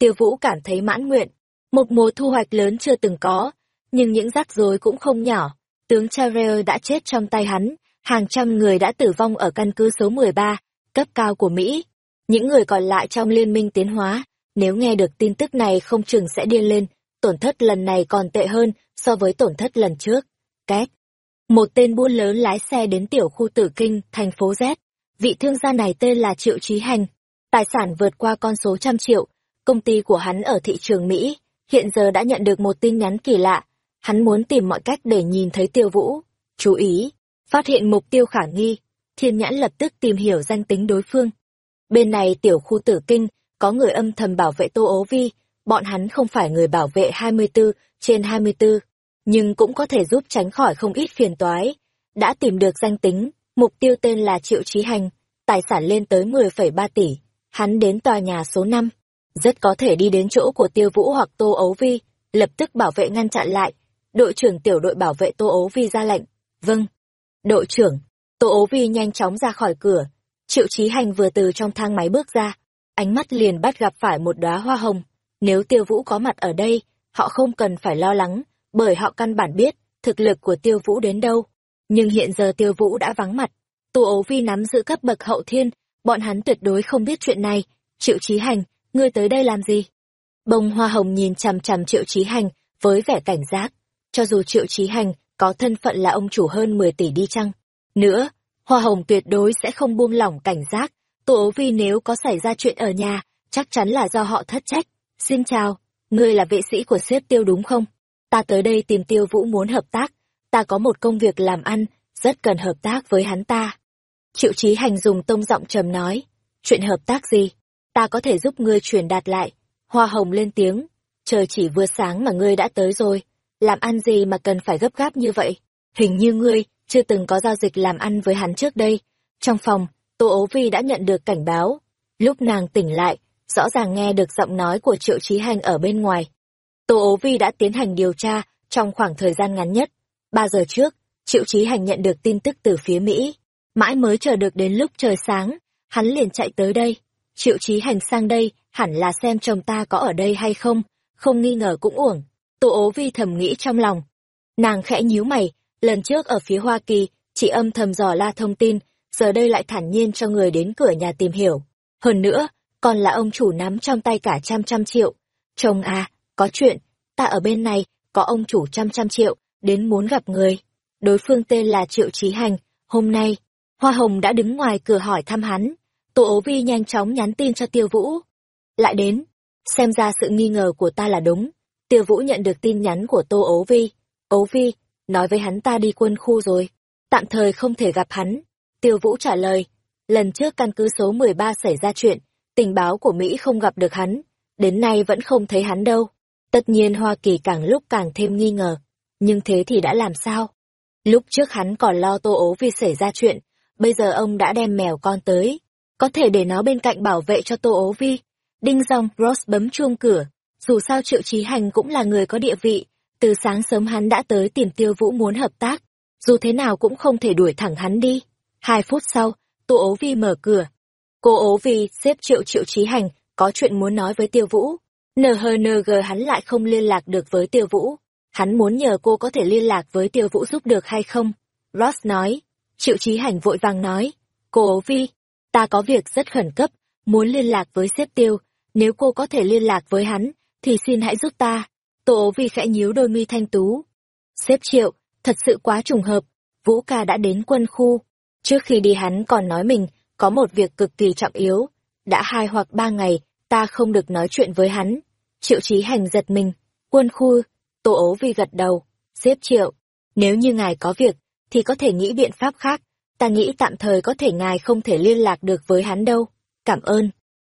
Tiêu Vũ cảm thấy mãn nguyện. Một mùa thu hoạch lớn chưa từng có, nhưng những rắc rối cũng không nhỏ. Tướng Charrier đã chết trong tay hắn, hàng trăm người đã tử vong ở căn cứ số 13, cấp cao của Mỹ. Những người còn lại trong liên minh tiến hóa, nếu nghe được tin tức này không chừng sẽ điên lên, tổn thất lần này còn tệ hơn so với tổn thất lần trước. Két. Một tên buôn lớn lái xe đến tiểu khu tử kinh, thành phố Z. Vị thương gia này tên là Triệu Trí Hành. Tài sản vượt qua con số trăm triệu. Công ty của hắn ở thị trường Mỹ, hiện giờ đã nhận được một tin nhắn kỳ lạ. Hắn muốn tìm mọi cách để nhìn thấy tiêu vũ. Chú ý, phát hiện mục tiêu khả nghi. Thiên nhãn lập tức tìm hiểu danh tính đối phương. Bên này tiểu khu tử kinh, có người âm thầm bảo vệ Tô Ố Vi, bọn hắn không phải người bảo vệ 24 trên 24, nhưng cũng có thể giúp tránh khỏi không ít phiền toái. Đã tìm được danh tính, mục tiêu tên là Triệu trí Hành, tài sản lên tới 10,3 tỷ. Hắn đến tòa nhà số 5, rất có thể đi đến chỗ của Tiêu Vũ hoặc Tô Ấu Vi, lập tức bảo vệ ngăn chặn lại. Đội trưởng tiểu đội bảo vệ Tô Ấu Vi ra lệnh. Vâng. Đội trưởng, Tô Ấu Vi nhanh chóng ra khỏi cửa. Triệu Chí Hành vừa từ trong thang máy bước ra, ánh mắt liền bắt gặp phải một đóa hoa hồng. Nếu Tiêu Vũ có mặt ở đây, họ không cần phải lo lắng, bởi họ căn bản biết thực lực của Tiêu Vũ đến đâu. Nhưng hiện giờ Tiêu Vũ đã vắng mặt. Tô ấu vi nắm giữ cấp bậc hậu thiên, bọn hắn tuyệt đối không biết chuyện này. Triệu Chí Hành, ngươi tới đây làm gì? Bông hoa hồng nhìn chằm chằm Triệu Chí Hành với vẻ cảnh giác. Cho dù Triệu Chí Hành có thân phận là ông chủ hơn 10 tỷ đi chăng? Nữa, hoa hồng tuyệt đối sẽ không buông lỏng cảnh giác. Tô ố vi nếu có xảy ra chuyện ở nhà, chắc chắn là do họ thất trách. Xin chào, ngươi là vệ sĩ của sếp tiêu đúng không? Ta tới đây tìm tiêu vũ muốn hợp tác, ta có một công việc làm ăn, rất cần hợp tác với hắn ta. Triệu chí hành dùng tông giọng trầm nói, chuyện hợp tác gì? Ta có thể giúp ngươi truyền đạt lại. Hoa hồng lên tiếng, trời chỉ vừa sáng mà ngươi đã tới rồi, làm ăn gì mà cần phải gấp gáp như vậy? Hình như ngươi chưa từng có giao dịch làm ăn với hắn trước đây. Trong phòng, Tô ố vi đã nhận được cảnh báo. Lúc nàng tỉnh lại, rõ ràng nghe được giọng nói của Triệu Chí Hành ở bên ngoài. Tô ố vi đã tiến hành điều tra trong khoảng thời gian ngắn nhất. Ba giờ trước, Triệu Chí Hành nhận được tin tức từ phía Mỹ. Mãi mới chờ được đến lúc trời sáng, hắn liền chạy tới đây. Triệu Chí Hành sang đây, hẳn là xem chồng ta có ở đây hay không, không nghi ngờ cũng uổng. Tô ố vi thầm nghĩ trong lòng. Nàng khẽ nhíu mày, lần trước ở phía Hoa Kỳ, chị âm thầm dò la thông tin, giờ đây lại thản nhiên cho người đến cửa nhà tìm hiểu. Hơn nữa, còn là ông chủ nắm trong tay cả trăm trăm triệu. Chồng à, có chuyện, ta ở bên này, có ông chủ trăm trăm triệu, đến muốn gặp người. Đối phương tên là Triệu Chí Hành, hôm nay, Hoa Hồng đã đứng ngoài cửa hỏi thăm hắn. Tô ố vi nhanh chóng nhắn tin cho Tiêu Vũ. Lại đến, xem ra sự nghi ngờ của ta là đúng. Tiêu Vũ nhận được tin nhắn của Tô ố vi. Ố vi, nói với hắn ta đi quân khu rồi. Tạm thời không thể gặp hắn. Tiêu Vũ trả lời, lần trước căn cứ số 13 xảy ra chuyện, tình báo của Mỹ không gặp được hắn, đến nay vẫn không thấy hắn đâu. Tất nhiên Hoa Kỳ càng lúc càng thêm nghi ngờ, nhưng thế thì đã làm sao? Lúc trước hắn còn lo tô ố vì xảy ra chuyện, bây giờ ông đã đem mèo con tới, có thể để nó bên cạnh bảo vệ cho tô ố vi. Đinh dòng Ross bấm chuông cửa, dù sao Triệu Chí Hành cũng là người có địa vị, từ sáng sớm hắn đã tới tìm Tiêu Vũ muốn hợp tác, dù thế nào cũng không thể đuổi thẳng hắn đi. Hai phút sau, Tô ố vi mở cửa. Cô ố vi xếp Triệu Triệu Chí Hành, có chuyện muốn nói với Tiêu Vũ. NHNG hắn lại không liên lạc được với Tiêu Vũ. Hắn muốn nhờ cô có thể liên lạc với Tiêu Vũ giúp được hay không? Ross nói. Triệu Chí Hành vội vàng nói. Cô ố vi, ta có việc rất khẩn cấp, muốn liên lạc với sếp Tiêu. Nếu cô có thể liên lạc với hắn, thì xin hãy giúp ta. Tô ố vi khẽ nhíu đôi mi thanh tú. Sếp Triệu, thật sự quá trùng hợp. Vũ ca đã đến quân khu. Trước khi đi hắn còn nói mình có một việc cực kỳ trọng yếu. Đã hai hoặc ba ngày, ta không được nói chuyện với hắn. Triệu Chí Hành giật mình, quân khu, Tô ố vi gật đầu, xếp triệu. Nếu như ngài có việc, thì có thể nghĩ biện pháp khác. Ta nghĩ tạm thời có thể ngài không thể liên lạc được với hắn đâu. Cảm ơn.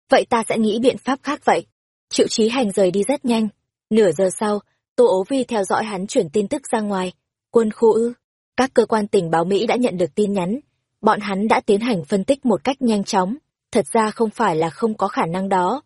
Vậy ta sẽ nghĩ biện pháp khác vậy. Triệu Chí Hành rời đi rất nhanh. Nửa giờ sau, Tô ố vi theo dõi hắn chuyển tin tức ra ngoài. Quân khu ư. Các cơ quan tình báo Mỹ đã nhận được tin nhắn. Bọn hắn đã tiến hành phân tích một cách nhanh chóng thật ra không phải là không có khả năng đó.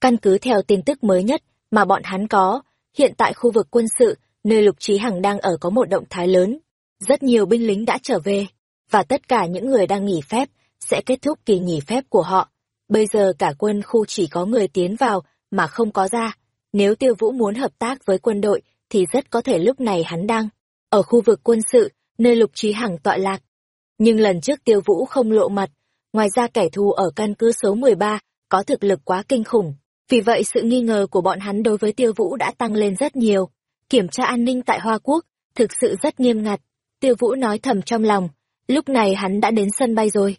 Căn cứ theo tin tức mới nhất mà bọn hắn có, hiện tại khu vực quân sự, nơi Lục Trí Hằng đang ở có một động thái lớn. Rất nhiều binh lính đã trở về, và tất cả những người đang nghỉ phép sẽ kết thúc kỳ nghỉ phép của họ. Bây giờ cả quân khu chỉ có người tiến vào mà không có ra. Nếu tiêu vũ muốn hợp tác với quân đội, thì rất có thể lúc này hắn đang ở khu vực quân sự, nơi lục trí hằng tọa lạc. Nhưng lần trước tiêu vũ không lộ mặt, ngoài ra kẻ thù ở căn cứ số 13 có thực lực quá kinh khủng. Vì vậy sự nghi ngờ của bọn hắn đối với tiêu vũ đã tăng lên rất nhiều. Kiểm tra an ninh tại Hoa Quốc, thực sự rất nghiêm ngặt. Tiêu vũ nói thầm trong lòng, lúc này hắn đã đến sân bay rồi.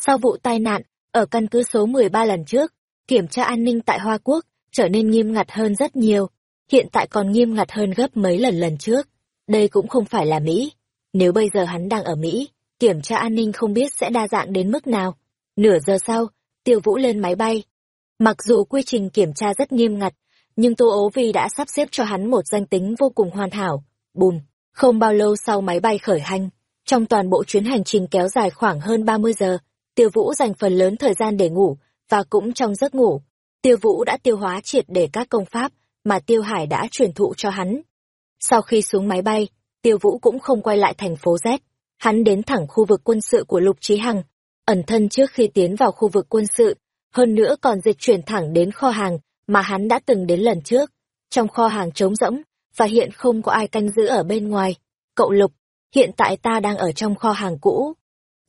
Sau vụ tai nạn, ở căn cứ số 13 lần trước, kiểm tra an ninh tại Hoa Quốc trở nên nghiêm ngặt hơn rất nhiều. Hiện tại còn nghiêm ngặt hơn gấp mấy lần lần trước. Đây cũng không phải là Mỹ. Nếu bây giờ hắn đang ở Mỹ, kiểm tra an ninh không biết sẽ đa dạng đến mức nào. Nửa giờ sau, tiêu vũ lên máy bay. Mặc dù quy trình kiểm tra rất nghiêm ngặt, nhưng Tô Ố Vi đã sắp xếp cho hắn một danh tính vô cùng hoàn hảo. Bùm, không bao lâu sau máy bay khởi hành, trong toàn bộ chuyến hành trình kéo dài khoảng hơn 30 giờ, Tiêu Vũ dành phần lớn thời gian để ngủ, và cũng trong giấc ngủ, Tiêu Vũ đã tiêu hóa triệt để các công pháp mà Tiêu Hải đã truyền thụ cho hắn. Sau khi xuống máy bay, Tiêu Vũ cũng không quay lại thành phố Z, hắn đến thẳng khu vực quân sự của Lục Trí Hằng, ẩn thân trước khi tiến vào khu vực quân sự, hơn nữa còn dịch chuyển thẳng đến kho hàng mà hắn đã từng đến lần trước. Trong kho hàng trống rỗng, và hiện không có ai canh giữ ở bên ngoài. Cậu Lục, hiện tại ta đang ở trong kho hàng cũ.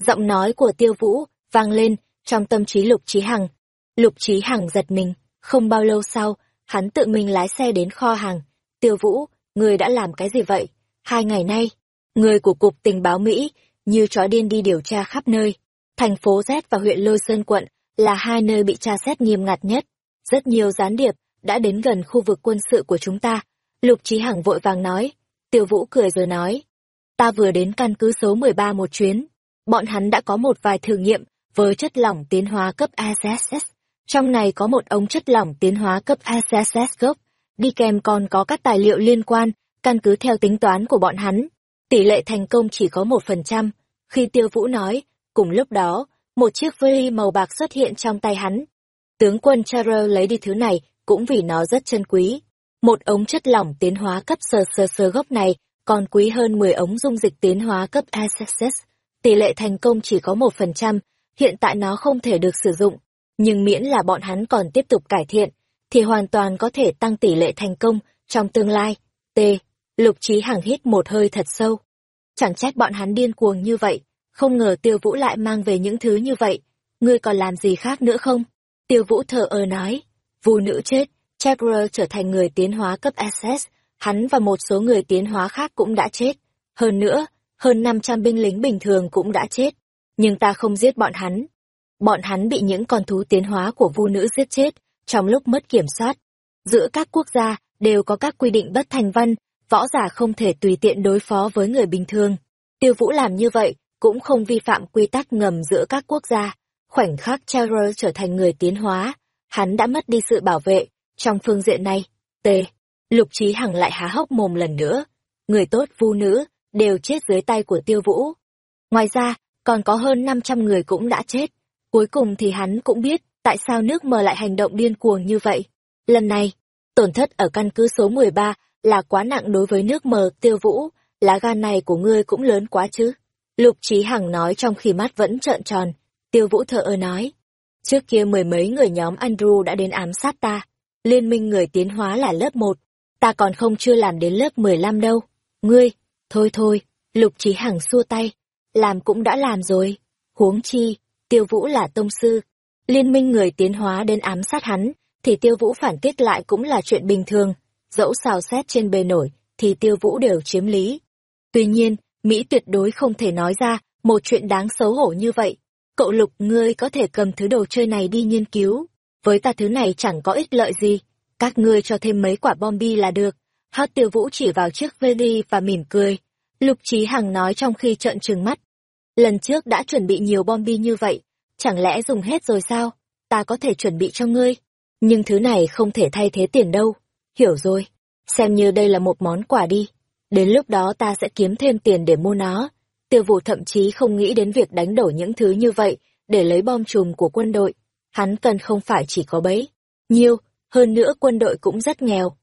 Giọng nói của Tiêu Vũ vang lên trong tâm trí Lục Trí Hằng. Lục Trí Hằng giật mình, không bao lâu sau, hắn tự mình lái xe đến kho hàng. Tiêu Vũ, người đã làm cái gì vậy? Hai ngày nay, người của Cục Tình báo Mỹ như chó điên đi điều tra khắp nơi. Thành phố Z và huyện Lôi Sơn quận là hai nơi bị tra xét nghiêm ngặt nhất. Rất nhiều gián điệp đã đến gần khu vực quân sự của chúng ta. Lục Trí Hằng vội vàng nói. Tiêu Vũ cười rồi nói. Ta vừa đến căn cứ số 13 một chuyến. Bọn hắn đã có một vài thử nghiệm với chất lỏng tiến hóa cấp ASS. Trong này có một ống chất lỏng tiến hóa cấp ASS gốc. Đi kèm còn có các tài liệu liên quan, căn cứ theo tính toán của bọn hắn. Tỷ lệ thành công chỉ có một phần trăm. Khi Tiêu Vũ nói, cùng lúc đó, một chiếc vali màu bạc xuất hiện trong tay hắn. Tướng quân Charles lấy đi thứ này cũng vì nó rất chân quý. Một ống chất lỏng tiến hóa cấp sờ sờ sờ gốc này còn quý hơn 10 ống dung dịch tiến hóa cấp SSS. Tỷ lệ thành công chỉ có 1%, hiện tại nó không thể được sử dụng. Nhưng miễn là bọn hắn còn tiếp tục cải thiện, thì hoàn toàn có thể tăng tỷ lệ thành công trong tương lai. T. Lục trí hàng hít một hơi thật sâu. Chẳng trách bọn hắn điên cuồng như vậy, không ngờ tiêu vũ lại mang về những thứ như vậy. Ngươi còn làm gì khác nữa không? Tiêu vũ thở ơ nói. Vũ nữ chết, Chagrer trở thành người tiến hóa cấp SS, hắn và một số người tiến hóa khác cũng đã chết. Hơn nữa, hơn 500 binh lính bình thường cũng đã chết. Nhưng ta không giết bọn hắn. Bọn hắn bị những con thú tiến hóa của vu nữ giết chết, trong lúc mất kiểm soát. Giữa các quốc gia, đều có các quy định bất thành văn, võ giả không thể tùy tiện đối phó với người bình thường. Tiêu Vũ làm như vậy, cũng không vi phạm quy tắc ngầm giữa các quốc gia. Khoảnh khắc Terror trở thành người tiến hóa, hắn đã mất đi sự bảo vệ. Trong phương diện này, T. Lục Trí Hằng lại há hốc mồm lần nữa. Người tốt vu nữ, đều chết dưới tay của tiêu vũ. Ngoài ra, còn có hơn 500 người cũng đã chết. Cuối cùng thì hắn cũng biết tại sao nước mờ lại hành động điên cuồng như vậy. Lần này, tổn thất ở căn cứ số 13 là quá nặng đối với nước mờ tiêu vũ, lá gan này của ngươi cũng lớn quá chứ. Lục Trí Hằng nói trong khi mắt vẫn trợn tròn, tiêu vũ thở ơ nói. Trước kia mười mấy người nhóm Andrew đã đến ám sát ta. Liên minh người tiến hóa là lớp 1, ta còn không chưa làm đến lớp 15 đâu. Ngươi, thôi thôi, Lục Trí Hằng xua tay, làm cũng đã làm rồi. Huống chi, Tiêu Vũ là tông sư. Liên minh người tiến hóa đến ám sát hắn, thì Tiêu Vũ phản kích lại cũng là chuyện bình thường. Dẫu xào xét trên bề nổi, thì Tiêu Vũ đều chiếm lý. Tuy nhiên, Mỹ tuyệt đối không thể nói ra một chuyện đáng xấu hổ như vậy. Cậu Lục ngươi có thể cầm thứ đồ chơi này đi nghiên cứu. Với ta thứ này chẳng có ích lợi gì các ngươi cho thêm mấy quả bom bi là được. Hát tiêu vũ chỉ vào chiếc vali và mỉm cười. Lục Trí Hằng nói trong khi trợn trừng mắt. Lần trước đã chuẩn bị nhiều bom bi như vậy, chẳng lẽ dùng hết rồi sao? Ta có thể chuẩn bị cho ngươi. Nhưng thứ này không thể thay thế tiền đâu. Hiểu rồi. Xem như đây là một món quà đi. Đến lúc đó ta sẽ kiếm thêm tiền để mua nó. Tiêu vũ thậm chí không nghĩ đến việc đánh đổi những thứ như vậy để lấy bom chùm của quân đội. Hắn cần không phải chỉ có bấy. Nhiêu, hơn nữa quân đội cũng rất nghèo.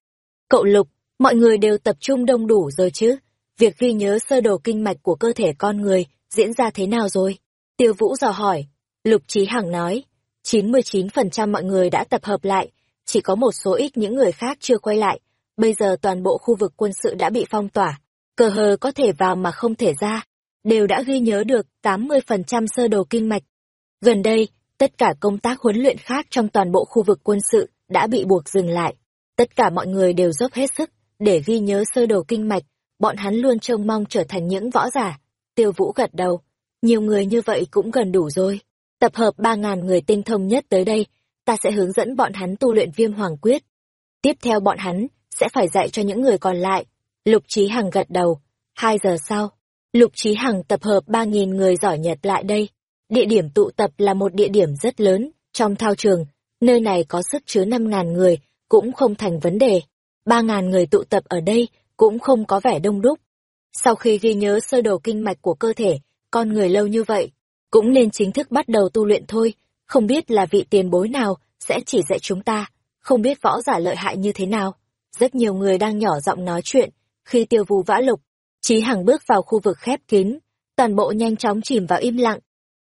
Cậu Lục, mọi người đều tập trung đông đủ rồi chứ? Việc ghi nhớ sơ đồ kinh mạch của cơ thể con người diễn ra thế nào rồi? Tiêu Vũ dò hỏi. Lục Trí Hằng nói, 99% mọi người đã tập hợp lại, chỉ có một số ít những người khác chưa quay lại. Bây giờ toàn bộ khu vực quân sự đã bị phong tỏa, cờ hờ có thể vào mà không thể ra, đều đã ghi nhớ được 80% sơ đồ kinh mạch. Gần đây, tất cả công tác huấn luyện khác trong toàn bộ khu vực quân sự đã bị buộc dừng lại. Tất cả mọi người đều dốc hết sức để ghi nhớ sơ đồ kinh mạch, bọn hắn luôn trông mong trở thành những võ giả. Tiêu Vũ gật đầu, nhiều người như vậy cũng gần đủ rồi. Tập hợp 3.000 người tinh thông nhất tới đây, ta sẽ hướng dẫn bọn hắn tu luyện viêm hoàng quyết. Tiếp theo bọn hắn sẽ phải dạy cho những người còn lại. Lục Trí Hằng gật đầu. Hai giờ sau, Lục Trí Hằng tập hợp 3.000 người giỏi nhật lại đây. Địa điểm tụ tập là một địa điểm rất lớn, trong thao trường, nơi này có sức chứa 5.000 người, cũng không thành vấn đề. 3.000 người tụ tập ở đây, cũng không có vẻ đông đúc. Sau khi ghi nhớ sơ đồ kinh mạch của cơ thể, con người lâu như vậy, cũng nên chính thức bắt đầu tu luyện thôi, không biết là vị tiền bối nào sẽ chỉ dạy chúng ta, không biết võ giả lợi hại như thế nào. Rất nhiều người đang nhỏ giọng nói chuyện, khi tiêu vù vã lục, Chí Hằng bước vào khu vực khép kín, toàn bộ nhanh chóng chìm vào im lặng.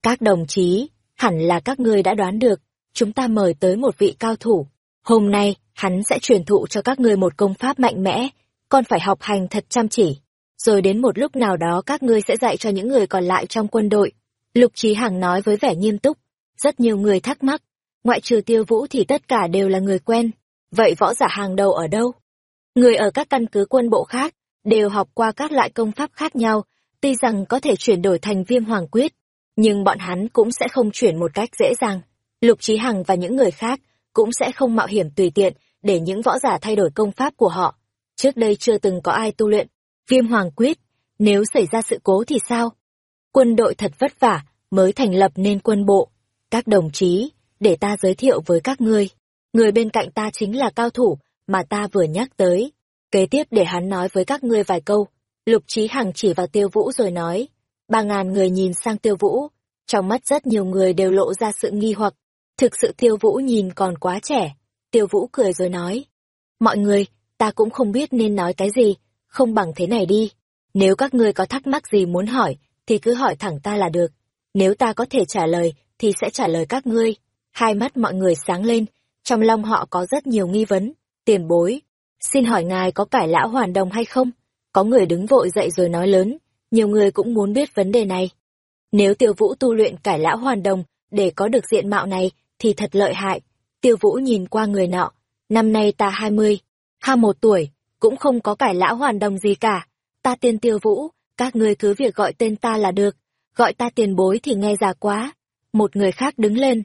Các đồng chí, hẳn là các ngươi đã đoán được, chúng ta mời tới một vị cao thủ. Hôm nay, hắn sẽ truyền thụ cho các ngươi một công pháp mạnh mẽ, còn phải học hành thật chăm chỉ. Rồi đến một lúc nào đó các ngươi sẽ dạy cho những người còn lại trong quân đội. Lục trí Hằng nói với vẻ nghiêm túc. Rất nhiều người thắc mắc, ngoại trừ tiêu vũ thì tất cả đều là người quen. Vậy võ giả hàng đầu ở đâu? Người ở các căn cứ quân bộ khác, đều học qua các loại công pháp khác nhau, tuy rằng có thể chuyển đổi thành viêm hoàng quyết, nhưng bọn hắn cũng sẽ không chuyển một cách dễ dàng. Lục Chí Hằng và những người khác cũng sẽ không mạo hiểm tùy tiện để những võ giả thay đổi công pháp của họ. Trước đây chưa từng có ai tu luyện viêm hoàng quyết, nếu xảy ra sự cố thì sao? Quân đội thật vất vả mới thành lập nên quân bộ. Các đồng chí, để ta giới thiệu với các ngươi. Người bên cạnh ta chính là cao thủ mà ta vừa nhắc tới. Kế tiếp để hắn nói với các ngươi vài câu. Lục Trí Hằng chỉ vào tiêu vũ rồi nói. Ba ngàn người nhìn sang tiêu vũ. Trong mắt rất nhiều người đều lộ ra sự nghi hoặc. Thực sự tiêu vũ nhìn còn quá trẻ. Tiêu vũ cười rồi nói. Mọi người, ta cũng không biết nên nói cái gì. Không bằng thế này đi. Nếu các ngươi có thắc mắc gì muốn hỏi, thì cứ hỏi thẳng ta là được. Nếu ta có thể trả lời, thì sẽ trả lời các ngươi. Hai mắt mọi người sáng lên, trong lòng họ có rất nhiều nghi vấn. Tiền bối, xin hỏi ngài có cải lão hoàn đồng hay không? Có người đứng vội dậy rồi nói lớn, nhiều người cũng muốn biết vấn đề này. Nếu tiêu vũ tu luyện cải lão hoàn đồng để có được diện mạo này thì thật lợi hại. Tiêu vũ nhìn qua người nọ, năm nay ta hai mươi, ha một tuổi, cũng không có cải lão hoàn đồng gì cả. Ta tiên tiêu vũ, các ngươi cứ việc gọi tên ta là được, gọi ta tiền bối thì nghe già quá. Một người khác đứng lên.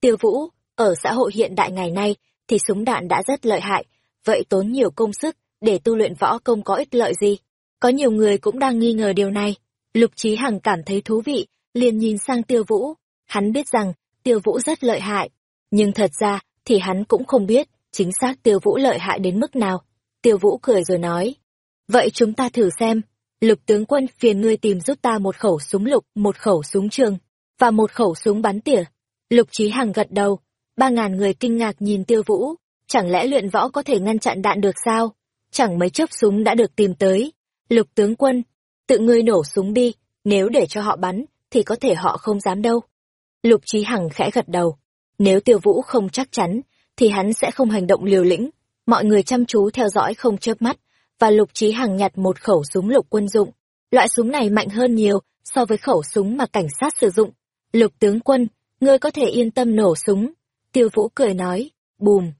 Tiêu vũ, ở xã hội hiện đại ngày nay thì súng đạn đã rất lợi hại, vậy tốn nhiều công sức để tu luyện võ công có ích lợi gì? Có nhiều người cũng đang nghi ngờ điều này. Lục Chí Hằng cảm thấy thú vị, liền nhìn sang Tiêu Vũ. Hắn biết rằng Tiêu Vũ rất lợi hại, nhưng thật ra thì hắn cũng không biết chính xác Tiêu Vũ lợi hại đến mức nào. Tiêu Vũ cười rồi nói, vậy chúng ta thử xem, lục tướng quân phiền ngươi tìm giúp ta một khẩu súng lục, một khẩu súng trường, và một khẩu súng bắn tỉa. Lục Trí Hằng gật đầu, ba ngàn người kinh ngạc nhìn Tiêu Vũ, chẳng lẽ luyện võ có thể ngăn chặn đạn được sao? Chẳng mấy chốc súng đã được tìm tới. Lục tướng quân, tự ngươi nổ súng đi, nếu để cho họ bắn, thì có thể họ không dám đâu. Lục Trí Hằng khẽ gật đầu, nếu Tiêu Vũ không chắc chắn, thì hắn sẽ không hành động liều lĩnh, Mọi người chăm chú theo dõi không chớp mắt, và Lục Trí Hằng nhặt một khẩu súng lục quân dụng. Loại súng này mạnh hơn nhiều so với khẩu súng mà cảnh sát sử dụng. Lục tướng quân, ngươi có thể yên tâm nổ súng. Tiêu Vũ cười nói, bùm.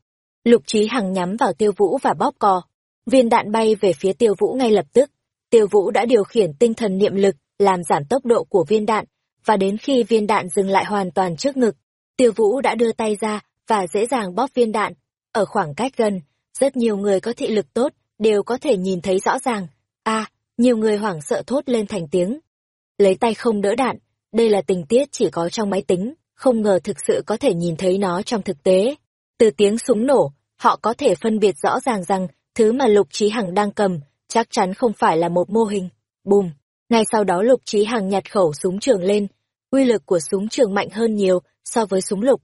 Lục Trí Hằng nhắm vào Tiêu Vũ và bóp cò. Viên đạn bay về phía Tiêu Vũ ngay lập tức. Tiêu Vũ đã điều khiển tinh thần niệm lực, làm giảm tốc độ của viên đạn, và đến khi viên đạn dừng lại hoàn toàn trước ngực, Tiêu Vũ đã đưa tay ra và dễ dàng bóp viên đạn. Ở khoảng cách gần, rất nhiều người có thị lực tốt, đều có thể nhìn thấy rõ ràng. a nhiều người hoảng sợ thốt lên thành tiếng. Lấy tay không đỡ đạn, đây là tình tiết chỉ có trong máy tính, không ngờ thực sự có thể nhìn thấy nó trong thực tế. Từ tiếng súng nổ, họ có thể phân biệt rõ ràng rằng thứ mà Lục Trí Hằng đang cầm chắc chắn không phải là một mô hình. Bùm! Ngay sau đó Lục Trí Hằng nhặt khẩu súng trường lên. Uy lực của súng trường mạnh hơn nhiều so với súng lục.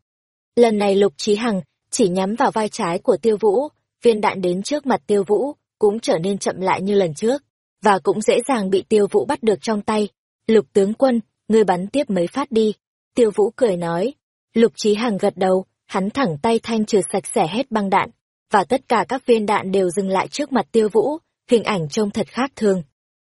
Lần này Lục Trí Hằng chỉ nhắm vào vai trái của Tiêu Vũ, viên đạn đến trước mặt tiêu vũ, cũng trở nên chậm lại như lần trước, và cũng dễ dàng bị tiêu vũ bắt được trong tay. Lục tướng quân, ngươi bắn tiếp mấy phát đi. Tiêu vũ cười nói. Lục trí hằng gật đầu, hắn thẳng tay thanh trừ sạch sẽ hết băng đạn, và tất cả các viên đạn đều dừng lại trước mặt tiêu vũ, hình ảnh trông thật khác thường.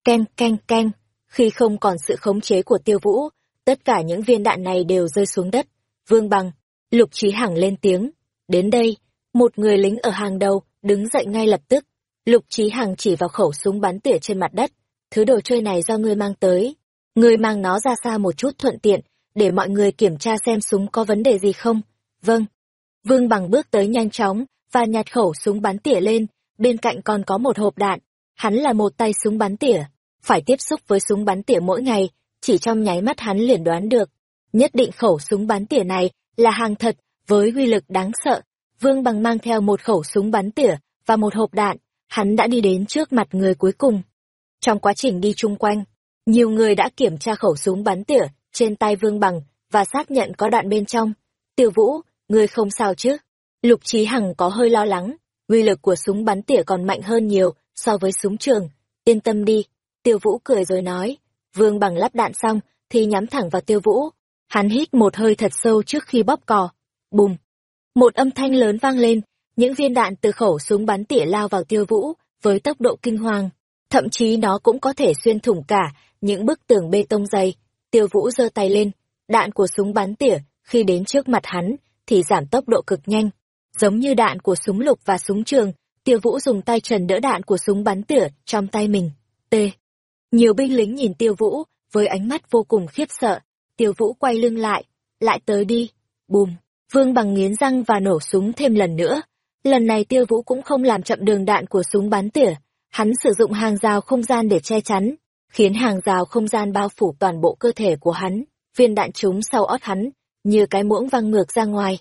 keng keng keng khi không còn sự khống chế của tiêu vũ, tất cả những viên đạn này đều rơi xuống đất. Vương bằng, lục trí hằng lên tiếng, đến đây, một người lính ở hàng đầu, đứng dậy ngay lập tức. Lục trí hằng chỉ vào khẩu súng bắn tỉa trên mặt đất, thứ đồ chơi này do ngươi mang tới. Ngươi mang nó ra xa một chút thuận tiện, để mọi người kiểm tra xem súng có vấn đề gì không. Vâng. Vương bằng bước tới nhanh chóng, và nhặt khẩu súng bắn tỉa lên, bên cạnh còn có một hộp đạn. Hắn là một tay súng bắn tỉa, phải tiếp xúc với súng bắn tỉa mỗi ngày, chỉ trong nháy mắt hắn liền đoán được. Nhất định khẩu súng bắn tỉa này là hàng thật, với uy lực đáng sợ. Vương bằng mang theo một khẩu súng bắn tỉa và một hộp đạn, hắn đã đi đến trước mặt người cuối cùng. Trong quá trình đi chung quanh, nhiều người đã kiểm tra khẩu súng bắn tỉa trên tay Vương Bằng và xác nhận có đạn bên trong. Tiêu Vũ, ngươi không sao chứ? Lục Trí Hằng có hơi lo lắng, uy lực của súng bắn tỉa còn mạnh hơn nhiều so với súng trường. Yên tâm đi, Tiêu Vũ cười rồi nói. Vương Bằng lắp đạn xong thì nhắm thẳng vào Tiêu Vũ. Hắn hít một hơi thật sâu trước khi bóp cò. Bùm! Một âm thanh lớn vang lên, những viên đạn từ khẩu súng bắn tỉa lao vào Tiêu Vũ với tốc độ kinh hoàng. Thậm chí nó cũng có thể xuyên thủng cả những bức tường bê tông dày. Tiêu Vũ giơ tay lên, đạn của súng bắn tỉa khi đến trước mặt hắn thì giảm tốc độ cực nhanh Giống như đạn của súng lục và súng trường, Tiêu Vũ dùng tay trần đỡ đạn của súng bắn tỉa trong tay mình. T. Nhiều binh lính nhìn Tiêu Vũ với ánh mắt vô cùng khiếp sợ. Tiêu Vũ quay lưng lại, lại tới đi. Bùm. Vương bằng nghiến răng và nổ súng thêm lần nữa. Lần này Tiêu Vũ cũng không làm chậm đường đạn của súng bắn tỉa. Hắn sử dụng hàng rào không gian để che chắn, khiến hàng rào không gian bao phủ toàn bộ cơ thể của hắn. Viên đạn trúng sau ót hắn, như cái muỗng văng ngược ra ngoài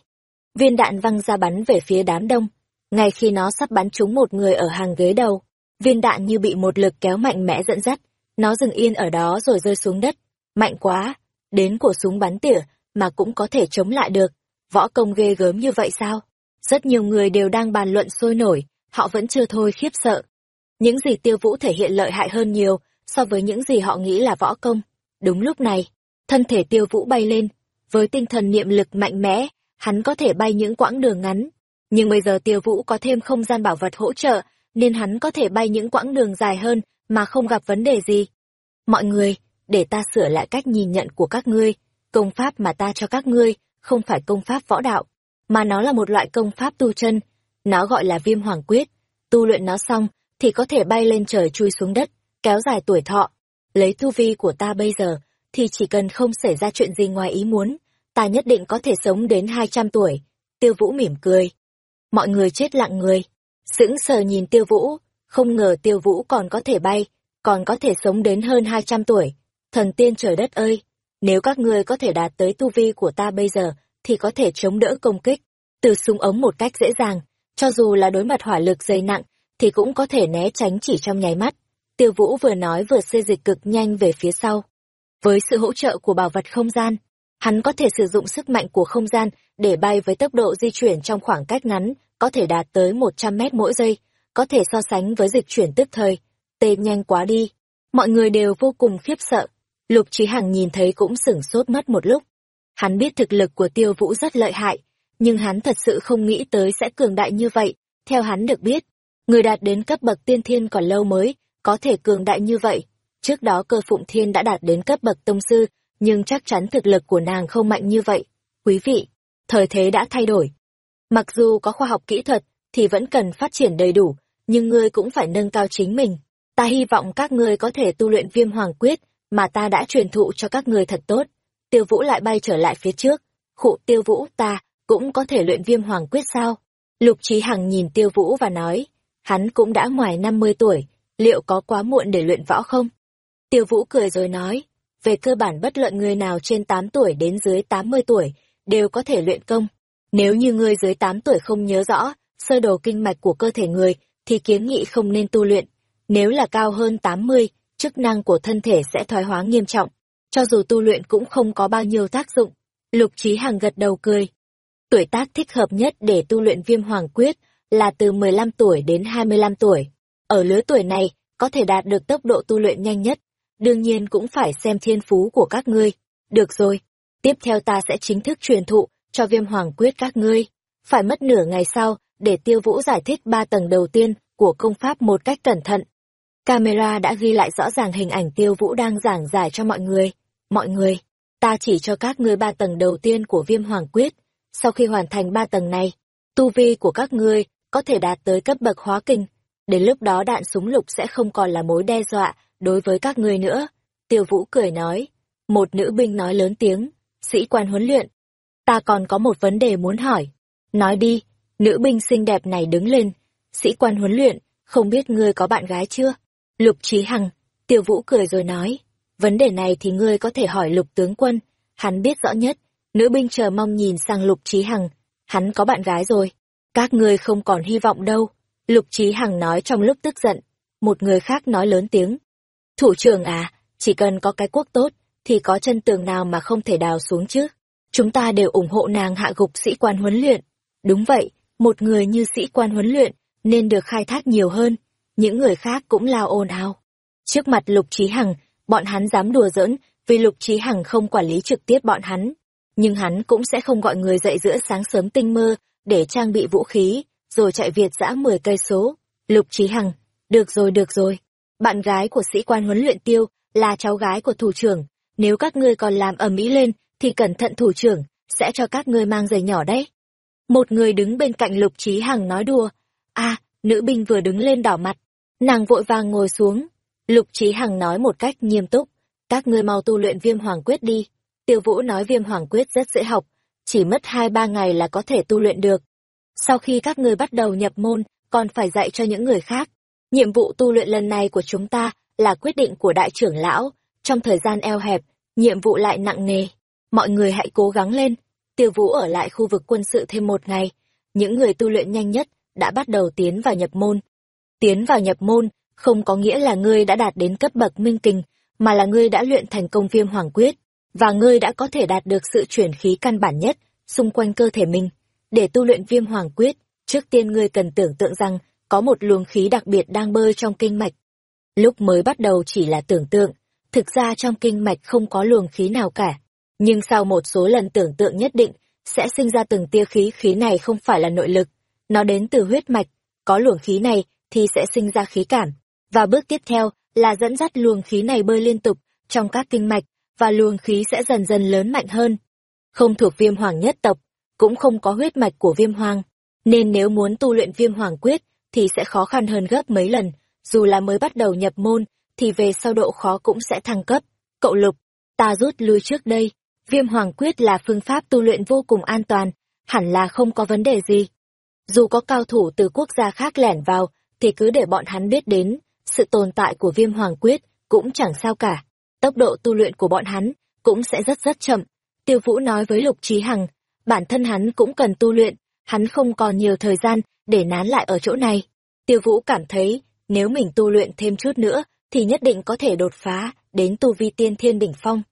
viên đạn văng ra bắn về phía đám đông. Ngay khi nó sắp bắn trúng một người ở hàng ghế đầu, viên đạn như bị một lực kéo mạnh mẽ dẫn dắt, nó dừng yên ở đó rồi rơi xuống đất. Mạnh quá, đến của súng bắn tỉa mà cũng có thể chống lại được. Võ công ghê gớm như vậy sao? Rất nhiều người đều đang bàn luận sôi nổi, họ vẫn chưa thôi khiếp sợ. Những gì tiêu vũ thể hiện lợi hại hơn nhiều so với những gì họ nghĩ là võ công. Đúng lúc này, thân thể tiêu vũ bay lên, với tinh thần niệm lực mạnh mẽ, hắn có thể bay những quãng đường ngắn. Nhưng bây giờ tiêu vũ có thêm không gian bảo vật hỗ trợ, nên hắn có thể bay những quãng đường dài hơn mà không gặp vấn đề gì. Mọi người, để ta sửa lại cách nhìn nhận của các ngươi, công pháp mà ta cho các ngươi không phải công pháp võ đạo, mà nó là một loại công pháp tu chân, nó gọi là viêm hoàng quyết, tu luyện nó xong thì có thể bay lên trời chui xuống đất, kéo dài tuổi thọ. Lấy tu vi của ta bây giờ thì chỉ cần không xảy ra chuyện gì ngoài ý muốn, ta nhất định có thể sống đến hai trăm tuổi. Tiêu Vũ mỉm cười. Mọi người chết lặng người. Sững sờ nhìn Tiêu Vũ, không ngờ Tiêu Vũ còn có thể bay, còn có thể sống đến hơn hai trăm tuổi. Thần tiên trời đất ơi, nếu các ngươi có thể đạt tới tu vi của ta bây giờ, thì có thể chống đỡ công kích, từ súng ống một cách dễ dàng, cho dù là đối mặt hỏa lực dày nặng, thì cũng có thể né tránh chỉ trong nháy mắt. Tiêu Vũ vừa nói vừa xê dịch cực nhanh về phía sau. Với sự hỗ trợ của bảo vật không gian, Hắn có thể sử dụng sức mạnh của không gian để bay với tốc độ di chuyển trong khoảng cách ngắn, có thể đạt tới 100 mét mỗi giây, có thể so sánh với dịch chuyển tức thời. Tê nhanh quá đi. Mọi người đều vô cùng khiếp sợ. Lục Trí Hằng nhìn thấy cũng sửng sốt mất một lúc. Hắn biết thực lực của tiêu vũ rất lợi hại, nhưng hắn thật sự không nghĩ tới sẽ cường đại như vậy. Theo hắn được biết, người đạt đến cấp bậc tiên thiên còn lâu mới, có thể cường đại như vậy. Trước đó cơ phụng thiên đã đạt đến cấp bậc tông sư, nhưng chắc chắn thực lực của nàng không mạnh như vậy. Quý vị, thời thế đã thay đổi. Mặc dù có khoa học kỹ thuật, thì vẫn cần phát triển đầy đủ, nhưng ngươi cũng phải nâng cao chính mình. Ta hy vọng các ngươi có thể tu luyện viêm hoàng quyết, mà ta đã truyền thụ cho các ngươi thật tốt. Tiêu vũ lại bay trở lại phía trước. Khụ tiêu vũ ta, cũng có thể luyện viêm hoàng quyết sao? Lục Trí Hằng nhìn tiêu vũ và nói, hắn cũng đã ngoài 50 tuổi, liệu có quá muộn để luyện võ không? Tiêu vũ cười rồi nói, về cơ bản bất luận người nào trên 8 tuổi đến dưới 80 tuổi, đều có thể luyện công. Nếu như người dưới 8 tuổi không nhớ rõ, sơ đồ kinh mạch của cơ thể người, thì kiến nghị không nên tu luyện. Nếu là cao hơn 80, chức năng của thân thể sẽ thoái hóa nghiêm trọng. Cho dù tu luyện cũng không có bao nhiêu tác dụng. Lục Trí Hằng gật đầu cười. Tuổi tác thích hợp nhất để tu luyện viêm hoàng quyết là từ 15 tuổi đến 25 tuổi. Ở lứa tuổi này, có thể đạt được tốc độ tu luyện nhanh nhất đương nhiên cũng phải xem thiên phú của các ngươi. Được rồi, tiếp theo ta sẽ chính thức truyền thụ cho viêm hoàng quyết các ngươi. phải mất nửa ngày sau để tiêu vũ giải thích ba tầng đầu tiên của công pháp một cách cẩn thận. Camera đã ghi lại rõ ràng hình ảnh tiêu vũ đang giảng giải cho mọi người. Mọi người, ta chỉ cho các ngươi ba tầng đầu tiên của viêm hoàng quyết. Sau khi hoàn thành ba tầng này, tu vi của các ngươi có thể đạt tới cấp bậc hóa kinh. Đến lúc đó đạn súng lục sẽ không còn là mối đe dọa đối với các ngươi nữa. Tiêu vũ cười nói. Một nữ binh nói lớn tiếng. Sĩ quan huấn luyện. Ta còn có một vấn đề muốn hỏi. Nói đi, nữ binh xinh đẹp này đứng lên. Sĩ quan huấn luyện, không biết ngươi có bạn gái chưa? Lục Trí Hằng, Tiêu Vũ cười rồi nói, vấn đề này thì ngươi có thể hỏi Lục tướng quân, hắn biết rõ nhất. Nữ binh chờ mong nhìn sang Lục Trí Hằng, hắn có bạn gái rồi, các ngươi không còn hy vọng đâu. Lục Trí Hằng nói trong lúc tức giận, một người khác nói lớn tiếng. Thủ trưởng à, chỉ cần có cái quốc tốt, thì có chân tường nào mà không thể đào xuống chứ? Chúng ta đều ủng hộ nàng hạ gục sĩ quan huấn luyện. Đúng vậy, một người như sĩ quan huấn luyện, nên được khai thác nhiều hơn những người khác cũng lao ồn ào. Trước mặt Lục Trí Hằng, bọn hắn dám đùa giỡn vì Lục Trí Hằng không quản lý trực tiếp bọn hắn. Nhưng hắn cũng sẽ không gọi người dậy giữa sáng sớm tinh mơ để trang bị vũ khí, rồi chạy Việt dã 10 cây số. Lục Trí Hằng, được rồi được rồi. Bạn gái của sĩ quan huấn luyện tiêu là cháu gái của thủ trưởng. Nếu các ngươi còn làm ầm ĩ lên, thì cẩn thận thủ trưởng, sẽ cho các ngươi mang giày nhỏ đấy. Một người đứng bên cạnh Lục Trí Hằng nói đùa. a nữ binh vừa đứng lên đỏ mặt, Nàng vội vàng ngồi xuống. Lục Trí Hằng nói một cách nghiêm túc. Các ngươi mau tu luyện viêm hoàng quyết đi. Tiêu Vũ nói viêm hoàng quyết rất dễ học. Chỉ mất hai ba ngày là có thể tu luyện được. Sau khi các ngươi bắt đầu nhập môn, còn phải dạy cho những người khác. Nhiệm vụ tu luyện lần này của chúng ta là quyết định của đại trưởng lão. Trong thời gian eo hẹp, nhiệm vụ lại nặng nề. Mọi người hãy cố gắng lên. Tiêu Vũ ở lại khu vực quân sự thêm một ngày. Những người tu luyện nhanh nhất đã bắt đầu tiến vào nhập môn. Tiến vào nhập môn, không có nghĩa là ngươi đã đạt đến cấp bậc minh kình, mà là ngươi đã luyện thành công viêm hoàng quyết, và ngươi đã có thể đạt được sự chuyển khí căn bản nhất xung quanh cơ thể mình. Để tu luyện viêm hoàng quyết, trước tiên ngươi cần tưởng tượng rằng có một luồng khí đặc biệt đang bơi trong kinh mạch. Lúc mới bắt đầu chỉ là tưởng tượng, thực ra trong kinh mạch không có luồng khí nào cả. Nhưng sau một số lần tưởng tượng nhất định, sẽ sinh ra từng tia khí khí này không phải là nội lực, nó đến từ huyết mạch, có luồng khí này thì sẽ sinh ra khí cảm. Và bước tiếp theo là dẫn dắt luồng khí này bơi liên tục trong các kinh mạch, và luồng khí sẽ dần dần lớn mạnh hơn. Không thuộc viêm hoàng nhất tộc, cũng không có huyết mạch của viêm hoàng, nên nếu muốn tu luyện viêm hoàng quyết thì sẽ khó khăn hơn gấp mấy lần, dù là mới bắt đầu nhập môn thì về sau độ khó cũng sẽ thăng cấp. Cậu Lục, ta rút lui trước đây, viêm hoàng quyết là phương pháp tu luyện vô cùng an toàn, hẳn là không có vấn đề gì. Dù có cao thủ từ quốc gia khác lẻn vào, thì cứ để bọn hắn biết đến, sự tồn tại của viêm hoàng quyết cũng chẳng sao cả. Tốc độ tu luyện của bọn hắn cũng sẽ rất rất chậm. Tiêu Vũ nói với Lục Trí Hằng, bản thân hắn cũng cần tu luyện, hắn không còn nhiều thời gian để nán lại ở chỗ này. Tiêu Vũ cảm thấy, nếu mình tu luyện thêm chút nữa, thì nhất định có thể đột phá đến tu vi tiên thiên đỉnh phong.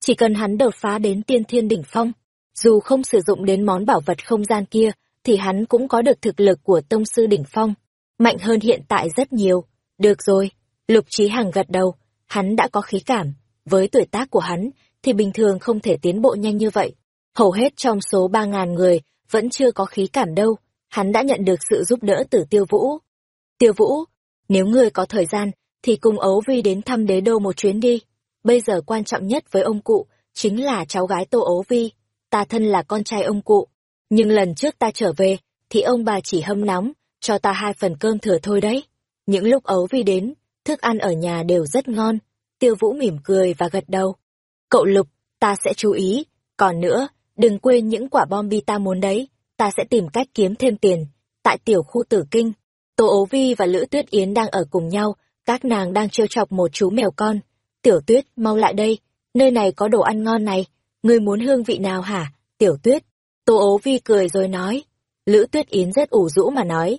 Chỉ cần hắn đột phá đến tiên thiên đỉnh phong, dù không sử dụng đến món bảo vật không gian kia, thì hắn cũng có được thực lực của tông sư đỉnh phong mạnh hơn hiện tại rất nhiều. Được rồi, Lục Trí Hằng gật đầu, hắn đã có khí cảm, với tuổi tác của hắn thì bình thường không thể tiến bộ nhanh như vậy. Hầu hết trong số ba ngàn người vẫn chưa có khí cảm đâu, hắn đã nhận được sự giúp đỡ từ Tiêu Vũ. Tiêu Vũ, nếu ngươi có thời gian thì cùng ấu vi đến thăm đế đô một chuyến đi. Bây giờ quan trọng nhất với ông cụ chính là cháu gái Tô ấu vi, ta thân là con trai ông cụ. Nhưng lần trước ta trở về thì ông bà chỉ hâm nóng cho ta hai phần cơm thừa thôi đấy. Những lúc ấu vi đến, thức ăn ở nhà đều rất ngon. Tiêu Vũ mỉm cười và gật đầu. Cậu Lục, ta sẽ chú ý. Còn nữa, đừng quên những quả bom bi ta muốn đấy. Ta sẽ tìm cách kiếm thêm tiền. Tại tiểu khu tử kinh, Tô ấu vi và Lữ Tuyết Yến đang ở cùng nhau. Các nàng đang trêu chọc một chú mèo con. Tiểu Tuyết, mau lại đây. Nơi này có đồ ăn ngon này. Ngươi muốn hương vị nào hả? Tiểu Tuyết. Tô ấu vi cười rồi nói. Lữ Tuyết Yến rất ủ rũ mà nói.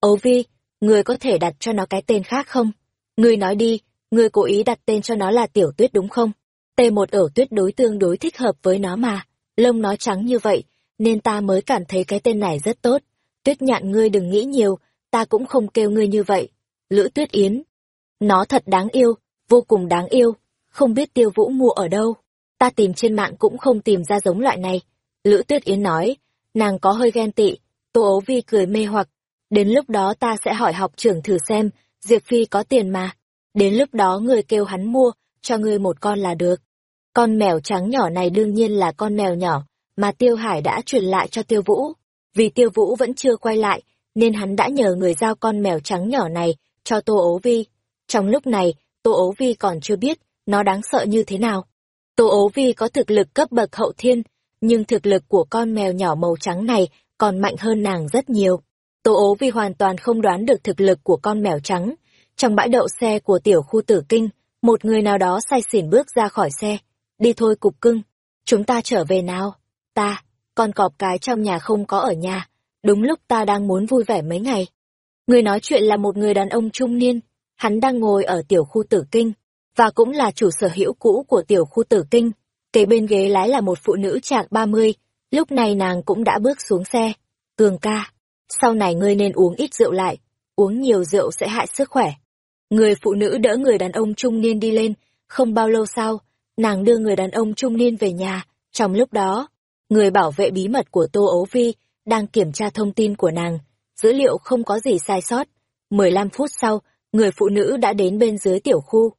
Ấu Vi, người có thể đặt cho nó cái tên khác không? Ngươi nói đi, ngươi cố ý đặt tên cho nó là Tiểu Tuyết đúng không? t một ở tuyết đối tương đối thích hợp với nó mà. Lông nó trắng như vậy, nên ta mới cảm thấy cái tên này rất tốt. Tuyết nhạn ngươi đừng nghĩ nhiều, ta cũng không kêu ngươi như vậy. Lữ Tuyết Yến. Nó thật đáng yêu, vô cùng đáng yêu. Không biết tiêu vũ mua ở đâu. Ta tìm trên mạng cũng không tìm ra giống loại này. Lữ Tuyết Yến nói, nàng có hơi ghen tị, Tô ấu vi cười mê hoặc. Đến lúc đó ta sẽ hỏi học trưởng thử xem, Diệp Phi có tiền mà. Đến lúc đó người kêu hắn mua, cho ngươi một con là được. Con mèo trắng nhỏ này đương nhiên là con mèo nhỏ, mà Tiêu Hải đã truyền lại cho Tiêu Vũ. Vì Tiêu Vũ vẫn chưa quay lại, nên hắn đã nhờ người giao con mèo trắng nhỏ này cho Tô ấu vi. Trong lúc này, Tô ấu vi còn chưa biết nó đáng sợ như thế nào. Tô ấu vi có thực lực cấp bậc hậu thiên, nhưng thực lực của con mèo nhỏ màu trắng này còn mạnh hơn nàng rất nhiều. Tô ố vi hoàn toàn không đoán được thực lực của con mèo trắng. Trong bãi đậu xe của tiểu khu tử kinh, một người nào đó say xỉn bước ra khỏi xe. Đi thôi cục cưng, chúng ta trở về nào. Ta, con cọp cái trong nhà không có ở nhà, đúng lúc ta đang muốn vui vẻ mấy ngày. Người nói chuyện là một người đàn ông trung niên, hắn đang ngồi ở tiểu khu tử kinh, và cũng là chủ sở hữu cũ của tiểu khu tử kinh. Kế bên ghế lái là một phụ nữ chạc ba mươi, lúc này nàng cũng đã bước xuống xe. Cường ca, sau này ngươi nên uống ít rượu lại, uống nhiều rượu sẽ hại sức khỏe. Người phụ nữ đỡ người đàn ông trung niên đi lên, không bao lâu sau, nàng đưa người đàn ông trung niên về nhà. Trong lúc đó, người bảo vệ bí mật của Tô Ấu Vi đang kiểm tra thông tin của nàng, dữ liệu không có gì sai sót. 15 phút sau, người phụ nữ đã đến bên dưới tiểu khu.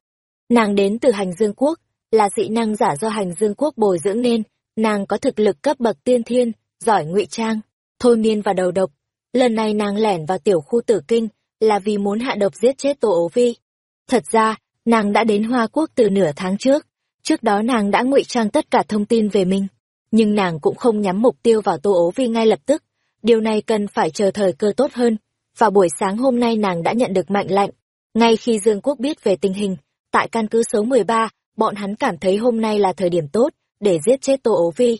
Nàng đến từ hành dương quốc, là dị năng giả do hành dương quốc bồi dưỡng nên, nàng có thực lực cấp bậc tiên thiên, giỏi ngụy trang, thôi miên và đầu độc. Lần này nàng lẻn vào tiểu khu tử kinh là vì muốn hạ độc giết chết Tô ố vi. Thật ra, nàng đã đến Hoa Quốc từ nửa tháng trước, trước đó nàng đã ngụy trang tất cả thông tin về mình. Nhưng nàng cũng không nhắm mục tiêu vào Tô ố vi ngay lập tức, điều này cần phải chờ thời cơ tốt hơn. Vào buổi sáng hôm nay nàng đã nhận được mệnh lệnh, ngay khi Dương Quốc biết về tình hình, tại căn cứ số 13, bọn hắn cảm thấy hôm nay là thời điểm tốt để giết chết Tô ố vi.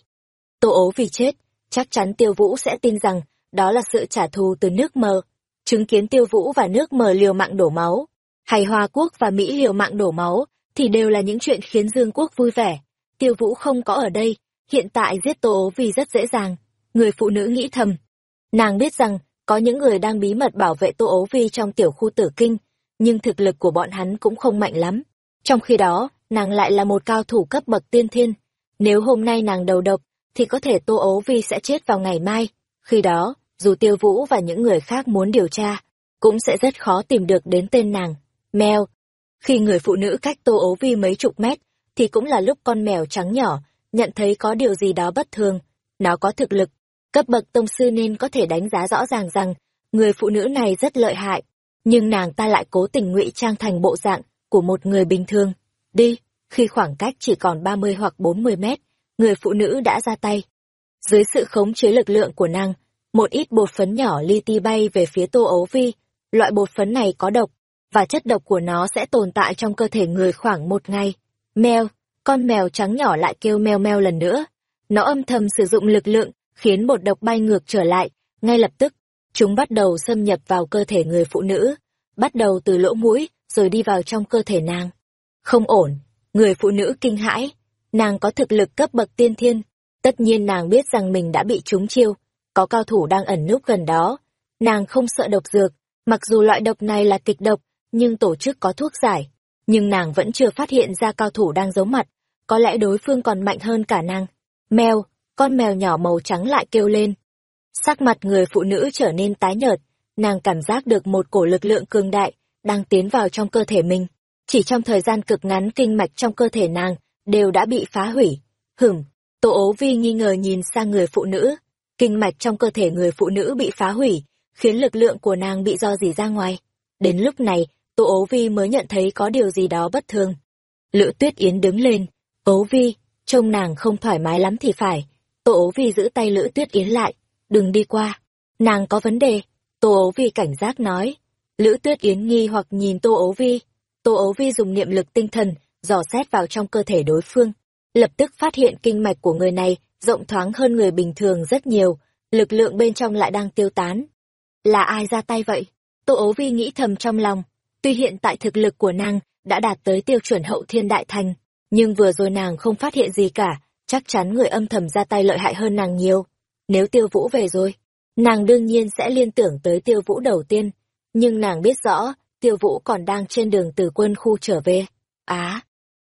Tô ố vi chết, chắc chắn Tiêu Vũ sẽ tin rằng đó là sự trả thù từ nước mờ. Chứng kiến Tiêu Vũ và nước mờ liều mạng đổ máu, hay Hoa Quốc và Mỹ liều mạng đổ máu, thì đều là những chuyện khiến Dương Quốc vui vẻ. Tiêu Vũ không có ở đây, hiện tại giết Tô ố Vi rất dễ dàng. Người phụ nữ nghĩ thầm. Nàng biết rằng, có những người đang bí mật bảo vệ Tô ố vi trong tiểu khu tử kinh, nhưng thực lực của bọn hắn cũng không mạnh lắm. Trong khi đó, nàng lại là một cao thủ cấp bậc tiên thiên. Nếu hôm nay nàng đầu độc, thì có thể Tô ấu vi sẽ chết vào ngày mai. Khi đó, dù Tiêu Vũ và những người khác muốn điều tra, cũng sẽ rất khó tìm được đến tên nàng. Mèo. Khi người phụ nữ cách Tô ấu vi mấy chục mét, thì cũng là lúc con mèo trắng nhỏ nhận thấy có điều gì đó bất thường. Nó có thực lực, cấp bậc tông sư nên có thể đánh giá rõ ràng rằng người phụ nữ này rất lợi hại, nhưng nàng ta lại cố tình ngụy trang thành bộ dạng của một người bình thường. Đi, khi khoảng cách chỉ còn 30 hoặc 40 mét, người phụ nữ đã ra tay. Dưới sự khống chế lực lượng của nàng, một ít bột phấn nhỏ li ti bay về phía tô ấu vi. Loại bột phấn này có độc, và chất độc của nó sẽ tồn tại trong cơ thể người khoảng một ngày. Mèo, con mèo trắng nhỏ lại kêu meo meo lần nữa. Nó âm thầm sử dụng lực lượng, khiến bột độc bay ngược trở lại. Ngay lập tức, chúng bắt đầu xâm nhập vào cơ thể người phụ nữ, bắt đầu từ lỗ mũi, rồi đi vào trong cơ thể nàng. Không ổn, người phụ nữ kinh hãi, nàng có thực lực cấp bậc tiên thiên, tất nhiên nàng biết rằng mình đã bị trúng chiêu, có cao thủ đang ẩn núp gần đó. Nàng không sợ độc dược, mặc dù loại độc này là kịch độc, nhưng tổ chức có thuốc giải. Nhưng nàng vẫn chưa phát hiện ra cao thủ đang giấu mặt, có lẽ đối phương còn mạnh hơn cả nàng. Mèo, con mèo nhỏ màu trắng lại kêu lên. Sắc mặt người phụ nữ trở nên tái nhợt, nàng cảm giác được một cổ lực lượng cường đại, đang tiến vào trong cơ thể mình. Chỉ trong thời gian cực ngắn kinh mạch trong cơ thể nàng, đều đã bị phá hủy. Hửm, Tô ố vi nghi ngờ nhìn sang người phụ nữ. Kinh mạch trong cơ thể người phụ nữ bị phá hủy, khiến lực lượng của nàng bị do gì ra ngoài. Đến lúc này, Tô ố vi mới nhận thấy có điều gì đó bất thường. Lữ tuyết yến đứng lên. Ố vi, trông nàng không thoải mái lắm thì phải. Tô ố vi giữ tay Lữ tuyết yến lại. Đừng đi qua. Nàng có vấn đề. Tô Ấu vi cảnh giác nói. Lữ tuyết yến nghi hoặc nhìn Tô Ấu vi. Tô Ấu vi dùng niệm lực tinh thần, dò xét vào trong cơ thể đối phương lập tức phát hiện kinh mạch của người này rộng thoáng hơn người bình thường rất nhiều, lực lượng bên trong lại đang tiêu tán. Là ai ra tay vậy? Tô Ấu vi nghĩ thầm trong lòng, tuy hiện tại thực lực của nàng đã đạt tới tiêu chuẩn hậu thiên đại thành, nhưng vừa rồi nàng không phát hiện gì cả, chắc chắn người âm thầm ra tay lợi hại hơn nàng nhiều. Nếu tiêu vũ về rồi, nàng đương nhiên sẽ liên tưởng tới tiêu vũ đầu tiên, nhưng nàng biết rõ, tiêu vũ còn đang trên đường từ quân khu trở về. Á,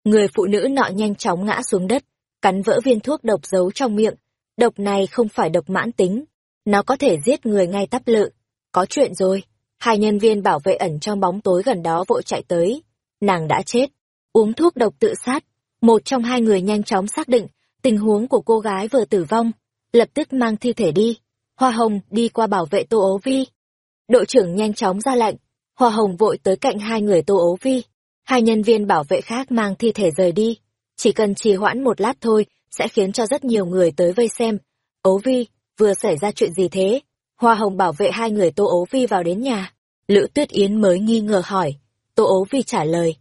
Người phụ nữ nọ nhanh chóng ngã xuống đất, cắn vỡ viên thuốc độc giấu trong miệng. Độc này không phải độc mãn tính. nó có thể giết người ngay tắp lự. Có chuyện rồi, hai nhân viên bảo vệ ẩn trong bóng tối gần đó vội chạy tới. Nàng đã chết, uống thuốc độc tự sát. Một trong hai người nhanh chóng xác định tình huống của cô gái vừa tử vong, lập tức mang thi thể đi. Hoa Hồng đi qua bảo vệ Tô Ố Vi. Đội trưởng nhanh chóng ra lệnh, Hoa Hồng vội tới cạnh hai người Tô Ố Vi. Hai nhân viên bảo vệ khác mang thi thể rời đi. Chỉ cần trì hoãn một lát thôi, sẽ khiến cho rất nhiều người tới vây xem. Ố Vi, vừa xảy ra chuyện gì thế? Hoa Hồng bảo vệ hai người Tô Ố Vi vào đến nhà. Lữ Tuyết Yến mới nghi ngờ hỏi. Tô Ố Vi trả lời.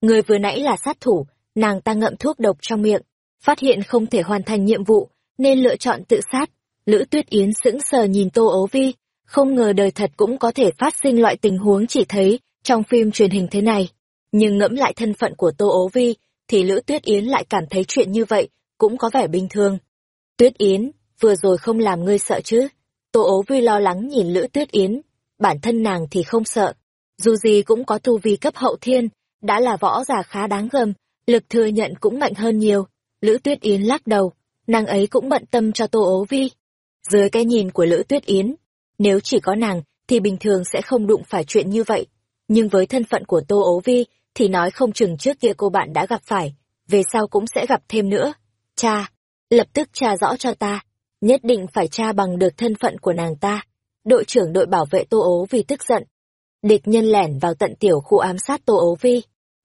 Người vừa nãy là sát thủ, nàng ta ngậm thuốc độc trong miệng. Phát hiện không thể hoàn thành nhiệm vụ, nên lựa chọn tự sát. Lữ Tuyết Yến sững sờ nhìn Tô Ố Vi, không ngờ đời thật cũng có thể phát sinh loại tình huống chỉ thấy trong phim truyền hình thế này. Nhưng ngẫm lại thân phận của Tô Ố Vi, thì Lữ Tuyết Yến lại cảm thấy chuyện như vậy cũng có vẻ bình thường. Tuyết Yến, vừa rồi không làm ngươi sợ chứ? Tô ố vi lo lắng nhìn Lữ Tuyết Yến, bản thân nàng thì không sợ. Dù gì cũng có tu vi cấp hậu thiên, đã là võ giả khá đáng gầm, lực thừa nhận cũng mạnh hơn nhiều. Lữ Tuyết Yến lắc đầu, nàng ấy cũng bận tâm cho Tô ố vi. Dưới cái nhìn của Lữ Tuyết Yến, nếu chỉ có nàng thì bình thường sẽ không đụng phải chuyện như vậy. Nhưng với thân phận của Tô ố vi thì nói không chừng trước kia cô bạn đã gặp phải, về sau cũng sẽ gặp thêm nữa. Cha, lập tức tra rõ cho ta, nhất định phải tra bằng được thân phận của nàng ta. Đội trưởng đội bảo vệ Tô Ố Vi tức giận. Địch nhân lẻn vào tận tiểu khu ám sát Tô Ố Vi.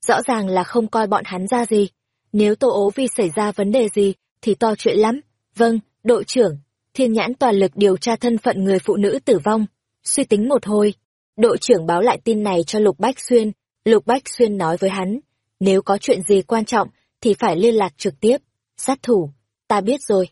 Rõ ràng là không coi bọn hắn ra gì. Nếu Tô Ố Vi xảy ra vấn đề gì, thì to chuyện lắm. Vâng, đội trưởng, thiên nhãn toàn lực điều tra thân phận người phụ nữ tử vong. Suy tính một hồi, đội trưởng báo lại tin này cho Lục Bách Xuyên. Lục Bách Xuyên nói với hắn, nếu có chuyện gì quan trọng, thì phải liên lạc trực tiếp. Sát thủ, ta biết rồi.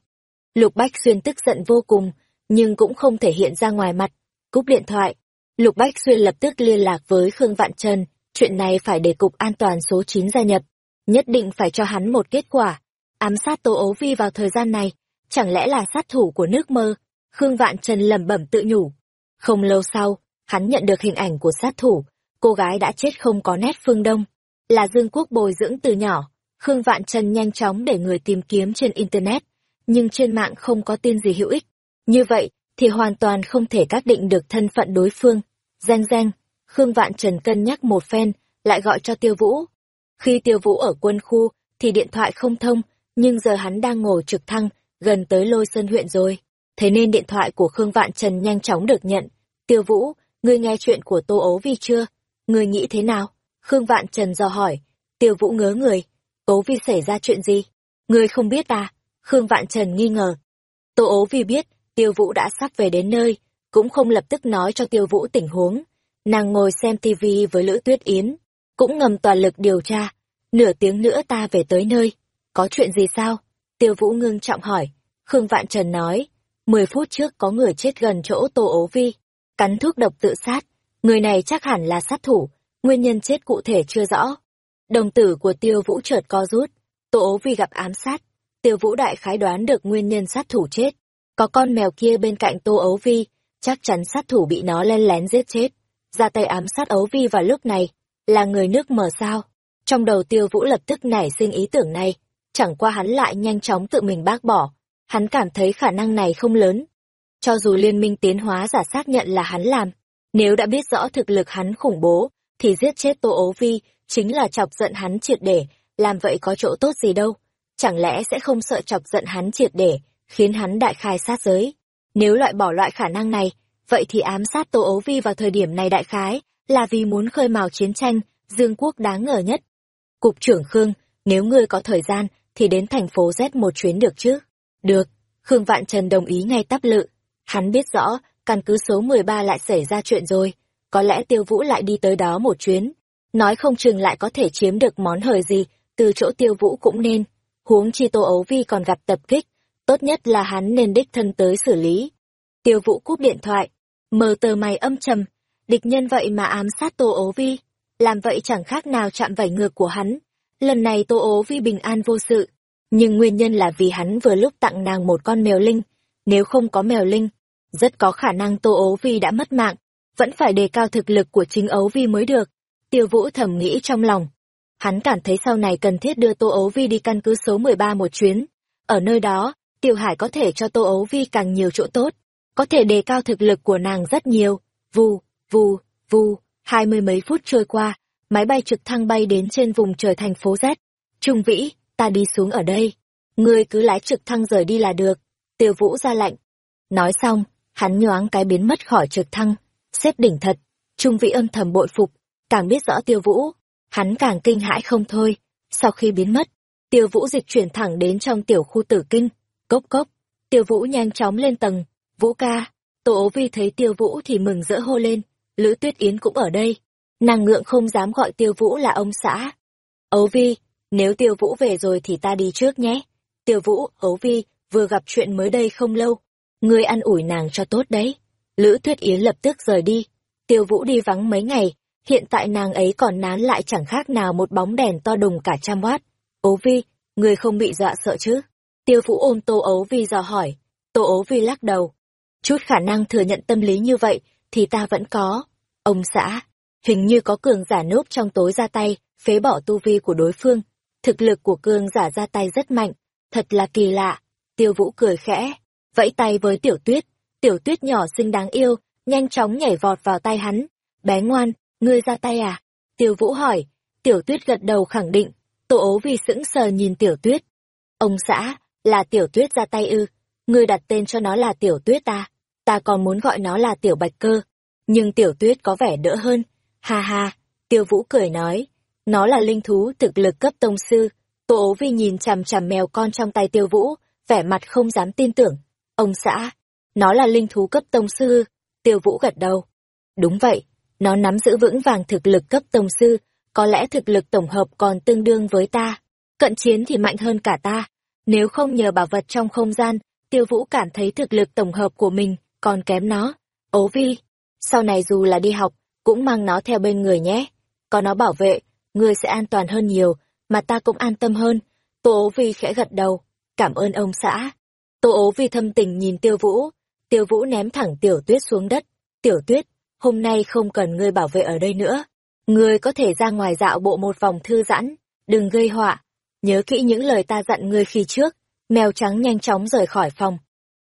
Lục Bách Xuyên tức giận vô cùng, nhưng cũng không thể hiện ra ngoài mặt. Cúp điện thoại, Lục Bách Xuyên lập tức liên lạc với Khương Vạn Trần, chuyện này phải để Cục An toàn số 9 gia nhập. Nhất định phải cho hắn một kết quả. Ám sát Tô Ấu Vi vào thời gian này, chẳng lẽ là sát thủ của nước mơ? Khương Vạn Trần lẩm bẩm tự nhủ. Không lâu sau, hắn nhận được hình ảnh của sát thủ, cô gái đã chết không có nét phương đông. Là Dương Quốc bồi dưỡng từ nhỏ, Khương Vạn Trần nhanh chóng để người tìm kiếm trên Internet, nhưng trên mạng không có tin gì hữu ích. Như vậy, thì hoàn toàn không thể xác định được thân phận đối phương. Danh danh, Khương Vạn Trần cân nhắc một phen, lại gọi cho Tiêu Vũ. Khi Tiêu Vũ ở quân khu, thì điện thoại không thông, nhưng giờ hắn đang ngồi trực thăng, gần tới lôi sơn huyện rồi. Thế nên điện thoại của Khương Vạn Trần nhanh chóng được nhận. Tiêu Vũ, ngươi nghe chuyện của Tô Ố Vi chưa? Ngươi nghĩ thế nào? Khương Vạn Trần dò hỏi. Tiêu Vũ ngớ người. Ố Vi xảy ra chuyện gì? Ngươi không biết à? Khương Vạn Trần nghi ngờ. Tô ố Vi biết, Tiêu Vũ đã sắp về đến nơi, cũng không lập tức nói cho Tiêu Vũ tình huống. Nàng ngồi xem TV với Lữ Tuyết Yến, cũng ngầm toàn lực điều tra. Nửa tiếng nữa ta về tới nơi. Có chuyện gì sao? Tiêu Vũ ngưng trọng hỏi. Khương Vạn Trần nói, mười phút trước có người chết gần chỗ Tô ố Vi, cắn thuốc độc tự sát. Người này chắc hẳn là sát thủ, nguyên nhân chết cụ thể chưa rõ. Đồng tử của Tiêu Vũ chợt co rút, Tô ố Vi gặp ám sát, Tiêu Vũ Đại khái đoán được nguyên nhân sát thủ chết. Có con mèo kia bên cạnh Tô Ấu Vi, chắc chắn sát thủ bị nó len lén giết chết. Ra tay ám sát Ấu Vi vào lúc này, là người nước mở sao. Trong đầu Tiêu Vũ lập tức nảy sinh ý tưởng này, chẳng qua hắn lại nhanh chóng tự mình bác bỏ. Hắn cảm thấy khả năng này không lớn. Cho dù liên minh tiến hóa giả xác nhận là hắn làm, nếu đã biết rõ thực lực hắn khủng bố, thì giết chết Tô ố Vi chính là chọc giận hắn triệt để, làm vậy có chỗ tốt gì đâu chẳng lẽ sẽ không sợ chọc giận hắn triệt để, khiến hắn đại khai sát giới. Nếu loại bỏ loại khả năng này, vậy thì ám sát Tô ố Vi vào thời điểm này đại khái, là vì muốn khơi mào chiến tranh, Dương quốc đáng ngờ nhất. Cục trưởng Khương, nếu ngươi có thời gian, thì đến thành phố Z một chuyến được chứ? Được, Khương Vạn Trần đồng ý ngay tắp lự. Hắn biết rõ, căn cứ số 13 lại xảy ra chuyện rồi, có lẽ Tiêu Vũ lại đi tới đó một chuyến. Nói không chừng lại có thể chiếm được món hời gì, từ chỗ Tiêu Vũ cũng nên huống chi Tô Ấu Vi còn gặp tập kích, tốt nhất là hắn nên đích thân tới xử lý. Tiêu Vũ cúp điện thoại, mờ tờ mày âm trầm, địch nhân vậy mà ám sát Tô Ấu Vi, làm vậy chẳng khác nào chạm vảy ngược của hắn. Lần này Tô Ấu Vi bình an vô sự, nhưng nguyên nhân là vì hắn vừa lúc tặng nàng một con mèo linh, nếu không có mèo linh, rất có khả năng Tô Ấu Vi đã mất mạng, vẫn phải đề cao thực lực của chính Ấu Vi mới được. Tiêu Vũ thầm nghĩ trong lòng, Hắn cảm thấy sau này cần thiết đưa Tô Ấu Vi đi căn cứ số 13 một chuyến. Ở nơi đó, tiêu Hải có thể cho Tô Ấu Vi càng nhiều chỗ tốt. có thể đề cao thực lực của nàng rất nhiều. Vù, vù, vù, hai mươi mấy phút trôi qua, máy bay trực thăng bay đến trên vùng trời thành phố Z. Trung Vĩ, ta đi xuống ở đây. Ngươi cứ lái trực thăng rời đi là được. Tiêu Vũ ra lệnh. Nói xong, hắn nhoáng cái biến mất khỏi trực thăng. Xếp đỉnh thật. Trung Vĩ âm thầm bội phục. Càng biết rõ Tiêu Vũ, hắn càng kinh hãi không thôi. Sau khi biến mất, Tiêu Vũ dịch chuyển thẳng đến trong tiểu khu tử kinh. Cốc cốc. Tiêu Vũ nhanh chóng lên tầng. Vũ ca. Tổ ố vi thấy Tiêu Vũ thì mừng rỡ hô lên. Lữ Tuyết Yến cũng ở đây. Nàng ngượng không dám gọi Tiêu Vũ là ông xã. Ấu vi, nếu Tiêu Vũ về rồi thì ta đi trước nhé. Tiêu Vũ, Ấu vi, vừa gặp chuyện mới đây không lâu. Ngươi ăn ủi nàng cho tốt đấy. Lữ Tuyết Yến lập tức rời đi. Tiêu Vũ đi vắng mấy ngày, hiện tại nàng ấy còn nán lại chẳng khác nào một bóng đèn to đùng cả trăm watt. Ấu vi, ngươi không bị dọa sợ chứ? Tiêu Vũ ôm Tô Ấu vi dò hỏi. Tô Ấu vi lắc đầu. Chút khả năng thừa nhận tâm lý như vậy thì ta vẫn có. Ông xã, hình như có cường giả núp trong tối ra tay, phế bỏ tu vi của đối phương. Thực lực của cường giả ra tay rất mạnh, thật là kỳ lạ. Tiêu Vũ cười khẽ, vẫy tay với tiểu tuyết. Tiểu tuyết nhỏ xinh đáng yêu, nhanh chóng nhảy vọt vào tay hắn. Bé ngoan, ngươi ra tay à? Tiêu Vũ hỏi. Tiểu tuyết gật đầu khẳng định. Tổ ố vì sững sờ nhìn tiểu tuyết. Ông xã, là tiểu tuyết ra tay ư. Ngươi đặt tên cho nó là tiểu tuyết ta. Ta còn muốn gọi nó là tiểu bạch cơ. Nhưng tiểu tuyết có vẻ đỡ hơn. Ha ha, tiêu vũ cười nói. Nó là linh thú thực lực cấp tông sư. Tô ố vi nhìn chằm chằm mèo con trong tay tiêu vũ, vẻ mặt không dám tin tưởng. Ông xã, nó là linh thú cấp tông sư. Tiêu vũ gật đầu. Đúng vậy, nó nắm giữ vững vàng thực lực cấp tông sư, có lẽ thực lực tổng hợp còn tương đương với ta. Cận chiến thì mạnh hơn cả ta. Nếu không nhờ bảo vật trong không gian, tiêu vũ cảm thấy thực lực tổng hợp của mình còn kém nó. Ố vi, sau này dù là đi học, cũng mang nó theo bên người nhé. Có nó bảo vệ, ngươi sẽ an toàn hơn nhiều, mà ta cũng an tâm hơn. Tô ố vi khẽ gật đầu, cảm ơn ông xã. Tô ố vi thâm tình nhìn tiêu vũ, tiêu vũ ném thẳng tiểu tuyết xuống đất. Tiểu tuyết, hôm nay không cần ngươi bảo vệ ở đây nữa. Ngươi có thể ra ngoài dạo bộ một vòng thư giãn, đừng gây họa. Nhớ kỹ những lời ta dặn ngươi khi trước. Mèo trắng nhanh chóng rời khỏi phòng.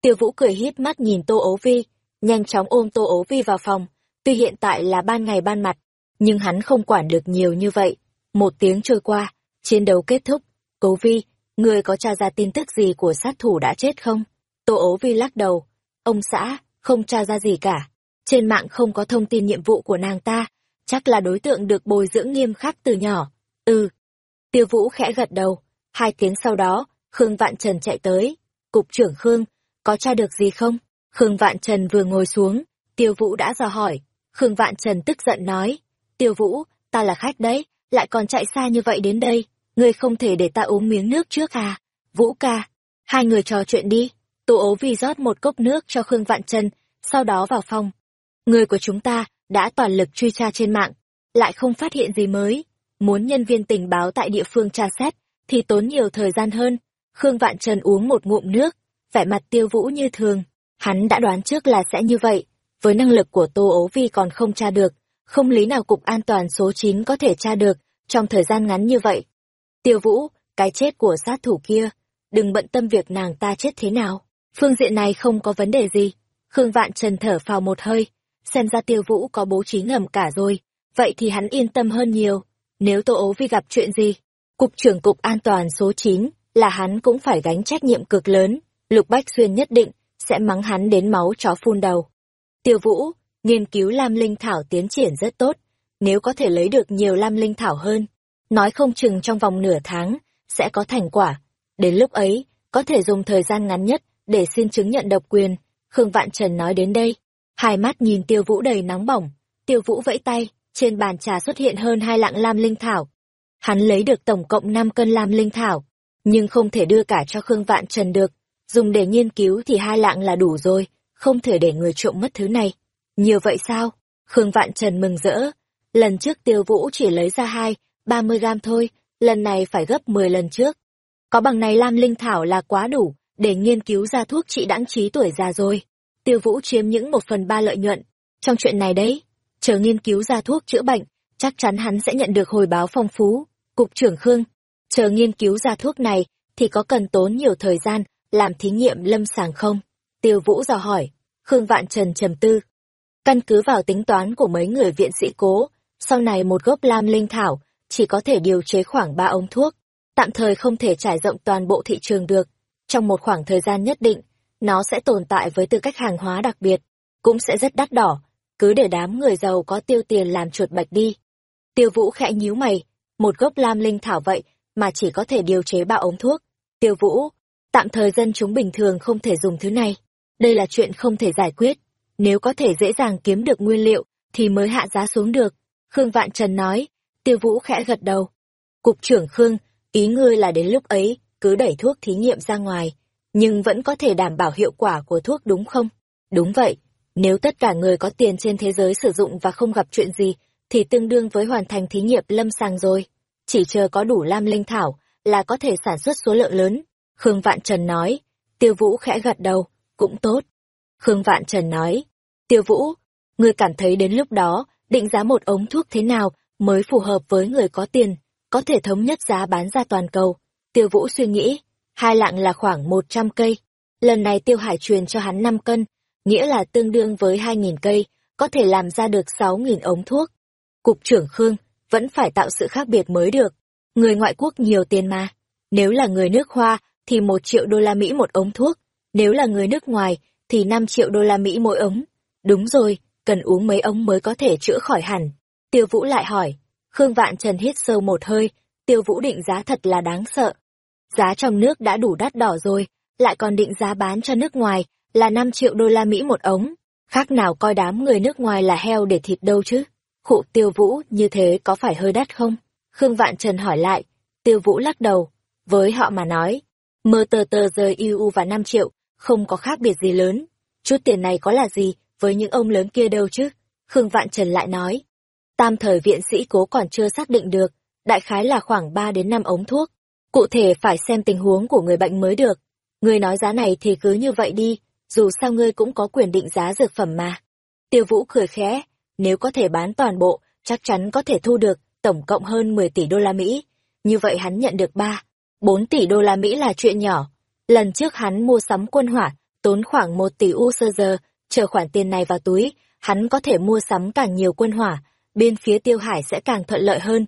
Tiêu vũ cười híp mắt nhìn tô ố vi, nhanh chóng ôm Tô Ố Vi vào phòng. Tuy hiện tại là ban ngày ban mặt, nhưng hắn không quản được nhiều như vậy. Một tiếng trôi qua, chiến đấu kết thúc. Cố Vi, người có tra ra tin tức gì của sát thủ đã chết không? Tô Ố Vi lắc đầu. Ông xã, không tra ra gì cả. Trên mạng không có thông tin nhiệm vụ của nàng ta. Chắc là đối tượng được bồi dưỡng nghiêm khắc từ nhỏ. Ừ. Tiêu Vũ khẽ gật đầu. Hai tiếng sau đó, Khương Vạn Trần chạy tới. Cục trưởng Khương, có tra được gì không? Khương Vạn Trần vừa ngồi xuống, Tiêu Vũ đã dò hỏi. Khương Vạn Trần tức giận nói, Tiêu Vũ, ta là khách đấy, lại còn chạy xa như vậy đến đây, ngươi không thể để ta uống miếng nước trước à? Vũ ca, hai người trò chuyện đi. Tô ố vi rót một cốc nước cho Khương Vạn Trần, sau đó vào phòng. Người của chúng ta đã toàn lực truy tra trên mạng, lại không phát hiện gì mới. Muốn nhân viên tình báo tại địa phương tra xét, thì tốn nhiều thời gian hơn. Khương Vạn Trần uống một ngụm nước, vẻ mặt tiêu vũ như thường. Hắn đã đoán trước là sẽ như vậy, với năng lực của Tô Ố Vi còn không tra được, không lý nào Cục An toàn số 9 có thể tra được trong thời gian ngắn như vậy. Tiêu Vũ, cái chết của sát thủ kia, đừng bận tâm việc nàng ta chết thế nào. Phương diện này không có vấn đề gì. Khương Vạn Trần thở phào một hơi, xem ra Tiêu Vũ có bố trí ngầm cả rồi, vậy thì hắn yên tâm hơn nhiều. Nếu Tô Ố Vi gặp chuyện gì, Cục trưởng Cục An toàn số 9 là hắn cũng phải gánh trách nhiệm cực lớn, Lục Bách Xuyên nhất định sẽ mắng hắn đến máu chó phun đầu. Tiêu Vũ, nghiên cứu Lam Linh Thảo tiến triển rất tốt, nếu có thể lấy được nhiều Lam Linh Thảo hơn, nói không chừng trong vòng nửa tháng, sẽ có thành quả. Đến lúc ấy, có thể dùng thời gian ngắn nhất để xin chứng nhận độc quyền. Khương Vạn Trần nói đến đây, hai mắt nhìn Tiêu Vũ đầy nóng bỏng. Tiêu Vũ vẫy tay, trên bàn trà xuất hiện hơn hai lạng Lam Linh Thảo. Hắn lấy được tổng cộng 5 cân Lam Linh Thảo, nhưng không thể đưa cả cho Khương Vạn Trần được, dùng để nghiên cứu thì hai lạng là đủ rồi, không thể để người trộm mất thứ này. Nhiều vậy sao? Khương Vạn Trần mừng rỡ. Lần trước tiêu vũ chỉ lấy ra hai, ba mươi gram thôi, lần này phải gấp mười lần trước. Có bằng này Lam Linh Thảo là quá đủ, để nghiên cứu ra thuốc trị đãng trí tuổi già rồi. Tiêu vũ chiếm những một phần ba lợi nhuận. Trong chuyện này đấy, chờ nghiên cứu ra thuốc chữa bệnh, chắc chắn hắn sẽ nhận được hồi báo phong phú. Cục trưởng Khương, chờ nghiên cứu ra thuốc này, thì có cần tốn nhiều thời gian làm thí nghiệm lâm sàng không? Tiêu Vũ dò hỏi. Khương Vạn Trần trầm tư. Căn cứ vào tính toán của mấy người viện sĩ cố, sau này một gốc lam linh thảo chỉ có thể điều chế khoảng ba ống thuốc, tạm thời không thể trải rộng toàn bộ thị trường được. Trong một khoảng thời gian nhất định, nó sẽ tồn tại với tư cách hàng hóa đặc biệt, cũng sẽ rất đắt đỏ, cứ để đám người giàu có tiêu tiền làm chuột bạch đi. Tiêu Vũ khẽ nhíu mày, một gốc lam linh thảo vậy mà chỉ có thể điều chế ba ống thuốc. Tiêu Vũ, tạm thời dân chúng bình thường không thể dùng thứ này. Đây là chuyện không thể giải quyết. Nếu có thể dễ dàng kiếm được nguyên liệu, thì mới hạ giá xuống được. Khương Vạn Trần nói, Tiêu Vũ khẽ gật đầu. Cục trưởng Khương, ý ngươi là đến lúc ấy, cứ đẩy thuốc thí nghiệm ra ngoài, nhưng vẫn có thể đảm bảo hiệu quả của thuốc đúng không? Đúng vậy, nếu tất cả người có tiền trên thế giới sử dụng và không gặp chuyện gì, thì tương đương với hoàn thành thí nghiệm lâm sàng rồi. Chỉ chờ có đủ lam linh thảo là có thể sản xuất số lượng lớn. Khương Vạn Trần nói, Tiêu Vũ khẽ gật đầu, cũng tốt. Khương Vạn Trần nói, Tiêu Vũ, ngươi cảm thấy đến lúc đó, định giá một ống thuốc thế nào mới phù hợp với người có tiền, có thể thống nhất giá bán ra toàn cầu. Tiêu Vũ suy nghĩ, hai lạng là khoảng một trăm cây. Lần này Tiêu Hải truyền cho hắn năm cân, nghĩa là tương đương với hai nghìn cây, có thể làm ra được sáu nghìn ống thuốc. Cục trưởng Khương, vẫn phải tạo sự khác biệt mới được. Người ngoại quốc nhiều tiền mà. Nếu là người nước Hoa, thì một triệu đô la Mỹ một ống thuốc. Nếu là người nước ngoài, thì năm triệu đô la Mỹ mỗi ống. Đúng rồi, cần uống mấy ống mới có thể chữa khỏi hẳn. Tiêu Vũ lại hỏi. Khương Vạn Trần hít sâu một hơi, Tiêu Vũ định giá thật là đáng sợ. Giá trong nước đã đủ đắt đỏ rồi, lại còn định giá bán cho nước ngoài, là 5 triệu đô la Mỹ một ống. Khác nào coi đám người nước ngoài là heo để thịt đâu chứ? Khụ tiêu vũ như thế có phải hơi đắt không? Khương Vạn Trần hỏi lại. Tiêu vũ lắc đầu. Với họ mà nói, mơ tờ tờ rời EU và 5 triệu, không có khác biệt gì lớn. Chút tiền này có là gì với những ông lớn kia đâu chứ? Khương Vạn Trần lại nói. Tam thời viện sĩ cố còn chưa xác định được, đại khái là khoảng 3 đến 5 ống thuốc. Cụ thể phải xem tình huống của người bệnh mới được. Người nói giá này thì cứ như vậy đi, dù sao ngươi cũng có quyền định giá dược phẩm mà. Tiêu Vũ cười khẽ, nếu có thể bán toàn bộ, chắc chắn có thể thu được tổng cộng hơn 10 tỷ đô la Mỹ. Như vậy hắn nhận được 3, 4 tỷ đô la Mỹ là chuyện nhỏ. Lần trước hắn mua sắm quân hỏa, tốn khoảng 1 tỷ USD, chờ khoản tiền này vào túi, hắn có thể mua sắm càng nhiều quân hỏa, bên phía tiêu hải sẽ càng thuận lợi hơn.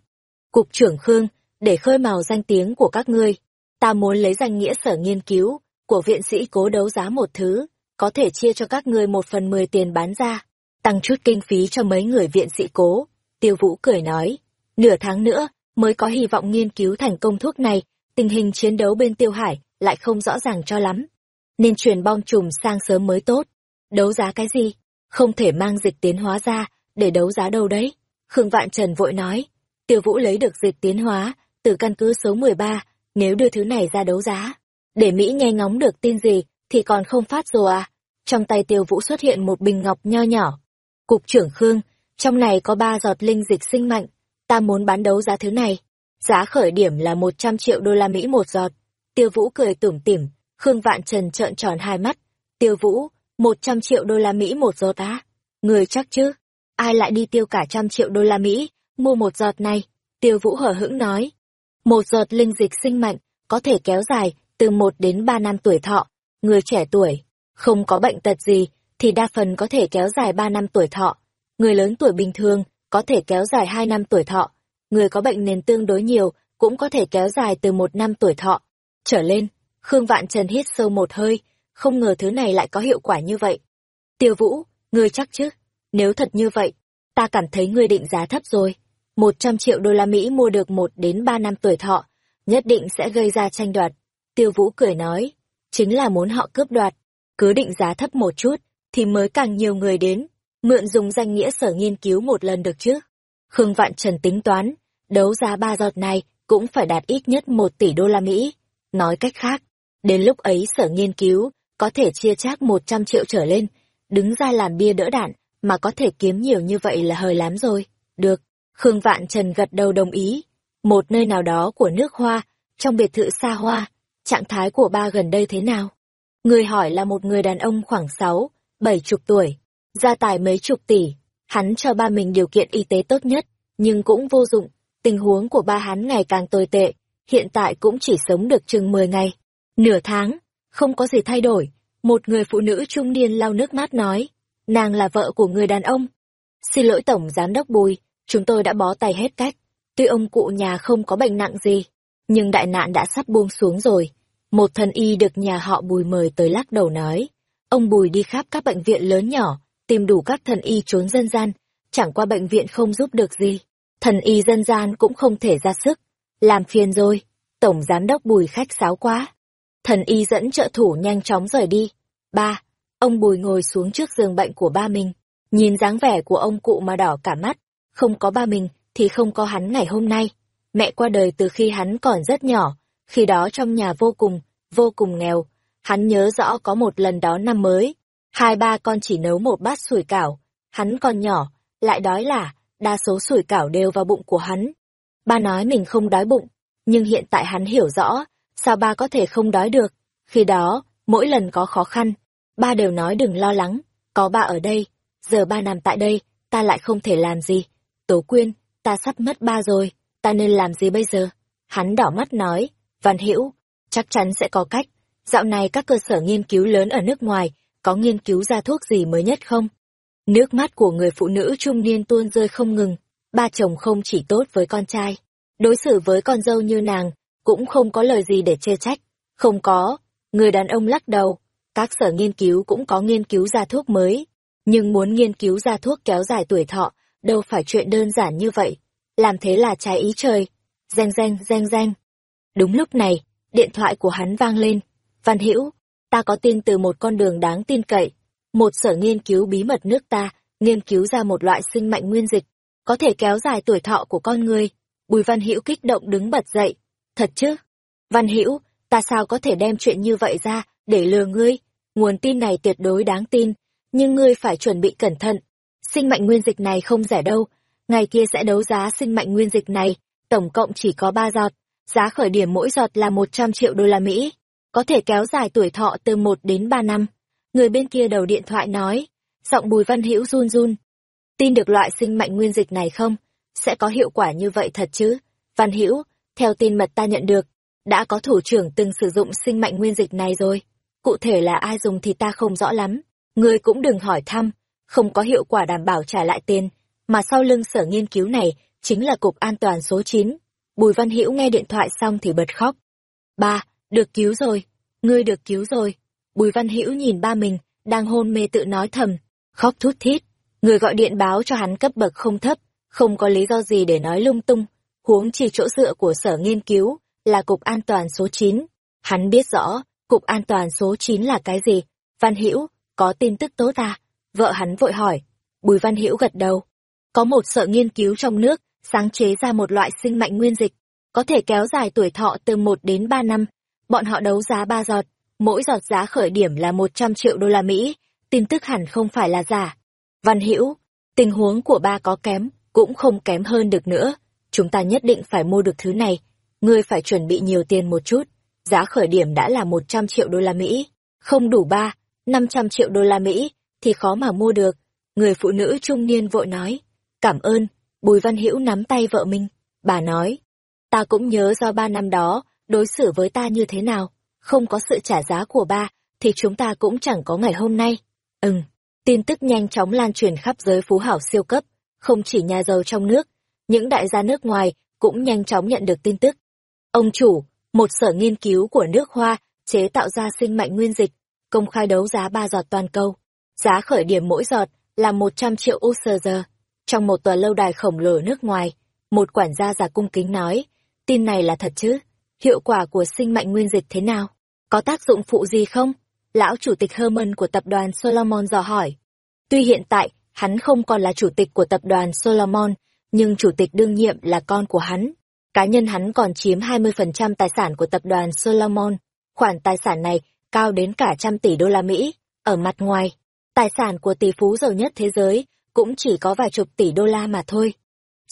Cục trưởng Khương, để khơi mào danh tiếng của các ngươi, ta muốn lấy danh nghĩa sở nghiên cứu của viện sĩ cố đấu giá một thứ, có thể chia cho các ngươi một phần mười tiền bán ra, tăng chút kinh phí cho mấy người viện sĩ cố. Tiêu Vũ cười nói, nửa tháng nữa mới có hy vọng nghiên cứu thành công thuốc này, tình hình chiến đấu bên Tiêu Hải lại không rõ ràng cho lắm. Nên truyền bom chùm sang sớm mới tốt. Đấu giá cái gì? Không thể mang dịch tiến hóa ra, để đấu giá đâu đấy. Khương Vạn Trần vội nói, Tiêu Vũ lấy được dịch tiến hóa, từ căn cứ số 13, nếu đưa thứ này ra đấu giá. Để Mỹ nghe ngóng được tin gì, thì còn không phát rồi à? Trong tay tiêu vũ xuất hiện một bình ngọc nho nhỏ. Cục trưởng Khương, trong này có ba giọt linh dịch sinh mạnh, ta muốn bán đấu giá thứ này. Giá khởi điểm là một trăm triệu đô la Mỹ một giọt. Tiêu vũ cười tủm tỉm, Khương Vạn Trần trợn tròn hai mắt. Tiêu vũ, một trăm triệu đô la Mỹ một giọt á? Người chắc chứ? Ai lại đi tiêu cả trăm triệu đô la Mỹ, mua một giọt này? Tiêu vũ hở hững nói. Một giọt linh dịch sinh mạnh, có thể kéo dài từ một đến ba năm tuổi thọ, người trẻ tuổi, không có bệnh tật gì, thì đa phần có thể kéo dài ba năm tuổi thọ. Người lớn tuổi bình thường có thể kéo dài hai năm tuổi thọ. Người có bệnh nền tương đối nhiều cũng có thể kéo dài từ một năm tuổi thọ. Trở lên, Khương Vạn Trần hít sâu một hơi, không ngờ thứ này lại có hiệu quả như vậy. Tiêu Vũ, ngươi chắc chứ? Nếu thật như vậy, ta cảm thấy ngươi định giá thấp rồi. Một trăm triệu đô la Mỹ mua được một đến ba năm tuổi thọ, nhất định sẽ gây ra tranh đoạt. Tiêu Vũ cười nói, chính là muốn họ cướp đoạt, cứ định giá thấp một chút, thì mới càng nhiều người đến, mượn dùng danh nghĩa sở nghiên cứu một lần được chứ. Khương Vạn Trần tính toán, đấu giá ba giọt này cũng phải đạt ít nhất một tỷ đô la Mỹ. Nói cách khác, đến lúc ấy sở nghiên cứu có thể chia chác một trăm triệu trở lên, đứng ra làm bia đỡ đạn, mà có thể kiếm nhiều như vậy là hơi lắm rồi. Được, Khương Vạn Trần gật đầu đồng ý. Một nơi nào đó của nước Hoa, trong biệt thự xa hoa, trạng thái của ba gần đây thế nào? Người hỏi là một người đàn ông khoảng sáu, bảy chục tuổi, gia tài mấy chục tỷ. Hắn cho ba mình điều kiện y tế tốt nhất, nhưng cũng vô dụng. Tình huống của ba hắn ngày càng tồi tệ, hiện tại cũng chỉ sống được chừng mười ngày. Nửa tháng, không có gì thay đổi. Một người phụ nữ trung niên lau nước mắt nói, nàng là vợ của người đàn ông. Xin lỗi Tổng Giám đốc Bùi, chúng tôi đã bó tay hết cách. Tuy ông cụ nhà không có bệnh nặng gì, nhưng đại nạn đã sắp buông xuống rồi. Một thần y được nhà họ Bùi mời tới lắc đầu nói. Ông Bùi đi khắp các bệnh viện lớn nhỏ, tìm đủ các thần y trốn dân gian, chẳng qua bệnh viện không giúp được gì. Thần y dân gian cũng không thể ra sức. Làm phiền rồi, Tổng Giám đốc Bùi khách sáo quá. Thần y dẫn trợ thủ nhanh chóng rời đi. Ba, ông Bùi ngồi xuống trước giường bệnh của ba mình, nhìn dáng vẻ của ông cụ mà đỏ cả mắt. Không có ba mình, thì không có hắn ngày hôm nay. Mẹ qua đời từ khi hắn còn rất nhỏ, khi đó trong nhà vô cùng, vô cùng nghèo. Hắn nhớ rõ có một lần đó năm mới, hai ba con chỉ nấu một bát sủi cảo. Hắn còn nhỏ, lại đói là, đa số sủi cảo đều vào bụng của hắn. Ba nói mình không đói bụng, nhưng hiện tại hắn hiểu rõ, sao ba có thể không đói được. Khi đó, mỗi lần có khó khăn, ba đều nói đừng lo lắng, có ba ở đây, giờ ba nằm tại đây, ta lại không thể làm gì. Tố Quyên, ta sắp mất ba rồi, ta nên làm gì bây giờ? Hắn đỏ mắt nói, Văn Hữu chắc chắn sẽ có cách. Dạo này các cơ sở nghiên cứu lớn ở nước ngoài có nghiên cứu ra thuốc gì mới nhất không? Nước mắt của người phụ nữ trung niên tuôn rơi không ngừng, ba chồng không chỉ tốt với con trai, đối xử với con dâu như nàng, cũng không có lời gì để chê trách. Không có, người đàn ông lắc đầu, các sở nghiên cứu cũng có nghiên cứu ra thuốc mới, nhưng muốn nghiên cứu ra thuốc kéo dài tuổi thọ, đâu phải chuyện đơn giản như vậy. Làm thế là trái ý trời. Danh danh, danh danh. Đúng lúc này, điện thoại của hắn vang lên. Văn Hữu ta có tin từ một con đường đáng tin cậy. Một sở nghiên cứu bí mật nước ta, nghiên cứu ra một loại sinh mạnh nguyên dịch, có thể kéo dài tuổi thọ của con người. Bùi Văn Hữu kích động đứng bật dậy. Thật chứ? Văn Hữu ta sao có thể đem chuyện như vậy ra, để lừa ngươi? Nguồn tin này tuyệt đối đáng tin, nhưng ngươi phải chuẩn bị cẩn thận. Sinh mệnh nguyên dịch này không rẻ đâu, ngày kia sẽ đấu giá sinh mệnh nguyên dịch này, tổng cộng chỉ có ba giọt, giá khởi điểm mỗi giọt là 100 triệu đô la Mỹ, có thể kéo dài tuổi thọ từ 1 đến 3 năm. Người bên kia đầu điện thoại nói, giọng Bùi Văn Hữu run run. Tin được loại sinh mạnh nguyên dịch này không? Sẽ có hiệu quả như vậy thật chứ? Văn Hữu, theo tin mật ta nhận được, đã có thủ trưởng từng sử dụng sinh mạnh nguyên dịch này rồi. Cụ thể là ai dùng thì ta không rõ lắm. Người cũng đừng hỏi thăm, không có hiệu quả đảm bảo trả lại tiền, mà sau lưng sở nghiên cứu này chính là Cục An toàn số 9. Bùi Văn Hữu nghe điện thoại xong thì bật khóc. Ba, được cứu rồi, ngươi được cứu rồi. Bùi Văn Hữu nhìn ba mình, đang hôn mê tự nói thầm, khóc thút thít. Người gọi điện báo cho hắn cấp bậc không thấp, không có lý do gì để nói lung tung, huống chỉ chỗ dựa của sở nghiên cứu, là Cục An toàn số 9. Hắn biết rõ, Cục An toàn số 9 là cái gì. Văn Hữu có tin tức tố ta. À? Vợ hắn vội hỏi. Bùi Văn Hữu gật đầu. Có một sở nghiên cứu trong nước, sáng chế ra một loại sinh mạnh nguyên dịch, có thể kéo dài tuổi thọ từ 1 đến 3 năm. Bọn họ đấu giá 3 giọt, mỗi giọt giá khởi điểm là 100 triệu đô la Mỹ, tin tức hẳn không phải là giả. Văn Hữu, tình huống của ba có kém, cũng không kém hơn được nữa. Chúng ta nhất định phải mua được thứ này. Ngươi phải chuẩn bị nhiều tiền một chút. Giá khởi điểm đã là 100 triệu đô la Mỹ. Không đủ ba, 500 triệu đô la Mỹ, thì khó mà mua được. Người phụ nữ trung niên vội nói. Cảm ơn, Bùi Văn Hữu nắm tay vợ mình. Bà nói. Ta cũng nhớ do ba năm đó, đối xử với ta như thế nào. Không có sự trả giá của ba, thì chúng ta cũng chẳng có ngày hôm nay. Ừm, tin tức nhanh chóng lan truyền khắp giới phú hảo siêu cấp. Không chỉ nhà giàu trong nước, những đại gia nước ngoài cũng nhanh chóng nhận được tin tức. Ông chủ, một sở nghiên cứu của nước Hoa, chế tạo ra sinh mạnh nguyên dịch, công khai đấu giá ba giọt toàn cầu. Giá khởi điểm mỗi giọt là 100 triệu USD. Trong một tòa lâu đài khổng lồ nước ngoài, một quản gia già cung kính nói, tin này là thật chứ? Hiệu quả của sinh mạnh nguyên dịch thế nào? Có tác dụng phụ gì không? Lão chủ tịch Herman của tập đoàn Solomon dò hỏi. Tuy hiện tại, hắn không còn là chủ tịch của tập đoàn Solomon, nhưng chủ tịch đương nhiệm là con của hắn. Cá nhân hắn còn chiếm 20% tài sản của tập đoàn Solomon. Khoản tài sản này cao đến cả trăm tỷ đô la Mỹ. Ở mặt ngoài, tài sản của tỷ phú giàu nhất thế giới cũng chỉ có vài chục tỷ đô la mà thôi.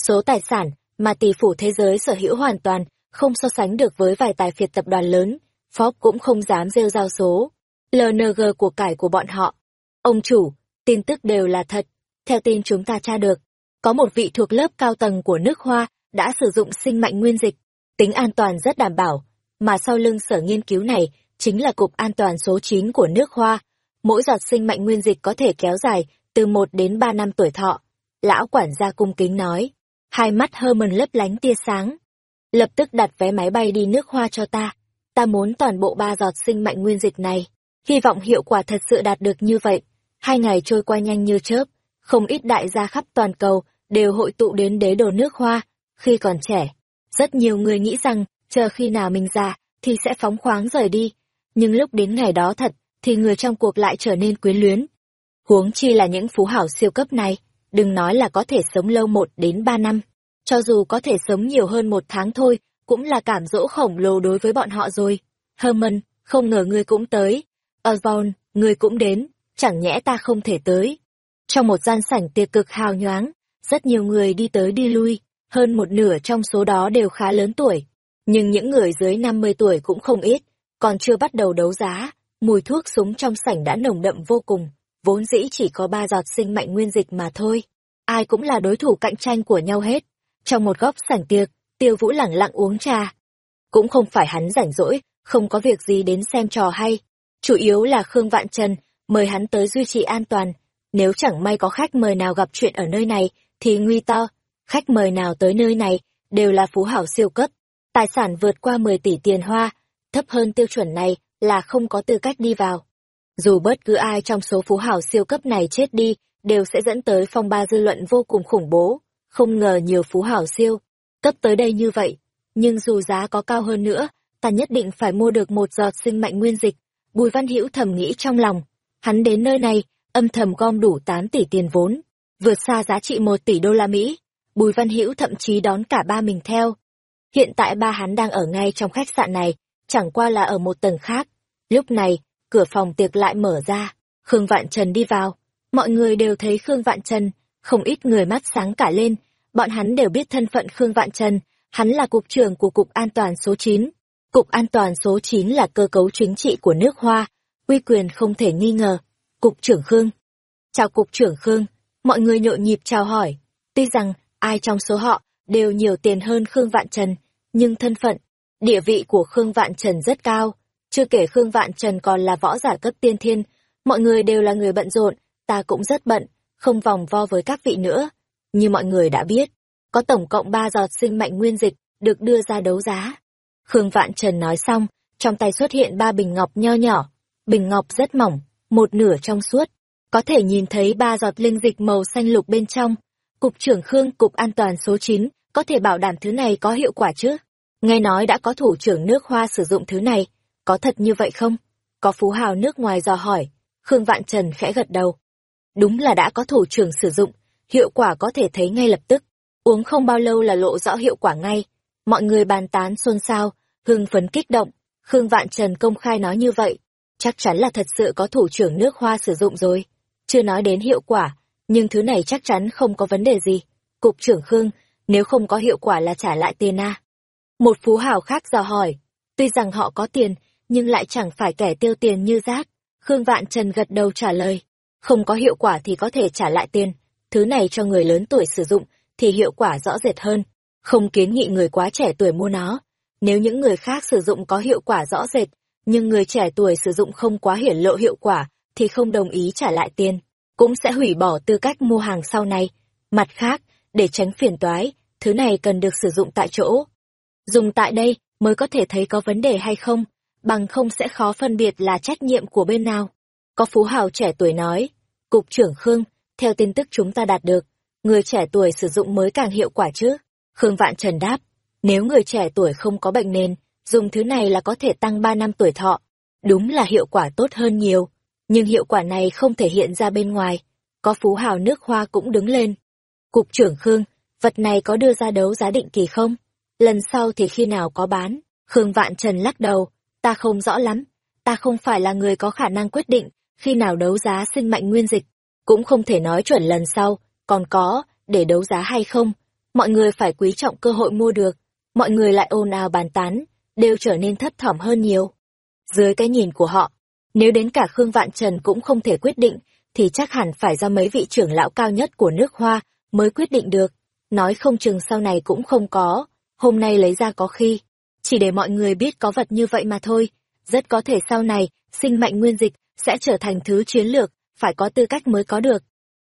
Số tài sản mà tỷ phú thế giới sở hữu hoàn toàn không so sánh được với vài tài phiệt tập đoàn lớn, Forbes cũng không dám rêu giao số. LNG của cải của bọn họ. Ông chủ, tin tức đều là thật. Theo tin chúng ta tra được, có một vị thuộc lớp cao tầng của nước Hoa đã sử dụng sinh mạnh nguyên dịch, tính an toàn rất đảm bảo, mà sau lưng sở nghiên cứu này chính là cục an toàn số 9 của nước hoa. Mỗi giọt sinh mệnh nguyên dịch có thể kéo dài từ 1 đến 3 năm tuổi thọ. Lão quản gia cung kính nói, hai mắt Herman lấp lánh tia sáng. Lập tức đặt vé máy bay đi nước hoa cho ta. Ta muốn toàn bộ ba giọt sinh mệnh nguyên dịch này. Hy vọng hiệu quả thật sự đạt được như vậy. Hai ngày trôi qua nhanh như chớp, không ít đại gia khắp toàn cầu đều hội tụ đến đế đồ nước hoa. Khi còn trẻ, rất nhiều người nghĩ rằng chờ khi nào mình già thì sẽ phóng khoáng rời đi. Nhưng lúc đến ngày đó thật, thì người trong cuộc lại trở nên quyến luyến. Huống chi là những phú hảo siêu cấp này, đừng nói là có thể sống lâu một đến ba năm. Cho dù có thể sống nhiều hơn một tháng thôi, cũng là cảm dỗ khổng lồ đối với bọn họ rồi. Herman, không ngờ ngươi cũng tới. Osborne, ngươi cũng đến, chẳng nhẽ ta không thể tới. Trong một gian sảnh tiệc cực hào nhoáng, rất nhiều người đi tới đi lui, hơn một nửa trong số đó đều khá lớn tuổi. Nhưng những người dưới 50 tuổi cũng không ít, còn chưa bắt đầu đấu giá, mùi thuốc súng trong sảnh đã nồng đậm vô cùng, vốn dĩ chỉ có ba giọt sinh mạnh nguyên dịch mà thôi. Ai cũng là đối thủ cạnh tranh của nhau hết. Trong một góc sảnh tiệc, tiêu vũ lẳng lặng uống trà. Cũng không phải hắn rảnh rỗi, không có việc gì đến xem trò hay. Chủ yếu là Khương Vạn Trần mời hắn tới duy trì an toàn. Nếu chẳng may có khách mời nào gặp chuyện ở nơi này, thì nguy to. Khách mời nào tới nơi này, đều là phú hảo siêu cấp. Tài sản vượt qua 10 tỷ tiền hoa, thấp hơn tiêu chuẩn này là không có tư cách đi vào. Dù bất cứ ai trong số phú hảo siêu cấp này chết đi, đều sẽ dẫn tới phong ba dư luận vô cùng khủng bố. Không ngờ nhiều phú hảo siêu, cấp tới đây như vậy. Nhưng dù giá có cao hơn nữa, ta nhất định phải mua được một giọt sinh mạnh nguyên dịch. Bùi Văn Hữu thầm nghĩ trong lòng. Hắn đến nơi này, âm thầm gom đủ 8 tỷ tiền vốn, vượt xa giá trị 1 tỷ đô la Mỹ. Bùi Văn Hữu thậm chí đón cả ba mình theo. Hiện tại ba hắn đang ở ngay trong khách sạn này, chẳng qua là ở một tầng khác. Lúc này, cửa phòng tiệc lại mở ra, Khương Vạn Trần đi vào. Mọi người đều thấy Khương Vạn Trần, không ít người mắt sáng cả lên, bọn hắn đều biết thân phận Khương Vạn Trần, hắn là cục trưởng của Cục An toàn số 9. Cục An toàn số 9 là cơ cấu chính trị của nước Hoa, uy quyền không thể nghi ngờ. Cục trưởng Khương. Chào Cục trưởng Khương, mọi người nhộn nhịp chào hỏi. Tuy rằng, ai trong số họ đều nhiều tiền hơn Khương Vạn Trần, nhưng thân phận, địa vị của Khương Vạn Trần rất cao. Chưa kể Khương Vạn Trần còn là võ giả cấp tiên thiên, mọi người đều là người bận rộn, ta cũng rất bận, không vòng vo với các vị nữa. Như mọi người đã biết, có tổng cộng 3 giọt sinh mệnh nguyên dịch được đưa ra đấu giá. Khương Vạn Trần nói xong, trong tay xuất hiện ba bình ngọc nho nhỏ, bình ngọc rất mỏng, một nửa trong suốt, có thể nhìn thấy ba giọt linh dịch màu xanh lục bên trong. Cục trưởng Khương Cục An toàn số 9, có thể bảo đảm thứ này có hiệu quả chứ? Nghe nói đã có thủ trưởng nước hoa sử dụng thứ này, có thật như vậy không? Có phú hào nước ngoài dò hỏi, Khương Vạn Trần khẽ gật đầu. Đúng là đã có thủ trưởng sử dụng, hiệu quả có thể thấy ngay lập tức. Uống không bao lâu là lộ rõ hiệu quả ngay. Mọi người bàn tán xôn xao, hưng phấn kích động. Khương Vạn Trần công khai nói như vậy, chắc chắn là thật sự có thủ trưởng nước hoa sử dụng rồi. Chưa nói đến hiệu quả, nhưng thứ này chắc chắn không có vấn đề gì. Cục trưởng Khương, nếu không có hiệu quả là trả lại tiền à? Một phú hào khác dò hỏi, tuy rằng họ có tiền, nhưng lại chẳng phải kẻ tiêu tiền như rác. Khương Vạn Trần gật đầu trả lời, không có hiệu quả thì có thể trả lại tiền, thứ này cho người lớn tuổi sử dụng thì hiệu quả rõ rệt hơn, không kiến nghị người quá trẻ tuổi mua nó. Nếu những người khác sử dụng có hiệu quả rõ rệt, nhưng người trẻ tuổi sử dụng không quá hiển lộ hiệu quả thì không đồng ý trả lại tiền, cũng sẽ hủy bỏ tư cách mua hàng sau này. Mặt khác, để tránh phiền toái, thứ này cần được sử dụng tại chỗ. Dùng tại đây mới có thể thấy có vấn đề hay không, bằng không sẽ khó phân biệt là trách nhiệm của bên nào. Có phú hào trẻ tuổi nói, Cục trưởng Khương, theo tin tức chúng ta đạt được, người trẻ tuổi sử dụng mới càng hiệu quả chứ. Khương Vạn Trần đáp, nếu người trẻ tuổi không có bệnh nền, dùng thứ này là có thể tăng 3 năm tuổi thọ. Đúng là hiệu quả tốt hơn nhiều, nhưng hiệu quả này không thể hiện ra bên ngoài. Có phú hào nước hoa cũng đứng lên. Cục trưởng Khương, vật này có đưa ra đấu giá định kỳ không? Lần sau thì khi nào có bán? Khương Vạn Trần lắc đầu, ta không rõ lắm. Ta không phải là người có khả năng quyết định khi nào đấu giá sinh mạnh nguyên dịch. Cũng không thể nói chuẩn lần sau, còn có, để đấu giá hay không. Mọi người phải quý trọng cơ hội mua được. Mọi người lại ồn ào bàn tán, đều trở nên thấp thỏm hơn nhiều. Dưới cái nhìn của họ, nếu đến cả Khương Vạn Trần cũng không thể quyết định, thì chắc hẳn phải do mấy vị trưởng lão cao nhất của nước Hoa mới quyết định được. Nói không chừng sau này cũng không có, hôm nay lấy ra có khi. Chỉ để mọi người biết có vật như vậy mà thôi, rất có thể sau này, sinh mệnh nguyên dịch sẽ trở thành thứ chiến lược, phải có tư cách mới có được.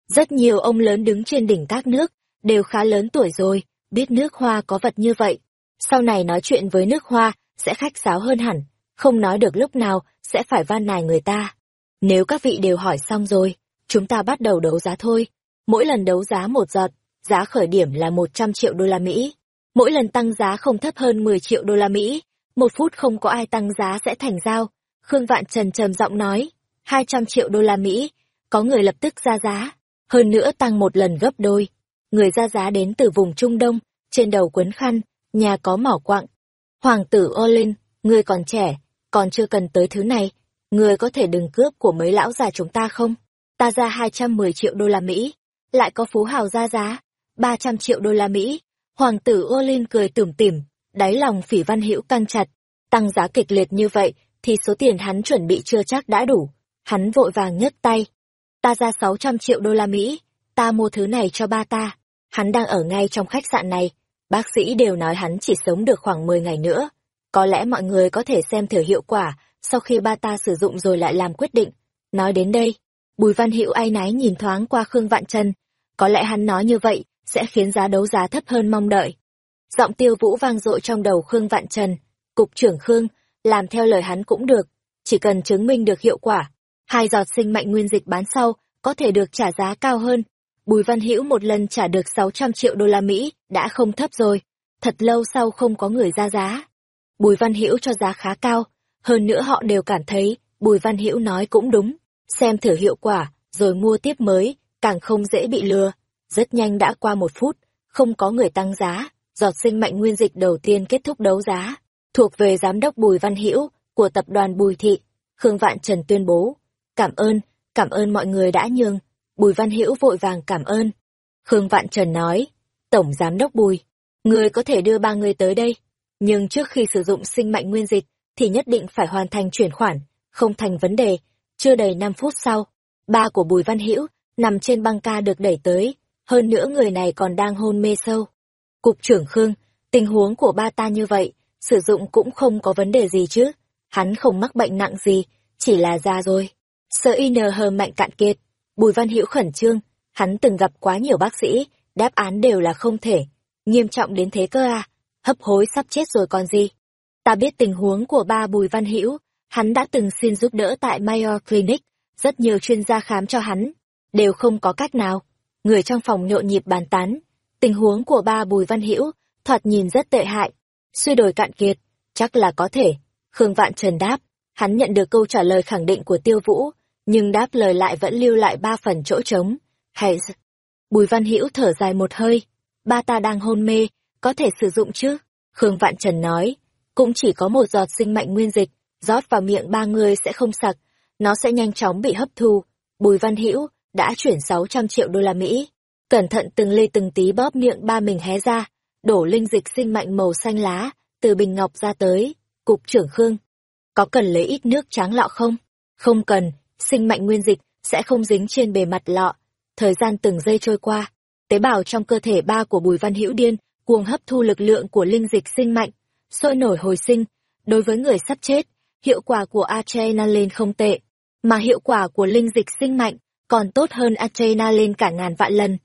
Rất nhiều ông lớn đứng trên đỉnh các nước, đều khá lớn tuổi rồi, biết nước hoa có vật như vậy. Sau này nói chuyện với nước hoa, sẽ khách sáo hơn hẳn, không nói được lúc nào, sẽ phải van nài người ta. Nếu các vị đều hỏi xong rồi, chúng ta bắt đầu đấu giá thôi. Mỗi lần đấu giá một giọt, giá khởi điểm là 100 triệu đô la Mỹ. Mỗi lần tăng giá không thấp hơn 10 triệu đô la Mỹ. Một phút không có ai tăng giá sẽ thành giao. Khương Vạn Trần trầm giọng nói, 200 triệu đô la Mỹ. Có người lập tức ra giá, hơn nữa tăng một lần gấp đôi. Người ra giá đến từ vùng Trung Đông, trên đầu quấn khăn, nhà có mỏ quặng. Hoàng tử Olin, người còn trẻ, còn chưa cần tới thứ này. Người có thể đừng cướp của mấy lão già chúng ta không? Ta ra 210 triệu đô la Mỹ. Lại có phú hào ra giá, 300 triệu đô la Mỹ. Hoàng tử Olin cười tủm tỉm, đáy lòng phỉ văn hữu căng chặt. Tăng giá kịch liệt như vậy, thì số tiền hắn chuẩn bị chưa chắc đã đủ. Hắn vội vàng nhấc tay. Ta ra 600 triệu đô la Mỹ, ta mua thứ này cho ba ta. Hắn đang ở ngay trong khách sạn này. Bác sĩ đều nói hắn chỉ sống được khoảng 10 ngày nữa. Có lẽ mọi người có thể xem thử hiệu quả, sau khi ba ta sử dụng rồi lại làm quyết định. Nói đến đây, Bùi Văn Hữu ai nái nhìn thoáng qua Khương Vạn Trần. Có lẽ hắn nói như vậy, sẽ khiến giá đấu giá thấp hơn mong đợi. Giọng tiêu vũ vang dội trong đầu Khương Vạn Trần. Cục trưởng Khương, làm theo lời hắn cũng được, chỉ cần chứng minh được hiệu quả. Hai giọt sinh mệnh nguyên dịch bán sau, có thể được trả giá cao hơn. Bùi Văn Hữu một lần trả được 600 triệu đô la Mỹ, đã không thấp rồi. Thật lâu sau không có người ra giá. Bùi Văn Hữu cho giá khá cao, hơn nữa họ đều cảm thấy, Bùi Văn Hữu nói cũng đúng. Xem thử hiệu quả, rồi mua tiếp mới, càng không dễ bị lừa. Rất nhanh đã qua một phút, không có người tăng giá, giọt sinh mệnh nguyên dịch đầu tiên kết thúc đấu giá, thuộc về giám đốc Bùi Văn Hữu của tập đoàn Bùi Thị. Khương Vạn Trần tuyên bố, cảm ơn, cảm ơn mọi người đã nhường. Bùi Văn Hiễu vội vàng cảm ơn. Khương Vạn Trần nói, Tổng Giám đốc Bùi, người có thể đưa ba người tới đây, nhưng trước khi sử dụng sinh mệnh nguyên dịch, thì nhất định phải hoàn thành chuyển khoản, không thành vấn đề. Chưa đầy 5 phút sau, ba của Bùi Văn Hiễu nằm trên băng ca được đẩy tới, hơn nữa người này còn đang hôn mê sâu. Cục trưởng Khương, tình huống của ba ta như vậy, sử dụng cũng không có vấn đề gì chứ. Hắn không mắc bệnh nặng gì, chỉ là già rồi. Sợ INH mạnh cạn kiệt, Bùi Văn Hữu khẩn trương, hắn từng gặp quá nhiều bác sĩ, đáp án đều là không thể. Nghiêm trọng đến thế cơ à, hấp hối sắp chết rồi còn gì. Ta biết tình huống của ba Bùi Văn Hữu, hắn đã từng xin giúp đỡ tại Mayo Clinic, rất nhiều chuyên gia khám cho hắn, đều không có cách nào. Người trong phòng nhộn nhịp bàn tán, tình huống của ba Bùi Văn Hữu thoạt nhìn rất tệ hại, suy đồi cạn kiệt, chắc là có thể. Khương Vạn Trần đáp, hắn nhận được câu trả lời khẳng định của Tiêu Vũ, nhưng đáp lời lại vẫn lưu lại ba phần chỗ trống. Hay Bùi Văn Hữu thở dài một hơi, ba ta đang hôn mê, có thể sử dụng chứ? Khương Vạn Trần nói, cũng chỉ có một giọt sinh mệnh nguyên dịch, rót vào miệng ba người sẽ không sặc, nó sẽ nhanh chóng bị hấp thu. Bùi Văn Hữu đã chuyển 600 triệu đô la Mỹ, cẩn thận từng ly từng tí bóp miệng ba mình hé ra, đổ linh dịch sinh mạnh màu xanh lá từ bình ngọc ra tới. Cục trưởng Khương, có cần lấy ít nước tráng lọ không? Không cần, sinh mạnh nguyên dịch sẽ không dính trên bề mặt lọ. Thời gian từng giây trôi qua, tế bào trong cơ thể ba của Bùi Văn Hữu điên cuồng hấp thu lực lượng của linh dịch sinh mạnh, sôi nổi hồi sinh. Đối với người sắp chết, hiệu quả của adrenaline không tệ, mà hiệu quả của linh dịch sinh mạnh còn tốt hơn adrenaline cả ngàn vạn lần.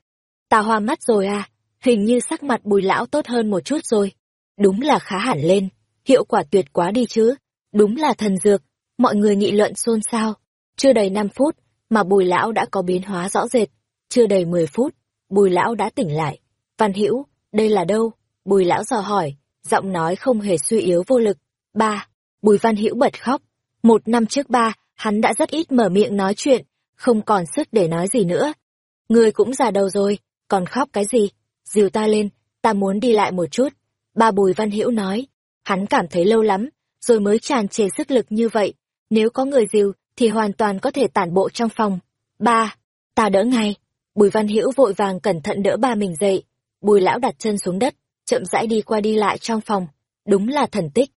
Ta hoa mắt rồi à, hình như sắc mặt bùi lão tốt hơn một chút rồi. Đúng là khá hẳn lên, hiệu quả tuyệt quá đi chứ, đúng là thần dược, mọi người nghị luận xôn xao. Chưa đầy 5 phút, mà bùi lão đã có biến hóa rõ rệt, chưa đầy 10 phút, bùi lão đã tỉnh lại. Văn Hữu đây là đâu? Bùi lão dò hỏi, giọng nói không hề suy yếu vô lực. Ba, Bùi Văn Hữu bật khóc. Một năm trước ba, hắn đã rất ít mở miệng nói chuyện, không còn sức để nói gì nữa. Người cũng già đầu rồi, còn khóc cái gì? Dìu ta lên, ta muốn đi lại một chút. Ba Bùi Văn Hữu nói, hắn cảm thấy lâu lắm, rồi mới tràn trề sức lực như vậy. Nếu có người dìu, thì hoàn toàn có thể tản bộ trong phòng. Ba, ta đỡ ngay. Bùi Văn Hữu vội vàng cẩn thận đỡ ba mình dậy. Bùi lão đặt chân xuống đất, chậm rãi đi qua đi lại trong phòng. Đúng là thần tích.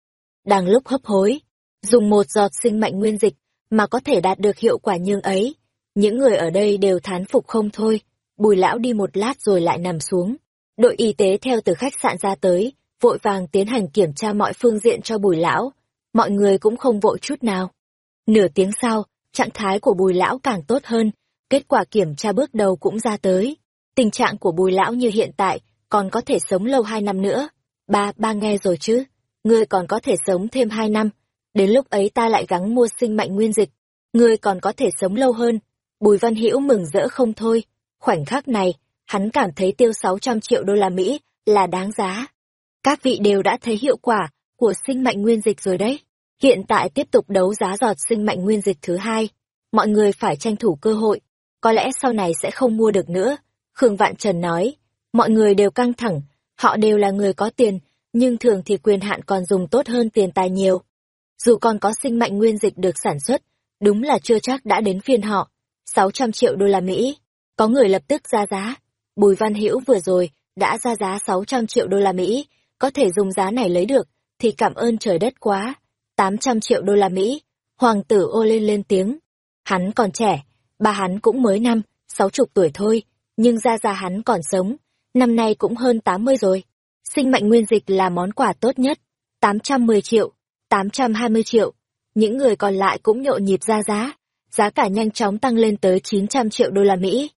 Đang lúc hấp hối, dùng một giọt sinh mệnh nguyên dịch mà có thể đạt được hiệu quả như ấy. Những người ở đây đều thán phục không thôi. Bùi lão đi một lát rồi lại nằm xuống. Đội y tế theo từ khách sạn ra tới, vội vàng tiến hành kiểm tra mọi phương diện cho bùi lão. mọi người cũng không vội chút nào. Nửa tiếng sau, trạng thái của bùi lão càng tốt hơn, kết quả kiểm tra bước đầu cũng ra tới. Tình trạng của bùi lão như hiện tại, còn có thể sống lâu hai năm nữa. Ba, ba nghe rồi chứ, ngươi còn có thể sống thêm hai năm, đến lúc ấy ta lại gắng mua sinh mạnh nguyên dịch, ngươi còn có thể sống lâu hơn. Bùi Văn Hữu mừng rỡ không thôi, khoảnh khắc này, hắn cảm thấy tiêu 600 triệu đô la Mỹ là đáng giá. Các vị đều đã thấy hiệu quả của sinh mạnh nguyên dịch rồi đấy. Hiện tại tiếp tục đấu giá giọt sinh mạnh nguyên dịch thứ hai. Mọi người phải tranh thủ cơ hội. Có lẽ sau này sẽ không mua được nữa. Khương Vạn Trần nói. Mọi người đều căng thẳng. Họ đều là người có tiền. Nhưng thường thì quyền hạn còn dùng tốt hơn tiền tài nhiều. Dù còn có sinh mạnh nguyên dịch được sản xuất, đúng là chưa chắc đã đến phiên họ. 600 triệu đô la Mỹ. Có người lập tức ra giá. Bùi Văn Hữu vừa rồi đã ra giá 600 triệu đô la Mỹ, có thể dùng giá này lấy được, thì cảm ơn trời đất quá. 800 triệu đô la Mỹ, hoàng tử ô lên lên tiếng. Hắn còn trẻ, bà hắn cũng mới năm, sáu chục tuổi thôi, nhưng ra ra hắn còn sống, năm nay cũng hơn 80 rồi. Sinh mệnh nguyên dịch là món quà tốt nhất, 810 triệu, 820 triệu. Những người còn lại cũng nhộn nhịp ra giá, giá cả nhanh chóng tăng lên tới 900 triệu đô la Mỹ.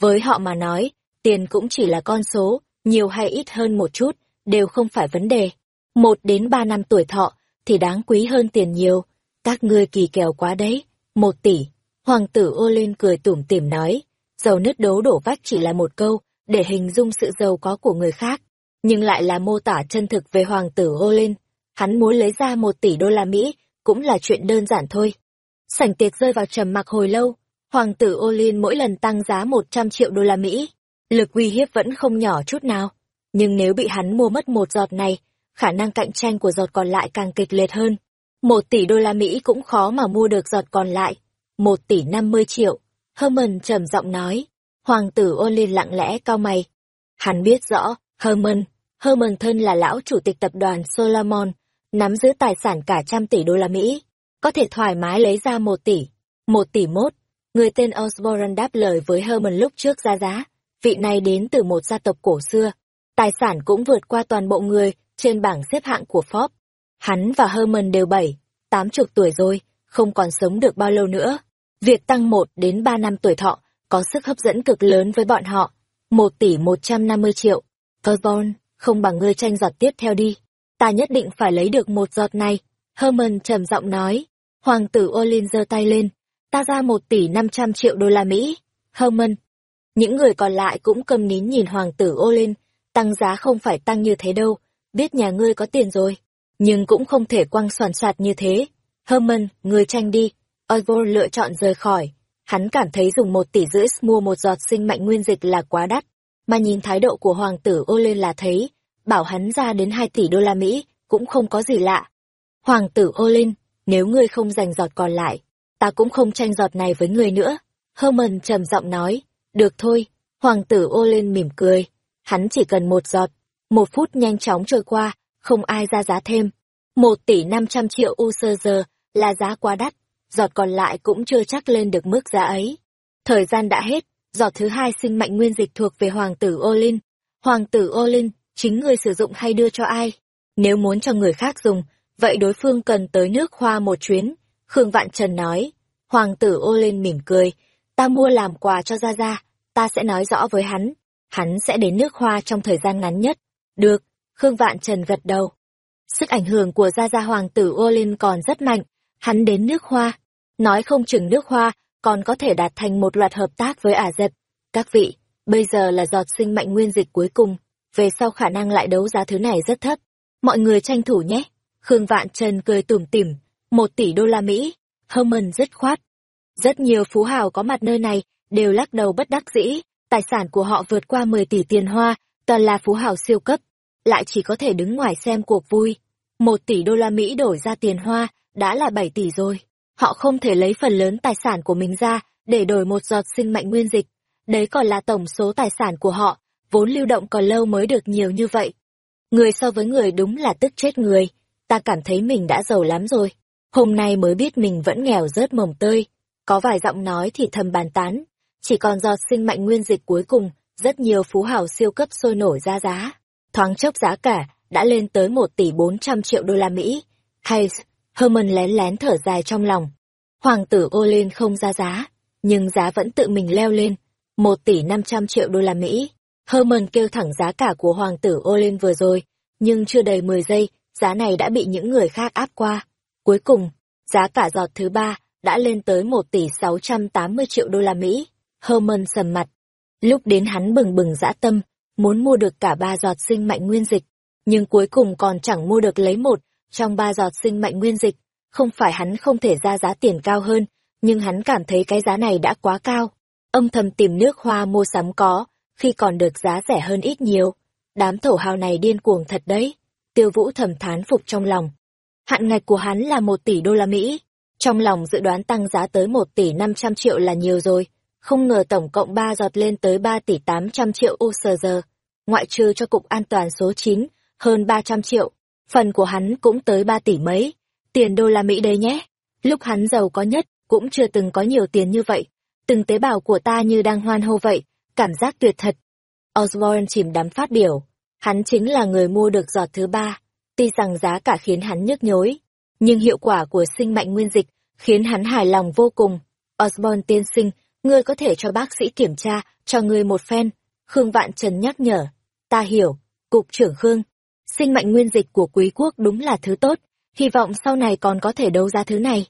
Với họ mà nói, tiền cũng chỉ là con số, nhiều hay ít hơn một chút, đều không phải vấn đề. Một đến ba năm tuổi thọ, thì đáng quý hơn tiền nhiều. Các ngươi kỳ kèo quá đấy. Một tỷ. Hoàng tử ô lên cười tủm tỉm nói. Giàu nứt đấu đổ vách chỉ là một câu, để hình dung sự giàu có của người khác. Nhưng lại là mô tả chân thực về hoàng tử ô lên. Hắn muốn lấy ra một tỷ đô la Mỹ, cũng là chuyện đơn giản thôi. Sảnh tiệc rơi vào trầm mặc hồi lâu. Hoàng tử ô lên mỗi lần tăng giá 100 triệu đô la Mỹ. Lực uy hiếp vẫn không nhỏ chút nào. Nhưng nếu bị hắn mua mất một giọt này, khả năng cạnh tranh của giọt còn lại càng kịch liệt hơn. Một tỷ đô la Mỹ cũng khó mà mua được giọt còn lại. Một tỷ năm mươi triệu. Herman trầm giọng nói. Hoàng tử ôn lặng lẽ cao mày. Hắn biết rõ, Herman, Herman thân là lão chủ tịch tập đoàn Solomon, nắm giữ tài sản cả trăm tỷ đô la Mỹ. Có thể thoải mái lấy ra một tỷ. Một tỷ mốt. Người tên Osborne đáp lời với Herman lúc trước ra giá. Vị này đến từ một gia tộc cổ xưa. Tài sản cũng vượt qua toàn bộ người trên bảng xếp hạng của Forbes. Hắn và Herman đều bảy, tám chục tuổi rồi, không còn sống được bao lâu nữa. Việc tăng một đến ba năm tuổi thọ có sức hấp dẫn cực lớn với bọn họ. Một tỷ một trăm năm mươi triệu. carbon không bằng ngươi tranh giọt tiếp theo đi. Ta nhất định phải lấy được một giọt này. Herman trầm giọng nói. Hoàng tử Olin giơ tay lên. Ta ra một tỷ năm trăm triệu đô la Mỹ. Herman. Những người còn lại cũng câm nín nhìn hoàng tử Olin. Tăng giá không phải tăng như thế đâu biết nhà ngươi có tiền rồi, nhưng cũng không thể quăng soàn soạt như thế. Herman, ngươi tranh đi. Oivor lựa chọn rời khỏi. Hắn cảm thấy dùng một tỷ rưỡi mua một giọt sinh mạnh nguyên dịch là quá đắt. Mà nhìn thái độ của hoàng tử ô lên là thấy, bảo hắn ra đến hai tỷ đô la Mỹ, cũng không có gì lạ. Hoàng tử ô lên, nếu ngươi không giành giọt còn lại, ta cũng không tranh giọt này với ngươi nữa. Herman trầm giọng nói, được thôi, hoàng tử ô lên mỉm cười, hắn chỉ cần một giọt, một phút nhanh chóng trôi qua, không ai ra giá thêm. Một tỷ năm trăm triệu USD là giá quá đắt, giọt còn lại cũng chưa chắc lên được mức giá ấy. Thời gian đã hết, giọt thứ hai sinh mệnh nguyên dịch thuộc về Hoàng tử Olin. Hoàng tử Olin, chính người sử dụng hay đưa cho ai? Nếu muốn cho người khác dùng, vậy đối phương cần tới nước hoa một chuyến. Khương Vạn Trần nói. Hoàng tử Olin mỉm cười. Ta mua làm quà cho Gia Gia, ta sẽ nói rõ với hắn. Hắn sẽ đến nước hoa trong thời gian ngắn nhất. Được, Khương Vạn Trần gật đầu. Sức ảnh hưởng của Gia Gia Hoàng tử Olin còn rất mạnh, hắn đến nước Hoa. Nói không chừng nước Hoa còn có thể đạt thành một loạt hợp tác với Ả dật Các vị, bây giờ là giọt sinh mạnh nguyên dịch cuối cùng, về sau khả năng lại đấu giá thứ này rất thấp. Mọi người tranh thủ nhé. Khương Vạn Trần cười tủm tỉm, một tỷ đô la Mỹ, Herman dứt khoát. Rất nhiều phú hào có mặt nơi này đều lắc đầu bất đắc dĩ, tài sản của họ vượt qua 10 tỷ tiền hoa, toàn là phú hào siêu cấp, lại chỉ có thể đứng ngoài xem cuộc vui. Một tỷ đô la Mỹ đổi ra tiền hoa, đã là bảy tỷ rồi. Họ không thể lấy phần lớn tài sản của mình ra, để đổi một giọt sinh mệnh nguyên dịch. Đấy còn là tổng số tài sản của họ, vốn lưu động còn lâu mới được nhiều như vậy. Người so với người đúng là tức chết người, ta cảm thấy mình đã giàu lắm rồi. Hôm nay mới biết mình vẫn nghèo rớt mồng tơi. Có vài giọng nói thì thầm bàn tán, chỉ còn giọt sinh mệnh nguyên dịch cuối cùng, rất nhiều phú hào siêu cấp sôi nổi ra giá. Thoáng chốc giá cả đã lên tới một tỷ bốn trăm triệu đô la Mỹ. Hayes, Herman lén lén thở dài trong lòng. Hoàng tử ô lên không ra giá, nhưng giá vẫn tự mình leo lên. Một tỷ năm trăm triệu đô la Mỹ. Herman kêu thẳng giá cả của hoàng tử ô lên vừa rồi, nhưng chưa đầy mười giây, giá này đã bị những người khác áp qua. Cuối cùng, giá cả giọt thứ ba đã lên tới một tỷ sáu trăm tám mươi triệu đô la Mỹ. Herman sầm mặt. Lúc đến hắn bừng bừng dã tâm, muốn mua được cả ba giọt sinh mạnh nguyên dịch, nhưng cuối cùng còn chẳng mua được lấy một trong ba giọt sinh mạnh nguyên dịch. Không phải hắn không thể ra giá tiền cao hơn, nhưng hắn cảm thấy cái giá này đã quá cao. Âm thầm tìm nước hoa mua sắm có, khi còn được giá rẻ hơn ít nhiều. Đám thổ hào này điên cuồng thật đấy. Tiêu vũ thầm thán phục trong lòng. Hạn ngạch của hắn là một tỷ đô la Mỹ. Trong lòng dự đoán tăng giá tới một tỷ năm trăm triệu là nhiều rồi. Không ngờ tổng cộng ba giọt lên tới ba tỷ tám trăm triệu USG. Ngoại trừ cho cục an toàn số chín hơn ba trăm triệu. Phần của hắn cũng tới ba tỷ mấy. Tiền đô la Mỹ đây nhé. Lúc hắn giàu có nhất, cũng chưa từng có nhiều tiền như vậy. Từng tế bào của ta như đang hoan hô vậy, cảm giác tuyệt thật. Osborne chìm đắm phát biểu. Hắn chính là người mua được giọt thứ ba. Tuy rằng giá cả khiến hắn nhức nhối, nhưng hiệu quả của sinh mạnh nguyên dịch khiến hắn hài lòng vô cùng. Osborne tiên sinh, ngươi có thể cho bác sĩ kiểm tra cho ngươi một phen. Khương Vạn Trần nhắc nhở. Ta hiểu, cục trưởng Khương. Sinh mệnh nguyên dịch của quý quốc đúng là thứ tốt, hy vọng sau này còn có thể đấu giá thứ này.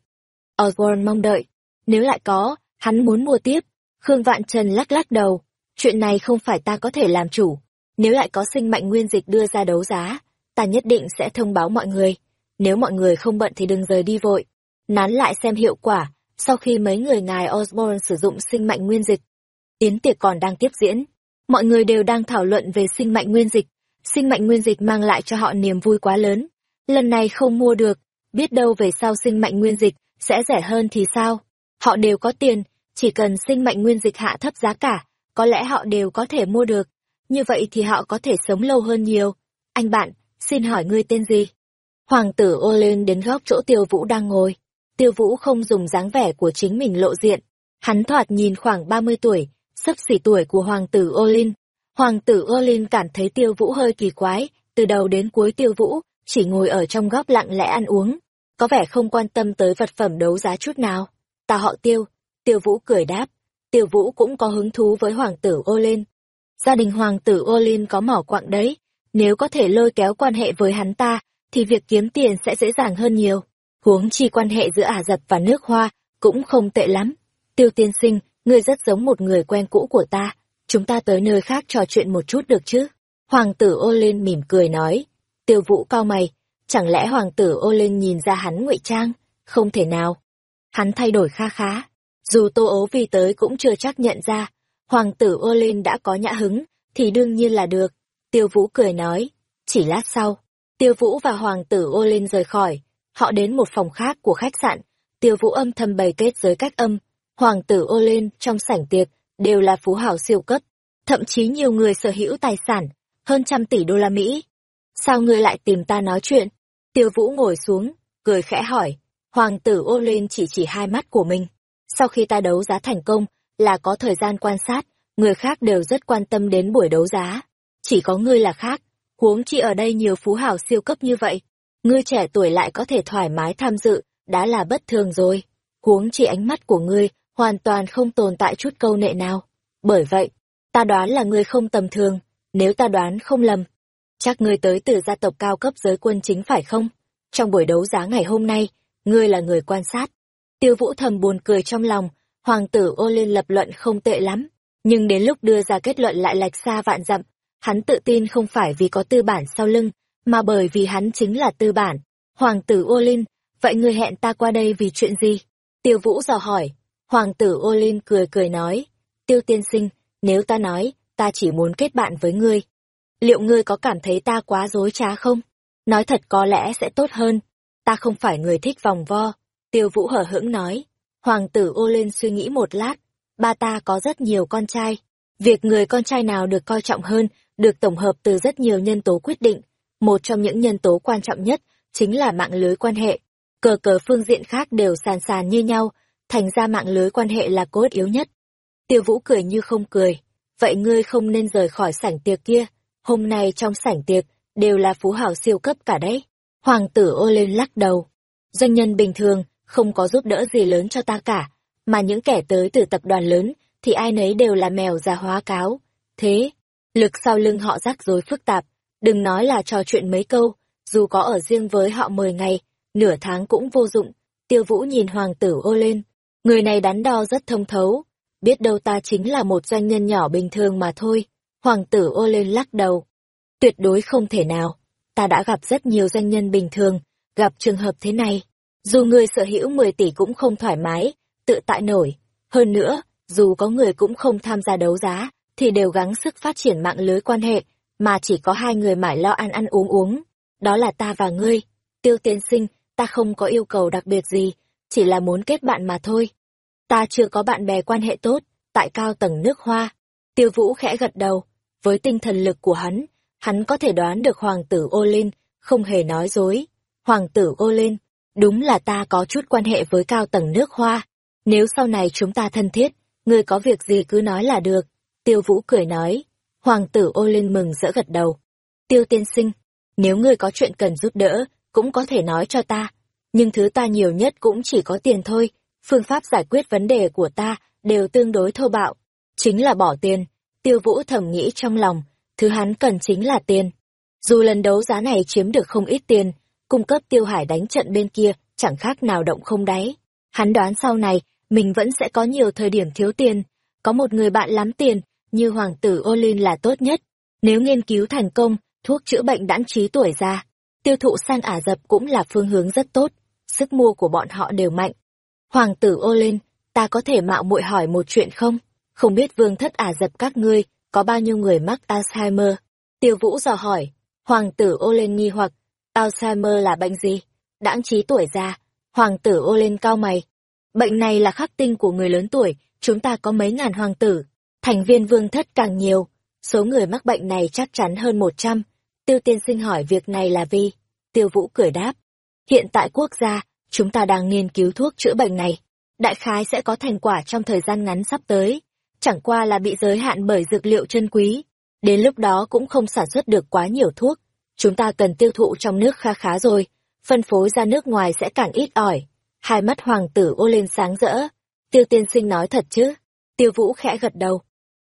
Osborne mong đợi. Nếu lại có, hắn muốn mua tiếp. Khương Vạn Trần lắc lắc đầu. Chuyện này không phải ta có thể làm chủ. Nếu lại có sinh mệnh nguyên dịch đưa ra đấu giá, ta nhất định sẽ thông báo mọi người. Nếu mọi người không bận thì đừng rời đi vội. Nán lại xem hiệu quả, sau khi mấy người ngài Osborne sử dụng sinh mạnh nguyên dịch. Yến tiệc còn đang tiếp diễn. Mọi người đều đang thảo luận về sinh mạnh nguyên dịch. Sinh mạnh nguyên dịch mang lại cho họ niềm vui quá lớn. Lần này không mua được, biết đâu về sau sinh mạnh nguyên dịch sẽ rẻ hơn thì sao? Họ đều có tiền, chỉ cần sinh mạnh nguyên dịch hạ thấp giá cả, có lẽ họ đều có thể mua được. Như vậy thì họ có thể sống lâu hơn nhiều. Anh bạn, xin hỏi ngươi tên gì? Hoàng tử ô lên đến góc chỗ tiêu vũ đang ngồi. Tiêu vũ không dùng dáng vẻ của chính mình lộ diện. Hắn thoạt nhìn khoảng 30 tuổi, sấp xỉ tuổi của hoàng tử ô linh. Hoàng tử ô linh cảm thấy tiêu vũ hơi kỳ quái, từ đầu đến cuối tiêu vũ, chỉ ngồi ở trong góc lặng lẽ ăn uống. Có vẻ không quan tâm tới vật phẩm đấu giá chút nào. Ta họ tiêu. Tiêu vũ cười đáp. Tiêu vũ cũng có hứng thú với hoàng tử ô linh. Gia đình hoàng tử ô linh có mỏ quặng đấy. Nếu có thể lôi kéo quan hệ với hắn ta, thì việc kiếm tiền sẽ dễ dàng hơn nhiều. Huống chi quan hệ giữa Ả Rập và nước Hoa cũng không tệ lắm. Tiêu tiên sinh, ngươi rất giống một người quen cũ của ta. Chúng ta tới nơi khác trò chuyện một chút được chứ? Hoàng tử ô lên mỉm cười nói. Tiêu vũ cao mày, chẳng lẽ hoàng tử ô lên nhìn ra hắn ngụy trang? Không thể nào. Hắn thay đổi kha khá. Dù tô ố vì tới cũng chưa chắc nhận ra. Hoàng tử ô lên đã có nhã hứng, thì đương nhiên là được. Tiêu vũ cười nói. Chỉ lát sau, Tiêu Vũ và Hoàng tử ô lên rời khỏi. Họ đến một phòng khác của khách sạn. Tiêu Vũ âm thầm bày kết giới cách âm. Hoàng tử ô lên trong sảnh tiệc đều là phú hảo siêu cấp. Thậm chí nhiều người sở hữu tài sản, hơn trăm tỷ đô la Mỹ. Sao ngươi lại tìm ta nói chuyện? Tiêu Vũ ngồi xuống, cười khẽ hỏi. Hoàng tử ô lên chỉ chỉ hai mắt của mình. Sau khi ta đấu giá thành công, là có thời gian quan sát, người khác đều rất quan tâm đến buổi đấu giá. Chỉ có ngươi là khác, huống chi ở đây nhiều phú hào siêu cấp như vậy. Ngươi trẻ tuổi lại có thể thoải mái tham dự, đã là bất thường rồi. Huống chi ánh mắt của ngươi hoàn toàn không tồn tại chút câu nệ nào. Bởi vậy, ta đoán là ngươi không tầm thường, nếu ta đoán không lầm. Chắc ngươi tới từ gia tộc cao cấp giới quân chính phải không? Trong buổi đấu giá ngày hôm nay, ngươi là người quan sát. Tiêu vũ thầm buồn cười trong lòng, hoàng tử ô lên lập luận không tệ lắm. Nhưng đến lúc đưa ra kết luận lại lệch xa vạn dặm, Hắn tự tin không phải vì có tư bản sau lưng, mà bởi vì hắn chính là tư bản. Hoàng tử Ô Linh, vậy ngươi hẹn ta qua đây vì chuyện gì? Tiêu Vũ dò hỏi. Hoàng tử Ô Linh cười cười nói. Tiêu tiên sinh, nếu ta nói, ta chỉ muốn kết bạn với ngươi. Liệu ngươi có cảm thấy ta quá dối trá không? Nói thật có lẽ sẽ tốt hơn. Ta không phải người thích vòng vo. Tiêu Vũ hở hững nói. Hoàng tử Ô Linh suy nghĩ một lát. Ba ta có rất nhiều con trai. Việc người con trai nào được coi trọng hơn được tổng hợp từ rất nhiều nhân tố quyết định. Một trong những nhân tố quan trọng nhất chính là mạng lưới quan hệ. Cờ cờ phương diện khác đều sàn sàn như nhau, thành ra mạng lưới quan hệ là cốt yếu nhất. Tiêu Vũ cười như không cười. Vậy ngươi không nên rời khỏi sảnh tiệc kia. Hôm nay trong sảnh tiệc, đều là phú hào siêu cấp cả đấy. Hoàng tử ô lên lắc đầu. Doanh nhân bình thường, không có giúp đỡ gì lớn cho ta cả, mà những kẻ tới từ tập đoàn lớn, thì ai nấy đều là mèo già hóa cáo. Thế, lực sau lưng họ rắc rối phức tạp, đừng nói là trò chuyện mấy câu, dù có ở riêng với họ 10 ngày, nửa tháng cũng vô dụng. Tiêu Vũ nhìn hoàng tử ô lên, người này đắn đo rất thông thấu, biết đâu ta chính là một doanh nhân nhỏ bình thường mà thôi. Hoàng tử ô lên lắc đầu. Tuyệt đối không thể nào, ta đã gặp rất nhiều doanh nhân bình thường, gặp trường hợp thế này. Dù người sở hữu 10 tỷ cũng không thoải mái, tự tại nổi. Hơn nữa, dù có người cũng không tham gia đấu giá, thì đều gắng sức phát triển mạng lưới quan hệ, mà chỉ có hai người mãi lo ăn ăn uống uống. Đó là ta và ngươi. Tiêu tiên sinh, ta không có yêu cầu đặc biệt gì, chỉ là muốn kết bạn mà thôi. Ta chưa có bạn bè quan hệ tốt, tại cao tầng nước hoa. Tiêu vũ khẽ gật đầu, với tinh thần lực của hắn, hắn có thể đoán được hoàng tử ô linh, không hề nói dối. Hoàng tử ô linh, đúng là ta có chút quan hệ với cao tầng nước hoa. Nếu sau này chúng ta thân thiết, ngươi có việc gì cứ nói là được. Tiêu vũ cười nói. Hoàng tử ô linh mừng rỡ gật đầu. Tiêu tiên sinh, nếu ngươi có chuyện cần giúp đỡ, cũng có thể nói cho ta. Nhưng thứ ta nhiều nhất cũng chỉ có tiền thôi. Phương pháp giải quyết vấn đề của ta đều tương đối thô bạo. Chính là bỏ tiền. Tiêu vũ thầm nghĩ trong lòng, thứ hắn cần chính là tiền. Dù lần đấu giá này chiếm được không ít tiền, cung cấp tiêu hải đánh trận bên kia chẳng khác nào động không đáy. Hắn đoán sau này, mình vẫn sẽ có nhiều thời điểm thiếu tiền. Có một người bạn lắm tiền, như hoàng tử Olin là tốt nhất. Nếu nghiên cứu thành công, thuốc chữa bệnh đãng trí tuổi già, tiêu thụ sang Ả Rập cũng là phương hướng rất tốt, sức mua của bọn họ đều mạnh. Hoàng tử Olin, ta có thể mạo muội hỏi một chuyện không? Không biết vương thất Ả Rập các ngươi, có bao nhiêu người mắc Alzheimer? Tiêu Vũ dò hỏi, hoàng tử Olin nghi hoặc, Alzheimer là bệnh gì? Đãng trí tuổi già, hoàng tử Olin cao mày. Bệnh này là khắc tinh của người lớn tuổi, chúng ta có mấy ngàn hoàng tử, thành viên vương thất càng nhiều, số người mắc bệnh này chắc chắn hơn một trăm. Tiêu tiên sinh hỏi việc này là vì, tiêu vũ cười đáp. Hiện tại quốc gia, chúng ta đang nghiên cứu thuốc chữa bệnh này. Đại khái sẽ có thành quả trong thời gian ngắn sắp tới. Chẳng qua là bị giới hạn bởi dược liệu chân quý. Đến lúc đó cũng không sản xuất được quá nhiều thuốc. Chúng ta cần tiêu thụ trong nước kha khá rồi. Phân phối ra nước ngoài sẽ càng ít ỏi. Hai mắt hoàng tử ô lên sáng rỡ. Tiêu tiên sinh nói thật chứ? Tiêu vũ khẽ gật đầu.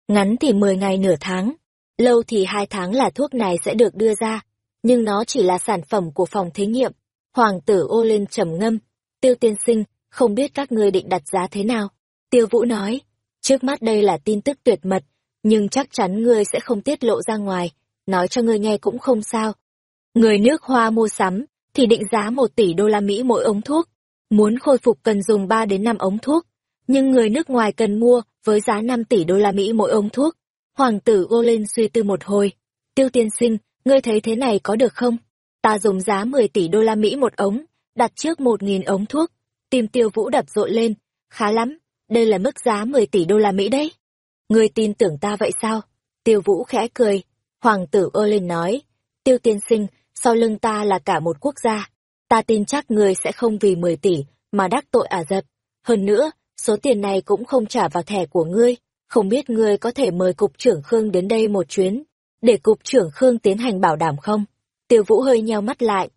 Ngắn thì 10 ngày nửa tháng, lâu thì hai tháng là thuốc này sẽ được đưa ra, nhưng nó chỉ là sản phẩm của phòng thí nghiệm. Hoàng tử ô lên trầm ngâm, tiêu tiên sinh, không biết các ngươi định đặt giá thế nào. Tiêu vũ nói, trước mắt đây là tin tức tuyệt mật, nhưng chắc chắn ngươi sẽ không tiết lộ ra ngoài, nói cho ngươi nghe cũng không sao. Người nước hoa mua sắm, thì định giá một tỷ đô la Mỹ mỗi ống thuốc. Muốn khôi phục cần dùng 3 đến 5 ống thuốc, nhưng người nước ngoài cần mua với giá 5 tỷ đô la Mỹ mỗi ống thuốc. Hoàng tử Gô lên suy tư một hồi. Tiêu tiên sinh, ngươi thấy thế này có được không? Ta dùng giá 10 tỷ đô la Mỹ một ống, đặt trước 1.000 ống thuốc. Tim tiêu vũ đập rộn lên. Khá lắm, đây là mức giá 10 tỷ đô la Mỹ đấy. Ngươi tin tưởng ta vậy sao? Tiêu vũ khẽ cười. Hoàng tử Gô lên nói. Tiêu tiên sinh, sau lưng ta là cả một quốc gia. Ta tin chắc ngươi sẽ không vì 10 tỷ mà đắc tội Ả dập. Hơn nữa, số tiền này cũng không trả vào thẻ của ngươi, không biết ngươi có thể mời cục trưởng Khương đến đây một chuyến, để cục trưởng Khương tiến hành bảo đảm không? Tiêu Vũ hơi nheo mắt lại.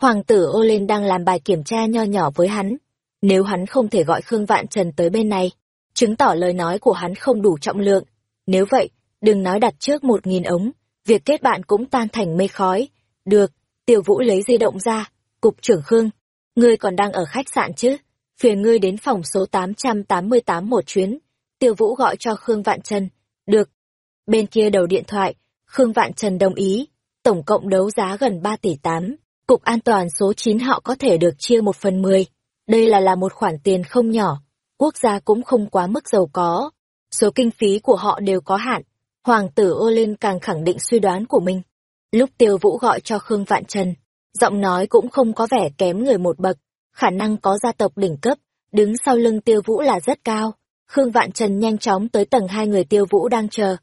Hoàng tử ô lên đang làm bài kiểm tra nho nhỏ với hắn. Nếu hắn không thể gọi Khương Vạn Trần tới bên này, chứng tỏ lời nói của hắn không đủ trọng lượng. Nếu vậy, đừng nói đặt trước một nghìn ống, việc kết bạn cũng tan thành mây khói. Được, Tiêu Vũ lấy di động ra, cục trưởng Khương, ngươi còn đang ở khách sạn chứ? Phiền ngươi đến phòng số 888 một chuyến. Tiêu Vũ gọi cho Khương Vạn Trần. Được. Bên kia đầu điện thoại, Khương Vạn Trần đồng ý. Tổng cộng đấu giá gần 3 tỷ 8. Cục an toàn số 9 họ có thể được chia một phần 10. Đây là là một khoản tiền không nhỏ. Quốc gia cũng không quá mức giàu có. Số kinh phí của họ đều có hạn. Hoàng tử ô lên càng khẳng định suy đoán của mình. Lúc Tiêu Vũ gọi cho Khương Vạn Trần, giọng nói cũng không có vẻ kém người một bậc khả năng có gia tộc đỉnh cấp, đứng sau lưng tiêu vũ là rất cao. Khương Vạn Trần nhanh chóng tới tầng hai người tiêu vũ đang chờ.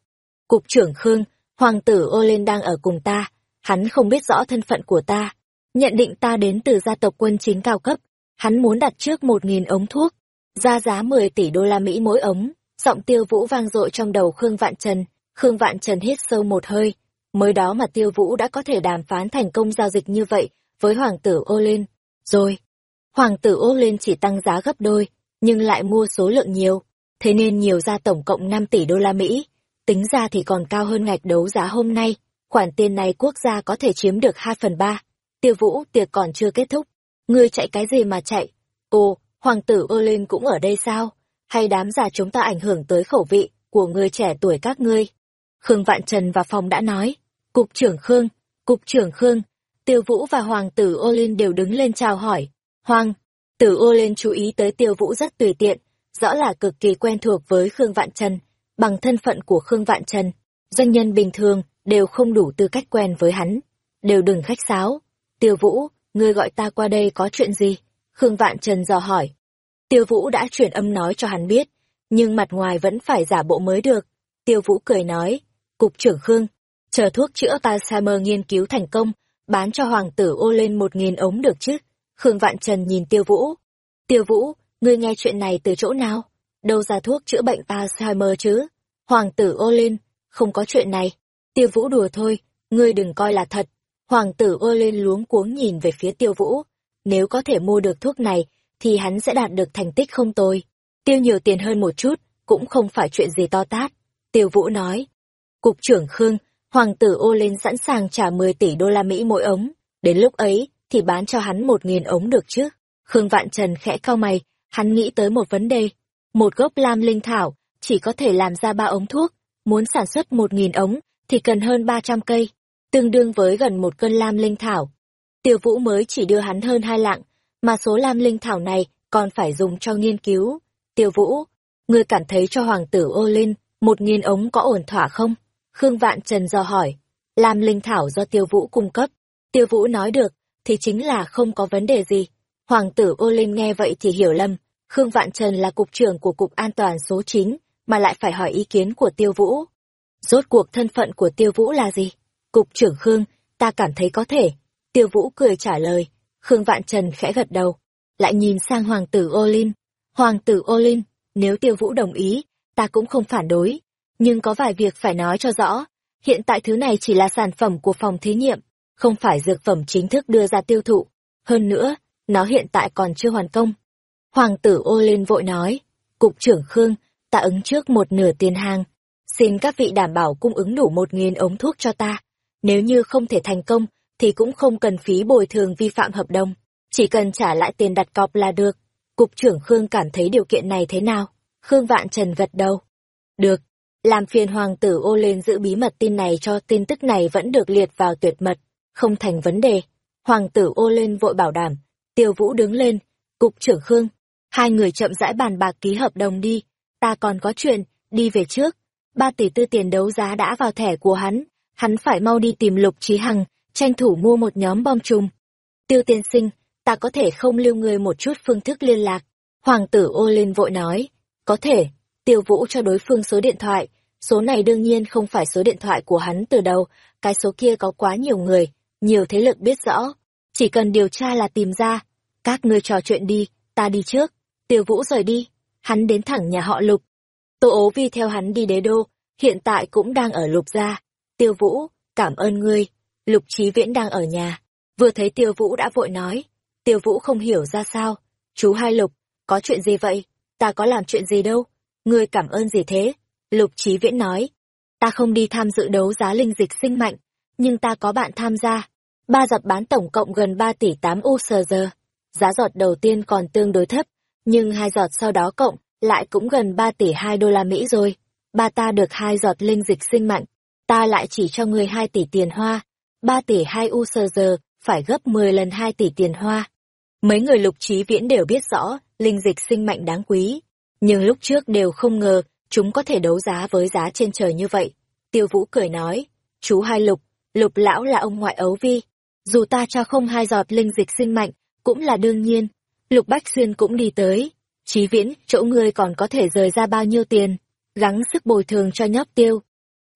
Cục trưởng Khương, hoàng tử ô lên đang ở cùng ta, hắn không biết rõ thân phận của ta. Nhận định ta đến từ gia tộc quân chính cao cấp, hắn muốn đặt trước một nghìn ống thuốc, ra giá 10 tỷ đô la Mỹ mỗi ống. Giọng tiêu vũ vang dội trong đầu Khương Vạn Trần, Khương Vạn Trần hít sâu một hơi, mới đó mà tiêu vũ đã có thể đàm phán thành công giao dịch như vậy với hoàng tử ô lên. Rồi, Hoàng tử ô lên chỉ tăng giá gấp đôi, nhưng lại mua số lượng nhiều, thế nên nhiều ra tổng cộng 5 tỷ đô la Mỹ. Tính ra thì còn cao hơn ngạch đấu giá hôm nay, khoản tiền này quốc gia có thể chiếm được 2 phần 3. Tiêu vũ, tiệc còn chưa kết thúc. Ngươi chạy cái gì mà chạy? Ồ, hoàng tử ô lên cũng ở đây sao? Hay đám già chúng ta ảnh hưởng tới khẩu vị của người trẻ tuổi các ngươi? Khương Vạn Trần và phòng đã nói. Cục trưởng Khương, cục trưởng Khương, Tiêu Vũ và Hoàng tử ô lên đều đứng lên chào hỏi. Hoang tử ô lên chú ý tới Tiêu Vũ rất tùy tiện, rõ là cực kỳ quen thuộc với Khương Vạn Trần. Bằng thân phận của Khương Vạn Trần, doanh nhân bình thường đều không đủ tư cách quen với hắn. Đều đừng khách sáo. Tiêu Vũ, ngươi gọi ta qua đây có chuyện gì? Khương Vạn Trần dò hỏi. Tiêu Vũ đã chuyển âm nói cho hắn biết, nhưng mặt ngoài vẫn phải giả bộ mới được. Tiêu Vũ cười nói, Cục trưởng Khương, chờ thuốc chữa Alzheimer nghiên cứu thành công, bán cho hoàng tử ô lên một nghìn ống được chứ? Khương Vạn Trần nhìn Tiêu Vũ. Tiêu Vũ, ngươi nghe chuyện này từ chỗ nào? Đâu ra thuốc chữa bệnh Alzheimer chứ? Hoàng tử ô lên, không có chuyện này. Tiêu Vũ đùa thôi, ngươi đừng coi là thật. Hoàng tử ô lên luống cuống nhìn về phía Tiêu Vũ. Nếu có thể mua được thuốc này, thì hắn sẽ đạt được thành tích không tồi. Tiêu nhiều tiền hơn một chút, cũng không phải chuyện gì to tát. Tiêu Vũ nói. Cục trưởng Khương, Hoàng tử ô lên sẵn sàng trả 10 tỷ đô la Mỹ mỗi ống. Đến lúc ấy, thì bán cho hắn 1.000 ống được chứ. Khương Vạn Trần khẽ cau mày, hắn nghĩ tới một vấn đề. Một gốc lam linh thảo, chỉ có thể làm ra ba ống thuốc. Muốn sản xuất 1.000 ống, thì cần hơn 300 cây, tương đương với gần một cân lam linh thảo. Tiêu Vũ mới chỉ đưa hắn hơn hai lạng, mà số lam linh thảo này còn phải dùng cho nghiên cứu. Tiêu Vũ, ngươi cảm thấy cho hoàng tử ô linh, một nghìn ống có ổn thỏa không? Khương Vạn Trần do hỏi. Lam linh thảo do Tiêu Vũ cung cấp. Tiêu Vũ nói được, thì chính là không có vấn đề gì. Hoàng tử ô linh nghe vậy thì hiểu lầm. Khương Vạn Trần là cục trưởng của Cục An toàn số 9, mà lại phải hỏi ý kiến của Tiêu Vũ. Rốt cuộc thân phận của Tiêu Vũ là gì? Cục trưởng Khương, ta cảm thấy có thể. Tiêu Vũ cười trả lời. Khương Vạn Trần khẽ gật đầu. Lại nhìn sang Hoàng tử Ô Linh. Hoàng tử Ô Linh, nếu Tiêu Vũ đồng ý, ta cũng không phản đối. Nhưng có vài việc phải nói cho rõ. Hiện tại thứ này chỉ là sản phẩm của phòng thí nghiệm, không phải dược phẩm chính thức đưa ra tiêu thụ. Hơn nữa, nó hiện tại còn chưa hoàn công. Hoàng tử Ô lên vội nói. Cục trưởng Khương, ta ứng trước một nửa tiền hàng, xin các vị đảm bảo cung ứng đủ một nghìn ống thuốc cho ta. Nếu như không thể thành công, thì cũng không cần phí bồi thường vi phạm hợp đồng, chỉ cần trả lại tiền đặt cọc là được. Cục trưởng Khương cảm thấy điều kiện này thế nào? Khương Vạn Trần gật đầu. Được, làm phiền hoàng tử ô lên giữ bí mật tin này cho tin tức này vẫn được liệt vào tuyệt mật, không thành vấn đề. Hoàng tử ô lên vội bảo đảm, tiêu vũ đứng lên, cục trưởng Khương, hai người chậm rãi bàn bạc ký hợp đồng đi, ta còn có chuyện, đi về trước. Ba tỷ tư tiền đấu giá đã vào thẻ của hắn, hắn phải mau đi tìm Lục Trí Hằng, tranh thủ mua một nhóm bom chùm. Tiêu tiên sinh, ta có thể không lưu người một chút phương thức liên lạc. Hoàng tử ô lên vội nói, có thể, tiêu vũ cho đối phương số điện thoại, số này đương nhiên không phải số điện thoại của hắn từ đầu, cái số kia có quá nhiều người, nhiều thế lực biết rõ, chỉ cần điều tra là tìm ra. Các ngươi trò chuyện đi, ta đi trước. Tiêu vũ rời đi, hắn đến thẳng nhà họ Lục, Tô ố vi theo hắn đi đế đô, hiện tại cũng đang ở lục gia. Tiêu vũ, cảm ơn ngươi. Lục trí viễn đang ở nhà. Vừa thấy tiêu vũ đã vội nói. Tiêu vũ không hiểu ra sao. Chú hai lục, có chuyện gì vậy? Ta có làm chuyện gì đâu. Ngươi cảm ơn gì thế? Lục trí viễn nói. Ta không đi tham dự đấu giá linh dịch sinh mạnh, nhưng ta có bạn tham gia. Ba dập bán tổng cộng gần 3 tỷ 8 USG. Giá giọt đầu tiên còn tương đối thấp, nhưng hai giọt sau đó cộng lại cũng gần 3 tỷ 2 đô la Mỹ rồi. Ba ta được hai giọt linh dịch sinh mạnh, ta lại chỉ cho người 2 tỷ tiền hoa. 3 tỷ 2 USG, phải gấp 10 lần 2 tỷ tiền hoa. Mấy người lục trí viễn đều biết rõ, linh dịch sinh mạnh đáng quý. Nhưng lúc trước đều không ngờ, chúng có thể đấu giá với giá trên trời như vậy. Tiêu Vũ cười nói, chú hai lục, lục lão là ông ngoại ấu vi. Dù ta cho không hai giọt linh dịch sinh mạnh, cũng là đương nhiên. Lục Bách Xuyên cũng đi tới, Chí viễn, chỗ ngươi còn có thể rời ra bao nhiêu tiền, gắng sức bồi thường cho nhóc tiêu.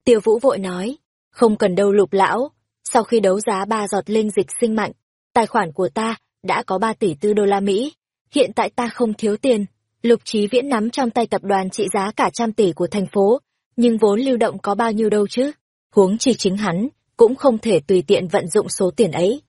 Tiêu vũ vội nói, không cần đâu lục lão, sau khi đấu giá ba giọt linh dịch sinh mạnh, tài khoản của ta đã có ba tỷ tư đô la Mỹ, hiện tại ta không thiếu tiền. Lục Chí Viễn nắm trong tay tập đoàn trị giá cả trăm tỷ của thành phố, nhưng vốn lưu động có bao nhiêu đâu chứ? Huống chi chính hắn, cũng không thể tùy tiện vận dụng số tiền ấy.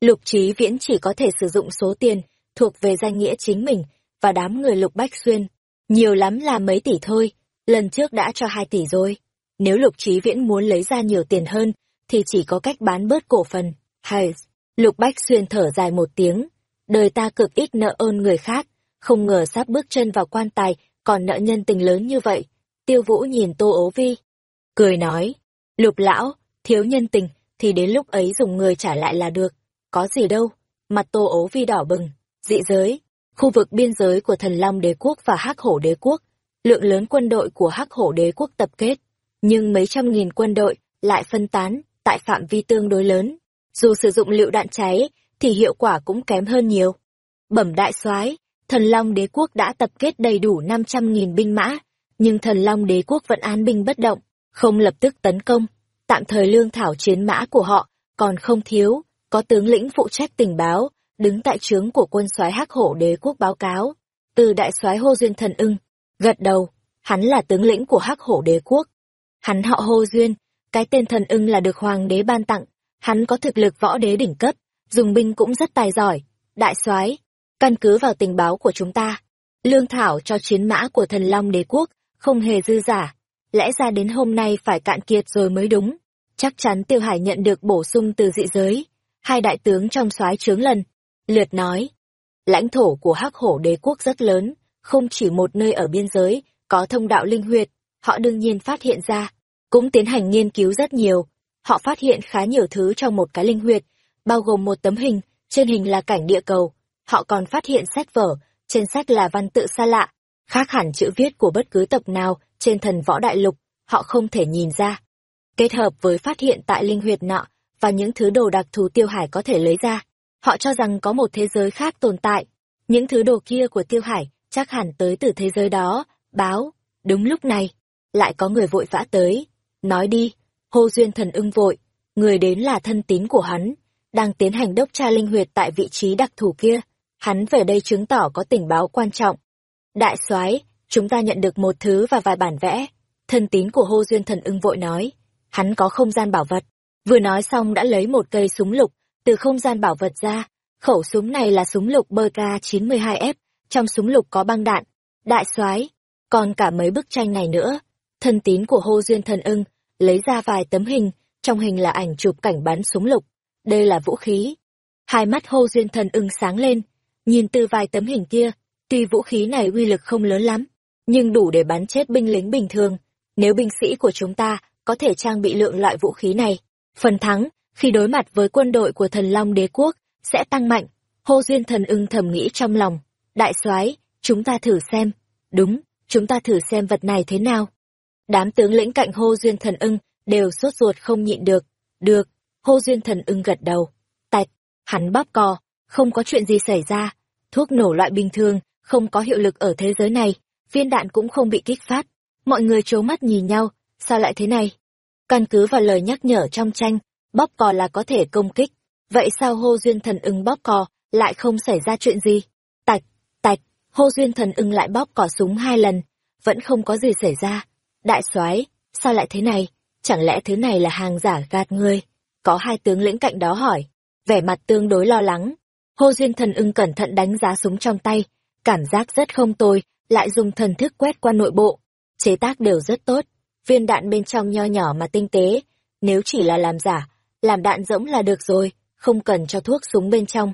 Lục Chí Viễn chỉ có thể sử dụng số tiền thuộc về danh nghĩa chính mình, và đám người Lục Bách Xuyên. Nhiều lắm là mấy tỷ thôi, lần trước đã cho hai tỷ rồi. Nếu Lục Trí Viễn muốn lấy ra nhiều tiền hơn, thì chỉ có cách bán bớt cổ phần. Hay, Lục Bách Xuyên thở dài một tiếng. Đời ta cực ít nợ ơn người khác, không ngờ sắp bước chân vào quan tài, còn nợ nhân tình lớn như vậy. Tiêu Vũ nhìn Tô ố vi. Cười nói, Lục lão, thiếu nhân tình, thì đến lúc ấy dùng người trả lại là được. Có gì đâu, mặt Tô ố vi đỏ bừng, dị giới, khu vực biên giới của thần Long đế quốc và hắc hổ đế quốc, lượng lớn quân đội của hắc hổ đế quốc tập kết, nhưng mấy trăm nghìn quân đội lại phân tán tại phạm vi tương đối lớn. Dù sử dụng lựu đạn cháy, thì hiệu quả cũng kém hơn nhiều. Bẩm đại soái, thần Long đế quốc đã tập kết đầy đủ 500.000 binh mã, nhưng thần Long đế quốc vẫn an binh bất động, không lập tức tấn công. Tạm thời lương thảo chiến mã của họ còn không thiếu, có tướng lĩnh phụ trách tình báo, đứng tại trướng của quân soái hắc hổ đế quốc báo cáo. Từ đại soái hô duyên thần ưng, gật đầu, hắn là tướng lĩnh của hắc hổ đế quốc. Hắn họ hô duyên, cái tên thần ưng là được hoàng đế ban tặng, hắn có thực lực võ đế đỉnh cấp, dùng binh cũng rất tài giỏi. Đại soái, căn cứ vào tình báo của chúng ta, lương thảo cho chiến mã của thần long đế quốc không hề dư giả, lẽ ra đến hôm nay phải cạn kiệt rồi mới đúng. Chắc chắn Tiêu Hải nhận được bổ sung từ dị giới. Hai đại tướng trong soái trướng lần, lượt nói, lãnh thổ của hắc hổ đế quốc rất lớn, không chỉ một nơi ở biên giới, có thông đạo linh huyệt, họ đương nhiên phát hiện ra, cũng tiến hành nghiên cứu rất nhiều. Họ phát hiện khá nhiều thứ trong một cái linh huyệt, bao gồm một tấm hình, trên hình là cảnh địa cầu. Họ còn phát hiện sách vở, trên sách là văn tự xa lạ, khác hẳn chữ viết của bất cứ tộc nào trên thần võ đại lục, họ không thể nhìn ra. Kết hợp với phát hiện tại linh huyệt nọ và những thứ đồ đặc thù tiêu hải có thể lấy ra, họ cho rằng có một thế giới khác tồn tại. Những thứ đồ kia của tiêu hải chắc hẳn tới từ thế giới đó, báo. Đúng lúc này, lại có người vội vã tới. Nói đi, hô duyên thần ưng vội, người đến là thân tín của hắn, đang tiến hành đốc tra linh huyệt tại vị trí đặc thù kia. Hắn về đây chứng tỏ có tình báo quan trọng. Đại soái chúng ta nhận được một thứ và vài bản vẽ. Thân tín của hô duyên thần ưng vội nói, hắn có không gian bảo vật. Vừa nói xong đã lấy một cây súng lục, từ không gian bảo vật ra. Khẩu súng này là súng lục bơ K92F, trong súng lục có băng đạn. Đại soái còn cả mấy bức tranh này nữa. Thân tín của hô duyên thần ưng, lấy ra vài tấm hình, trong hình là ảnh chụp cảnh bắn súng lục. Đây là vũ khí. Hai mắt hô duyên thần ưng sáng lên, nhìn từ vài tấm hình kia, tuy vũ khí này uy lực không lớn lắm, nhưng đủ để bắn chết binh lính bình thường. Nếu binh sĩ của chúng ta có thể trang bị lượng loại vũ khí này, phần thắng khi đối mặt với quân đội của thần Long đế quốc sẽ tăng mạnh. Hô Duyên thần ưng thầm nghĩ trong lòng, đại soái, chúng ta thử xem. Đúng, chúng ta thử xem vật này thế nào. Đám tướng lĩnh cạnh Hô Duyên thần ưng đều sốt ruột không nhịn được. Được, Hô Duyên thần ưng gật đầu. Tạch, hắn bóp cò, không có chuyện gì xảy ra. Thuốc nổ loại bình thường, không có hiệu lực ở thế giới này viên đạn cũng không bị kích phát. Mọi người trố mắt nhìn nhau, sao lại thế này? Căn cứ vào lời nhắc nhở trong tranh, bóp cò là có thể công kích. Vậy sao hô duyên thần ưng bóp cò, lại không xảy ra chuyện gì? Tạch, tạch, hô duyên thần ưng lại bóp cò súng hai lần, vẫn không có gì xảy ra. Đại soái sao lại thế này? Chẳng lẽ thứ này là hàng giả gạt người? Có hai tướng lĩnh cạnh đó hỏi, vẻ mặt tương đối lo lắng. Hô duyên thần ưng cẩn thận đánh giá súng trong tay, cảm giác rất không tồi, lại dùng thần thức quét qua nội bộ. Chế tác đều rất tốt, viên đạn bên trong nho nhỏ mà tinh tế, nếu chỉ là làm giả, làm đạn rỗng là được rồi, không cần cho thuốc súng bên trong.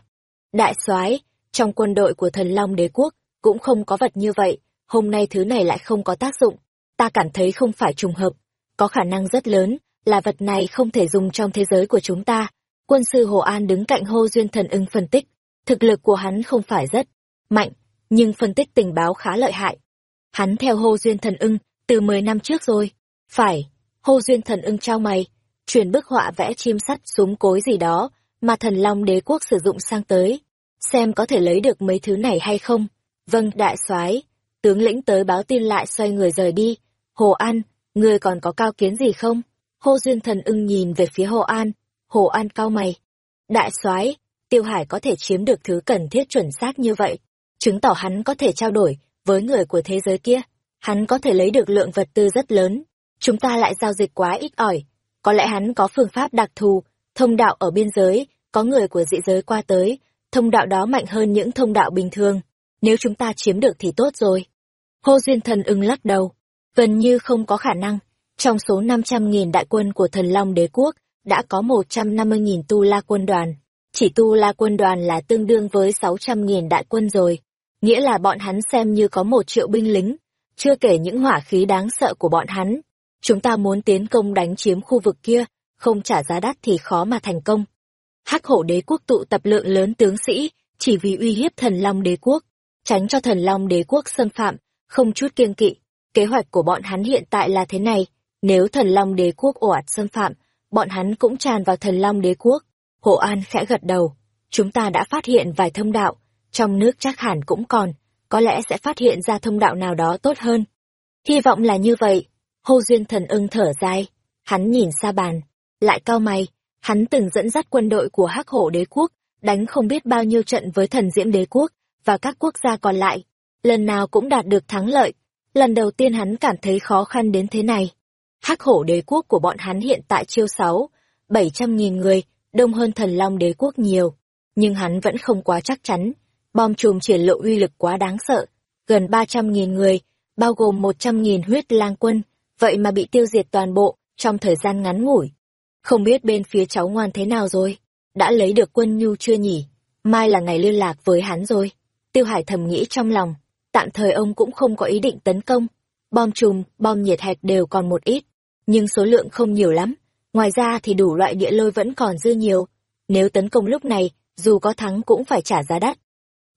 Đại soái, trong quân đội của thần Long đế quốc, cũng không có vật như vậy, hôm nay thứ này lại không có tác dụng. Ta cảm thấy không phải trùng hợp, có khả năng rất lớn, là vật này không thể dùng trong thế giới của chúng ta. Quân sư Hồ An đứng cạnh hô duyên thần ưng phân tích, thực lực của hắn không phải rất mạnh, nhưng phân tích tình báo khá lợi hại. Hắn theo hô duyên thần ưng, từ 10 năm trước rồi. Phải, hô duyên thần ưng trao mày, chuyển bức họa vẽ chim sắt súng cối gì đó, mà thần long đế quốc sử dụng sang tới. Xem có thể lấy được mấy thứ này hay không. Vâng, đại soái tướng lĩnh tới báo tin lại xoay người rời đi. Hồ An, ngươi còn có cao kiến gì không? Hô duyên thần ưng nhìn về phía Hồ An. Hồ An cao mày. Đại soái Tiêu Hải có thể chiếm được thứ cần thiết chuẩn xác như vậy chứng tỏ hắn có thể trao đổi với người của thế giới kia. Hắn có thể lấy được lượng vật tư rất lớn. Chúng ta lại giao dịch quá ít ỏi. Có lẽ hắn có phương pháp đặc thù, thông đạo ở biên giới, có người của dị giới qua tới, thông đạo đó mạnh hơn những thông đạo bình thường. Nếu chúng ta chiếm được thì tốt rồi. Hô Duyên Thần ưng lắc đầu. Gần như không có khả năng. Trong số 500.000 đại quân của thần Long đế quốc, đã có 150.000 tu la quân đoàn. Chỉ tu la quân đoàn là tương đương với 600.000 đại quân rồi. Nghĩa là bọn hắn xem như có một triệu binh lính. Chưa kể những hỏa khí đáng sợ của bọn hắn. Chúng ta muốn tiến công đánh chiếm khu vực kia, không trả giá đắt thì khó mà thành công. Hắc hổ đế quốc tụ tập lượng lớn tướng sĩ, chỉ vì uy hiếp thần long đế quốc, tránh cho thần long đế quốc xâm phạm, không chút kiêng kỵ. Kế hoạch của bọn hắn hiện tại là thế này, nếu thần long đế quốc ổ ạt xâm phạm, bọn hắn cũng tràn vào thần long đế quốc. Hộ An khẽ gật đầu, chúng ta đã phát hiện vài thông đạo, trong nước chắc hẳn cũng còn, có lẽ sẽ phát hiện ra thông đạo nào đó tốt hơn. Hy vọng là như vậy, hô duyên thần ưng thở dài, hắn nhìn xa bàn, lại cao mày, hắn từng dẫn dắt quân đội của hắc hổ đế quốc, đánh không biết bao nhiêu trận với thần diễm đế quốc, và các quốc gia còn lại, lần nào cũng đạt được thắng lợi, lần đầu tiên hắn cảm thấy khó khăn đến thế này. Hắc hổ đế quốc của bọn hắn hiện tại chiêu sáu, bảy trăm nghìn người, đông hơn thần long đế quốc nhiều, nhưng hắn vẫn không quá chắc chắn. Bom chùm triển lộ uy lực quá đáng sợ, gần ba trăm nghìn người, bao gồm một trăm nghìn huyết lang quân, vậy mà bị tiêu diệt toàn bộ trong thời gian ngắn ngủi. Không biết bên phía cháu ngoan thế nào rồi, đã lấy được quân nhu chưa nhỉ? Mai là ngày liên lạc với hắn rồi. Tiêu Hải thầm nghĩ trong lòng, tạm thời ông cũng không có ý định tấn công. Bom chùm, bom nhiệt hạch đều còn một ít, nhưng số lượng không nhiều lắm. Ngoài ra thì đủ loại địa lôi vẫn còn dư nhiều. Nếu tấn công lúc này, dù có thắng cũng phải trả giá đắt.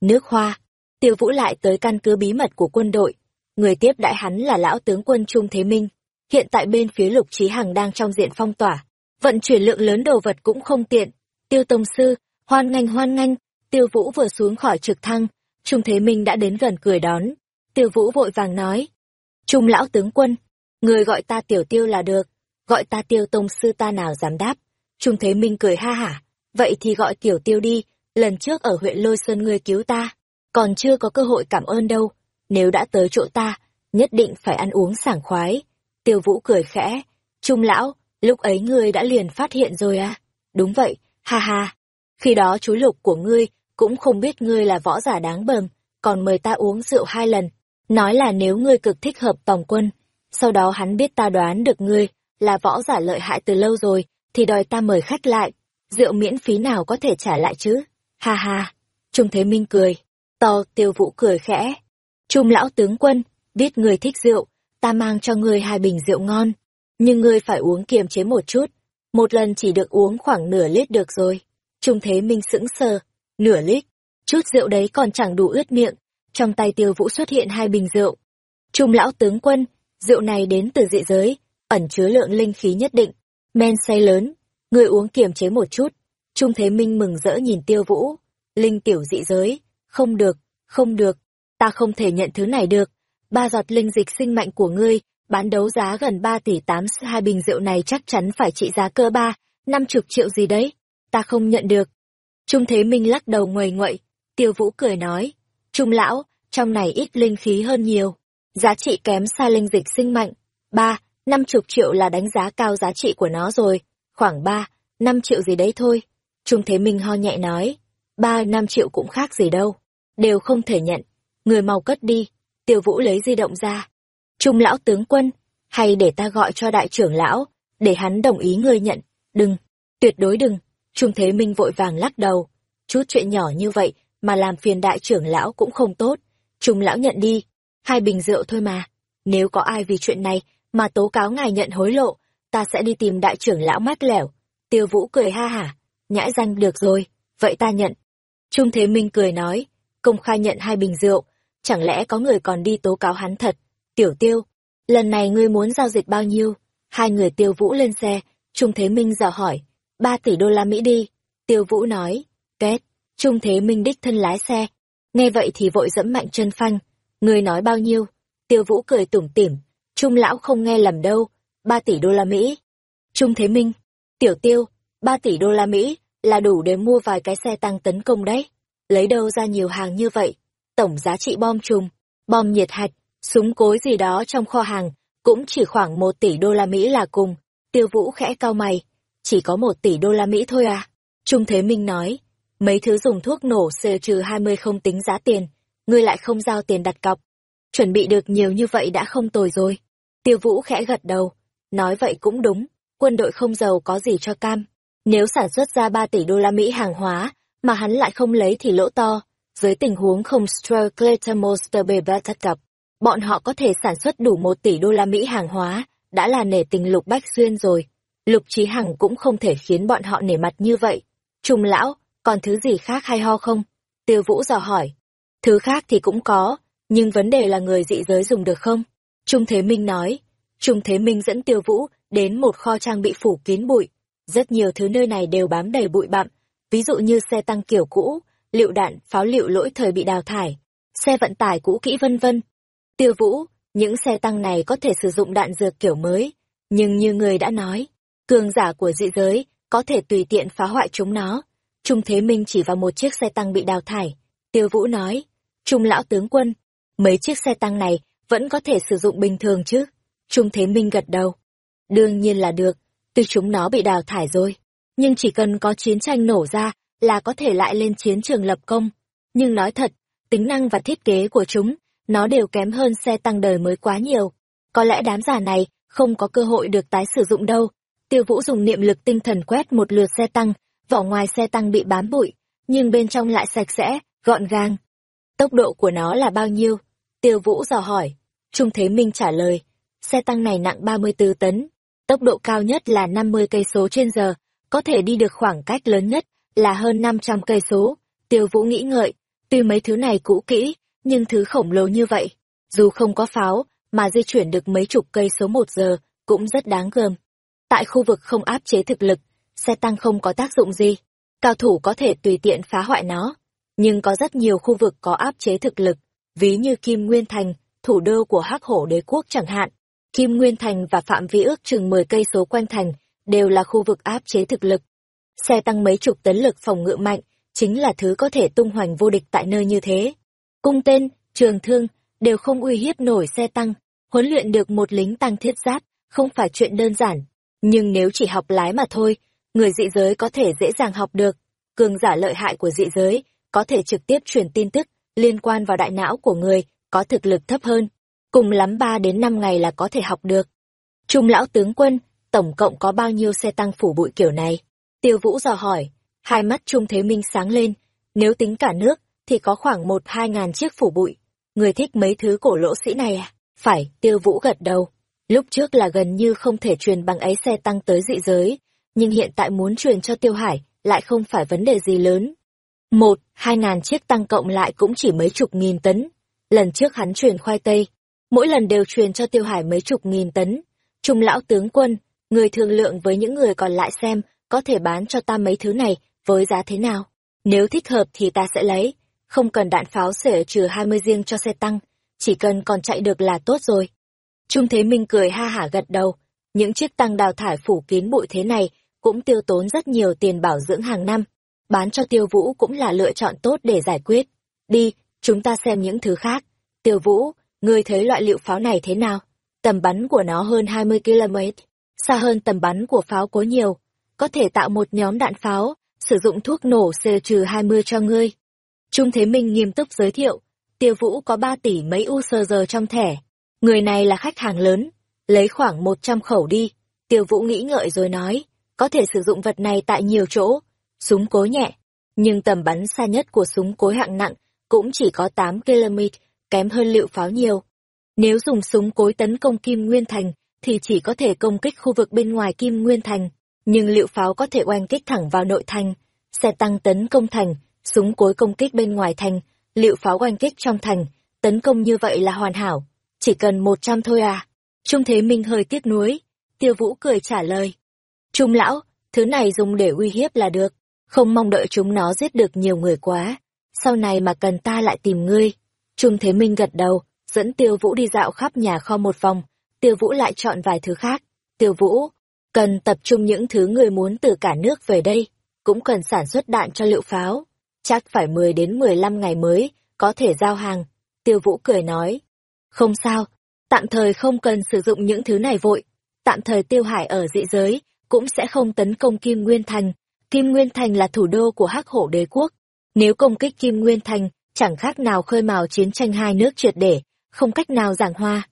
Nước hoa, tiêu vũ lại tới căn cứ bí mật của quân đội. Người tiếp đại hắn là lão tướng quân Trung Thế Minh. Hiện tại bên phía lục trí hằng đang trong diện phong tỏa. Vận chuyển lượng lớn đồ vật cũng không tiện. Tiêu Tông Sư, hoan nghênh hoan nghênh, tiêu vũ vừa xuống khỏi trực thăng. Trung Thế Minh đã đến gần cười đón. Tiêu vũ vội vàng nói. Trung lão tướng quân, người gọi ta tiểu tiêu là được, gọi ta tiêu tông sư ta nào dám đáp. Trung Thế Minh cười ha hả, vậy thì gọi tiểu tiêu đi, lần trước ở huyện Lôi Sơn ngươi cứu ta, còn chưa có cơ hội cảm ơn đâu, nếu đã tới chỗ ta, nhất định phải ăn uống sảng khoái. Tiêu Vũ cười khẽ, Trung lão, lúc ấy ngươi đã liền phát hiện rồi à? Đúng vậy, ha ha. Khi đó chú lục của ngươi cũng không biết ngươi là võ giả đáng bờm, còn mời ta uống rượu hai lần, nói là nếu ngươi cực thích hợp tòng quân, sau đó hắn biết ta đoán được ngươi là võ giả lợi hại từ lâu rồi, thì đòi ta mời khách lại. Rượu miễn phí nào có thể trả lại chứ? Ha ha. Trung Thế Minh cười. To tiêu vũ cười khẽ. Trung lão tướng quân, biết người thích rượu, ta mang cho ngươi hai bình rượu ngon. Nhưng ngươi phải uống kiềm chế một chút. Một lần chỉ được uống khoảng nửa lít được rồi. Trung Thế Minh sững sờ. Nửa lít. Chút rượu đấy còn chẳng đủ ướt miệng. Trong tay tiêu vũ xuất hiện hai bình rượu. Trung lão tướng quân, rượu này đến từ dị giới, ẩn chứa lượng linh khí nhất định. Men say lớn, người uống kiềm chế một chút. Trung Thế Minh mừng rỡ nhìn tiêu vũ. Linh tiểu dị giới, không được, không được, ta không thể nhận thứ này được. Ba giọt linh dịch sinh mạnh của ngươi, bán đấu giá gần ba tỷ tám hai bình rượu này chắc chắn phải trị giá cơ ba, năm chục triệu gì đấy. Ta không nhận được. Trung Thế Minh lắc đầu ngoài ngoậy, tiêu vũ cười nói. Trung lão, trong này ít linh khí hơn nhiều. Giá trị kém xa linh dịch sinh mạnh. Ba, năm chục triệu là đánh giá cao giá trị của nó rồi. Khoảng ba, năm triệu gì đấy thôi. Trung Thế Minh ho nhẹ nói. Ba, năm triệu cũng khác gì đâu. Đều không thể nhận. Người mau cất đi. Tiêu Vũ lấy di động ra. Trung lão tướng quân, hay để ta gọi cho đại trưởng lão, để hắn đồng ý ngươi nhận. Đừng, tuyệt đối đừng. Trung Thế Minh vội vàng lắc đầu. Chút chuyện nhỏ như vậy mà làm phiền đại trưởng lão cũng không tốt. Trung lão nhận đi. Hai bình rượu thôi mà. Nếu có ai vì chuyện này mà tố cáo ngài nhận hối lộ, ta sẽ đi tìm đại trưởng lão mát lẻo. Tiêu Vũ cười ha hả, nhãi danh được rồi, vậy ta nhận. Trung Thế Minh cười nói, công khai nhận hai bình rượu, chẳng lẽ có người còn đi tố cáo hắn thật. Tiểu Tiêu, lần này ngươi muốn giao dịch bao nhiêu? Hai người Tiêu Vũ lên xe, Trung Thế Minh dò hỏi, ba tỷ đô la Mỹ đi. Tiêu Vũ nói, kết, Trung Thế Minh đích thân lái xe. Nghe vậy thì vội dẫm mạnh chân phanh, ngươi nói bao nhiêu? Tiêu Vũ cười tủm tỉm, Trung lão không nghe lầm đâu, ba tỷ đô la Mỹ. Trung Thế Minh, Tiểu Tiêu, ba tỷ đô la Mỹ là đủ để mua vài cái xe tăng tấn công đấy. Lấy đâu ra nhiều hàng như vậy? Tổng giá trị bom chùm, bom nhiệt hạch, súng cối gì đó trong kho hàng, cũng chỉ khoảng một tỷ đô la Mỹ là cùng. Tiêu Vũ khẽ cau mày, chỉ có một tỷ đô la Mỹ thôi à? Trung Thế Minh nói, mấy thứ dùng thuốc nổ C-20 không tính giá tiền, ngươi lại không giao tiền đặt cọc. Chuẩn bị được nhiều như vậy đã không tồi rồi. Tiêu Vũ khẽ gật đầu, nói vậy cũng đúng, quân đội không giàu có gì cho cam. Nếu sản xuất ra 3 tỷ đô la Mỹ hàng hóa, mà hắn lại không lấy thì lỗ to. Dưới tình huống không Strucleton Monster thất cập, bọn họ có thể sản xuất đủ 1 tỷ đô la Mỹ hàng hóa, đã là nể tình Lục Bách Xuyên rồi. Lục Trí Hằng cũng không thể khiến bọn họ nể mặt như vậy. Trung lão, còn thứ gì khác hay ho không? Tiêu Vũ dò hỏi. Thứ khác thì cũng có, nhưng vấn đề là người dị giới dùng được không? Trung Thế Minh nói. Trung Thế Minh dẫn Tiêu Vũ đến một kho trang bị phủ kín bụi. Rất nhiều thứ nơi này đều bám đầy bụi bặm, ví dụ như xe tăng kiểu cũ, lựu đạn, pháo lựu lỗi thời bị đào thải, xe vận tải cũ kỹ vân vân. Tiêu Vũ, những xe tăng này có thể sử dụng đạn dược kiểu mới, nhưng như người đã nói, cường giả của dị giới có thể tùy tiện phá hoại chúng nó. Trung Thế Minh chỉ vào một chiếc xe tăng bị đào thải. Tiêu Vũ nói, Trung lão tướng quân, mấy chiếc xe tăng này vẫn có thể sử dụng bình thường chứ? Trung Thế Minh gật đầu. Đương nhiên là được, từ chúng nó bị đào thải rồi, nhưng chỉ cần có chiến tranh nổ ra là có thể lại lên chiến trường lập công. Nhưng nói thật, tính năng và thiết kế của chúng, nó đều kém hơn xe tăng đời mới quá nhiều. Có lẽ đám giả này không có cơ hội được tái sử dụng đâu. Tiêu Vũ dùng niệm lực tinh thần quét một lượt xe tăng, vỏ ngoài xe tăng bị bám bụi, nhưng bên trong lại sạch sẽ, gọn gàng. Tốc độ của nó là bao nhiêu? Tiêu Vũ dò hỏi. Trung Thế Minh trả lời, xe tăng này nặng 34 tấn, tốc độ cao nhất là 50 cây số trên giờ, có thể đi được khoảng cách lớn nhất là hơn 500 cây số. Tiêu Vũ nghĩ ngợi, tuy mấy thứ này cũ kỹ, nhưng thứ khổng lồ như vậy, dù không có pháo, mà di chuyển được mấy chục cây số một giờ, cũng rất đáng gờm. Tại khu vực không áp chế thực lực, xe tăng không có tác dụng gì, cao thủ có thể tùy tiện phá hoại nó. Nhưng có rất nhiều khu vực có áp chế thực lực, ví như Kim Nguyên Thành, thủ đô của Hắc Hổ Đế quốc chẳng hạn. Kim Nguyên Thành và phạm vi ước chừng 10 cây số quanh thành đều là khu vực áp chế thực lực. Xe tăng mấy chục tấn lực phòng ngự mạnh, chính là thứ có thể tung hoành vô địch tại nơi như thế. Cung tên, trường thương, đều không uy hiếp nổi xe tăng, huấn luyện được một lính tăng thiết giáp, không phải chuyện đơn giản. Nhưng nếu chỉ học lái mà thôi, người dị giới có thể dễ dàng học được. Cường giả lợi hại của dị giới có thể trực tiếp truyền tin tức liên quan vào đại não của người có thực lực thấp hơn. Cùng lắm 3 đến 5 ngày là có thể học được. Trung lão tướng quân, tổng cộng có bao nhiêu xe tăng phủ bụi kiểu này? Tiêu Vũ dò hỏi, hai mắt Trung Thế Minh sáng lên, nếu tính cả nước, thì có khoảng một hai ngàn chiếc phủ bụi. Người thích mấy thứ cổ lỗ sĩ này à? Phải, Tiêu Vũ gật đầu. Lúc trước là gần như không thể truyền bằng ấy xe tăng tới dị giới, nhưng hiện tại muốn truyền cho Tiêu Hải lại không phải vấn đề gì lớn. Một, hai ngàn chiếc tăng cộng lại cũng chỉ mấy chục nghìn tấn. Lần trước hắn truyền khoai tây, mỗi lần đều truyền cho Tiêu Hải mấy chục nghìn tấn. Trung lão tướng quân, người thương lượng với những người còn lại xem có thể bán cho ta mấy thứ này với giá thế nào. Nếu thích hợp thì ta sẽ lấy, không cần đạn pháo sể trừ 20 riêng cho xe tăng, chỉ cần còn chạy được là tốt rồi. Trung Thế Minh cười ha hả gật đầu, những chiếc tăng đào thải phủ kín bụi thế này cũng tiêu tốn rất nhiều tiền bảo dưỡng hàng năm, bán cho tiêu vũ cũng là lựa chọn tốt để giải quyết. Đi, chúng ta xem những thứ khác. Tiêu vũ, ngươi thấy loại liệu pháo này thế nào? Tầm bắn của nó hơn 20 km, xa hơn tầm bắn của pháo cối nhiều, có thể tạo một nhóm đạn pháo, sử dụng thuốc nổ C-20 cho ngươi. Trung Thế Minh nghiêm túc giới thiệu, tiêu vũ có 3 tỷ mấy u sơ giờ trong thẻ. Người này là khách hàng lớn, lấy khoảng 100 khẩu đi. Tiêu vũ nghĩ ngợi rồi nói, có thể sử dụng vật này tại nhiều chỗ. Súng cối nhẹ, nhưng tầm bắn xa nhất của súng cối hạng nặng cũng chỉ có 8 km, kém hơn lựu pháo nhiều. Nếu dùng súng cối tấn công Kim Nguyên Thành, thì chỉ có thể công kích khu vực bên ngoài Kim Nguyên Thành, nhưng lựu pháo có thể oanh kích thẳng vào nội thành. Xe tăng tấn công thành, súng cối công kích bên ngoài thành, lựu pháo oanh kích trong thành, tấn công như vậy là hoàn hảo, chỉ cần một trăm thôi à. Trung Thế Minh hơi tiếc nuối, tiêu vũ cười trả lời. Trung lão, thứ này dùng để uy hiếp là được, không mong đợi chúng nó giết được nhiều người quá. Sau này mà cần ta lại tìm ngươi. Trung Thế Minh gật đầu, dẫn tiêu vũ đi dạo khắp nhà kho một vòng, tiêu vũ lại chọn vài thứ khác. Tiêu vũ, cần tập trung những thứ người muốn từ cả nước về đây, cũng cần sản xuất đạn cho liệu pháo chắc phải 10 đến 15 ngày mới, có thể giao hàng. Tiêu Vũ cười nói. Không sao, tạm thời không cần sử dụng những thứ này vội. Tạm thời Tiêu Hải ở dị giới, cũng sẽ không tấn công Kim Nguyên Thành. Kim Nguyên Thành là thủ đô của Hắc Hổ Đế Quốc, Nếu công kích Kim Nguyên Thành, chẳng khác nào khơi mào chiến tranh hai nước triệt để, không cách nào giảng hoa.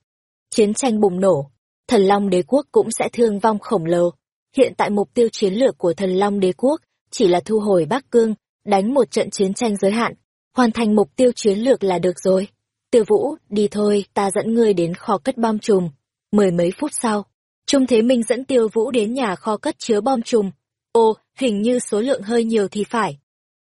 Chiến tranh bùng nổ, thần Long đế quốc cũng sẽ thương vong khổng lồ. Hiện tại mục tiêu chiến lược của thần Long đế quốc chỉ là thu hồi Bắc Cương, đánh một trận chiến tranh giới hạn, hoàn thành mục tiêu chiến lược là được rồi. Tiêu Vũ, đi thôi, ta dẫn ngươi đến kho cất bom chùm. Mười mấy phút sau, Trung Thế Minh dẫn Tiêu Vũ đến nhà kho cất chứa bom chùm. Ô, hình như số lượng hơi nhiều thì phải.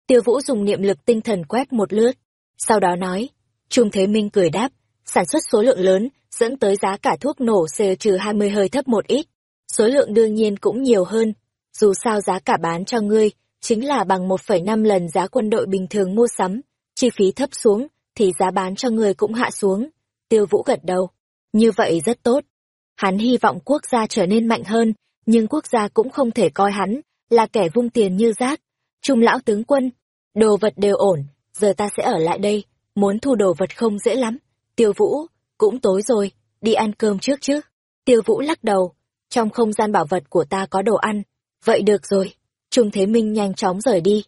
Tiêu Vũ dùng niệm lực tinh thần quét một lướt. Sau đó nói, Trung Thế Minh cười đáp, sản xuất số lượng lớn, dẫn tới giá cả thuốc nổ CO-20 hơi thấp một ít. Số lượng đương nhiên cũng nhiều hơn. Dù sao giá cả bán cho ngươi, chính là bằng 1,5 lần giá quân đội bình thường mua sắm. Chi phí thấp xuống, thì giá bán cho ngươi cũng hạ xuống. Tiêu Vũ gật đầu. Như vậy rất tốt. Hắn hy vọng quốc gia trở nên mạnh hơn, nhưng quốc gia cũng không thể coi hắn là kẻ vung tiền như rác. Trung lão tướng quân, đồ vật đều ổn, giờ ta sẽ ở lại đây, muốn thu đồ vật không dễ lắm. Tiêu Vũ, cũng tối rồi, đi ăn cơm trước chứ. Tiêu Vũ lắc đầu, trong không gian bảo vật của ta có đồ ăn. Vậy được rồi, Trung Thế Minh nhanh chóng rời đi.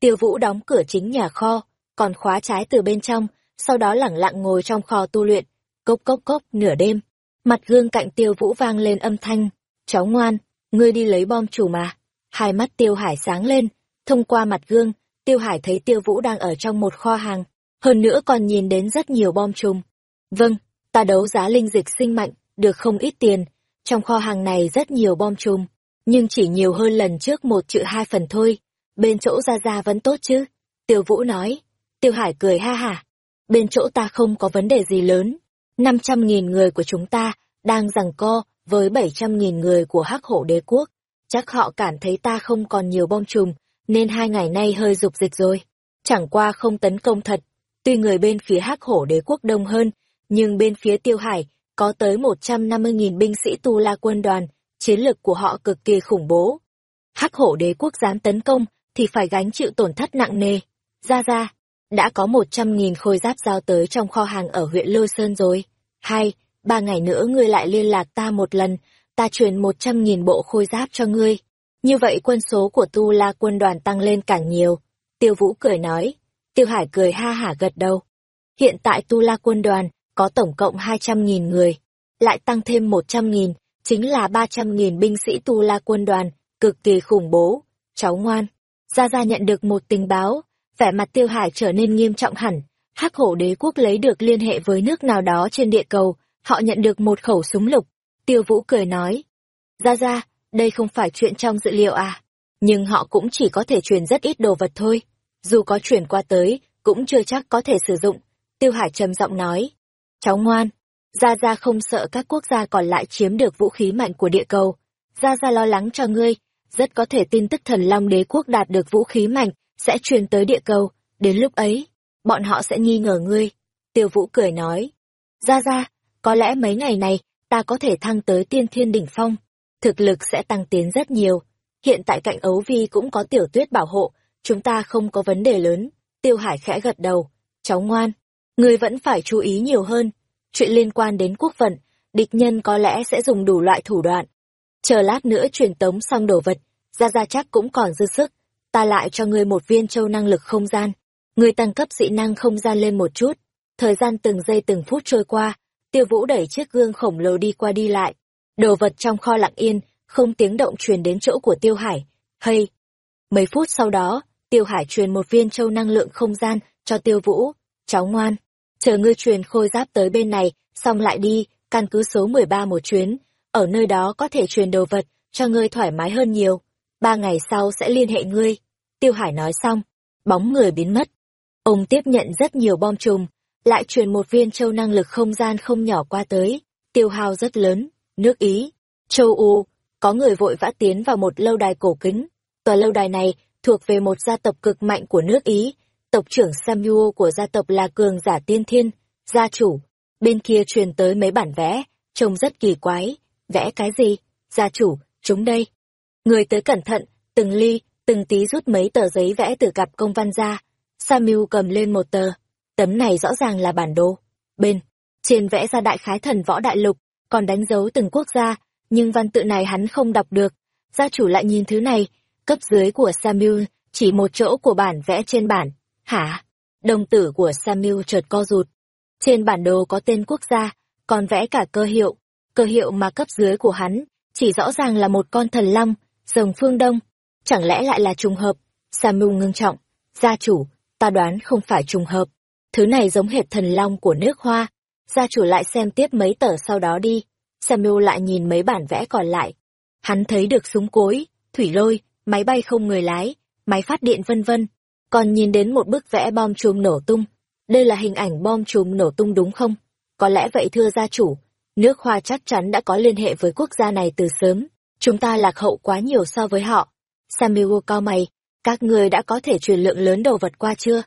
Tiêu Vũ đóng cửa chính nhà kho, còn khóa trái từ bên trong, sau đó lẳng lặng ngồi trong kho tu luyện. Cốc cốc cốc, nửa đêm, mặt gương cạnh Tiêu Vũ vang lên âm thanh. Cháu ngoan, ngươi đi lấy bom chủ mà. Hai mắt Tiêu Hải sáng lên, thông qua mặt gương, Tiêu Hải thấy Tiêu Vũ đang ở trong một kho hàng, hơn nữa còn nhìn đến rất nhiều bom chùm. Vâng, ta đấu giá linh dịch sinh mạnh, được không ít tiền, trong kho hàng này rất nhiều bom chùm, nhưng chỉ nhiều hơn lần trước một chữ hai phần thôi, bên chỗ ra ra vẫn tốt chứ. Tiêu Vũ nói, Tiêu Hải cười ha hả, bên chỗ ta không có vấn đề gì lớn, năm trăm nghìn người của chúng ta đang giằng co với bảy trăm nghìn người của hắc hổ đế quốc, chắc họ cảm thấy ta không còn nhiều bom chùm, nên hai ngày nay hơi dục dịch rồi. Chẳng qua không tấn công thật, tuy người bên phía hắc hổ đế quốc đông hơn, nhưng bên phía tiêu hải có tới 150.000 binh sĩ tu la quân đoàn, chiến lực của họ cực kỳ khủng bố. Hắc hổ đế quốc dám tấn công thì phải gánh chịu tổn thất nặng nề. Ra ra, đã có 100.000 khôi giáp giao tới trong kho hàng ở huyện Lôi Sơn rồi. Hai, ba ngày nữa ngươi lại liên lạc ta một lần, ta truyền 100.000 bộ khôi giáp cho ngươi. Như vậy quân số của Tu La quân đoàn tăng lên càng nhiều. Tiêu Vũ cười nói. Tiêu Hải cười ha hả gật đầu. Hiện tại Tu La quân đoàn có tổng cộng 200.000 người. Lại tăng thêm 100.000, chính là 300.000 binh sĩ Tu La quân đoàn, cực kỳ khủng bố. Cháu ngoan. Gia Gia nhận được một tình báo, vẻ mặt Tiêu Hải trở nên nghiêm trọng hẳn. Hắc hổ đế quốc lấy được liên hệ với nước nào đó trên địa cầu, họ nhận được một khẩu súng lục. Tiêu Vũ cười nói. Gia Gia, đây không phải chuyện trong dự liệu à. Nhưng họ cũng chỉ có thể truyền rất ít đồ vật thôi. Dù có chuyển qua tới, cũng chưa chắc có thể sử dụng. Tiêu Hải trầm giọng nói. Cháu ngoan, Gia Gia không sợ các quốc gia còn lại chiếm được vũ khí mạnh của địa cầu. Gia Gia lo lắng cho ngươi, rất có thể tin tức thần Long đế quốc đạt được vũ khí mạnh, sẽ truyền tới địa cầu. Đến lúc ấy, bọn họ sẽ nghi ngờ ngươi. Tiêu Vũ cười nói. Gia Gia, có lẽ mấy ngày này, ta có thể thăng tới tiên thiên đỉnh phong thực lực sẽ tăng tiến rất nhiều. Hiện tại cạnh ấu vi cũng có tiểu tuyết bảo hộ, chúng ta không có vấn đề lớn. Tiêu Hải khẽ gật đầu. Cháu ngoan, người vẫn phải chú ý nhiều hơn. Chuyện liên quan đến quốc vận, địch nhân có lẽ sẽ dùng đủ loại thủ đoạn. Chờ lát nữa truyền tống xong đồ vật, ra ra chắc cũng còn dư sức. Ta lại cho ngươi một viên châu năng lực không gian. Ngươi tăng cấp dị năng không gian lên một chút. Thời gian từng giây từng phút trôi qua, tiêu vũ đẩy chiếc gương khổng lồ đi qua đi lại Đồ vật trong kho lặng yên, không tiếng động truyền đến chỗ của Tiêu Hải. Hay! Mấy phút sau đó, Tiêu Hải truyền một viên châu năng lượng không gian cho Tiêu Vũ. Cháu ngoan, chờ ngươi truyền khôi giáp tới bên này, xong lại đi, căn cứ số 13 một chuyến. Ở nơi đó có thể truyền đồ vật, cho ngươi thoải mái hơn nhiều. Ba ngày sau sẽ liên hệ ngươi. Tiêu Hải nói xong, bóng người biến mất. Ông tiếp nhận rất nhiều bom chùm, lại truyền một viên châu năng lực không gian không nhỏ qua tới, tiêu hao rất lớn nước Ý, châu U, có người vội vã tiến vào một lâu đài cổ kính. Tòa lâu đài này thuộc về một gia tộc cực mạnh của nước Ý, tộc trưởng Samuel của gia tộc là cường giả tiên thiên, gia chủ. Bên kia truyền tới mấy bản vẽ, trông rất kỳ quái. Vẽ cái gì? Gia chủ, chúng đây. Người tới cẩn thận, từng ly, từng tí rút mấy tờ giấy vẽ từ cặp công văn ra. Samuel cầm lên một tờ. Tấm này rõ ràng là bản đồ. Bên, trên vẽ ra đại khái thần võ đại lục, còn đánh dấu từng quốc gia, nhưng văn tự này hắn không đọc được. Gia chủ lại nhìn thứ này, cấp dưới của Samuel, chỉ một chỗ của bản vẽ trên bản, Hả? Đồng tử của Samuel chợt co rụt. Trên bản đồ có tên quốc gia, còn vẽ cả cơ hiệu. Cơ hiệu mà cấp dưới của hắn, chỉ rõ ràng là một con thần long, rồng phương đông. Chẳng lẽ lại là trùng hợp? Samuel ngưng trọng. Gia chủ, ta đoán không phải trùng hợp. Thứ này giống hệt thần long của nước hoa. Gia chủ lại xem tiếp mấy tờ sau đó đi. Samuel lại nhìn mấy bản vẽ còn lại. Hắn thấy được súng cối, thủy lôi, máy bay không người lái, máy phát điện vân vân. Còn nhìn đến một bức vẽ bom chùm nổ tung. Đây là hình ảnh bom chùm nổ tung đúng không? Có lẽ vậy thưa gia chủ, nước hoa chắc chắn đã có liên hệ với quốc gia này từ sớm. Chúng ta lạc hậu quá nhiều so với họ. Samuel cao mày, các người đã có thể truyền lượng lớn đồ vật qua chưa?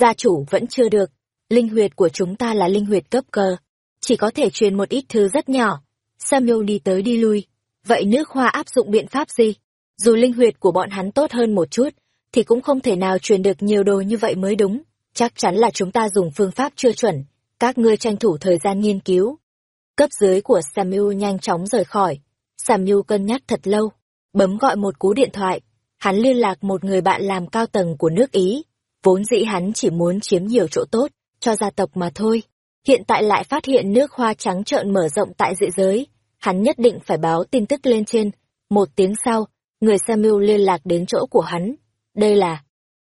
Gia chủ vẫn chưa được. Linh huyệt của chúng ta là linh huyệt cấp cờ. Chỉ có thể truyền một ít thứ rất nhỏ. Samuel đi tới đi lui. Vậy nước hoa áp dụng biện pháp gì? Dù linh huyệt của bọn hắn tốt hơn một chút, thì cũng không thể nào truyền được nhiều đồ như vậy mới đúng. Chắc chắn là chúng ta dùng phương pháp chưa chuẩn. Các ngươi tranh thủ thời gian nghiên cứu. Cấp dưới của Samuel nhanh chóng rời khỏi. Samuel cân nhắc thật lâu. Bấm gọi một cú điện thoại. Hắn liên lạc một người bạn làm cao tầng của nước Ý. Vốn dĩ hắn chỉ muốn chiếm nhiều chỗ tốt, cho gia tộc mà thôi. Hiện tại lại phát hiện nước hoa trắng trợn mở rộng tại dị giới. Hắn nhất định phải báo tin tức lên trên. Một tiếng sau, người Samuel liên lạc đến chỗ của hắn. Đây là...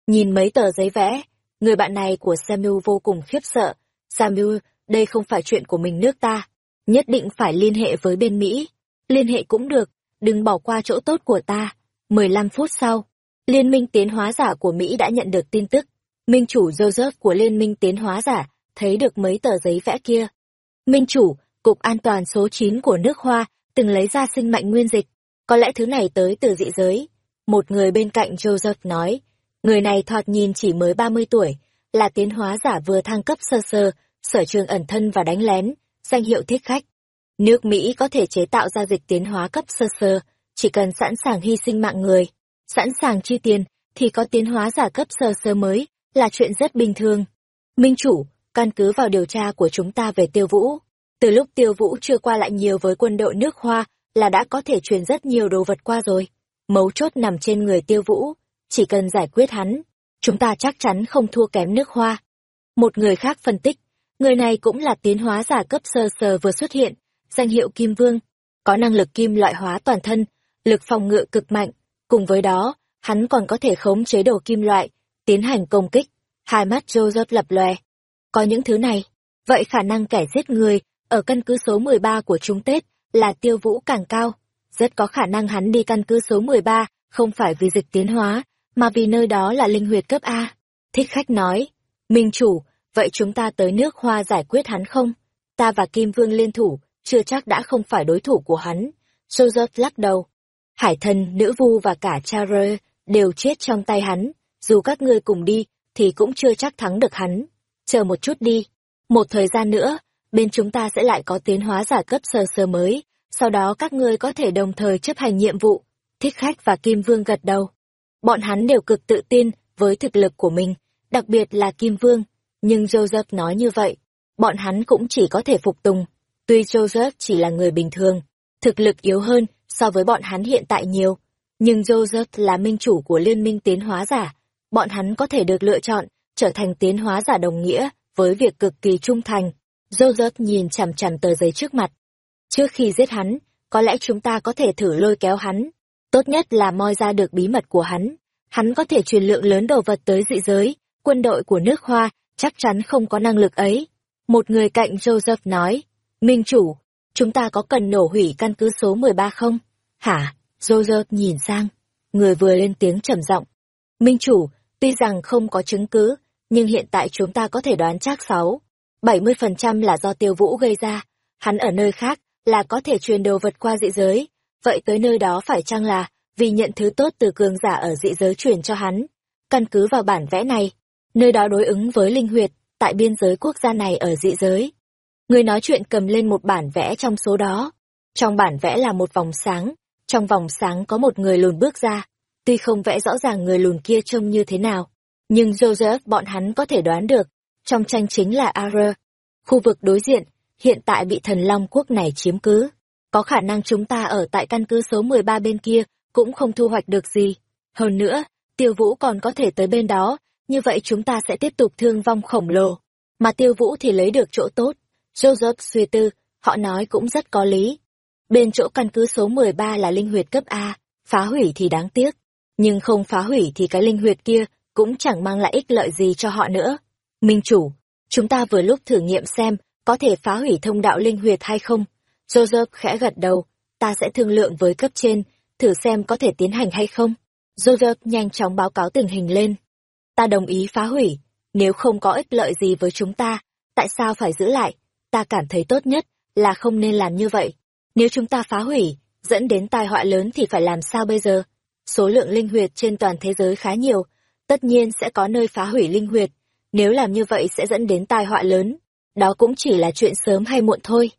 Nhìn mấy tờ giấy vẽ, người bạn này của Samuel vô cùng khiếp sợ. Samuel, đây không phải chuyện của mình nước ta. Nhất định phải liên hệ với bên Mỹ. Liên hệ cũng được, đừng bỏ qua chỗ tốt của ta. 15 phút sau, Liên minh tiến hóa giả của Mỹ đã nhận được tin tức. Minh chủ Joseph của Liên minh tiến hóa giả thấy được mấy tờ giấy vẽ kia. Minh chủ, Cục An toàn số 9 của nước Hoa từng lấy ra sinh mạnh nguyên dịch. Có lẽ thứ này tới từ dị giới. Một người bên cạnh Joseph nói, người này thoạt nhìn chỉ mới 30 tuổi, là tiến hóa giả vừa thăng cấp sơ sơ, sở trường ẩn thân và đánh lén, danh hiệu thích khách. Nước Mỹ có thể chế tạo ra dịch tiến hóa cấp sơ sơ, chỉ cần sẵn sàng hy sinh mạng người, sẵn sàng chi tiền, thì có tiến hóa giả cấp sơ sơ mới, là chuyện rất bình thường. Minh chủ, căn cứ vào điều tra của chúng ta về tiêu vũ. Từ lúc tiêu vũ chưa qua lại nhiều với quân đội nước hoa, là đã có thể truyền rất nhiều đồ vật qua rồi. Mấu chốt nằm trên người tiêu vũ, chỉ cần giải quyết hắn, chúng ta chắc chắn không thua kém nước hoa. Một người khác phân tích, người này cũng là tiến hóa giả cấp sơ sờ vừa xuất hiện, danh hiệu Kim Vương, có năng lực kim loại hóa toàn thân, lực phòng ngự cực mạnh, cùng với đó, hắn còn có thể khống chế đồ kim loại, tiến hành công kích. Hai mắt Joseph lập lòe. Có những thứ này, vậy khả năng kẻ giết người ở căn cứ số 13 của chúng Tết là tiêu vũ càng cao. Rất có khả năng hắn đi căn cứ số 13, không phải vì dịch tiến hóa, mà vì nơi đó là linh huyệt cấp A. Thích khách nói, Minh chủ, vậy chúng ta tới nước hoa giải quyết hắn không? Ta và Kim Vương liên thủ, chưa chắc đã không phải đối thủ của hắn. Joseph lắc đầu. Hải thần, nữ vu và cả Charles đều chết trong tay hắn. Dù các ngươi cùng đi, thì cũng chưa chắc thắng được hắn. Chờ một chút đi. Một thời gian nữa, bên chúng ta sẽ lại có tiến hóa giả cấp sơ sơ mới. Sau đó các ngươi có thể đồng thời chấp hành nhiệm vụ. Thích khách và Kim Vương gật đầu. Bọn hắn đều cực tự tin với thực lực của mình, đặc biệt là Kim Vương. Nhưng Joseph nói như vậy, bọn hắn cũng chỉ có thể phục tùng. Tuy Joseph chỉ là người bình thường, thực lực yếu hơn so với bọn hắn hiện tại nhiều, nhưng Joseph là minh chủ của liên minh tiến hóa giả, bọn hắn có thể được lựa chọn trở thành tiến hóa giả đồng nghĩa với việc cực kỳ trung thành. Joseph nhìn chằm chằm tờ giấy trước mặt. Trước khi giết hắn, có lẽ chúng ta có thể thử lôi kéo hắn. Tốt nhất là moi ra được bí mật của hắn. Hắn có thể truyền lượng lớn đồ vật tới dị giới, quân đội của nước Hoa chắc chắn không có năng lực ấy. Một người cạnh Joseph nói, Minh chủ, chúng ta có cần nổ hủy căn cứ số 13 không? Hả? Joseph nhìn sang, người vừa lên tiếng trầm giọng. Minh chủ, tuy rằng không có chứng cứ, nhưng hiện tại chúng ta có thể đoán chắc sáu. 70% là do tiêu vũ gây ra, hắn ở nơi khác là có thể truyền đồ vật qua dị giới, vậy tới nơi đó phải chăng là vì nhận thứ tốt từ cường giả ở dị giới truyền cho hắn. Căn cứ vào bản vẽ này, nơi đó đối ứng với linh huyệt, tại biên giới quốc gia này ở dị giới. Người nói chuyện cầm lên một bản vẽ trong số đó. Trong bản vẽ là một vòng sáng, trong vòng sáng có một người lùn bước ra. Tuy không vẽ rõ ràng người lùn kia trông như thế nào, nhưng Joseph bọn hắn có thể đoán được, trong tranh chính là Ara. Khu vực đối diện, hiện tại bị thần Long quốc này chiếm cứ. Có khả năng chúng ta ở tại căn cứ số 13 bên kia, cũng không thu hoạch được gì. Hơn nữa, tiêu vũ còn có thể tới bên đó, như vậy chúng ta sẽ tiếp tục thương vong khổng lồ, mà tiêu vũ thì lấy được chỗ tốt. Joseph suy tư, họ nói cũng rất có lý. Bên chỗ căn cứ số 13 là linh huyệt cấp A, phá hủy thì đáng tiếc, nhưng không phá hủy thì cái linh huyệt kia cũng chẳng mang lại ích lợi gì cho họ nữa. Minh chủ, chúng ta vừa lúc thử nghiệm xem có thể phá hủy thông đạo linh huyệt hay không. Joseph khẽ gật đầu, ta sẽ thương lượng với cấp trên, thử xem có thể tiến hành hay không. Joseph nhanh chóng báo cáo tình hình lên. Ta đồng ý phá hủy, nếu không có ích lợi gì với chúng ta, tại sao phải giữ lại? Ta cảm thấy tốt nhất là không nên làm như vậy. Nếu chúng ta phá hủy, dẫn đến tai họa lớn thì phải làm sao bây giờ? Số lượng linh huyệt trên toàn thế giới khá nhiều, tất nhiên sẽ có nơi phá hủy linh huyệt. Nếu làm như vậy sẽ dẫn đến tai họa lớn. Đó cũng chỉ là chuyện sớm hay muộn thôi.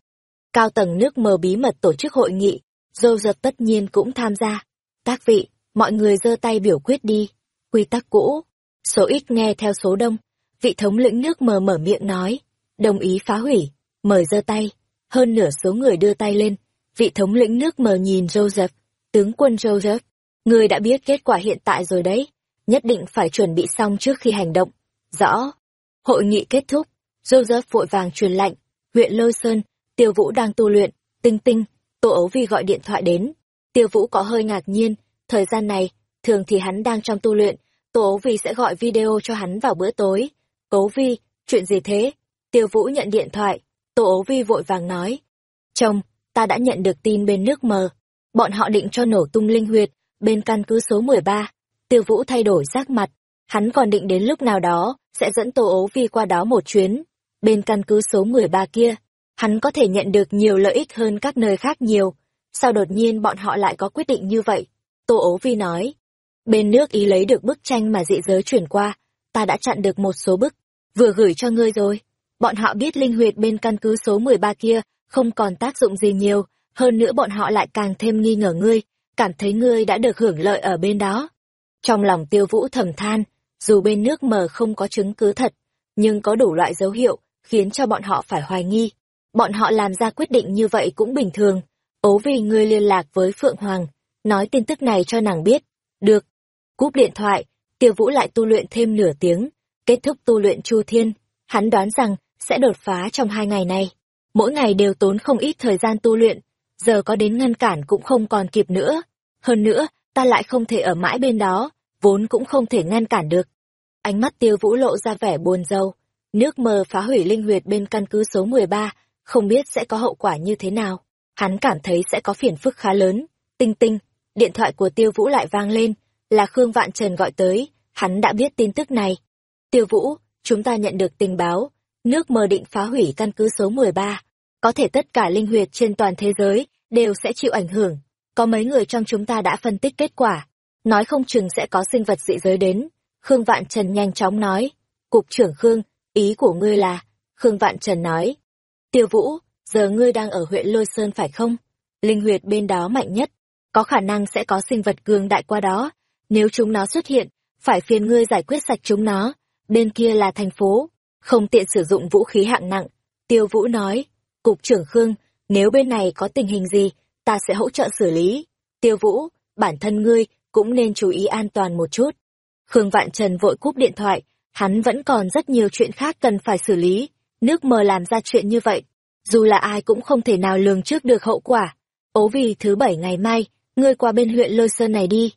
Cao tầng nước mờ bí mật tổ chức hội nghị, Joseph tất nhiên cũng tham gia. Các vị, mọi người giơ tay biểu quyết đi. Quy tắc cũ, số ít nghe theo số đông. Vị thống lĩnh nước mờ mở miệng nói, đồng ý phá hủy, mời giơ tay. Hơn nửa số người đưa tay lên. Vị thống lĩnh nước mờ nhìn Joseph, tướng quân Joseph, người đã biết kết quả hiện tại rồi đấy, nhất định phải chuẩn bị xong trước khi hành động. Rõ. Hội nghị kết thúc, Joseph vội vàng truyền lệnh, huyện Lôi Sơn, Tiêu Vũ đang tu luyện, tinh tinh, Tô Ấu Vi gọi điện thoại đến. Tiêu Vũ có hơi ngạc nhiên, thời gian này, thường thì hắn đang trong tu luyện, Tô Ấu Vi sẽ gọi video cho hắn vào bữa tối. cố Vi, chuyện gì thế? Tiêu Vũ nhận điện thoại, Tô Ấu Vi vội vàng nói. Chồng, ta đã nhận được tin bên nước mờ. Bọn họ định cho nổ tung linh huyệt, bên căn cứ số 13. Tiêu Vũ thay đổi sắc mặt, hắn còn định đến lúc nào đó, sẽ dẫn Tô Ấu Vi qua đó một chuyến. Bên căn cứ số 13 kia, hắn có thể nhận được nhiều lợi ích hơn các nơi khác nhiều. Sao đột nhiên bọn họ lại có quyết định như vậy? Tô ố vi nói. Bên nước ý lấy được bức tranh mà dị giới chuyển qua, ta đã chặn được một số bức, vừa gửi cho ngươi rồi. Bọn họ biết linh huyệt bên căn cứ số 13 kia không còn tác dụng gì nhiều, hơn nữa bọn họ lại càng thêm nghi ngờ ngươi, cảm thấy ngươi đã được hưởng lợi ở bên đó. Trong lòng tiêu vũ thầm than, dù bên nước mờ không có chứng cứ thật, nhưng có đủ loại dấu hiệu, khiến cho bọn họ phải hoài nghi. Bọn họ làm ra quyết định như vậy cũng bình thường. Ố vì ngươi liên lạc với Phượng Hoàng, nói tin tức này cho nàng biết. Được. Cúp điện thoại, tiêu vũ lại tu luyện thêm nửa tiếng, kết thúc tu luyện chu thiên. Hắn đoán rằng sẽ đột phá trong hai ngày này. Mỗi ngày đều tốn không ít thời gian tu luyện, giờ có đến ngăn cản cũng không còn kịp nữa. Hơn nữa, ta lại không thể ở mãi bên đó, vốn cũng không thể ngăn cản được. Ánh mắt tiêu vũ lộ ra vẻ buồn rầu. Nước mờ phá hủy linh huyệt bên căn cứ số 13, không biết sẽ có hậu quả như thế nào. Hắn cảm thấy sẽ có phiền phức khá lớn. Tinh tinh, điện thoại của Tiêu Vũ lại vang lên, là Khương Vạn Trần gọi tới, hắn đã biết tin tức này. Tiêu Vũ, chúng ta nhận được tình báo, nước mờ định phá hủy căn cứ số 13. Có thể tất cả linh huyệt trên toàn thế giới đều sẽ chịu ảnh hưởng. Có mấy người trong chúng ta đã phân tích kết quả, nói không chừng sẽ có sinh vật dị giới đến. Khương Vạn Trần nhanh chóng nói, Cục trưởng Khương, ý của ngươi là, Khương Vạn Trần nói, Tiêu Vũ, giờ ngươi đang ở huyện Lôi Sơn phải không? Linh huyệt bên đó mạnh nhất, có khả năng sẽ có sinh vật cường đại qua đó. Nếu chúng nó xuất hiện, phải phiền ngươi giải quyết sạch chúng nó. Bên kia là thành phố, không tiện sử dụng vũ khí hạng nặng. Tiêu Vũ nói, Cục trưởng Khương, nếu bên này có tình hình gì, ta sẽ hỗ trợ xử lý. Tiêu Vũ, bản thân ngươi cũng nên chú ý an toàn một chút. Khương Vạn Trần vội cúp điện thoại, hắn vẫn còn rất nhiều chuyện khác cần phải xử lý. Nước mờ làm ra chuyện như vậy, dù là ai cũng không thể nào lường trước được hậu quả. Ố vì thứ bảy ngày mai, ngươi qua bên huyện Lôi Sơn này đi.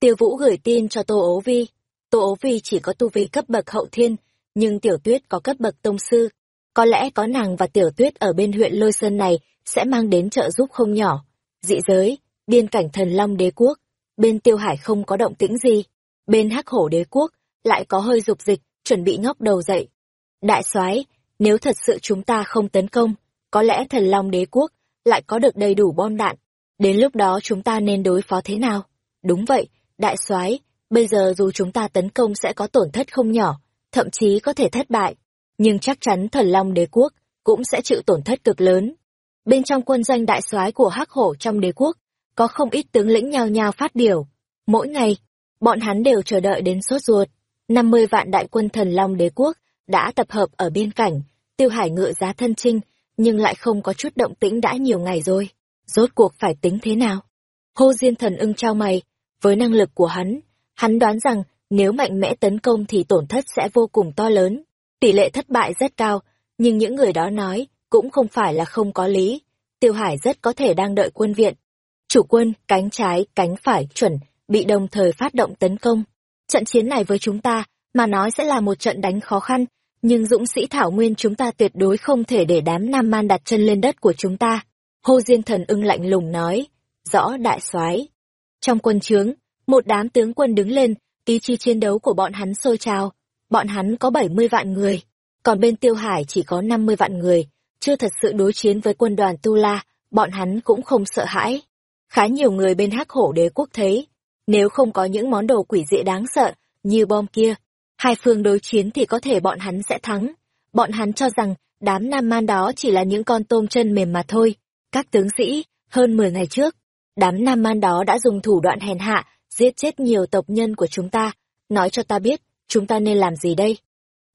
Tiêu Vũ gửi tin cho Tô Ố Vi. Tô Ố Vi chỉ có tu vi cấp bậc hậu thiên, nhưng Tiểu Tuyết có cấp bậc tông sư. Có lẽ có nàng và Tiểu Tuyết ở bên huyện Lôi Sơn này sẽ mang đến trợ giúp không nhỏ. Dị giới, biên cảnh thần Long đế quốc, bên Tiêu Hải không có động tĩnh gì. Bên Hắc Hổ đế quốc, lại có hơi dục dịch, chuẩn bị ngóc đầu dậy. Đại soái nếu thật sự chúng ta không tấn công, có lẽ thần long đế quốc lại có được đầy đủ bom đạn. Đến lúc đó chúng ta nên đối phó thế nào? Đúng vậy, đại soái, bây giờ dù chúng ta tấn công sẽ có tổn thất không nhỏ, thậm chí có thể thất bại, nhưng chắc chắn thần long đế quốc cũng sẽ chịu tổn thất cực lớn. Bên trong quân doanh đại soái của Hắc Hổ trong đế quốc, có không ít tướng lĩnh nhao nhao phát biểu. Mỗi ngày, bọn hắn đều chờ đợi đến sốt ruột. 50 vạn đại quân thần long đế quốc đã tập hợp ở biên cảnh, tiêu hải ngựa giá thân trinh, nhưng lại không có chút động tĩnh đã nhiều ngày rồi. Rốt cuộc phải tính thế nào? Hô Diên thần ưng trao mày, với năng lực của hắn, hắn đoán rằng Nếu mạnh mẽ tấn công thì tổn thất sẽ vô cùng to lớn, tỷ lệ thất bại rất cao, nhưng những người đó nói cũng không phải là không có lý. Tiêu Hải rất có thể đang đợi quân viện. Chủ quân, cánh trái, cánh phải, chuẩn, bị đồng thời phát động tấn công. Trận chiến này với chúng ta, mà nói sẽ là một trận đánh khó khăn, nhưng dũng sĩ Thảo Nguyên chúng ta tuyệt đối không thể để đám Nam Man đặt chân lên đất của chúng ta. Hô Diên Thần ưng lạnh lùng nói, rõ đại soái. Trong quân trướng, một đám tướng quân đứng lên, ý chí chiến đấu của bọn hắn sôi trào. Bọn hắn có 70 vạn người, còn bên Tiêu Hải chỉ có 50 vạn người, chưa thật sự đối chiến với quân đoàn Tu La, bọn hắn cũng không sợ hãi. Khá nhiều người bên hắc hổ đế quốc thấy, nếu không có những món đồ quỷ dị đáng sợ, như bom kia, hai phương đối chiến thì có thể bọn hắn sẽ thắng. Bọn hắn cho rằng, đám nam man đó chỉ là những con tôm chân mềm mà thôi. Các tướng sĩ, hơn 10 ngày trước, đám nam man đó đã dùng thủ đoạn hèn hạ, giết chết nhiều tộc nhân của chúng ta. Nói cho ta biết, chúng ta nên làm gì đây?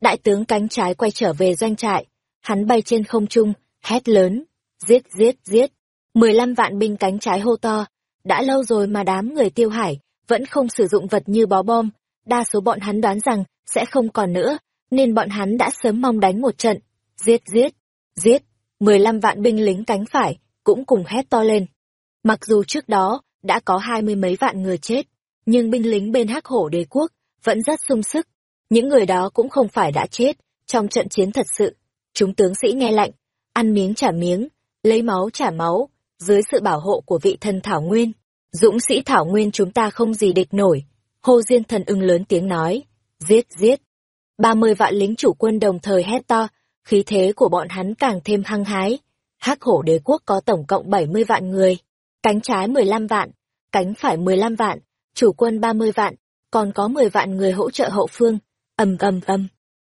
Đại tướng cánh trái quay trở về doanh trại, hắn bay trên không trung, hét lớn, giết giết giết. 15 vạn binh cánh trái hô to, đã lâu rồi mà đám người tiêu hải vẫn không sử dụng vật như bó bom, đa số bọn hắn đoán rằng sẽ không còn nữa, nên bọn hắn đã sớm mong đánh một trận. Giết giết, giết, 15 vạn binh lính cánh phải cũng cùng hét to lên. Mặc dù trước đó đã có hai mươi mấy vạn người chết, nhưng binh lính bên hắc hổ đế quốc vẫn rất sung sức. Những người đó cũng không phải đã chết trong trận chiến thật sự. Chúng tướng sĩ nghe lệnh, ăn miếng trả miếng, lấy máu trả máu, dưới sự bảo hộ của vị thần Thảo Nguyên. Dũng sĩ Thảo Nguyên chúng ta không gì địch nổi. Hồ Diên thần ưng lớn tiếng nói, giết giết. Ba mươi vạn lính chủ quân đồng thời hét to, khí thế của bọn hắn càng thêm hăng hái. Hắc hổ đế quốc có tổng cộng bảy mươi vạn người, cánh trái mười lăm vạn, cánh phải mười lăm vạn, chủ quân ba mươi vạn, còn có mười vạn người hỗ trợ hậu phương. ầm ầm ầm.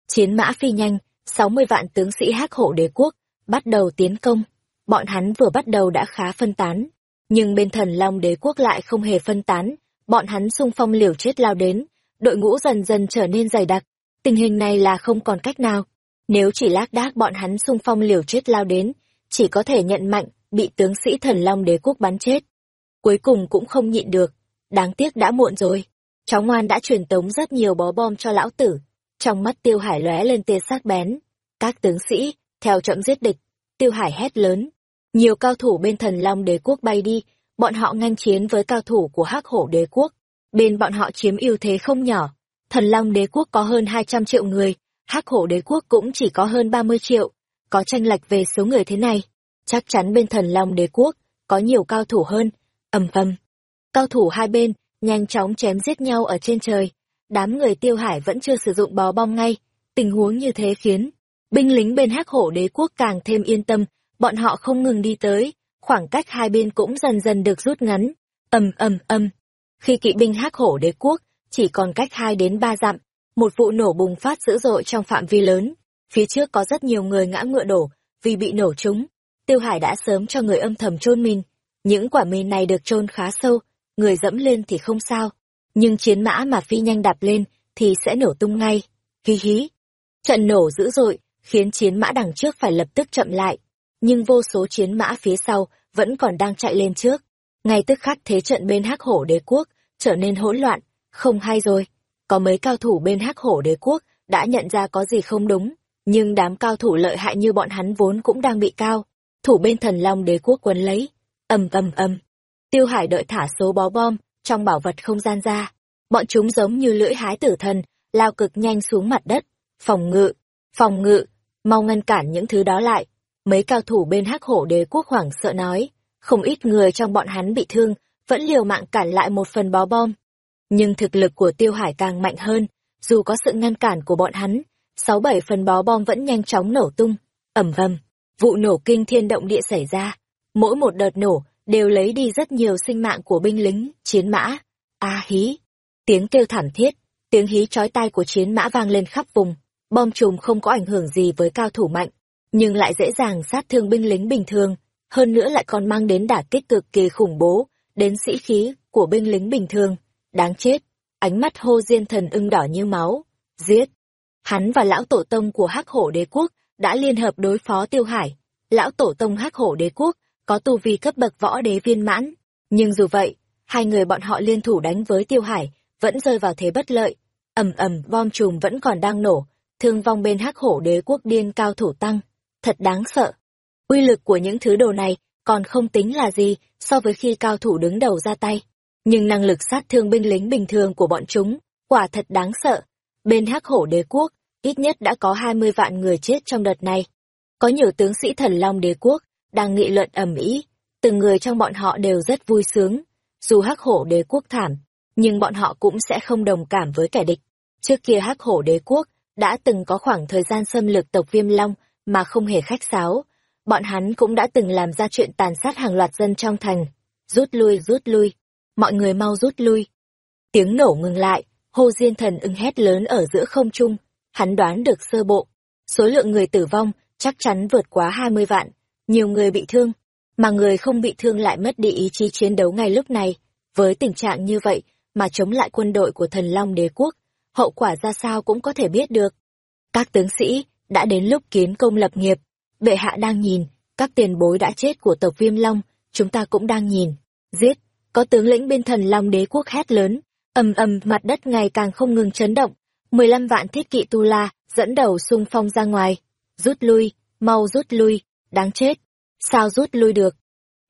Chiến mã phi nhanh, sáu mươi vạn tướng sĩ hắc hộ đế quốc bắt đầu tiến công. Bọn hắn vừa bắt đầu đã khá phân tán, nhưng bên thần long đế quốc lại không hề phân tán, bọn hắn xung phong liều chết lao đến, đội ngũ dần dần trở nên dày đặc. Tình hình này là không còn cách nào. Nếu chỉ lác đác bọn hắn xung phong liều chết lao đến, chỉ có thể nhận mạnh, bị tướng sĩ thần long đế quốc bắn chết. Cuối cùng cũng không nhịn được, đáng tiếc đã muộn rồi. Cháu ngoan đã truyền tống rất nhiều bó bom cho lão tử. Trong mắt tiêu hải lóe lên tia sắc bén. Các tướng sĩ, theo chậm giết địch, tiêu hải hét lớn. Nhiều cao thủ bên thần long đế quốc bay đi, bọn họ ngăn chiến với cao thủ của hắc hổ đế quốc. Bên bọn họ chiếm ưu thế không nhỏ. Thần long đế quốc có hơn 200 triệu người, hắc hổ đế quốc cũng chỉ có hơn 30 triệu. Có tranh lệch về số người thế này. Chắc chắn bên thần long đế quốc, có nhiều cao thủ hơn. ầm ầm Cao thủ hai bên, nhanh chóng chém giết nhau ở trên trời. Đám người tiêu hải vẫn chưa sử dụng bó bom ngay. Tình huống như thế khiến binh lính bên hắc hổ đế quốc càng thêm yên tâm, bọn họ không ngừng đi tới, khoảng cách hai bên cũng dần dần được rút ngắn. ầm ầm ầm. Khi kỵ binh hắc hổ đế quốc chỉ còn cách hai đến ba dặm, một vụ nổ bùng phát dữ dội trong phạm vi lớn. Phía trước có rất nhiều người ngã ngựa đổ vì bị nổ trúng. Tiêu Hải đã sớm cho người âm thầm chôn mình, Những quả mìn này được chôn khá sâu, người dẫm lên thì không sao, nhưng chiến mã mà phi nhanh đạp lên thì sẽ nổ tung ngay. Hí hí. Trận nổ dữ dội, khiến chiến mã đằng trước phải lập tức chậm lại, nhưng vô số chiến mã phía sau vẫn còn đang chạy lên trước. Ngay tức khắc thế trận bên hắc hổ đế quốc trở nên hỗn loạn, không hay rồi. Có mấy cao thủ bên hắc hổ đế quốc đã nhận ra có gì không đúng, nhưng đám cao thủ lợi hại như bọn hắn vốn cũng đang bị cao. Thủ bên thần long đế quốc quấn lấy, ầm ầm ầm. Tiêu Hải đợi thả số bó bom trong bảo vật không gian ra. Bọn chúng giống như lưỡi hái tử thần, lao cực nhanh xuống mặt đất. Phòng ngự, phòng ngự, mau ngăn cản những thứ đó lại. Mấy cao thủ bên hắc hổ đế quốc hoảng sợ nói, không ít người trong bọn hắn bị thương, vẫn liều mạng cản lại một phần bó bom. Nhưng thực lực của Tiêu Hải càng mạnh hơn, dù có sự ngăn cản của bọn hắn, sáu bảy phần bó bom vẫn nhanh chóng nổ tung, ẩm vầm. Vụ nổ kinh thiên động địa xảy ra, mỗi một đợt nổ đều lấy đi rất nhiều sinh mạng của binh lính, chiến mã. A hí! Tiếng kêu thảm thiết, tiếng hí chói tai của chiến mã vang lên khắp vùng. Bom chùm không có ảnh hưởng gì với cao thủ mạnh, nhưng lại dễ dàng sát thương binh lính bình thường, hơn nữa lại còn mang đến đả kích cực kỳ khủng bố, đến sĩ khí của binh lính bình thường. Đáng chết! Ánh mắt hô diên thần ưng đỏ như máu. Giết! Hắn và lão tổ tông của hắc hổ đế quốc đã liên hợp đối phó tiêu hải. Lão tổ tông hắc hổ đế quốc có tu vi cấp bậc võ đế viên mãn. Nhưng dù vậy, hai người bọn họ liên thủ đánh với Tiêu Hải, vẫn rơi vào thế bất lợi. ầm ầm bom chùm vẫn còn đang nổ, thương vong bên hắc hổ đế quốc điên cao thủ tăng. Thật đáng sợ. Uy lực của những thứ đồ này còn không tính là gì so với khi cao thủ đứng đầu ra tay. Nhưng năng lực sát thương binh lính bình thường của bọn chúng, quả thật đáng sợ. Bên hắc hổ đế quốc, ít nhất đã có 20 vạn người chết trong đợt này. Có nhiều tướng sĩ thần long đế quốc, đang nghị luận ầm ĩ, từng người trong bọn họ đều rất vui sướng. Dù hắc hổ đế quốc thảm, nhưng bọn họ cũng sẽ không đồng cảm với kẻ địch. Trước kia hắc hổ đế quốc đã từng có khoảng thời gian xâm lược tộc viêm long mà không hề khách sáo. Bọn hắn cũng đã từng làm ra chuyện tàn sát hàng loạt dân trong thành. Rút lui, rút lui. Mọi người mau rút lui. Tiếng nổ ngừng lại, hô diên thần ưng hét lớn ở giữa không trung. Hắn đoán được sơ bộ. Số lượng người tử vong chắc chắn vượt quá 20 vạn. Nhiều người bị thương, mà người không bị thương lại mất đi ý chí chiến đấu ngay lúc này. Với tình trạng như vậy mà chống lại quân đội của thần Long đế quốc, hậu quả ra sao cũng có thể biết được. Các tướng sĩ, đã đến lúc kiến công lập nghiệp, bệ hạ đang nhìn, các tiền bối đã chết của tộc Viêm Long, chúng ta cũng đang nhìn. Giết, có tướng lĩnh bên thần Long đế quốc hét lớn, ầm ầm mặt đất ngày càng không ngừng chấn động. 15 vạn thiết kỵ tu la dẫn đầu xung phong ra ngoài. Rút lui, mau rút lui, đáng chết. Sao rút lui được?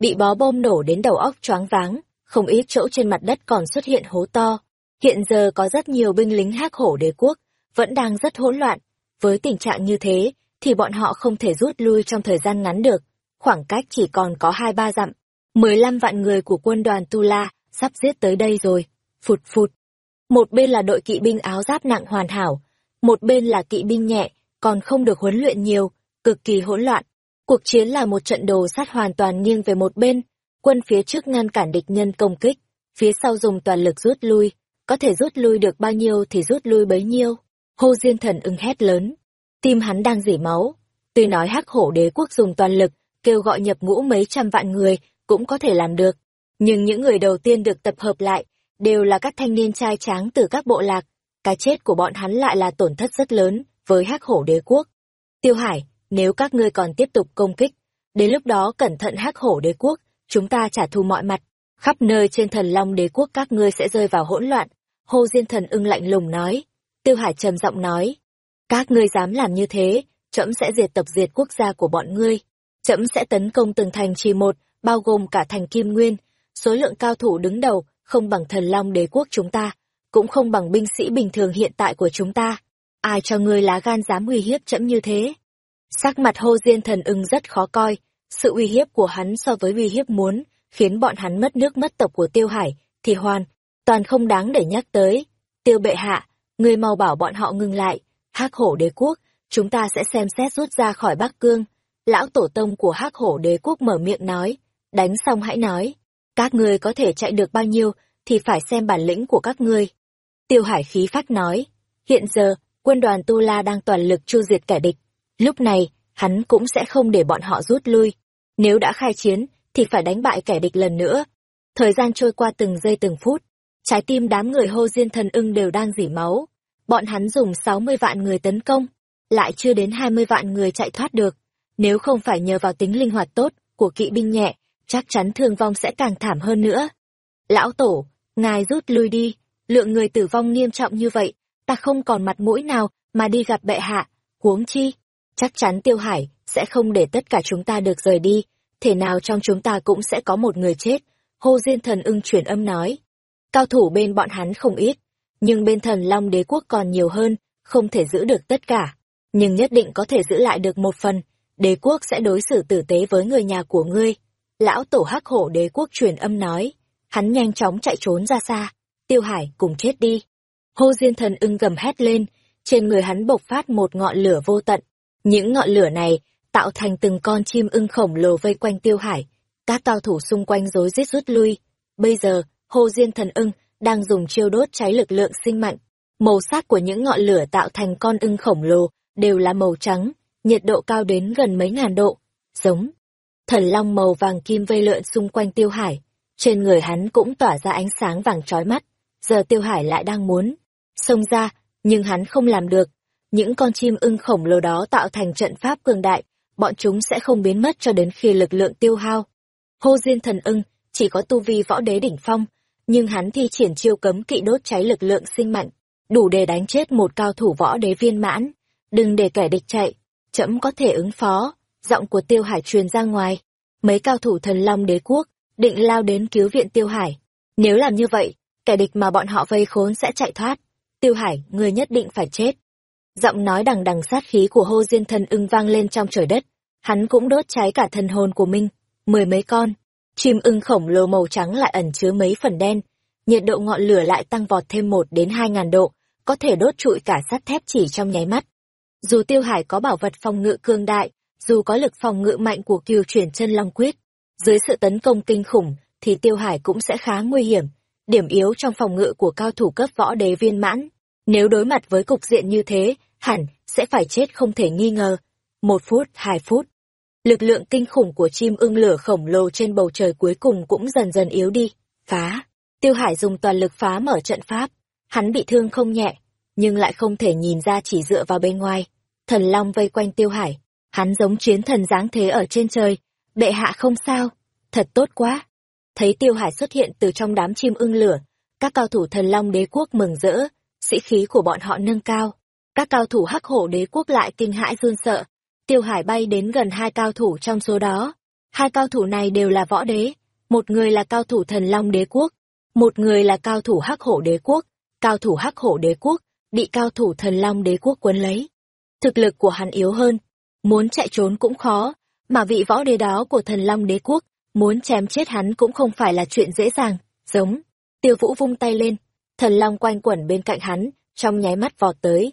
Bị bó bom nổ đến đầu óc choáng váng, không ít chỗ trên mặt đất còn xuất hiện hố to. Hiện giờ có rất nhiều binh lính hắc hổ đế quốc, vẫn đang rất hỗn loạn. Với tình trạng như thế, thì bọn họ không thể rút lui trong thời gian ngắn được. Khoảng cách chỉ còn có hai ba dặm. mười lăm vạn người của quân đoàn Tu La sắp giết tới đây rồi. Phụt phụt. Một bên là đội kỵ binh áo giáp nặng hoàn hảo, một bên là kỵ binh nhẹ, còn không được huấn luyện nhiều, cực kỳ hỗn loạn. Cuộc chiến là một trận đồ sát hoàn toàn nghiêng về một bên, quân phía trước ngăn cản địch nhân công kích, phía sau dùng toàn lực rút lui, có thể rút lui được bao nhiêu thì rút lui bấy nhiêu. Hô Diên Thần ưng hét lớn, tim hắn đang dỉ máu. Tuy nói hắc hổ đế quốc dùng toàn lực, kêu gọi nhập ngũ mấy trăm vạn người, cũng có thể làm được. Nhưng những người đầu tiên được tập hợp lại, đều là các thanh niên trai tráng từ các bộ lạc. Cái chết của bọn hắn lại là tổn thất rất lớn với hắc hổ đế quốc. Tiêu Hải, nếu các ngươi còn tiếp tục công kích, đến lúc đó cẩn thận hắc hổ đế quốc, chúng ta trả thù mọi mặt, khắp nơi trên thần long đế quốc các ngươi sẽ rơi vào hỗn loạn. Hồ Diên Thần ưng lạnh lùng nói. Tiêu Hải trầm giọng nói. Các ngươi dám làm như thế, trẫm sẽ diệt tập diệt quốc gia của bọn ngươi. Trẫm sẽ tấn công từng thành trì một, bao gồm cả thành Kim Nguyên. Số lượng cao thủ đứng đầu, không bằng thần long đế quốc chúng ta, cũng không bằng binh sĩ bình thường hiện tại của chúng ta. Ai cho ngươi lá gan dám uy hiếp trẫm như thế? Sắc mặt hô diên thần ưng rất khó coi, sự uy hiếp của hắn so với uy hiếp muốn, khiến bọn hắn mất nước mất tộc của tiêu hải, thì hoàn, toàn không đáng để nhắc tới. Tiêu bệ hạ, người mau bảo bọn họ ngừng lại, hắc hổ đế quốc, chúng ta sẽ xem xét rút ra khỏi Bắc Cương. Lão tổ tông của hắc hổ đế quốc mở miệng nói, đánh xong hãy nói, các ngươi có thể chạy được bao nhiêu thì phải xem bản lĩnh của các ngươi. Tiêu hải khí phách nói, hiện giờ, quân đoàn Tu La đang toàn lực chu diệt kẻ địch, Lúc này, hắn cũng sẽ không để bọn họ rút lui. Nếu đã khai chiến, thì phải đánh bại kẻ địch lần nữa. Thời gian trôi qua từng giây từng phút, trái tim đám người hô diên thần ưng đều đang dỉ máu. Bọn hắn dùng 60 vạn người tấn công, lại chưa đến 20 vạn người chạy thoát được. Nếu không phải nhờ vào tính linh hoạt tốt của kỵ binh nhẹ, chắc chắn thương vong sẽ càng thảm hơn nữa. Lão Tổ, ngài rút lui đi, lượng người tử vong nghiêm trọng như vậy, ta không còn mặt mũi nào mà đi gặp bệ hạ, huống chi, chắc chắn Tiêu Hải sẽ không để tất cả chúng ta được rời đi, thể nào trong chúng ta cũng sẽ có một người chết. Hô Diên Thần ưng chuyển âm nói. Cao thủ bên bọn hắn không ít, nhưng bên thần Long đế quốc còn nhiều hơn, không thể giữ được tất cả. Nhưng nhất định có thể giữ lại được một phần, đế quốc sẽ đối xử tử tế với người nhà của ngươi. Lão tổ hắc hổ đế quốc truyền âm nói, hắn nhanh chóng chạy trốn ra xa, tiêu hải cùng chết đi. Hô Diên Thần ưng gầm hét lên, trên người hắn bộc phát một ngọn lửa vô tận, những ngọn lửa này tạo thành từng con chim ưng khổng lồ vây quanh tiêu hải. Các cao thủ xung quanh rối rít rút lui. Bây giờ, Hồ Diên Thần ưng đang dùng chiêu đốt cháy lực lượng sinh mạnh. Màu sắc của những ngọn lửa tạo thành con ưng khổng lồ đều là màu trắng, nhiệt độ cao đến gần mấy ngàn độ. Giống. Thần long màu vàng kim vây lượn xung quanh tiêu hải. Trên người hắn cũng tỏa ra ánh sáng vàng trói mắt. Giờ tiêu hải lại đang muốn xông ra, nhưng hắn không làm được những con chim ưng khổng lồ đó tạo thành trận pháp cường đại, bọn chúng sẽ không biến mất cho đến khi lực lượng tiêu hao. Hô Diên thần ưng chỉ có tu vi võ đế đỉnh phong, nhưng hắn thi triển chiêu cấm kỵ đốt cháy lực lượng sinh mạnh, đủ để đánh chết một cao thủ võ đế viên mãn. Đừng để kẻ địch chạy, trẫm có thể ứng phó. Giọng của Tiêu Hải truyền ra ngoài. Mấy cao thủ thần long đế quốc, định lao đến cứu viện Tiêu Hải. Nếu làm như vậy, kẻ địch mà bọn họ vây khốn sẽ chạy thoát. Tiêu Hải, người nhất định phải chết. Giọng nói đằng đằng sát khí của hô diên thần ưng vang lên trong trời đất. Hắn cũng đốt cháy cả thần hồn của mình. Mười mấy con. Chim ưng khổng lồ màu trắng lại ẩn chứa mấy phần đen. Nhiệt độ ngọn lửa lại tăng vọt thêm một đến hai ngàn độ, có thể đốt trụi cả sắt thép chỉ trong nháy mắt. Dù Tiêu Hải có bảo vật phòng ngự cương đại, dù có lực phòng ngự mạnh của kiều chuyển chân long quyết, dưới sự tấn công kinh khủng, thì Tiêu Hải cũng sẽ khá nguy hiểm. Điểm yếu trong phòng ngự của cao thủ cấp võ đế viên mãn. Nếu đối mặt với cục diện như thế, hẳn sẽ phải chết không thể nghi ngờ. Một phút, hai phút. Lực lượng kinh khủng của chim ưng lửa khổng lồ trên bầu trời cuối cùng cũng dần dần yếu đi. Phá. Tiêu Hải dùng toàn lực phá mở trận pháp. Hắn bị thương không nhẹ, nhưng lại không thể nhìn ra chỉ dựa vào bên ngoài. Thần Long vây quanh Tiêu Hải. Hắn giống chiến thần dáng thế ở trên trời. Bệ hạ không sao. Thật tốt quá. Thấy Tiêu Hải xuất hiện từ trong đám chim ưng lửa. Các cao thủ thần Long đế quốc mừng rỡ. Sĩ khí của bọn họ nâng cao. Các cao thủ hắc hổ đế quốc lại kinh hãi run sợ. Tiêu Hải bay đến gần hai cao thủ trong số đó. Hai cao thủ này đều là võ đế. Một người là cao thủ thần Long đế quốc. Một người là cao thủ hắc hổ đế quốc. Cao thủ hắc hổ đế quốc, bị cao thủ thần Long đế quốc quấn lấy. Thực lực của hắn yếu hơn. Muốn chạy trốn cũng khó. Mà vị võ đế đó của thần Long đế quốc, muốn chém chết hắn cũng không phải là chuyện dễ dàng. Giống. Tiêu vũ vung tay lên. Thần Long quanh quẩn bên cạnh hắn, trong nháy mắt vọt tới,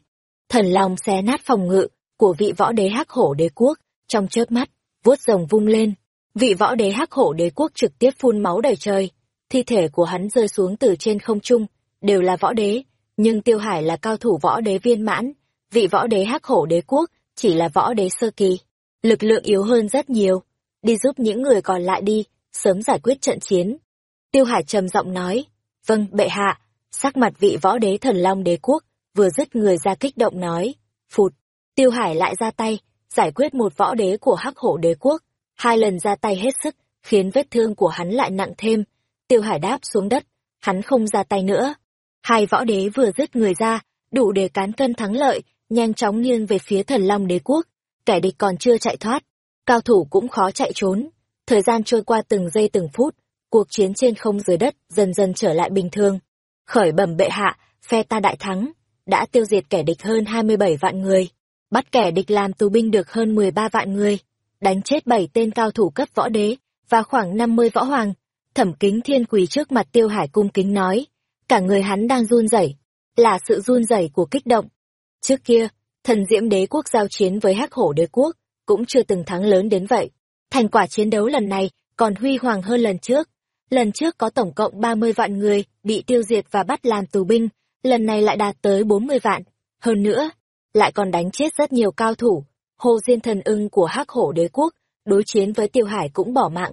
thần long xé nát phòng ngự của vị võ đế hắc hổ đế quốc. Trong chớp mắt, vuốt rồng vung lên, vị võ đế hắc hổ đế quốc trực tiếp phun máu đầy trời. Thi thể của hắn rơi xuống từ trên không trung, đều là võ đế, nhưng tiêu hải là cao thủ võ đế viên mãn. Vị võ đế hắc hổ đế quốc chỉ là võ đế sơ kỳ, lực lượng yếu hơn rất nhiều. Đi giúp những người còn lại đi, sớm giải quyết trận chiến. Tiêu hải trầm giọng nói vâng bệ hạ. Sắc mặt vị võ đế thần long đế quốc vừa dứt người ra kích động nói, phụt, tiêu hải lại ra tay, giải quyết một võ đế của hắc hổ đế quốc, hai lần ra tay hết sức, khiến vết thương của hắn lại nặng thêm, tiêu hải đáp xuống đất, hắn không ra tay nữa. Hai võ đế vừa dứt người ra, đủ để cán cân thắng lợi, nhanh chóng nghiêng về phía thần long đế quốc, kẻ địch còn chưa chạy thoát, cao thủ cũng khó chạy trốn. Thời gian trôi qua từng giây từng phút, cuộc chiến trên không dưới đất dần dần trở lại bình thường. Khởi bẩm bệ hạ, phe ta đại thắng, đã tiêu diệt kẻ địch hơn 27 vạn người, bắt kẻ địch làm tù binh được hơn 13 vạn người, đánh chết 7 tên cao thủ cấp võ đế và khoảng 50 võ hoàng. Thẩm kính thiên quỳ trước mặt tiêu hải cung kính nói, cả người hắn đang run rẩy, là sự run rẩy của kích động. Trước kia, thần diễm đế quốc giao chiến với hắc hổ đế quốc, cũng chưa từng thắng lớn đến vậy. Thành quả chiến đấu lần này còn huy hoàng hơn lần trước. Lần trước có tổng cộng 30 vạn người bị tiêu diệt và bắt làm tù binh, lần này lại đạt tới 40 vạn. Hơn nữa, lại còn đánh chết rất nhiều cao thủ. Hồ Diên thần ưng của hắc hổ đế quốc, đối chiến với Tiêu Hải cũng bỏ mạng.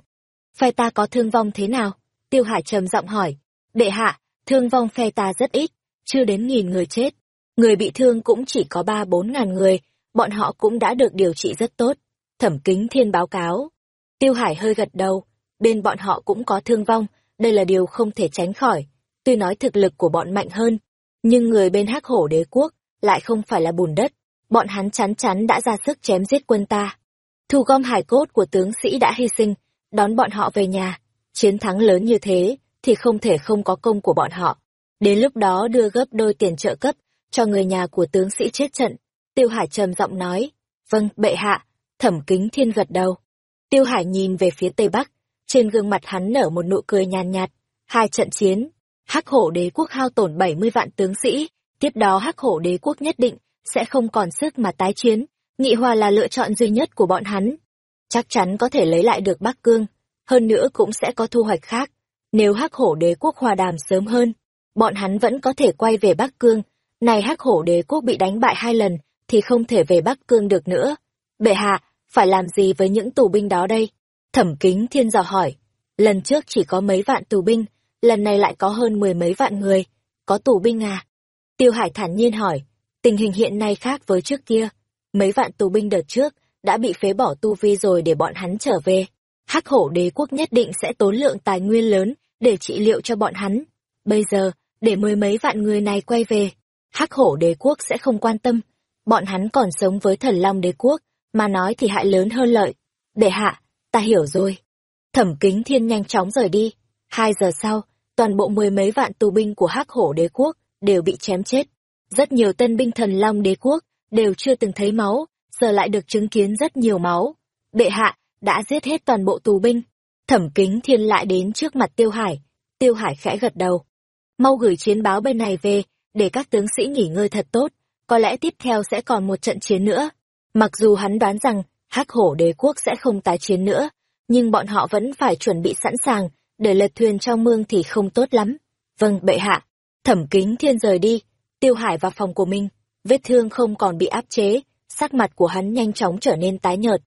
Phe ta có thương vong thế nào? Tiêu Hải trầm giọng hỏi. Đệ hạ, thương vong phe ta rất ít, chưa đến nghìn người chết. Người bị thương cũng chỉ có ba bốn ngàn người, bọn họ cũng đã được điều trị rất tốt. Thẩm kính thiên báo cáo. Tiêu Hải hơi gật đầu, bên bọn họ cũng có thương vong, đây là điều không thể tránh khỏi. Tuy nói thực lực của bọn mạnh hơn, nhưng người bên hắc hổ đế quốc lại không phải là bùn đất, bọn hắn chắn chắn đã ra sức chém giết quân ta. Thu gom hải cốt của tướng sĩ đã hy sinh, đón bọn họ về nhà. Chiến thắng lớn như thế thì không thể không có công của bọn họ. Đến lúc đó đưa gấp đôi tiền trợ cấp cho người nhà của tướng sĩ chết trận. Tiêu Hải trầm giọng nói, vâng, bệ hạ, thẩm kính thiên gật đầu. Tiêu Hải nhìn về phía tây bắc, trên gương mặt hắn nở một nụ cười nhàn nhạt, hai trận chiến, hắc hổ đế quốc hao tổn 70 vạn tướng sĩ, tiếp đó hắc hổ đế quốc nhất định sẽ không còn sức mà tái chiến, nghị hòa là lựa chọn duy nhất của bọn hắn. Chắc chắn có thể lấy lại được Bắc Cương, hơn nữa cũng sẽ có thu hoạch khác. Nếu hắc hổ đế quốc hòa đàm sớm hơn, bọn hắn vẫn có thể quay về Bắc Cương. Này hắc hổ đế quốc bị đánh bại hai lần, thì không thể về Bắc Cương được nữa. Bệ hạ, phải làm gì với những tù binh đó đây? Thẩm kính thiên dò hỏi. Lần trước chỉ có mấy vạn tù binh, lần này lại có hơn mười mấy vạn người, có tù binh à? Tiêu Hải thản nhiên hỏi, tình hình hiện nay khác với trước kia, mấy vạn tù binh đợt trước đã bị phế bỏ tu vi rồi để bọn hắn trở về. Hắc hổ đế quốc nhất định sẽ tốn lượng tài nguyên lớn để trị liệu cho bọn hắn. Bây giờ, để mười mấy vạn người này quay về, hắc hổ đế quốc sẽ không quan tâm. Bọn hắn còn sống với thần long đế quốc, mà nói thì hại lớn hơn lợi. Đệ hạ, ta hiểu rồi. Thẩm kính thiên nhanh chóng rời đi. Hai giờ sau, toàn bộ mười mấy vạn tù binh của hắc hổ đế quốc đều bị chém chết. Rất nhiều tân binh thần long đế quốc đều chưa từng thấy máu, giờ lại được chứng kiến rất nhiều máu. Bệ hạ, đã giết hết toàn bộ tù binh. Thẩm kính thiên lại đến trước mặt Tiêu Hải. Tiêu Hải khẽ gật đầu. Mau gửi chiến báo bên này về, để các tướng sĩ nghỉ ngơi thật tốt. Có lẽ tiếp theo sẽ còn một trận chiến nữa. Mặc dù hắn đoán rằng, hắc hổ đế quốc sẽ không tái chiến nữa, nhưng bọn họ vẫn phải chuẩn bị sẵn sàng, để lật thuyền trong mương thì không tốt lắm. Vâng, bệ hạ. Thẩm kính thiên rời đi, Tiêu Hải vào phòng của mình, vết thương không còn bị áp chế, sắc mặt của hắn nhanh chóng trở nên tái nhợt.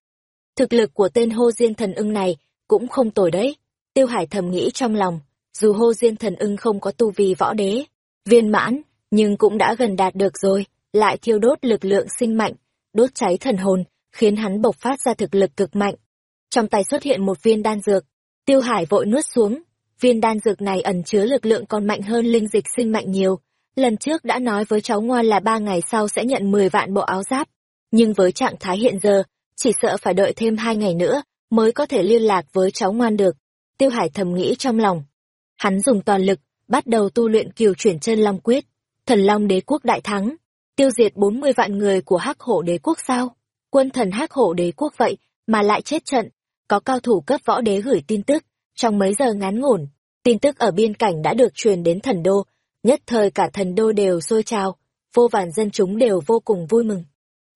Thực lực của tên hô diên thần ưng này cũng không tồi đấy. Tiêu Hải thầm nghĩ trong lòng, dù hô diên thần ưng không có tu vi võ đế, viên mãn, nhưng cũng đã gần đạt được rồi, lại thiêu đốt lực lượng sinh mạnh, đốt cháy thần hồn, khiến hắn bộc phát ra thực lực cực mạnh. Trong tay xuất hiện một viên đan dược, Tiêu Hải vội nuốt xuống, viên đan dược này ẩn chứa lực lượng còn mạnh hơn linh dịch sinh mạnh nhiều. Lần trước đã nói với cháu ngoan là ba ngày sau sẽ nhận 10 vạn bộ áo giáp, nhưng với trạng thái hiện giờ, chỉ sợ phải đợi thêm hai ngày nữa mới có thể liên lạc với cháu ngoan được. Tiêu Hải thầm nghĩ trong lòng. Hắn dùng toàn lực, bắt đầu tu luyện kiều chuyển chân long quyết. Thần long đế quốc đại thắng, tiêu diệt 40 vạn người của hắc hổ đế quốc sao? Quân thần hắc hổ đế quốc vậy mà lại chết trận. Có cao thủ cấp võ đế gửi tin tức, trong mấy giờ ngắn ngủn, tin tức ở biên cảnh đã được truyền đến thần đô, nhất thời cả thần đô đều sôi trào, vô vàn dân chúng đều vô cùng vui mừng.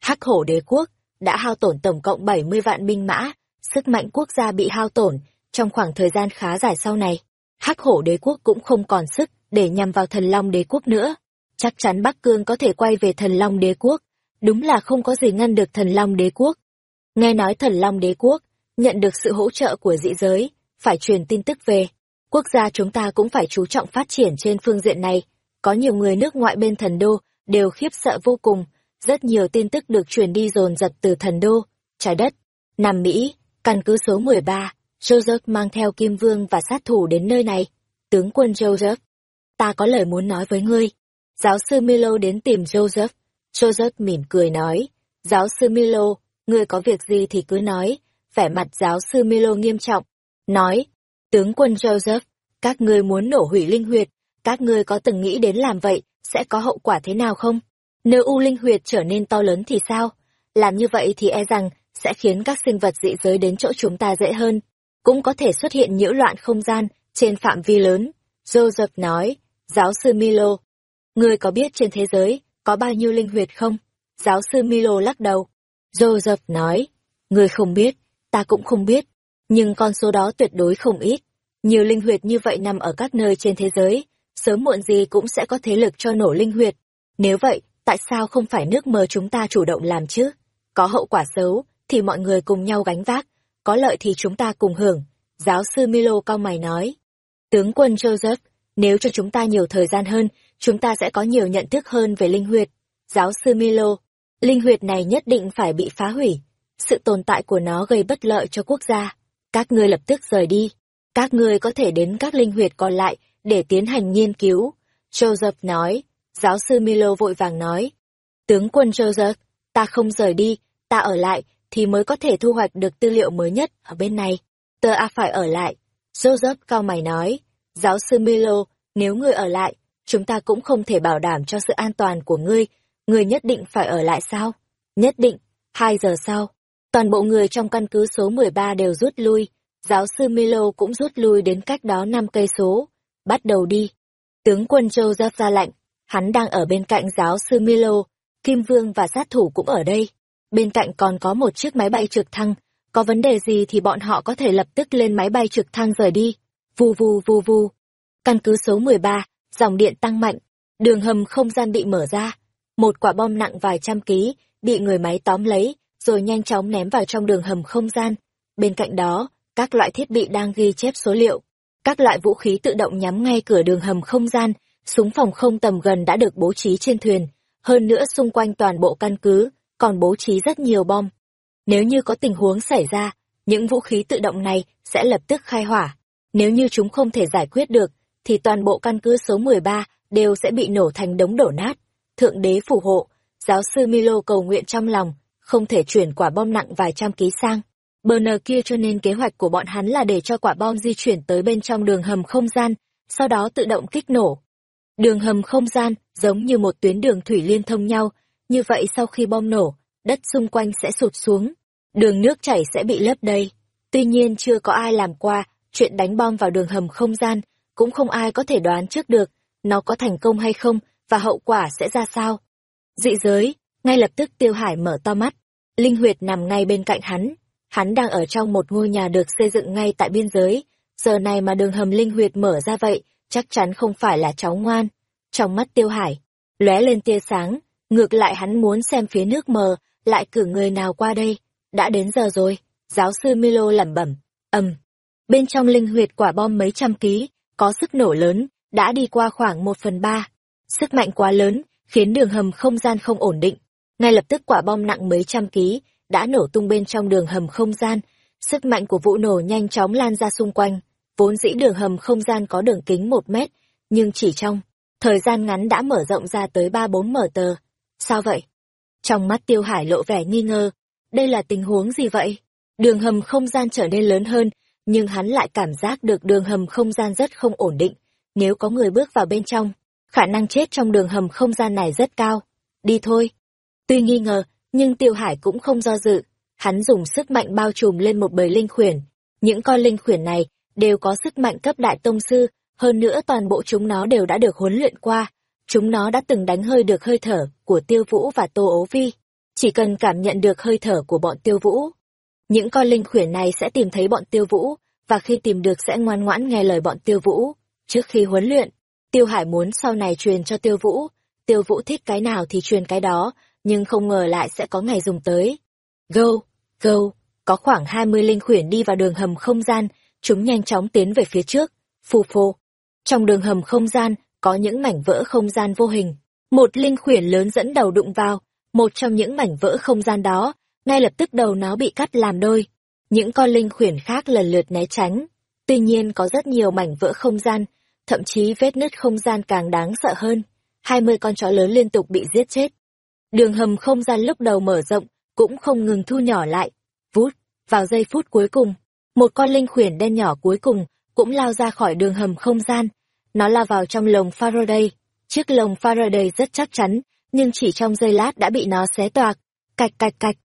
Hắc hổ đế quốc đã hao tổn tổng cộng 70 vạn binh mã, sức mạnh quốc gia bị hao tổn trong khoảng thời gian khá dài sau này. Hắc hổ đế quốc cũng không còn sức để nhằm vào thần long đế quốc nữa. Chắc chắn Bắc Cương có thể quay về thần long đế quốc, đúng là không có gì ngăn được thần long đế quốc. Nghe nói thần long đế quốc nhận được sự hỗ trợ của dị giới, phải truyền tin tức về. Quốc gia chúng ta cũng phải chú trọng phát triển trên phương diện này. Có nhiều người nước ngoại bên thần đô đều khiếp sợ vô cùng, rất nhiều tin tức được truyền đi dồn dập từ thần đô, trái đất, Nam Mỹ, căn cứ số 13, Joseph mang theo Kim Vương và sát thủ đến nơi này. Tướng quân Joseph, ta có lời muốn nói với ngươi. Giáo sư Milo đến tìm Joseph. Joseph mỉm cười nói, giáo sư Milo, ngươi có việc gì thì cứ nói. Vẻ mặt giáo sư Milo nghiêm trọng, nói, tướng quân Joseph, các ngươi muốn nổ hủy linh huyệt, các ngươi có từng nghĩ đến làm vậy, sẽ có hậu quả thế nào không? Nếu U Linh Huyệt trở nên to lớn thì sao? Làm như vậy thì e rằng sẽ khiến các sinh vật dị giới đến chỗ chúng ta dễ hơn. Cũng có thể xuất hiện nhiễu loạn không gian trên phạm vi lớn. Joseph nói, giáo sư Milo, ngươi có biết trên thế giới có bao nhiêu linh huyệt không? Giáo sư Milo lắc đầu. Joseph nói, ngươi không biết, ta cũng không biết, nhưng con số đó tuyệt đối không ít. Nhiều linh huyệt như vậy nằm ở các nơi trên thế giới, sớm muộn gì cũng sẽ có thế lực cho nổ linh huyệt. Nếu vậy, tại sao không phải nước mơ chúng ta chủ động làm chứ? Có hậu quả xấu, thì mọi người cùng nhau gánh vác, có lợi thì chúng ta cùng hưởng. Giáo sư Milo cao mày nói. Tướng quân Joseph, nếu cho chúng ta nhiều thời gian hơn, chúng ta sẽ có nhiều nhận thức hơn về linh huyệt. Giáo sư Milo, linh huyệt này nhất định phải bị phá hủy. Sự tồn tại của nó gây bất lợi cho quốc gia. Các ngươi lập tức rời đi. Các ngươi có thể đến các linh huyệt còn lại để tiến hành nghiên cứu. Joseph nói, Giáo sư Milo vội vàng nói. Tướng quân Joseph, ta không rời đi, ta ở lại, thì mới có thể thu hoạch được tư liệu mới nhất ở bên này. Tờ a phải ở lại. Joseph cao mày nói. Giáo sư Milo, nếu ngươi ở lại, chúng ta cũng không thể bảo đảm cho sự an toàn của ngươi. Ngươi nhất định phải ở lại sao? Nhất định. Hai giờ sau, toàn bộ người trong căn cứ số 13 đều rút lui. Giáo sư Milo cũng rút lui đến cách đó 5 cây số. Bắt đầu đi. Tướng quân Châu giáp ra lệnh, Hắn đang ở bên cạnh giáo sư Milo, Kim Vương và sát thủ cũng ở đây. Bên cạnh còn có một chiếc máy bay trực thăng, có vấn đề gì thì bọn họ có thể lập tức lên máy bay trực thăng rời đi. Vù vù vù vù. Căn cứ số 13, dòng điện tăng mạnh, đường hầm không gian bị mở ra. Một quả bom nặng vài trăm ký, bị người máy tóm lấy, rồi nhanh chóng ném vào trong đường hầm không gian. Bên cạnh đó, các loại thiết bị đang ghi chép số liệu. Các loại vũ khí tự động nhắm ngay cửa đường hầm không gian, Súng phòng không tầm gần đã được bố trí trên thuyền, hơn nữa xung quanh toàn bộ căn cứ, còn bố trí rất nhiều bom. Nếu như có tình huống xảy ra, những vũ khí tự động này sẽ lập tức khai hỏa. Nếu như chúng không thể giải quyết được, thì toàn bộ căn cứ số 13 đều sẽ bị nổ thành đống đổ nát. thượng đế phù hộ, giáo sư Milo cầu nguyện trong lòng, không thể chuyển quả bom nặng vài trăm ký sang. Bờ nờ kia cho nên kế hoạch của bọn hắn là để cho quả bom di chuyển tới bên trong đường hầm không gian, sau đó tự động kích nổ. Đường hầm không gian giống như một tuyến đường thủy liên thông nhau, như vậy sau khi bom nổ, đất xung quanh sẽ sụt xuống, đường nước chảy sẽ bị lấp đầy. Tuy nhiên chưa có ai làm qua chuyện đánh bom vào đường hầm không gian, cũng không ai có thể đoán trước được nó có thành công hay không và hậu quả sẽ ra sao. Dị giới, ngay lập tức Tiêu Hải mở to mắt, Linh Huyệt nằm ngay bên cạnh hắn, hắn đang ở trong một ngôi nhà được xây dựng ngay tại biên giới, giờ này mà đường hầm Linh Huyệt mở ra vậy, chắc chắn không phải là cháu ngoan. Trong mắt Tiêu Hải, lóe lên tia sáng, ngược lại hắn muốn xem phía nước mờ, lại cử người nào qua đây. Đã đến giờ rồi, giáo sư Milo lẩm bẩm, ầm. Bên trong linh huyệt quả bom mấy trăm ký, có sức nổ lớn, đã đi qua khoảng một phần ba. Sức mạnh quá lớn, khiến đường hầm không gian không ổn định. Ngay lập tức quả bom nặng mấy trăm ký, đã nổ tung bên trong đường hầm không gian. Sức mạnh của vụ nổ nhanh chóng lan ra xung quanh. Vốn dĩ đường hầm không gian có đường kính một mét, nhưng chỉ trong thời gian ngắn đã mở rộng ra tới ba bốn mở tờ. Sao vậy? Trong mắt tiêu hải lộ vẻ nghi ngờ. Đây là tình huống gì vậy? Đường hầm không gian trở nên lớn hơn, nhưng hắn lại cảm giác được đường hầm không gian rất không ổn định. Nếu có người bước vào bên trong, khả năng chết trong đường hầm không gian này rất cao. Đi thôi. Tuy nghi ngờ, nhưng tiêu hải cũng không do dự. Hắn dùng sức mạnh bao trùm lên một bầy linh khuyển. Những con linh khuyển này đều có sức mạnh cấp đại tông sư, hơn nữa toàn bộ chúng nó đều đã được huấn luyện qua. Chúng nó đã từng đánh hơi được hơi thở của tiêu vũ và tô ố vi. Chỉ cần cảm nhận được hơi thở của bọn tiêu vũ, những con linh khuyển này sẽ tìm thấy bọn tiêu vũ, và khi tìm được sẽ ngoan ngoãn nghe lời bọn tiêu vũ. Trước khi huấn luyện, tiêu hải muốn sau này truyền cho tiêu vũ, tiêu vũ thích cái nào thì truyền cái đó, nhưng không ngờ lại sẽ có ngày dùng tới. Go, go, có khoảng hai mươi linh khuyển đi vào đường hầm không gian, chúng nhanh chóng tiến về phía trước, phù phô. Trong đường hầm không gian, có những mảnh vỡ không gian vô hình. Một linh khuyển lớn dẫn đầu đụng vào, một trong những mảnh vỡ không gian đó, ngay lập tức đầu nó bị cắt làm đôi. Những con linh khuyển khác lần lượt né tránh. Tuy nhiên có rất nhiều mảnh vỡ không gian, thậm chí vết nứt không gian càng đáng sợ hơn. Hai mươi con chó lớn liên tục bị giết chết. Đường hầm không gian lúc đầu mở rộng, cũng không ngừng thu nhỏ lại. Vút, vào giây phút cuối cùng, một con linh khuyển đen nhỏ cuối cùng cũng lao ra khỏi đường hầm không gian. Nó lao vào trong lồng Faraday. Chiếc lồng Faraday rất chắc chắn, nhưng chỉ trong giây lát đã bị nó xé toạc. Cạch cạch cạch.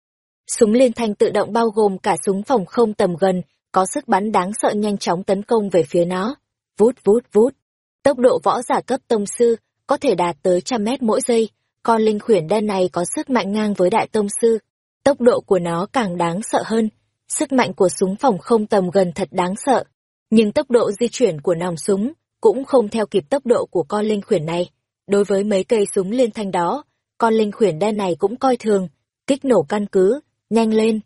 Súng liên thanh tự động bao gồm cả súng phòng không tầm gần, có sức bắn đáng sợ nhanh chóng tấn công về phía nó. Vút vút vút. Tốc độ võ giả cấp tông sư có thể đạt tới trăm mét mỗi giây. Con linh khuyển đen này có sức mạnh ngang với đại tông sư. Tốc độ của nó càng đáng sợ hơn. Sức mạnh của súng phòng không tầm gần thật đáng sợ. Nhưng tốc độ di chuyển của nòng súng cũng không theo kịp tốc độ của con linh khuyển này. Đối với mấy cây súng liên thanh đó, con linh khuyển đen này cũng coi thường, kích nổ căn cứ, nhanh lên.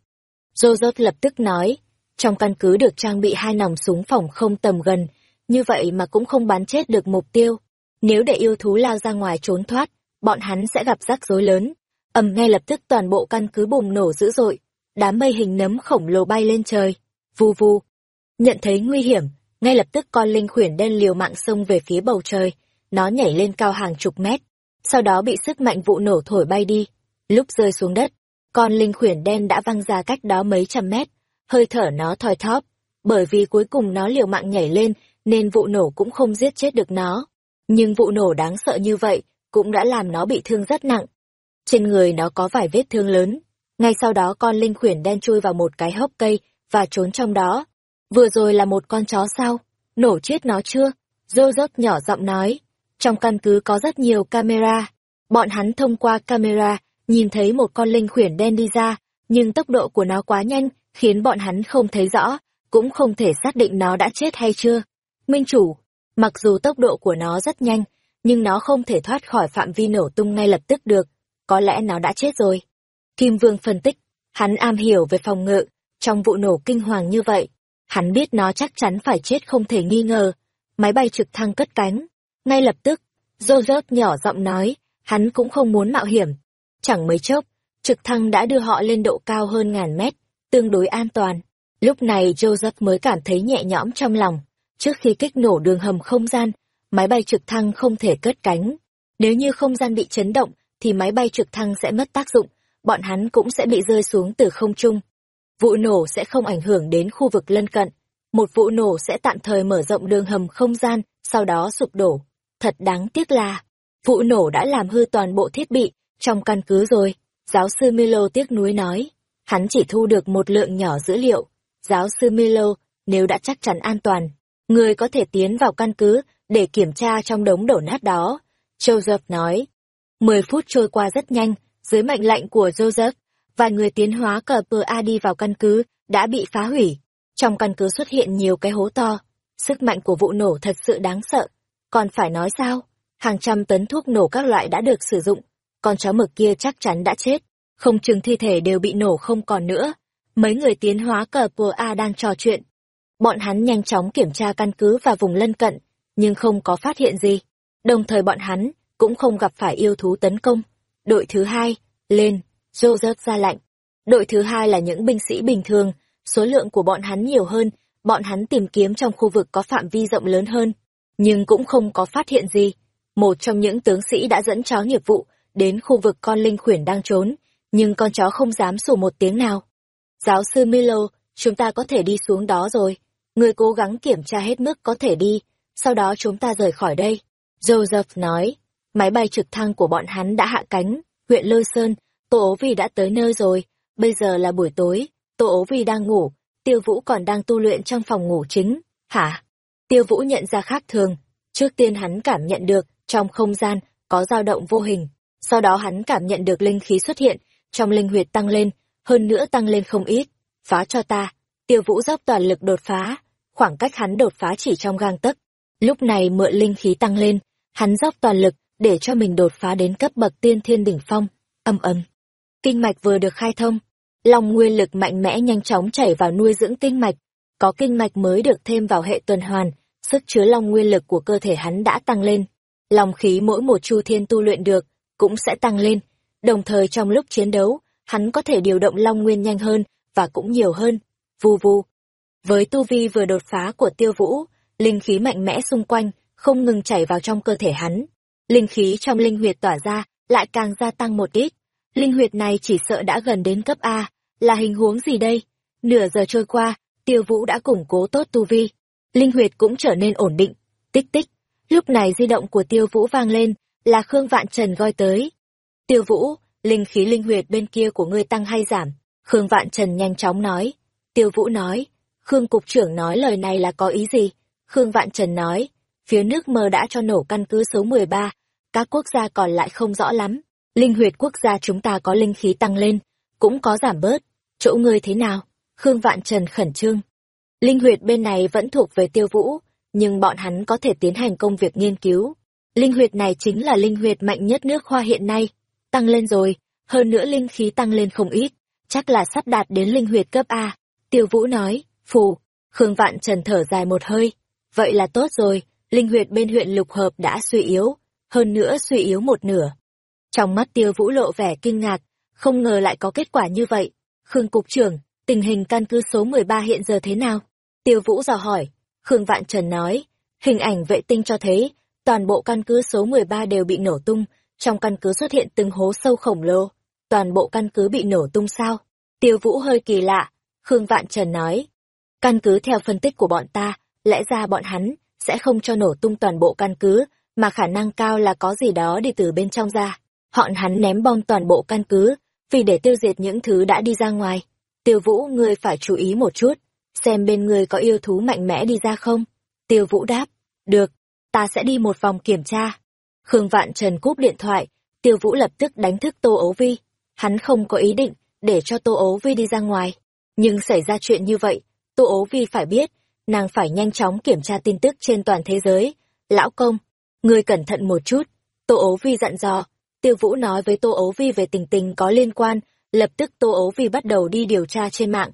Joseph lập tức nói, trong căn cứ được trang bị hai nòng súng phòng không tầm gần, như vậy mà cũng không bắn chết được mục tiêu. Nếu để yêu thú lao ra ngoài trốn thoát, bọn hắn sẽ gặp rắc rối lớn. ầm ngay lập tức toàn bộ căn cứ bùng nổ dữ dội, đám mây hình nấm khổng lồ bay lên trời, vù vù. Nhận thấy nguy hiểm, ngay lập tức con linh khuyển đen liều mạng xông về phía bầu trời, nó nhảy lên cao hàng chục mét, sau đó bị sức mạnh vụ nổ thổi bay đi. Lúc rơi xuống đất, con linh khuyển đen đã văng ra cách đó mấy trăm mét, hơi thở nó thoi thóp, bởi vì cuối cùng nó liều mạng nhảy lên nên vụ nổ cũng không giết chết được nó. Nhưng vụ nổ đáng sợ như vậy cũng đã làm nó bị thương rất nặng. Trên người nó có vài vết thương lớn. Ngay sau đó con linh khuyển đen chui vào một cái hốc cây và trốn trong đó. Vừa rồi là một con chó sao? Nổ chết nó chưa? Dô rớt nhỏ giọng nói. Trong căn cứ có rất nhiều camera. Bọn hắn thông qua camera nhìn thấy một con linh khuyển đen đi ra, nhưng tốc độ của nó quá nhanh, khiến bọn hắn không thấy rõ, cũng không thể xác định nó đã chết hay chưa. Minh chủ, mặc dù tốc độ của nó rất nhanh, nhưng nó không thể thoát khỏi phạm vi nổ tung ngay lập tức được, có lẽ nó đã chết rồi. Kim Vương phân tích, hắn am hiểu về phòng ngự, trong vụ nổ kinh hoàng như vậy, hắn biết nó chắc chắn phải chết không thể nghi ngờ. Máy bay trực thăng cất cánh, ngay lập tức, Joseph nhỏ giọng nói, hắn cũng không muốn mạo hiểm, Chẳng mấy chốc, trực thăng đã đưa họ lên độ cao hơn ngàn mét, tương đối an toàn. Lúc này Joseph mới cảm thấy nhẹ nhõm trong lòng. Trước khi kích nổ đường hầm không gian, máy bay trực thăng không thể cất cánh. Nếu như không gian bị chấn động, thì máy bay trực thăng sẽ mất tác dụng, bọn hắn cũng sẽ bị rơi xuống từ không trung. Vụ nổ sẽ không ảnh hưởng đến khu vực lân cận. Một vụ nổ sẽ tạm thời mở rộng đường hầm không gian, sau đó sụp đổ. Thật đáng tiếc là, vụ nổ đã làm hư toàn bộ thiết bị trong căn cứ rồi. Giáo sư Milo tiếc nuối nói, hắn chỉ thu được một lượng nhỏ dữ liệu. Giáo sư Milo, nếu đã chắc chắn an toàn, người có thể tiến vào căn cứ để kiểm tra trong đống đổ nát đó. Joseph nói. Mười phút trôi qua rất nhanh, dưới mệnh lệnh của Joseph, vài người tiến hóa cờ PA đi vào căn cứ, đã bị phá hủy. Trong căn cứ xuất hiện nhiều cái hố to. Sức mạnh của vụ nổ thật sự đáng sợ. Còn phải nói sao? Hàng trăm tấn thuốc nổ các loại đã được sử dụng. Con chó mực kia chắc chắn đã chết. Không chừng thi thể đều bị nổ không còn nữa. Mấy người tiến hóa cờ PA đang trò chuyện. Bọn hắn nhanh chóng kiểm tra căn cứ và vùng lân cận, nhưng không có phát hiện gì. Đồng thời bọn hắn cũng không gặp phải yêu thú tấn công. Đội thứ hai, lên, Joseph ra lạnh. Đội thứ hai là những binh sĩ bình thường, số lượng của bọn hắn nhiều hơn, bọn hắn tìm kiếm trong khu vực có phạm vi rộng lớn hơn, nhưng cũng không có phát hiện gì. Một trong những tướng sĩ đã dẫn chó nghiệp vụ đến khu vực con linh khuyển đang trốn, nhưng con chó không dám sủa một tiếng nào. Giáo sư Milo, chúng ta có thể đi xuống đó rồi. Người cố gắng kiểm tra hết mức có thể đi, sau đó chúng ta rời khỏi đây. Joseph nói, máy bay trực thăng của bọn hắn đã hạ cánh, huyện Lôi Sơn, Tô ố Vì đã tới nơi rồi, bây giờ là buổi tối, Tô ố Vì đang ngủ, tiêu vũ còn đang tu luyện trong phòng ngủ chính, hả? Tiêu vũ nhận ra khác thường, trước tiên hắn cảm nhận được, trong không gian, có dao động vô hình, sau đó hắn cảm nhận được linh khí xuất hiện, trong linh huyệt tăng lên, hơn nữa tăng lên không ít, phá cho ta, tiêu vũ dốc toàn lực đột phá, khoảng cách hắn đột phá chỉ trong gang tấc. Lúc này mượn linh khí tăng lên, hắn dốc toàn lực để cho mình đột phá đến cấp bậc tiên thiên đỉnh phong, âm ầm. Kinh mạch vừa được khai thông, long nguyên lực mạnh mẽ nhanh chóng chảy vào nuôi dưỡng kinh mạch, có kinh mạch mới được thêm vào hệ tuần hoàn, sức chứa long nguyên lực của cơ thể hắn đã tăng lên. Long khí mỗi một chu thiên tu luyện được cũng sẽ tăng lên, đồng thời trong lúc chiến đấu, hắn có thể điều động long nguyên nhanh hơn và cũng nhiều hơn. Vù vù. Với tu vi vừa đột phá của Tiêu Vũ, linh khí mạnh mẽ xung quanh không ngừng chảy vào trong cơ thể hắn. Linh khí trong linh huyệt tỏa ra lại càng gia tăng một ít. Linh huyệt này chỉ sợ đã gần đến cấp A, là hình huống gì đây? Nửa giờ trôi qua, Tiêu Vũ đã củng cố tốt tu vi. Linh huyệt cũng trở nên ổn định. Tích tích. Lúc này di động của Tiêu Vũ vang lên, là Khương Vạn Trần gọi tới. Tiêu Vũ, linh khí linh huyệt bên kia của ngươi tăng hay giảm? Khương Vạn Trần nhanh chóng nói. Tiêu Vũ nói. Khương Cục trưởng nói lời này là có ý gì? Khương Vạn Trần nói. Phía nước mơ đã cho nổ căn cứ số 13. Các quốc gia còn lại không rõ lắm. Linh huyệt quốc gia chúng ta có linh khí tăng lên, cũng có giảm bớt. Chỗ ngươi thế nào? Khương Vạn Trần khẩn trương. Linh huyệt bên này vẫn thuộc về tiêu vũ, nhưng bọn hắn có thể tiến hành công việc nghiên cứu. Linh huyệt này chính là linh huyệt mạnh nhất nước hoa hiện nay. Tăng lên rồi, hơn nữa linh khí tăng lên không ít, chắc là sắp đạt đến linh huyệt cấp A. Tiêu vũ nói, phù, Khương Vạn Trần thở dài một hơi. Vậy là tốt rồi, linh huyệt bên huyện lục hợp đã suy yếu, hơn nữa suy yếu một nửa. Trong mắt tiêu vũ lộ vẻ kinh ngạc, không ngờ lại có kết quả như vậy. Khương Cục trưởng, tình hình căn cứ số 13 hiện giờ thế nào? Tiêu vũ dò hỏi. Khương Vạn Trần nói, hình ảnh vệ tinh cho thấy, toàn bộ căn cứ số 13 đều bị nổ tung, trong căn cứ xuất hiện từng hố sâu khổng lồ. Toàn bộ căn cứ bị nổ tung sao? Tiêu vũ hơi kỳ lạ. Khương Vạn Trần nói, căn cứ theo phân tích của bọn ta, lẽ ra bọn hắn sẽ không cho nổ tung toàn bộ căn cứ, mà khả năng cao là có gì đó đi từ bên trong ra. Họn hắn ném bom toàn bộ căn cứ, vì để tiêu diệt những thứ đã đi ra ngoài. Tiêu Vũ ngươi phải chú ý một chút, xem bên ngươi có yêu thú mạnh mẽ đi ra không? Tiêu Vũ đáp, được, ta sẽ đi một vòng kiểm tra. Khương Vạn Trần cúp điện thoại, Tiêu Vũ lập tức đánh thức Tô Ấu Vi. Hắn không có ý định để cho Tô Ấu Vi đi ra ngoài. Nhưng xảy ra chuyện như vậy, Tô ố Vi phải biết, nàng phải nhanh chóng kiểm tra tin tức trên toàn thế giới. Lão công, ngươi cẩn thận một chút. Tô ố Vi dặn dò, Tiêu Vũ nói với Tô ố Vi về tình tình có liên quan, lập tức Tô ố Vi bắt đầu đi điều tra trên mạng.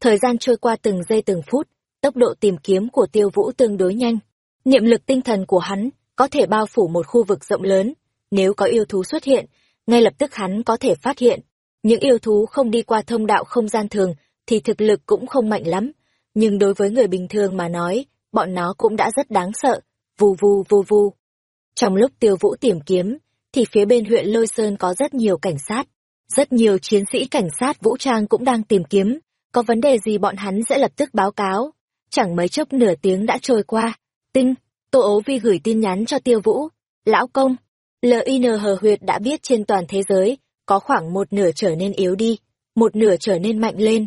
Thời gian trôi qua từng giây từng phút, tốc độ tìm kiếm của Tiêu Vũ tương đối nhanh. Niệm lực tinh thần của hắn có thể bao phủ một khu vực rộng lớn, nếu có yêu thú xuất hiện, ngay lập tức hắn có thể phát hiện. Những yêu thú không đi qua thông đạo không gian thường thì thực lực cũng không mạnh lắm, nhưng đối với người bình thường mà nói, bọn nó cũng đã rất đáng sợ. Vù vù vù vù. Trong lúc tiêu vũ tìm kiếm, thì phía bên huyện Lôi Sơn có rất nhiều cảnh sát. Rất nhiều chiến sĩ cảnh sát vũ trang cũng đang tìm kiếm, có vấn đề gì bọn hắn sẽ lập tức báo cáo. Chẳng mấy chốc nửa tiếng đã trôi qua. Tinh, Tô ố vi gửi tin nhắn cho tiêu vũ. Lão công, LIN hờ huyệt đã biết trên toàn thế giới, có khoảng một nửa trở nên yếu đi, một nửa trở nên mạnh lên.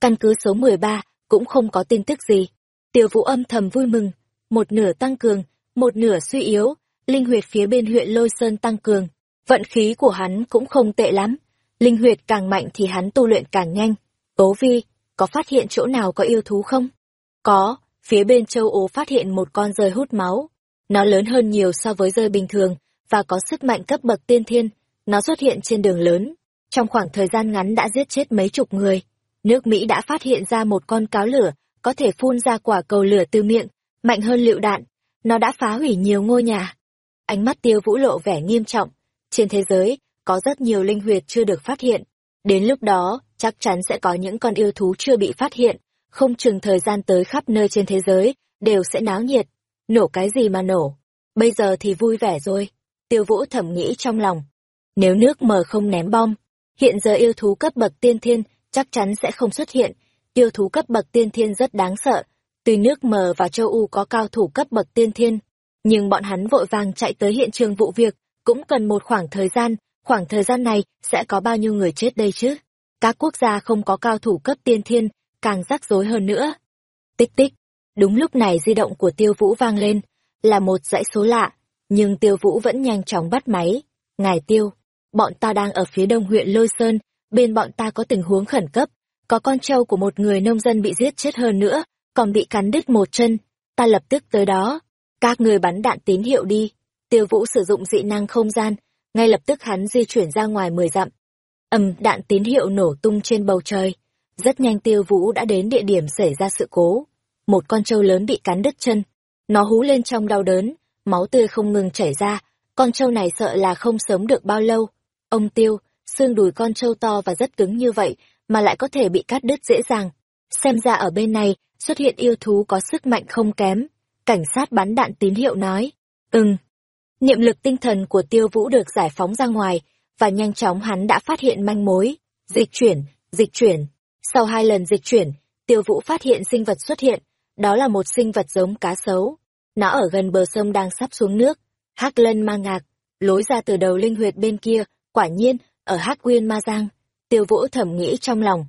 Căn cứ số 13 cũng không có tin tức gì. Tiêu vũ âm thầm vui mừng, một nửa tăng cường, một nửa suy yếu, linh huyệt phía bên huyện Lôi Sơn tăng cường. Vận khí của hắn cũng không tệ lắm. Linh huyệt càng mạnh thì hắn tu luyện càng nhanh. Tố vi, có phát hiện chỗ nào có yêu thú không? Có, phía bên châu Ố phát hiện một con rơi hút máu. Nó lớn hơn nhiều so với rơi bình thường, và có sức mạnh cấp bậc tiên thiên. Nó xuất hiện trên đường lớn. Trong khoảng thời gian ngắn đã giết chết mấy chục người. Nước Mỹ đã phát hiện ra một con cáo lửa, có thể phun ra quả cầu lửa từ miệng, mạnh hơn lựu đạn. Nó đã phá hủy nhiều ngôi nhà. Ánh mắt tiêu vũ lộ vẻ nghiêm trọng. Trên thế giới, có rất nhiều linh huyệt chưa được phát hiện. Đến lúc đó, chắc chắn sẽ có những con yêu thú chưa bị phát hiện, không chừng thời gian tới khắp nơi trên thế giới, đều sẽ náo nhiệt. Nổ cái gì mà nổ? Bây giờ thì vui vẻ rồi. Tiêu vũ thẩm nghĩ trong lòng. Nếu nước mờ không ném bom, hiện giờ yêu thú cấp bậc tiên thiên chắc chắn sẽ không xuất hiện. Yêu thú cấp bậc tiên thiên rất đáng sợ. Tuy nước mờ và châu U có cao thủ cấp bậc tiên thiên, nhưng bọn hắn vội vàng chạy tới hiện trường vụ việc, cũng cần một khoảng thời gian, khoảng thời gian này sẽ có bao nhiêu người chết đây chứ? Các quốc gia không có cao thủ cấp tiên thiên, càng rắc rối hơn nữa. Tích tích, đúng lúc này di động của tiêu vũ vang lên, là một dãy số lạ, nhưng tiêu vũ vẫn nhanh chóng bắt máy. Ngài tiêu, bọn ta đang ở phía đông huyện Lôi Sơn, bên bọn ta có tình huống khẩn cấp, có con trâu của một người nông dân bị giết chết hơn nữa, còn bị cắn đứt một chân, ta lập tức tới đó. Các người bắn đạn tín hiệu đi. Tiêu Vũ sử dụng dị năng không gian, ngay lập tức hắn di chuyển ra ngoài mười dặm. Ầm, đạn tín hiệu nổ tung trên bầu trời. Rất nhanh Tiêu Vũ đã đến địa điểm xảy ra sự cố. Một con trâu lớn bị cắn đứt chân. Nó hú lên trong đau đớn, máu tươi không ngừng chảy ra. Con trâu này sợ là không sống được bao lâu. Ông Tiêu, xương đùi con trâu to và rất cứng như vậy, mà lại có thể bị cắt đứt dễ dàng. Xem ra ở bên này, xuất hiện yêu thú có sức mạnh không kém. Cảnh sát bắn đạn tín hiệu nói. Ừm. Niệm lực tinh thần của tiêu vũ được giải phóng ra ngoài, và nhanh chóng hắn đã phát hiện manh mối. Dịch chuyển, dịch chuyển. Sau hai lần dịch chuyển, tiêu vũ phát hiện sinh vật xuất hiện. Đó là một sinh vật giống cá sấu. Nó ở gần bờ sông đang sắp xuống nước. Hắc lân ma ngạc, lối ra từ đầu linh huyệt bên kia, quả nhiên, ở Hắc Nguyên Ma Giang. Tiêu Vũ thầm nghĩ trong lòng.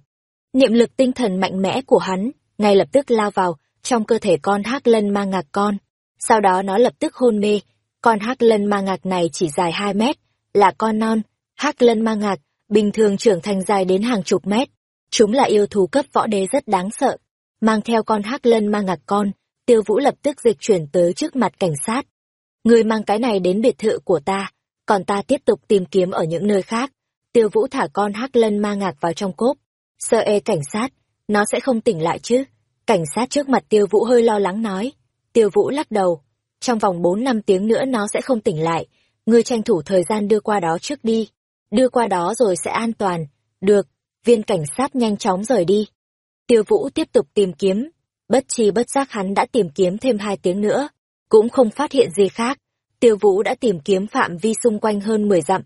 Niệm lực tinh thần mạnh mẽ của hắn, ngay lập tức lao vào trong cơ thể con hắc lân ma ngạc con. Sau đó nó lập tức hôn mê. Con hắc lân ma ngạc này chỉ dài 2 mét, là con non. Hắc lân ma ngạc, bình thường trưởng thành dài đến hàng chục mét. Chúng là yêu thú cấp võ đế rất đáng sợ. Mang theo con hắc lân ma ngạc con, tiêu vũ lập tức dịch chuyển tới trước mặt cảnh sát. Người mang cái này đến biệt thự của ta, còn ta tiếp tục tìm kiếm ở những nơi khác. Tiêu vũ thả con hắc lân ma ngạc vào trong cốp. Sợ e cảnh sát, nó sẽ không tỉnh lại chứ. Cảnh sát trước mặt tiêu vũ hơi lo lắng nói. Tiêu vũ lắc đầu. Trong vòng bốn năm tiếng nữa nó sẽ không tỉnh lại. Ngươi tranh thủ thời gian đưa qua đó trước đi. Đưa qua đó rồi sẽ an toàn. Được. Viên cảnh sát nhanh chóng rời đi. Tiêu vũ tiếp tục tìm kiếm. Bất chi bất giác hắn đã tìm kiếm thêm hai tiếng nữa. Cũng không phát hiện gì khác. Tiêu vũ đã tìm kiếm phạm vi xung quanh hơn mười dặm.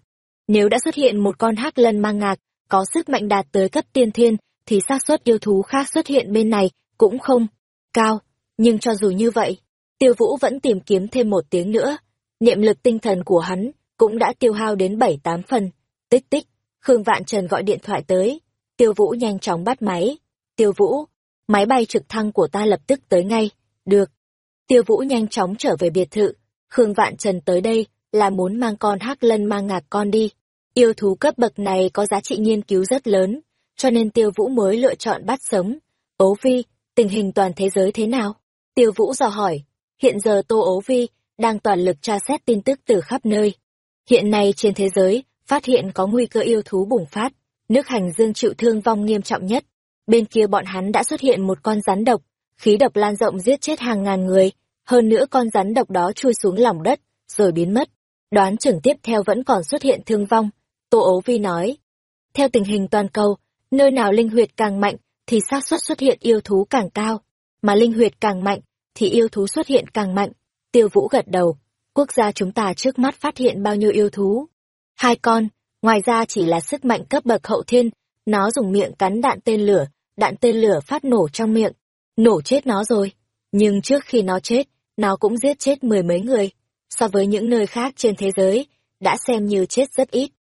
Nếu đã xuất hiện một con hắc lân mang ngạc, có sức mạnh đạt tới cấp tiên thiên, thì xác suất yêu thú khác xuất hiện bên này cũng không cao. Nhưng cho dù như vậy, tiêu vũ vẫn tìm kiếm thêm một tiếng nữa. Niệm lực tinh thần của hắn cũng đã tiêu hao đến bảy tám phần. Tích tích, Khương Vạn Trần gọi điện thoại tới. Tiêu vũ nhanh chóng bắt máy. Tiêu vũ, máy bay trực thăng của ta lập tức tới ngay. Được. Tiêu vũ nhanh chóng trở về biệt thự. Khương Vạn Trần tới đây là muốn mang con hắc lân mang ngạc con đi. Yêu thú cấp bậc này có giá trị nghiên cứu rất lớn, cho nên tiêu vũ mới lựa chọn bắt sống. Ố Vi, tình hình toàn thế giới thế nào? Tiêu vũ dò hỏi. Hiện giờ Tô Ố Vi đang toàn lực tra xét tin tức từ khắp nơi. Hiện nay trên thế giới, phát hiện có nguy cơ yêu thú bùng phát, nước hành dương chịu thương vong nghiêm trọng nhất. Bên kia bọn hắn đã xuất hiện một con rắn độc, khí độc lan rộng giết chết hàng ngàn người, hơn nữa con rắn độc đó chui xuống lòng đất, rồi biến mất. Đoán chừng tiếp theo vẫn còn xuất hiện thương vong, Tô Ấu Vi nói. Theo tình hình toàn cầu, nơi nào linh huyệt càng mạnh thì xác suất xuất hiện yêu thú càng cao, mà linh huyệt càng mạnh thì yêu thú xuất hiện càng mạnh. Tiêu Vũ gật đầu. quốc gia chúng ta trước mắt phát hiện bao nhiêu yêu thú. Hai con, ngoài ra chỉ là sức mạnh cấp bậc hậu thiên, nó dùng miệng cắn đạn tên lửa, đạn tên lửa phát nổ trong miệng, nổ chết nó rồi. Nhưng trước khi nó chết, nó cũng giết chết mười mấy người. So với những nơi khác trên thế giới, đã xem như chết rất ít.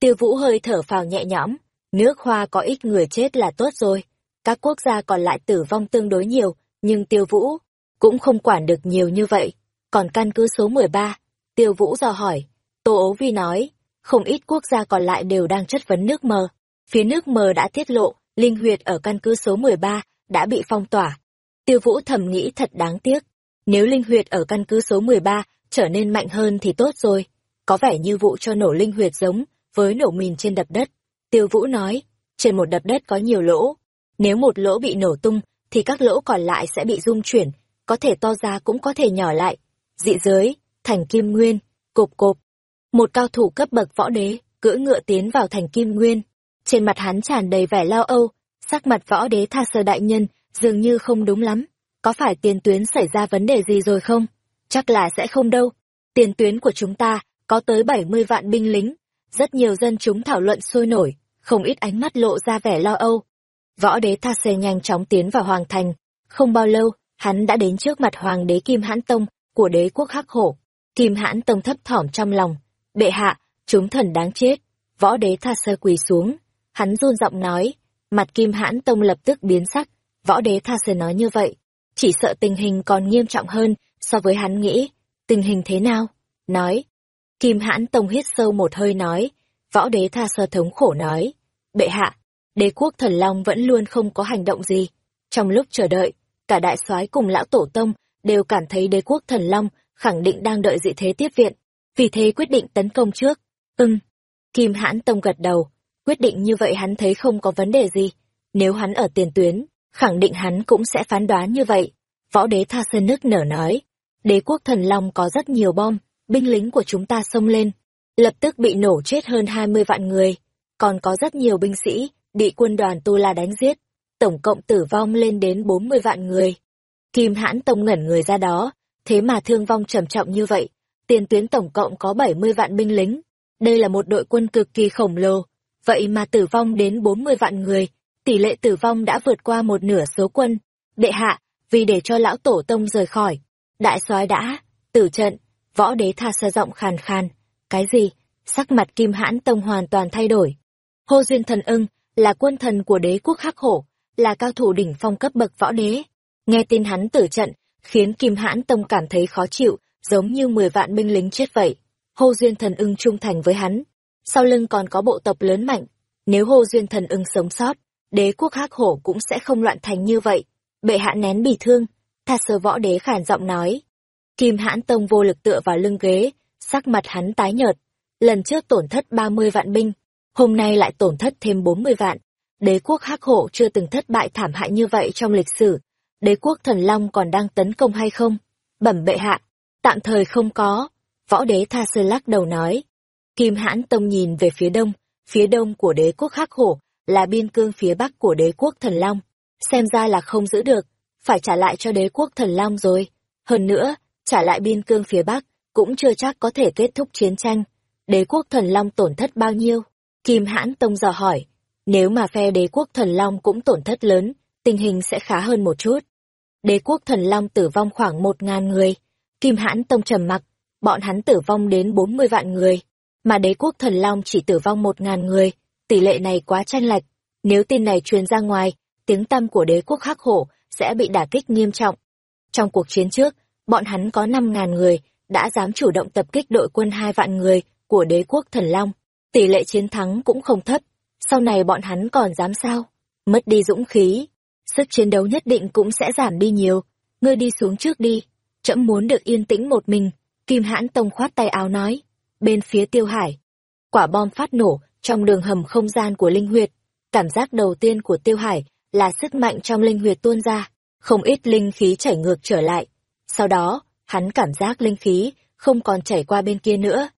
Tiêu Vũ hơi thở phào nhẹ nhõm, nước hoa có ít người chết là tốt rồi. Các quốc gia còn lại tử vong tương đối nhiều, nhưng Tiêu Vũ cũng không quản được nhiều như vậy. Còn căn cứ số 13, Tiêu Vũ dò hỏi, Tô Ố Vi nói, không ít quốc gia còn lại đều đang chất vấn nước mờ. Phía nước mờ đã tiết lộ, linh huyệt ở căn cứ số 13 đã bị phong tỏa. Tiêu Vũ thầm nghĩ thật đáng tiếc. Nếu linh huyệt ở căn cứ số 13 trở nên mạnh hơn thì tốt rồi. Có vẻ như vụ cho nổ linh huyệt giống với nổ mìn trên đập đất. Tiêu Vũ nói, trên một đập đất có nhiều lỗ. Nếu một lỗ bị nổ tung, thì các lỗ còn lại sẽ bị rung chuyển, có thể to ra cũng có thể nhỏ lại. Dị giới, thành kim nguyên, cộp cộp. Một cao thủ cấp bậc võ đế, cưỡi ngựa tiến vào thành kim nguyên. Trên mặt hắn tràn đầy vẻ lao âu, sắc mặt võ đế tha sơ đại nhân, dường như không đúng lắm. Có phải tiền tuyến xảy ra vấn đề gì rồi không? Chắc là sẽ không đâu. Tiền tuyến của chúng ta có tới 70 vạn binh lính. Rất nhiều dân chúng thảo luận sôi nổi, không ít ánh mắt lộ ra vẻ lo âu. Võ đế Tha Sê nhanh chóng tiến vào hoàng thành. Không bao lâu, hắn đã đến trước mặt hoàng đế Kim Hãn Tông của đế quốc Hắc Hổ. Kim Hãn Tông thấp thỏm trong lòng. Bệ hạ, chúng thần đáng chết. Võ đế Tha Sơ quỳ xuống. Hắn run giọng nói. Mặt Kim Hãn Tông lập tức biến sắc. Võ đế Tha Sơ nói như vậy. Chỉ sợ tình hình còn nghiêm trọng hơn so với hắn nghĩ. Tình hình thế nào? Nói. Kim Hãn Tông hít sâu một hơi nói. Võ đế Tha Sơ thống khổ nói. Bệ hạ, đế quốc thần long vẫn luôn không có hành động gì. Trong lúc chờ đợi, cả đại soái cùng lão tổ tông đều cảm thấy đế quốc thần long khẳng định đang đợi dị thế tiếp viện, vì thế quyết định tấn công trước. Ừm. Kim hãn tông gật đầu, quyết định như vậy hắn thấy không có vấn đề gì. Nếu hắn ở tiền tuyến, khẳng định hắn cũng sẽ phán đoán như vậy. Võ đế Tha Sơn nước nở nói, đế quốc thần long có rất nhiều bom, binh lính của chúng ta xông lên, lập tức bị nổ chết hơn 20 vạn người, còn có rất nhiều binh sĩ bị quân đoàn Tu La đánh giết, tổng cộng tử vong lên đến 40 vạn người. Kim hãn tông ngẩn người ra đó, thế mà thương vong trầm trọng như vậy, tiền tuyến tổng cộng có 70 vạn binh lính. Đây là một đội quân cực kỳ khổng lồ, vậy mà tử vong đến 40 vạn người, tỷ lệ tử vong đã vượt qua một nửa số quân. Đệ hạ, vì để cho lão tổ tông rời khỏi, đại soái đã, tử trận, võ đế tha sơ giọng khàn khàn. Cái gì? Sắc mặt kim hãn tông hoàn toàn thay đổi. Hô Duyên Thần ưng, là quân thần của đế quốc Hắc Hổ, là cao thủ đỉnh phong cấp bậc võ đế. Nghe tin hắn tử trận, khiến Kim Hãn Tông cảm thấy khó chịu, giống như mười vạn binh lính chết vậy. Hô Duyên Thần ưng trung thành với hắn. Sau lưng còn có bộ tộc lớn mạnh. Nếu Hô Duyên Thần ưng sống sót, đế quốc Hắc Hổ cũng sẽ không loạn thành như vậy. Bệ hạ nén bị thương, tha sơ võ đế khản giọng nói. Kim Hãn Tông vô lực tựa vào lưng ghế, sắc mặt hắn tái nhợt. Lần trước tổn thất ba mươi vạn binh, hôm nay lại tổn thất thêm 40 vạn. Đế quốc Hắc Hộ chưa từng thất bại thảm hại như vậy trong lịch sử. Đế quốc Thần Long còn đang tấn công hay không? Bẩm bệ hạ, tạm thời không có. Võ đế Tha Sơ lắc đầu nói. Kim Hãn Tông nhìn về phía đông, phía đông của đế quốc Hắc Hổ là biên cương phía bắc của đế quốc Thần Long. Xem ra là không giữ được, phải trả lại cho đế quốc Thần Long rồi. Hơn nữa, trả lại biên cương phía bắc cũng chưa chắc có thể kết thúc chiến tranh. Đế quốc Thần Long tổn thất bao nhiêu? Kim hãn tông dò hỏi, nếu mà phe đế quốc thần long cũng tổn thất lớn, tình hình sẽ khá hơn một chút. Đế quốc thần long tử vong khoảng một ngàn người, Kim hãn tông trầm mặc, bọn hắn tử vong đến bốn mươi vạn người, mà đế quốc thần long chỉ tử vong một ngàn người, tỷ lệ này quá tranh lệch. Nếu tin này truyền ra ngoài, tiếng tăm của đế quốc hắc hổ sẽ bị đả kích nghiêm trọng. Trong cuộc chiến trước, bọn hắn có năm ngàn người, đã dám chủ động tập kích đội quân hai vạn người của đế quốc thần long tỷ lệ chiến thắng cũng không thấp, sau này bọn hắn còn dám sao? Mất đi dũng khí, sức chiến đấu nhất định cũng sẽ giảm đi nhiều, ngươi đi xuống trước đi, trẫm muốn được yên tĩnh một mình, Kim Hãn Tông khoát tay áo nói, bên phía Tiêu Hải. Quả bom phát nổ trong đường hầm không gian của Linh Huyệt, cảm giác đầu tiên của Tiêu Hải là sức mạnh trong Linh Huyệt tuôn ra, không ít linh khí chảy ngược trở lại. Sau đó, hắn cảm giác linh khí không còn chảy qua bên kia nữa,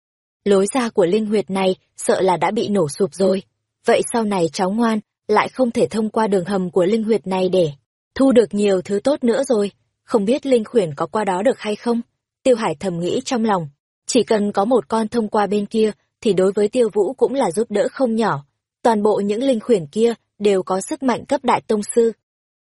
lối ra của linh huyệt này sợ là đã bị nổ sụp rồi. Vậy sau này cháu ngoan, lại không thể thông qua đường hầm của linh huyệt này để thu được nhiều thứ tốt nữa rồi. Không biết linh khuyển có qua đó được hay không? Tiêu Hải thầm nghĩ trong lòng. Chỉ cần có một con thông qua bên kia, thì đối với tiêu vũ cũng là giúp đỡ không nhỏ. Toàn bộ những linh khuyển kia đều có sức mạnh cấp đại tông sư.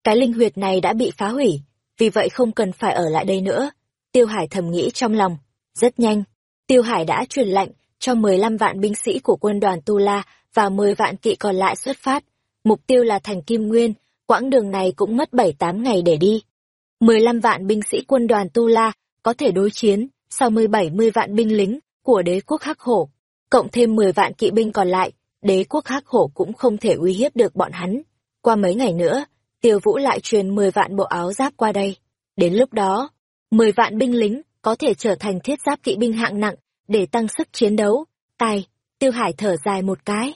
Cái linh huyệt này đã bị phá hủy, vì vậy không cần phải ở lại đây nữa. Tiêu Hải thầm nghĩ trong lòng. Rất nhanh, Tiêu Hải đã truyền lệnh cho 15 vạn binh sĩ của quân đoàn Tu La và 10 vạn kỵ còn lại xuất phát. Mục tiêu là thành Kim Nguyên, quãng đường này cũng mất 7-8 ngày để đi. 15 vạn binh sĩ quân đoàn Tu La có thể đối chiến, sau 10-70 vạn binh lính của đế quốc Hắc Hổ, cộng thêm 10 vạn kỵ binh còn lại, đế quốc Hắc Hổ cũng không thể uy hiếp được bọn hắn. Qua mấy ngày nữa, Tiêu Vũ lại truyền 10 vạn bộ áo giáp qua đây. Đến lúc đó, 10 vạn binh lính có thể trở thành thiết giáp kỵ binh hạng nặng để tăng sức chiến đấu. Tài, Tiêu Hải thở dài một cái.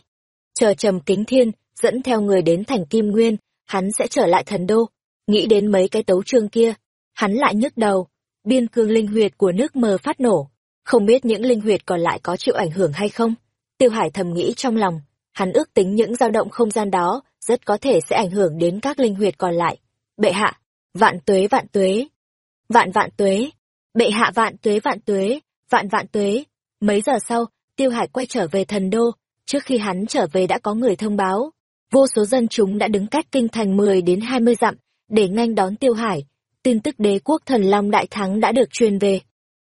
Chờ trầm kính thiên, dẫn theo người đến thành Kim Nguyên, hắn sẽ trở lại thần đô. Nghĩ đến mấy cái tấu chương kia, hắn lại nhức đầu. Biên cương linh huyệt của nước mờ phát nổ. Không biết những linh huyệt còn lại có chịu ảnh hưởng hay không? Tiêu Hải thầm nghĩ trong lòng, hắn ước tính những dao động không gian đó rất có thể sẽ ảnh hưởng đến các linh huyệt còn lại. Bệ hạ, vạn tuế vạn tuế, vạn vạn tuế, bệ hạ vạn tuế vạn tuế, vạn vạn tuế. Mấy giờ sau, Tiêu Hải quay trở về thần đô, trước khi hắn trở về đã có người thông báo. Vô số dân chúng đã đứng cách kinh thành 10 đến 20 dặm, để nhanh đón Tiêu Hải. Tin tức đế quốc thần Long đại thắng đã được truyền về.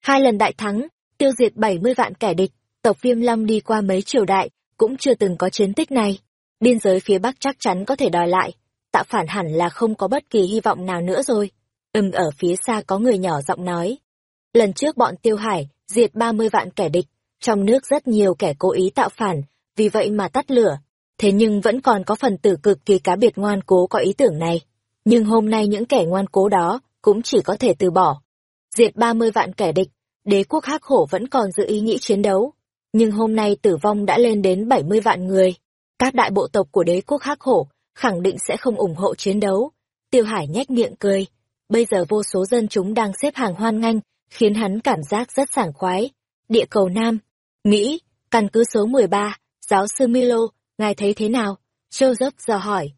Hai lần đại thắng, tiêu diệt 70 vạn kẻ địch, tộc Viêm Long đi qua mấy triều đại, cũng chưa từng có chiến tích này. Biên giới phía Bắc chắc chắn có thể đòi lại, tạo phản hẳn là không có bất kỳ hy vọng nào nữa rồi. Ừm ở phía xa có người nhỏ giọng nói. Lần trước bọn Tiêu Hải diệt 30 vạn kẻ địch, trong nước rất nhiều kẻ cố ý tạo phản, vì vậy mà tắt lửa. Thế nhưng vẫn còn có phần tử cực kỳ cá biệt ngoan cố có ý tưởng này. Nhưng hôm nay những kẻ ngoan cố đó cũng chỉ có thể từ bỏ. Diệt 30 vạn kẻ địch, đế quốc hắc hổ vẫn còn giữ ý nghĩ chiến đấu. Nhưng hôm nay tử vong đã lên đến 70 vạn người. Các đại bộ tộc của đế quốc hắc hổ khẳng định sẽ không ủng hộ chiến đấu. Tiêu Hải nhếch miệng cười. Bây giờ vô số dân chúng đang xếp hàng hoan nghênh, khiến hắn cảm giác rất sảng khoái. Địa cầu Nam, Mỹ, căn cứ số 13, giáo sư Milo, ngài thấy thế nào? Joseph dò hỏi.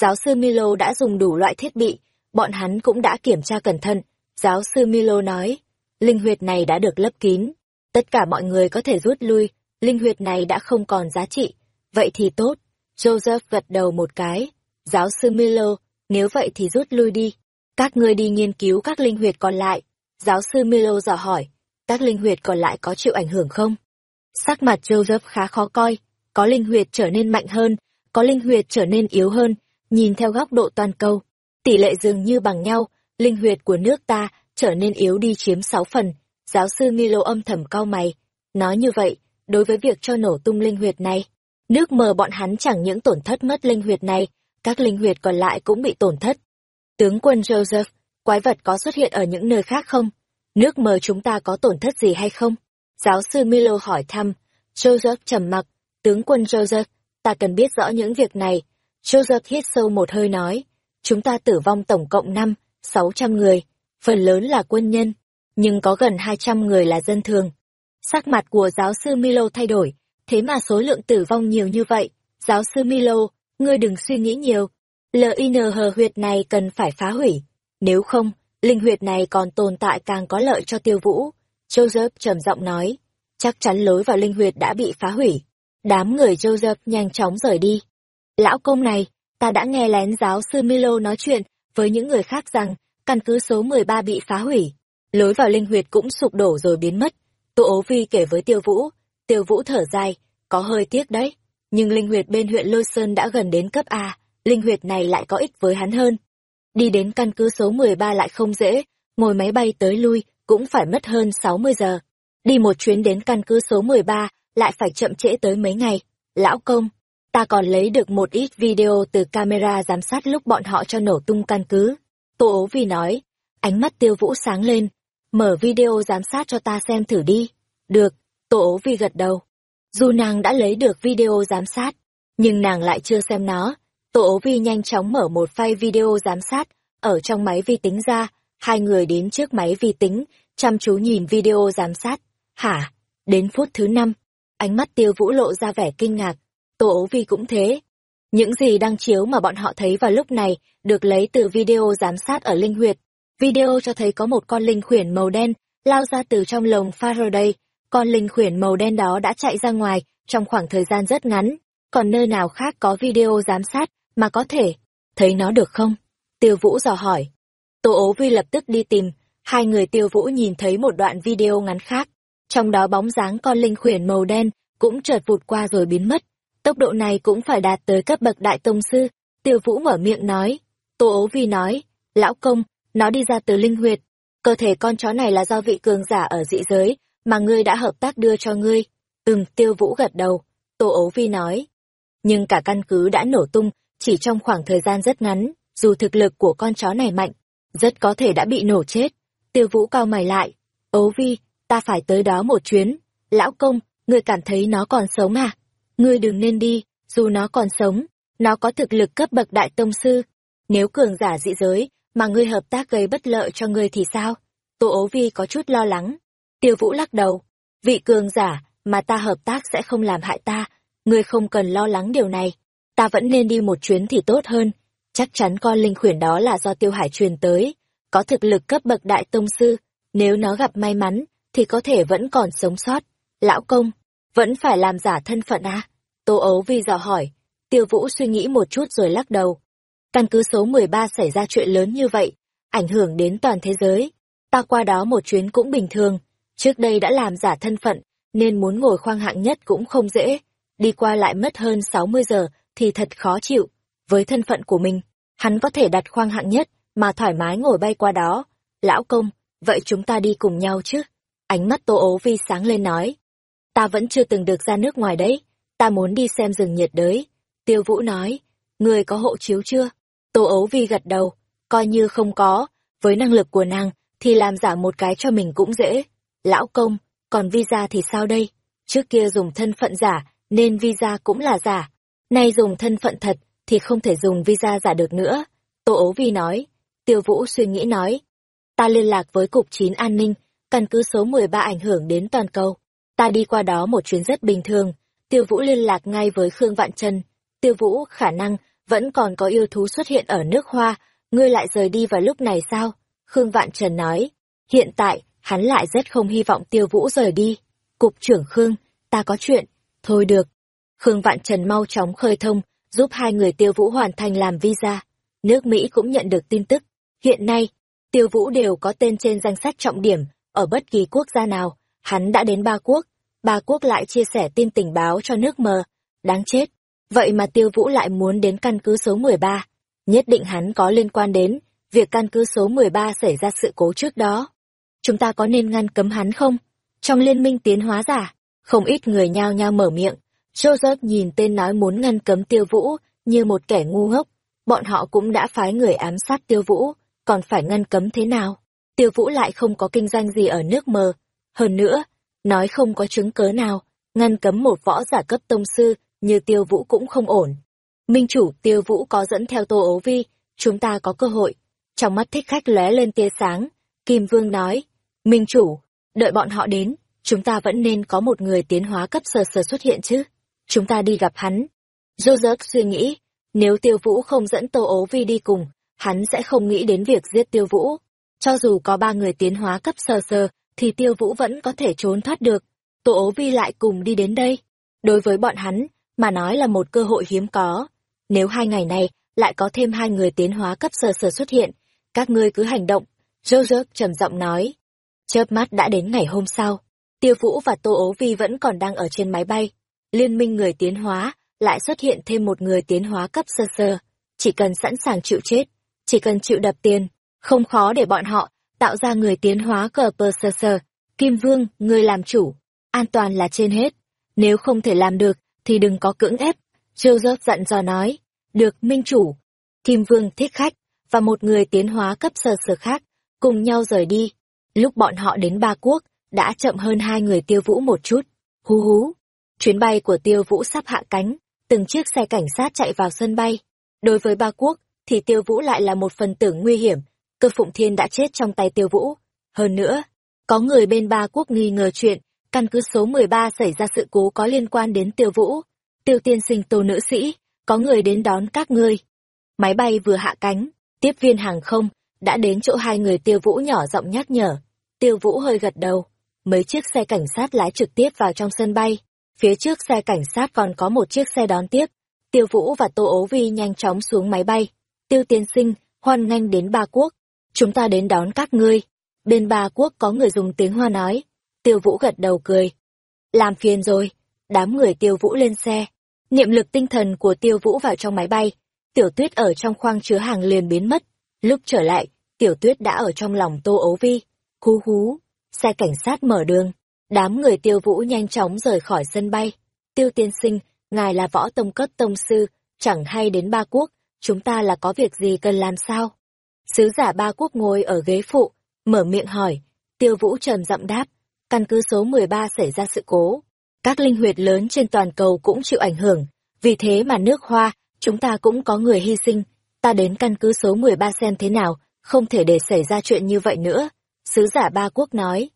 Giáo sư Milo đã dùng đủ loại thiết bị, bọn hắn cũng đã kiểm tra cẩn thận. Giáo sư Milo nói, linh huyệt này đã được lấp kín. Tất cả mọi người có thể rút lui, linh huyệt này đã không còn giá trị. Vậy thì tốt. Joseph gật đầu một cái. Giáo sư Milo, nếu vậy thì rút lui đi. Các ngươi đi nghiên cứu các linh huyệt còn lại. Giáo sư Milo dò hỏi, các linh huyệt còn lại có chịu ảnh hưởng không? Sắc mặt Joseph khá khó coi, có linh huyệt trở nên mạnh hơn, có linh huyệt trở nên yếu hơn, nhìn theo góc độ toàn cầu. Tỷ lệ dường như bằng nhau, linh huyệt của nước ta trở nên yếu đi chiếm 6 phần. Giáo sư Milo âm thầm cau mày. Nói như vậy, đối với việc cho nổ tung linh huyệt này, nước mờ bọn hắn chẳng những tổn thất mất linh huyệt này, các linh huyệt còn lại cũng bị tổn thất. Tướng quân Joseph, quái vật có xuất hiện ở những nơi khác không? Nước mờ chúng ta có tổn thất gì hay không? Giáo sư Milo hỏi thăm. Joseph trầm mặc. Tướng quân Joseph, ta cần biết rõ những việc này. Joseph hít sâu một hơi nói. Chúng ta tử vong tổng cộng năm, sáu trăm người. Phần lớn là quân nhân, nhưng có gần hai trăm người là dân thường. Sắc mặt của giáo sư Milo thay đổi, thế mà số lượng tử vong nhiều như vậy. Giáo sư Milo, ngươi đừng suy nghĩ nhiều. LINH huyệt này cần phải phá hủy. Nếu không, linh huyệt này còn tồn tại càng có lợi cho tiêu vũ. Joseph trầm giọng nói, chắc chắn lối vào linh huyệt đã bị phá hủy. Đám người Joseph nhanh chóng rời đi. Lão công này, ta đã nghe lén giáo sư Milo nói chuyện với những người khác rằng căn cứ số 13 bị phá hủy. Lối vào linh huyệt cũng sụp đổ rồi biến mất. Tô ố vi kể với tiêu vũ. Tiêu vũ thở dài, có hơi tiếc đấy. Nhưng linh huyệt bên huyện Lôi Sơn đã gần đến cấp A, linh huyệt này lại có ích với hắn hơn. Đi đến căn cứ số 13 lại không dễ, ngồi máy bay tới lui cũng phải mất hơn 60 giờ. Đi một chuyến đến căn cứ số 13 lại phải chậm trễ tới mấy ngày. Lão công, ta còn lấy được một ít video từ camera giám sát lúc bọn họ cho nổ tung căn cứ. Tô ố vì nói, ánh mắt tiêu vũ sáng lên, mở video giám sát cho ta xem thử đi. Được, tổ ố vi gật đầu. Dù nàng đã lấy được video giám sát, nhưng nàng lại chưa xem nó. tổ ố vi nhanh chóng mở một file video giám sát, ở trong máy vi tính ra, hai người đến trước máy vi tính, chăm chú nhìn video giám sát. Hả? Đến phút thứ năm, ánh mắt tiêu vũ lộ ra vẻ kinh ngạc. tổ ố vi cũng thế. Những gì đang chiếu mà bọn họ thấy vào lúc này được lấy từ video giám sát ở Linh Huyệt. Video cho thấy có một con linh khuyển màu đen lao ra từ trong lồng Faraday, con linh khuyển màu đen đó đã chạy ra ngoài trong khoảng thời gian rất ngắn, còn nơi nào khác có video giám sát mà có thể thấy nó được không? Tiêu Vũ dò hỏi. Tô ố vi lập tức đi tìm, hai người Tiêu Vũ nhìn thấy một đoạn video ngắn khác, trong đó bóng dáng con linh khuyển màu đen cũng chợt vụt qua rồi biến mất. Tốc độ này cũng phải đạt tới cấp bậc đại tông sư. Tiêu Vũ mở miệng nói. Tô ố vi nói, lão công, nó đi ra từ linh huyệt. Cơ thể con chó này là do vị cường giả ở dị giới, mà ngươi đã hợp tác đưa cho ngươi. Ừm, Tiêu Vũ gật đầu. Tô ấu vi nói. Nhưng cả căn cứ đã nổ tung, chỉ trong khoảng thời gian rất ngắn, dù thực lực của con chó này mạnh, rất có thể đã bị nổ chết. Tiêu Vũ cao mày lại. ấu vi, ta phải tới đó một chuyến. Lão công, ngươi cảm thấy nó còn sống à? Ngươi đừng nên đi, dù nó còn sống, nó có thực lực cấp bậc đại tông sư. Nếu cường giả dị giới, mà ngươi hợp tác gây bất lợi cho ngươi thì sao? Tô ố vi có chút lo lắng. Tiêu vũ lắc đầu. Vị cường giả, mà ta hợp tác sẽ không làm hại ta. Ngươi không cần lo lắng điều này. Ta vẫn nên đi một chuyến thì tốt hơn. Chắc chắn con linh khuyển đó là do tiêu hải truyền tới. Có thực lực cấp bậc đại tông sư. Nếu nó gặp may mắn, thì có thể vẫn còn sống sót. Lão công, vẫn phải làm giả thân phận à? Tô ấu vi dò hỏi. Tiêu vũ suy nghĩ một chút rồi lắc đầu. Căn cứ số 13 xảy ra chuyện lớn như vậy, ảnh hưởng đến toàn thế giới. Ta qua đó một chuyến cũng bình thường, trước đây đã làm giả thân phận, nên muốn ngồi khoang hạng nhất cũng không dễ. Đi qua lại mất hơn 60 giờ thì thật khó chịu. Với thân phận của mình, hắn có thể đặt khoang hạng nhất mà thoải mái ngồi bay qua đó. Lão công, vậy chúng ta đi cùng nhau chứ? Ánh mắt Tô ố vi sáng lên nói. Ta vẫn chưa từng được ra nước ngoài đấy, ta muốn đi xem rừng nhiệt đới. Tiêu Vũ nói, người có hộ chiếu chưa? Tô ấu vi gật đầu, coi như không có, với năng lực của nàng thì làm giả một cái cho mình cũng dễ. Lão công, còn visa thì sao đây? Trước kia dùng thân phận giả, nên visa cũng là giả. Nay dùng thân phận thật, thì không thể dùng visa giả được nữa. Tô ấu vi nói. Tiêu Vũ suy nghĩ nói. Ta liên lạc với Cục Chín An ninh, căn cứ số 13 ảnh hưởng đến toàn cầu. Ta đi qua đó một chuyến rất bình thường. Tiêu Vũ liên lạc ngay với Khương Vạn Trần. Tiêu Vũ khả năng vẫn còn có yêu thú xuất hiện ở nước hoa, ngươi lại rời đi vào lúc này sao? Khương Vạn Trần nói, hiện tại, hắn lại rất không hy vọng tiêu vũ rời đi. Cục trưởng Khương, ta có chuyện, thôi được. Khương Vạn Trần mau chóng khơi thông, giúp hai người tiêu vũ hoàn thành làm visa. Nước Mỹ cũng nhận được tin tức. Hiện nay, tiêu vũ đều có tên trên danh sách trọng điểm, ở bất kỳ quốc gia nào, hắn đã đến ba quốc, ba quốc lại chia sẻ tin tình báo cho nước mờ. Đáng chết, Vậy mà tiêu vũ lại muốn đến căn cứ số 13. Nhất định hắn có liên quan đến việc căn cứ số 13 xảy ra sự cố trước đó. Chúng ta có nên ngăn cấm hắn không? Trong liên minh tiến hóa giả, không ít người nhao nhao mở miệng. Joseph nhìn tên nói muốn ngăn cấm tiêu vũ như một kẻ ngu ngốc. Bọn họ cũng đã phái người ám sát tiêu vũ, còn phải ngăn cấm thế nào? Tiêu vũ lại không có kinh doanh gì ở nước mờ. Hơn nữa, nói không có chứng cớ nào, ngăn cấm một võ giả cấp tông sư như tiêu vũ cũng không ổn. Minh chủ tiêu vũ có dẫn theo tô ố vi, chúng ta có cơ hội. Trong mắt thích khách lóe lên tia sáng, Kim Vương nói, Minh chủ, đợi bọn họ đến, chúng ta vẫn nên có một người tiến hóa cấp sờ sờ xuất hiện chứ. Chúng ta đi gặp hắn. Joseph suy nghĩ, nếu tiêu vũ không dẫn tô ố vi đi cùng, hắn sẽ không nghĩ đến việc giết tiêu vũ. Cho dù có ba người tiến hóa cấp sờ sờ, thì tiêu vũ vẫn có thể trốn thoát được. Tô ố vi lại cùng đi đến đây. Đối với bọn hắn, mà nói là một cơ hội hiếm có. Nếu hai ngày này lại có thêm hai người tiến hóa cấp sờ sờ xuất hiện, các ngươi cứ hành động. Joseph trầm giọng nói. Chớp mắt đã đến ngày hôm sau. Tiêu Vũ và Tô Ố Vi vẫn còn đang ở trên máy bay. Liên minh người tiến hóa, lại xuất hiện thêm một người tiến hóa cấp sơ sơ. Chỉ cần sẵn sàng chịu chết, chỉ cần chịu đập tiền, không khó để bọn họ tạo ra người tiến hóa cờ pơ sơ sơ. Kim Vương, người làm chủ, an toàn là trên hết. Nếu không thể làm được, thì đừng có cưỡng ép. Joseph dặn dò nói, được minh chủ, Kim Vương thích khách, và một người tiến hóa cấp sơ sơ khác, cùng nhau rời đi. Lúc bọn họ đến ba quốc, đã chậm hơn hai người tiêu vũ một chút. Hú hú, chuyến bay của tiêu vũ sắp hạ cánh, từng chiếc xe cảnh sát chạy vào sân bay. Đối với ba quốc, thì tiêu vũ lại là một phần tử nguy hiểm, cơ phụng thiên đã chết trong tay tiêu vũ. Hơn nữa, có người bên ba quốc nghi ngờ chuyện căn cứ số 13 xảy ra sự cố có liên quan đến tiêu vũ. Tiêu tiên sinh tô nữ sĩ, có người đến đón các ngươi. Máy bay vừa hạ cánh, tiếp viên hàng không, đã đến chỗ hai người tiêu vũ nhỏ giọng nhắc nhở. Tiêu vũ hơi gật đầu. mấy chiếc xe cảnh sát lái trực tiếp vào trong sân bay. Phía trước xe cảnh sát còn có một chiếc xe đón tiếp. Tiêu Vũ và Tô Ố Vi nhanh chóng xuống máy bay. Tiêu tiên sinh, hoan nghênh đến ba quốc. Chúng ta đến đón các ngươi. Bên ba quốc có người dùng tiếng Hoa nói. Tiêu Vũ gật đầu cười. Làm phiền rồi. Đám người Tiêu Vũ lên xe. Niệm lực tinh thần của Tiêu Vũ vào trong máy bay. Tiểu tuyết ở trong khoang chứa hàng liền biến mất. Lúc trở lại, tiểu tuyết đã ở trong lòng Tô Ấu Vi. Hú hú, xe cảnh sát mở đường. Đám người Tiêu Vũ nhanh chóng rời khỏi sân bay. Tiêu tiên sinh, ngài là võ tông cấp tông sư, chẳng hay đến ba quốc, chúng ta là có việc gì cần làm sao? Sứ giả ba quốc ngồi ở ghế phụ, mở miệng hỏi. Tiêu Vũ trầm giọng đáp, căn cứ số 13 xảy ra sự cố. Các linh huyệt lớn trên toàn cầu cũng chịu ảnh hưởng, vì thế mà nước hoa, chúng ta cũng có người hy sinh. Ta đến căn cứ số 13 xem thế nào, không thể để xảy ra chuyện như vậy nữa. Sứ giả ba quốc nói,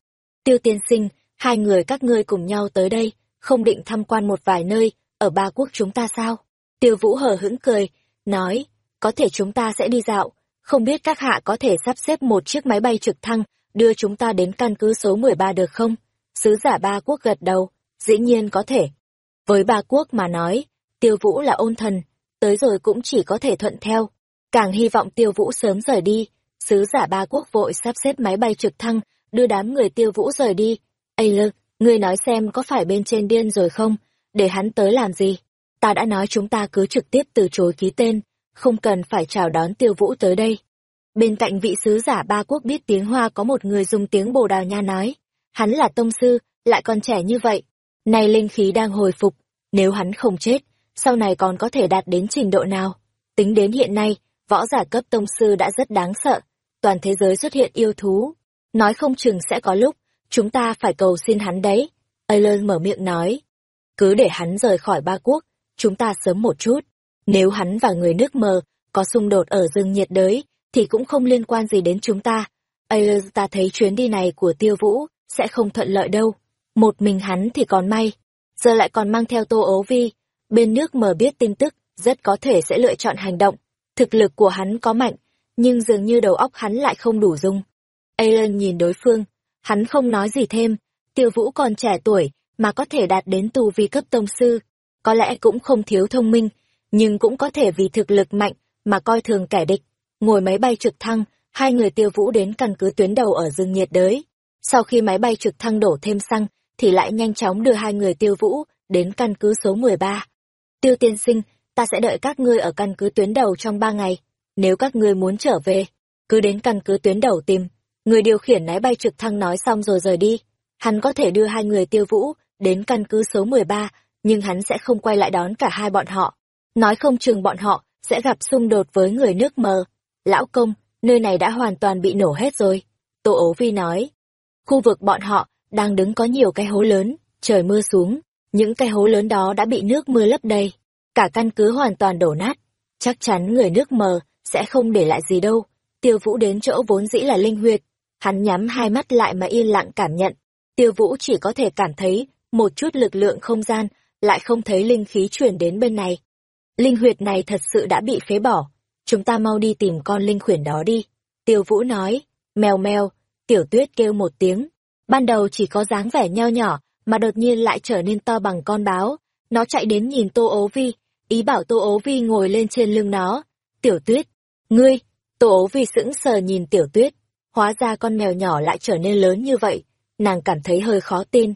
tiêu tiên sinh, hai người các ngươi cùng nhau tới đây, không định tham quan một vài nơi, ở ba quốc chúng ta sao? Tiêu vũ hờ hững cười, nói, có thể chúng ta sẽ đi dạo, không biết các hạ có thể sắp xếp một chiếc máy bay trực thăng, đưa chúng ta đến căn cứ số 13 được không? Sứ giả ba quốc gật đầu, dĩ nhiên có thể. Với ba quốc mà nói, tiêu vũ là ôn thần, tới rồi cũng chỉ có thể thuận theo. Càng hy vọng tiêu vũ sớm rời đi, sứ giả ba quốc vội sắp xếp máy bay trực thăng, đưa đám người tiêu vũ rời đi. Ây lơ, ngươi nói xem có phải bên trên điên rồi không, để hắn tới làm gì? Ta đã nói chúng ta cứ trực tiếp từ chối ký tên, không cần phải chào đón tiêu vũ tới đây. Bên cạnh vị sứ giả ba quốc biết tiếng Hoa có một người dùng tiếng Bồ Đào Nha nói. Hắn là tông sư, lại còn trẻ như vậy. Này linh khí đang hồi phục, nếu hắn không chết, sau này còn có thể đạt đến trình độ nào? Tính đến hiện nay, võ giả cấp tông sư đã rất đáng sợ. Toàn thế giới xuất hiện yêu thú. Nói không chừng sẽ có lúc, chúng ta phải cầu xin hắn đấy. aylon mở miệng nói. Cứ để hắn rời khỏi ba quốc, chúng ta sớm một chút. Nếu hắn và người nước mờ có xung đột ở rừng nhiệt đới, thì cũng không liên quan gì đến chúng ta. Ayers ta thấy chuyến đi này của tiêu vũ sẽ không thuận lợi đâu. Một mình hắn thì còn may, giờ lại còn mang theo tô ấu vi. Bên nước mờ biết tin tức, rất có thể sẽ lựa chọn hành động. Thực lực của hắn có mạnh, nhưng dường như đầu óc hắn lại không đủ dung. Alan nhìn đối phương, hắn không nói gì thêm, tiêu vũ còn trẻ tuổi, mà có thể đạt đến tù vi cấp tông sư. Có lẽ cũng không thiếu thông minh, nhưng cũng có thể vì thực lực mạnh mà coi thường kẻ địch. Ngồi máy bay trực thăng, hai người tiêu vũ đến căn cứ tuyến đầu ở rừng nhiệt đới. Sau khi máy bay trực thăng đổ thêm xăng, thì lại nhanh chóng đưa hai người tiêu vũ đến căn cứ số 13. Tiêu tiên sinh, ta sẽ đợi các ngươi ở căn cứ tuyến đầu trong ba ngày. Nếu các ngươi muốn trở về, cứ đến căn cứ tuyến đầu tìm. Người điều khiển máy bay trực thăng nói xong rồi rời đi. Hắn có thể đưa hai người tiêu vũ đến căn cứ số 13, nhưng hắn sẽ không quay lại đón cả hai bọn họ. Nói không chừng bọn họ sẽ gặp xung đột với người nước mờ. Lão công, nơi này đã hoàn toàn bị nổ hết rồi. Tô ố vi nói. Khu vực bọn họ đang đứng có nhiều cái hố lớn, trời mưa xuống, những cái hố lớn đó đã bị nước mưa lấp đầy. Cả căn cứ hoàn toàn đổ nát. Chắc chắn người nước mờ sẽ không để lại gì đâu. Tiêu vũ đến chỗ vốn dĩ là linh huyệt. Hắn nhắm hai mắt lại mà yên lặng cảm nhận. Tiêu vũ chỉ có thể cảm thấy một chút lực lượng không gian, lại không thấy linh khí chuyển đến bên này. Linh huyệt này thật sự đã bị phế bỏ. Chúng ta mau đi tìm con linh khuyển đó đi. Tiêu Vũ nói, mèo mèo, tiểu tuyết kêu một tiếng. Ban đầu chỉ có dáng vẻ nheo nhỏ, mà đột nhiên lại trở nên to bằng con báo. Nó chạy đến nhìn Tô Ố Vi, ý bảo Tô Ố Vi ngồi lên trên lưng nó. Tiểu tuyết, ngươi, Tô Ố Vi sững sờ nhìn tiểu tuyết. Hóa ra con mèo nhỏ lại trở nên lớn như vậy, nàng cảm thấy hơi khó tin.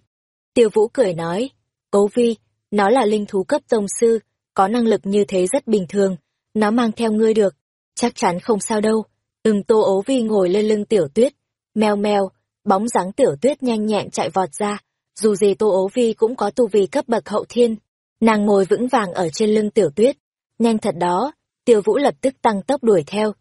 Tiêu Vũ cười nói, Ố Vi, nó là linh thú cấp tông sư, có năng lực như thế rất bình thường, nó mang theo ngươi được, chắc chắn không sao đâu. Ừm tô ố vi ngồi lên lưng tiểu tuyết, meo meo, bóng dáng tiểu tuyết nhanh nhẹn chạy vọt ra, dù gì tô ố vi cũng có tu vi cấp bậc hậu thiên. Nàng ngồi vững vàng ở trên lưng tiểu tuyết, nhanh thật đó, tiêu vũ lập tức tăng tốc đuổi theo.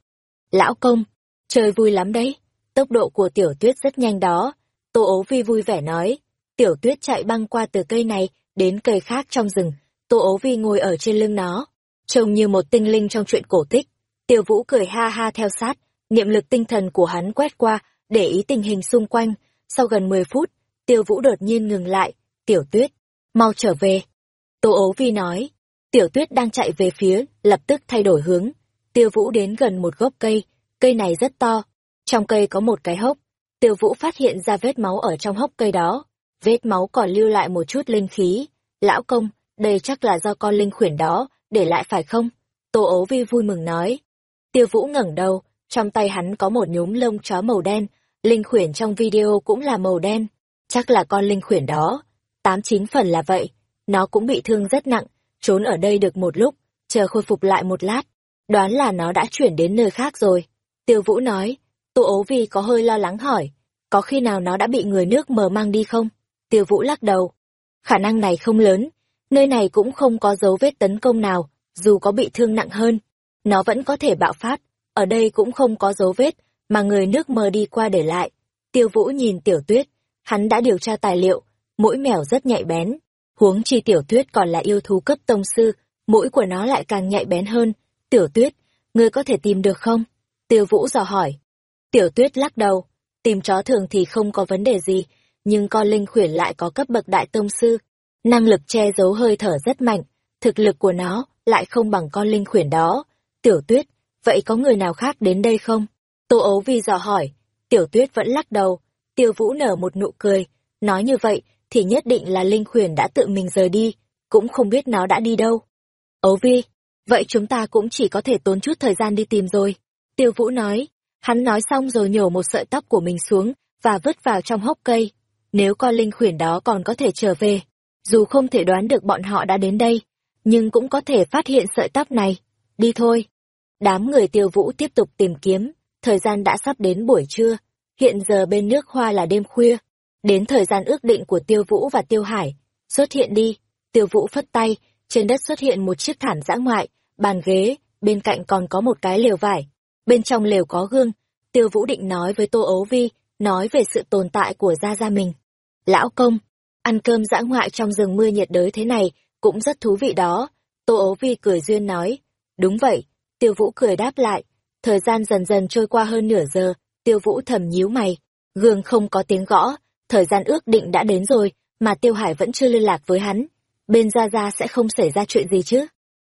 Lão công, chơi vui lắm đấy, tốc độ của tiểu tuyết rất nhanh đó, tô ố vi vui vẻ nói, tiểu tuyết chạy băng qua từ cây này đến cây khác trong rừng, tô ố vi ngồi ở trên lưng nó, trông như một tinh linh trong chuyện cổ tích. Tiêu Vũ cười ha ha theo sát, niệm lực tinh thần của hắn quét qua, để ý tình hình xung quanh. Sau gần 10 phút, Tiêu Vũ đột nhiên ngừng lại, tiểu tuyết, mau trở về. Tô ố vi nói, tiểu tuyết đang chạy về phía, lập tức thay đổi hướng. Tiêu Vũ đến gần một gốc cây, cây này rất to, trong cây có một cái hốc. Tiêu Vũ phát hiện ra vết máu ở trong hốc cây đó. Vết máu còn lưu lại một chút linh khí. Lão công, đây chắc là do con linh khuyển đó, để lại phải không? Tô ấu vi vui mừng nói. Tiêu Vũ ngẩng đầu, trong tay hắn có một nhúm lông chó màu đen, linh khuyển trong video cũng là màu đen. Chắc là con linh khuyển đó. Tám chín phần là vậy. Nó cũng bị thương rất nặng, trốn ở đây được một lúc, chờ khôi phục lại một lát. Đoán là nó đã chuyển đến nơi khác rồi. Tiêu Vũ nói, Tô ấu vi có hơi lo lắng hỏi, có khi nào nó đã bị người nước mờ mang đi không? Tiêu Vũ lắc đầu. Khả năng này không lớn, nơi này cũng không có dấu vết tấn công nào, dù có bị thương nặng hơn. Nó vẫn có thể bạo phát, ở đây cũng không có dấu vết, mà người nước mờ đi qua để lại. Tiêu Vũ nhìn tiểu tuyết, hắn đã điều tra tài liệu, mỗi mèo rất nhạy bén. Huống chi tiểu tuyết còn là yêu thú cấp tông sư, mũi của nó lại càng nhạy bén hơn. Tiểu tuyết, ngươi có thể tìm được không? Tiêu Vũ dò hỏi. Tiểu tuyết lắc đầu, tìm chó thường thì không có vấn đề gì, nhưng con linh khuyển lại có cấp bậc đại tông sư. Năng lực che giấu hơi thở rất mạnh, thực lực của nó lại không bằng con linh khuyển đó. Tiểu tuyết, vậy có người nào khác đến đây không? Tô ấu vi dò hỏi, tiểu tuyết vẫn lắc đầu, tiêu vũ nở một nụ cười, nói như vậy thì nhất định là linh khuyển đã tự mình rời đi, cũng không biết nó đã đi đâu. Ấu vi, vậy chúng ta cũng chỉ có thể tốn chút thời gian đi tìm rồi. Tiêu vũ nói, hắn nói xong rồi nhổ một sợi tóc của mình xuống và vứt vào trong hốc cây. Nếu con linh khuyển đó còn có thể trở về, dù không thể đoán được bọn họ đã đến đây, nhưng cũng có thể phát hiện sợi tóc này. Đi thôi. Đám người tiêu vũ tiếp tục tìm kiếm, thời gian đã sắp đến buổi trưa, hiện giờ bên nước hoa là đêm khuya. Đến thời gian ước định của tiêu vũ và tiêu hải, xuất hiện đi, tiêu vũ phất tay, trên đất xuất hiện một chiếc thảm dã ngoại, bàn ghế, bên cạnh còn có một cái lều vải. Bên trong lều có gương, tiêu vũ định nói với tô ấu vi, nói về sự tồn tại của gia gia mình. Lão công, ăn cơm dã ngoại trong rừng mưa nhiệt đới thế này, cũng rất thú vị đó. Tô ố vi cười duyên nói, đúng vậy, tiêu vũ cười đáp lại, Thời gian dần dần trôi qua hơn nửa giờ, tiêu vũ thầm nhíu mày. Gương không có tiếng gõ, thời gian ước định đã đến rồi, mà tiêu hải vẫn chưa liên lạc với hắn. Bên Gia Gia sẽ không xảy ra chuyện gì chứ?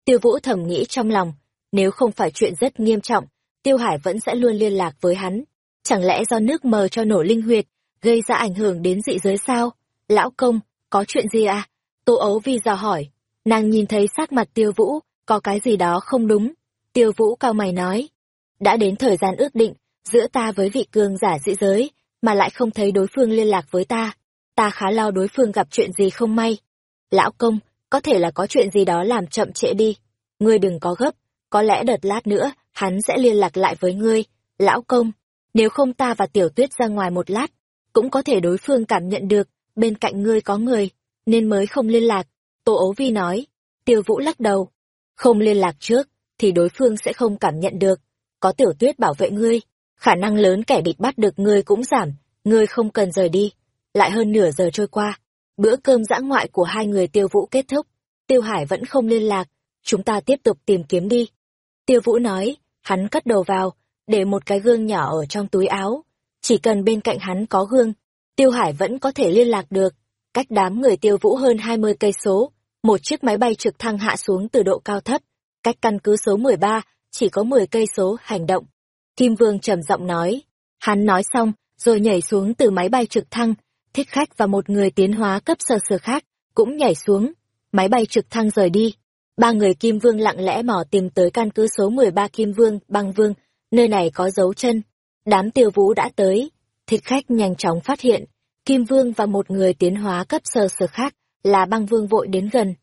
Tiêu vũ thầm nghĩ trong lòng, nếu không phải chuyện rất nghiêm trọng, tiêu hải vẫn sẽ luôn liên lạc với hắn. Chẳng lẽ do nước mờ cho nổ linh huyệt, gây ra ảnh hưởng đến dị giới sao? Lão công, có chuyện gì à? Tô ấu vi dò hỏi. Nàng nhìn thấy sắc mặt tiêu vũ, có cái gì đó không đúng. Tiêu vũ cao mày nói, đã đến thời gian ước định, giữa ta với vị cường giả dị giới, mà lại không thấy đối phương liên lạc với ta. Ta khá lo đối phương gặp chuyện gì không may. Lão công, có thể là có chuyện gì đó làm chậm trễ đi. Ngươi đừng có gấp, có lẽ đợt lát nữa, hắn sẽ liên lạc lại với ngươi. Lão công, nếu không ta và tiểu tuyết ra ngoài một lát, cũng có thể đối phương cảm nhận được, bên cạnh ngươi có người, nên mới không liên lạc. Tô ấu vi nói, tiêu vũ lắc đầu. Không liên lạc trước, thì đối phương sẽ không cảm nhận được có tiểu tuyết bảo vệ ngươi, khả năng lớn kẻ địch bắt được ngươi cũng giảm, ngươi không cần rời đi. Lại hơn nửa giờ trôi qua, bữa cơm dã ngoại của hai người tiêu vũ kết thúc, tiêu hải vẫn không liên lạc, chúng ta tiếp tục tìm kiếm đi. Tiêu vũ nói, hắn cất đầu vào, để một cái gương nhỏ ở trong túi áo, chỉ cần bên cạnh hắn có gương, tiêu hải vẫn có thể liên lạc được. Cách đám người tiêu vũ hơn hai mươi cây số, một chiếc máy bay trực thăng hạ xuống từ độ cao thấp, cách căn cứ số 13 chỉ có 10 cây số hành động. Kim Vương trầm giọng nói. Hắn nói xong, rồi nhảy xuống từ máy bay trực thăng, thích khách và một người tiến hóa cấp sơ sơ khác, cũng nhảy xuống. Máy bay trực thăng rời đi. Ba người Kim Vương lặng lẽ mò tìm tới căn cứ số 13 Kim Vương, băng Vương, nơi này có dấu chân. Đám tiêu vũ đã tới. Thích khách nhanh chóng phát hiện, Kim Vương và một người tiến hóa cấp sơ sơ khác, là băng Vương vội đến gần.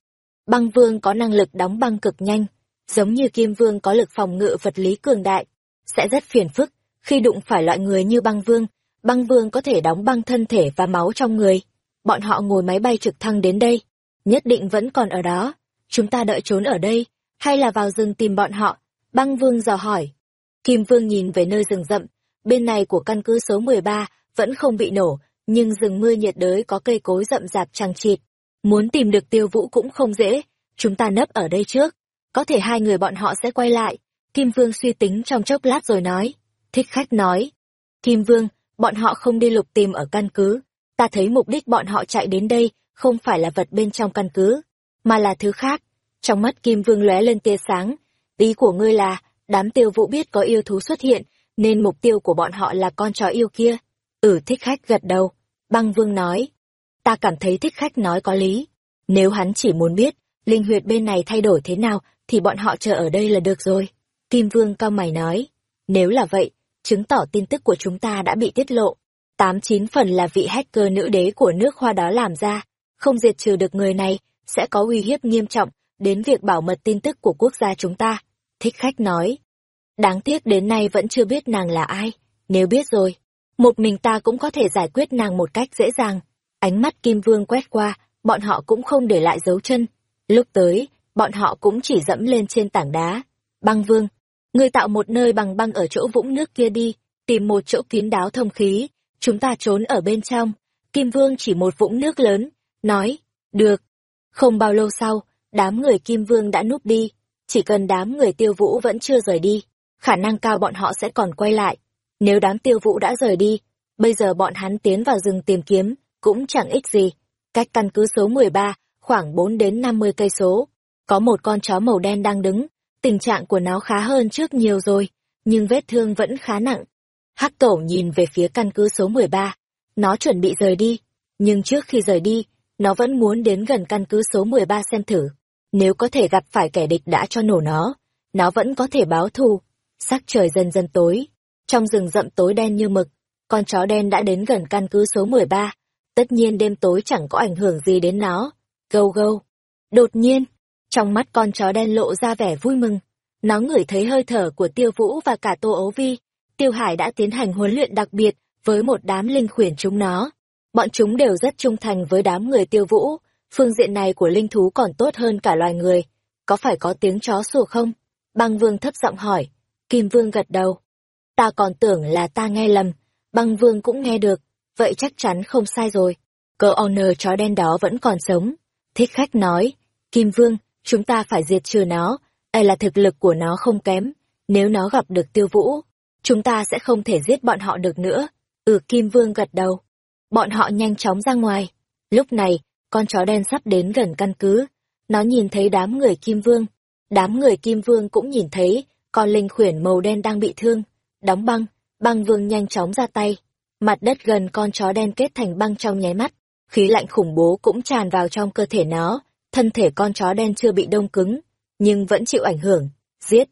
Băng Vương có năng lực đóng băng cực nhanh, giống như Kim Vương có lực phòng ngự vật lý cường đại, sẽ rất phiền phức khi đụng phải loại người như băng vương. Băng vương có thể đóng băng thân thể và máu trong người. Bọn họ ngồi máy bay trực thăng đến đây, nhất định vẫn còn ở đó. Chúng ta đợi trốn ở đây, hay là vào rừng tìm bọn họ? Băng vương dò hỏi. Kim vương nhìn về nơi rừng rậm, bên này của căn cứ số 13 vẫn không bị nổ, nhưng rừng mưa nhiệt đới có cây cối rậm rạp chằng chịt. Muốn tìm được tiêu vũ cũng không dễ, chúng ta nấp ở đây trước có thể hai người bọn họ sẽ quay lại. Kim Vương suy tính trong chốc lát rồi nói. Thích khách nói. Kim Vương, bọn họ không đi lục tìm ở căn cứ. Ta thấy mục đích bọn họ chạy đến đây không phải là vật bên trong căn cứ, mà là thứ khác. Trong mắt Kim Vương lóe lên tia sáng. Ý của ngươi là, đám tiêu vũ biết có yêu thú xuất hiện, nên mục tiêu của bọn họ là con chó yêu kia. Ừ thích khách gật đầu. Băng vương nói. Ta cảm thấy thích khách nói có lý. Nếu hắn chỉ muốn biết, linh huyệt bên này thay đổi thế nào, thì bọn họ chờ ở đây là được rồi. Kim vương cao mày nói. Nếu là vậy, chứng tỏ tin tức của chúng ta đã bị tiết lộ. Tám chín phần là vị hacker nữ đế của nước hoa đó làm ra. Không diệt trừ được người này, sẽ có uy hiếp nghiêm trọng đến việc bảo mật tin tức của quốc gia chúng ta. Thích khách nói. Đáng tiếc đến nay vẫn chưa biết nàng là ai. Nếu biết rồi, một mình ta cũng có thể giải quyết nàng một cách dễ dàng. Ánh mắt Kim Vương quét qua, bọn họ cũng không để lại dấu chân. Lúc tới, bọn họ cũng chỉ dẫm lên trên tảng đá. Băng Vương, ngươi tạo một nơi bằng băng ở chỗ vũng nước kia đi, tìm một chỗ kín đáo thông khí, chúng ta trốn ở bên trong. Kim Vương chỉ một vũng nước lớn, nói, được. Không bao lâu sau, đám người Kim Vương đã núp đi, chỉ cần đám người tiêu vũ vẫn chưa rời đi, khả năng cao bọn họ sẽ còn quay lại. Nếu đám tiêu vũ đã rời đi, bây giờ bọn hắn tiến vào rừng tìm kiếm, cũng chẳng ích gì. Cách căn cứ số 13, khoảng 4 đến 50 cây số, có một con chó màu đen đang đứng, tình trạng của nó khá hơn trước nhiều rồi, nhưng vết thương vẫn khá nặng. Hắc tổ nhìn về phía căn cứ số 13, nó chuẩn bị rời đi, nhưng trước khi rời đi, nó vẫn muốn đến gần căn cứ số 13 xem thử. Nếu có thể gặp phải kẻ địch đã cho nổ nó, nó vẫn có thể báo thù. Sắc trời dần dần tối, trong rừng rậm tối đen như mực, con chó đen đã đến gần căn cứ số 13. Tất nhiên đêm tối chẳng có ảnh hưởng gì đến nó. Gâu gâu. Đột nhiên, trong mắt con chó đen lộ ra vẻ vui mừng. Nó ngửi thấy hơi thở của Tiêu Vũ và cả Tô Ấu Vi. Tiêu Hải đã tiến hành huấn luyện đặc biệt với một đám linh khuyển chúng nó. Bọn chúng đều rất trung thành với đám người Tiêu Vũ. Phương diện này của linh thú còn tốt hơn cả loài người. Có phải có tiếng chó sủa không? Băng Vương thấp giọng hỏi. Kim Vương gật đầu. Ta còn tưởng là ta nghe lầm. Băng Vương cũng nghe được. Vậy chắc chắn không sai rồi. Cờ honor chó đen đó vẫn còn sống. Thích khách nói. Kim Vương, chúng ta phải diệt trừ nó, đây là thực lực của nó không kém, nếu nó gặp được tiêu vũ, chúng ta sẽ không thể giết bọn họ được nữa. Ừ Kim Vương gật đầu. Bọn họ nhanh chóng ra ngoài. Lúc này, con chó đen sắp đến gần căn cứ. Nó nhìn thấy đám người Kim Vương. Đám người Kim Vương cũng nhìn thấy con linh khuyển màu đen đang bị thương. Đóng băng, băng vương nhanh chóng ra tay. Mặt đất gần con chó đen kết thành băng trong nháy mắt. Khí lạnh khủng bố cũng tràn vào trong cơ thể nó, thân thể con chó đen chưa bị đông cứng, nhưng vẫn chịu ảnh hưởng. Giết!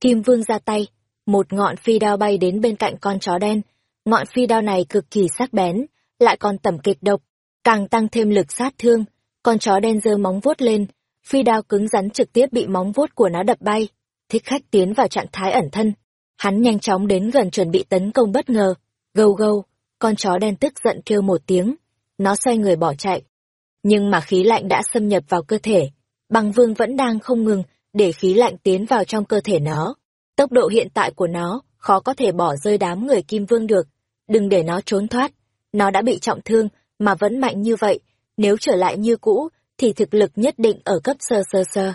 Kim Vương ra tay, một ngọn phi đao bay đến bên cạnh con chó đen. Ngọn phi đao này cực kỳ sắc bén, lại còn tẩm kịch độc, càng tăng thêm lực sát thương. Con chó đen giơ móng vuốt lên, phi đao cứng rắn trực tiếp bị móng vuốt của nó đập bay. Thích khách tiến vào trạng thái ẩn thân. Hắn nhanh chóng đến gần chuẩn bị tấn công bất ngờ. Gâu gâu, con chó đen tức giận kêu một tiếng. Nó xoay người bỏ chạy. Nhưng mà khí lạnh đã xâm nhập vào cơ thể, băng vương vẫn đang không ngừng để khí lạnh tiến vào trong cơ thể nó. Tốc độ hiện tại của nó khó có thể bỏ rơi đám người kim vương được. Đừng để nó trốn thoát. Nó đã bị trọng thương mà vẫn mạnh như vậy. Nếu trở lại như cũ thì thực lực nhất định ở cấp sơ sơ sơ.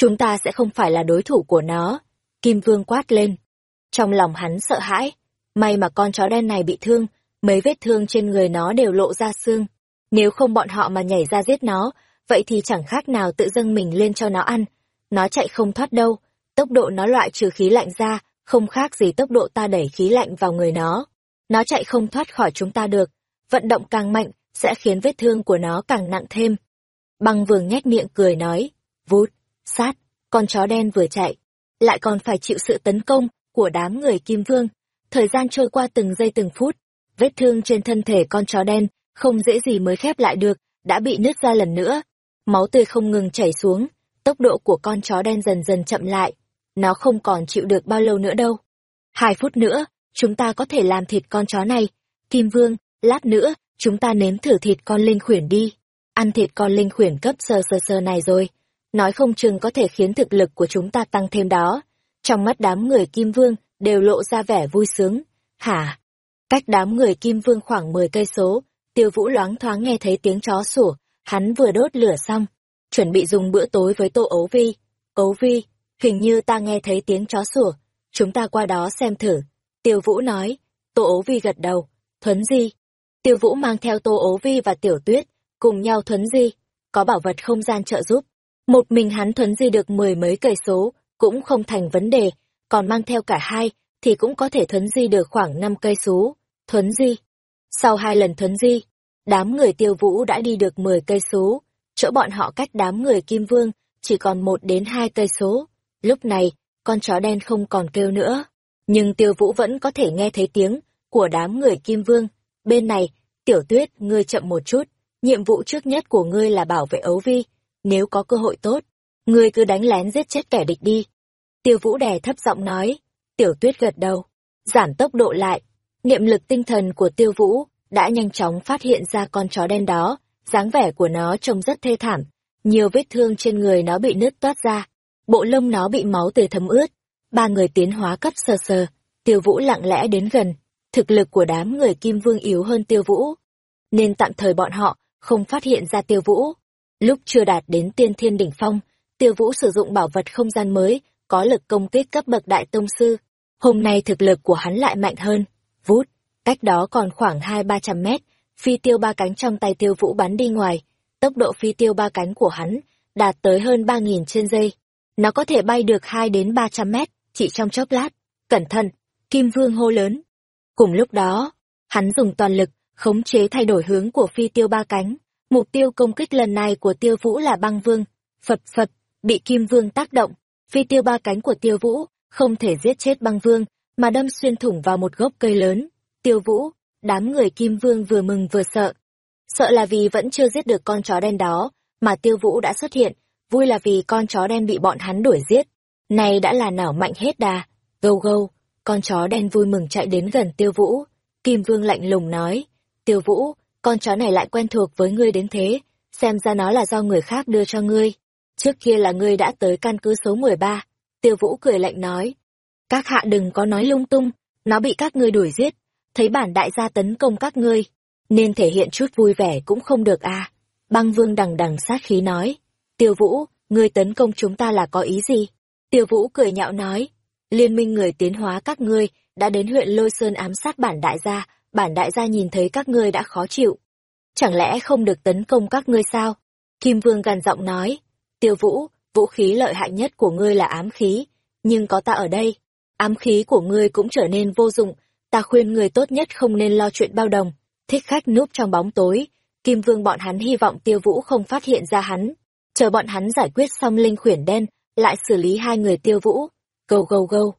Chúng ta sẽ không phải là đối thủ của nó. Kim vương quát lên. Trong lòng hắn sợ hãi. May mà con chó đen này bị thương, mấy vết thương trên người nó đều lộ ra xương. Nếu không bọn họ mà nhảy ra giết nó, vậy thì chẳng khác nào tự dâng mình lên cho nó ăn. Nó chạy không thoát đâu, tốc độ nó loại trừ khí lạnh ra, không khác gì tốc độ ta đẩy khí lạnh vào người nó. Nó chạy không thoát khỏi chúng ta được, vận động càng mạnh, sẽ khiến vết thương của nó càng nặng thêm. Băng vương nhét miệng cười nói, vút, sát, con chó đen vừa chạy, lại còn phải chịu sự tấn công của đám người kim vương. Thời gian trôi qua từng giây từng phút, vết thương trên thân thể con chó đen không dễ gì mới khép lại được, đã bị nứt ra lần nữa. Máu tươi không ngừng chảy xuống, tốc độ của con chó đen dần dần chậm lại. Nó không còn chịu được bao lâu nữa đâu. Hai phút nữa, chúng ta có thể làm thịt con chó này. Kim Vương, lát nữa, chúng ta nếm thử thịt con linh khuyển đi. Ăn thịt con linh khuyển cấp sơ sơ sơ này rồi. Nói không chừng có thể khiến thực lực của chúng ta tăng thêm đó. Trong mắt đám người Kim Vương đều lộ ra vẻ vui sướng. Hả? Cách đám người Kim Vương khoảng 10 cây số, Tiêu Vũ loáng thoáng nghe thấy tiếng chó sủa, hắn vừa đốt lửa xong, chuẩn bị dùng bữa tối với Tô Ấu Vi. Ấu Vi, hình như ta nghe thấy tiếng chó sủa, chúng ta qua đó xem thử. Tiêu Vũ nói, Tô Ấu Vi gật đầu, thuấn di. Tiêu Vũ mang theo Tô Ấu Vi và Tiểu Tuyết, cùng nhau thuấn di, có bảo vật không gian trợ giúp. Một mình hắn thuấn di được mười mấy cây số, cũng không thành vấn đề, còn mang theo cả hai, thì cũng có thể thuấn di được khoảng năm cây số. Thuấn di. Sau hai lần thuấn di, đám người tiêu vũ đã đi được 10 cây số, chỗ bọn họ cách đám người Kim Vương chỉ còn một đến hai cây số. Lúc này, con chó đen không còn kêu nữa, nhưng tiêu vũ vẫn có thể nghe thấy tiếng của đám người Kim Vương. Bên này, tiểu tuyết, ngươi chậm một chút, nhiệm vụ trước nhất của ngươi là bảo vệ ấu vi, nếu có cơ hội tốt, ngươi cứ đánh lén giết chết kẻ địch đi. Tiêu vũ đè thấp giọng nói, tiểu tuyết gật đầu, giảm tốc độ lại, niệm lực tinh thần của tiêu vũ đã nhanh chóng phát hiện ra con chó đen đó, dáng vẻ của nó trông rất thê thảm, nhiều vết thương trên người nó bị nứt toát ra, bộ lông nó bị máu tươi thấm ướt. Ba người tiến hóa cấp sờ sờ, tiêu vũ lặng lẽ đến gần, thực lực của đám người kim vương yếu hơn tiêu vũ, nên tạm thời bọn họ không phát hiện ra tiêu vũ. Lúc chưa đạt đến tiên thiên đỉnh phong, tiêu vũ sử dụng bảo vật không gian mới, có lực công kích cấp bậc đại tông sư. Hôm nay thực lực của hắn lại mạnh hơn. Vút, cách đó còn khoảng hai ba trăm mét, phi tiêu ba cánh trong tay tiêu vũ bắn đi ngoài. Tốc độ phi tiêu ba cánh của hắn đạt tới hơn ba nghìn trên giây. Nó có thể bay được hai đến ba trăm mét, chỉ trong chốc lát. Cẩn thận, Kim Vương hô lớn. Cùng lúc đó, hắn dùng toàn lực, khống chế thay đổi hướng của phi tiêu ba cánh. Mục tiêu công kích lần này của tiêu vũ là băng vương. Phật Phật, bị Kim Vương tác động. Phi tiêu ba cánh của tiêu vũ, không thể giết chết băng vương, mà đâm xuyên thủng vào một gốc cây lớn. Tiêu vũ, đám người Kim Vương vừa mừng vừa sợ. Sợ là vì vẫn chưa giết được con chó đen đó, mà tiêu vũ đã xuất hiện, vui là vì con chó đen bị bọn hắn đuổi giết. Này đã là nảo mạnh hết đà. Gâu gâu, con chó đen vui mừng chạy đến gần tiêu vũ. Kim Vương lạnh lùng nói, tiêu vũ, con chó này lại quen thuộc với ngươi đến thế, xem ra nó là do người khác đưa cho ngươi. Trước kia là ngươi đã tới căn cứ số 13. Tiêu vũ cười lạnh nói, các hạ đừng có nói lung tung, nó bị các ngươi đuổi giết, thấy bản đại gia tấn công các ngươi, nên thể hiện chút vui vẻ cũng không được à. Băng vương đằng đằng sát khí nói, tiêu vũ, ngươi tấn công chúng ta là có ý gì? Tiêu vũ cười nhạo nói, liên minh người tiến hóa các ngươi đã đến huyện Lôi Sơn ám sát bản đại gia, bản đại gia nhìn thấy các ngươi đã khó chịu. Chẳng lẽ không được tấn công các ngươi sao? Kim Vương gằn giọng nói, tiêu vũ, vũ khí lợi hại nhất của ngươi là ám khí, nhưng có ta ở đây, ám khí của ngươi cũng trở nên vô dụng, ta khuyên ngươi tốt nhất không nên lo chuyện bao đồng, thích khách núp trong bóng tối, Kim Vương bọn hắn hy vọng tiêu vũ không phát hiện ra hắn, chờ bọn hắn giải quyết xong linh khuyển đen, lại xử lý hai người tiêu vũ, gâu gâu gâu.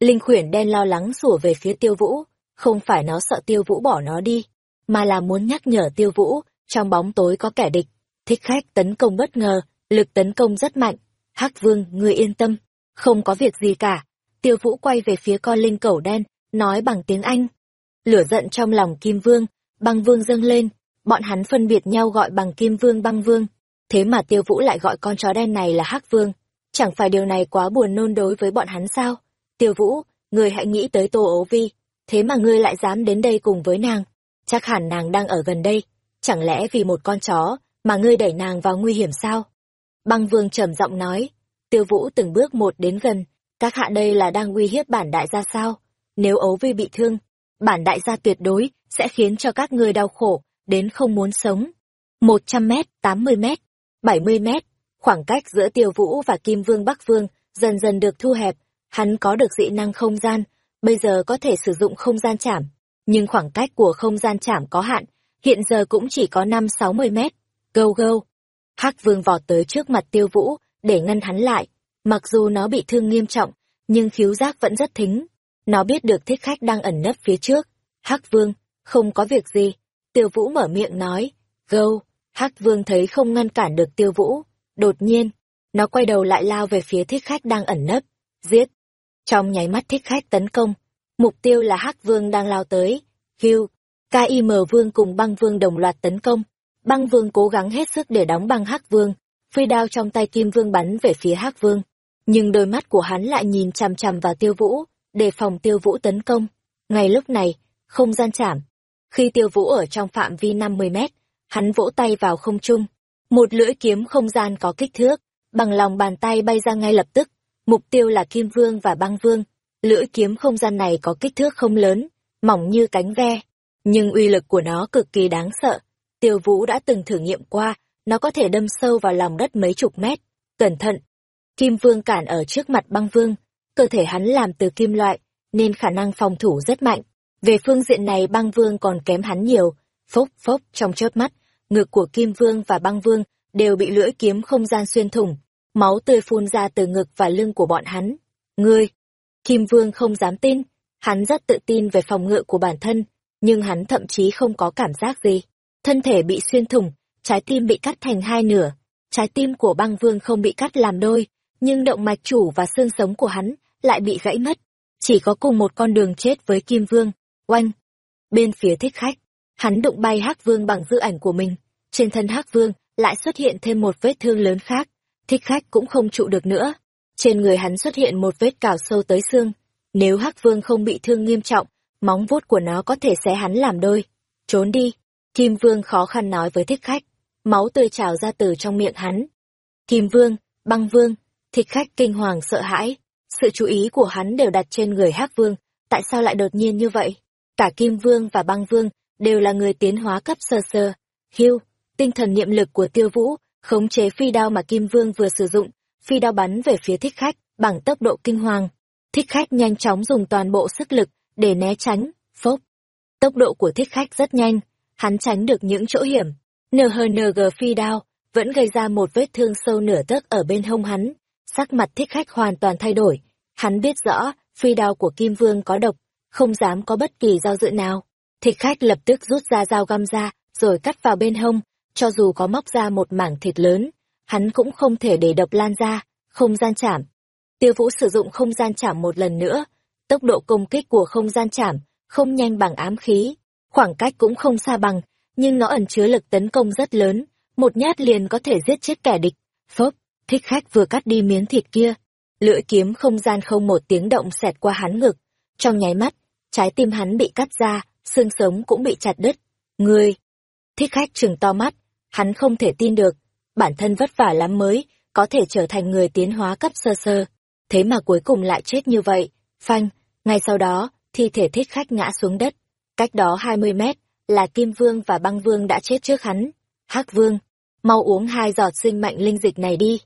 Linh khuyển đen lo lắng sủa về phía tiêu vũ, không phải nó sợ tiêu vũ bỏ nó đi, mà là muốn nhắc nhở tiêu vũ, trong bóng tối có kẻ địch, thích khách tấn công bất ngờ, lực tấn công rất mạnh, hắc vương, ngươi yên tâm, không có việc gì cả. Tiêu vũ quay về phía con linh cẩu đen, nói bằng tiếng Anh. Lửa giận trong lòng Kim Vương, băng vương dâng lên, bọn hắn phân biệt nhau gọi bằng Kim Vương băng vương. Thế mà tiêu vũ lại gọi con chó đen này là hắc vương. Chẳng phải điều này quá buồn nôn đối với bọn hắn sao? Tiêu vũ, người hãy nghĩ tới tô ố vi, thế mà ngươi lại dám đến đây cùng với nàng. Chắc hẳn nàng đang ở gần đây, chẳng lẽ vì một con chó mà ngươi đẩy nàng vào nguy hiểm sao? Băng vương trầm giọng nói, tiêu vũ từng bước một đến gần, các hạ đây là đang uy hiếp bản đại gia sao? Nếu ấu vi bị thương, bản đại gia tuyệt đối sẽ khiến cho các ngươi đau khổ, đến không muốn sống. Một trăm mét, tám mươi mét, bảy mươi mét, khoảng cách giữa tiêu vũ và kim vương bắc vương dần dần được thu hẹp, hắn có được dị năng không gian, bây giờ có thể sử dụng không gian chạm nhưng khoảng cách của không gian chạm có hạn, hiện giờ cũng chỉ có năm sáu mươi mét. Gâu gâu. Hắc vương vọt tới trước mặt tiêu vũ, để ngăn hắn lại. Mặc dù nó bị thương nghiêm trọng, nhưng khiếu giác vẫn rất thính. Nó biết được thích khách đang ẩn nấp phía trước. Hắc vương, không có việc gì. Tiêu vũ mở miệng nói. Gâu. Hắc vương thấy không ngăn cản được tiêu vũ. Đột nhiên, nó quay đầu lại lao về phía thích khách đang ẩn nấp. Giết. Trong nháy mắt thích khách tấn công. Mục tiêu là Hắc vương đang lao tới. Hugh, KIM vương cùng băng vương đồng loạt tấn công. Băng vương cố gắng hết sức để đóng băng Hắc vương. Phi đao trong tay Kim vương bắn về phía Hắc vương. Nhưng đôi mắt của hắn lại nhìn chằm chằm vào tiêu vũ, đề phòng tiêu vũ tấn công. Ngay lúc này, không gian chạm. Khi tiêu vũ ở trong phạm vi 50 mét, hắn vỗ tay vào không trung. Một lưỡi kiếm không gian có kích thước, bằng lòng bàn tay bay ra ngay lập tức. Mục tiêu là Kim Vương và Băng Vương. Lưỡi kiếm không gian này có kích thước không lớn, mỏng như cánh ve. Nhưng uy lực của nó cực kỳ đáng sợ. Tiêu vũ đã từng thử nghiệm qua, nó có thể đâm sâu vào lòng đất mấy chục mét. Cẩn thận! Kim Vương cản ở trước mặt Băng Vương, cơ thể hắn làm từ kim loại, nên khả năng phòng thủ rất mạnh. Về phương diện này băng vương còn kém hắn nhiều, phốc phốc trong chớp mắt, ngực của Kim Vương và băng vương đều bị lưỡi kiếm không gian xuyên thủng, máu tươi phun ra từ ngực và lưng của bọn hắn. Ngươi! Kim Vương không dám tin, hắn rất tự tin về phòng ngự của bản thân, nhưng hắn thậm chí không có cảm giác gì. Thân thể bị xuyên thủng, trái tim bị cắt thành hai nửa. Trái tim của băng vương không bị cắt làm đôi, nhưng động mạch chủ và xương sống của hắn lại bị gãy mất. Chỉ có cùng một con đường chết với Kim Vương. Oanh! Bên phía thích khách, hắn đụng bay hắc vương bằng dự ảnh của mình. Trên thân hắc vương lại xuất hiện thêm một vết thương lớn khác. Thích khách cũng không trụ được nữa. Trên người hắn xuất hiện một vết cào sâu tới xương. Nếu hắc vương không bị thương nghiêm trọng, móng vuốt của nó có thể xé hắn làm đôi. Trốn đi! Kim Vương khó khăn nói với thích khách. Máu tươi trào ra từ trong miệng hắn. Kim Vương, băng Vương, thích khách kinh hoàng sợ hãi. Sự chú ý của hắn đều đặt trên người hắc Vương. Tại sao lại đột nhiên như vậy? Cả Kim Vương và băng Vương đều là người tiến hóa cấp sơ sơ. Hiu, tinh thần niệm lực của tiêu vũ, khống chế phi đao mà Kim Vương vừa sử dụng, phi đao bắn về phía thích khách, bằng tốc độ kinh hoàng. Thích khách nhanh chóng dùng toàn bộ sức lực để né tránh, phốc. Tốc độ của thích khách rất nhanh, hắn tránh được những chỗ hiểm. NHNG phi đao, vẫn gây ra một vết thương sâu nửa tấc ở bên hông hắn. Sắc mặt thích khách hoàn toàn thay đổi. Hắn biết rõ, phi đao của Kim Vương có độc, không dám có bất kỳ do dự nào. Thích khách lập tức rút ra dao găm ra, rồi cắt vào bên hông, cho dù có móc ra một mảng thịt lớn, hắn cũng không thể để độc lan ra, không gian chạm. Tiêu vũ sử dụng không gian chạm một lần nữa, tốc độ công kích của không gian chạm, không nhanh bằng ám khí, khoảng cách cũng không xa bằng, nhưng nó ẩn chứa lực tấn công rất lớn, một nhát liền có thể giết chết kẻ địch. Phốc, thích khách vừa cắt đi miếng thịt kia, lưỡi kiếm không gian không một tiếng động xẹt qua hắn ngực, trong nháy mắt, trái tim hắn bị cắt ra, xương sống cũng bị chặt đứt. Ngươi! Thích khách trừng to mắt, hắn không thể tin được, bản thân vất vả lắm mới, có thể trở thành người tiến hóa cấp sơ sơ. Thế mà cuối cùng lại chết như vậy, phanh, ngay sau đó, thi thể thích khách ngã xuống đất. Cách đó 20 mét, là Kim Vương và Băng Vương đã chết trước hắn. Hắc Vương, mau uống hai giọt sinh mạnh linh dịch này đi.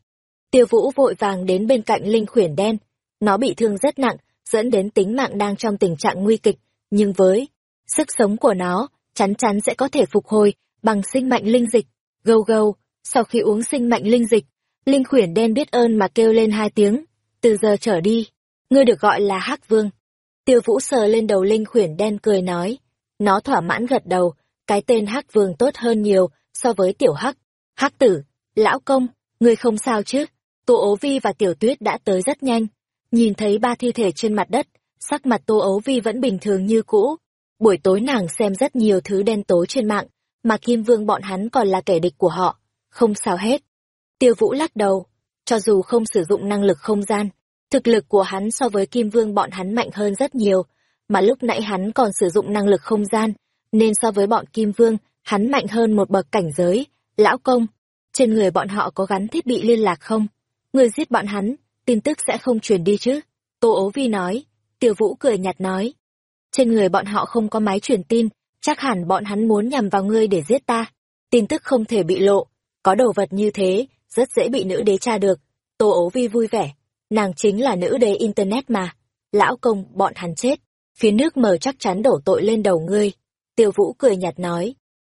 Tiêu Vũ vội vàng đến bên cạnh linh khuyển đen. Nó bị thương rất nặng, dẫn đến tính mạng đang trong tình trạng nguy kịch, nhưng với sức sống của nó, chắn chắn sẽ có thể phục hồi bằng sinh mạnh linh dịch. Gâu gâu, sau khi uống sinh mạnh linh dịch, linh khuyển đen biết ơn mà kêu lên hai tiếng. Từ giờ trở đi, ngươi được gọi là Hắc Vương. Tiêu Vũ sờ lên đầu linh khuyển đen cười nói. Nó thỏa mãn gật đầu, cái tên Hắc Vương tốt hơn nhiều so với tiểu Hắc. Hắc tử, lão công, ngươi không sao chứ? Tô ố vi và tiểu tuyết đã tới rất nhanh. Nhìn thấy ba thi thể trên mặt đất, sắc mặt tô ấu vi vẫn bình thường như cũ. Buổi tối nàng xem rất nhiều thứ đen tối trên mạng, mà Kim Vương bọn hắn còn là kẻ địch của họ. Không sao hết. Tiêu Vũ lắc đầu. Cho dù không sử dụng năng lực không gian, thực lực của hắn so với Kim Vương bọn hắn mạnh hơn rất nhiều, mà lúc nãy hắn còn sử dụng năng lực không gian, nên so với bọn Kim Vương, hắn mạnh hơn một bậc cảnh giới. Lão công, trên người bọn họ có gắn thiết bị liên lạc không? Người giết bọn hắn, tin tức sẽ không truyền đi chứ? Tô ố vi nói. Tiêu Vũ cười nhạt nói. Trên người bọn họ không có máy truyền tin, chắc hẳn bọn hắn muốn nhằm vào ngươi để giết ta. Tin tức không thể bị lộ, có đồ vật như thế, rất dễ bị nữ đế tra được. Tô ố vi vui vẻ, nàng chính là nữ đế Internet mà. Lão công, bọn hắn chết, phía nước mờ chắc chắn đổ tội lên đầu ngươi. Tiêu Vũ cười nhạt nói,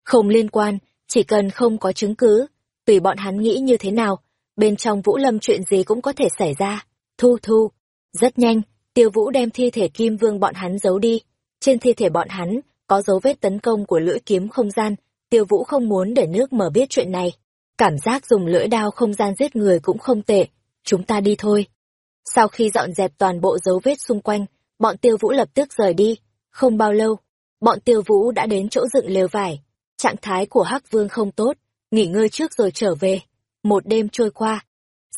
không liên quan, chỉ cần không có chứng cứ, tùy bọn hắn nghĩ như thế nào, bên trong Vũ Lâm chuyện gì cũng có thể xảy ra. Thu thu, rất nhanh, Tiêu Vũ đem thi thể Kim Vương bọn hắn giấu đi. Trên thi thể bọn hắn, có dấu vết tấn công của lưỡi kiếm không gian, Tiêu Vũ không muốn để nước mở biết chuyện này. Cảm giác dùng lưỡi đao không gian giết người cũng không tệ, chúng ta đi thôi. Sau khi dọn dẹp toàn bộ dấu vết xung quanh, bọn Tiêu Vũ lập tức rời đi. Không bao lâu, bọn Tiêu Vũ đã đến chỗ dựng lều vải. Trạng thái của Hắc Vương không tốt, nghỉ ngơi trước rồi trở về. Một đêm trôi qua,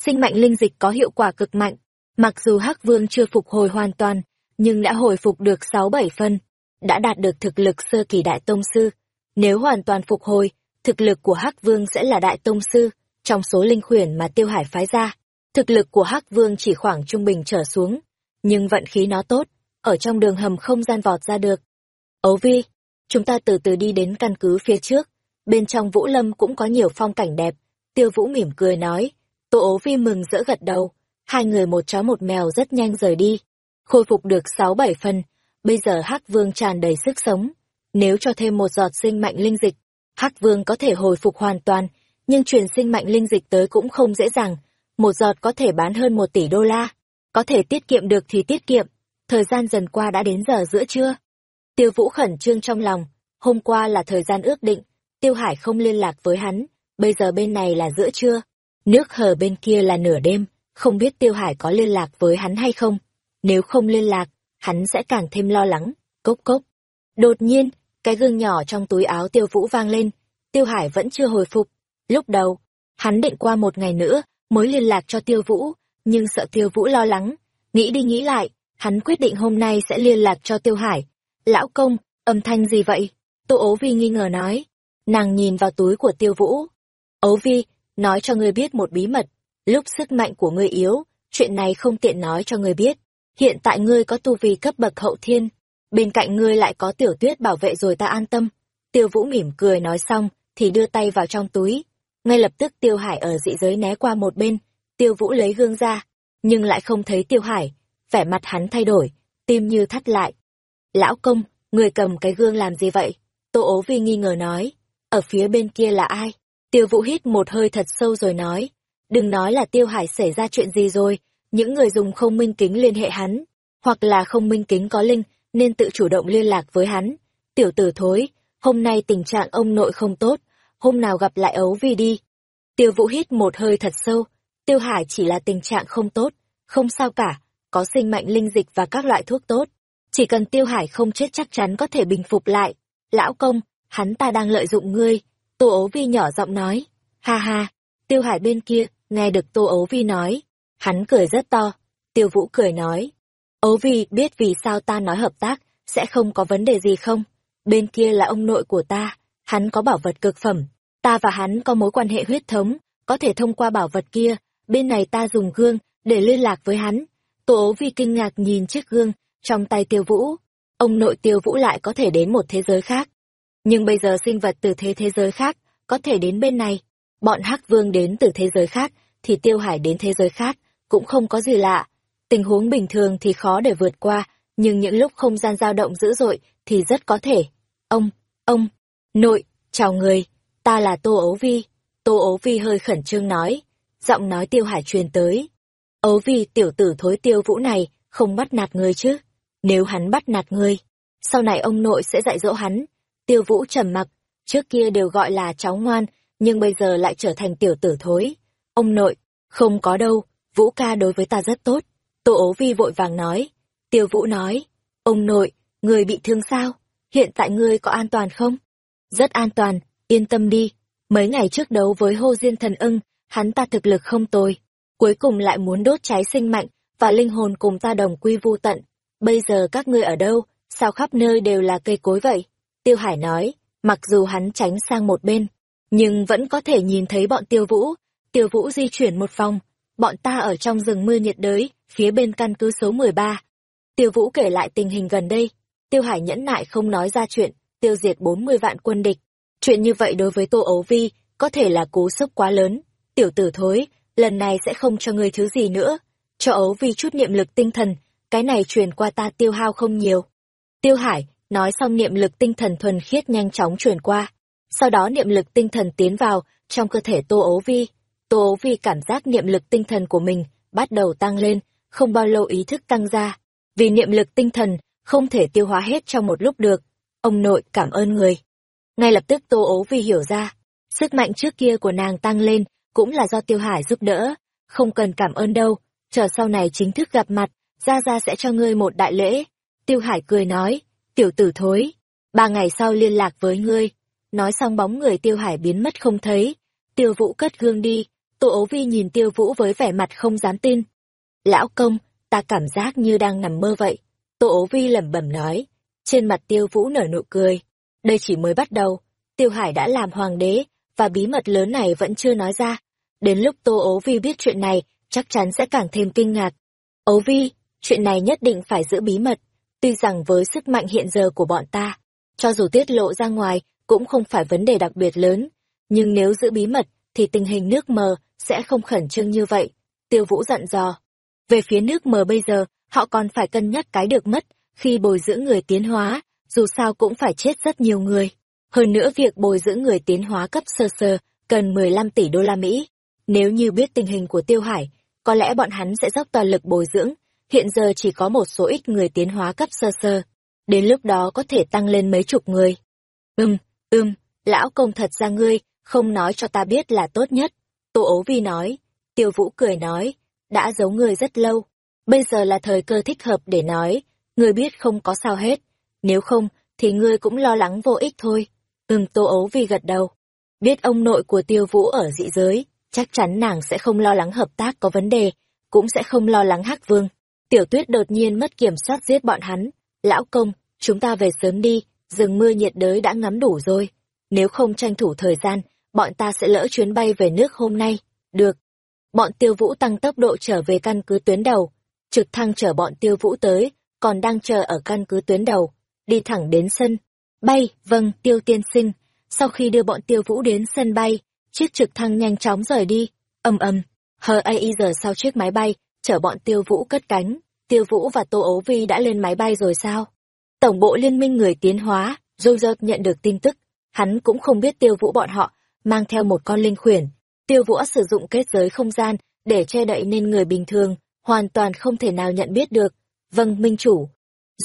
sinh mạnh linh dịch có hiệu quả cực mạnh. Mặc dù Hắc Vương chưa phục hồi hoàn toàn, nhưng đã hồi phục được 6-7 phân, đã đạt được thực lực sơ kỳ đại tông sư. Nếu hoàn toàn phục hồi, thực lực của Hắc Vương sẽ là đại tông sư, trong số linh khuyển mà Tiêu Hải phái ra. Thực lực của Hắc Vương chỉ khoảng trung bình trở xuống, nhưng vận khí nó tốt, ở trong đường hầm không gian vọt ra được. Ấu Vi, chúng ta từ từ đi đến căn cứ phía trước, bên trong Vũ Lâm cũng có nhiều phong cảnh đẹp. Tiêu Vũ mỉm cười nói, Tô Ấu Vi mừng rỡ gật đầu, hai người một chó một mèo rất nhanh rời đi. Khôi phục được sáu bảy phần, bây giờ Hắc Vương tràn đầy sức sống. Nếu cho thêm một giọt sinh mạnh linh dịch, Hắc Vương có thể hồi phục hoàn toàn, nhưng truyền sinh mạnh linh dịch tới cũng không dễ dàng. Một giọt có thể bán hơn một tỷ đô la. Có thể tiết kiệm được thì tiết kiệm. Thời gian dần qua đã đến giờ giữa trưa. Tiêu Vũ khẩn trương trong lòng. Hôm qua là thời gian ước định. Tiêu Hải không liên lạc với hắn. Bây giờ bên này là giữa trưa. Nước hờ bên kia là nửa đêm. Không biết Tiêu Hải có liên lạc với hắn hay không. Nếu không liên lạc, hắn sẽ càng thêm lo lắng. Cốc cốc. Đột nhiên, cái gương nhỏ trong túi áo Tiêu Vũ vang lên. Tiêu Hải vẫn chưa hồi phục. Lúc đầu, hắn định qua một ngày nữa mới liên lạc cho Tiêu Vũ, nhưng sợ Tiêu Vũ lo lắng. Nghĩ đi nghĩ lại, hắn quyết định hôm nay sẽ liên lạc cho Tiêu Hải. Lão công, âm thanh gì vậy? Tô ố vi nghi ngờ nói. Nàng nhìn vào túi của Tiêu Vũ. Ố vi, nói cho ngươi biết một bí mật. Lúc sức mạnh của ngươi yếu, chuyện này không tiện nói cho ngươi biết. Hiện tại ngươi có tu vi cấp bậc hậu thiên, bên cạnh ngươi lại có tiểu tuyết bảo vệ rồi ta an tâm. Tiêu Vũ mỉm cười nói xong, thì đưa tay vào trong túi. Ngay lập tức Tiêu Hải ở dị giới né qua một bên, Tiêu Vũ lấy gương ra, nhưng lại không thấy Tiêu Hải, vẻ mặt hắn thay đổi, tim như thắt lại. Lão công, người cầm cái gương làm gì vậy? Tô ố vi nghi ngờ nói, ở phía bên kia là ai? Tiêu Vũ hít một hơi thật sâu rồi nói, đừng nói là Tiêu Hải xảy ra chuyện gì rồi, những người dùng không minh kính liên hệ hắn, hoặc là không minh kính có linh, nên tự chủ động liên lạc với hắn. Tiểu tử thối, hôm nay tình trạng ông nội không tốt, hôm nào gặp lại ấu vi đi. Tiêu vũ hít một hơi thật sâu, tiêu hải chỉ là tình trạng không tốt, không sao cả, có sinh mạnh linh dịch và các loại thuốc tốt. Chỉ cần tiêu hải không chết chắc chắn có thể bình phục lại. Lão công, hắn ta đang lợi dụng ngươi. Tô ấu vi nhỏ giọng nói. Ha ha, tiêu hải bên kia, nghe được tô ấu vi nói. Hắn cười rất to. Tiêu vũ cười nói. Ấu vi biết vì sao ta nói hợp tác, sẽ không có vấn đề gì không? Bên kia là ông nội của ta, hắn có bảo vật cực phẩm. Ta và hắn có mối quan hệ huyết thống, có thể thông qua bảo vật kia, bên này ta dùng gương, để liên lạc với hắn. Tô ấu vi kinh ngạc nhìn chiếc gương, trong tay tiêu vũ. Ông nội tiêu vũ lại có thể đến một thế giới khác. Nhưng bây giờ sinh vật từ thế thế giới khác, có thể đến bên này. Bọn hắc vương đến từ thế giới khác, thì tiêu hải đến thế giới khác, cũng không có gì lạ. Tình huống bình thường thì khó để vượt qua, nhưng những lúc không gian dao động dữ dội thì rất có thể. Ông, ông, nội, chào người, ta là Tô Ấu Vi. Tô Ấu Vi hơi khẩn trương nói, giọng nói tiêu hải truyền tới. Ấu Vi tiểu tử thối tiêu vũ này không bắt nạt người chứ. Nếu hắn bắt nạt người, sau này ông nội sẽ dạy dỗ hắn. Tiêu vũ trầm mặc, trước kia đều gọi là cháu ngoan, nhưng bây giờ lại trở thành tiểu tử thối. Ông nội, không có đâu, Vũ ca đối với ta rất tốt. Tô ố vi vội vàng nói. Tiêu Vũ nói, ông nội, người bị thương sao? Hiện tại ngươi có an toàn không? Rất an toàn, yên tâm đi. Mấy ngày trước đấu với hô diên thần ưng, hắn ta thực lực không tồi. Cuối cùng lại muốn đốt cháy sinh mạnh, và linh hồn cùng ta đồng quy vu tận. Bây giờ các ngươi ở đâu, sao khắp nơi đều là cây cối vậy? Tiêu Hải nói, mặc dù hắn tránh sang một bên, nhưng vẫn có thể nhìn thấy bọn tiêu vũ. Tiêu vũ di chuyển một vòng, bọn ta ở trong rừng mưa nhiệt đới, phía bên căn cứ số 13. Tiêu Vũ kể lại tình hình gần đây, Tiêu Hải nhẫn nại không nói ra chuyện, tiêu diệt 40 vạn quân địch. Chuyện như vậy đối với Tô Ấu Vi, có thể là cú sốc quá lớn. Tiểu tử thối, lần này sẽ không cho ngươi thứ gì nữa. Cho Ấu Vi chút niệm lực tinh thần, cái này truyền qua ta tiêu hao không nhiều. Tiêu Hải, nói xong niệm lực tinh thần thuần khiết nhanh chóng truyền qua. Sau đó niệm lực tinh thần tiến vào trong cơ thể Tô Ấu Vi. Tô ố vì cảm giác niệm lực tinh thần của mình bắt đầu tăng lên, không bao lâu ý thức tăng ra. Vì niệm lực tinh thần không thể tiêu hóa hết trong một lúc được. Ông nội cảm ơn người. Ngay lập tức Tô ố vi hiểu ra, sức mạnh trước kia của nàng tăng lên cũng là do Tiêu Hải giúp đỡ. Không cần cảm ơn đâu, chờ sau này chính thức gặp mặt, Gia Gia sẽ cho ngươi một đại lễ. Tiêu Hải cười nói, tiểu tử thối, ba ngày sau liên lạc với ngươi. Nói xong bóng người Tiêu Hải biến mất không thấy. Tiêu Vũ cất gương đi, Tô ố vi nhìn tiêu vũ với vẻ mặt không dám tin. Lão công, ta cảm giác như đang nằm mơ vậy. Tô ố vi lẩm bẩm nói. Trên mặt tiêu vũ nở nụ cười. Đây chỉ mới bắt đầu. Tiêu hải đã làm hoàng đế, và bí mật lớn này vẫn chưa nói ra. Đến lúc Tô ố vi biết chuyện này, chắc chắn sẽ càng thêm kinh ngạc. Ố vi, chuyện này nhất định phải giữ bí mật. Tuy rằng với sức mạnh hiện giờ của bọn ta, cho dù tiết lộ ra ngoài, cũng không phải vấn đề đặc biệt lớn. Nhưng nếu giữ bí mật, thì tình hình nước mờ sẽ không khẩn trương như vậy. Tiêu Vũ dặn dò. Về phía nước mờ bây giờ, họ còn phải cân nhắc cái được mất, khi bồi dưỡng người tiến hóa, dù sao cũng phải chết rất nhiều người. Hơn nữa việc bồi dưỡng người tiến hóa cấp sơ sơ cần 15 tỷ đô la Mỹ. Nếu như biết tình hình của Tiêu Hải, có lẽ bọn hắn sẽ dốc toàn lực bồi dưỡng. Hiện giờ chỉ có một số ít người tiến hóa cấp sơ sơ. Đến lúc đó có thể tăng lên mấy chục người. Ừm, ừm, lão công thật ra ngươi, không nói cho ta biết là tốt nhất. Tô ố vi nói. Tiêu vũ cười nói, đã giấu ngươi rất lâu. Bây giờ là thời cơ thích hợp để nói, ngươi biết không có sao hết. Nếu không, thì ngươi cũng lo lắng vô ích thôi. Ừm tô ố vi gật đầu. Biết ông nội của tiêu vũ ở dị giới, chắc chắn nàng sẽ không lo lắng hợp tác có vấn đề, cũng sẽ không lo lắng hắc vương. Tiểu tuyết đột nhiên mất kiểm soát giết bọn hắn. Lão công, chúng ta về sớm đi, rừng mưa nhiệt đới đã ngắm đủ rồi. Nếu không tranh thủ thời gian, bọn ta sẽ lỡ chuyến bay về nước hôm nay. Được. Bọn tiêu vũ tăng tốc độ trở về căn cứ tuyến đầu. Trực thăng chở bọn tiêu vũ tới, còn đang chờ ở căn cứ tuyến đầu. Đi thẳng đến sân. Bay, vâng, tiêu tiên sinh. Sau khi đưa bọn tiêu vũ đến sân bay, chiếc trực thăng nhanh chóng rời đi. Âm âm, hờ ai giờ sau chiếc máy bay, chở bọn tiêu vũ cất cánh. Tiêu vũ và Tô Ấu Vi đã lên máy bay rồi sao? Tổng bộ liên minh người tiến hóa, Joseph nhận được tin tức. Hắn cũng không biết tiêu vũ bọn họ, mang theo một con linh khuyển. Tiêu vũ sử dụng kết giới không gian, để che đậy nên người bình thường, hoàn toàn không thể nào nhận biết được. Vâng, minh chủ.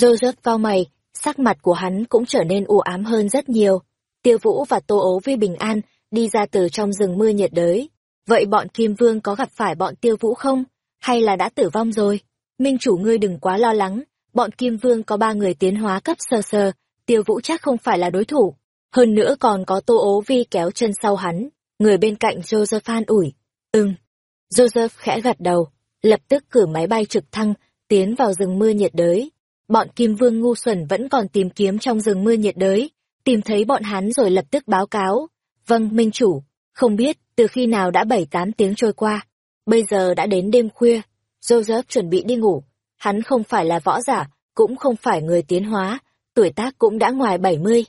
Joseph cao mày, sắc mặt của hắn cũng trở nên u ám hơn rất nhiều. Tiêu Vũ và Tô Ố Vi bình an, đi ra từ trong rừng mưa nhiệt đới. Vậy bọn Kim Vương có gặp phải bọn Tiêu Vũ không? Hay là đã tử vong rồi? Minh chủ ngươi đừng quá lo lắng, bọn Kim Vương có ba người tiến hóa cấp sơ sơ, Tiêu Vũ chắc không phải là đối thủ. Hơn nữa còn có Tô Ố Vi kéo chân sau hắn, người bên cạnh Joseph an ủi. Ừm. Joseph khẽ gật đầu, lập tức cử máy bay trực thăng, tiến vào rừng mưa nhiệt đới. Bọn Kim Vương ngu xuẩn vẫn còn tìm kiếm trong rừng mưa nhiệt đới, tìm thấy bọn hắn rồi lập tức báo cáo. Vâng, Minh Chủ, không biết từ khi nào đã bảy tám tiếng trôi qua. Bây giờ đã đến đêm khuya, Joseph chuẩn bị đi ngủ. Hắn không phải là võ giả, cũng không phải người tiến hóa, tuổi tác cũng đã ngoài bảy mươi.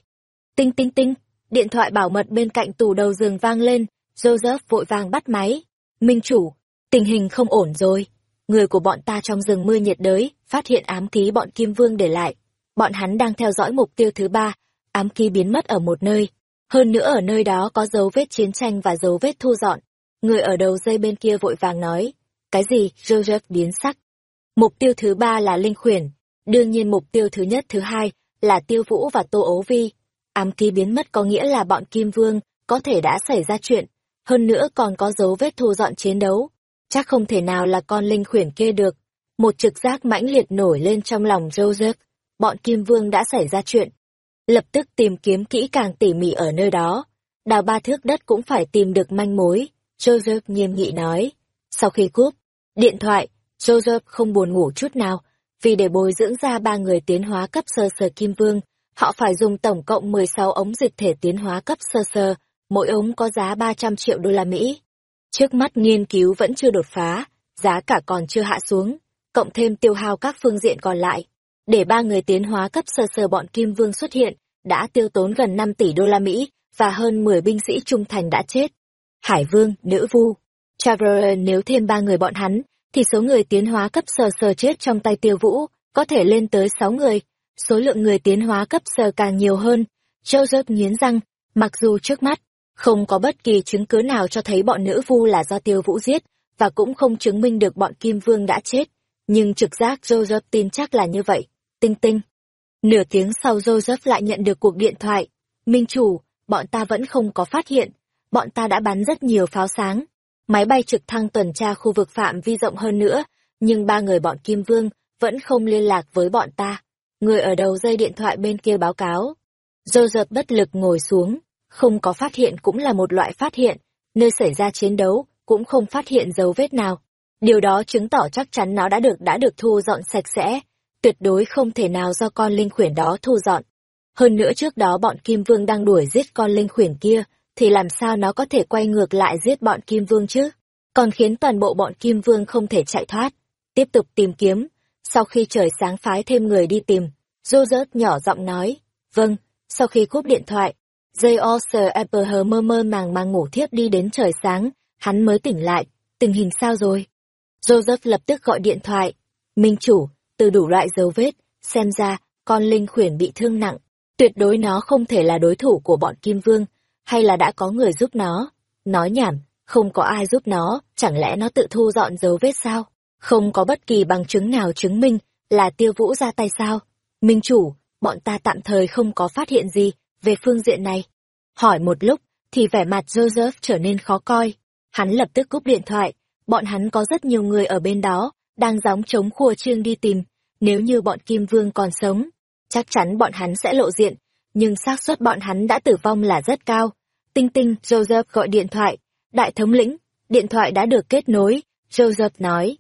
Tinh tinh tinh, điện thoại bảo mật bên cạnh tủ đầu giường vang lên, Joseph vội vàng bắt máy. Minh Chủ, tình hình không ổn rồi. Người của bọn ta trong rừng mưa nhiệt đới, phát hiện ám ký bọn Kim Vương để lại. Bọn hắn đang theo dõi mục tiêu thứ ba, ám ký biến mất ở một nơi. Hơn nữa ở nơi đó có dấu vết chiến tranh và dấu vết thu dọn. Người ở đầu dây bên kia vội vàng nói. Cái gì? Joseph biến sắc. Mục tiêu thứ ba là Linh Khuyển. Đương nhiên mục tiêu thứ nhất thứ hai là Tiêu Vũ và Tô Ố Vi. Ám ký biến mất có nghĩa là bọn Kim Vương có thể đã xảy ra chuyện. Hơn nữa còn có dấu vết thu dọn chiến đấu. Chắc không thể nào là con Linh Khuyển kia được. Một trực giác mãnh liệt nổi lên trong lòng Joseph. Bọn Kim Vương đã xảy ra chuyện lập tức tìm kiếm kỹ càng tỉ mỉ ở nơi đó. Đào ba thước đất cũng phải tìm được manh mối, Joseph nghiêm nghị nói. Sau khi cúp, điện thoại, Joseph không buồn ngủ chút nào, vì để bồi dưỡng ra ba người tiến hóa cấp sơ sơ kim vương, họ phải dùng tổng cộng 16 ống dịch thể tiến hóa cấp sơ sơ, mỗi ống có giá 300 triệu đô la Mỹ. Trước mắt nghiên cứu vẫn chưa đột phá, giá cả còn chưa hạ xuống, cộng thêm tiêu hao các phương diện còn lại để ba người tiến hóa cấp sơ sơ bọn Kim Vương xuất hiện, đã tiêu tốn gần 5 tỷ đô la Mỹ và hơn 10 binh sĩ trung thành đã chết. Hải Vương, Nữ Vu, Traveler nếu thêm ba người bọn hắn, thì số người tiến hóa cấp sơ sơ chết trong tay tiêu vũ có thể lên tới 6 người. Số lượng người tiến hóa cấp sơ càng nhiều hơn. Joseph nghiến răng, mặc dù trước mắt, không có bất kỳ chứng cứ nào cho thấy bọn nữ vu là do tiêu vũ giết, và cũng không chứng minh được bọn Kim Vương đã chết. Nhưng trực giác Joseph tin chắc là như vậy. Tinh tinh. Nửa tiếng sau Joseph lại nhận được cuộc điện thoại. Minh chủ, bọn ta vẫn không có phát hiện. Bọn ta đã bắn rất nhiều pháo sáng. Máy bay trực thăng tuần tra khu vực phạm vi rộng hơn nữa, nhưng ba người bọn Kim Vương vẫn không liên lạc với bọn ta. Người ở đầu dây điện thoại bên kia báo cáo. Joseph bất lực ngồi xuống, không có phát hiện cũng là một loại phát hiện, nơi xảy ra chiến đấu cũng không phát hiện dấu vết nào. Điều đó chứng tỏ chắc chắn nó đã được đã được thu dọn sạch sẽ, tuyệt đối không thể nào do con linh khuyển đó thu dọn. Hơn nữa trước đó bọn Kim Vương đang đuổi giết con linh khuyển kia, thì làm sao nó có thể quay ngược lại giết bọn Kim Vương chứ? Còn khiến toàn bộ bọn Kim Vương không thể chạy thoát. Tiếp tục tìm kiếm, sau khi trời sáng phái thêm người đi tìm, Joseph nhỏ giọng nói, vâng, sau khi cúp điện thoại, J. Oster Apple mơ mơ màng màng ngủ thiếp đi đến trời sáng, hắn mới tỉnh lại, tình hình sao rồi? Joseph lập tức gọi điện thoại. Minh chủ, từ đủ loại dấu vết, xem ra, con linh khuyển bị thương nặng, tuyệt đối nó không thể là đối thủ của bọn Kim Vương, hay là đã có người giúp nó. Nói nhảm, không có ai giúp nó, chẳng lẽ nó tự thu dọn dấu vết sao? Không có bất kỳ bằng chứng nào chứng minh là tiêu vũ ra tay sao? Minh chủ, bọn ta tạm thời không có phát hiện gì về phương diện này. Hỏi một lúc, thì vẻ mặt Joseph trở nên khó coi. Hắn lập tức cúp điện thoại, bọn hắn có rất nhiều người ở bên đó, đang gióng chống khua trương đi tìm. Nếu như bọn Kim Vương còn sống, chắc chắn bọn hắn sẽ lộ diện, nhưng xác suất bọn hắn đã tử vong là rất cao. Tinh tinh, Joseph gọi điện thoại. Đại thống lĩnh, điện thoại đã được kết nối, Joseph nói.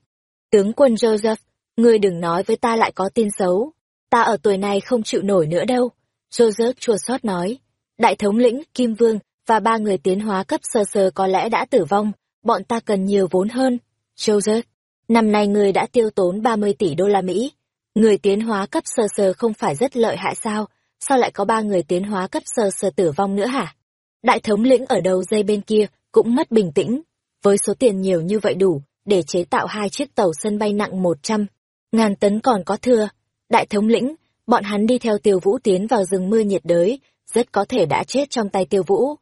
Tướng quân Joseph, ngươi đừng nói với ta lại có tin xấu. Ta ở tuổi này không chịu nổi nữa đâu. Joseph chua xót nói. Đại thống lĩnh, Kim Vương, và ba người tiến hóa cấp sơ sơ có lẽ đã tử vong, bọn ta cần nhiều vốn hơn. Joseph, năm nay người đã tiêu tốn 30 tỷ đô la Mỹ. Người tiến hóa cấp sơ sơ không phải rất lợi hại sao? Sao lại có ba người tiến hóa cấp sơ sơ tử vong nữa hả? Đại thống lĩnh ở đầu dây bên kia cũng mất bình tĩnh. Với số tiền nhiều như vậy đủ để chế tạo hai chiếc tàu sân bay nặng 100 ngàn tấn còn có thừa. Đại thống lĩnh, bọn hắn đi theo tiêu vũ tiến vào rừng mưa nhiệt đới, rất có thể đã chết trong tay tiêu vũ.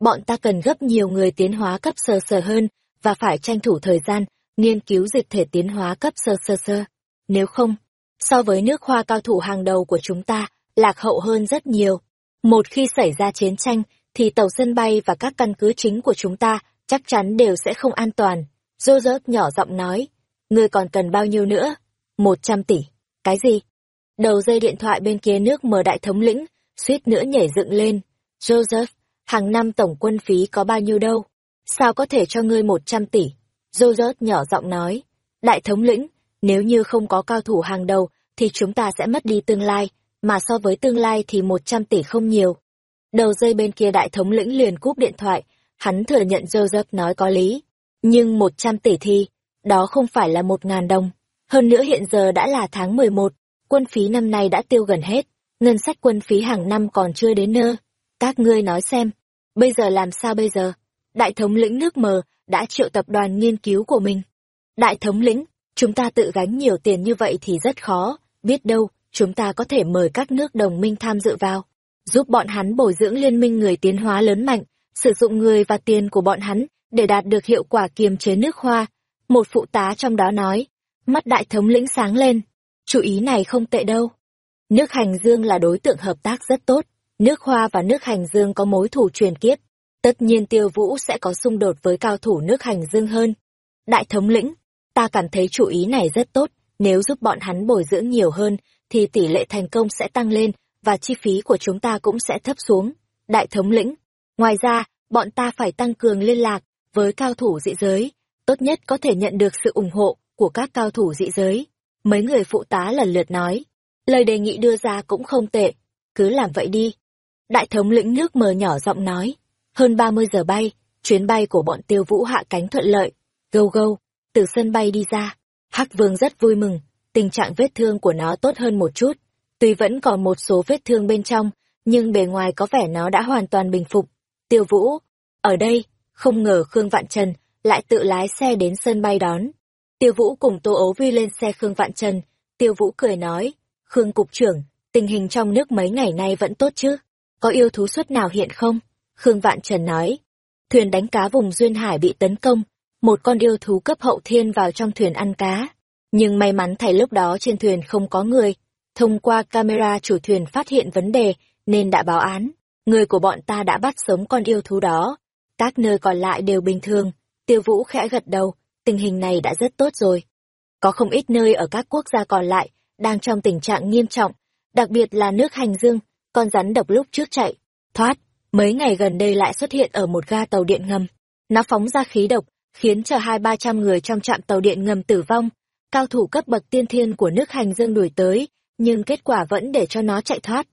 Bọn ta cần gấp nhiều người tiến hóa cấp sơ sơ hơn, và phải tranh thủ thời gian, nghiên cứu dịch thể tiến hóa cấp sơ sơ sơ. Nếu không, so với nước hoa cao thủ hàng đầu của chúng ta, lạc hậu hơn rất nhiều. Một khi xảy ra chiến tranh, thì tàu sân bay và các căn cứ chính của chúng ta chắc chắn đều sẽ không an toàn. Joseph nhỏ giọng nói, ngươi còn cần bao nhiêu nữa? Một trăm tỷ. Cái gì? Đầu dây điện thoại bên kia nước mờ đại thống lĩnh, suýt nữa nhảy dựng lên. Joseph, hàng năm tổng quân phí có bao nhiêu đâu? Sao có thể cho ngươi một trăm tỷ? Joseph nhỏ giọng nói. Đại thống lĩnh, nếu như không có cao thủ hàng đầu, thì chúng ta sẽ mất đi tương lai, mà so với tương lai thì một trăm tỷ không nhiều. Đầu dây bên kia đại thống lĩnh liền cúp điện thoại, hắn thừa nhận Joseph nói có lý. Nhưng một trăm tỷ thì, đó không phải là một ngàn đồng. Hơn nữa hiện giờ đã là tháng mười một, quân phí năm nay đã tiêu gần hết, ngân sách quân phí hàng năm còn chưa đến nơ. Các ngươi nói xem, bây giờ làm sao bây giờ? Đại thống lĩnh nước mờ đã triệu tập đoàn nghiên cứu của mình. Đại thống lĩnh, chúng ta tự gánh nhiều tiền như vậy thì rất khó, biết đâu, chúng ta có thể mời các nước đồng minh tham dự vào, giúp bọn hắn bồi dưỡng liên minh người tiến hóa lớn mạnh, sử dụng người và tiền của bọn hắn để đạt được hiệu quả kiềm chế nước hoa. Một phụ tá trong đó nói, mắt đại thống lĩnh sáng lên, chủ ý này không tệ đâu. Nước hành dương là đối tượng hợp tác rất tốt, nước hoa và nước hành dương có mối thủ truyền kiếp. Tất nhiên tiêu vũ sẽ có xung đột với cao thủ nước hành dương hơn. Đại thống lĩnh, ta cảm thấy chủ ý này rất tốt, nếu giúp bọn hắn bồi dưỡng nhiều hơn, thì tỷ lệ thành công sẽ tăng lên, và chi phí của chúng ta cũng sẽ thấp xuống. Đại thống lĩnh, ngoài ra, bọn ta phải tăng cường liên lạc với cao thủ dị giới, tốt nhất có thể nhận được sự ủng hộ của các cao thủ dị giới. Mấy người phụ tá lần lượt nói, lời đề nghị đưa ra cũng không tệ, cứ làm vậy đi. Đại thống lĩnh nước mờ nhỏ giọng nói, hơn 30 giờ bay, chuyến bay của bọn tiêu vũ hạ cánh thuận lợi, gâu gâu, từ sân bay đi ra. Hắc vương rất vui mừng, tình trạng vết thương của nó tốt hơn một chút, tuy vẫn còn một số vết thương bên trong, nhưng bề ngoài có vẻ nó đã hoàn toàn bình phục. Tiêu vũ, ở đây, không ngờ Khương Vạn Trần lại tự lái xe đến sân bay đón. Tiêu Vũ cùng Tô Ấu Vi lên xe Khương Vạn Trần, Tiêu Vũ cười nói, Khương Cục trưởng, tình hình trong nước mấy ngày nay vẫn tốt chứ? Có yêu thú xuất nào hiện không? Khương Vạn Trần nói, thuyền đánh cá vùng Duyên Hải bị tấn công, một con yêu thú cấp hậu thiên vào trong thuyền ăn cá. Nhưng may mắn thay lúc đó trên thuyền không có người. Thông qua camera chủ thuyền phát hiện vấn đề, nên đã báo án. Người của bọn ta đã bắt sống con yêu thú đó. Các nơi còn lại đều bình thường. Tiêu Vũ khẽ gật đầu, tình hình này đã rất tốt rồi. Có không ít nơi ở các quốc gia còn lại, đang trong tình trạng nghiêm trọng, đặc biệt là nước hành dương, con rắn độc lúc trước chạy, thoát, mấy ngày gần đây lại xuất hiện ở một ga tàu điện ngầm. Nó phóng ra khí độc, khiến cho hai ba trăm người trong trạm tàu điện ngầm tử vong. Cao thủ cấp bậc tiên thiên của nước hành dương đuổi tới, nhưng kết quả vẫn để cho nó chạy thoát.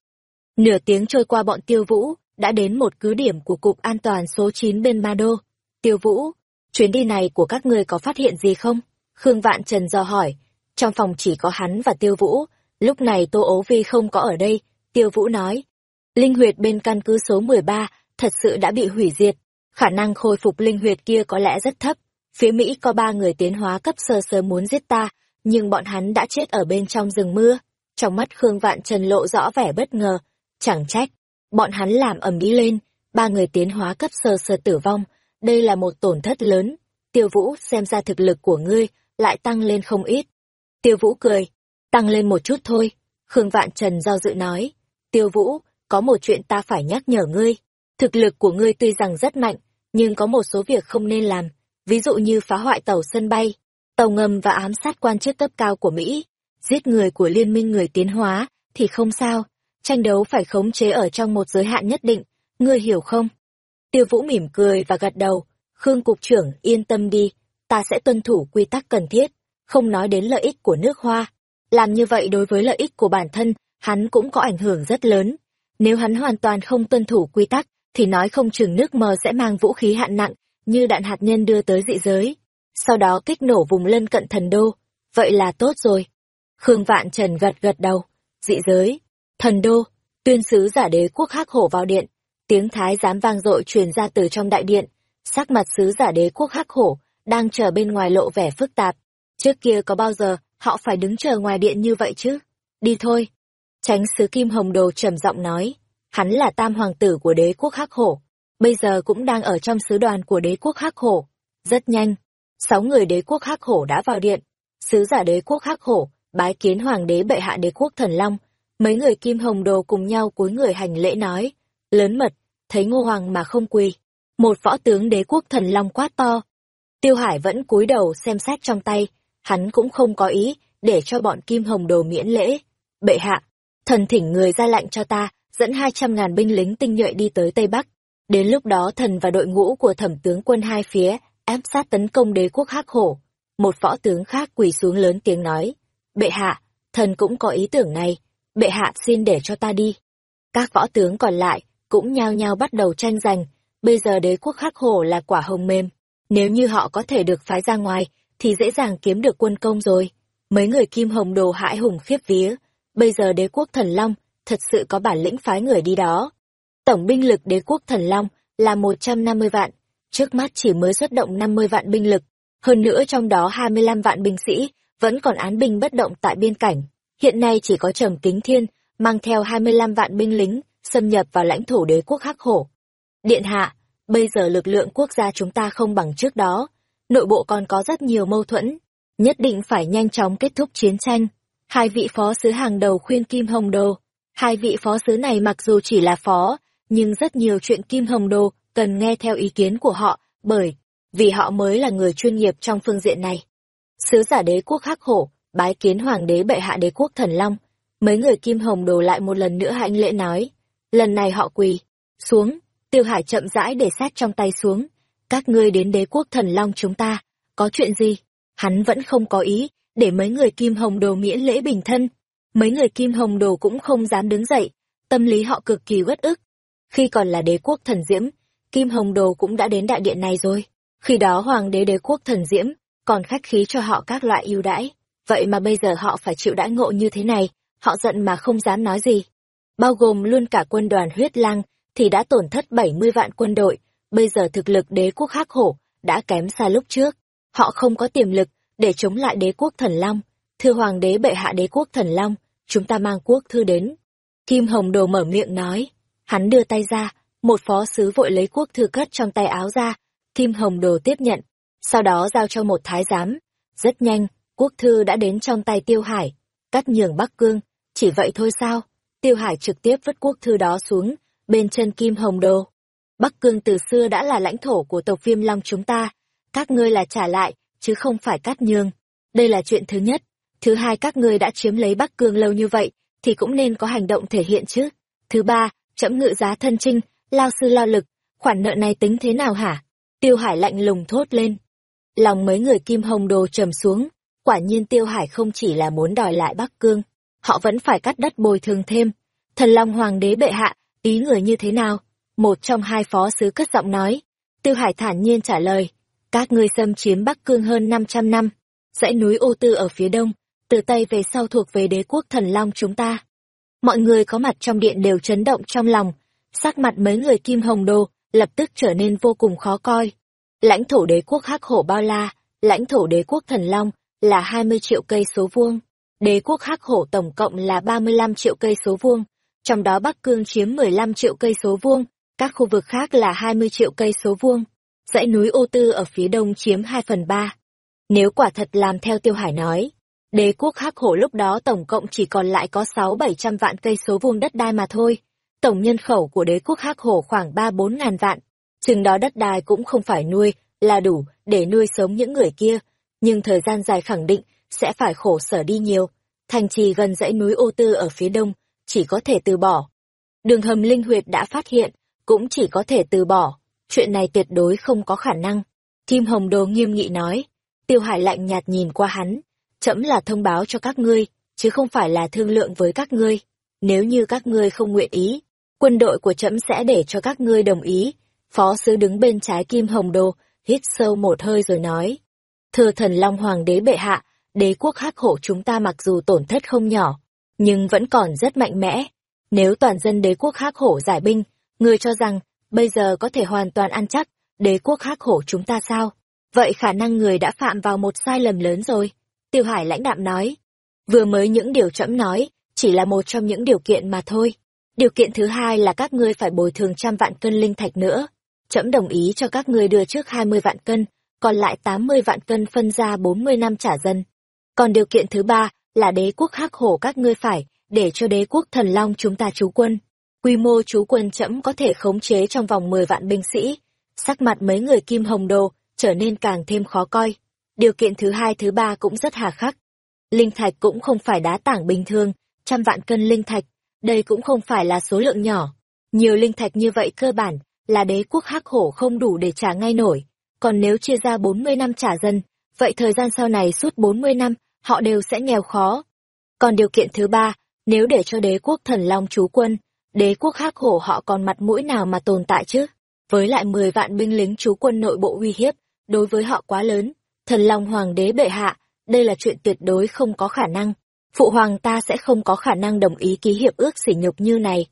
Nửa tiếng trôi qua bọn tiêu vũ, đã đến một cứ điểm của Cục An toàn số 9 bên Ma Đô. Tiêu vũ, chuyến đi này của các ngươi có phát hiện gì không? Khương Vạn Trần dò hỏi. Trong phòng chỉ có hắn và Tiêu Vũ, lúc này Tô Ố Vi không có ở đây, Tiêu Vũ nói. Linh huyệt bên căn cứ số 13 thật sự đã bị hủy diệt, khả năng khôi phục linh huyệt kia có lẽ rất thấp. Phía Mỹ có ba người tiến hóa cấp sơ sơ muốn giết ta, nhưng bọn hắn đã chết ở bên trong rừng mưa. Trong mắt Khương Vạn Trần lộ rõ vẻ bất ngờ, chẳng trách. Bọn hắn làm ầm ĩ lên, ba người tiến hóa cấp sơ sơ tử vong, đây là một tổn thất lớn. Tiêu Vũ xem ra thực lực của ngươi lại tăng lên không ít. Tiêu Vũ cười, tăng lên một chút thôi. Khương Vạn Trần do dự nói, Tiêu Vũ, có một chuyện ta phải nhắc nhở ngươi. Thực lực của ngươi tuy rằng rất mạnh, nhưng có một số việc không nên làm, ví dụ như phá hoại tàu sân bay, tàu ngầm và ám sát quan chức cấp cao của Mỹ, giết người của liên minh người tiến hóa, thì không sao, tranh đấu phải khống chế ở trong một giới hạn nhất định, ngươi hiểu không? Tiêu Vũ mỉm cười và gật đầu, Khương Cục trưởng yên tâm đi, ta sẽ tuân thủ quy tắc cần thiết, không nói đến lợi ích của nước Hoa. Làm như vậy đối với lợi ích của bản thân, hắn cũng có ảnh hưởng rất lớn. Nếu hắn hoàn toàn không tuân thủ quy tắc, thì nói không chừng nước mờ sẽ mang vũ khí hạn nặng, như đạn hạt nhân đưa tới dị giới. Sau đó kích nổ vùng lân cận thần đô. Vậy là tốt rồi. Khương Vạn Trần gật gật đầu. Dị giới, thần đô, tuyên sứ giả đế quốc hắc hổ vào điện. Tiếng thái giám vang dội truyền ra từ trong đại điện. Sắc mặt sứ giả đế quốc hắc hổ, đang chờ bên ngoài lộ vẻ phức tạp. Trước kia có bao giờ họ phải đứng chờ ngoài điện như vậy chứ? Đi thôi. Tránh sứ Kim Hồng Đồ trầm giọng nói. Hắn là tam hoàng tử của đế quốc hắc hổ. Bây giờ cũng đang ở trong sứ đoàn của đế quốc hắc hổ. Rất nhanh. Sáu người đế quốc hắc hổ đã vào điện. Sứ giả đế quốc hắc hổ, bái kiến hoàng đế bệ hạ đế quốc thần long. Mấy người Kim Hồng Đồ cùng nhau cúi người hành lễ nói. Lớn mật, thấy ngô hoàng mà không quỳ. Một võ tướng đế quốc thần long quát to. Tiêu Hải vẫn cúi đầu xem xét trong tay, hắn cũng không có ý để cho bọn Kim Hồng Đồ miễn lễ. Bệ hạ, thần thỉnh người ra lệnh cho ta, dẫn hai trăm ngàn binh lính tinh nhuệ đi tới Tây Bắc. Đến lúc đó thần và đội ngũ của thẩm tướng quân hai phía ép sát tấn công đế quốc hắc hổ. Một võ tướng khác quỳ xuống lớn tiếng nói, bệ hạ, thần cũng có ý tưởng này, bệ hạ xin để cho ta đi. Các võ tướng còn lại cũng nhao nhao bắt đầu tranh giành, bây giờ đế quốc khắc hổ là quả hồng mềm, nếu như họ có thể được phái ra ngoài, thì dễ dàng kiếm được quân công rồi. Mấy người kim hồng đồ hãi hùng khiếp vía, bây giờ đế quốc thần long thật sự có bản lĩnh phái người đi đó. Tổng binh lực đế quốc thần long là 150 vạn, trước mắt chỉ mới xuất động 50 vạn binh lực, hơn nữa trong đó 25 vạn binh sĩ vẫn còn án binh bất động tại biên cảnh. Hiện nay chỉ có Trầm Kính Thiên mang theo 25 vạn binh lính xâm nhập vào lãnh thổ đế quốc Hắc Hổ. Điện hạ, bây giờ lực lượng quốc gia chúng ta không bằng trước đó, nội bộ còn có rất nhiều mâu thuẫn, nhất định phải nhanh chóng kết thúc chiến tranh. Hai vị phó sứ hàng đầu khuyên Kim Hồng Đồ, hai vị phó sứ này mặc dù chỉ là phó, nhưng rất nhiều chuyện Kim Hồng Đồ cần nghe theo ý kiến của họ, bởi vì họ mới là người chuyên nghiệp trong phương diện này. Sứ giả đế quốc hắc hổ, bái kiến hoàng đế bệ hạ đế quốc thần long, mấy người Kim Hồng Đồ lại một lần nữa hãnh lễ nói, lần này họ quỳ, xuống, Tiêu Hải chậm rãi để sát trong tay xuống. Các ngươi đến đế quốc thần long chúng ta, có chuyện gì? Hắn vẫn không có ý, để mấy người kim hồng đồ miễn lễ bình thân. Mấy người kim hồng đồ cũng không dám đứng dậy, tâm lý họ cực kỳ uất ức. Khi còn là đế quốc thần diễm, kim hồng đồ cũng đã đến đại điện này rồi. Khi đó hoàng đế đế quốc thần diễm, còn khách khí cho họ các loại ưu đãi. Vậy mà bây giờ họ phải chịu đãi ngộ như thế này, họ giận mà không dám nói gì. Bao gồm luôn cả quân đoàn huyết lang, thì đã tổn thất 70 vạn quân đội, bây giờ thực lực đế quốc hắc hổ đã kém xa lúc trước. Họ không có tiềm lực để chống lại đế quốc thần long. Thưa hoàng đế bệ hạ đế quốc thần long, chúng ta mang quốc thư đến. Kim Hồng Đồ mở miệng nói, hắn đưa tay ra, một phó sứ vội lấy quốc thư cất trong tay áo ra, Kim Hồng Đồ tiếp nhận, sau đó giao cho một thái giám. Rất nhanh, quốc thư đã đến trong tay Tiêu Hải, cắt nhường Bắc Cương, chỉ vậy thôi sao? Tiêu Hải trực tiếp vứt quốc thư đó xuống, bên chân Kim Hồng Đồ. Bắc Cương từ xưa đã là lãnh thổ của tộc viêm long chúng ta, các ngươi là trả lại, chứ không phải cắt nhường. Đây là chuyện thứ nhất. Thứ hai các ngươi đã chiếm lấy Bắc Cương lâu như vậy, thì cũng nên có hành động thể hiện chứ. Thứ ba, chậm ngự giá thân trinh, lao sư lao lực, khoản nợ này tính thế nào hả? Tiêu Hải lạnh lùng thốt lên. Lòng mấy người Kim Hồng Đồ trầm xuống, quả nhiên Tiêu Hải không chỉ là muốn đòi lại Bắc Cương, họ vẫn phải cắt đất bồi thường thêm. Thần Long Hoàng đế bệ hạ Ý người như thế nào? Một trong hai phó sứ cất giọng nói. Tiêu Hải thản nhiên trả lời. Các ngươi xâm chiếm Bắc Cương hơn 500 năm. Dãy núi ô tư ở phía đông, từ Tây về sau thuộc về đế quốc thần long chúng ta. Mọi người có mặt trong điện đều chấn động trong lòng. Sắc mặt mấy người kim hồng đồ lập tức trở nên vô cùng khó coi. Lãnh thổ đế quốc hắc hổ bao la, lãnh thổ đế quốc thần long, là 20 triệu cây số vuông. Đế quốc Hắc Hổ tổng cộng là 35 triệu cây số vuông, trong đó Bắc Cương chiếm 15 triệu cây số vuông, các khu vực khác là 20 triệu cây số vuông. Dãy núi Ô Tư ở phía đông chiếm 2 phần 3. Nếu quả thật làm theo Tiêu Hải nói, đế quốc Hắc Hổ lúc đó tổng cộng chỉ còn lại có 6-700 vạn cây số vuông đất đai mà thôi. Tổng nhân khẩu của đế quốc Hắc Hổ khoảng 3-4 ngàn vạn. Chừng đó đất đai cũng không phải nuôi, là đủ để nuôi sống những người kia. Nhưng thời gian dài khẳng định sẽ phải khổ sở đi nhiều. Thành trì gần dãy núi Ô Tư ở phía đông, chỉ có thể từ bỏ. Đường hầm linh huyệt đã phát hiện, cũng chỉ có thể từ bỏ. Chuyện này tuyệt đối không có khả năng. Kim Hồng Đồ nghiêm nghị nói. Tiêu Hải lạnh nhạt nhìn qua hắn. Chấm là thông báo cho các ngươi, chứ không phải là thương lượng với các ngươi. Nếu như các ngươi không nguyện ý, quân đội của trẫm sẽ để cho các ngươi đồng ý. Phó sứ đứng bên trái Kim Hồng Đồ, hít sâu một hơi rồi nói. Thưa thần Long Hoàng đế bệ hạ, đế quốc hắc hổ chúng ta mặc dù tổn thất không nhỏ, nhưng vẫn còn rất mạnh mẽ. Nếu toàn dân đế quốc hắc hổ giải binh, người cho rằng, bây giờ có thể hoàn toàn ăn chắc, đế quốc hắc hổ chúng ta sao? Vậy khả năng người đã phạm vào một sai lầm lớn rồi. Tiêu Hải lãnh đạm nói. Vừa mới những điều trẫm nói, chỉ là một trong những điều kiện mà thôi. Điều kiện thứ hai là các ngươi phải bồi thường trăm vạn cân linh thạch nữa. Trẫm đồng ý cho các ngươi đưa trước hai mươi vạn cân, còn lại tám mươi vạn cân phân ra bốn mươi năm trả dân. Còn điều kiện thứ ba là đế quốc hắc hổ các ngươi phải, để cho đế quốc thần long chúng ta trú quân. Quy mô trú quân chậm có thể khống chế trong vòng 10 vạn binh sĩ. Sắc mặt mấy người kim hồng đồ trở nên càng thêm khó coi. Điều kiện thứ hai thứ ba cũng rất hà khắc. Linh thạch cũng không phải đá tảng bình thường, trăm vạn cân linh thạch, đây cũng không phải là số lượng nhỏ. Nhiều linh thạch như vậy cơ bản là đế quốc hắc hổ không đủ để trả ngay nổi. Còn nếu chia ra 40 năm trả dân, vậy thời gian sau này suốt 40 năm, họ đều sẽ nghèo khó. Còn điều kiện thứ ba, nếu để cho đế quốc thần long trú quân, đế quốc hắc hổ họ còn mặt mũi nào mà tồn tại chứ? Với lại 10 vạn binh lính trú quân nội bộ uy hiếp, đối với họ quá lớn, thần long hoàng đế bệ hạ, đây là chuyện tuyệt đối không có khả năng. Phụ hoàng ta sẽ không có khả năng đồng ý ký hiệp ước sỉ nhục như này.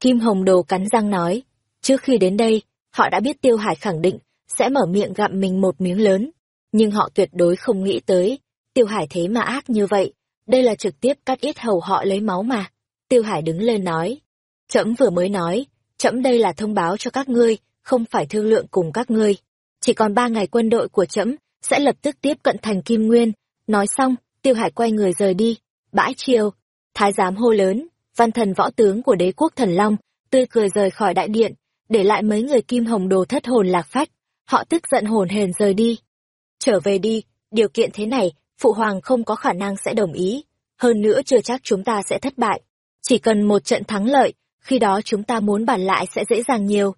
Kim Hồng Đồ cắn răng nói, trước khi đến đây, họ đã biết Tiêu Hải khẳng định sẽ mở miệng gặm mình một miếng lớn, nhưng họ tuyệt đối không nghĩ tới, Tiêu Hải thế mà ác như vậy, đây là trực tiếp cắt ít hầu họ lấy máu mà. Tiêu Hải đứng lên nói, trẫm vừa mới nói, trẫm đây là thông báo cho các ngươi, không phải thương lượng cùng các ngươi. Chỉ còn ba ngày quân đội của trẫm sẽ lập tức tiếp cận thành Kim Nguyên. Nói xong, Tiêu Hải quay người rời đi. Bãi chiều, thái giám hô lớn, văn thần võ tướng của đế quốc thần Long, tươi cười rời khỏi đại điện, để lại mấy người kim hồng đồ thất hồn lạc phách. Họ tức giận hồn hền rời đi. Trở về đi, điều kiện thế này, phụ hoàng không có khả năng sẽ đồng ý. Hơn nữa chưa chắc chúng ta sẽ thất bại. Chỉ cần một trận thắng lợi, khi đó chúng ta muốn bàn lại sẽ dễ dàng nhiều.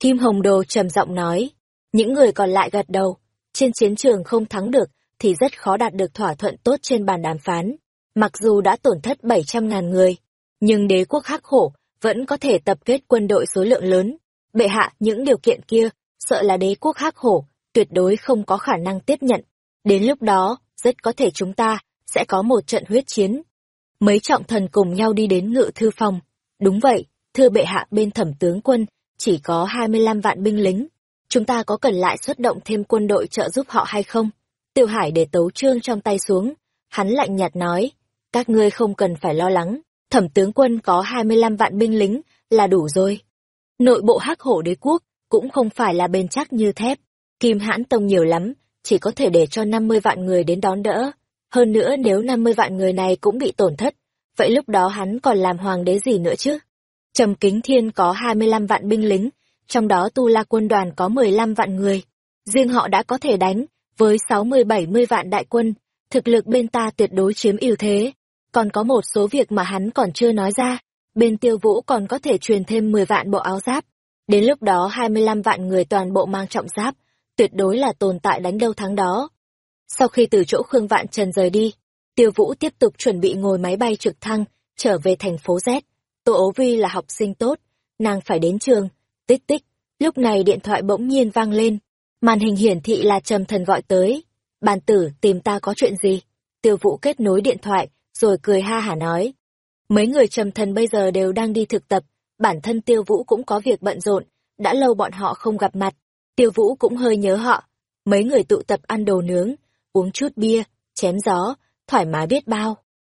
Kim Hồng Đồ trầm giọng nói. Những người còn lại gật đầu. Trên chiến trường không thắng được, thì rất khó đạt được thỏa thuận tốt trên bàn đàm phán. Mặc dù đã tổn thất 700.000 người, nhưng đế quốc hắc hổ vẫn có thể tập kết quân đội số lượng lớn. Bệ hạ những điều kiện kia, sợ là đế quốc hắc hổ, tuyệt đối không có khả năng tiếp nhận. Đến lúc đó, rất có thể chúng ta sẽ có một trận huyết chiến. Mấy trọng thần cùng nhau đi đến ngự thư phòng. Đúng vậy, thưa bệ hạ bên thẩm tướng quân, chỉ có 25 vạn binh lính. Chúng ta có cần lại xuất động thêm quân đội trợ giúp họ hay không? Tiêu Hải để tấu trương trong tay xuống. Hắn lạnh nhạt nói, các ngươi không cần phải lo lắng, thẩm tướng quân có 25 vạn binh lính là đủ rồi. Nội bộ hắc hổ đế quốc cũng không phải là bền chắc như thép. Kim hãn tông nhiều lắm, chỉ có thể để cho 50 vạn người đến đón đỡ. Hơn nữa nếu 50 vạn người này cũng bị tổn thất, vậy lúc đó hắn còn làm hoàng đế gì nữa chứ? Trầm Kính Thiên có 25 vạn binh lính, trong đó Tu La quân đoàn có 15 vạn người. Riêng họ đã có thể đánh, với 60-70 vạn đại quân, thực lực bên ta tuyệt đối chiếm ưu thế. Còn có một số việc mà hắn còn chưa nói ra, bên tiêu vũ còn có thể truyền thêm 10 vạn bộ áo giáp. Đến lúc đó 25 vạn người toàn bộ mang trọng giáp, tuyệt đối là tồn tại đánh đâu thắng đó. Sau khi từ chỗ Khương Vạn Trần rời đi, Tiêu Vũ tiếp tục chuẩn bị ngồi máy bay trực thăng, trở về thành phố Z. Tô ố vi là học sinh tốt, nàng phải đến trường, tích tích. Lúc này điện thoại bỗng nhiên vang lên, màn hình hiển thị là Trầm Thần gọi tới. Bàn tử tìm ta có chuyện gì? Tiêu Vũ kết nối điện thoại, rồi cười ha hả nói. Mấy người Trầm Thần bây giờ đều đang đi thực tập, bản thân Tiêu Vũ cũng có việc bận rộn, đã lâu bọn họ không gặp mặt, Tiêu Vũ cũng hơi nhớ họ. Mấy người tụ tập ăn đồ nướng, uống chút bia, chém gió, thoải mái biết bao.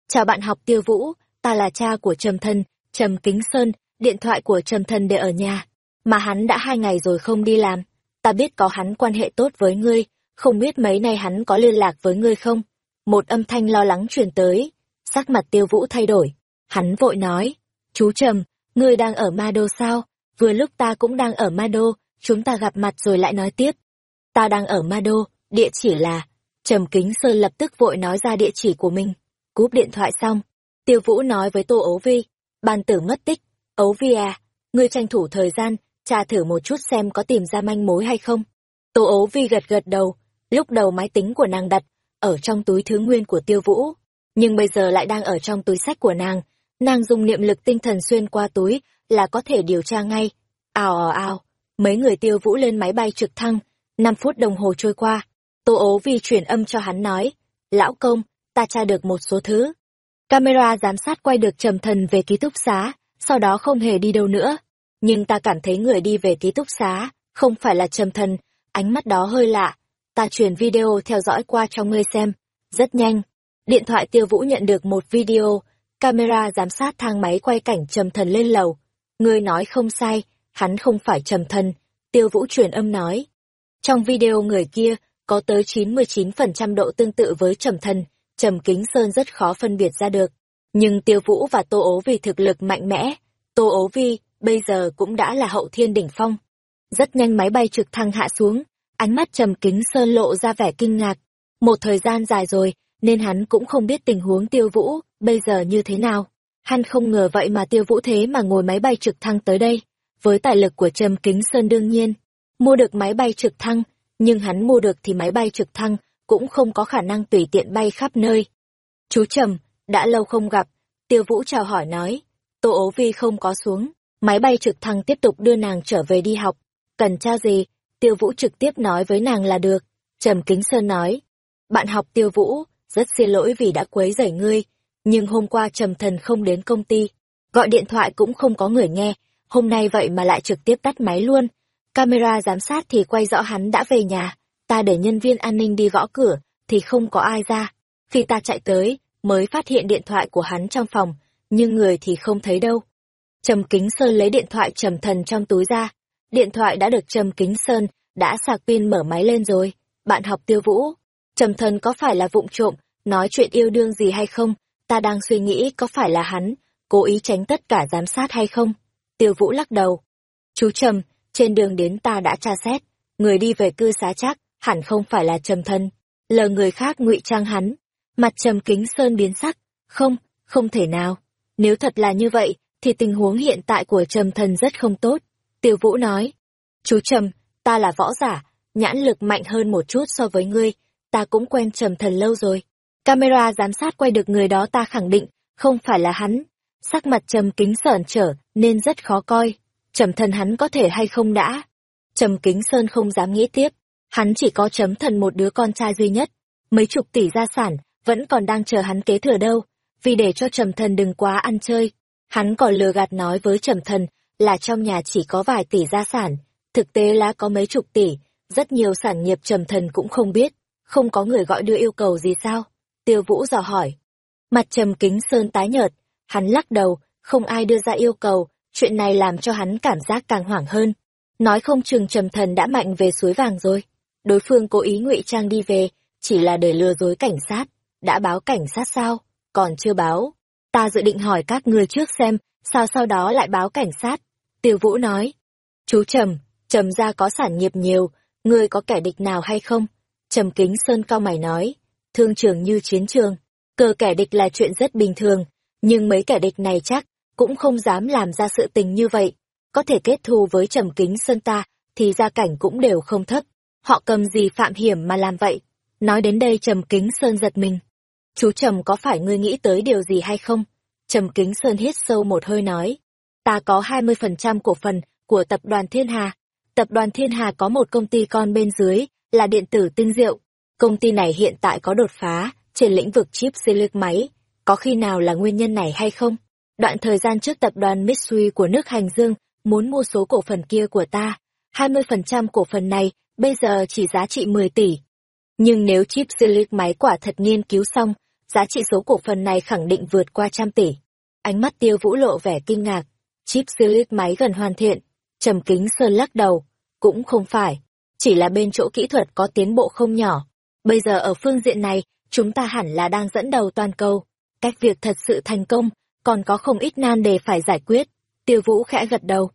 Chào bạn học Tiêu Vũ, ta là cha của Trầm thân Trầm Kính Sơn, điện thoại của Trầm thân để ở nhà. Mà hắn đã hai ngày rồi không đi làm. Ta biết có hắn quan hệ tốt với ngươi, không biết mấy nay hắn có liên lạc với ngươi không? Một âm thanh lo lắng truyền tới, sắc mặt Tiêu Vũ thay đổi. Hắn vội nói, chú Trầm, ngươi đang ở Ma Đô sao? Vừa lúc ta cũng đang ở Ma Đô, chúng ta gặp mặt rồi lại nói tiếp. Ta đang ở Ma Đô, địa chỉ là... Trầm Kính Sơn lập tức vội nói ra địa chỉ của mình. Cúp điện thoại xong, Tiêu Vũ nói với Tô Ấu Vi, ban tử mất tích, Ấu Vi à, ngươi tranh thủ thời gian, tra thử một chút xem có tìm ra manh mối hay không. Tô Ấu Vi gật gật đầu, lúc đầu máy tính của nàng đặt, ở trong túi thứ nguyên của Tiêu Vũ, nhưng bây giờ lại đang ở trong túi sách của nàng, nàng dùng niệm lực tinh thần xuyên qua túi là có thể điều tra ngay. Ào ào ào, mấy người Tiêu Vũ lên máy bay trực thăng, Năm phút đồng hồ trôi qua, Tô ố Vi chuyển âm cho hắn nói, lão công, ta tra được một số thứ. Camera giám sát quay được trầm thần về ký túc xá, sau đó không hề đi đâu nữa. Nhưng ta cảm thấy người đi về ký túc xá, không phải là trầm thần, ánh mắt đó hơi lạ. Ta truyền video theo dõi qua cho ngươi xem. Rất nhanh. Điện thoại tiêu vũ nhận được một video, camera giám sát thang máy quay cảnh trầm thần lên lầu. Ngươi nói không sai, hắn không phải trầm thần, tiêu vũ truyền âm nói. Trong video người kia, có tới 99% độ tương tự với trầm thần, Trầm Kính Sơn rất khó phân biệt ra được. Nhưng Tiêu Vũ và Tô Ố vì thực lực mạnh mẽ, Tô Ố Vi bây giờ cũng đã là hậu thiên đỉnh phong. Rất nhanh máy bay trực thăng hạ xuống, ánh mắt Trầm Kính Sơn lộ ra vẻ kinh ngạc. Một thời gian dài rồi, nên hắn cũng không biết tình huống Tiêu Vũ bây giờ như thế nào. Hắn không ngờ vậy mà Tiêu Vũ thế mà ngồi máy bay trực thăng tới đây. Với tài lực của Trầm Kính Sơn đương nhiên, mua được máy bay trực thăng, nhưng hắn mua được thì máy bay trực thăng cũng không có khả năng tùy tiện bay khắp nơi. Chú Trầm, đã lâu không gặp, Tiêu Vũ chào hỏi nói. Tô ố vi không có xuống, máy bay trực thăng tiếp tục đưa nàng trở về đi học. Cần tra gì, Tiêu Vũ trực tiếp nói với nàng là được. Trầm Kính Sơn nói. Bạn học Tiêu Vũ, rất xin lỗi vì đã quấy rầy ngươi, nhưng hôm qua Trầm Thần không đến công ty, gọi điện thoại cũng không có người nghe, hôm nay vậy mà lại trực tiếp tắt máy luôn. Camera giám sát thì quay rõ hắn đã về nhà, ta để nhân viên an ninh đi gõ cửa, thì không có ai ra. Khi ta chạy tới, mới phát hiện điện thoại của hắn trong phòng, nhưng người thì không thấy đâu. Trầm Kính Sơn lấy điện thoại trầm thần trong túi ra. Điện thoại đã được Trầm Kính Sơn, đã sạc pin mở máy lên rồi. Bạn học tiêu vũ. Trầm thần có phải là vụng trộm, nói chuyện yêu đương gì hay không? Ta đang suy nghĩ có phải là hắn, cố ý tránh tất cả giám sát hay không? Tiêu vũ lắc đầu. Chú Trầm, trên đường đến ta đã tra xét, người đi về cư xá chắc, hẳn không phải là trầm thân lờ người khác ngụy trang hắn. Mặt trầm kính sơn biến sắc. Không không thể nào. Nếu thật là như vậy thì tình huống hiện tại của trầm thần rất không tốt. Tiêu vũ nói. Chú trầm ta là võ giả nhãn lực mạnh hơn một chút so với ngươi ta cũng quen trầm thần lâu rồi camera giám sát quay được người đó ta khẳng định không phải là hắn. Sắc mặt trầm kính sởn trở nên rất khó coi. Trầm thần hắn có thể hay không đã? Trầm kính sơn không dám nghĩ tiếp. Hắn chỉ có chấm thần một đứa con trai duy nhất, mấy chục tỷ gia sản, vẫn còn đang chờ hắn kế thừa đâu, vì để cho trầm thần đừng quá ăn chơi. Hắn còn lừa gạt nói với trầm thần là trong nhà chỉ có vài tỷ gia sản, thực tế là có mấy chục tỷ, rất nhiều sản nghiệp trầm thần cũng không biết, không có người gọi đưa yêu cầu gì sao? Tiêu Vũ dò hỏi. Mặt trầm kính sơn tái nhợt, hắn lắc đầu, không ai đưa ra yêu cầu, chuyện này làm cho hắn cảm giác càng hoảng hơn. Nói không chừng trầm thần đã mạnh về suối vàng rồi. Đối phương cố ý ngụy trang đi về chỉ là để lừa dối cảnh sát. Đã báo cảnh sát sao? Còn chưa báo. Ta dự định hỏi các người trước xem sao sau đó lại báo cảnh sát? Tiêu vũ nói. Chú trầm trầm ra có sản nghiệp nhiều ngươi có kẻ địch nào hay không? Trầm kính sơn cao mày nói thương trường như chiến trường cờ kẻ địch là chuyện rất bình thường nhưng mấy kẻ địch này chắc cũng không dám làm ra sự tình như vậy có thể kết thù với trầm kính sơn ta thì gia cảnh cũng đều không thấp Họ cầm gì phạm hiểm mà làm vậy? Nói đến đây Trầm Kính Sơn giật mình. Chú Trầm có phải ngươi nghĩ tới điều gì hay không? Trầm Kính Sơn hít sâu một hơi nói. Ta có 20% cổ phần của tập đoàn Thiên Hà. Tập đoàn Thiên Hà có một công ty con bên dưới, là điện tử tinh diệu. Công ty này hiện tại có đột phá trên lĩnh vực chip silicon máy. Có khi nào là nguyên nhân này hay không? Đoạn thời gian trước tập đoàn Mitsui của nước Hành Dương muốn mua số cổ phần kia của ta. 20% cổ phần này bây giờ chỉ giá trị 10 tỷ. Nhưng nếu chip Silic máy quả thật nghiên cứu xong, giá trị số cổ phần này khẳng định vượt qua trăm tỷ. Ánh mắt tiêu vũ lộ vẻ kinh ngạc. Chip Philip máy gần hoàn thiện. Trầm kính sơn lắc đầu. Cũng không phải. Chỉ là bên chỗ kỹ thuật có tiến bộ không nhỏ. Bây giờ ở phương diện này, chúng ta hẳn là đang dẫn đầu toàn cầu. Cách việc thật sự thành công, còn có không ít nan đề phải giải quyết. Tiêu vũ khẽ gật đầu.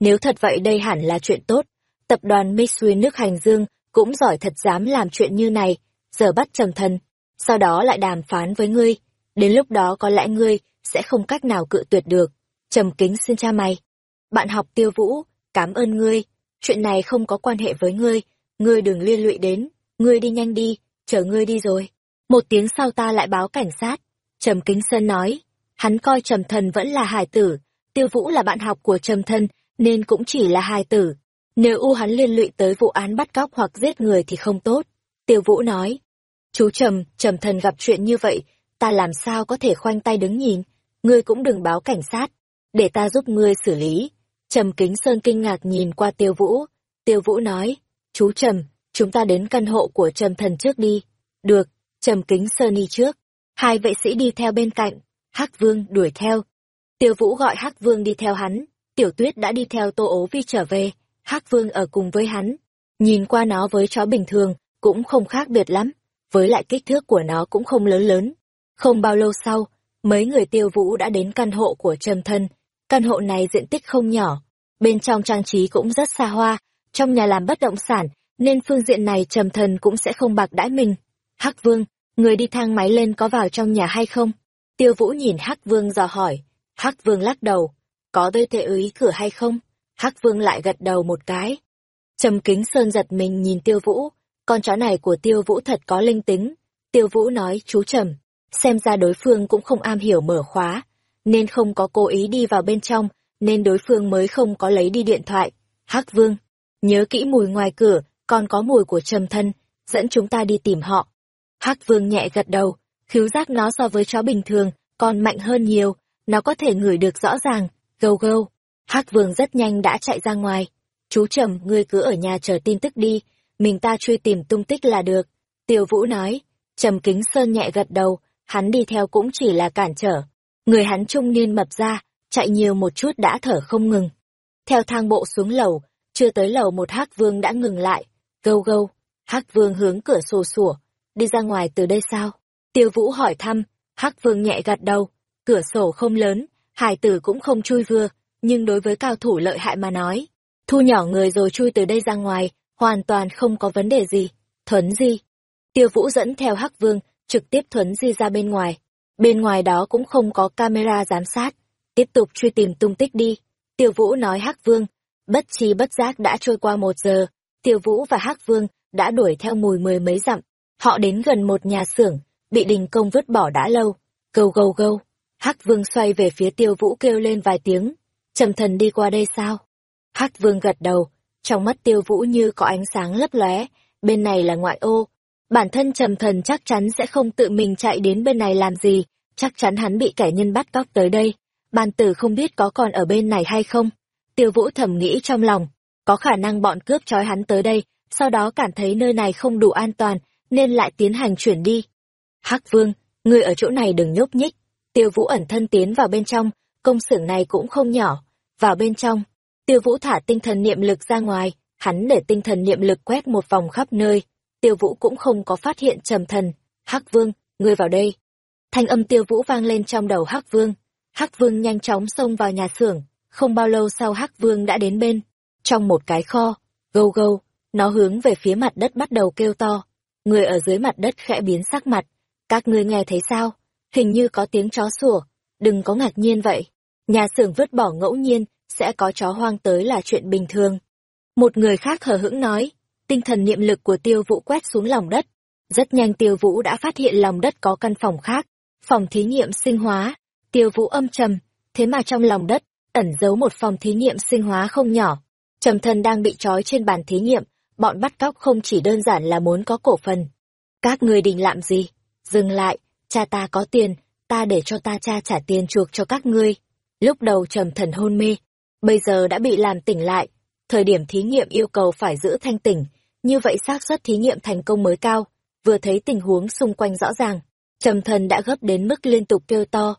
Nếu thật vậy đây hẳn là chuyện tốt. Tập đoàn Mitsui nước hành dương cũng giỏi thật dám làm chuyện như này. Giờ bắt trầm thần, sau đó lại đàm phán với ngươi. Đến lúc đó có lẽ ngươi sẽ không cách nào cự tuyệt được. Trầm kính xin cha mày. Bạn học tiêu vũ, cảm ơn ngươi. Chuyện này không có quan hệ với ngươi. Ngươi đừng liên lụy đến. Ngươi đi nhanh đi, chờ ngươi đi rồi. Một tiếng sau ta lại báo cảnh sát. Trầm kính sơn nói. Hắn coi trầm thần vẫn là hài tử. Tiêu vũ là bạn học của trầm thần, nên cũng chỉ là hài tử. Nếu u hắn liên lụy tới vụ án bắt cóc hoặc giết người thì không tốt. Tiêu vũ nói. Chú Trầm, Trầm thần gặp chuyện như vậy, ta làm sao có thể khoanh tay đứng nhìn, ngươi cũng đừng báo cảnh sát, để ta giúp ngươi xử lý. Trầm Kính Sơn kinh ngạc nhìn qua Tiêu Vũ, Tiêu Vũ nói, chú Trầm, chúng ta đến căn hộ của Trầm thần trước đi. Được, Trầm Kính Sơn đi trước, hai vệ sĩ đi theo bên cạnh, Hắc Vương đuổi theo. Tiêu Vũ gọi Hắc Vương đi theo hắn, Tiểu Tuyết đã đi theo Tô Ố Vi trở về, Hắc Vương ở cùng với hắn. Nhìn qua nó với chó bình thường, cũng không khác biệt lắm với lại kích thước của nó cũng không lớn lớn. Không bao lâu sau, mấy người tiêu vũ đã đến căn hộ của Trầm Thân. Căn hộ này diện tích không nhỏ, bên trong trang trí cũng rất xa hoa, trong nhà làm bất động sản, nên phương diện này Trầm Thần cũng sẽ không bạc đãi mình. Hắc Vương, người đi thang máy lên có vào trong nhà hay không? Tiêu Vũ nhìn Hắc Vương dò hỏi. Hắc Vương lắc đầu, có tôi thể ý cửa hay không? Hắc Vương lại gật đầu một cái. Trầm Kính Sơn giật mình nhìn Tiêu Vũ, con chó này của tiêu vũ thật có linh tính. Tiêu vũ nói chú trầm, xem ra đối phương cũng không am hiểu mở khóa, nên không có cố ý đi vào bên trong, nên đối phương mới không có lấy đi điện thoại. Hắc vương, nhớ kỹ mùi ngoài cửa, còn có mùi của trầm thân, dẫn chúng ta đi tìm họ. Hắc vương nhẹ gật đầu, khiếu giác nó so với chó bình thường, còn mạnh hơn nhiều, nó có thể ngửi được rõ ràng, gâu gâu. Hắc vương rất nhanh đã chạy ra ngoài. Chú trầm, ngươi cứ ở nhà chờ tin tức đi, mình ta truy tìm tung tích là được. Tiêu Vũ nói, Trầm Kính Sơn nhẹ gật đầu, hắn đi theo cũng chỉ là cản trở. Người hắn trung niên mập ra, chạy nhiều một chút đã thở không ngừng. Theo thang bộ xuống lầu, chưa tới lầu một hắc vương đã ngừng lại. Gâu gâu, hắc vương hướng cửa sổ sủa, đi ra ngoài từ đây sao? Tiêu Vũ hỏi thăm, hắc vương nhẹ gật đầu, cửa sổ không lớn, hải tử cũng không chui vừa, nhưng đối với cao thủ lợi hại mà nói, thu nhỏ người rồi chui từ đây ra ngoài, hoàn toàn không có vấn đề gì. Thuấn di. Tiêu Vũ dẫn theo Hắc Vương, trực tiếp thuấn di ra bên ngoài. Bên ngoài đó cũng không có camera giám sát. Tiếp tục truy tìm tung tích đi. Tiêu Vũ nói Hắc Vương. Bất chi bất giác đã trôi qua một giờ. Tiêu Vũ và Hắc Vương đã đuổi theo mùi mười mấy dặm. Họ đến gần một nhà xưởng, bị đình công vứt bỏ đã lâu. Gâu gâu gâu. Hắc Vương xoay về phía Tiêu Vũ kêu lên vài tiếng. Trầm thần đi qua đây sao? Hắc Vương gật đầu, trong mắt tiêu vũ như có ánh sáng lấp lóe, bên này là ngoại ô. Bản thân trầm thần chắc chắn sẽ không tự mình chạy đến bên này làm gì, chắc chắn hắn bị kẻ nhân bắt cóc tới đây. Ban tử không biết có còn ở bên này hay không. Tiêu vũ thầm nghĩ trong lòng, có khả năng bọn cướp trói hắn tới đây, sau đó cảm thấy nơi này không đủ an toàn, nên lại tiến hành chuyển đi. Hắc vương, người ở chỗ này đừng nhúc nhích. Tiêu vũ ẩn thân tiến vào bên trong, công xưởng này cũng không nhỏ. Vào bên trong, Tiêu Vũ thả tinh thần niệm lực ra ngoài, hắn để tinh thần niệm lực quét một vòng khắp nơi. Tiêu Vũ cũng không có phát hiện trầm thần. Hắc Vương, ngươi vào đây. Thanh âm Tiêu Vũ vang lên trong đầu Hắc Vương. Hắc Vương nhanh chóng xông vào nhà xưởng. Không bao lâu sau Hắc Vương đã đến bên. Trong một cái kho, gâu gâu, nó hướng về phía mặt đất bắt đầu kêu to. Người ở dưới mặt đất khẽ biến sắc mặt. Các ngươi nghe thấy sao? Hình như có tiếng chó sủa. Đừng có ngạc nhiên vậy. Nhà xưởng vứt bỏ ngẫu nhiên, sẽ có chó hoang tới là chuyện bình thường. Một người khác hờ hững nói, tinh thần niệm lực của tiêu vũ quét xuống lòng đất. Rất nhanh tiêu vũ đã phát hiện lòng đất có căn phòng khác, phòng thí nghiệm sinh hóa. Tiêu vũ âm trầm, thế mà trong lòng đất, ẩn giấu một phòng thí nghiệm sinh hóa không nhỏ. Trầm thân đang bị trói trên bàn thí nghiệm, bọn bắt cóc không chỉ đơn giản là muốn có cổ phần. Các người định làm gì? Dừng lại, cha ta có tiền, ta để cho ta cha trả tiền chuộc cho các ngươi. Lúc đầu trầm thần hôn mê, bây giờ đã bị làm tỉnh lại. Thời điểm thí nghiệm yêu cầu phải giữ thanh tỉnh, như vậy xác suất thí nghiệm thành công mới cao. Vừa thấy tình huống xung quanh rõ ràng, Trầm thần đã gấp đến mức liên tục kêu to.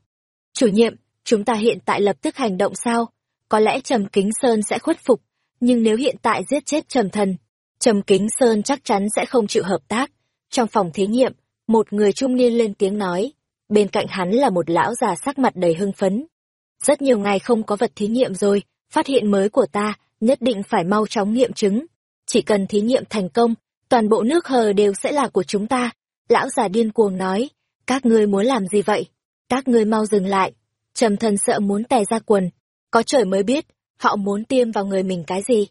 Chủ nhiệm, chúng ta hiện tại lập tức hành động sao? Có lẽ Trầm Kính Sơn sẽ khuất phục, nhưng nếu hiện tại giết chết Trầm thần, Trầm Kính Sơn chắc chắn sẽ không chịu hợp tác. Trong phòng thí nghiệm, một người trung niên lên tiếng nói, bên cạnh hắn là một lão già sắc mặt đầy hưng phấn. Rất nhiều ngày không có vật thí nghiệm rồi, phát hiện mới của ta, nhất định phải mau chóng nghiệm chứng. Chỉ cần thí nghiệm thành công, toàn bộ nước hờ đều sẽ là của chúng ta. Lão già điên cuồng nói, các ngươi muốn làm gì vậy? Các ngươi mau dừng lại. Trầm thần sợ muốn tè ra quần. Có trời mới biết, họ muốn tiêm vào người mình cái gì.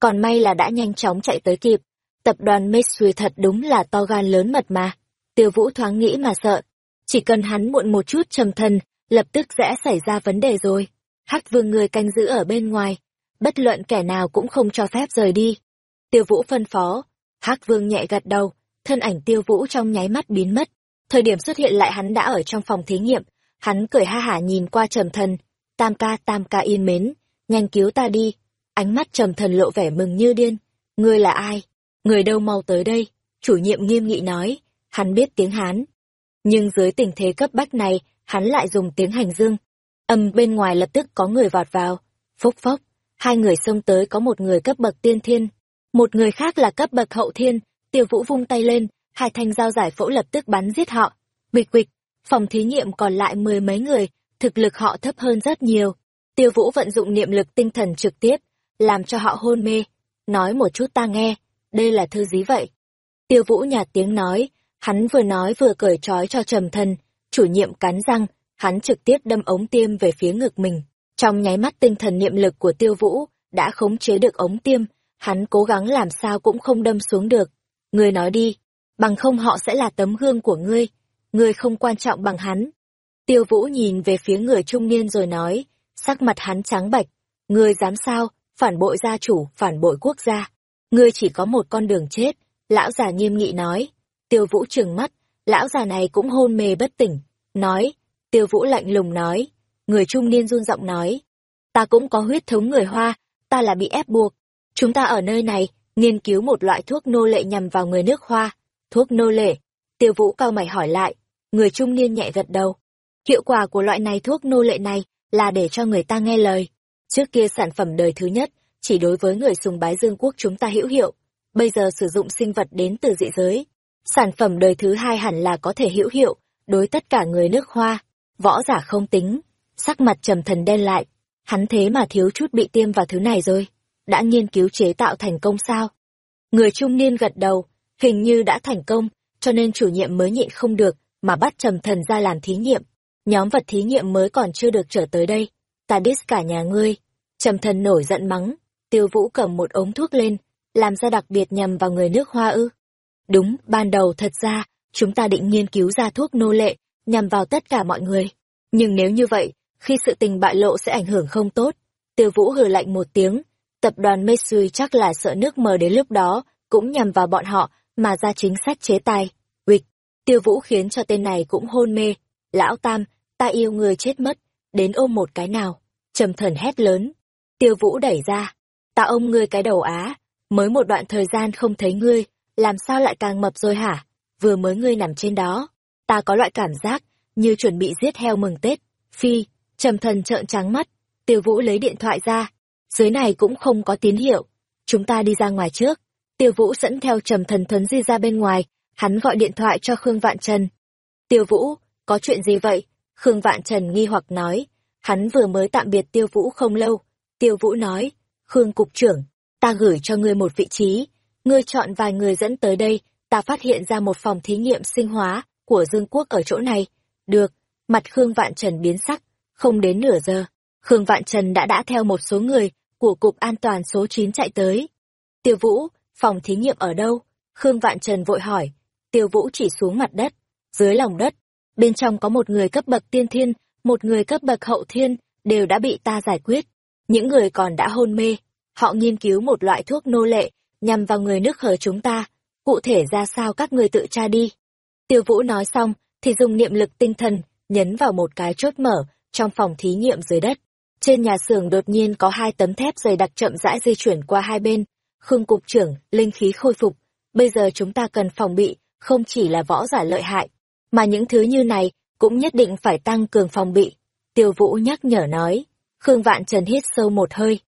Còn may là đã nhanh chóng chạy tới kịp. Tập đoàn Mesui thật đúng là to gan lớn mật mà. Tiêu vũ thoáng nghĩ mà sợ. Chỉ cần hắn muộn một chút trầm thần, lập tức sẽ xảy ra vấn đề rồi. Hắc vương người canh giữ ở bên ngoài. Bất luận kẻ nào cũng không cho phép rời đi. Tiêu vũ phân phó. Hắc vương nhẹ gật đầu, thân ảnh tiêu vũ trong nháy mắt biến mất. Thời điểm xuất hiện lại hắn đã ở trong phòng thí nghiệm. Hắn cười ha hả nhìn qua trầm thần. Tam ca tam ca yên mến, nhanh cứu ta đi. Ánh mắt trầm thần lộ vẻ mừng như điên. Ngươi là ai? Người đâu mau tới đây? Chủ nhiệm nghiêm nghị nói. Hắn biết tiếng Hán. Nhưng dưới tình thế cấp bách này, hắn lại dùng tiếng hành dương. Âm bên ngoài lập tức có người vọt vào. Phốc phốc, hai người xông tới có một người cấp bậc tiên thiên. Một người khác là cấp bậc hậu thiên, tiêu vũ vung tay lên, hai thanh dao giải phẫu lập tức bắn giết họ. Bịch bịch, phòng thí nghiệm còn lại mười mấy người, thực lực họ thấp hơn rất nhiều. Tiêu vũ vận dụng niệm lực tinh thần trực tiếp, làm cho họ hôn mê. Nói một chút ta nghe, đây là thư gì vậy? Tiêu vũ nhạt tiếng nói, hắn vừa nói vừa cởi trói cho trầm thân, chủ nhiệm cắn răng, hắn trực tiếp đâm ống tiêm về phía ngực mình. Trong nháy mắt tinh thần niệm lực của tiêu vũ, đã khống chế được ống tiêm, hắn cố gắng làm sao cũng không đâm xuống được. Ngươi nói đi, bằng không họ sẽ là tấm gương của ngươi, ngươi không quan trọng bằng hắn. Tiêu vũ nhìn về phía người trung niên rồi nói, sắc mặt hắn trắng bạch, ngươi dám sao, phản bội gia chủ, phản bội quốc gia. Ngươi chỉ có một con đường chết, lão già nghiêm nghị nói. Tiêu vũ trừng mắt, lão già này cũng hôn mê bất tỉnh, nói, tiêu vũ lạnh lùng nói, người trung niên run giọng nói, ta cũng có huyết thống người Hoa, ta là bị ép buộc. Chúng ta ở nơi này, nghiên cứu một loại thuốc nô lệ nhằm vào người nước Hoa. Thuốc nô lệ? Tiêu vũ cao mày hỏi lại, người trung niên nhẹ gật đầu. Hiệu quả của loại này thuốc nô lệ này là để cho người ta nghe lời. Trước kia sản phẩm đời thứ nhất, chỉ đối với người sùng bái dương quốc chúng ta hữu hiệu. Bây giờ sử dụng sinh vật đến từ dị giới. Sản phẩm đời thứ hai hẳn là có thể hữu hiệu, đối tất cả người nước hoa. Võ giả không tính. Sắc mặt trầm thần đen lại. Hắn thế mà thiếu chút bị tiêm vào thứ này rồi. Đã nghiên cứu chế tạo thành công sao? Người trung niên gật đầu, hình như đã thành công, cho nên chủ nhiệm mới nhịn không được, mà bắt trầm thần ra làm thí nghiệm. Nhóm vật thí nghiệm mới còn chưa được trở tới đây. Ta đít cả nhà ngươi. Trầm thần nổi giận mắng. Tiêu vũ cầm một ống thuốc lên, làm ra đặc biệt nhằm vào người nước hoa ư. Đúng, ban đầu thật ra, chúng ta định nghiên cứu ra thuốc nô lệ, nhằm vào tất cả mọi người. Nhưng nếu như vậy, khi sự tình bại lộ sẽ ảnh hưởng không tốt. Tiêu vũ hừ lạnh một tiếng, tập đoàn Mesui chắc là sợ nước mờ đến lúc đó, cũng nhằm vào bọn họ, mà ra chính sách chế tài. Uịch, tiêu vũ khiến cho tên này cũng hôn mê. Lão Tam, ta yêu người chết mất, đến ôm một cái nào. Trầm thần hét lớn. Tiêu vũ đẩy ra. Ta ôm ngươi cái đầu á, mới một đoạn thời gian không thấy ngươi, làm sao lại càng mập rồi hả? Vừa mới ngươi nằm trên đó, ta có loại cảm giác như chuẩn bị giết heo mừng Tết. Phi, trầm thần trợn trắng mắt, tiêu vũ lấy điện thoại ra. Dưới này cũng không có tín hiệu. Chúng ta đi ra ngoài trước. Tiêu vũ dẫn theo trầm thần thuấn di ra bên ngoài, hắn gọi điện thoại cho Khương Vạn Trần. Tiêu vũ, có chuyện gì vậy? Khương Vạn Trần nghi hoặc nói. Hắn vừa mới tạm biệt tiêu vũ không lâu. Tiêu vũ nói, Khương Cục trưởng, ta gửi cho ngươi một vị trí, ngươi chọn vài người dẫn tới đây, ta phát hiện ra một phòng thí nghiệm sinh hóa của Dương Quốc ở chỗ này. Được, mặt Khương Vạn Trần biến sắc, không đến nửa giờ, Khương Vạn Trần đã đã theo một số người của Cục An toàn số 9 chạy tới. Tiêu Vũ, phòng thí nghiệm ở đâu? Khương Vạn Trần vội hỏi. Tiêu Vũ chỉ xuống mặt đất, dưới lòng đất. Bên trong có một người cấp bậc tiên thiên, một người cấp bậc hậu thiên, đều đã bị ta giải quyết. Những người còn đã hôn mê, họ nghiên cứu một loại thuốc nô lệ, nhằm vào người nước hờ chúng ta. Cụ thể ra sao các người tự tra đi. Tiêu Vũ nói xong, thì dùng niệm lực tinh thần, nhấn vào một cái chốt mở, trong phòng thí nghiệm dưới đất. Trên nhà xưởng đột nhiên có hai tấm thép dày đặc chậm rãi di chuyển qua hai bên. Khương Cục trưởng, linh khí khôi phục. Bây giờ chúng ta cần phòng bị, không chỉ là võ giả lợi hại, mà những thứ như này cũng nhất định phải tăng cường phòng bị. Tiêu Vũ nhắc nhở nói. Khương Vạn Trần hít sâu một hơi.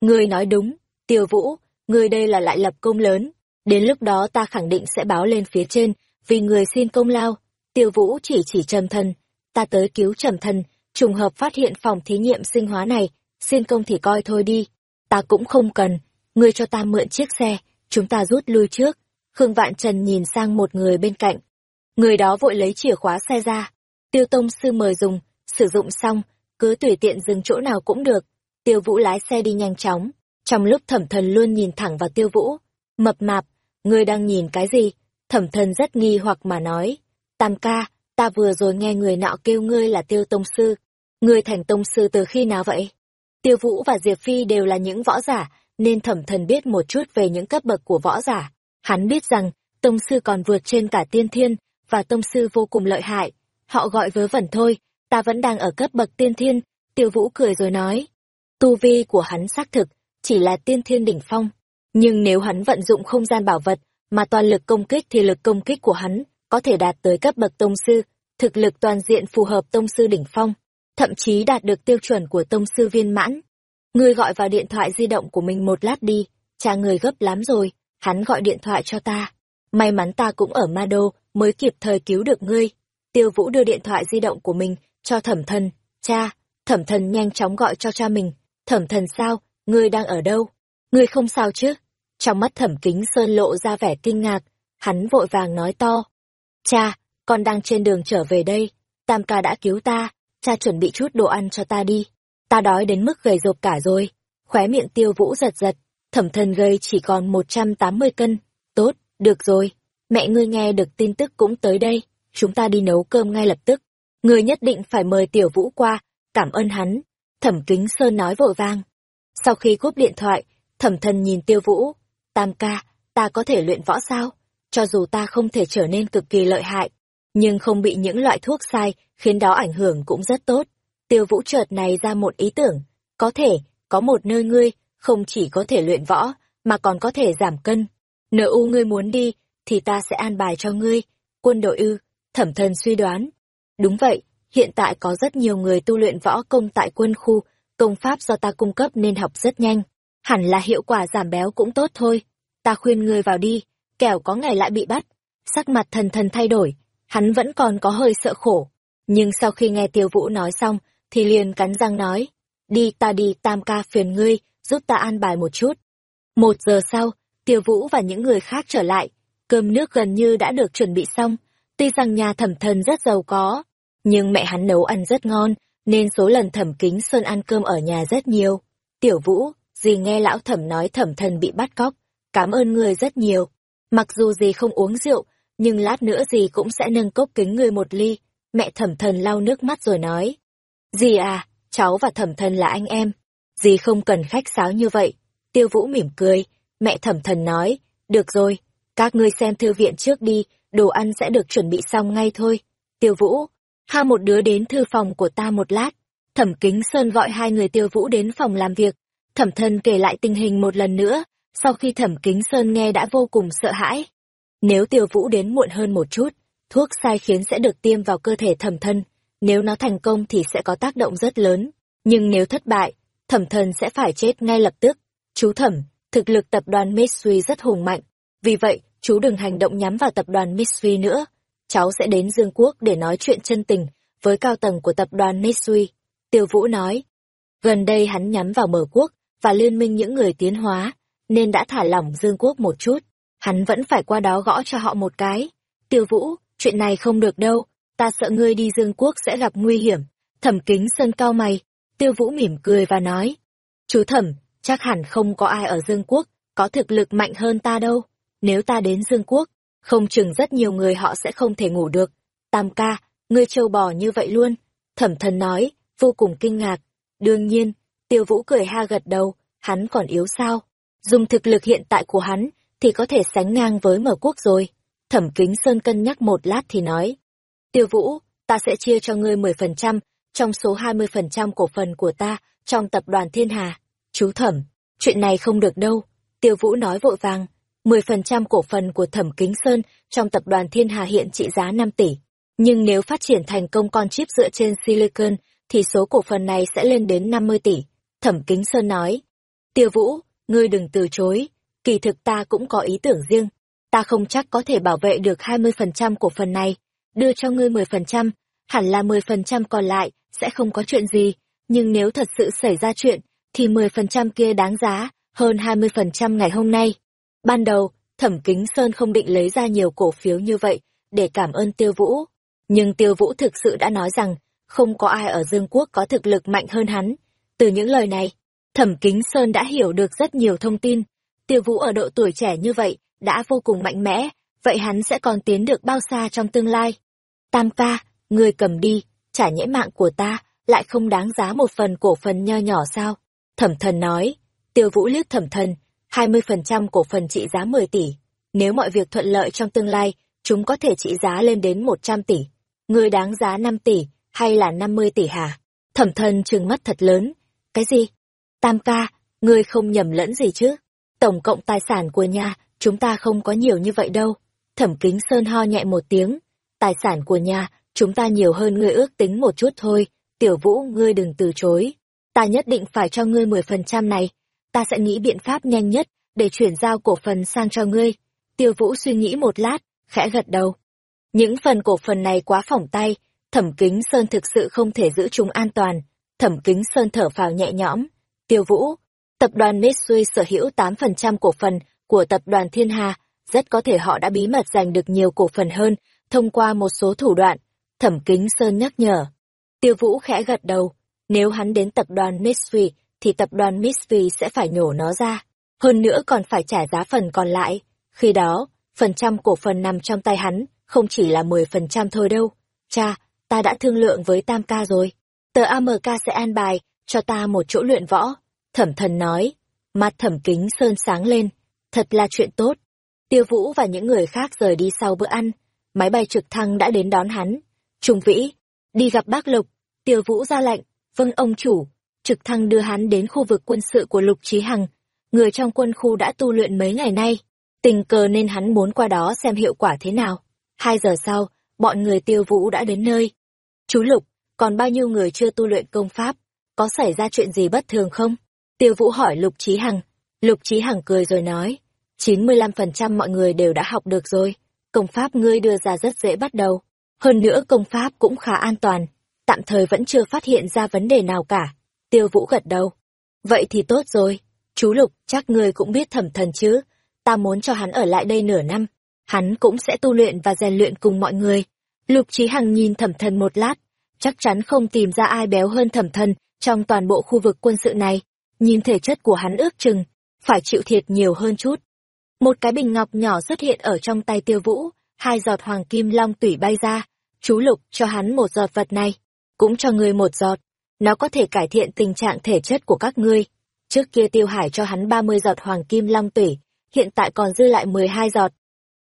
Ngươi nói đúng, Tiêu Vũ, ngươi đây là lại lập công lớn. Đến lúc đó ta khẳng định sẽ báo lên phía trên, vì người xin công lao. Tiêu Vũ chỉ chỉ trầm thần. Ta tới cứu trầm thần, trùng hợp phát hiện phòng thí nghiệm sinh hóa này, xin công thì coi thôi đi. Ta cũng không cần, ngươi cho ta mượn chiếc xe, chúng ta rút lui trước. Khương Vạn Trần nhìn sang một người bên cạnh. Người đó vội lấy chìa khóa xe ra. Tiêu Tông Sư mời dùng, sử dụng xong, cứ tùy tiện dừng chỗ nào cũng được. Tiêu Vũ lái xe đi nhanh chóng, trong lúc thẩm thần luôn nhìn thẳng vào Tiêu Vũ. Mập mạp, ngươi đang nhìn cái gì? Thẩm thần rất nghi hoặc mà nói. Tam ca, ta vừa rồi nghe người nọ kêu ngươi là Tiêu Tông Sư. Ngươi thành Tông Sư từ khi nào vậy? Tiêu Vũ và Diệp Phi đều là những võ giả, nên thẩm thần biết một chút về những cấp bậc của võ giả. Hắn biết rằng, Tông Sư còn vượt trên cả tiên thiên, và Tông Sư vô cùng lợi hại. Họ gọi vớ vẩn thôi, ta vẫn đang ở cấp bậc tiên thiên, tiêu vũ cười rồi nói. Tu vi của hắn xác thực, chỉ là tiên thiên đỉnh phong. Nhưng nếu hắn vận dụng không gian bảo vật, mà toàn lực công kích thì lực công kích của hắn có thể đạt tới cấp bậc tông sư, thực lực toàn diện phù hợp tông sư đỉnh phong, thậm chí đạt được tiêu chuẩn của tông sư viên mãn. Ngươi gọi vào điện thoại di động của mình một lát đi, cha người gấp lắm rồi, hắn gọi điện thoại cho ta. May mắn ta cũng ở Ma Đô, mới kịp thời cứu được ngươi. Tiêu Vũ đưa điện thoại di động của mình cho thẩm thần. Cha, thẩm thần nhanh chóng gọi cho cha mình. Thẩm thần sao, ngươi đang ở đâu? Ngươi không sao chứ? Trong mắt thẩm kính sơn lộ ra vẻ kinh ngạc, hắn vội vàng nói to. Cha, con đang trên đường trở về đây. Tam ca đã cứu ta, cha chuẩn bị chút đồ ăn cho ta đi. Ta đói đến mức gầy rộp cả rồi. Khóe miệng tiêu vũ giật giật, thẩm thần gây chỉ còn 180 cân. Tốt, được rồi, mẹ ngươi nghe được tin tức cũng tới đây, chúng ta đi nấu cơm ngay lập tức. Ngươi nhất định phải mời tiểu vũ qua, cảm ơn hắn. Thẩm kính sơn nói vội vang. Sau khi cúp điện thoại, thẩm thần nhìn tiêu vũ. Tam ca, ta có thể luyện võ sao? Cho dù ta không thể trở nên cực kỳ lợi hại, nhưng không bị những loại thuốc sai khiến đó ảnh hưởng cũng rất tốt. Tiêu vũ chợt này ra một ý tưởng. Có thể, có một nơi ngươi, không chỉ có thể luyện võ, mà còn có thể giảm cân. Nợ u ngươi muốn đi, thì ta sẽ an bài cho ngươi. Quân đội ư, thẩm thần suy đoán. Đúng vậy, hiện tại có rất nhiều người tu luyện võ công tại quân khu, công pháp do ta cung cấp nên học rất nhanh. Hẳn là hiệu quả giảm béo cũng tốt thôi. Ta khuyên ngươi vào đi, kẻo có ngày lại bị bắt. Sắc mặt thần thần thay đổi, hắn vẫn còn có hơi sợ khổ. Nhưng sau khi nghe tiêu vũ nói xong, thì liền cắn răng nói. Đi ta đi tam ca phiền ngươi, giúp ta an bài một chút. Một giờ sau, tiêu vũ và những người khác trở lại, cơm nước gần như đã được chuẩn bị xong. Tuy rằng nhà thẩm thần rất giàu có, nhưng mẹ hắn nấu ăn rất ngon, nên số lần thẩm kính sơn ăn cơm ở nhà rất nhiều. Tiểu vũ, dì nghe lão thẩm nói thẩm thần bị bắt cóc, cảm ơn người rất nhiều. Mặc dù dì không uống rượu, nhưng lát nữa dì cũng sẽ nâng cốc kính người một ly. Mẹ thẩm thần lau nước mắt rồi nói. Dì à, cháu và thẩm thần là anh em. Dì không cần khách sáo như vậy. Tiêu vũ mỉm cười, mẹ thẩm thần nói, được rồi, các ngươi xem thư viện trước đi, đồ ăn sẽ được chuẩn bị xong ngay thôi. Tiêu Vũ, ha một đứa đến thư phòng của ta một lát. Thẩm Kính Sơn gọi hai người Tiêu Vũ đến phòng làm việc. Thẩm thân kể lại tình hình một lần nữa, sau khi Thẩm Kính Sơn nghe đã vô cùng sợ hãi. Nếu Tiêu Vũ đến muộn hơn một chút, thuốc sai khiến sẽ được tiêm vào cơ thể thẩm thân. Nếu nó thành công thì sẽ có tác động rất lớn. Nhưng nếu thất bại, thẩm thân sẽ phải chết ngay lập tức. Chú thẩm, thực lực tập đoàn Mitsui rất hùng mạnh, vì vậy, chú đừng hành động nhắm vào tập đoàn Mitsui nữa. Cháu sẽ đến Dương Quốc để nói chuyện chân tình với cao tầng của tập đoàn Mitsui. Tiêu Vũ nói. Gần đây hắn nhắm vào mở quốc và liên minh những người tiến hóa, nên đã thả lỏng Dương Quốc một chút. Hắn vẫn phải qua đó gõ cho họ một cái. Tiêu Vũ, chuyện này không được đâu, ta sợ ngươi đi Dương Quốc sẽ gặp nguy hiểm. Thẩm kính sơn cao mày, Tiêu Vũ mỉm cười và nói. Chú thẩm, chắc hẳn không có ai ở Dương Quốc, có thực lực mạnh hơn ta đâu. Nếu ta đến Dương Quốc, không chừng rất nhiều người họ sẽ không thể ngủ được. Tam ca, ngươi trâu bò như vậy luôn. Thẩm thần nói, vô cùng kinh ngạc. Đương nhiên, tiêu vũ cười ha gật đầu, hắn còn yếu sao? Dùng thực lực hiện tại của hắn, thì có thể sánh ngang với mở quốc rồi. Thẩm kính sơn cân nhắc một lát thì nói. Tiêu vũ, ta sẽ chia cho ngươi 10%, trong số 20% cổ phần của ta, trong tập đoàn Thiên Hà. Chú thẩm, chuyện này không được đâu. Tiêu vũ nói vội vàng, 10% cổ phần của Thẩm Kính Sơn trong tập đoàn Thiên Hà hiện trị giá 5 tỷ. Nhưng nếu phát triển thành công con chip dựa trên silicon, thì số cổ phần này sẽ lên đến 50 tỷ. Thẩm Kính Sơn nói. Tiêu Vũ, ngươi đừng từ chối. Kỳ thực ta cũng có ý tưởng riêng. Ta không chắc có thể bảo vệ được 20% cổ phần này. Đưa cho ngươi 10%, hẳn là 10% còn lại, sẽ không có chuyện gì. Nhưng nếu thật sự xảy ra chuyện, thì 10% kia đáng giá, hơn 20% ngày hôm nay. Ban đầu, Thẩm Kính Sơn không định lấy ra nhiều cổ phiếu như vậy để cảm ơn Tiêu Vũ. Nhưng Tiêu Vũ thực sự đã nói rằng, không có ai ở Dương Quốc có thực lực mạnh hơn hắn. Từ những lời này, Thẩm Kính Sơn đã hiểu được rất nhiều thông tin. Tiêu Vũ ở độ tuổi trẻ như vậy, đã vô cùng mạnh mẽ, vậy hắn sẽ còn tiến được bao xa trong tương lai. Tam ca, người cầm đi, trả nhẽ mạng của ta, lại không đáng giá một phần cổ phần nho nhỏ sao? Thẩm thần nói, tiêu vũ liếc thẩm thần, 20% cổ phần trị giá 10 tỷ. Nếu mọi việc thuận lợi trong tương lai, chúng có thể trị giá lên đến 100 tỷ. Người đáng giá 5 tỷ, hay là 50 tỷ hả? Thẩm thân trừng mắt thật lớn. Cái gì? Tam ca, ngươi không nhầm lẫn gì chứ? Tổng cộng tài sản của nhà, chúng ta không có nhiều như vậy đâu. Thẩm kính sơn ho nhẹ một tiếng. Tài sản của nhà, chúng ta nhiều hơn ngươi ước tính một chút thôi. Tiểu vũ, ngươi đừng từ chối. Ta nhất định phải cho ngươi 10% này. Ta sẽ nghĩ biện pháp nhanh nhất để chuyển giao cổ phần sang cho ngươi. Tiêu vũ suy nghĩ một lát, khẽ gật đầu. Những phần cổ phần này quá phỏng tay, thẩm kính sơn thực sự không thể giữ chúng an toàn. Thẩm kính sơn thở phào nhẹ nhõm. Tiêu vũ, tập đoàn Mitsui sở hữu 8% cổ phần của tập đoàn Thiên Hà, rất có thể họ đã bí mật giành được nhiều cổ phần hơn thông qua một số thủ đoạn. Thẩm kính sơn nhắc nhở. Tiêu vũ khẽ gật đầu. Nếu hắn đến tập đoàn Mitsui, thì tập đoàn Mitsui sẽ phải nhổ nó ra. Hơn nữa còn phải trả giá phần còn lại. Khi đó, phần trăm cổ phần nằm trong tay hắn, không chỉ là 10% thôi đâu. Cha, ta đã thương lượng với Tam ca rồi. Tờ AMK sẽ an bài, cho ta một chỗ luyện võ. Thẩm thần nói. Mặt thẩm kính sơn sáng lên. Thật là chuyện tốt. Tiêu Vũ và những người khác rời đi sau bữa ăn. Máy bay trực thăng đã đến đón hắn. Trung Vĩ, đi gặp bác Lục. Tiêu Vũ ra lệnh. Vâng ông chủ. Trực thăng đưa hắn đến khu vực quân sự của Lục Trí Hằng. Người trong quân khu đã tu luyện mấy ngày nay. Tình cờ nên hắn muốn qua đó xem hiệu quả thế nào. Hai giờ sau, bọn người tiêu vũ đã đến nơi. Chú Lục, còn bao nhiêu người chưa tu luyện công pháp? Có xảy ra chuyện gì bất thường không? Tiêu vũ hỏi Lục Trí Hằng. Lục Trí Hằng cười rồi nói. 95% mọi người đều đã học được rồi. Công pháp ngươi đưa ra rất dễ bắt đầu. Hơn nữa công pháp cũng khá an toàn. Tạm thời vẫn chưa phát hiện ra vấn đề nào cả. Tiêu vũ gật đầu. Vậy thì tốt rồi. Chú Lục, chắc ngươi cũng biết thẩm thần chứ. Ta muốn cho hắn ở lại đây nửa năm. Hắn cũng sẽ tu luyện và rèn luyện cùng mọi người. Lục Trí Hằng nhìn thẩm thần một lát. Chắc chắn không tìm ra ai béo hơn thẩm thần trong toàn bộ khu vực quân sự này. Nhìn thể chất của hắn ước chừng, phải chịu thiệt nhiều hơn chút. Một cái bình ngọc nhỏ xuất hiện ở trong tay tiêu vũ, hai giọt hoàng kim long tủy bay ra. Chú Lục cho hắn một giọt vật này, cũng cho người một giọt. Nó có thể cải thiện tình trạng thể chất của các ngươi. Trước kia tiêu hải cho hắn 30 giọt hoàng kim long tủy, hiện tại còn dư lại 12 giọt.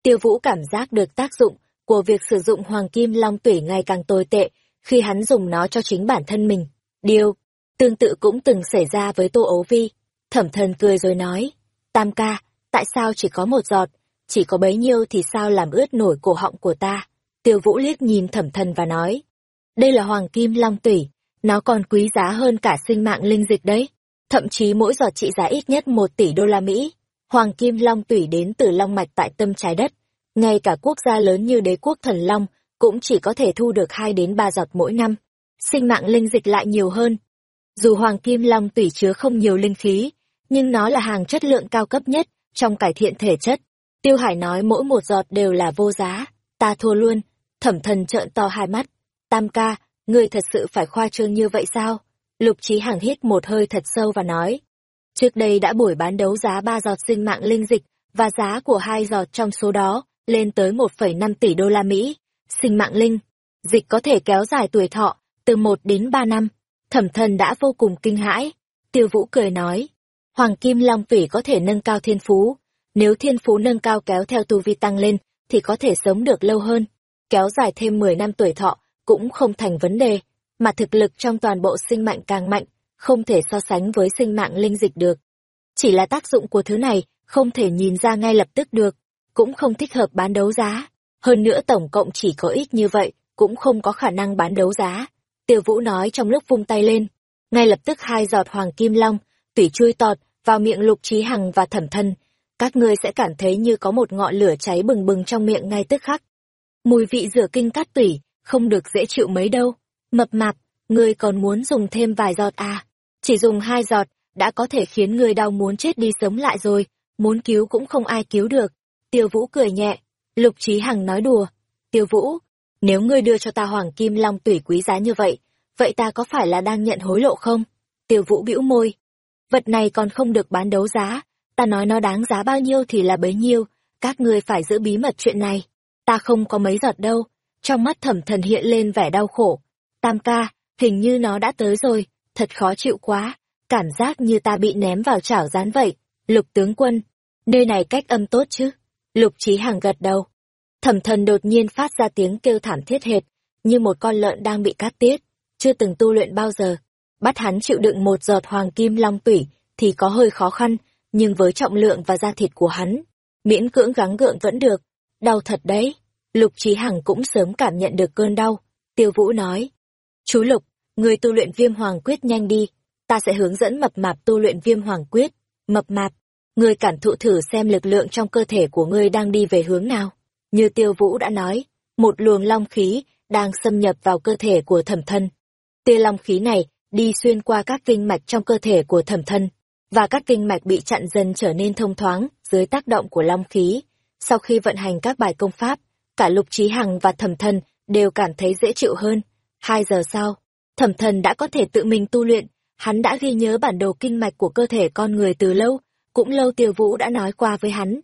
Tiêu Vũ cảm giác được tác dụng của việc sử dụng hoàng kim long tủy ngày càng tồi tệ khi hắn dùng nó cho chính bản thân mình. Điều tương tự cũng từng xảy ra với Tô Ấu Vi. Thẩm thần cười rồi nói, Tam ca, tại sao chỉ có một giọt, chỉ có bấy nhiêu thì sao làm ướt nổi cổ họng của ta. Tiêu Vũ liếc nhìn thẩm thần và nói, đây là hoàng kim long tủy, nó còn quý giá hơn cả sinh mạng linh dịch đấy. Thậm chí mỗi giọt trị giá ít nhất một tỷ đô la Mỹ. Hoàng kim long tủy đến từ long mạch tại tâm trái đất. Ngay cả quốc gia lớn như đế quốc thần long cũng chỉ có thể thu được hai đến ba giọt mỗi năm. Sinh mạng linh dịch lại nhiều hơn. Dù hoàng kim long tủy chứa không nhiều linh khí, nhưng nó là hàng chất lượng cao cấp nhất trong cải thiện thể chất. Tiêu Hải nói mỗi một giọt đều là vô giá. Ta thua luôn. Thẩm thần trợn to hai mắt. Tam ca, ngươi thật sự phải khoa trương như vậy sao? Lục Chí Hằng hít một hơi thật sâu và nói. Trước đây đã buổi bán đấu giá ba giọt sinh mạng linh dịch, và giá của hai giọt trong số đó lên tới 1,5 tỷ đô la Mỹ. Sinh mạng linh, dịch có thể kéo dài tuổi thọ, từ 1 đến 3 năm. Thẩm thần đã vô cùng kinh hãi. Tiêu Vũ cười nói, Hoàng Kim Long Phỉ có thể nâng cao thiên phú. Nếu thiên phú nâng cao kéo theo tu vi tăng lên, thì có thể sống được lâu hơn. Kéo dài thêm 10 năm tuổi thọ, cũng không thành vấn đề mà thực lực trong toàn bộ sinh mạng càng mạnh, không thể so sánh với sinh mạng linh dịch được. Chỉ là tác dụng của thứ này không thể nhìn ra ngay lập tức được, cũng không thích hợp bán đấu giá. Hơn nữa tổng cộng chỉ có ít như vậy, cũng không có khả năng bán đấu giá. Tiêu Vũ nói trong lúc vung tay lên, ngay lập tức hai giọt hoàng kim long, tủy chui tọt vào miệng Lục Trí Hằng và Thẩm Thân. Các ngươi sẽ cảm thấy như có một ngọn lửa cháy bừng bừng trong miệng ngay tức khắc. Mùi vị rửa kinh cát tủy, không được dễ chịu mấy đâu. Mập mạp, ngươi còn muốn dùng thêm vài giọt à? Chỉ dùng hai giọt, đã có thể khiến ngươi đau muốn chết đi sống lại rồi, muốn cứu cũng không ai cứu được. Tiêu Vũ cười nhẹ, Lục Trí Hằng nói đùa. Tiêu Vũ, nếu ngươi đưa cho ta hoàng kim long tủy quý giá như vậy, vậy ta có phải là đang nhận hối lộ không? Tiêu Vũ bĩu môi. Vật này còn không được bán đấu giá, ta nói nó đáng giá bao nhiêu thì là bấy nhiêu, các ngươi phải giữ bí mật chuyện này. Ta không có mấy giọt đâu. Trong mắt thẩm thần hiện lên vẻ đau khổ. Tam ca, hình như nó đã tới rồi, thật khó chịu quá, cảm giác như ta bị ném vào chảo rán vậy. Lục tướng quân, nơi này cách âm tốt chứ? Lục trí hàng gật đầu. Thẩm thần đột nhiên phát ra tiếng kêu thảm thiết hệt, như một con lợn đang bị cắt tiết, chưa từng tu luyện bao giờ. Bắt hắn chịu đựng một giọt hoàng kim long tủy thì có hơi khó khăn, nhưng với trọng lượng và da thịt của hắn, miễn cưỡng gắng gượng vẫn được. Đau thật đấy. Lục Trí Hằng cũng sớm cảm nhận được cơn đau. Tiêu Vũ nói, Chú Lục, người tu luyện viêm hoàng quyết nhanh đi, ta sẽ hướng dẫn mập mạp tu luyện viêm hoàng quyết. Mập mạp, người cảm thụ thử xem lực lượng trong cơ thể của ngươi đang đi về hướng nào. Như Tiêu Vũ đã nói, một luồng long khí đang xâm nhập vào cơ thể của thẩm thân. Tia long khí này đi xuyên qua các kinh mạch trong cơ thể của thẩm thân, và các kinh mạch bị chặn dần trở nên thông thoáng dưới tác động của long khí. Sau khi vận hành các bài công pháp, cả Lục Trí Hằng và thẩm thần đều cảm thấy dễ chịu hơn. Hai giờ sau, thẩm thần đã có thể tự mình tu luyện, hắn đã ghi nhớ bản đồ kinh mạch của cơ thể con người từ lâu, cũng lâu tiêu vũ đã nói qua với hắn.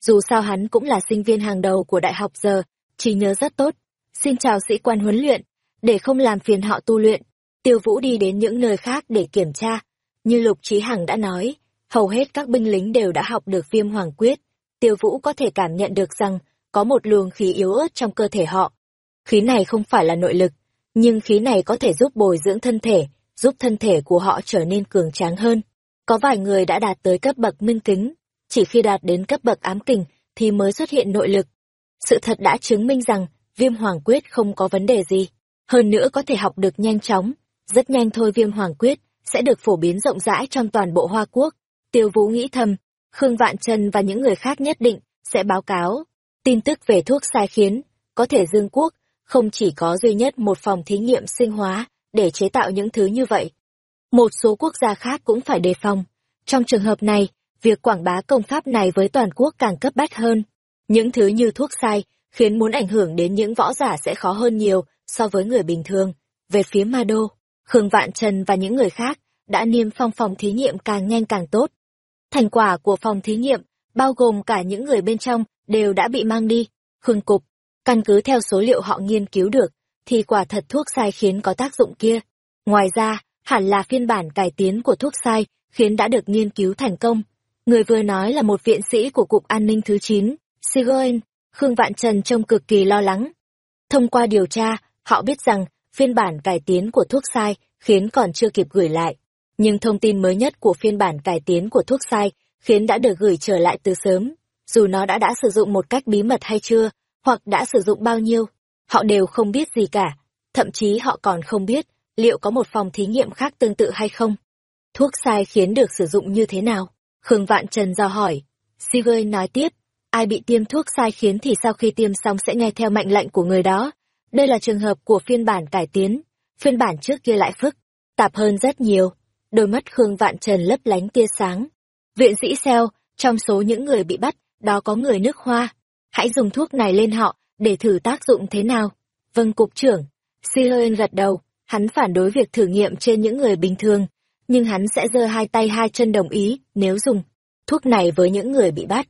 Dù sao hắn cũng là sinh viên hàng đầu của đại học giờ, chỉ nhớ rất tốt. Xin chào sĩ quan huấn luyện, để không làm phiền họ tu luyện, tiêu vũ đi đến những nơi khác để kiểm tra. Như Lục Trí Hằng đã nói, hầu hết các binh lính đều đã học được viêm hoàng quyết. Tiêu vũ có thể cảm nhận được rằng có một luồng khí yếu ớt trong cơ thể họ. Khí này không phải là nội lực, nhưng khí này có thể giúp bồi dưỡng thân thể, giúp thân thể của họ trở nên cường tráng hơn. Có vài người đã đạt tới cấp bậc minh kính, chỉ khi đạt đến cấp bậc ám kình thì mới xuất hiện nội lực. Sự thật đã chứng minh rằng viêm hoàng quyết không có vấn đề gì, hơn nữa có thể học được nhanh chóng, rất nhanh thôi viêm hoàng quyết sẽ được phổ biến rộng rãi trong toàn bộ Hoa Quốc. Tiêu Vũ nghĩ thầm, Khương Vạn Trần và những người khác nhất định sẽ báo cáo tin tức về thuốc sai khiến, có thể Dương Quốc không chỉ có duy nhất một phòng thí nghiệm sinh hóa để chế tạo những thứ như vậy. Một số quốc gia khác cũng phải đề phòng. Trong trường hợp này, việc quảng bá công pháp này với toàn quốc càng cấp bách hơn. Những thứ như thuốc sai, khiến muốn ảnh hưởng đến những võ giả sẽ khó hơn nhiều so với người bình thường. Về phía Ma Đô, Khương Vạn Trần và những người khác đã niêm phong phòng thí nghiệm càng nhanh càng tốt. Thành quả của phòng thí nghiệm, bao gồm cả những người bên trong, đều đã bị mang đi. Khương Cục, căn cứ theo số liệu họ nghiên cứu được, thì quả thật thuốc sai khiến có tác dụng kia. Ngoài ra, hẳn là phiên bản cải tiến của thuốc sai khiến đã được nghiên cứu thành công. Người vừa nói là một viện sĩ của Cục An ninh thứ 9, Sigoen, Khương Vạn Trần trông cực kỳ lo lắng. Thông qua điều tra, họ biết rằng phiên bản cải tiến của thuốc sai khiến còn chưa kịp gửi lại. Nhưng thông tin mới nhất của phiên bản cải tiến của thuốc sai khiến đã được gửi trở lại từ sớm. Dù nó đã đã sử dụng một cách bí mật hay chưa, hoặc đã sử dụng bao nhiêu, họ đều không biết gì cả. Thậm chí họ còn không biết liệu có một phòng thí nghiệm khác tương tự hay không. Thuốc sai khiến được sử dụng như thế nào? Khương Vạn Trần do hỏi. Sigurd nói tiếp, ai bị tiêm thuốc sai khiến thì sau khi tiêm xong sẽ nghe theo mệnh lệnh của người đó. Đây là trường hợp của phiên bản cải tiến, phiên bản trước kia lại phức, tạp hơn rất nhiều. Đôi mắt Khương Vạn Trần lấp lánh tia sáng. Viện sĩ seo trong số những người bị bắt, đó có người nước hoa. Hãy dùng thuốc này lên họ, để thử tác dụng thế nào. Vâng cục trưởng. Sihoen gật đầu, hắn phản đối việc thử nghiệm trên những người bình thường, nhưng hắn sẽ giơ hai tay hai chân đồng ý nếu dùng thuốc này với những người bị bắt.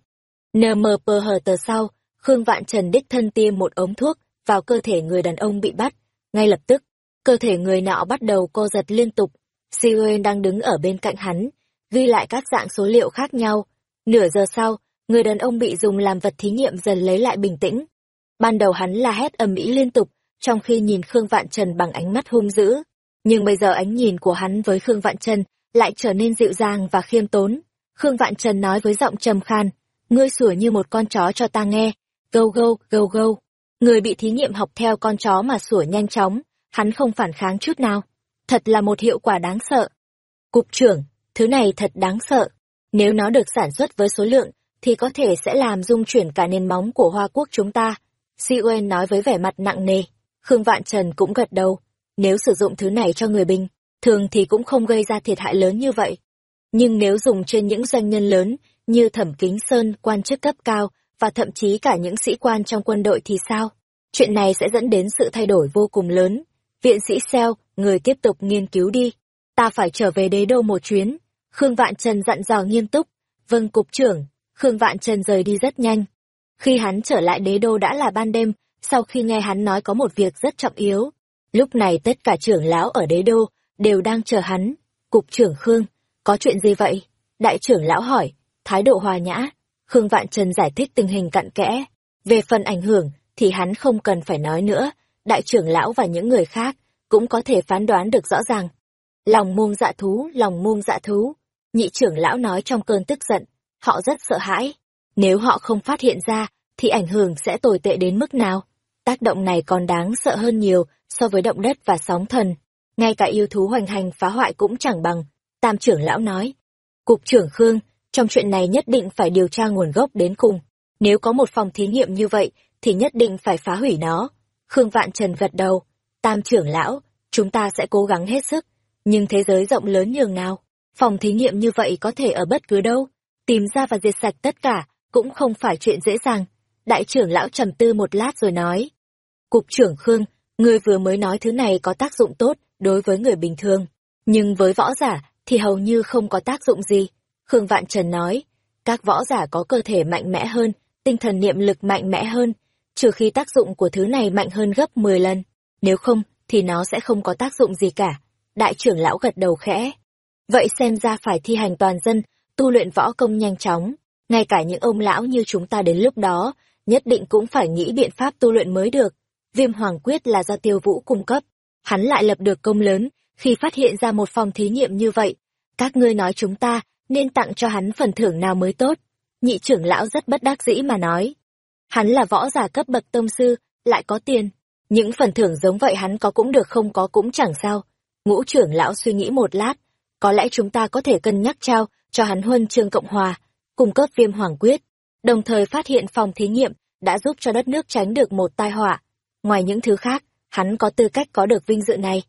NMP hờ tờ sau, Khương Vạn Trần đích thân tiêm một ống thuốc vào cơ thể người đàn ông bị bắt. Ngay lập tức, cơ thể người nọ bắt đầu co giật liên tục. Siwen đang đứng ở bên cạnh hắn, ghi lại các dạng số liệu khác nhau. Nửa giờ sau, người đàn ông bị dùng làm vật thí nghiệm dần lấy lại bình tĩnh. Ban đầu hắn la hét ầm ĩ liên tục, trong khi nhìn Khương Vạn Trần bằng ánh mắt hung dữ. Nhưng bây giờ ánh nhìn của hắn với Khương Vạn Trần lại trở nên dịu dàng và khiêm tốn. Khương Vạn Trần nói với giọng trầm khan, ngươi sủa như một con chó cho ta nghe, gâu gâu, gâu gâu. Người bị thí nghiệm học theo con chó mà sủa nhanh chóng, hắn không phản kháng chút nào. Thật là một hiệu quả đáng sợ. Cục trưởng, thứ này thật đáng sợ. Nếu nó được sản xuất với số lượng, thì có thể sẽ làm dung chuyển cả nền móng của Hoa Quốc chúng ta. Siuen nói với vẻ mặt nặng nề. Khương Vạn Trần cũng gật đầu. Nếu sử dụng thứ này cho người bình, thường thì cũng không gây ra thiệt hại lớn như vậy. Nhưng nếu dùng trên những doanh nhân lớn, như Thẩm Kính Sơn, quan chức cấp cao, và thậm chí cả những sĩ quan trong quân đội thì sao? Chuyện này sẽ dẫn đến sự thay đổi vô cùng lớn. Viện sĩ Seo, người tiếp tục nghiên cứu đi. Ta phải trở về đế đô một chuyến. Khương Vạn Trần dặn dò nghiêm túc. Vâng cục trưởng, Khương Vạn Trần rời đi rất nhanh. Khi hắn trở lại đế đô đã là ban đêm, sau khi nghe hắn nói có một việc rất trọng yếu. Lúc này tất cả trưởng lão ở đế đô đều đang chờ hắn. Cục trưởng Khương, có chuyện gì vậy? Đại trưởng lão hỏi, thái độ hòa nhã. Khương Vạn Trần giải thích tình hình cặn kẽ. Về phần ảnh hưởng, thì hắn không cần phải nói nữa. Đại trưởng lão và những người khác cũng có thể phán đoán được rõ ràng. Lòng muông dạ thú, lòng muông dạ thú. Nhị trưởng lão nói trong cơn tức giận. Họ rất sợ hãi. Nếu họ không phát hiện ra, thì ảnh hưởng sẽ tồi tệ đến mức nào? Tác động này còn đáng sợ hơn nhiều so với động đất và sóng thần. Ngay cả yêu thú hoành hành phá hoại cũng chẳng bằng. Tam trưởng lão nói. Cục trưởng Khương, trong chuyện này nhất định phải điều tra nguồn gốc đến cùng. Nếu có một phòng thí nghiệm như vậy, thì nhất định phải phá hủy nó. Khương Vạn Trần gật đầu. Tam trưởng lão, chúng ta sẽ cố gắng hết sức. Nhưng thế giới rộng lớn nhường nào? Phòng thí nghiệm như vậy có thể ở bất cứ đâu. Tìm ra và diệt sạch tất cả, cũng không phải chuyện dễ dàng. Đại trưởng lão trầm tư một lát rồi nói. Cục trưởng Khương, người vừa mới nói thứ này có tác dụng tốt đối với người bình thường. Nhưng với võ giả thì hầu như không có tác dụng gì. Khương Vạn Trần nói, các võ giả có cơ thể mạnh mẽ hơn, tinh thần niệm lực mạnh mẽ hơn, trừ khi tác dụng của thứ này mạnh hơn gấp 10 lần. Nếu không, thì nó sẽ không có tác dụng gì cả. Đại trưởng lão gật đầu khẽ. Vậy xem ra phải thi hành toàn dân, tu luyện võ công nhanh chóng. Ngay cả những ông lão như chúng ta đến lúc đó, nhất định cũng phải nghĩ biện pháp tu luyện mới được. Viêm Hoàng Quyết là do tiêu vũ cung cấp. Hắn lại lập được công lớn, khi phát hiện ra một phòng thí nghiệm như vậy. Các ngươi nói chúng ta nên tặng cho hắn phần thưởng nào mới tốt. Nhị trưởng lão rất bất đắc dĩ mà nói. Hắn là võ giả cấp bậc tông sư, lại có tiền. Những phần thưởng giống vậy hắn có cũng được không có cũng chẳng sao. Ngũ trưởng lão suy nghĩ một lát, có lẽ chúng ta có thể cân nhắc trao cho hắn huân chương Cộng Hòa, cung cấp viêm hoàng quyết, đồng thời phát hiện phòng thí nghiệm đã giúp cho đất nước tránh được một tai họa. Ngoài những thứ khác, hắn có tư cách có được vinh dự này.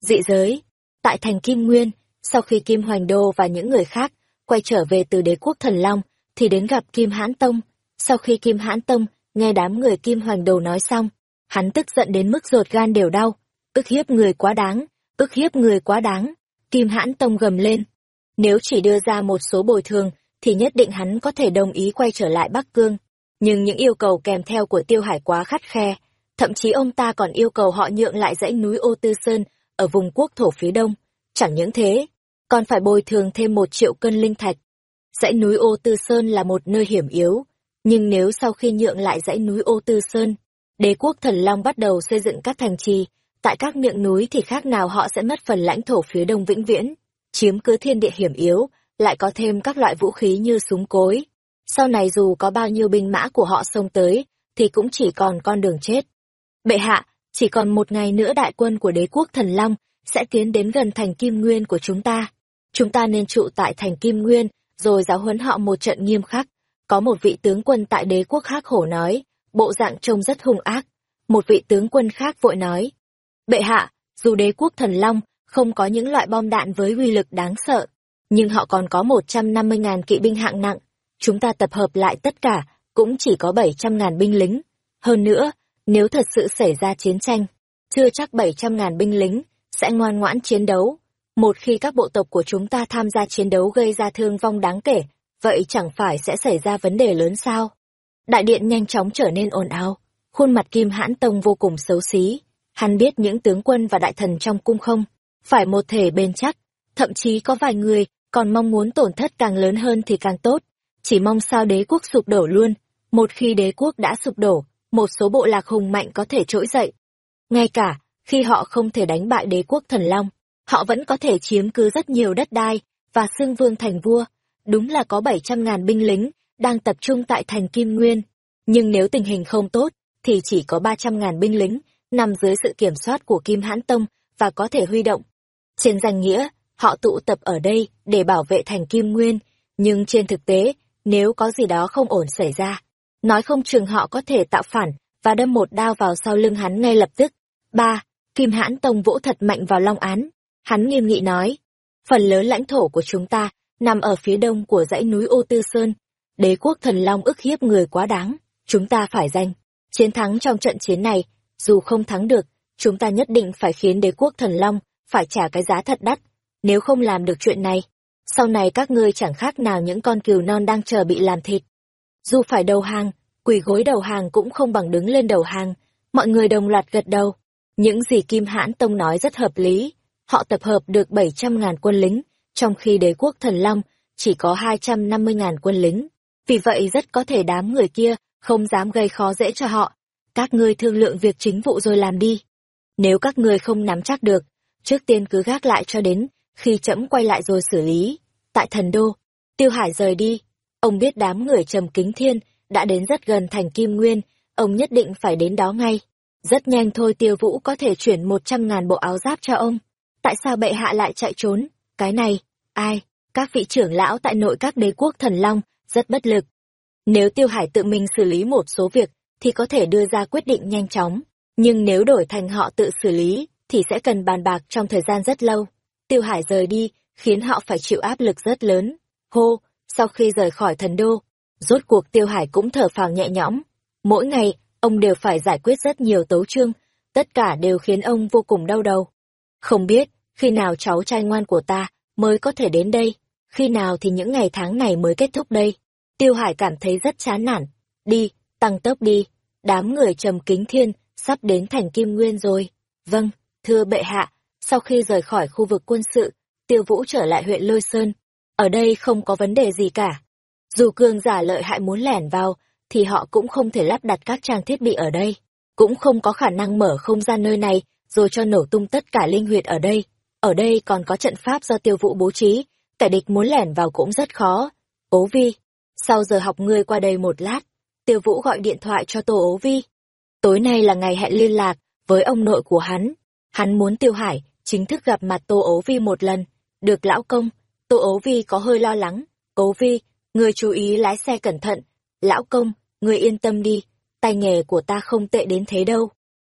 Dị giới, tại thành Kim Nguyên, sau khi Kim Hoành Đô và những người khác quay trở về từ đế quốc Thần Long, thì đến gặp Kim Hãn Tông. Sau khi Kim Hãn Tông nghe đám người Kim Hoành Đồ nói xong, hắn tức giận đến mức ruột gan đều đau, ức hiếp người quá đáng, ức hiếp người quá đáng. Kim Hãn Tông gầm lên. Nếu chỉ đưa ra một số bồi thường, thì nhất định hắn có thể đồng ý quay trở lại Bắc Cương. Nhưng những yêu cầu kèm theo của Tiêu Hải quá khắt khe, thậm chí ông ta còn yêu cầu họ nhượng lại dãy núi Ô Tư Sơn ở vùng quốc thổ phía đông. Chẳng những thế, còn phải bồi thường thêm một triệu cân linh thạch. Dãy núi Ô Tư Sơn là một nơi hiểm yếu, nhưng nếu sau khi nhượng lại dãy núi Ô Tư Sơn, đế quốc Thần Long bắt đầu xây dựng các thành trì, tại các miệng núi thì khác nào họ sẽ mất phần lãnh thổ phía đông vĩnh viễn, chiếm cứ thiên địa hiểm yếu, lại có thêm các loại vũ khí như súng cối. Sau này dù có bao nhiêu binh mã của họ xông tới, thì cũng chỉ còn con đường chết. Bệ hạ, chỉ còn một ngày nữa đại quân của đế quốc Thần Long sẽ tiến đến gần thành Kim Nguyên của chúng ta. Chúng ta nên trụ tại thành Kim Nguyên, rồi giáo huấn họ một trận nghiêm khắc. Có một vị tướng quân tại đế quốc khác hổ nói, bộ dạng trông rất hung ác. Một vị tướng quân khác vội nói, bệ hạ, dù đế quốc thần long không có những loại bom đạn với uy lực đáng sợ, nhưng họ còn có 150.000 kỵ binh hạng nặng. Chúng ta tập hợp lại tất cả, cũng chỉ có 700.000 binh lính. Hơn nữa, nếu thật sự xảy ra chiến tranh, chưa chắc 700.000 binh lính sẽ ngoan ngoãn chiến đấu. Một khi các bộ tộc của chúng ta tham gia chiến đấu gây ra thương vong đáng kể, vậy chẳng phải sẽ xảy ra vấn đề lớn sao? Đại điện nhanh chóng trở nên ồn ào, khuôn mặt Kim Hãn Tông vô cùng xấu xí. Hắn biết những tướng quân và đại thần trong cung không, phải một thể bền chắc, thậm chí có vài người còn mong muốn tổn thất càng lớn hơn thì càng tốt, chỉ mong sao đế quốc sụp đổ luôn. Một khi đế quốc đã sụp đổ, một số bộ lạc hùng mạnh có thể trỗi dậy. Ngay cả khi họ không thể đánh bại đế quốc thần long, họ vẫn có thể chiếm cứ rất nhiều đất đai và xưng vương thành vua. Đúng là có 700.000 binh lính đang tập trung tại thành Kim Nguyên. Nhưng nếu tình hình không tốt, thì chỉ có ba trăm ngàn binh lính, nằm dưới sự kiểm soát của Kim Hãn Tông và có thể huy động. Trên danh nghĩa, họ tụ tập ở đây để bảo vệ thành Kim Nguyên, nhưng trên thực tế, nếu có gì đó không ổn xảy ra, nói không chừng họ có thể tạo phản và đâm một đao vào sau lưng hắn ngay lập tức. Ba, Kim Hãn Tông vỗ thật mạnh vào Long Án. Hắn nghiêm nghị nói, phần lớn lãnh thổ của chúng ta nằm ở phía đông của dãy núi Ô Tư Sơn. Đế quốc thần Long ức hiếp người quá đáng, chúng ta phải giành. Chiến thắng trong trận chiến này, dù không thắng được, chúng ta nhất định phải khiến đế quốc thần Long phải trả cái giá thật đắt. Nếu không làm được chuyện này, sau này các ngươi chẳng khác nào những con cừu non đang chờ bị làm thịt. Dù phải đầu hàng, quỳ gối đầu hàng cũng không bằng đứng lên đầu hàng, mọi người đồng loạt gật đầu. Những gì Kim Hãn Tông nói rất hợp lý, họ tập hợp được 700.000 quân lính, trong khi đế quốc thần Long chỉ có 250.000 quân lính. Vì vậy rất có thể đám người kia không dám gây khó dễ cho họ. Các ngươi thương lượng việc chính vụ rồi làm đi. Nếu các ngươi không nắm chắc được, trước tiên cứ gác lại cho đến khi trẫm quay lại rồi xử lý. Tại thần đô, Tiêu Hải rời đi. Ông biết đám người trầm kính thiên đã đến rất gần thành Kim Nguyên, ông nhất định phải đến đó ngay. Rất nhanh thôi Tiêu Vũ có thể chuyển một trăm ngàn bộ áo giáp cho ông. Tại sao bệ hạ lại chạy trốn? Cái này, ai? Các vị trưởng lão tại nội các đế quốc thần long rất bất lực. Nếu Tiêu Hải tự mình xử lý một số việc, thì có thể đưa ra quyết định nhanh chóng. Nhưng nếu đổi thành họ tự xử lý, thì sẽ cần bàn bạc trong thời gian rất lâu. Tiêu Hải rời đi, khiến họ phải chịu áp lực rất lớn. Hô, sau khi rời khỏi thần đô, rốt cuộc Tiêu Hải cũng thở phào nhẹ nhõm. Mỗi ngày, ông đều phải giải quyết rất nhiều tấu chương, tất cả đều khiến ông vô cùng đau đầu. Không biết, khi nào cháu trai ngoan của ta mới có thể đến đây, khi nào thì những ngày tháng này mới kết thúc đây. Tiêu Hải cảm thấy rất chán nản. Đi, tăng tốc đi, đám người trầm kính thiên, sắp đến thành Kim Nguyên rồi. Vâng, thưa bệ hạ, sau khi rời khỏi khu vực quân sự, tiêu vũ trở lại huyện Lôi Sơn. Ở đây không có vấn đề gì cả. Dù cường giả lợi hại muốn lẻn vào, thì họ cũng không thể lắp đặt các trang thiết bị ở đây. Cũng không có khả năng mở không gian nơi này, rồi cho nổ tung tất cả linh huyệt ở đây. Ở đây còn có trận pháp do tiêu vũ bố trí, kẻ địch muốn lẻn vào cũng rất khó. Ố vi, sau giờ học ngươi qua đây một lát, tiêu vũ gọi điện thoại cho Tô Ố Vi. Tối nay là ngày hẹn liên lạc với ông nội của hắn. Hắn muốn Tiêu Hải chính thức gặp mặt Tô Ố Vi một lần. Được lão công, Tô Ố Vi có hơi lo lắng. Ố Vi, người chú ý lái xe cẩn thận. Lão công, người yên tâm đi, tay nghề của ta không tệ đến thế đâu.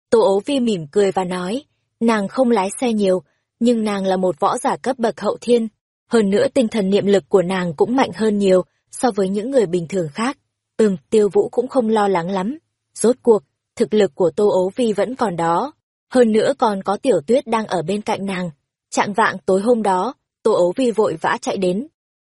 Tô ố vi mỉm cười và nói, nàng không lái xe nhiều, nhưng nàng là một võ giả cấp bậc hậu thiên. Hơn nữa tinh thần niệm lực của nàng cũng mạnh hơn nhiều so với những người bình thường khác. Ừm, tiêu vũ cũng không lo lắng lắm. Rốt cuộc, thực lực của Tô ố vi vẫn còn đó. Hơn nữa còn có tiểu tuyết đang ở bên cạnh nàng. Trạng vạng tối hôm đó, Tô ấu vi vội vã chạy đến.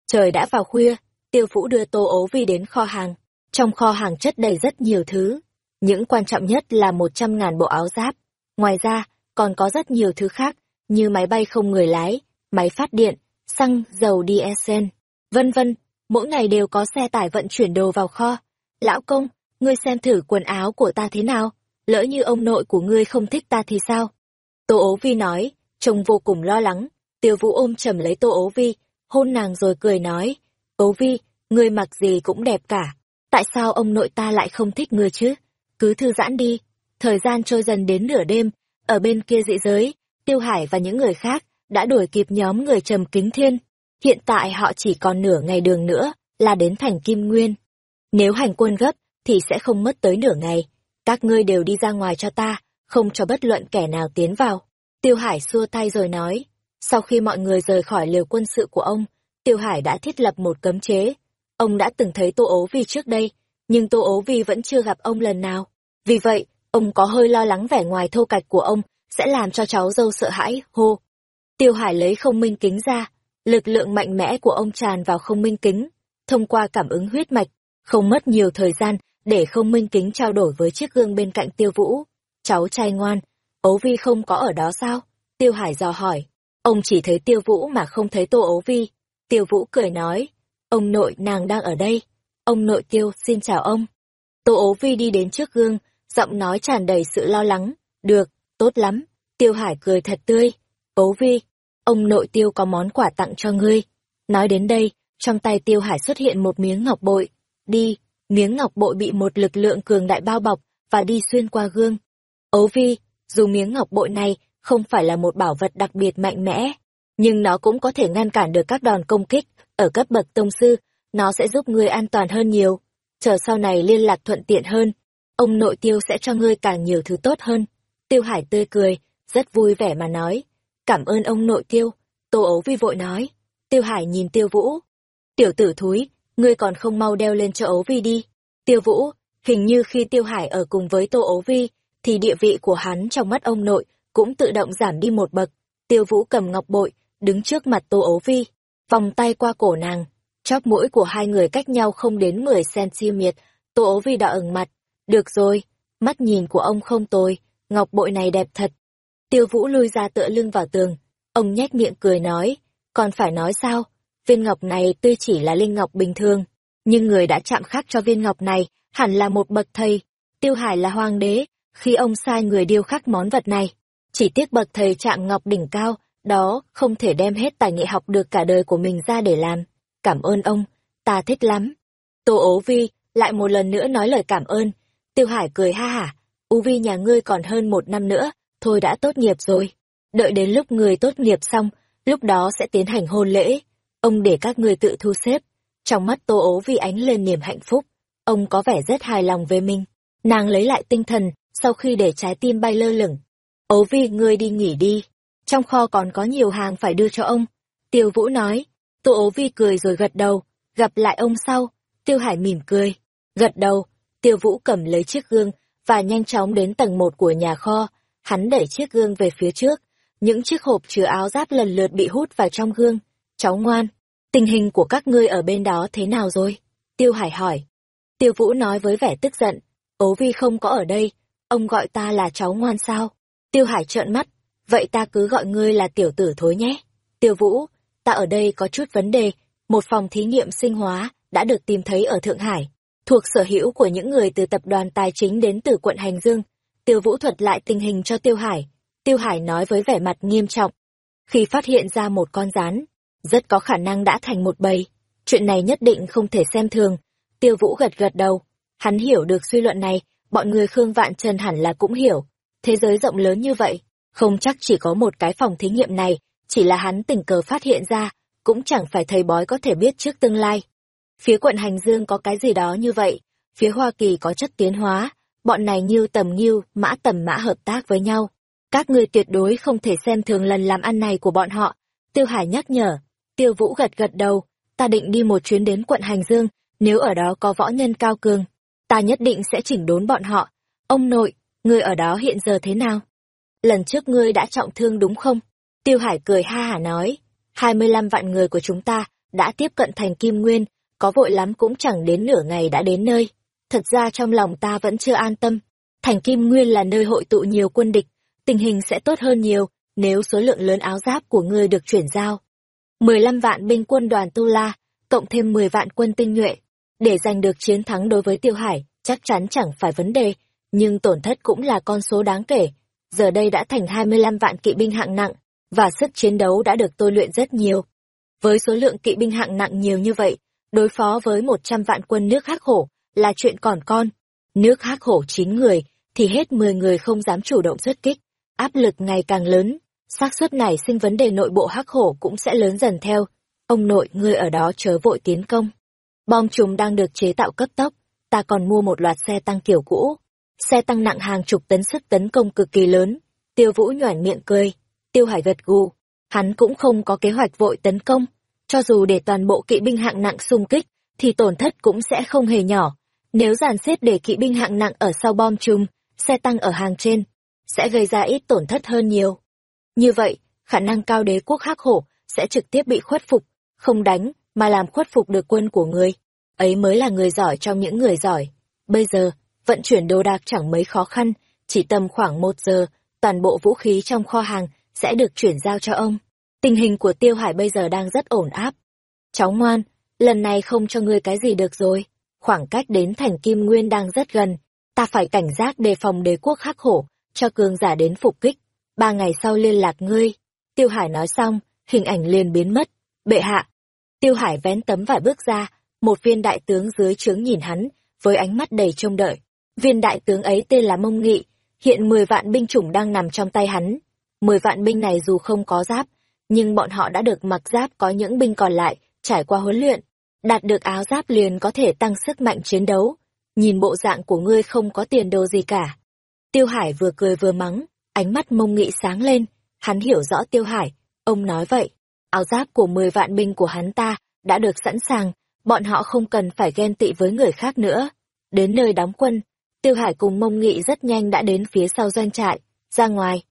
Trời đã vào khuya, tiêu vũ đưa Tô ấu vi đến kho hàng. Trong kho hàng chất đầy rất nhiều thứ. Những quan trọng nhất là một trăm ngàn bộ áo giáp. Ngoài ra, còn có rất nhiều thứ khác, như máy bay không người lái, máy phát điện, xăng, dầu diesel, vân vân. Mỗi ngày đều có xe tải vận chuyển đồ vào kho. Lão công, ngươi xem thử quần áo của ta thế nào, lỡ như ông nội của ngươi không thích ta thì sao? Tô ố vi nói, trông vô cùng lo lắng, tiêu vũ ôm chầm lấy tô ố vi, hôn nàng rồi cười nói, ố vi, ngươi mặc gì cũng đẹp cả, tại sao ông nội ta lại không thích ngươi chứ? Cứ thư giãn đi. Thời gian trôi dần đến nửa đêm, ở bên kia dị giới, Tiêu Hải và những người khác đã đuổi kịp nhóm người trầm kính thiên. Hiện tại họ chỉ còn nửa ngày đường nữa là đến thành Kim Nguyên. Nếu hành quân gấp thì sẽ không mất tới nửa ngày. Các ngươi đều đi ra ngoài cho ta, không cho bất luận kẻ nào tiến vào. Tiêu Hải xua tay rồi nói. Sau khi mọi người rời khỏi liều quân sự của ông, Tiêu Hải đã thiết lập một cấm chế. Ông đã từng thấy Tô Ố Vi trước đây, nhưng Tô Ố Vi vẫn chưa gặp ông lần nào. Vì vậy, ông có hơi lo lắng vẻ ngoài thô cạch của ông sẽ làm cho cháu dâu sợ hãi, hô. Tiêu Hải lấy không minh kính ra, lực lượng mạnh mẽ của ông tràn vào không minh kính, thông qua cảm ứng huyết mạch, không mất nhiều thời gian để không minh kính trao đổi với chiếc gương bên cạnh Tiêu Vũ. Cháu trai ngoan, ấu Vi không có ở đó sao? Tiêu Hải dò hỏi. Ông chỉ thấy Tiêu Vũ mà không thấy Tô ấu Vi. Tiêu Vũ cười nói, ông nội nàng đang ở đây. Ông nội Tiêu xin chào ông. Tô ấu Vi đi đến trước gương, giọng nói tràn đầy sự lo lắng. Được, tốt lắm. Tiêu Hải cười thật tươi. ấu Vi, ông nội Tiêu có món quà tặng cho ngươi. Nói đến đây, trong tay Tiêu Hải xuất hiện một miếng ngọc bội. Đi, miếng ngọc bội bị một lực lượng cường đại bao bọc và đi xuyên qua gương. Ấu vi, dù miếng ngọc bội này không phải là một bảo vật đặc biệt mạnh mẽ, nhưng nó cũng có thể ngăn cản được các đòn công kích ở cấp bậc tông sư, nó sẽ giúp ngươi an toàn hơn nhiều. Chờ sau này liên lạc thuận tiện hơn, ông nội tiêu sẽ cho ngươi càng nhiều thứ tốt hơn. Tiêu Hải tươi cười, rất vui vẻ mà nói. Cảm ơn ông nội tiêu, Tô ấu vi vội nói. Tiêu Hải nhìn tiêu vũ. Tiểu tử thúi, ngươi còn không mau đeo lên cho ấu vi đi. Tiêu vũ, hình như khi Tiêu Hải ở cùng với Tô ấu vi, thì địa vị của hắn trong mắt ông nội cũng tự động giảm đi một bậc. Tiêu vũ cầm ngọc bội, đứng trước mặt Tô ấu vi, vòng tay qua cổ nàng. Chóp mũi của hai người cách nhau không đến 10cm, Tô ấu vi đỏ ửng mặt. Được rồi, mắt nhìn của ông không tồi, ngọc bội này đẹp thật. Tiêu vũ lui ra tựa lưng vào tường, ông nhếch miệng cười nói, còn phải nói sao, viên ngọc này tuy chỉ là linh ngọc bình thường, nhưng người đã chạm khắc cho viên ngọc này hẳn là một bậc thầy. Tiêu Hải là hoàng đế, khi ông sai người điêu khắc món vật này. Chỉ tiếc bậc thầy chạm ngọc đỉnh cao, đó không thể đem hết tài nghệ học được cả đời của mình ra để làm. Cảm ơn ông, ta thích lắm. Tô ố vi lại một lần nữa nói lời cảm ơn. Tiêu Hải cười ha hả, U vi nhà ngươi còn hơn một năm nữa, thôi đã tốt nghiệp rồi. Đợi đến lúc người tốt nghiệp xong, lúc đó sẽ tiến hành hôn lễ. Ông để các ngươi tự thu xếp. Trong mắt Tô ố vi ánh lên niềm hạnh phúc. Ông có vẻ rất hài lòng về mình. Nàng lấy lại tinh thần, sau khi để trái tim bay lơ lửng. Ố vi ngươi đi nghỉ đi. Trong kho còn có nhiều hàng phải đưa cho ông. Tiêu Vũ nói. Tô ố vi cười rồi gật đầu. Gặp lại ông sau. Tiêu Hải mỉm cười. Gật đầu. Tiêu Vũ cầm lấy chiếc gương và nhanh chóng đến tầng một của nhà kho. Hắn đẩy chiếc gương về phía trước. Những chiếc hộp chứa áo giáp lần lượt bị hút vào trong gương. Cháu ngoan, tình hình của các ngươi ở bên đó thế nào rồi? Tiêu Hải hỏi. Tiêu Vũ nói với vẻ tức giận. Ố Vi không có ở đây, ông gọi ta là cháu ngoan sao? Tiêu Hải trợn mắt, vậy ta cứ gọi ngươi là tiểu tử thối nhé. Tiêu Vũ, ta ở đây có chút vấn đề, một phòng thí nghiệm sinh hóa đã được tìm thấy ở Thượng Hải, thuộc sở hữu của những người từ tập đoàn tài chính đến từ quận Hành Dương. Tiêu Vũ thuật lại tình hình cho Tiêu Hải. Tiêu Hải nói với vẻ mặt nghiêm trọng. Khi phát hiện ra một con rán, rất có khả năng đã thành một bầy. Chuyện này nhất định không thể xem thường. Tiêu Vũ gật gật đầu. Hắn hiểu được suy luận này, bọn người Khương Vạn Trần hẳn là cũng hiểu. Thế giới rộng lớn như vậy, không chắc chỉ có một cái phòng thí nghiệm này, chỉ là hắn tình cờ phát hiện ra, cũng chẳng phải thầy bói có thể biết trước tương lai. Phía quận Hành Dương có cái gì đó như vậy, phía Hoa Kỳ có chất tiến hóa, bọn này như tầm nghiêu, mã tầm mã hợp tác với nhau. Các ngươi tuyệt đối không thể xem thường lần làm ăn này của bọn họ. Tiêu Hải nhắc nhở, Tiêu Vũ gật gật đầu, ta định đi một chuyến đến quận Hành Dương, nếu ở đó có võ nhân cao cường, ta nhất định sẽ chỉnh đốn bọn họ. Ông nội, ngươi ở đó hiện giờ thế nào? Lần trước ngươi đã trọng thương đúng không? Tiêu Hải cười ha hả nói, 25 vạn người của chúng ta đã tiếp cận thành Kim Nguyên, có vội lắm cũng chẳng đến nửa ngày đã đến nơi. Thật ra trong lòng ta vẫn chưa an tâm. Thành Kim Nguyên là nơi hội tụ nhiều quân địch, tình hình sẽ tốt hơn nhiều nếu số lượng lớn áo giáp của ngươi được chuyển giao. 15 vạn binh quân đoàn Tu La, cộng thêm 10 vạn quân tinh nhuệ, để giành được chiến thắng đối với Tiêu Hải, chắc chắn chẳng phải vấn đề, nhưng tổn thất cũng là con số đáng kể. Giờ đây đã thành 25 vạn kỵ binh hạng nặng, và sức chiến đấu đã được tôi luyện rất nhiều. Với số lượng kỵ binh hạng nặng nhiều như vậy, đối phó với 100 vạn quân nước hắc hổ là chuyện còn con. Nước hắc hổ 9 người, thì hết 10 người không dám chủ động xuất kích, áp lực ngày càng lớn, xác suất nảy sinh vấn đề nội bộ hắc hổ cũng sẽ lớn dần theo. Ông nội ngươi ở đó chớ vội tiến công. Bom chùm đang được chế tạo cấp tốc, ta còn mua một loạt xe tăng kiểu cũ. Xe tăng nặng hàng chục tấn sức tấn công cực kỳ lớn. Tiêu Vũ nhoẻn miệng cười, Tiêu Hải gật gù, hắn cũng không có kế hoạch vội tấn công, cho dù để toàn bộ kỵ binh hạng nặng xung kích, thì tổn thất cũng sẽ không hề nhỏ. Nếu dàn xếp để kỵ binh hạng nặng ở sau bom chùm, xe tăng ở hàng trên, sẽ gây ra ít tổn thất hơn nhiều. Như vậy, khả năng cao đế quốc hắc hổ sẽ trực tiếp bị khuất phục, không đánh, mà làm khuất phục được quân của người. Ấy mới là người giỏi trong những người giỏi. Bây giờ, vận chuyển đồ đạc chẳng mấy khó khăn, chỉ tầm khoảng một giờ, toàn bộ vũ khí trong kho hàng sẽ được chuyển giao cho ông. Tình hình của Tiêu Hải bây giờ đang rất ổn áp. Cháu ngoan, lần này không cho ngươi cái gì được rồi. Khoảng cách đến thành Kim Nguyên đang rất gần. Ta phải cảnh giác đề phòng đế quốc khắc hổ, cho cường giả đến phục kích. Ba ngày sau liên lạc ngươi. Tiêu Hải nói xong, hình ảnh liền biến mất. Bệ hạ. Tiêu Hải vén tấm vải bước ra, một viên đại tướng dưới trướng nhìn hắn, với ánh mắt đầy trông đợi. Viên đại tướng ấy tên là Mông Nghị, hiện 10 vạn binh chủng đang nằm trong tay hắn. 10 vạn binh này dù không có giáp, nhưng bọn họ đã được mặc giáp có những binh còn lại, trải qua huấn luyện. Đạt được áo giáp liền có thể tăng sức mạnh chiến đấu. Nhìn bộ dạng của ngươi không có tiền đồ gì cả. Tiêu Hải vừa cười vừa mắng, ánh mắt mông nghị sáng lên. Hắn hiểu rõ Tiêu Hải, ông nói vậy. Áo giáp của 10 vạn binh của hắn ta đã được sẵn sàng, bọn họ không cần phải ghen tị với người khác nữa. Đến nơi đóng quân, Tiêu Hải cùng mông nghị rất nhanh đã đến phía sau doanh trại, ra ngoài.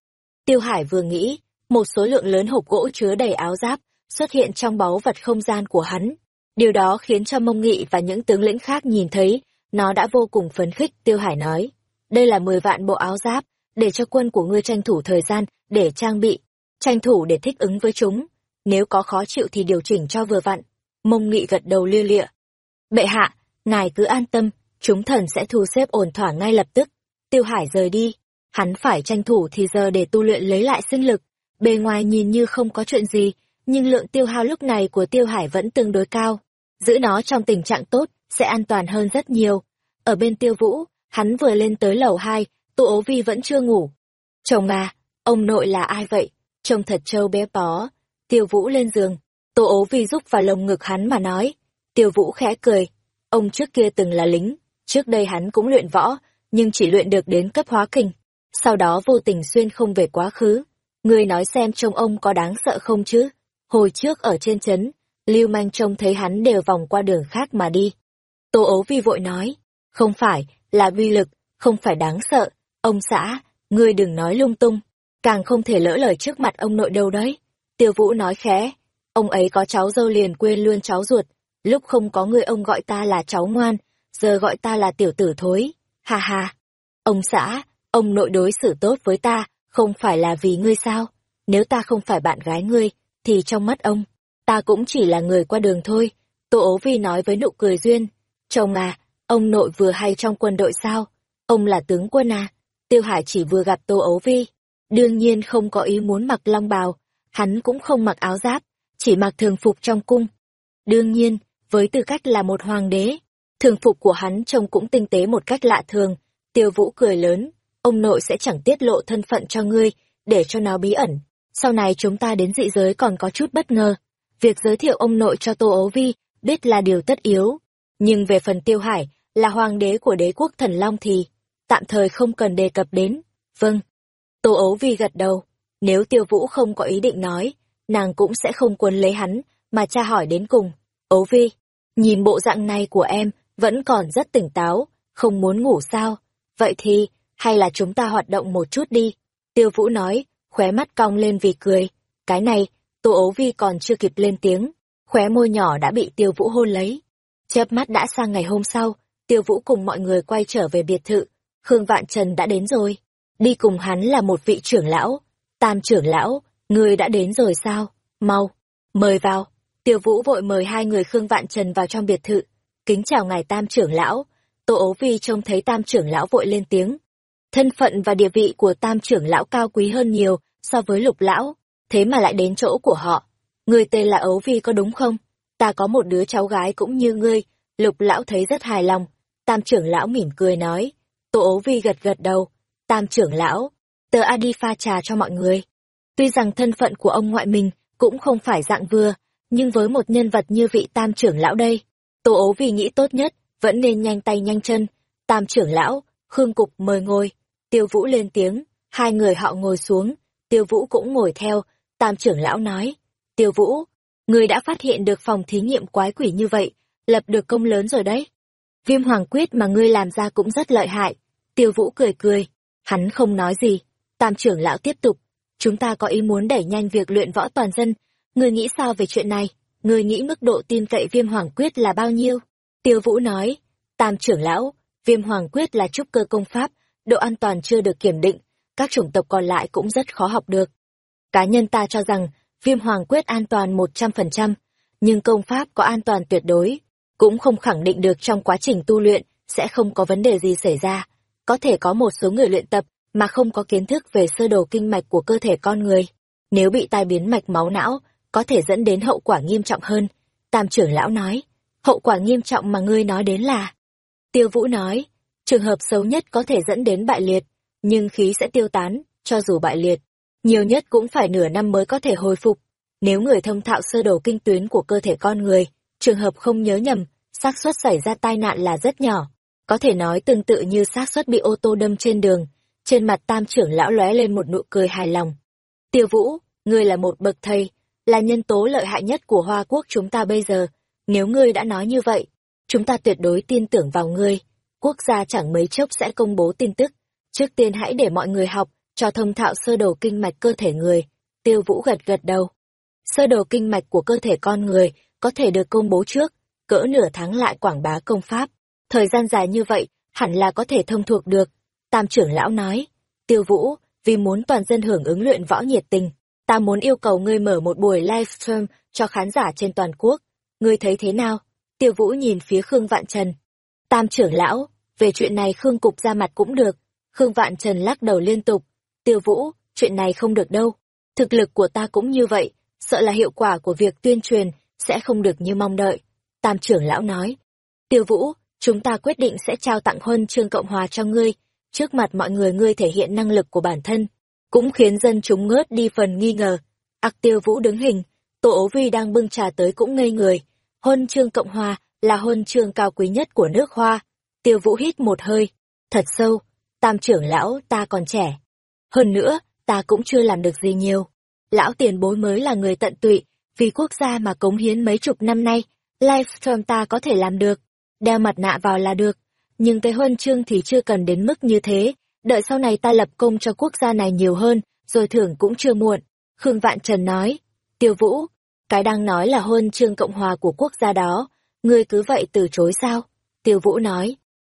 Tiêu Hải vừa nghĩ, một số lượng lớn hộp gỗ chứa đầy áo giáp xuất hiện trong báu vật không gian của hắn. Điều đó khiến cho mông nghị và những tướng lĩnh khác nhìn thấy, nó đã vô cùng phấn khích, Tiêu Hải nói. Đây là 10 vạn bộ áo giáp, để cho quân của ngươi tranh thủ thời gian để trang bị, tranh thủ để thích ứng với chúng. Nếu có khó chịu thì điều chỉnh cho vừa vặn. Mông Nghị gật đầu lia lịa. Bệ hạ, ngài cứ an tâm, chúng thần sẽ thu xếp ổn thỏa ngay lập tức. Tiêu Hải rời đi, hắn phải tranh thủ thì giờ để tu luyện lấy lại sinh lực. Bề ngoài nhìn như không có chuyện gì, nhưng lượng tiêu hao lúc này của Tiêu Hải vẫn tương đối cao. Giữ nó trong tình trạng tốt sẽ an toàn hơn rất nhiều. Ở bên Tiêu Vũ, hắn vừa lên tới lầu hai tu ố vi vẫn chưa ngủ. Chồng à, ông nội là ai vậy? Trông thật trâu bé bó. Tiêu vũ lên giường, tô ố vi rúc vào lồng ngực hắn mà nói. Tiêu vũ khẽ cười. Ông trước kia từng là lính, trước đây hắn cũng luyện võ, nhưng chỉ luyện được đến cấp hóa kình. Sau đó vô tình xuyên không về quá khứ. Ngươi nói xem trông ông có đáng sợ không chứ? Hồi trước ở trên chấn, lưu manh trông thấy hắn đều vòng qua đường khác mà đi. Tô ố vi vội nói. Không phải, là uy lực, không phải đáng sợ, Ông xã, ngươi đừng nói lung tung, càng không thể lỡ lời trước mặt ông nội đâu đấy. Tiêu Vũ nói khẽ, ông ấy có cháu dâu liền quên luôn cháu ruột, lúc không có người ông gọi ta là cháu ngoan, giờ gọi ta là tiểu tử thối, ha ha. Ông xã, ông nội đối xử tốt với ta, không phải là vì ngươi sao? Nếu ta không phải bạn gái ngươi, thì trong mắt ông, ta cũng chỉ là người qua đường thôi. Tô ố vi nói với nụ cười duyên. Chồng à, ông nội vừa hay trong quân đội sao? Ông là tướng quân à? Tiêu Hải chỉ vừa gặp Tô Ấu vi. Đương nhiên không có ý muốn mặc long bào, hắn cũng không mặc áo giáp, chỉ mặc thường phục trong cung. Đương nhiên, với tư cách là một hoàng đế, thường phục của hắn trông cũng tinh tế một cách lạ thường. Tiêu Vũ cười lớn, ông nội sẽ chẳng tiết lộ thân phận cho ngươi, để cho nó bí ẩn. Sau này chúng ta đến dị giới còn có chút bất ngờ. Việc giới thiệu ông nội cho Tô Ấu Vi biết là điều tất yếu. Nhưng về phần Tiêu Hải, là hoàng đế của đế quốc thần Long thì tạm thời không cần đề cập đến. Vâng. Tô Ấu Vi gật đầu. Nếu Tiêu Vũ không có ý định nói, nàng cũng sẽ không quân lấy hắn, mà cha hỏi đến cùng. Ấu Vi, nhìn bộ dạng này của em, vẫn còn rất tỉnh táo, không muốn ngủ sao? Vậy thì, hay là chúng ta hoạt động một chút đi? Tiêu Vũ nói, khóe mắt cong lên vì cười. Cái này, Tô ấu vi còn chưa kịp lên tiếng, khóe môi nhỏ đã bị Tiêu Vũ hôn lấy. Chớp mắt đã sang ngày hôm sau, Tiêu Vũ cùng mọi người quay trở về biệt thự. Khương Vạn Trần đã đến rồi. Đi cùng hắn là một vị trưởng lão. Tam trưởng lão, người đã đến rồi sao? Mau, mời vào. Tiêu Vũ vội mời hai người Khương Vạn Trần vào trong biệt thự. Kính chào ngài Tam trưởng lão. Tô ố vi trông thấy Tam trưởng lão vội lên tiếng. Thân phận và địa vị của tam trưởng lão cao quý hơn nhiều so với lục lão, thế mà lại đến chỗ của họ. Người tên là Ấu Vi có đúng không? Ta có một đứa cháu gái cũng như ngươi, lục lão thấy rất hài lòng. Tam trưởng lão mỉm cười nói. Tô ố Vi gật gật đầu. Tam trưởng lão, tờ a đi pha trà cho mọi người. Tuy rằng thân phận của ông ngoại mình cũng không phải dạng vừa, nhưng với một nhân vật như vị tam trưởng lão đây, Tô ố Vi nghĩ tốt nhất, vẫn nên nhanh tay nhanh chân. Tam trưởng lão, Khương Cục mời ngồi. Tiêu Vũ lên tiếng, hai người họ ngồi xuống, Tiêu Vũ cũng ngồi theo, Tam trưởng lão nói, Tiêu Vũ, người đã phát hiện được phòng thí nghiệm quái quỷ như vậy, lập được công lớn rồi đấy. Viêm hoàng quyết mà ngươi làm ra cũng rất lợi hại. Tiêu Vũ cười cười, hắn không nói gì. Tam trưởng lão tiếp tục, chúng ta có ý muốn đẩy nhanh việc luyện võ toàn dân. Ngươi nghĩ sao về chuyện này? Ngươi nghĩ mức độ tin cậy viêm hoàng quyết là bao nhiêu? Tiêu Vũ nói, Tam trưởng lão, viêm hoàng quyết là trúc cơ công pháp, độ an toàn chưa được kiểm định, các chủng tộc còn lại cũng rất khó học được. Cá nhân ta cho rằng, viêm hoàng quyết an toàn 100%, nhưng công pháp có an toàn tuyệt đối, cũng không khẳng định được trong quá trình tu luyện sẽ không có vấn đề gì xảy ra. Có thể có một số người luyện tập mà không có kiến thức về sơ đồ kinh mạch của cơ thể con người. Nếu bị tai biến mạch máu não, có thể dẫn đến hậu quả nghiêm trọng hơn. Tam trưởng lão nói, hậu quả nghiêm trọng mà ngươi nói đến là... Tiêu Vũ nói, trường hợp xấu nhất có thể dẫn đến bại liệt, nhưng khí sẽ tiêu tán, cho dù bại liệt. Nhiều nhất cũng phải nửa năm mới có thể hồi phục. Nếu người thông thạo sơ đồ kinh tuyến của cơ thể con người, trường hợp không nhớ nhầm, xác suất xảy ra tai nạn là rất nhỏ. Có thể nói tương tự như xác suất bị ô tô đâm trên đường. Trên mặt tam trưởng lão lóe lên một nụ cười hài lòng. Tiêu Vũ, ngươi là một bậc thầy, là nhân tố lợi hại nhất của Hoa Quốc chúng ta bây giờ. Nếu ngươi đã nói như vậy, chúng ta tuyệt đối tin tưởng vào ngươi. Quốc gia chẳng mấy chốc sẽ công bố tin tức. Trước tiên hãy để mọi người học, cho thông thạo sơ đồ kinh mạch cơ thể người. Tiêu Vũ gật gật đầu. Sơ đồ kinh mạch của cơ thể con người có thể được công bố trước, cỡ nửa tháng lại quảng bá công pháp. Thời gian dài như vậy, hẳn là có thể thông thuộc được. Tam trưởng lão nói, Tiêu Vũ, vì muốn toàn dân hưởng ứng luyện võ nhiệt tình, ta muốn yêu cầu ngươi mở một buổi livestream cho khán giả trên toàn quốc. Ngươi thấy thế nào? Tiêu Vũ nhìn phía Khương Vạn Trần. Tam trưởng lão, về chuyện này Khương Cục ra mặt cũng được. Khương Vạn Trần lắc đầu liên tục. Tiêu Vũ, chuyện này không được đâu. Thực lực của ta cũng như vậy, sợ là hiệu quả của việc tuyên truyền sẽ không được như mong đợi. Tam trưởng lão nói. Tiêu Vũ, chúng ta quyết định sẽ trao tặng huân chương Cộng Hòa cho ngươi. Trước mặt mọi người ngươi thể hiện năng lực của bản thân, cũng khiến dân chúng ngớt đi phần nghi ngờ. Ác Tiêu Vũ đứng hình, tổ Ố Vi đang bưng trà tới cũng ngây người. Huân chương Cộng Hòa là huân chương cao quý nhất của nước Hoa. Tiêu Vũ hít một hơi, thật sâu, tam trưởng lão ta còn trẻ. Hơn nữa, ta cũng chưa làm được gì nhiều. Lão tiền bối mới là người tận tụy, vì quốc gia mà cống hiến mấy chục năm nay, lifetime ta có thể làm được. Đeo mặt nạ vào là được, nhưng cái huân chương thì chưa cần đến mức như thế, đợi sau này ta lập công cho quốc gia này nhiều hơn, rồi thưởng cũng chưa muộn. Khương Vạn Trần nói, tiêu vũ, cái đang nói là huân chương Cộng Hòa của quốc gia đó, ngươi cứ vậy từ chối sao? Tiêu Vũ nói,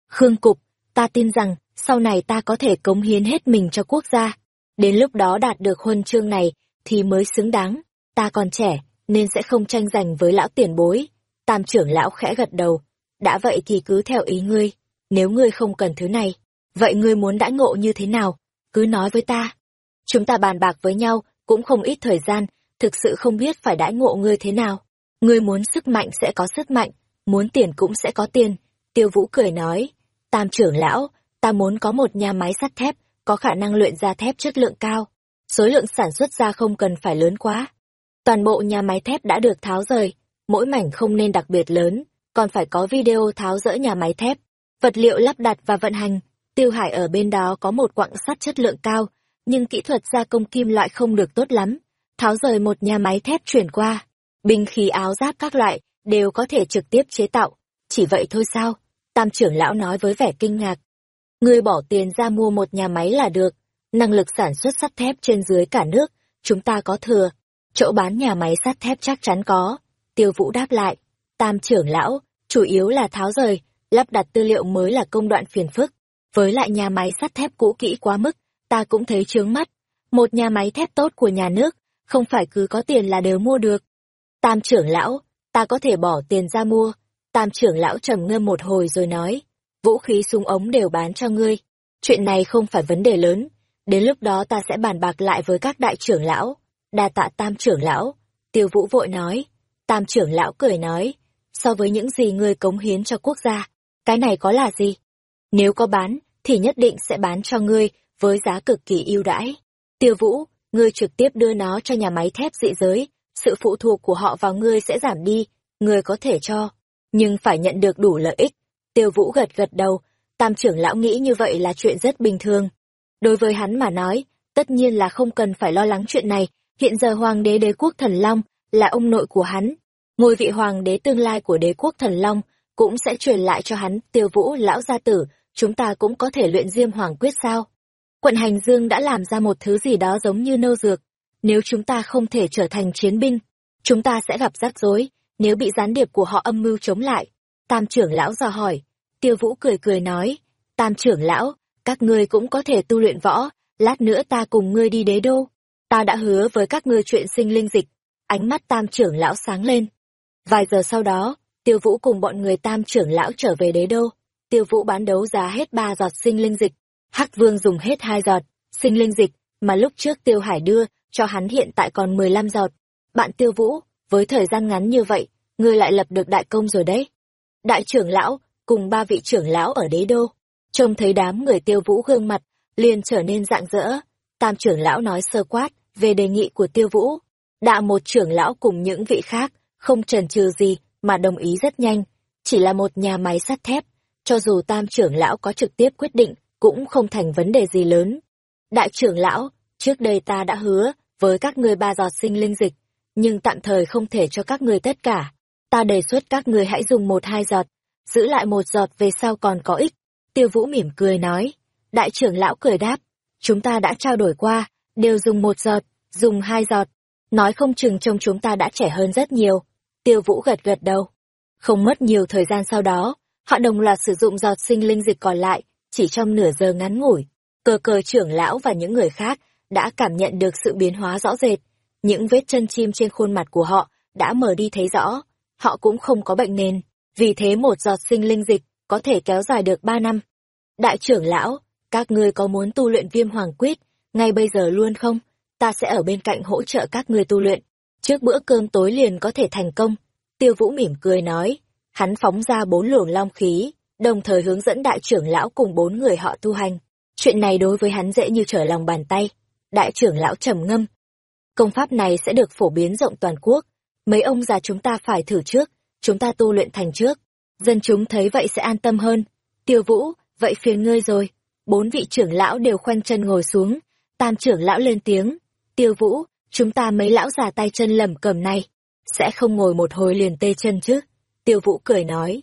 Khương Cục, ta tin rằng, sau này ta có thể cống hiến hết mình cho quốc gia. Đến lúc đó đạt được huân chương này, thì mới xứng đáng. Ta còn trẻ, nên sẽ không tranh giành với lão tiền bối. Tam trưởng lão khẽ gật đầu. Đã vậy thì cứ theo ý ngươi. Nếu ngươi không cần thứ này, vậy ngươi muốn đãi ngộ như thế nào? Cứ nói với ta. Chúng ta bàn bạc với nhau, cũng không ít thời gian, thực sự không biết phải đãi ngộ ngươi thế nào. Ngươi muốn sức mạnh sẽ có sức mạnh, muốn tiền cũng sẽ có tiền. Tiêu Vũ cười nói, Tam trưởng lão, ta muốn có một nhà máy sắt thép, có khả năng luyện ra thép chất lượng cao. Số lượng sản xuất ra không cần phải lớn quá. Toàn bộ nhà máy thép đã được tháo rời, mỗi mảnh không nên đặc biệt lớn, còn phải có video tháo rỡ nhà máy thép, vật liệu lắp đặt và vận hành. Tiêu Hải ở bên đó có một quặng sắt chất lượng cao, nhưng kỹ thuật gia công kim loại không được tốt lắm. Tháo rời một nhà máy thép chuyển qua, binh khí áo giáp các loại đều có thể trực tiếp chế tạo. Chỉ vậy thôi sao? Tam trưởng lão nói với vẻ kinh ngạc. Ngươi bỏ tiền ra mua một nhà máy là được, năng lực sản xuất sắt thép trên dưới cả nước, chúng ta có thừa. Chỗ bán nhà máy sắt thép chắc chắn có. Tiêu Vũ đáp lại. Tam trưởng lão, chủ yếu là tháo rời, lắp đặt tư liệu mới là công đoạn phiền phức. Với lại nhà máy sắt thép cũ kỹ quá mức, ta cũng thấy chướng mắt. Một nhà máy thép tốt của nhà nước, không phải cứ có tiền là đều mua được. Tam trưởng lão, ta có thể bỏ tiền ra mua. Tam trưởng lão trầm ngâm một hồi rồi nói, vũ khí súng ống đều bán cho ngươi. Chuyện này không phải vấn đề lớn, đến lúc đó ta sẽ bàn bạc lại với các đại trưởng lão. Đa tạ tam trưởng lão, tiêu vũ vội nói. Tam trưởng lão cười nói, so với những gì ngươi cống hiến cho quốc gia, cái này có là gì? Nếu có bán, thì nhất định sẽ bán cho ngươi với giá cực kỳ ưu đãi. Tiêu vũ, ngươi trực tiếp đưa nó cho nhà máy thép dị giới, sự phụ thuộc của họ vào ngươi sẽ giảm đi, ngươi có thể cho, nhưng phải nhận được đủ lợi ích. Tiêu Vũ gật gật đầu, tam trưởng lão nghĩ như vậy là chuyện rất bình thường. Đối với hắn mà nói, tất nhiên là không cần phải lo lắng chuyện này, hiện giờ hoàng đế đế quốc thần Long là ông nội của hắn. Ngôi vị hoàng đế tương lai của đế quốc thần Long cũng sẽ truyền lại cho hắn tiêu vũ lão gia tử, chúng ta cũng có thể luyện diêm hoàng quyết sao. Quận Hành Dương đã làm ra một thứ gì đó giống như nâu dược. Nếu chúng ta không thể trở thành chiến binh, chúng ta sẽ gặp rắc rối, nếu bị gián điệp của họ âm mưu chống lại. Tam trưởng lão dò hỏi, tiêu vũ cười cười nói, Tam trưởng lão, các ngươi cũng có thể tu luyện võ, lát nữa ta cùng ngươi đi đế đô. Ta đã hứa với các ngươi chuyện sinh linh dịch. Ánh mắt tam trưởng lão sáng lên. Vài giờ sau đó, tiêu vũ cùng bọn người tam trưởng lão trở về đế đô. Tiêu vũ bán đấu giá hết ba giọt sinh linh dịch. Hắc vương dùng hết hai giọt, sinh linh dịch, mà lúc trước tiêu hải đưa, cho hắn hiện tại còn mười lăm giọt. Bạn tiêu vũ, với thời gian ngắn như vậy, ngươi lại lập được đại công rồi đấy. Đại trưởng lão, cùng ba vị trưởng lão ở đế đô, Trông thấy đám người tiêu vũ gương mặt, liền trở nên rạng rỡ. Tam trưởng lão nói sơ quát về đề nghị của tiêu vũ. Đạo một trưởng lão cùng những vị khác, không trần trừ gì mà đồng ý rất nhanh. Chỉ là một nhà máy sắt thép, cho dù tam trưởng lão có trực tiếp quyết định, cũng không thành vấn đề gì lớn. Đại trưởng lão, trước đây ta đã hứa với các ngươi ba giọt sinh linh dịch, nhưng tạm thời không thể cho các ngươi tất cả. Ta đề xuất các ngươi hãy dùng một hai giọt, giữ lại một giọt về sau còn có ích. Tiêu Vũ mỉm cười nói. Đại trưởng lão cười đáp, chúng ta đã trao đổi qua, đều dùng một giọt, dùng hai giọt. Nói không chừng trông chúng ta đã trẻ hơn rất nhiều. Tiêu Vũ gật gật đầu. Không mất nhiều thời gian sau đó, họ đồng loạt sử dụng giọt sinh linh dịch còn lại, chỉ trong nửa giờ ngắn ngủi. Cờ cờ trưởng lão và những người khác đã cảm nhận được sự biến hóa rõ rệt. Những vết chân chim trên khuôn mặt của họ đã mở đi thấy rõ. Họ cũng không có bệnh nền. Vì thế một giọt sinh linh dịch có thể kéo dài được ba năm. Đại trưởng lão, các ngươi có muốn tu luyện viêm hoàng quyết, ngay bây giờ luôn không? Ta sẽ ở bên cạnh hỗ trợ các ngươi tu luyện. Trước bữa cơm tối liền có thể thành công. Tiêu Vũ mỉm cười nói. Hắn phóng ra bốn luồng long khí, đồng thời hướng dẫn đại trưởng lão cùng bốn người họ tu hành. Chuyện này đối với hắn dễ như trở lòng bàn tay. Đại trưởng lão trầm ngâm. Công pháp này sẽ được phổ biến rộng toàn quốc. Mấy ông già chúng ta phải thử trước, chúng ta tu luyện thành trước. Dân chúng thấy vậy sẽ an tâm hơn. Tiêu Vũ, vậy phiền ngươi rồi. Bốn vị trưởng lão đều khoanh chân ngồi xuống. Tam trưởng lão lên tiếng. Tiêu Vũ, chúng ta mấy lão già tay chân lầm cầm này. Sẽ không ngồi một hồi liền tê chân chứ. Tiêu Vũ cười nói.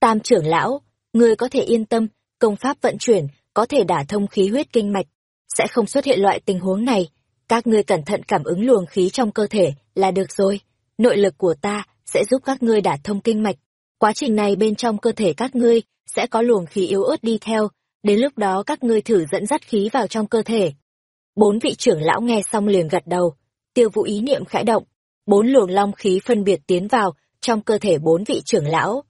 Tam trưởng lão, ngươi có thể yên tâm, công pháp vận chuyển, có thể đả thông khí huyết kinh mạch. Sẽ không xuất hiện loại tình huống này. Các ngươi cẩn thận cảm ứng luồng khí trong cơ thể là được rồi. Nội lực của ta sẽ giúp các ngươi đả thông kinh mạch. Quá trình này bên trong cơ thể các ngươi sẽ có luồng khí yếu ớt đi theo, đến lúc đó các ngươi thử dẫn dắt khí vào trong cơ thể. Bốn vị trưởng lão nghe xong liền gật đầu, tiêu vũ ý niệm khẽ động, bốn luồng long khí phân biệt tiến vào trong cơ thể bốn vị trưởng lão.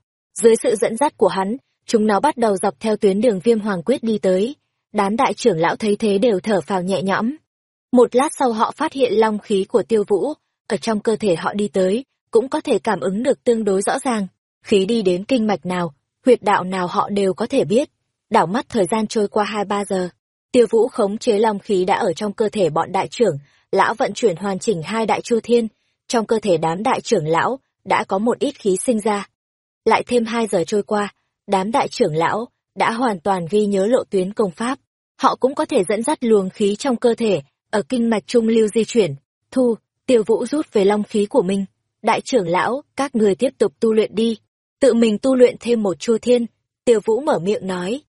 Dưới sự dẫn dắt của hắn, chúng nó bắt đầu dọc theo tuyến đường viêm hoàng quyết đi tới. Đám đại trưởng lão thấy thế đều thở phào nhẹ nhõm. Một lát sau họ phát hiện long khí của tiêu vũ, ở trong cơ thể họ đi tới, cũng có thể cảm ứng được tương đối rõ ràng. Khí đi đến kinh mạch nào, huyệt đạo nào họ đều có thể biết. Đảo mắt thời gian trôi qua hai ba giờ. Tiêu vũ khống chế long khí đã ở trong cơ thể bọn đại trưởng, lão vận chuyển hoàn chỉnh hai đại chu thiên. Trong cơ thể đám đại trưởng lão, đã có một ít khí sinh ra. Lại thêm hai giờ trôi qua, đám đại trưởng lão đã hoàn toàn ghi nhớ lộ tuyến công pháp. Họ cũng có thể dẫn dắt luồng khí trong cơ thể, ở kinh mạch trung lưu di chuyển. Thu, tiêu vũ rút về long khí của mình. Đại trưởng lão, các người tiếp tục tu luyện đi. Tự mình tu luyện thêm một chua thiên. Tiêu vũ mở miệng nói.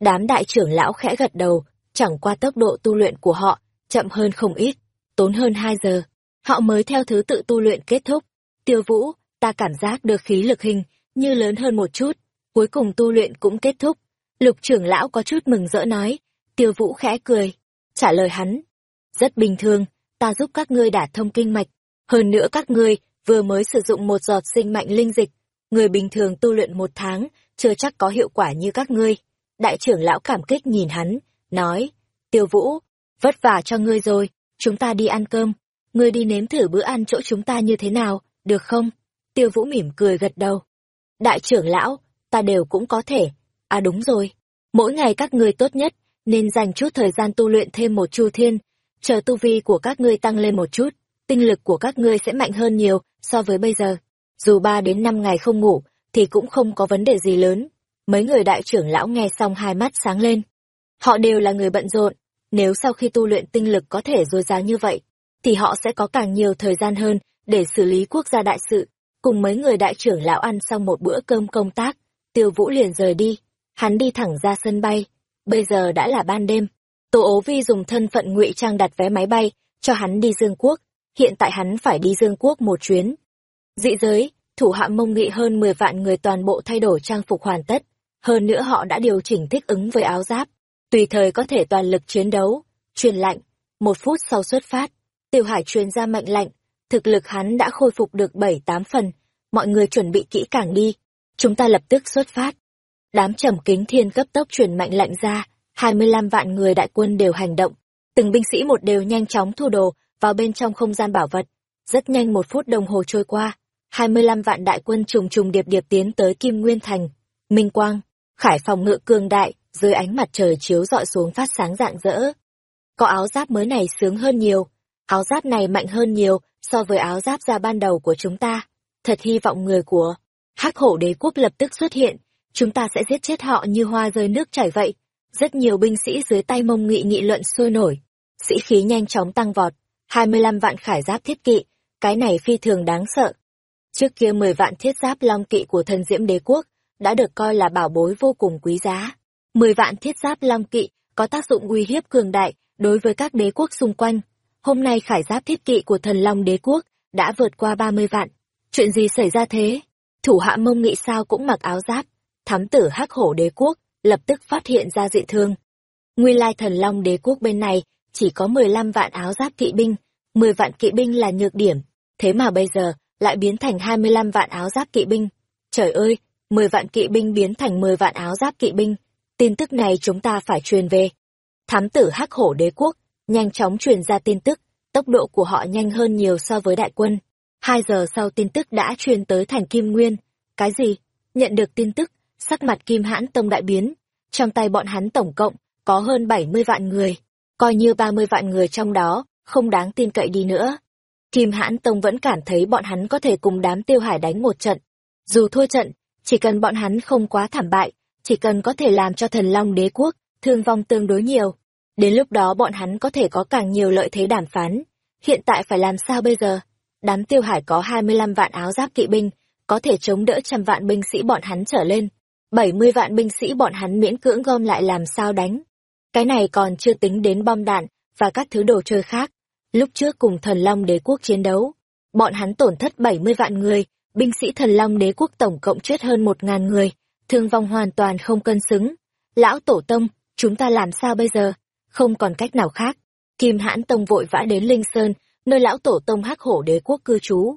Đám đại trưởng lão khẽ gật đầu, chẳng qua tốc độ tu luyện của họ, chậm hơn không ít, tốn hơn hai giờ. Họ mới theo thứ tự tu luyện kết thúc. Tiêu vũ, ta cảm giác được khí lực hình, như lớn hơn một chút. Cuối cùng tu luyện cũng kết thúc. Lục trưởng lão có chút mừng rỡ nói. Tiêu vũ khẽ cười. Trả lời hắn. Rất bình thường, ta giúp các ngươi đả thông kinh mạch. Hơn nữa các ngươi vừa mới sử dụng một giọt sinh mạnh linh dịch. Người bình thường tu luyện một tháng, chưa chắc có hiệu quả như các ngươi. Đại trưởng lão cảm kích nhìn hắn, nói. Tiêu vũ, vất vả cho ngươi rồi, chúng ta đi ăn cơm. Ngươi đi nếm thử bữa ăn chỗ chúng ta như thế nào, được không? Tiêu Vũ mỉm cười gật đầu. Đại trưởng lão, ta đều cũng có thể. À đúng rồi, mỗi ngày các ngươi tốt nhất, nên dành chút thời gian tu luyện thêm một chu thiên, chờ tu vi của các ngươi tăng lên một chút, tinh lực của các ngươi sẽ mạnh hơn nhiều so với bây giờ. Dù ba đến năm ngày không ngủ, thì cũng không có vấn đề gì lớn. Mấy người đại trưởng lão nghe xong hai mắt sáng lên. Họ đều là người bận rộn, nếu sau khi tu luyện tinh lực có thể dồi dào như vậy, thì họ sẽ có càng nhiều thời gian hơn để xử lý quốc gia đại sự. Cùng mấy người đại trưởng lão ăn xong một bữa cơm công tác, tiêu vũ liền rời đi. Hắn đi thẳng ra sân bay. Bây giờ đã là ban đêm. Tô ố vi dùng thân phận ngụy trang đặt vé máy bay, cho hắn đi Dương Quốc. Hiện tại hắn phải đi Dương Quốc một chuyến. Dị giới, thủ hạ mông nghị hơn 10 vạn người toàn bộ thay đổi trang phục hoàn tất. Hơn nữa họ đã điều chỉnh thích ứng với áo giáp. Tùy thời có thể toàn lực chiến đấu. Truyền lạnh. Một phút sau xuất phát, Tiêu Hải truyền ra mệnh lệnh, thực lực hắn đã khôi phục được bảy tám phần, mọi người chuẩn bị kỹ càng đi, chúng ta lập tức xuất phát. Đám trầm kính thiên cấp tốc truyền mệnh lệnh ra, hai mươi lăm vạn người đại quân đều hành động, từng binh sĩ một đều nhanh chóng thu đồ vào bên trong không gian bảo vật. Rất nhanh một phút đồng hồ trôi qua, hai mươi lăm vạn đại quân trùng trùng điệp điệp tiến tới Kim Nguyên Thành. Minh Quang, khải phòng ngự cường đại, dưới ánh mặt trời chiếu rọi xuống phát sáng rạng rỡ. Có áo giáp mới này sướng hơn nhiều, áo giáp này mạnh hơn nhiều so với áo giáp ra ban đầu của chúng ta. Thật hy vọng người của hắc hổ đế quốc lập tức xuất hiện, chúng ta sẽ giết chết họ như hoa rơi nước chảy vậy. Rất nhiều binh sĩ dưới tay mông nghị nghị luận sôi nổi, sĩ khí nhanh chóng tăng vọt, 25 vạn khải giáp thiết kỵ, cái này phi thường đáng sợ. Trước kia 10 vạn thiết giáp long kỵ của thần diễm đế quốc đã được coi là bảo bối vô cùng quý giá. 10 vạn thiết giáp long kỵ có tác dụng uy hiếp cường đại đối với các đế quốc xung quanh. Hôm nay khải giáp thiết kỵ của thần long đế quốc đã vượt qua 30 vạn. Chuyện gì xảy ra thế? Thủ hạ mông nghị sao cũng mặc áo giáp. Thám tử hắc hổ đế quốc lập tức phát hiện ra dị thương. Nguyên lai thần long đế quốc bên này chỉ có 15 vạn áo giáp kỵ binh, 10 vạn kỵ binh là nhược điểm. Thế mà bây giờ lại biến thành 25 vạn áo giáp kỵ binh. Trời ơi, 10 vạn kỵ binh biến thành 10 vạn áo giáp kỵ binh. Tin tức này chúng ta phải truyền về. Thám tử hắc hổ đế quốc, nhanh chóng truyền ra tin tức, tốc độ của họ nhanh hơn nhiều so với đại quân. Hai giờ sau tin tức đã truyền tới thành Kim Nguyên. Cái gì? Nhận được tin tức, sắc mặt Kim Hãn Tông đại biến. Trong tay bọn hắn tổng cộng, có hơn 70 vạn người. Coi như 30 vạn người trong đó, không đáng tin cậy đi nữa. Kim Hãn Tông vẫn cảm thấy bọn hắn có thể cùng đám tiêu hải đánh một trận. Dù thua trận, chỉ cần bọn hắn không quá thảm bại, chỉ cần có thể làm cho thần long đế quốc, thương vong tương đối nhiều. Đến lúc đó bọn hắn có thể có càng nhiều lợi thế đàm phán. Hiện tại phải làm sao bây giờ? Đám tiêu hải có 25 vạn áo giáp kỵ binh, có thể chống đỡ trăm vạn binh sĩ bọn hắn trở lên. 70 vạn binh sĩ bọn hắn miễn cưỡng gom lại làm sao đánh. Cái này còn chưa tính đến bom đạn và các thứ đồ chơi khác. Lúc trước cùng thần long đế quốc chiến đấu, bọn hắn tổn thất 70 vạn người, binh sĩ thần long đế quốc tổng cộng chết hơn một ngàn người, thương vong hoàn toàn không cân xứng. Lão Tổ Tông, chúng ta làm sao bây giờ? Không còn cách nào khác. Kim Hãn Tông vội vã đến Linh Sơn, nơi lão Tổ Tông hắc hổ đế quốc cư trú.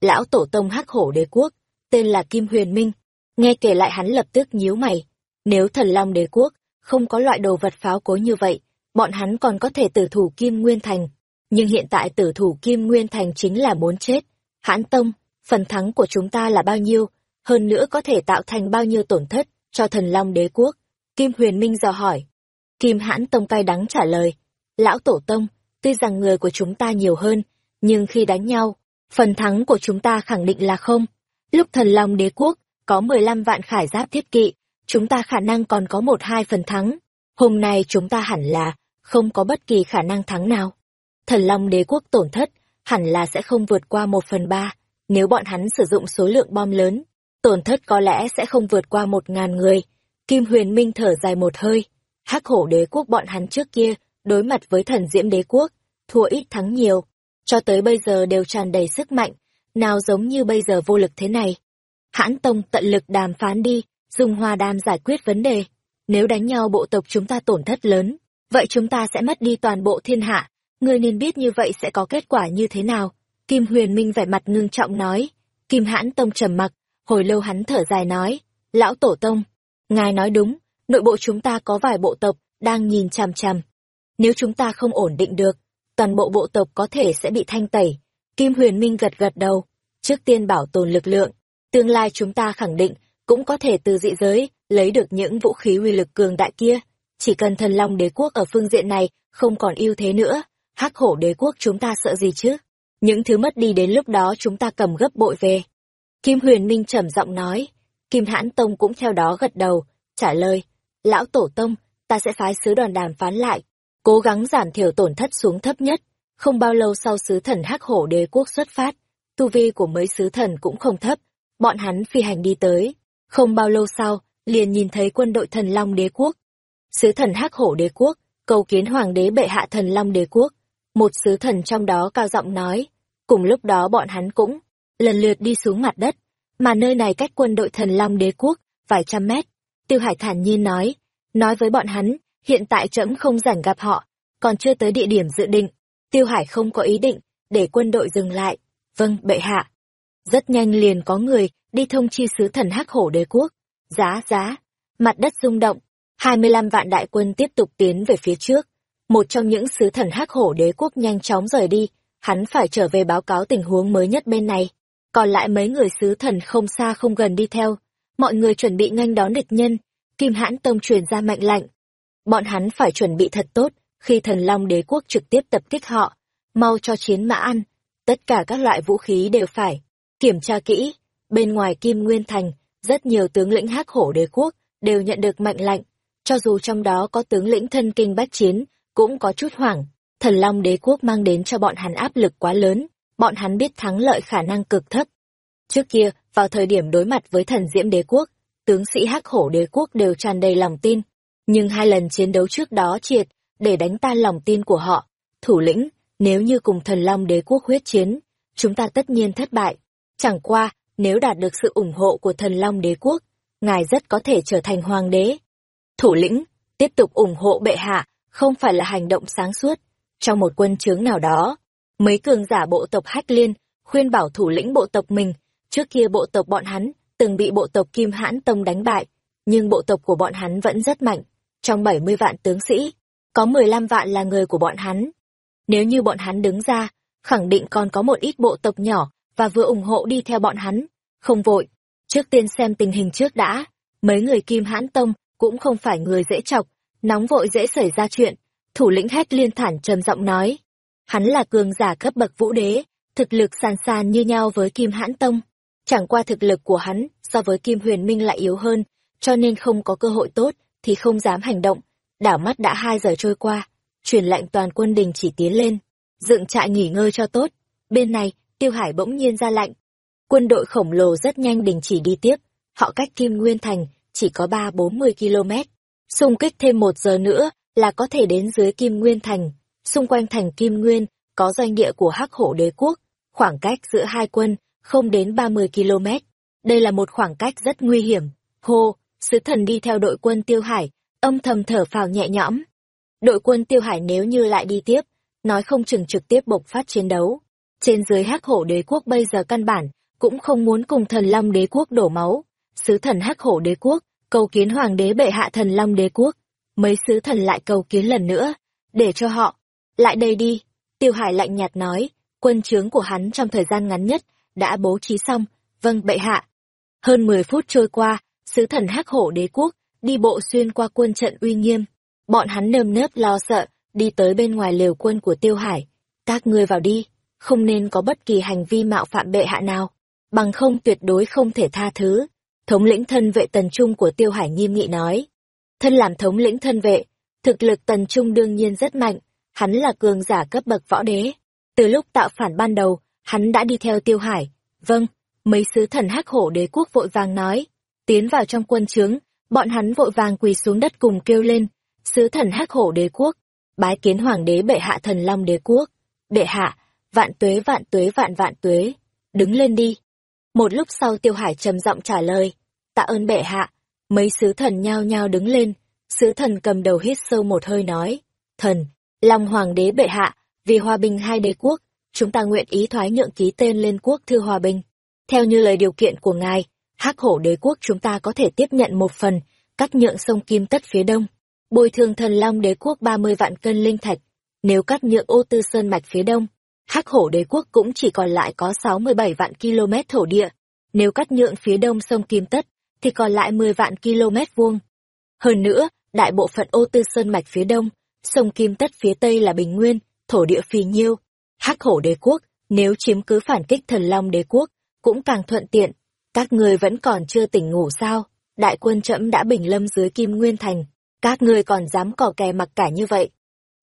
Lão Tổ Tông hắc hổ đế quốc, tên là Kim Huyền Minh. Nghe kể lại hắn lập tức nhíu mày. Nếu thần long đế quốc, không có loại đồ vật pháo cối như vậy, bọn hắn còn có thể tử thủ Kim Nguyên Thành. Nhưng hiện tại tử thủ Kim Nguyên Thành chính là muốn chết. Hãn Tông, phần thắng của chúng ta là bao nhiêu, hơn nữa có thể tạo thành bao nhiêu tổn thất cho thần long đế quốc. Kim Huyền Minh dò hỏi. Kim Hãn Tông cay đắng trả lời. Lão Tổ Tông, tuy rằng người của chúng ta nhiều hơn, nhưng khi đánh nhau, phần thắng của chúng ta khẳng định là không. Lúc thần long đế quốc có 15 vạn khải giáp thiết kỵ, chúng ta khả năng còn có một hai phần thắng. Hôm nay chúng ta hẳn là không có bất kỳ khả năng thắng nào. Thần long đế quốc tổn thất hẳn là sẽ không vượt qua một phần ba. Nếu bọn hắn sử dụng số lượng bom lớn, tổn thất có lẽ sẽ không vượt qua một ngàn người. Kim Huyền Minh thở dài một hơi. Hắc hổ đế quốc bọn hắn trước kia, đối mặt với thần diễm đế quốc, thua ít thắng nhiều. Cho tới bây giờ đều tràn đầy sức mạnh, nào giống như bây giờ vô lực thế này. Hãn Tông tận lực đàm phán đi, dùng hòa đàm giải quyết vấn đề. Nếu đánh nhau bộ tộc chúng ta tổn thất lớn, vậy chúng ta sẽ mất đi toàn bộ thiên hạ. Ngươi nên biết như vậy sẽ có kết quả như thế nào. Kim Huyền Minh vẻ mặt ngưng trọng nói. Kim Hãn Tông trầm mặc, hồi lâu hắn thở dài nói. Lão Tổ Tông, ngài nói đúng, nội bộ chúng ta có vài bộ tộc đang nhìn chằm chằm. Nếu chúng ta không ổn định được, toàn bộ bộ tộc có thể sẽ bị thanh tẩy. Kim Huyền Minh gật gật đầu. Trước tiên bảo tồn lực lượng, tương lai chúng ta khẳng định cũng có thể từ dị giới lấy được những vũ khí uy lực cường đại kia. Chỉ cần thần long đế quốc ở phương diện này không còn ưu thế nữa, hắc hổ đế quốc chúng ta sợ gì chứ? Những thứ mất đi đến lúc đó chúng ta cầm gấp bội về. Kim Huyền Minh trầm giọng nói. Kim Hãn Tông cũng theo đó gật đầu, trả lời. Lão Tổ Tông, ta sẽ phái sứ đoàn đàm phán lại, cố gắng giảm thiểu tổn thất xuống thấp nhất. Không bao lâu sau sứ thần hắc hổ đế quốc xuất phát, tu vi của mấy sứ thần cũng không thấp, bọn hắn phi hành đi tới. Không bao lâu sau, liền nhìn thấy quân đội thần long đế quốc. Sứ thần hắc hổ đế quốc, cầu kiến hoàng đế bệ hạ thần long đế quốc. Một sứ thần trong đó cao giọng nói, cùng lúc đó bọn hắn cũng lần lượt đi xuống mặt đất, mà nơi này cách quân đội thần long đế quốc vài trăm mét. Tiêu Hải thản nhiên nói, nói với bọn hắn, hiện tại trẫm không rảnh gặp họ, còn chưa tới địa điểm dự định. Tiêu Hải không có ý định để quân đội dừng lại. Vâng, bệ hạ. Rất nhanh liền có người đi thông chi sứ thần hắc hổ đế quốc. Giá, giá. Mặt đất rung động. 25 vạn đại quân tiếp tục tiến về phía trước. Một trong những sứ thần hắc hổ đế quốc nhanh chóng rời đi, hắn phải trở về báo cáo tình huống mới nhất bên này. Còn lại mấy người sứ thần không xa không gần đi theo. Mọi người chuẩn bị nhanh đón địch nhân. Kim Hãn Tông truyền ra mệnh lệnh. Bọn hắn phải chuẩn bị thật tốt, khi thần Long đế quốc trực tiếp tập kích họ, mau cho chiến mã ăn, tất cả các loại vũ khí đều phải kiểm tra kỹ. Bên ngoài Kim Nguyên Thành, rất nhiều tướng lĩnh hắc hổ đế quốc đều nhận được mệnh lệnh, cho dù trong đó có tướng lĩnh thân kinh bách chiến, cũng có chút hoảng. Thần Long đế quốc mang đến cho bọn hắn áp lực quá lớn, bọn hắn biết thắng lợi khả năng cực thấp. Trước kia, vào thời điểm đối mặt với thần diễm đế quốc, tướng sĩ hắc hổ đế quốc đều tràn đầy lòng tin. Nhưng hai lần chiến đấu trước đó triệt, để đánh tan lòng tin của họ. Thủ lĩnh, nếu như cùng thần long đế quốc huyết chiến, chúng ta tất nhiên thất bại. Chẳng qua, nếu đạt được sự ủng hộ của thần long đế quốc, ngài rất có thể trở thành hoàng đế. Thủ lĩnh, tiếp tục ủng hộ bệ hạ, không phải là hành động sáng suốt. Trong một quân chướng nào đó, mấy cường giả bộ tộc Hách Liên khuyên bảo thủ lĩnh bộ tộc mình, trước kia bộ tộc bọn hắn từng bị bộ tộc Kim Hãn Tông đánh bại, nhưng bộ tộc của bọn hắn vẫn rất mạnh. Trong 70 vạn tướng sĩ, có 15 vạn là người của bọn hắn. Nếu như bọn hắn đứng ra, khẳng định còn có một ít bộ tộc nhỏ và vừa ủng hộ đi theo bọn hắn. Không vội, trước tiên xem tình hình trước đã. Mấy người Kim Hãn Tông cũng không phải người dễ chọc, nóng vội dễ xảy ra chuyện. Thủ lĩnh hét liên thản trầm giọng nói. Hắn là cường giả cấp bậc vũ đế, thực lực sàn sàn như nhau với Kim Hãn Tông. Chẳng qua thực lực của hắn so với Kim Huyền Minh lại yếu hơn, cho nên không có cơ hội tốt, thì không dám hành động. Đảo mắt đã hai giờ trôi qua, truyền lệnh toàn quân đình chỉ tiến lên, dựng trại nghỉ ngơi cho tốt. Bên này, Tiêu Hải bỗng nhiên ra lệnh. Quân đội khổng lồ rất nhanh đình chỉ đi tiếp, họ cách Kim Nguyên Thành chỉ có ba bốn mươi km. Xung kích thêm một giờ nữa là có thể đến dưới Kim Nguyên Thành. Xung quanh thành Kim Nguyên có doanh địa của Hắc Hổ Đế Quốc, khoảng cách giữa hai quân không đến ba mươi km. Đây là một khoảng cách rất nguy hiểm. Hô, sứ thần đi theo đội quân Tiêu Hải, âm thầm thở phào nhẹ nhõm. Đội quân Tiêu Hải nếu như lại đi tiếp, nói không chừng trực tiếp bộc phát chiến đấu. Trên dưới hắc hổ đế quốc bây giờ căn bản, cũng không muốn cùng thần long đế quốc đổ máu. Sứ thần hắc hổ đế quốc, cầu kiến hoàng đế bệ hạ thần long đế quốc. Mấy sứ thần lại cầu kiến lần nữa, để cho họ. Lại đây đi, Tiêu Hải lạnh nhạt nói, quân chướng của hắn trong thời gian ngắn nhất, đã bố trí xong, vâng bệ hạ. Hơn 10 phút trôi qua, sứ thần hắc hổ đế quốc, đi bộ xuyên qua quân trận uy nghiêm. Bọn hắn nơm nớp lo sợ, đi tới bên ngoài lều quân của Tiêu Hải. Các ngươi vào đi, không nên có bất kỳ hành vi mạo phạm bệ hạ nào, bằng không tuyệt đối không thể tha thứ. Thống lĩnh thân vệ tần trung của Tiêu Hải nghiêm nghị nói. Thân làm thống lĩnh thân vệ, thực lực tần trung đương nhiên rất mạnh, hắn là cường giả cấp bậc võ đế. Từ lúc tạo phản ban đầu, hắn đã đi theo Tiêu Hải. Vâng, mấy sứ thần hắc hổ đế quốc vội vàng nói. Tiến vào trong quân trướng, bọn hắn vội vàng quỳ xuống đất cùng kêu lên. Sứ thần hắc hổ đế quốc, bái kiến hoàng đế bệ hạ thần long đế quốc. Bệ hạ, vạn tuế vạn tuế vạn vạn tuế, đứng lên đi. Một lúc sau Tiêu Hải trầm giọng trả lời, tạ ơn bệ hạ. Mấy sứ thần nhao nhao đứng lên, sứ thần cầm đầu hít sâu một hơi nói, thần, long hoàng đế bệ hạ, vì hòa bình hai đế quốc, chúng ta nguyện ý thoái nhượng ký tên lên quốc thư hòa bình. Theo như lời điều kiện của ngài, hắc hổ đế quốc chúng ta có thể tiếp nhận một phần, cắt nhượng sông Kim Tất phía đông, bồi thường thần long đế quốc 30 vạn cân linh thạch. Nếu cắt nhượng ô tư sơn mạch phía đông, hắc hổ đế quốc cũng chỉ còn lại có 67 vạn km thổ địa. Nếu cắt nhượng phía đông sông Kim Tất, thì còn lại 10 vạn km vuông. Hơn nữa, đại bộ phận ô tư sơn mạch phía đông, sông Kim Tất phía tây là bình nguyên, thổ địa phì nhiêu, hắc hổ đế quốc, nếu chiếm cứ phản kích thần long đế quốc, cũng càng thuận tiện. Các người vẫn còn chưa tỉnh ngủ sao? Đại quân trẫm đã bình lâm dưới Kim Nguyên Thành, các ngươi còn dám cò kè mặc cả như vậy.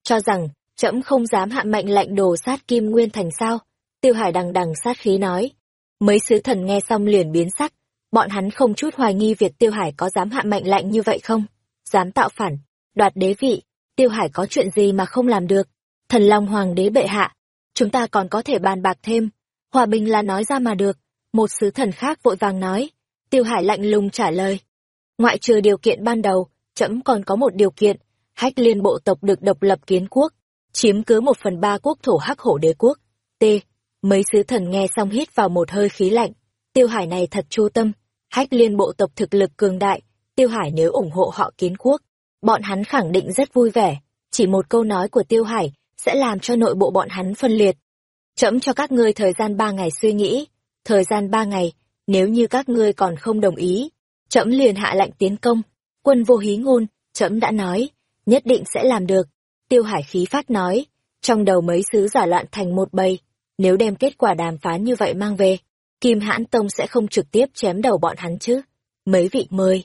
Cho rằng, trẫm không dám hạ mệnh lệnh đồ sát Kim Nguyên Thành sao? Tiêu Hải đằng đằng sát khí nói. Mấy sứ thần nghe xong liền biến sắc, bọn hắn không chút hoài nghi việc Tiêu Hải có dám hạ mệnh lệnh như vậy không? Dám tạo phản, đoạt đế vị, Tiêu Hải có chuyện gì mà không làm được? Thần Long Hoàng đế bệ hạ, chúng ta còn có thể bàn bạc thêm. Hòa bình là nói ra mà được. Một sứ thần khác vội vàng nói. Tiêu Hải lạnh lùng trả lời. Ngoại trừ điều kiện ban đầu, trẫm còn có một điều kiện. Hách liên bộ tộc được độc lập kiến quốc, chiếm cứ một phần ba quốc thổ hắc hổ đế quốc. T. Mấy sứ thần nghe xong hít vào một hơi khí lạnh. Tiêu Hải này thật chu tâm. Hách liên bộ tộc thực lực cường đại. Tiêu Hải nếu ủng hộ họ kiến quốc, bọn hắn khẳng định rất vui vẻ. Chỉ một câu nói của Tiêu Hải sẽ làm cho nội bộ bọn hắn phân liệt. trẫm cho các ngươi thời gian ba ngày suy nghĩ, thời gian ba ngày, nếu như các ngươi còn không đồng ý, trẫm liền hạ lệnh tiến công. Quân vô hí ngôn, trẫm đã nói, nhất định sẽ làm được. Tiêu Hải khí phát nói, trong đầu mấy sứ giả loạn thành một bầy, nếu đem kết quả đàm phán như vậy mang về, Kim Hãn Tông sẽ không trực tiếp chém đầu bọn hắn chứ. Mấy vị mời.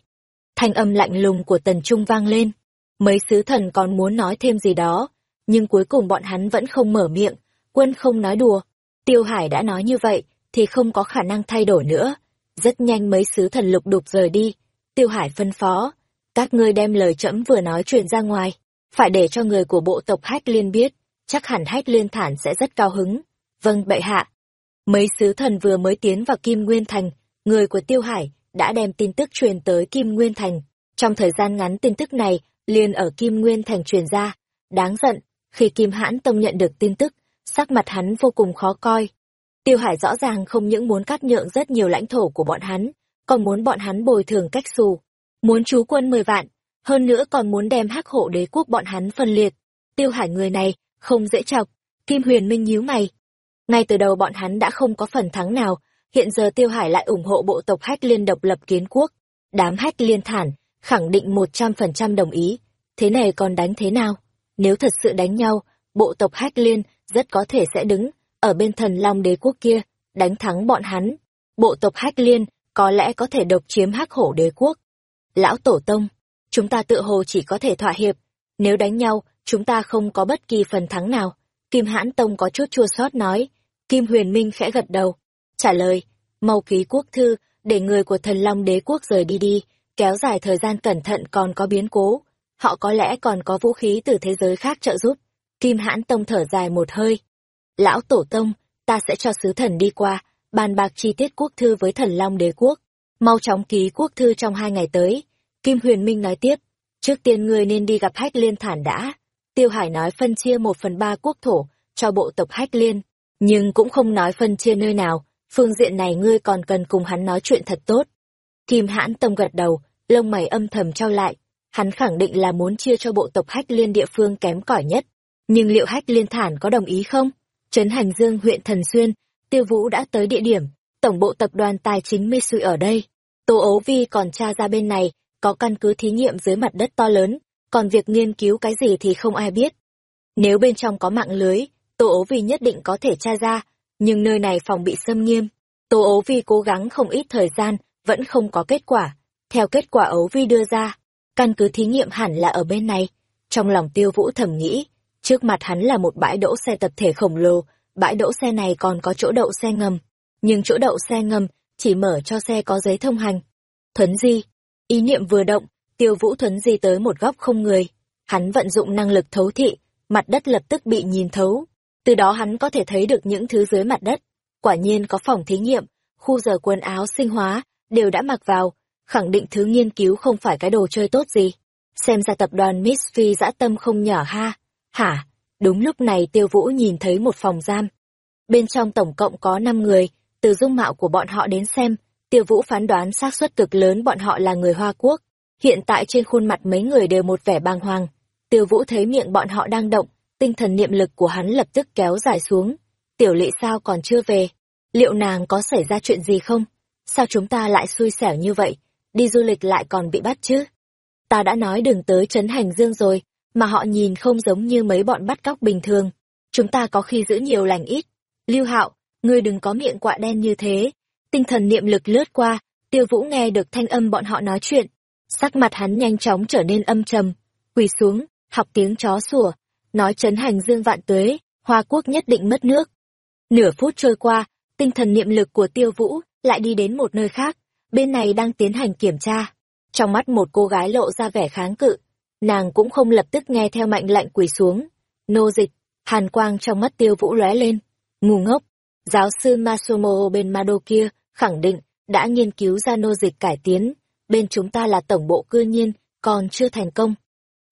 Thanh âm lạnh lùng của Tần Trung vang lên. Mấy sứ thần còn muốn nói thêm gì đó, nhưng cuối cùng bọn hắn vẫn không mở miệng, quân không nói đùa. Tiêu Hải đã nói như vậy, thì không có khả năng thay đổi nữa. Rất nhanh mấy sứ thần lục đục rời đi. Tiêu Hải phân phó, các ngươi đem lời trẫm vừa nói truyền ra ngoài, phải để cho người của bộ tộc Hách Liên biết, chắc hẳn Hách Liên Thản sẽ rất cao hứng. Vâng bệ hạ. Mấy sứ thần vừa mới tiến vào Kim Nguyên Thành, người của Tiêu Hải đã đem tin tức truyền tới Kim Nguyên Thành. Trong thời gian ngắn tin tức này liền ở Kim Nguyên Thành truyền ra. Đáng giận, khi Kim Hãn Tông nhận được tin tức, sắc mặt hắn vô cùng khó coi. Tiêu Hải rõ ràng không những muốn cắt nhượng rất nhiều lãnh thổ của bọn hắn, còn muốn bọn hắn bồi thường cách xù, muốn chú quân 10 vạn, hơn nữa còn muốn đem hắc hộ đế quốc bọn hắn phân liệt. Tiêu Hải người này, không dễ chọc, Kim Huyền Minh nhíu mày. Ngay từ đầu bọn hắn đã không có phần thắng nào, hiện giờ Tiêu Hải lại ủng hộ bộ tộc Hách Liên độc lập kiến quốc. Đám Hách Liên thản, khẳng định 100% đồng ý. Thế này còn đánh thế nào? Nếu thật sự đánh nhau, bộ tộc Hách Liên rất có thể sẽ đứng ở bên thần Long đế quốc kia, đánh thắng bọn hắn. Bộ tộc Hách Liên có lẽ có thể độc chiếm Hắc Hổ đế quốc. Lão Tổ Tông, chúng ta tự hồ chỉ có thể thỏa hiệp, nếu đánh nhau, chúng ta không có bất kỳ phần thắng nào. Kim Hãn Tông có chút chua xót nói, Kim Huyền Minh khẽ gật đầu, trả lời, mau ký quốc thư, để người của thần Long đế quốc rời đi đi, kéo dài thời gian cẩn thận còn có biến cố. Họ có lẽ còn có vũ khí từ thế giới khác trợ giúp. Kim Hãn Tông thở dài một hơi. Lão Tổ Tông, ta sẽ cho sứ thần đi qua, bàn bạc chi tiết quốc thư với thần Long đế quốc. Mau chóng ký quốc thư trong hai ngày tới. Kim Huyền Minh nói tiếp, trước tiên ngươi nên đi gặp Hách Liên Thản đã. Tiêu Hải nói phân chia một phần ba quốc thổ cho bộ tộc Hách Liên, nhưng cũng không nói phân chia nơi nào, phương diện này ngươi còn cần cùng hắn nói chuyện thật tốt. Kim Hãn tâm gật đầu, lông mày âm thầm trao lại, hắn khẳng định là muốn chia cho bộ tộc Hách Liên địa phương kém cỏi nhất. Nhưng liệu Hách Liên Thản có đồng ý không? Trấn Hành Dương huyện Thần Xuyên, Tiêu Vũ đã tới địa điểm, tổng bộ tập đoàn tài chính Mitsui ở đây. Tô ấu vi còn tra ra bên này, có căn cứ thí nghiệm dưới mặt đất to lớn, còn việc nghiên cứu cái gì thì không ai biết. Nếu bên trong có mạng lưới, Tô ấu vi nhất định có thể tra ra, nhưng nơi này phòng bị xâm nghiêm. Tô ấu vi cố gắng không ít thời gian, vẫn không có kết quả. Theo kết quả ấu vi đưa ra, căn cứ thí nghiệm hẳn là ở bên này. Trong lòng tiêu vũ thầm nghĩ, trước mặt hắn là một bãi đỗ xe tập thể khổng lồ, bãi đỗ xe này còn có chỗ đậu xe ngầm. Nhưng chỗ đậu xe ngầm chỉ mở cho xe có giấy thông hành. Thuấn di, ý niệm vừa động, tiêu vũ thuấn di tới một góc không người. Hắn vận dụng năng lực thấu thị, mặt đất lập tức bị nhìn thấu. Từ đó hắn có thể thấy được những thứ dưới mặt đất. Quả nhiên có phòng thí nghiệm, khu giờ quần áo sinh hóa, đều đã mặc vào, khẳng định thứ nghiên cứu không phải cái đồ chơi tốt gì. Xem ra tập đoàn Miss Phi dã tâm không nhỏ ha. Hả? Đúng lúc này tiêu vũ nhìn thấy một phòng giam. Bên trong tổng cộng có 5 người, từ dung mạo của bọn họ đến xem, tiêu vũ phán đoán xác suất cực lớn bọn họ là người Hoa Quốc. Hiện tại trên khuôn mặt mấy người đều một vẻ bàng hoàng. Tiêu vũ thấy miệng bọn họ đang động, tinh thần niệm lực của hắn lập tức kéo dài xuống. Tiểu lệ sao còn chưa về? Liệu nàng có xảy ra chuyện gì không? Sao chúng ta lại xui xẻo như vậy? Đi du lịch lại còn bị bắt chứ? Ta đã nói đừng tới Trấn Hành Dương rồi, mà họ nhìn không giống như mấy bọn bắt cóc bình thường. Chúng ta có khi giữ nhiều lành ít. Lưu Hạo, ngươi đừng có miệng quạ đen như thế. Tinh thần niệm lực lướt qua, tiêu vũ nghe được thanh âm bọn họ nói chuyện. Sắc mặt hắn nhanh chóng trở nên âm trầm, quỳ xuống, học tiếng chó sủa, nói chấn hành dương vạn tuế, Hoa Quốc nhất định mất nước. Nửa phút trôi qua, tinh thần niệm lực của tiêu vũ lại đi đến một nơi khác, bên này đang tiến hành kiểm tra. Trong mắt một cô gái lộ ra vẻ kháng cự, nàng cũng không lập tức nghe theo mệnh lệnh quỳ xuống. Nô dịch, hàn quang trong mắt tiêu vũ lóe lên. Ngu ngốc, giáo sư Masumo bên Mado kia khẳng định đã nghiên cứu ra nô dịch cải tiến, bên chúng ta là tổng bộ cư nhiên, còn chưa thành công.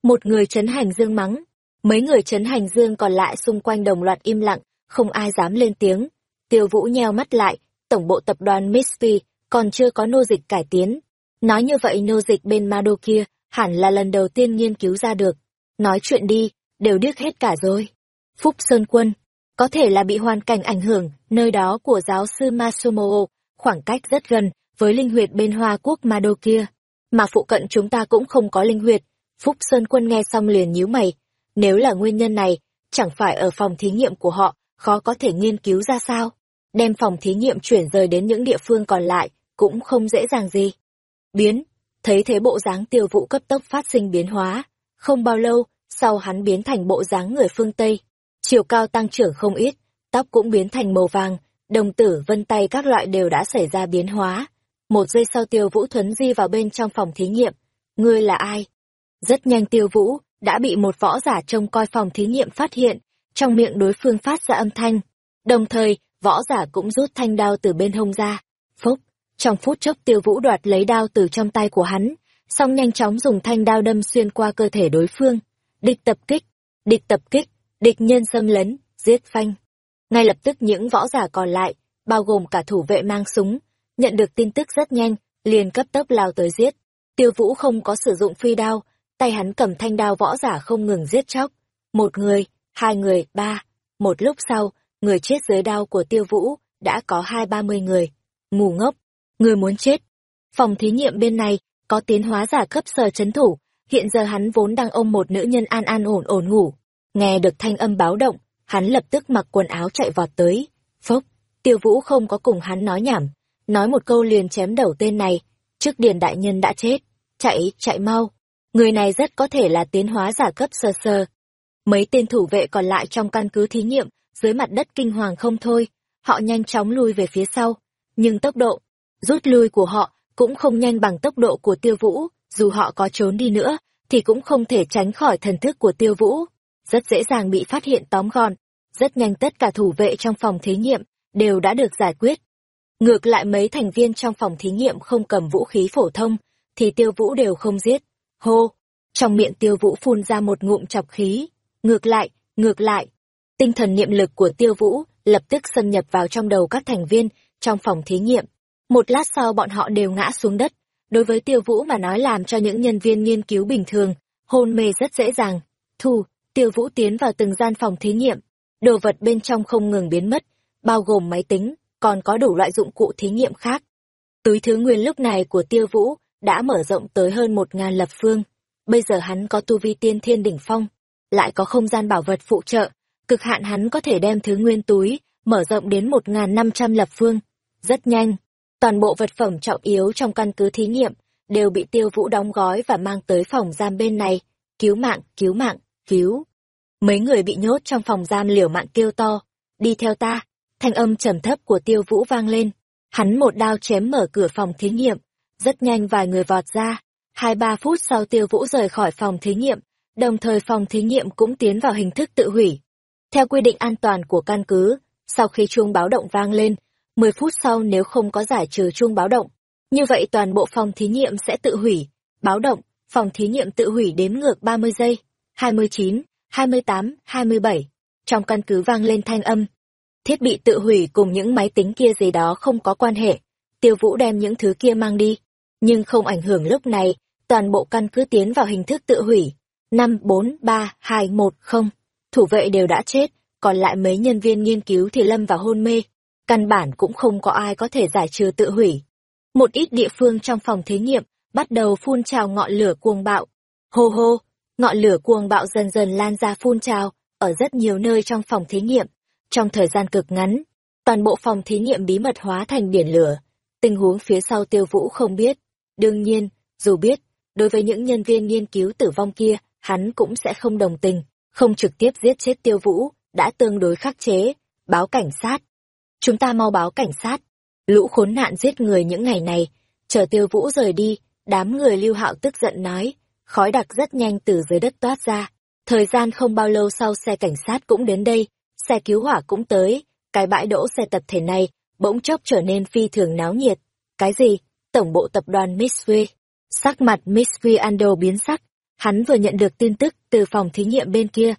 Một người chấn hành dương mắng, mấy người chấn hành dương còn lại xung quanh đồng loạt im lặng, không ai dám lên tiếng. Tiêu Vũ nheo mắt lại, tổng bộ tập đoàn Mispi còn chưa có nô dịch cải tiến. Nói như vậy nô dịch bên Mado kia hẳn là lần đầu tiên nghiên cứu ra được. Nói chuyện đi, đều điếc hết cả rồi. Phúc Sơn Quân, có thể là bị hoàn cảnh ảnh hưởng, nơi đó của giáo sư Masumoo, khoảng cách rất gần với linh huyệt bên Hoa Quốc Mado kia. mà phụ cận chúng ta cũng không có linh huyệt. Phúc Sơn Quân nghe xong liền nhíu mày. Nếu là nguyên nhân này, chẳng phải ở phòng thí nghiệm của họ, khó có thể nghiên cứu ra sao. Đem phòng thí nghiệm chuyển rời đến những địa phương còn lại, cũng không dễ dàng gì. Biến, thấy thế bộ dáng tiêu vũ cấp tốc phát sinh biến hóa. Không bao lâu, sau hắn biến thành bộ dáng người phương Tây. Chiều cao tăng trưởng không ít, tóc cũng biến thành màu vàng, đồng tử vân tay các loại đều đã xảy ra biến hóa. Một giây sau tiêu vũ thuấn di vào bên trong phòng thí nghiệm. Ngươi là ai? Rất nhanh tiêu vũ, đã bị một võ giả trông coi phòng thí nghiệm phát hiện, trong miệng đối phương phát ra âm thanh. Đồng thời, võ giả cũng rút thanh đao từ bên hông ra. Phúc, trong phút chốc tiêu vũ đoạt lấy đao từ trong tay của hắn, xong nhanh chóng dùng thanh đao đâm xuyên qua cơ thể đối phương. Địch tập kích, địch tập kích, địch nhân xâm lấn, giết phanh. Ngay lập tức những võ giả còn lại, bao gồm cả thủ vệ mang súng, nhận được tin tức rất nhanh, liền cấp tốc lao tới giết. Tiêu Vũ không có sử dụng phi đao, tay hắn cầm thanh đao võ giả không ngừng giết chóc. Một người, hai người, ba. Một lúc sau, người chết dưới đao của Tiêu Vũ đã có hai ba mươi người. Mù ngốc, người muốn chết. Phòng thí nghiệm bên này có tiến hóa giả cấp sở chấn thủ, hiện giờ hắn vốn đang ôm một nữ nhân an an ổn ổn ngủ. Nghe được thanh âm báo động, hắn lập tức mặc quần áo chạy vọt tới. Phốc, Tiêu Vũ không có cùng hắn nói nhảm, nói một câu liền chém đầu tên này, trước điền đại nhân đã chết, chạy, chạy mau. Người này rất có thể là tiến hóa giả cấp sơ sơ. Mấy tên thủ vệ còn lại trong căn cứ thí nghiệm, dưới mặt đất kinh hoàng không thôi, họ nhanh chóng lui về phía sau, nhưng tốc độ rút lui của họ cũng không nhanh bằng tốc độ của tiêu vũ, dù họ có trốn đi nữa, thì cũng không thể tránh khỏi thần thức của tiêu vũ, rất dễ dàng bị phát hiện tóm gọn. Rất nhanh tất cả thủ vệ trong phòng thí nghiệm đều đã được giải quyết. Ngược lại mấy thành viên trong phòng thí nghiệm không cầm vũ khí phổ thông, thì tiêu vũ đều không giết. Hô! Trong miệng tiêu vũ phun ra một ngụm chọc khí. Ngược lại, ngược lại. Tinh thần niệm lực của tiêu vũ lập tức xâm nhập vào trong đầu các thành viên trong phòng thí nghiệm. Một lát sau bọn họ đều ngã xuống đất. Đối với tiêu vũ mà nói làm cho những nhân viên nghiên cứu bình thường, hôn mê rất dễ dàng. Thu, tiêu vũ tiến vào từng gian phòng thí nghiệm. Đồ vật bên trong không ngừng biến mất, bao gồm máy tính, còn có đủ loại dụng cụ thí nghiệm khác. Túi thứ nguyên lúc này của tiêu vũ đã mở rộng tới hơn một ngàn lập phương. Bây giờ hắn có tu vi tiên thiên đỉnh phong, lại có không gian bảo vật phụ trợ, cực hạn hắn có thể đem thứ nguyên túi mở rộng đến một ngàn năm trăm lập phương. Rất nhanh, toàn bộ vật phẩm trọng yếu trong căn cứ thí nghiệm đều bị tiêu vũ đóng gói và mang tới phòng giam bên này. Cứu mạng, cứu mạng, cứu. Mấy người bị nhốt trong phòng giam liều mạng kêu to. Đi theo ta. Thanh âm trầm thấp của tiêu vũ vang lên. Hắn một đao chém mở cửa phòng thí nghiệm. Rất nhanh vài người vọt ra. Hai ba phút sau tiêu vũ rời khỏi phòng thí nghiệm. Đồng thời phòng thí nghiệm cũng tiến vào hình thức tự hủy. Theo quy định an toàn của căn cứ, sau khi chuông báo động vang lên, 10 phút sau nếu không có giải trừ chuông báo động, như vậy toàn bộ phòng thí nghiệm sẽ tự hủy. Báo động, phòng thí nghiệm tự hủy đếm ngược 30 giây, 29, 28, 27. Trong căn cứ vang lên thanh âm. Thiết bị tự hủy cùng những máy tính kia gì đó không có quan hệ. Tiêu Vũ đem những thứ kia mang đi. Nhưng không ảnh hưởng lúc này, toàn bộ căn cứ tiến vào hình thức tự hủy. 5, 4, 3, 2, 1, 0. Thủ vệ đều đã chết, còn lại mấy nhân viên nghiên cứu thì lâm vào hôn mê. Căn bản cũng không có ai có thể giải trừ tự hủy. Một ít địa phương trong phòng thí nghiệm bắt đầu phun trào ngọn lửa cuồng bạo. Hô hô, ngọn lửa cuồng bạo dần dần lan ra phun trào ở rất nhiều nơi trong phòng thí nghiệm. Trong thời gian cực ngắn, toàn bộ phòng thí nghiệm bí mật hóa thành biển lửa. Tình huống phía sau tiêu vũ không biết. Đương nhiên, dù biết, đối với những nhân viên nghiên cứu tử vong kia, hắn cũng sẽ không đồng tình, không trực tiếp giết chết tiêu vũ, đã tương đối khắc chế, báo cảnh sát. Chúng ta mau báo cảnh sát. Lũ khốn nạn giết người những ngày này, chờ tiêu vũ rời đi, đám người lưu hạo tức giận nói, khói đặc rất nhanh từ dưới đất toát ra. Thời gian không bao lâu sau xe cảnh sát cũng đến đây, xe cứu hỏa cũng tới, cái bãi đỗ xe tập thể này bỗng chốc trở nên phi thường náo nhiệt. Cái gì? Tổng bộ tập đoàn Mitsui. Sắc mặt Mitsui Ando biến sắc, hắn vừa nhận được tin tức từ phòng thí nghiệm bên kia.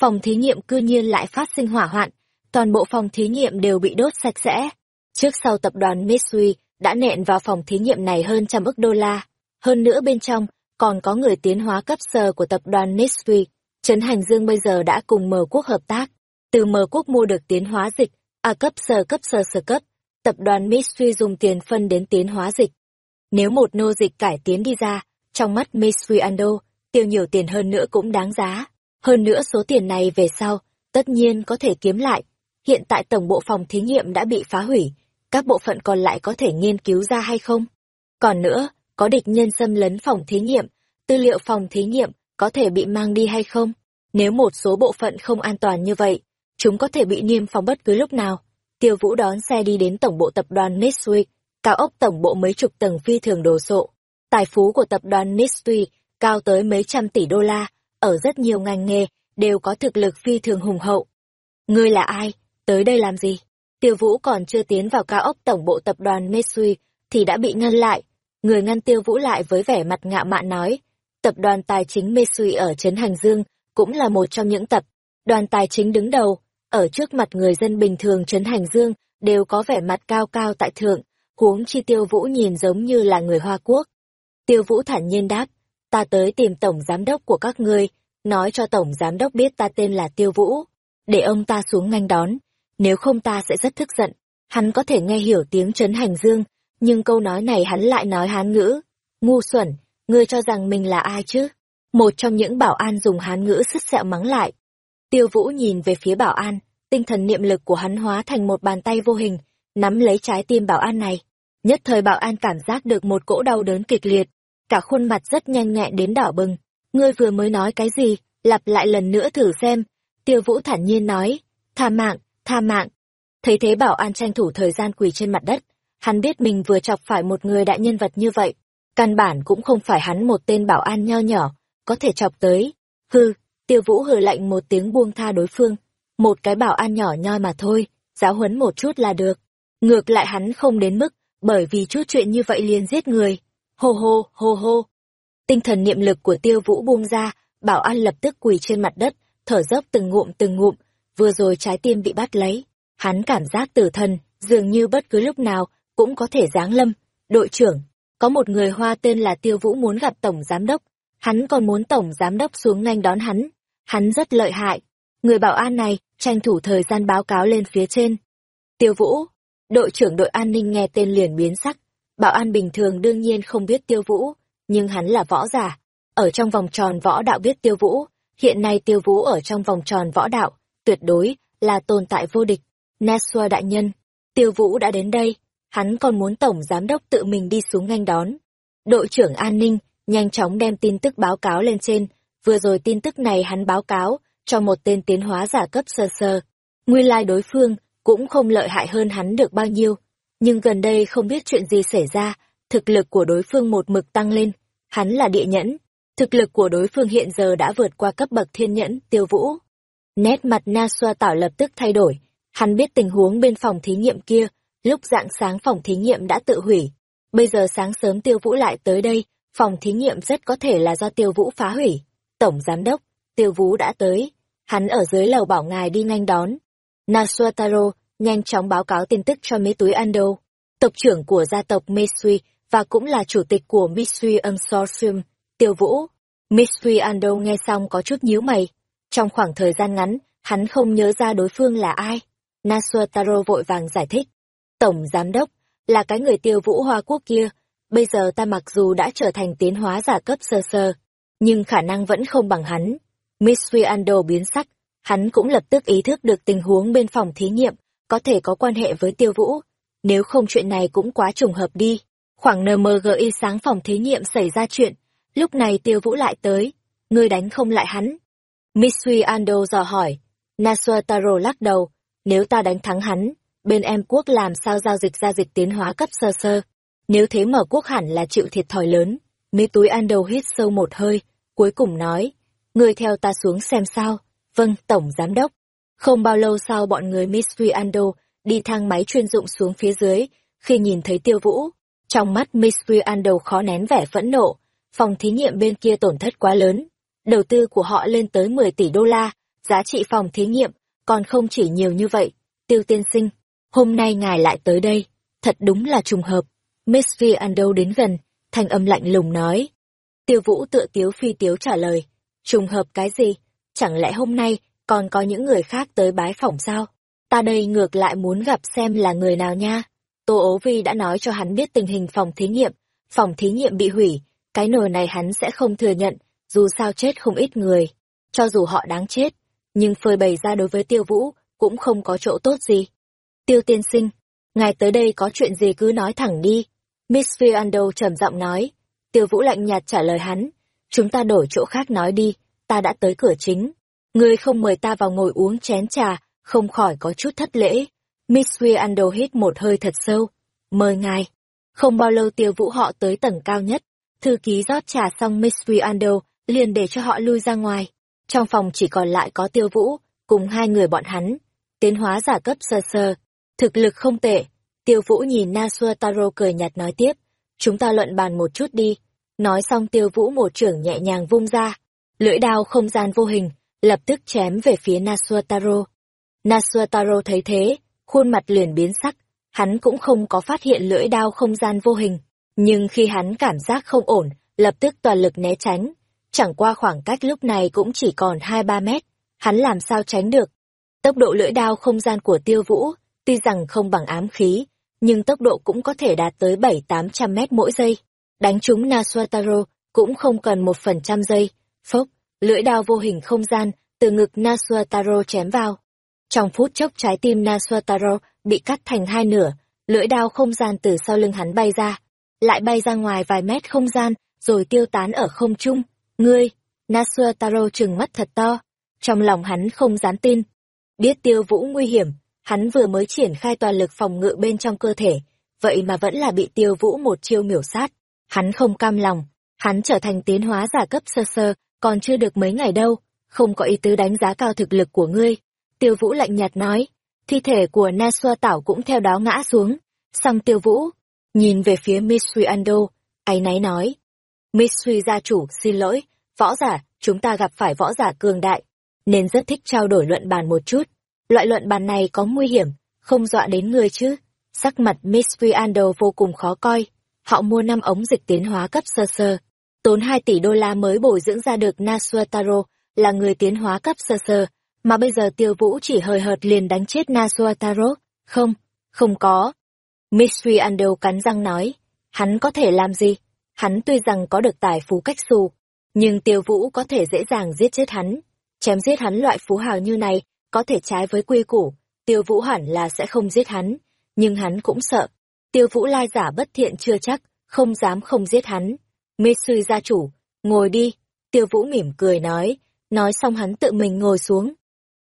Phòng thí nghiệm cư nhiên lại phát sinh hỏa hoạn, toàn bộ phòng thí nghiệm đều bị đốt sạch sẽ. Trước sau tập đoàn Mitsui đã nện vào phòng thí nghiệm này hơn trăm ức đô la. Hơn nữa bên trong, còn có người tiến hóa cấp sơ của tập đoàn Mitsui. Trấn Hành Dương bây giờ đã cùng mở quốc hợp tác. Từ mở quốc mua được tiến hóa dịch, A cấp sơ cấp sơ sơ cấp. Tập đoàn Mitsui dùng tiền phân đến tiến hóa dịch. Nếu một nô dịch cải tiến đi ra, trong mắt Mitsui Ando, tiêu nhiều tiền hơn nữa cũng đáng giá. Hơn nữa số tiền này về sau, tất nhiên có thể kiếm lại. Hiện tại tổng bộ phòng thí nghiệm đã bị phá hủy, các bộ phận còn lại có thể nghiên cứu ra hay không? Còn nữa, có địch nhân xâm lấn phòng thí nghiệm, tư liệu phòng thí nghiệm có thể bị mang đi hay không? Nếu một số bộ phận không an toàn như vậy, chúng có thể bị niêm phong bất cứ lúc nào. Tiêu Vũ đón xe đi đến tổng bộ tập đoàn Nestle, cao ốc tổng bộ mấy chục tầng phi thường đồ sộ. Tài phú của tập đoàn Nestle cao tới mấy trăm tỷ đô la, ở rất nhiều ngành nghề, đều có thực lực phi thường hùng hậu. Ngươi là ai? Tới đây làm gì? Tiêu Vũ còn chưa tiến vào cao ốc tổng bộ tập đoàn Nestle thì đã bị ngăn lại. Người ngăn Tiêu Vũ lại với vẻ mặt ngạo mạn nói, tập đoàn tài chính Nestle ở Trấn Hành Dương cũng là một trong những tập đoàn tài chính đứng đầu, ở trước mặt người dân bình thường Trấn Hành Dương đều có vẻ mặt cao cao tại thượng, huống chi Tiêu Vũ nhìn giống như là người Hoa Quốc. Tiêu Vũ thản nhiên đáp, ta tới tìm tổng giám đốc của các ngươi, nói cho tổng giám đốc biết ta tên là Tiêu Vũ, để ông ta xuống nganh đón, nếu không ta sẽ rất tức giận. Hắn có thể nghe hiểu tiếng Trấn Hành Dương, nhưng câu nói này hắn lại nói hán ngữ. Ngu xuẩn, ngươi cho rằng mình là ai chứ? Một trong những bảo an dùng hán ngữ sứt sẹo mắng lại. Tiêu Vũ nhìn về phía bảo an, tinh thần niệm lực của hắn hóa thành một bàn tay vô hình, nắm lấy trái tim bảo an này. Nhất thời bảo an cảm giác được một cỗ đau đớn kịch liệt, cả khuôn mặt rất nhanh nhẹn đến đỏ bừng. Ngươi vừa mới nói cái gì, lặp lại lần nữa thử xem. Tiêu Vũ thản nhiên nói, tha mạng, tha mạng. Thấy thế bảo an tranh thủ thời gian quỳ trên mặt đất, hắn biết mình vừa chọc phải một người đại nhân vật như vậy. Căn bản cũng không phải hắn một tên bảo an nho nhỏ, có thể chọc tới. Hư, tiêu vũ hừ lạnh một tiếng buông tha đối phương. Một cái bảo an nhỏ nhoi mà thôi, giáo huấn một chút là được. Ngược lại hắn không đến mức, bởi vì chút chuyện như vậy liền giết người. Hô hô, hô hô. Tinh thần niệm lực của tiêu vũ buông ra, bảo an lập tức quỳ trên mặt đất, thở dốc từng ngụm từng ngụm, vừa rồi trái tim bị bắt lấy. Hắn cảm giác tử thần, dường như bất cứ lúc nào cũng có thể giáng lâm. Đội trưởng, có một người Hoa tên là Tiêu Vũ muốn gặp Tổng Giám Đốc. Hắn còn muốn Tổng Giám Đốc xuống nhanh đón hắn. Hắn rất lợi hại. Người bảo an này tranh thủ thời gian báo cáo lên phía trên. Tiêu Vũ, đội trưởng đội an ninh nghe tên liền biến sắc. Bảo an bình thường đương nhiên không biết Tiêu Vũ, nhưng hắn là võ giả. Ở trong vòng tròn võ đạo biết Tiêu Vũ, hiện nay Tiêu Vũ ở trong vòng tròn võ đạo, tuyệt đối là tồn tại vô địch. Nesua đại nhân, Tiêu Vũ đã đến đây, hắn còn muốn tổng giám đốc tự mình đi xuống nghênh đón. Đội trưởng an ninh nhanh chóng đem tin tức báo cáo lên trên, vừa rồi tin tức này hắn báo cáo cho một tên tiến hóa giả cấp sơ sơ. Nguyên lai đối phương cũng không lợi hại hơn hắn được bao nhiêu, nhưng gần đây không biết chuyện gì xảy ra, thực lực của đối phương một mực tăng lên, hắn là địa nhẫn, thực lực của đối phương hiện giờ đã vượt qua cấp bậc thiên nhẫn, tiêu vũ. Nét mặt Na Xoa Tảo lập tức thay đổi, hắn biết tình huống bên phòng thí nghiệm kia, Lúc dạng sáng phòng thí nghiệm đã tự hủy. Bây giờ sáng sớm tiêu vũ lại tới đây, phòng thí nghiệm rất có thể là do tiêu vũ phá hủy. Tổng giám đốc, tiêu vũ đã tới. Hắn ở dưới lầu bảo ngài đi nhanh đón. Nasuataro nhanh chóng báo cáo tin tức cho mấy túi Ando, tộc trưởng của gia tộc Mesui và cũng là chủ tịch của Misui Consortium, tiêu vũ. Misui Ando nghe xong có chút nhíu mày. Trong khoảng thời gian ngắn, hắn không nhớ ra đối phương là ai. Nasuataro vội vàng giải thích. Tổng Giám Đốc, là cái người tiêu vũ hoa quốc kia, bây giờ ta mặc dù đã trở thành tiến hóa giả cấp sơ sơ, nhưng khả năng vẫn không bằng hắn. Miss Ando biến sắc, hắn cũng lập tức ý thức được tình huống bên phòng thí nghiệm, có thể có quan hệ với tiêu vũ. Nếu không chuyện này cũng quá trùng hợp đi. Khoảng NMGI sáng phòng thí nghiệm xảy ra chuyện, lúc này tiêu vũ lại tới, ngươi đánh không lại hắn. Miss Ando dò hỏi, Nasuataro lắc đầu, nếu ta đánh thắng hắn, bên em quốc làm sao giao dịch ra dịch tiến hóa cấp sơ sơ. Nếu thế mở quốc hẳn là chịu thiệt thòi lớn. Mỹ túi ăn đầu hít sâu một hơi, cuối cùng nói, người theo ta xuống xem sao. Vâng, Tổng Giám Đốc. Không bao lâu sau bọn người Mystery Ando đi thang máy chuyên dụng xuống phía dưới, khi nhìn thấy tiêu vũ. Trong mắt Mystery Ando khó nén vẻ phẫn nộ, phòng thí nghiệm bên kia tổn thất quá lớn. Đầu tư của họ lên tới 10 tỷ đô la, giá trị phòng thí nghiệm, còn không chỉ nhiều như vậy. Tiêu tiên sinh, hôm nay ngài lại tới đây, thật đúng là trùng hợp. Miss Vi Ando đến gần, thanh âm lạnh lùng nói. Tiêu vũ tựa tiếu phi tiếu trả lời, trùng hợp cái gì, chẳng lẽ hôm nay còn có những người khác tới bái phỏng sao? Ta đây ngược lại muốn gặp xem là người nào nha. Tô ố vi đã nói cho hắn biết tình hình phòng thí nghiệm, phòng thí nghiệm bị hủy, cái nồi này hắn sẽ không thừa nhận, dù sao chết không ít người. Cho dù họ đáng chết, nhưng phơi bày ra đối với tiêu vũ, cũng không có chỗ tốt gì. Tiêu tiên sinh, ngài tới đây có chuyện gì cứ nói thẳng đi. Miss Fiando trầm giọng nói. Tiêu vũ lạnh nhạt trả lời hắn. Chúng ta đổi chỗ khác nói đi, ta đã tới cửa chính. Ngươi không mời ta vào ngồi uống chén trà, không khỏi có chút thất lễ. Miss Fiando hít một hơi thật sâu. Mời ngài. Không bao lâu tiêu vũ họ tới tầng cao nhất. Thư ký rót trà xong Miss Fiando liền để cho họ lui ra ngoài. Trong phòng chỉ còn lại có tiêu vũ, cùng hai người bọn hắn. Tiến hóa giả cấp sơ sơ. Thực lực không tệ. Tiêu vũ nhìn Nasua Taro cười nhạt nói tiếp. Chúng ta luận bàn một chút đi. Nói xong tiêu vũ một trưởng nhẹ nhàng vung ra. Lưỡi đao không gian vô hình, lập tức chém về phía Nasua Taro. Nasua Taro thấy thế, khuôn mặt liền biến sắc. Hắn cũng không có phát hiện lưỡi đao không gian vô hình. Nhưng khi hắn cảm giác không ổn, lập tức toàn lực né tránh Chẳng qua khoảng cách lúc này cũng chỉ còn hai ba mét, hắn làm sao tránh được. Tốc độ lưỡi đao không gian của tiêu vũ, tuy rằng không bằng ám khí, nhưng tốc độ cũng có thể đạt tới bảy tám trăm mét mỗi giây. Đánh trúng Nasuataro cũng không cần một phần trăm giây. Phốc, lưỡi đao vô hình không gian từ ngực Nasuataro chém vào. Trong phút chốc trái tim Nasuataro bị cắt thành hai nửa, lưỡi đao không gian từ sau lưng hắn bay ra, lại bay ra ngoài vài mét không gian, rồi tiêu tán ở không trung. Ngươi, Nasuataro trừng mắt thật to, trong lòng hắn không dám tin. Biết tiêu vũ nguy hiểm, hắn vừa mới triển khai toàn lực phòng ngự bên trong cơ thể, vậy mà vẫn là bị tiêu vũ một chiêu miểu sát. Hắn không cam lòng, hắn trở thành tiến hóa giả cấp sơ sơ, còn chưa được mấy ngày đâu, không có ý tứ đánh giá cao thực lực của ngươi. Tiêu vũ lạnh nhạt nói, thi thể của Nasua Tảo cũng theo đó ngã xuống. Xong tiêu vũ, nhìn về phía Mitsui Ando, áy náy nói, Mitsui gia chủ, xin lỗi, võ giả, chúng ta gặp phải võ giả cường đại, nên rất thích trao đổi luận bàn một chút. Loại luận bàn này có nguy hiểm, không dọa đến người chứ. Sắc mặt Miss Ando vô cùng khó coi. Họ mua năm ống dịch tiến hóa cấp sơ sơ. Tốn 2 tỷ đô la mới bồi dưỡng ra được Nasuataro, là người tiến hóa cấp sơ sơ, mà bây giờ tiêu vũ chỉ hời hợt liền đánh chết Nasuataro. Không, không có. Miss Ando cắn răng nói, hắn có thể làm gì? Hắn tuy rằng có được tài phú cách xù, nhưng tiêu vũ có thể dễ dàng giết chết hắn. Chém giết hắn loại phú hào như này, có thể trái với quy củ, tiêu vũ hẳn là sẽ không giết hắn, nhưng hắn cũng sợ. Tiêu vũ lai giả bất thiện chưa chắc, không dám không giết hắn. Mê suy gia chủ, ngồi đi, tiêu vũ mỉm cười nói, nói xong hắn tự mình ngồi xuống.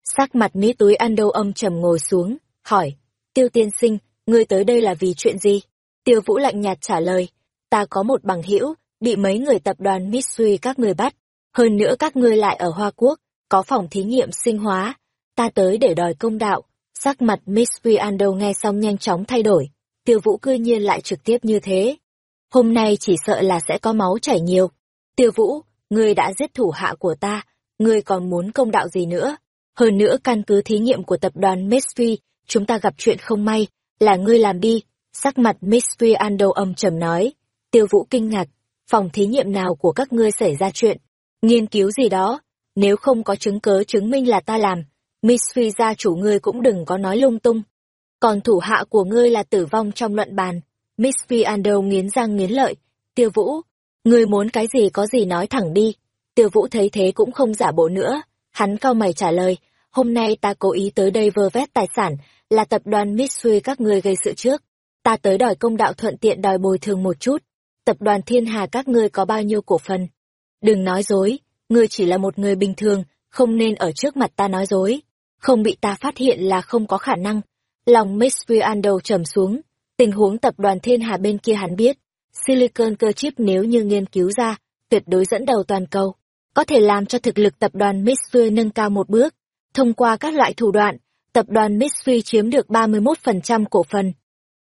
Sắc mặt mỹ túi ăn đâu âm trầm ngồi xuống, hỏi, tiêu tiên sinh, ngươi tới đây là vì chuyện gì? Tiêu vũ lạnh nhạt trả lời, ta có một bằng hữu bị mấy người tập đoàn Mitsui các người bắt. Hơn nữa các ngươi lại ở Hoa Quốc, có phòng thí nghiệm sinh hóa. Ta tới để đòi công đạo. Sắc mặt Miss Ando nghe xong nhanh chóng thay đổi. Tiêu vũ cư nhiên lại trực tiếp như thế. Hôm nay chỉ sợ là sẽ có máu chảy nhiều. Tiêu vũ, ngươi đã giết thủ hạ của ta, ngươi còn muốn công đạo gì nữa? Hơn nữa căn cứ thí nghiệm của tập đoàn Miss Mitsui, chúng ta gặp chuyện không may, là ngươi làm đi. Sắc mặt Mitsui Ando âm trầm nói. Tiêu vũ kinh ngạc, phòng thí nghiệm nào của các ngươi xảy ra chuyện, nghiên cứu gì đó, nếu không có chứng cớ chứng minh là ta làm, Miss Phi gia chủ ngươi cũng đừng có nói lung tung. Còn thủ hạ của ngươi là tử vong trong luận bàn. Miss Phi Ando nghiến răng nghiến lợi. Tiêu Vũ, ngươi muốn cái gì có gì nói thẳng đi. Tiêu Vũ thấy thế cũng không giả bộ nữa. Hắn cao mày trả lời, hôm nay ta cố ý tới đây vơ vét tài sản, là tập đoàn Miss Phi các ngươi gây sự trước. Ta tới đòi công đạo thuận tiện đòi bồi thường một chút tập đoàn thiên hà các ngươi có bao nhiêu cổ phần. Đừng nói dối, ngươi chỉ là một người bình thường, không nên ở trước mặt ta nói dối. Không bị ta phát hiện là không có khả năng. Lòng Miss Riando trầm xuống, tình huống tập đoàn thiên hà bên kia hắn biết. Silicon cơ chip nếu như nghiên cứu ra, tuyệt đối dẫn đầu toàn cầu. Có thể làm cho thực lực tập đoàn Mitsui nâng cao một bước. Thông qua các loại thủ đoạn, tập đoàn Mitsui chiếm được 31% cổ phần.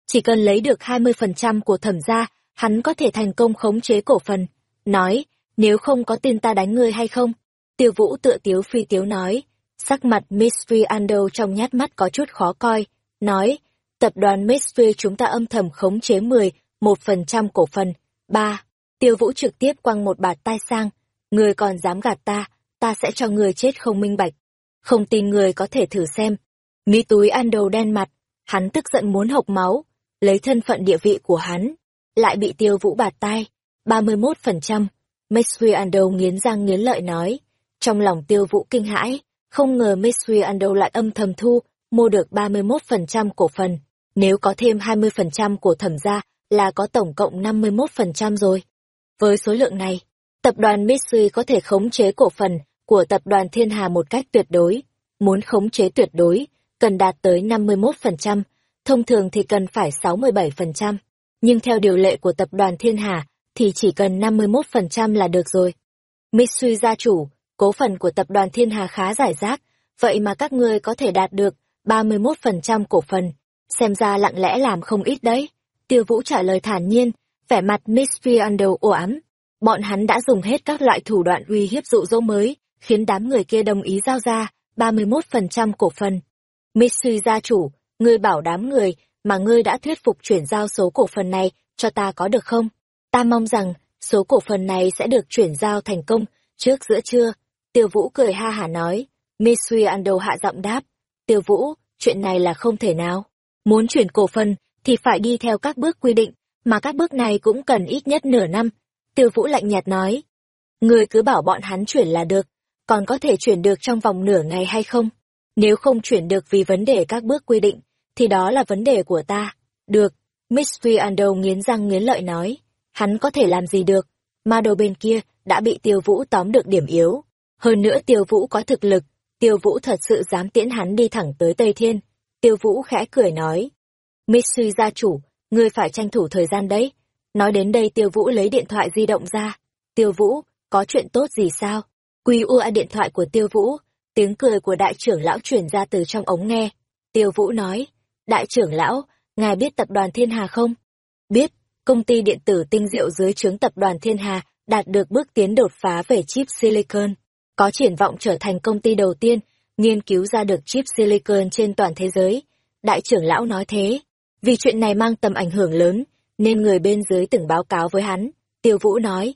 Chỉ cần lấy được 20% của thẩm gia hắn có thể thành công khống chế cổ phần. Nói, nếu không có tin ta đánh ngươi hay không? Tiêu vũ tựa tiếu phi tiếu nói, sắc mặt Mystery Ando trong nhát mắt có chút khó coi, nói, tập đoàn Mystery chúng ta âm thầm khống chế 10, một phần trăm cổ phần. ba Tiêu vũ trực tiếp quăng một bạt tai sang, người còn dám gạt ta, ta sẽ cho người chết không minh bạch. Không tin người có thể thử xem. Mỹ túi Ando đen mặt, hắn tức giận muốn hộc máu, lấy thân phận địa vị của hắn, lại bị tiêu vũ bạt tai. 31%. Mystery Ando nghiến răng nghiến lợi nói. Trong lòng tiêu vũ kinh hãi, không ngờ Mesri Ando lại âm thầm thu, mua được 31% cổ phần. Nếu có thêm 20% của thẩm gia, là có tổng cộng 51% rồi. Với số lượng này, tập đoàn Mitsui có thể khống chế cổ phần của tập đoàn Thiên Hà một cách tuyệt đối. Muốn khống chế tuyệt đối, cần đạt tới 51%, thông thường thì cần phải 67%. Nhưng theo điều lệ của tập đoàn Thiên Hà, thì chỉ cần 51% là được rồi. Mitsui gia chủ, cố phần của tập đoàn Thiên Hà khá giải rác, vậy mà các ngươi có thể đạt được 31% cổ phần. Xem ra lặng lẽ làm không ít đấy. Tiêu Vũ trả lời thản nhiên, vẻ mặt Miss Under ồ ám. Bọn hắn đã dùng hết các loại thủ đoạn uy hiếp dụ dỗ mới, khiến đám người kia đồng ý giao ra 31% cổ phần. Mystery gia chủ, ngươi bảo đám người mà ngươi đã thuyết phục chuyển giao số cổ phần này cho ta có được không? Ta mong rằng số cổ phần này sẽ được chuyển giao thành công trước giữa trưa. Tiêu Vũ cười ha hả nói. Mystery Ando hạ giọng đáp. Tiêu Vũ, chuyện này là không thể nào. Muốn chuyển cổ phần thì phải đi theo các bước quy định, mà các bước này cũng cần ít nhất nửa năm. Tiêu Vũ lạnh nhạt nói. Người cứ bảo bọn hắn chuyển là được, còn có thể chuyển được trong vòng nửa ngày hay không? Nếu không chuyển được vì vấn đề các bước quy định, thì đó là vấn đề của ta. Được, Mystery Ando nghiến răng nghiến lợi nói. Hắn có thể làm gì được? Ma đầu bên kia đã bị Tiêu Vũ tóm được điểm yếu. Hơn nữa Tiêu Vũ có thực lực, Tiêu Vũ thật sự dám tiễn hắn đi thẳng tới Tây Thiên. Tiêu Vũ khẽ cười nói. Mitsui gia chủ, ngươi phải tranh thủ thời gian đấy. Nói đến đây Tiêu Vũ lấy điện thoại di động ra. Tiêu Vũ, có chuyện tốt gì sao? Quy ua điện thoại của Tiêu Vũ, tiếng cười của đại trưởng lão truyền ra từ trong ống nghe. Tiêu Vũ nói, đại trưởng lão, ngài biết tập đoàn Thiên Hà không? Biết, công ty điện tử tinh diệu dưới trướng tập đoàn Thiên Hà đạt được bước tiến đột phá về chip silicon, có triển vọng trở thành công ty đầu tiên nghiên cứu ra được chip silicon trên toàn thế giới. Đại trưởng lão nói thế, vì chuyện này mang tầm ảnh hưởng lớn, nên người bên dưới từng báo cáo với hắn. Tiêu Vũ nói,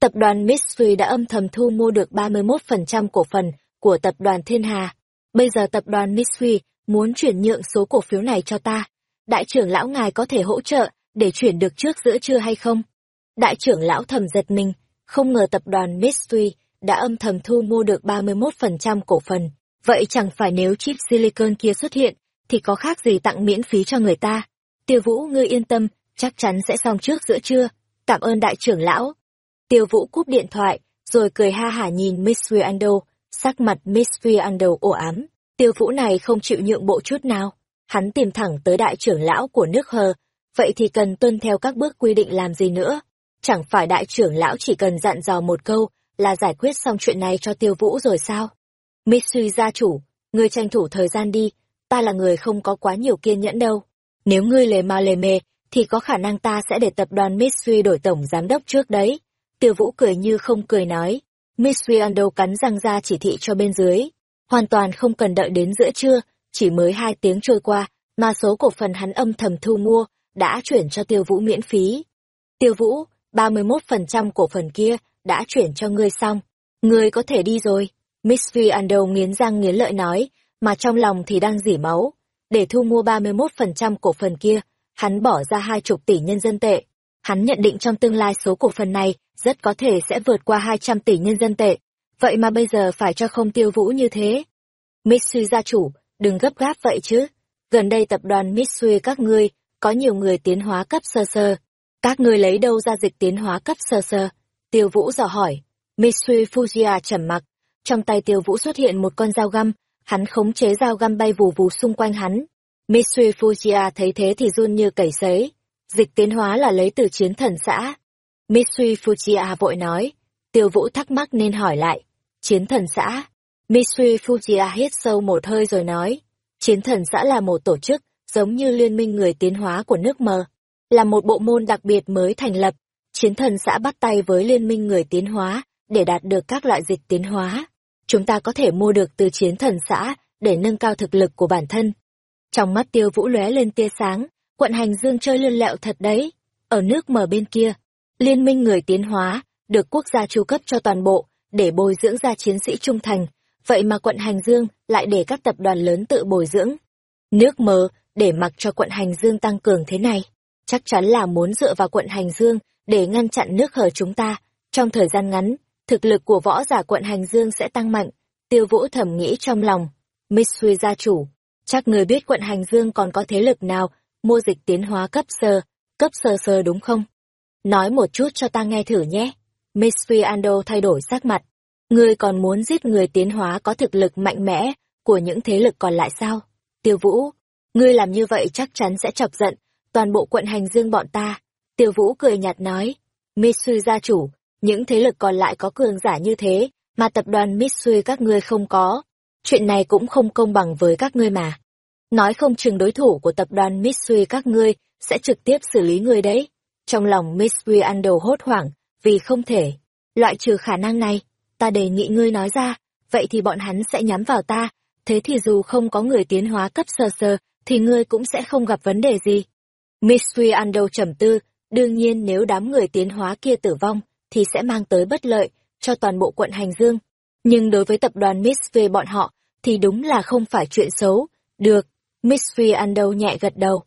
tập đoàn Mitsui đã âm thầm thu mua được 31% cổ phần của tập đoàn Thiên Hà. Bây giờ tập đoàn Mitsui muốn chuyển nhượng số cổ phiếu này cho ta. Đại trưởng lão ngài có thể hỗ trợ để chuyển được trước giữa trưa hay không? Đại trưởng lão thầm giật mình, không ngờ tập đoàn Mitsui đã âm thầm thu mua được 31% cổ phần. Vậy chẳng phải nếu chip silicon kia xuất hiện, thì có khác gì tặng miễn phí cho người ta. Tiêu Vũ ngươi yên tâm, chắc chắn sẽ xong trước giữa trưa. Cảm ơn đại trưởng lão. Tiêu Vũ cúp điện thoại, rồi cười ha hả nhìn Miss Ando, sắc mặt Miss Ando ồ ám. Tiêu Vũ này không chịu nhượng bộ chút nào. Hắn tìm thẳng tới đại trưởng lão của nước hờ, vậy thì cần tuân theo các bước quy định làm gì nữa. Chẳng phải đại trưởng lão chỉ cần dặn dò một câu là giải quyết xong chuyện này cho Tiêu Vũ rồi sao? Mitsui gia chủ, ngươi tranh thủ thời gian đi, ta là người không có quá nhiều kiên nhẫn đâu. Nếu ngươi lề mà lề mề, thì có khả năng ta sẽ để tập đoàn Mitsui đổi tổng giám đốc trước đấy. Tiêu Vũ cười như không cười nói. Mitsui Ando cắn răng ra chỉ thị cho bên dưới. Hoàn toàn không cần đợi đến giữa trưa, chỉ mới hai tiếng trôi qua, mà số cổ phần hắn âm thầm thu mua, đã chuyển cho Tiêu Vũ miễn phí. Tiêu Vũ, 31% cổ phần kia, đã chuyển cho ngươi xong. Ngươi có thể đi rồi. Miss Ando nghiến răng nghiến lợi nói, mà trong lòng thì đang dỉ máu. Để thu mua 31% cổ phần kia, hắn bỏ ra hai chục tỷ nhân dân tệ. Hắn nhận định trong tương lai số cổ phần này rất có thể sẽ vượt qua 200 tỷ nhân dân tệ. Vậy mà bây giờ phải cho không tiêu vũ như thế. Mitsui gia chủ, đừng gấp gáp vậy chứ. Gần đây tập đoàn Mitsui các ngươi, có nhiều người tiến hóa cấp sơ sơ. Các ngươi lấy đâu ra dịch tiến hóa cấp sơ sơ? Tiêu vũ dò hỏi. Mitsui Fujia trầm mặc, trong tay tiêu vũ xuất hiện một con dao găm, hắn khống chế dao găm bay vù vù xung quanh hắn. Mitsui Fujia thấy thế thì run như cầy sấy. Dịch tiến hóa là lấy từ chiến thần xã. Mitsui Fujia vội nói. Tiêu vũ thắc mắc nên hỏi lại. Chiến thần xã. Mitsui Fujia hít sâu một hơi rồi nói. Chiến thần xã là một tổ chức, giống như liên minh người tiến hóa của nước mờ. Là một bộ môn đặc biệt mới thành lập. Chiến thần xã bắt tay với liên minh người tiến hóa, để đạt được các loại dịch tiến hóa chúng ta có thể mua được từ chiến thần xã để nâng cao thực lực của bản thân. Trong mắt tiêu vũ lóe lên tia sáng, quận hành dương chơi lươn lẹo thật đấy. Ở nước mở bên kia, liên minh người tiến hóa, được quốc gia chu cấp cho toàn bộ, để bồi dưỡng ra chiến sĩ trung thành. Vậy mà quận hành dương lại để các tập đoàn lớn tự bồi dưỡng. Nước mờ, để mặc cho quận hành dương tăng cường thế này. chắc chắn là muốn dựa vào quận Hành Dương để ngăn chặn nước hở chúng ta. Trong thời gian ngắn, thực lực của võ giả quận Hành Dương sẽ tăng mạnh. Tiêu Vũ thầm nghĩ trong lòng. Mitsui gia chủ, chắc người biết quận Hành Dương còn có thế lực nào mua dịch tiến hóa cấp sơ, cấp sơ sơ đúng không? Nói một chút cho ta nghe thử nhé. Mitsui Ando thay đổi sắc mặt. Ngươi còn muốn giết người tiến hóa có thực lực mạnh mẽ của những thế lực còn lại sao? Tiêu Vũ, ngươi làm như vậy chắc chắn sẽ chọc giận toàn bộ quận hành dương bọn ta. Tiêu Vũ cười nhạt nói, Mitsui gia chủ, những thế lực còn lại có cường giả như thế, mà tập đoàn Mitsui các ngươi không có. Chuyện này cũng không công bằng với các ngươi mà. Nói không chừng đối thủ của tập đoàn Mitsui các ngươi sẽ trực tiếp xử lý ngươi đấy. Trong lòng Mitsui ăn đầu hốt hoảng, vì không thể. Loại trừ khả năng này, ta đề nghị ngươi nói ra, vậy thì bọn hắn sẽ nhắm vào ta, thế thì dù không có người tiến hóa cấp sơ sơ, thì ngươi cũng sẽ không gặp vấn đề gì. Mitsui Ando trầm tư, đương nhiên nếu đám người tiến hóa kia tử vong, thì sẽ mang tới bất lợi cho toàn bộ quận Hành Dương. Nhưng đối với tập đoàn Mitsui bọn họ, thì đúng là không phải chuyện xấu. Được, Mitsui Ando nhẹ gật đầu.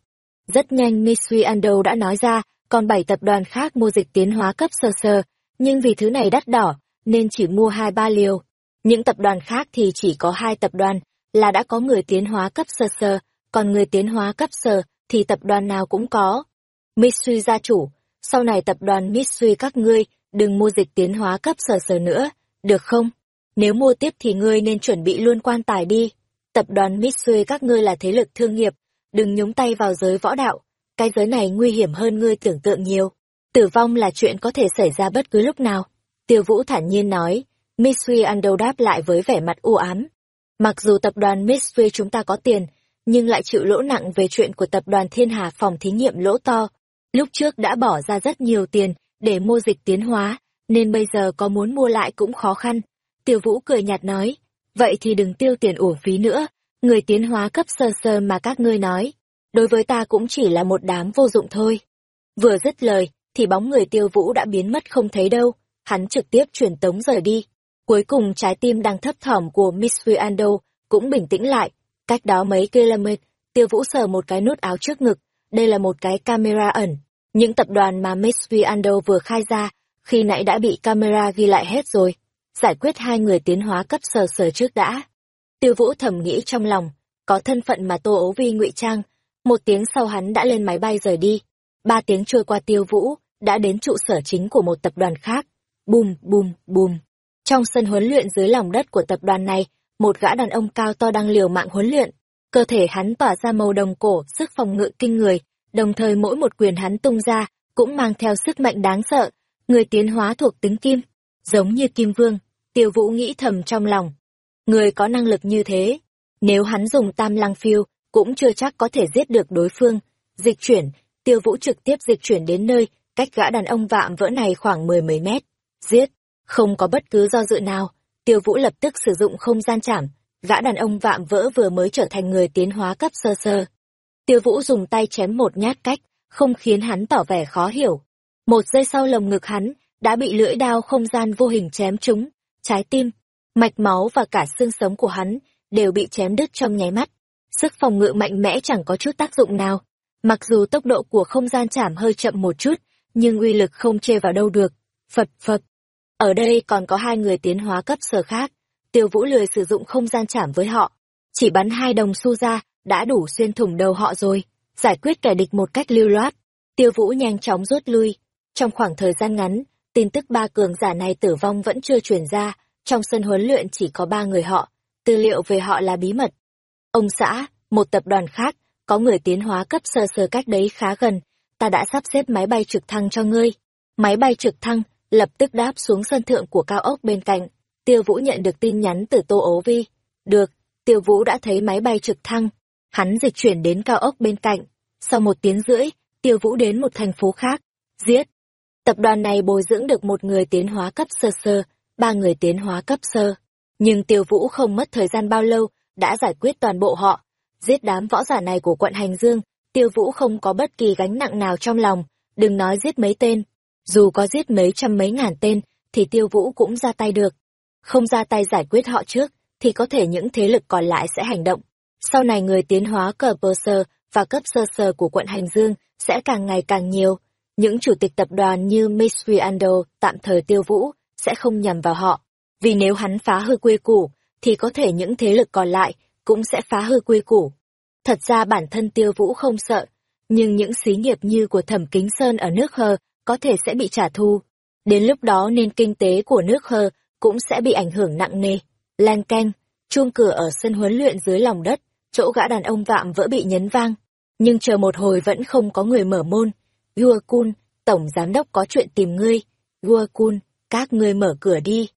Rất nhanh Mitsui Ando đã nói ra, còn bảy tập đoàn khác mua dịch tiến hóa cấp sơ sơ, nhưng vì thứ này đắt đỏ, nên chỉ mua hai ba liều. Những tập đoàn khác thì chỉ có hai tập đoàn, là đã có người tiến hóa cấp sơ sơ, còn người tiến hóa cấp sơ thì tập đoàn nào cũng có. Mitsui gia chủ, sau này tập đoàn Mitsui các ngươi đừng mua dịch tiến hóa cấp sở sở nữa, được không? Nếu mua tiếp thì ngươi nên chuẩn bị luôn quan tài đi. Tập đoàn Mitsui các ngươi là thế lực thương nghiệp, đừng nhúng tay vào giới võ đạo. Cái giới này nguy hiểm hơn ngươi tưởng tượng nhiều. Tử vong là chuyện có thể xảy ra bất cứ lúc nào. Tiêu Vũ thản nhiên nói, Mitsui Ando đáp lại với vẻ mặt u ám. Mặc dù tập đoàn Mitsui chúng ta có tiền, nhưng lại chịu lỗ nặng về chuyện của tập đoàn Thiên Hà phòng thí nghiệm lỗ to. Lúc trước đã bỏ ra rất nhiều tiền để mua dịch tiến hóa, nên bây giờ có muốn mua lại cũng khó khăn. Tiêu Vũ cười nhạt nói, vậy thì đừng tiêu tiền uổng phí nữa, người tiến hóa cấp sơ sơ mà các ngươi nói, đối với ta cũng chỉ là một đám vô dụng thôi. Vừa dứt lời, thì bóng người tiêu vũ đã biến mất không thấy đâu, hắn trực tiếp chuyển tống rời đi. Cuối cùng trái tim đang thấp thỏm của Miss Ando cũng bình tĩnh lại, cách đó mấy km, tiêu vũ sờ một cái nút áo trước ngực, đây là một cái camera ẩn. Những tập đoàn mà Miss Viando vừa khai ra, khi nãy đã bị camera ghi lại hết rồi. Giải quyết hai người tiến hóa cấp sờ sờ trước đã. Tiêu vũ thầm nghĩ trong lòng, có thân phận mà tô ấu vi ngụy trang, một tiếng sau hắn đã lên máy bay rời đi. Ba tiếng trôi qua tiêu vũ, đã đến trụ sở chính của một tập đoàn khác. Bùm, bùm, bùm. Trong sân huấn luyện dưới lòng đất của tập đoàn này, một gã đàn ông cao to đang liều mạng huấn luyện. Cơ thể hắn tỏa ra màu đồng cổ, sức phòng ngự kinh người, đồng thời mỗi một quyền hắn tung ra, cũng mang theo sức mạnh đáng sợ, người tiến hóa thuộc tính kim, giống như kim vương. Tiêu vũ nghĩ thầm trong lòng. Người có năng lực như thế, nếu hắn dùng tam lăng phiêu, cũng chưa chắc có thể giết được đối phương. Dịch chuyển, tiêu vũ trực tiếp dịch chuyển đến nơi, cách gã đàn ông vạm vỡ này khoảng mười mấy mét. Giết, không có bất cứ do dự nào, tiêu vũ lập tức sử dụng không gian chảm, gã đàn ông vạm vỡ vừa mới trở thành người tiến hóa cấp sơ sơ. Tiêu vũ dùng tay chém một nhát cách, không khiến hắn tỏ vẻ khó hiểu. Một giây sau lồng ngực hắn, đã bị lưỡi đao không gian vô hình chém trúng, trái tim, mạch máu và cả xương sống của hắn đều bị chém đứt trong nháy mắt. Sức phòng ngự mạnh mẽ chẳng có chút tác dụng nào. Mặc dù tốc độ của không gian chảm hơi chậm một chút, nhưng uy lực không chê vào đâu được. Phật Phật. Ở đây còn có hai người tiến hóa cấp sở khác. Tiêu Vũ lười sử dụng không gian chảm với họ. Chỉ bắn hai đồng xu ra, đã đủ xuyên thủng đầu họ rồi. Giải quyết kẻ địch một cách lưu loát. Tiêu Vũ nhanh chóng rút lui. Trong khoảng thời gian ngắn, tin tức ba cường giả này tử vong vẫn chưa truyền ra. Trong sân huấn luyện chỉ có ba người họ. Tư liệu về họ là bí mật. Ông xã, một tập đoàn khác, có người tiến hóa cấp sơ sơ cách đấy khá gần, ta đã sắp xếp máy bay trực thăng cho ngươi. Máy bay trực thăng lập tức đáp xuống sân thượng của cao ốc bên cạnh. Tiêu Vũ nhận được tin nhắn từ Tô Ố Vi. Được, Tiêu Vũ đã thấy máy bay trực thăng. Hắn dịch chuyển đến cao ốc bên cạnh. Sau một tiếng rưỡi, Tiêu Vũ đến một thành phố khác. Giết! Tập đoàn này bồi dưỡng được một người tiến hóa cấp sơ sơ, ba người tiến hóa cấp sơ. Nhưng Tiêu Vũ không mất thời gian bao lâu, đã giải quyết toàn bộ họ. Giết đám võ giả này của quận Hành Dương, tiêu vũ không có bất kỳ gánh nặng nào trong lòng, đừng nói giết mấy tên. Dù có giết mấy trăm mấy ngàn tên, thì tiêu vũ cũng ra tay được. Không ra tay giải quyết họ trước, thì có thể những thế lực còn lại sẽ hành động. Sau này người tiến hóa cờ pơ sơ và cấp sơ sơ của quận Hành Dương sẽ càng ngày càng nhiều. Những chủ tịch tập đoàn như Mitsubishi Ando tạm thời tiêu vũ sẽ không nhầm vào họ. Vì nếu hắn phá hư quy củ, thì có thể những thế lực còn lại cũng sẽ phá hư quy củ. Thật ra bản thân tiêu vũ không sợ, nhưng những xí nghiệp như của Thẩm Kính Sơn ở nước Hơ có thể sẽ bị trả thù. Đến lúc đó nên kinh tế của nước Hơ cũng sẽ bị ảnh hưởng nặng nề. Lan canh, chuông cửa ở sân huấn luyện dưới lòng đất, chỗ gã đàn ông vạm vỡ bị nhấn vang. Nhưng chờ một hồi vẫn không có người mở môn. Gua Kun, tổng giám đốc có chuyện tìm ngươi. Gua Kun, các ngươi mở cửa đi.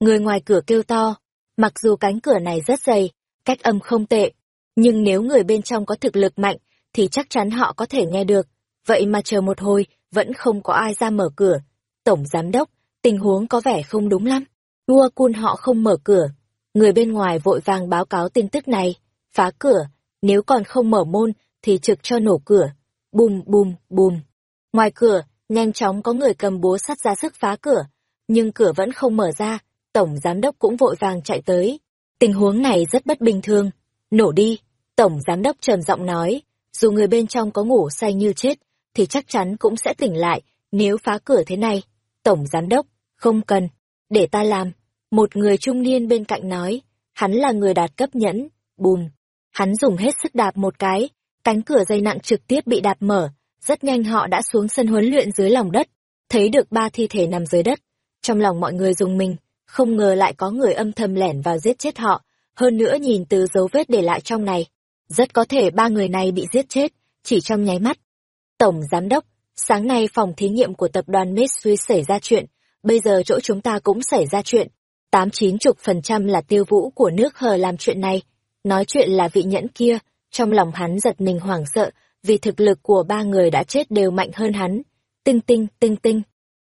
Người ngoài cửa kêu to, mặc dù cánh cửa này rất dày, cách âm không tệ, nhưng nếu người bên trong có thực lực mạnh, thì chắc chắn họ có thể nghe được. Vậy mà chờ một hồi, vẫn không có ai ra mở cửa. Tổng giám đốc, tình huống có vẻ không đúng lắm. Gua Kun họ không mở cửa. Người bên ngoài vội vàng báo cáo tin tức này. Phá cửa, nếu còn không mở môn, thì trực cho nổ cửa. Bùm bùm bùm. Ngoài cửa, nhanh chóng có người cầm búa sắt ra sức phá cửa. Nhưng cửa vẫn không mở ra, tổng giám đốc cũng vội vàng chạy tới. Tình huống này rất bất bình thường. Nổ đi, tổng giám đốc trầm giọng nói, dù người bên trong có ngủ say như chết, thì chắc chắn cũng sẽ tỉnh lại nếu phá cửa thế này. Tổng giám đốc, không cần, để ta làm. Một người trung niên bên cạnh nói, hắn là người đạt cấp nhẫn, bùm. Hắn dùng hết sức đạp một cái, cánh cửa dây nặng trực tiếp bị đạp mở, rất nhanh họ đã xuống sân huấn luyện dưới lòng đất, thấy được ba thi thể nằm dưới đất. Trong lòng mọi người dùng mình, không ngờ lại có người âm thầm lẻn vào giết chết họ, hơn nữa nhìn từ dấu vết để lại trong này. Rất có thể ba người này bị giết chết, chỉ trong nháy mắt. Tổng Giám đốc, sáng nay phòng thí nghiệm của tập đoàn Mitsui xảy ra chuyện, bây giờ chỗ chúng ta cũng xảy ra chuyện. Tám chín chục phần trăm là tiêu vũ của nước hờ làm chuyện này. Nói chuyện là vị nhẫn kia, trong lòng hắn giật mình hoảng sợ, vì thực lực của ba người đã chết đều mạnh hơn hắn. Tinh tinh, tinh tinh.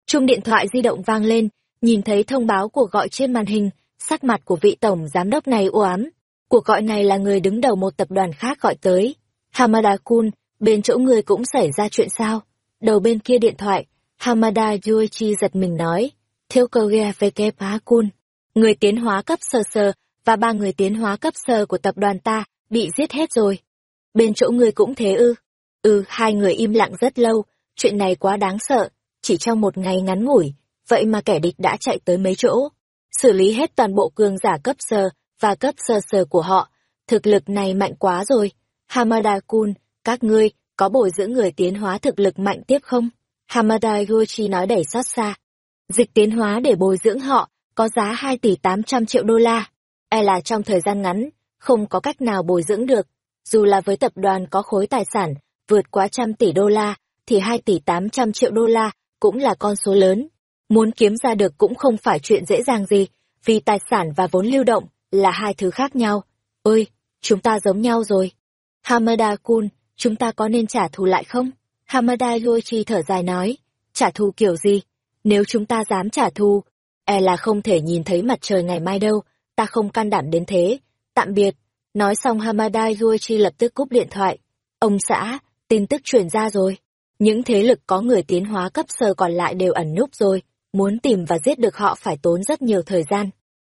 Chung điện thoại di động vang lên, nhìn thấy thông báo cuộc gọi trên màn hình, sắc mặt của vị tổng giám đốc này u ám. Cuộc gọi này là người đứng đầu một tập đoàn khác gọi tới. Hamada Kun, bên chỗ người cũng xảy ra chuyện sao? Đầu bên kia điện thoại, Hamada Yuichi giật mình nói, Thiếu cơ ghe VK Kun, người tiến hóa cấp sơ sơ và ba người tiến hóa cấp sơ của tập đoàn ta bị giết hết rồi. Bên chỗ người cũng thế ư? Ừ, hai người im lặng rất lâu, chuyện này quá đáng sợ, chỉ trong một ngày ngắn ngủi, vậy mà kẻ địch đã chạy tới mấy chỗ, xử lý hết toàn bộ cường giả cấp sơ và cấp sơ sơ của họ, thực lực này mạnh quá rồi. Hamada Kun, các ngươi, có bồi dưỡng người tiến hóa thực lực mạnh tiếp không? Hamada Goichi nói đẩy xót xa. Dịch tiến hóa để bồi dưỡng họ, có giá 2 tỷ 800 triệu đô la. E là trong thời gian ngắn, không có cách nào bồi dưỡng được. Dù là với tập đoàn có khối tài sản vượt quá trăm tỷ đô la, thì 2 tỷ 800 triệu đô la cũng là con số lớn. Muốn kiếm ra được cũng không phải chuyện dễ dàng gì, vì tài sản và vốn lưu động là hai thứ khác nhau. Ôi, chúng ta giống nhau rồi. Hamada Kun, chúng ta có nên trả thù lại không? Hamada Yoichi thở dài nói, trả thù kiểu gì? Nếu chúng ta dám trả thù, e là không thể nhìn thấy mặt trời ngày mai đâu, ta không can đảm đến thế. Tạm biệt. Nói xong Hamada Yoichi lập tức cúp điện thoại. Ông xã, tin tức truyền ra rồi. Những thế lực có người tiến hóa cấp sơ còn lại đều ẩn núp rồi, muốn tìm và giết được họ phải tốn rất nhiều thời gian.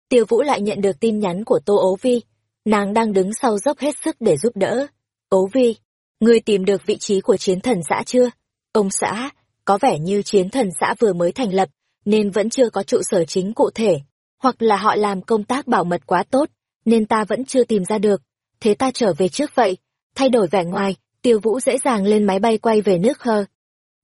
Tiêu Vũ lại nhận được tin nhắn của Tô Ố Vi, nàng đang đứng sau dốc hết sức để giúp đỡ. Ố Vi, ngươi tìm được vị trí của chiến thần xã chưa? Ông xã, có vẻ như chiến thần xã vừa mới thành lập, nên vẫn chưa có trụ sở chính cụ thể, hoặc là họ làm công tác bảo mật quá tốt, nên ta vẫn chưa tìm ra được. Thế ta trở về trước vậy, thay đổi vẻ ngoài, tiêu vũ dễ dàng lên máy bay quay về nước hơ.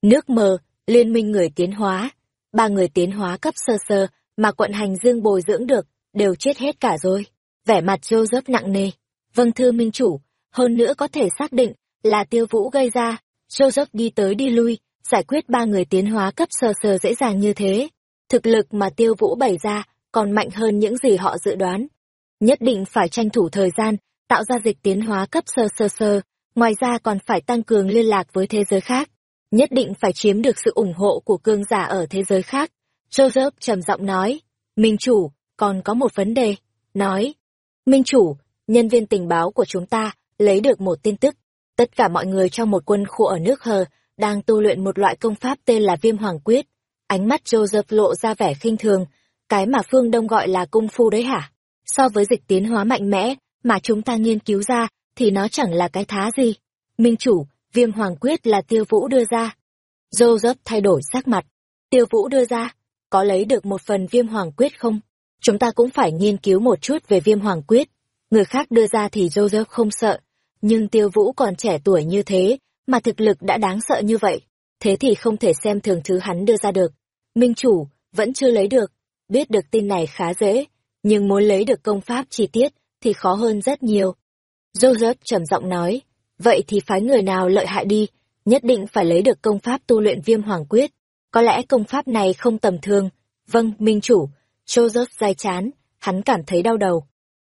Nước mờ, liên minh người tiến hóa, ba người tiến hóa cấp sơ sơ mà quận hành dương bồi dưỡng được, đều chết hết cả rồi. Vẻ mặt Joseph nặng nề. Vâng thưa minh chủ, hơn nữa có thể xác định là tiêu vũ gây ra. Joseph đi tới đi lui, giải quyết ba người tiến hóa cấp sơ sơ dễ dàng như thế. Thực lực mà tiêu vũ bày ra còn mạnh hơn những gì họ dự đoán. Nhất định phải tranh thủ thời gian, tạo ra dịch tiến hóa cấp sơ sơ sơ, ngoài ra còn phải tăng cường liên lạc với thế giới khác. Nhất định phải chiếm được sự ủng hộ của cương giả ở thế giới khác. Joseph trầm giọng nói, Minh chủ, còn có một vấn đề. Nói, Minh chủ, nhân viên tình báo của chúng ta lấy được một tin tức. Tất cả mọi người trong một quân khu ở nước hờ đang tu luyện một loại công pháp tên là viêm hoàng quyết. Ánh mắt Joseph lộ ra vẻ khinh thường, cái mà phương Đông gọi là cung phu đấy hả? So với dịch tiến hóa mạnh mẽ mà chúng ta nghiên cứu ra thì nó chẳng là cái thá gì. Minh chủ, viêm hoàng quyết là tiêu vũ đưa ra. Joseph thay đổi sắc mặt. Tiêu vũ đưa ra, có lấy được một phần viêm hoàng quyết không? Chúng ta cũng phải nghiên cứu một chút về viêm hoàng quyết. Người khác đưa ra thì Joseph không sợ, nhưng tiêu vũ còn trẻ tuổi như thế, mà thực lực đã đáng sợ như vậy. Thế thì không thể xem thường thứ hắn đưa ra được. Minh chủ, vẫn chưa lấy được. Biết được tin này khá dễ, nhưng muốn lấy được công pháp chi tiết thì khó hơn rất nhiều. Joseph trầm giọng nói, vậy thì phái người nào lợi hại đi, nhất định phải lấy được công pháp tu luyện viêm hoàng quyết. Có lẽ công pháp này không tầm thường. Vâng, minh chủ. Joseph dai chán, hắn cảm thấy đau đầu.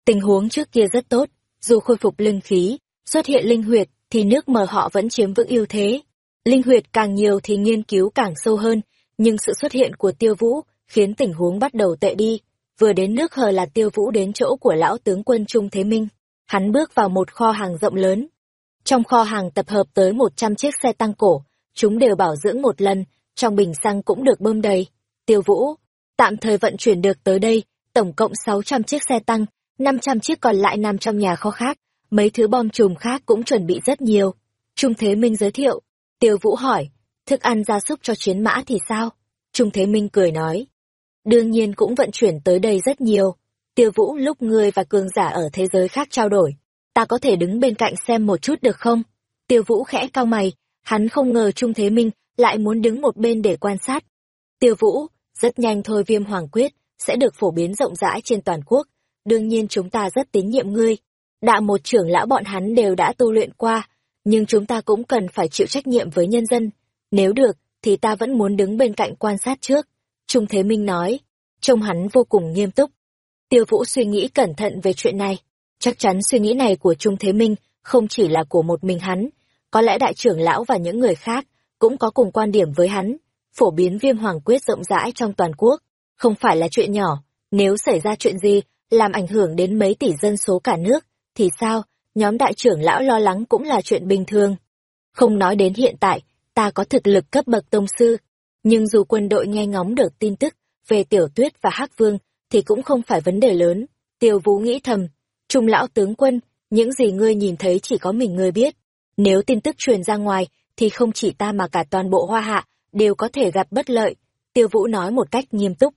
Tình huống trước kia rất tốt, dù khôi phục linh khí, xuất hiện linh huyệt, thì nước mờ họ vẫn chiếm vững ưu thế. Linh huyệt càng nhiều thì nghiên cứu càng sâu hơn, nhưng sự xuất hiện của tiêu vũ khiến tình huống bắt đầu tệ đi. Vừa đến nước hờ là tiêu vũ đến chỗ của lão tướng quân Trung Thế Minh. Hắn bước vào một kho hàng rộng lớn. Trong kho hàng tập hợp tới 100 chiếc xe tăng cổ, chúng đều bảo dưỡng một lần, trong bình xăng cũng được bơm đầy. Tiêu vũ, tạm thời vận chuyển được tới đây, tổng cộng 600 chiếc xe tăng, 500 chiếc còn lại nằm trong nhà kho khác, mấy thứ bom chùm khác cũng chuẩn bị rất nhiều. Trung Thế Minh giới thiệu, Tiêu Vũ hỏi, thức ăn gia súc cho chiến mã thì sao? Trung Thế Minh cười nói, đương nhiên cũng vận chuyển tới đây rất nhiều. Tiêu Vũ lúc ngươi và cường giả ở thế giới khác trao đổi, ta có thể đứng bên cạnh xem một chút được không? Tiêu Vũ khẽ cau mày, hắn không ngờ Trung Thế Minh lại muốn đứng một bên để quan sát. Tiêu Vũ, rất nhanh thôi viêm hoàng quyết, sẽ được phổ biến rộng rãi trên toàn quốc. Đương nhiên chúng ta rất tín nhiệm ngươi. Đạo một trưởng lão bọn hắn đều đã tu luyện qua, nhưng chúng ta cũng cần phải chịu trách nhiệm với nhân dân. Nếu được, thì ta vẫn muốn đứng bên cạnh quan sát trước. Trung Thế Minh nói, trông hắn vô cùng nghiêm túc. Tiêu Vũ suy nghĩ cẩn thận về chuyện này. Chắc chắn suy nghĩ này của Trung Thế Minh không chỉ là của một mình hắn. Có lẽ đại trưởng lão và những người khác cũng có cùng quan điểm với hắn. Phổ biến viêm hoàng quyết rộng rãi trong toàn quốc. Không phải là chuyện nhỏ. Nếu xảy ra chuyện gì, làm ảnh hưởng đến mấy tỷ dân số cả nước, thì sao, nhóm đại trưởng lão lo lắng cũng là chuyện bình thường. Không nói đến hiện tại, ta có thực lực cấp bậc tông sư, nhưng dù quân đội nghe ngóng được tin tức về tiểu tuyết và hắc vương, thì cũng không phải vấn đề lớn. Tiêu Vũ nghĩ thầm, trung lão tướng quân, những gì ngươi nhìn thấy chỉ có mình ngươi biết. Nếu tin tức truyền ra ngoài, thì không chỉ ta mà cả toàn bộ hoa hạ, đều có thể gặp bất lợi. Tiêu Vũ nói một cách nghiêm túc.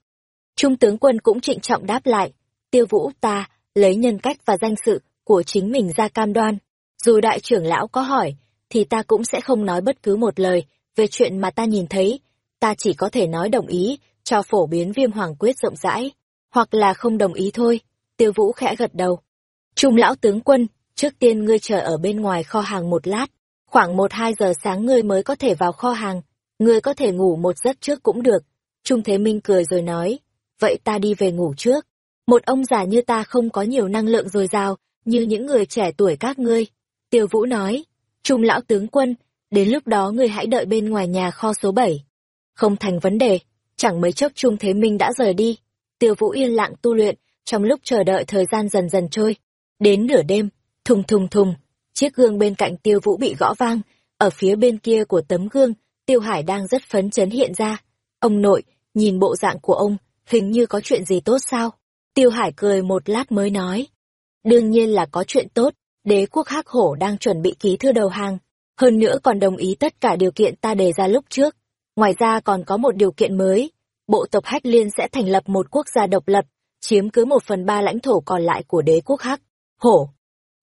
Trung tướng quân cũng trịnh trọng đáp lại. Tiêu Vũ ta, lấy nhân cách và danh sự của chính mình ra cam đoan. Dù đại trưởng lão có hỏi, thì ta cũng sẽ không nói bất cứ một lời về chuyện mà ta nhìn thấy. Ta chỉ có thể nói đồng ý cho phổ biến viêm hoàng quyết rộng rãi, hoặc là không đồng ý thôi. Tiêu Vũ khẽ gật đầu. Trung lão tướng quân, trước tiên ngươi chờ ở bên ngoài kho hàng một lát, khoảng một hai giờ sáng ngươi mới có thể vào kho hàng, ngươi có thể ngủ một giấc trước cũng được. Trung Thế Minh cười rồi nói, vậy ta đi về ngủ trước. Một ông già như ta không có nhiều năng lượng dồi dào, như những người trẻ tuổi các ngươi. Tiêu Vũ nói, Trung lão tướng quân, đến lúc đó ngươi hãy đợi bên ngoài nhà kho số 7. Không thành vấn đề, chẳng mấy chốc Trung Thế Minh đã rời đi. Tiêu Vũ yên lặng tu luyện, trong lúc chờ đợi thời gian dần dần trôi. Đến nửa đêm, thùng thùng thùng, chiếc gương bên cạnh Tiêu Vũ bị gõ vang, ở phía bên kia của tấm gương, Tiêu Hải đang rất phấn chấn hiện ra. Ông nội, nhìn bộ dạng của ông, hình như có chuyện gì tốt sao? Tiêu Hải cười một lát mới nói. Đương nhiên là có chuyện tốt, đế quốc hắc hổ đang chuẩn bị ký thư đầu hàng, hơn nữa còn đồng ý tất cả điều kiện ta đề ra lúc trước. Ngoài ra còn có một điều kiện mới, bộ tộc Hách Liên sẽ thành lập một quốc gia độc lập, chiếm cứ một phần ba lãnh thổ còn lại của đế quốc Hắc, hổ.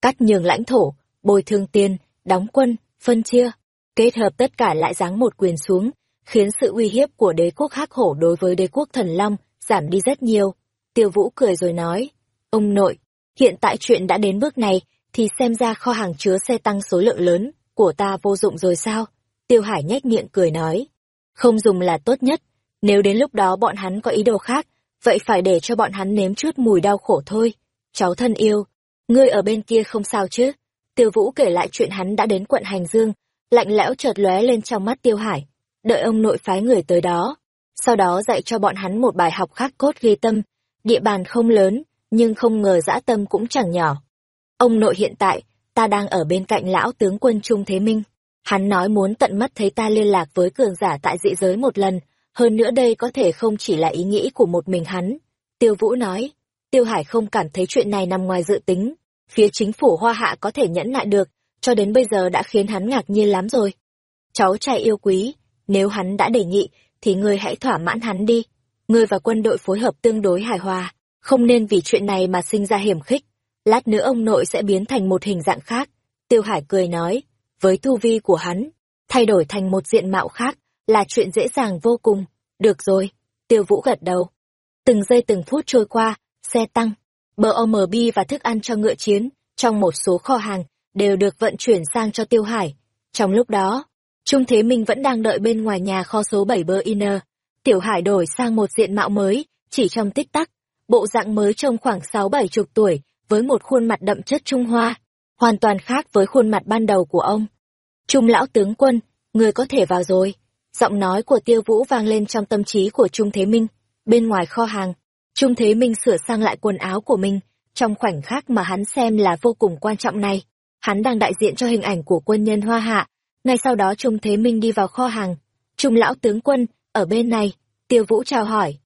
Cắt nhường lãnh thổ, bồi thường tiền, đóng quân, phân chia, kết hợp tất cả lại giáng một quyền xuống, khiến sự uy hiếp của đế quốc Hắc hổ đối với đế quốc thần Long giảm đi rất nhiều. Tiêu Vũ cười rồi nói, ông nội, hiện tại chuyện đã đến bước này, thì xem ra kho hàng chứa xe tăng số lượng lớn của ta vô dụng rồi sao? Tiêu Hải nhếch miệng cười nói, không dùng là tốt nhất, nếu đến lúc đó bọn hắn có ý đồ khác, vậy phải để cho bọn hắn nếm chút mùi đau khổ thôi. Cháu thân yêu, ngươi ở bên kia không sao chứ? Tiêu Vũ kể lại chuyện hắn đã đến quận Hành Dương, lạnh lẽo chợt lóe lên trong mắt Tiêu Hải, đợi ông nội phái người tới đó. Sau đó dạy cho bọn hắn một bài học khắc cốt ghi tâm, địa bàn không lớn, nhưng không ngờ dã tâm cũng chẳng nhỏ. Ông nội hiện tại, ta đang ở bên cạnh lão tướng quân Trung Thế Minh. Hắn nói muốn tận mắt thấy ta liên lạc với cường giả tại dị giới một lần, hơn nữa đây có thể không chỉ là ý nghĩ của một mình hắn. Tiêu Vũ nói, Tiêu Hải không cảm thấy chuyện này nằm ngoài dự tính, phía chính phủ Hoa Hạ có thể nhẫn nại được, cho đến bây giờ đã khiến hắn ngạc nhiên lắm rồi. Cháu trai yêu quý, nếu hắn đã đề nghị, thì ngươi hãy thỏa mãn hắn đi. Ngươi và quân đội phối hợp tương đối hài hòa, không nên vì chuyện này mà sinh ra hiểm khích. Lát nữa ông nội sẽ biến thành một hình dạng khác. Tiêu Hải cười nói, với tu vi của hắn, thay đổi thành một diện mạo khác là chuyện dễ dàng vô cùng. Được rồi, Tiêu Vũ gật đầu. Từng giây từng phút trôi qua, xe tăng, bờ OMB và thức ăn cho ngựa chiến, trong một số kho hàng, đều được vận chuyển sang cho Tiêu Hải. Trong lúc đó, Trung Thế Minh vẫn đang đợi bên ngoài nhà kho số 7 bờ Inner. Tiểu Hải đổi sang một diện mạo mới, chỉ trong tích tắc. Bộ dạng mới trông khoảng 6-7 chục tuổi, với một khuôn mặt đậm chất Trung Hoa, hoàn toàn khác với khuôn mặt ban đầu của ông. Trung lão tướng quân, người có thể vào rồi. Giọng nói của Tiêu Vũ vang lên trong tâm trí của Trung Thế Minh. Bên ngoài kho hàng, Trung Thế Minh sửa sang lại quần áo của mình, trong khoảnh khắc mà hắn xem là vô cùng quan trọng này. Hắn đang đại diện cho hình ảnh của quân nhân Hoa Hạ. Ngay sau đó Trung Thế Minh đi vào kho hàng. Trung lão tướng quân, ở bên này, Tiêu Vũ chào hỏi.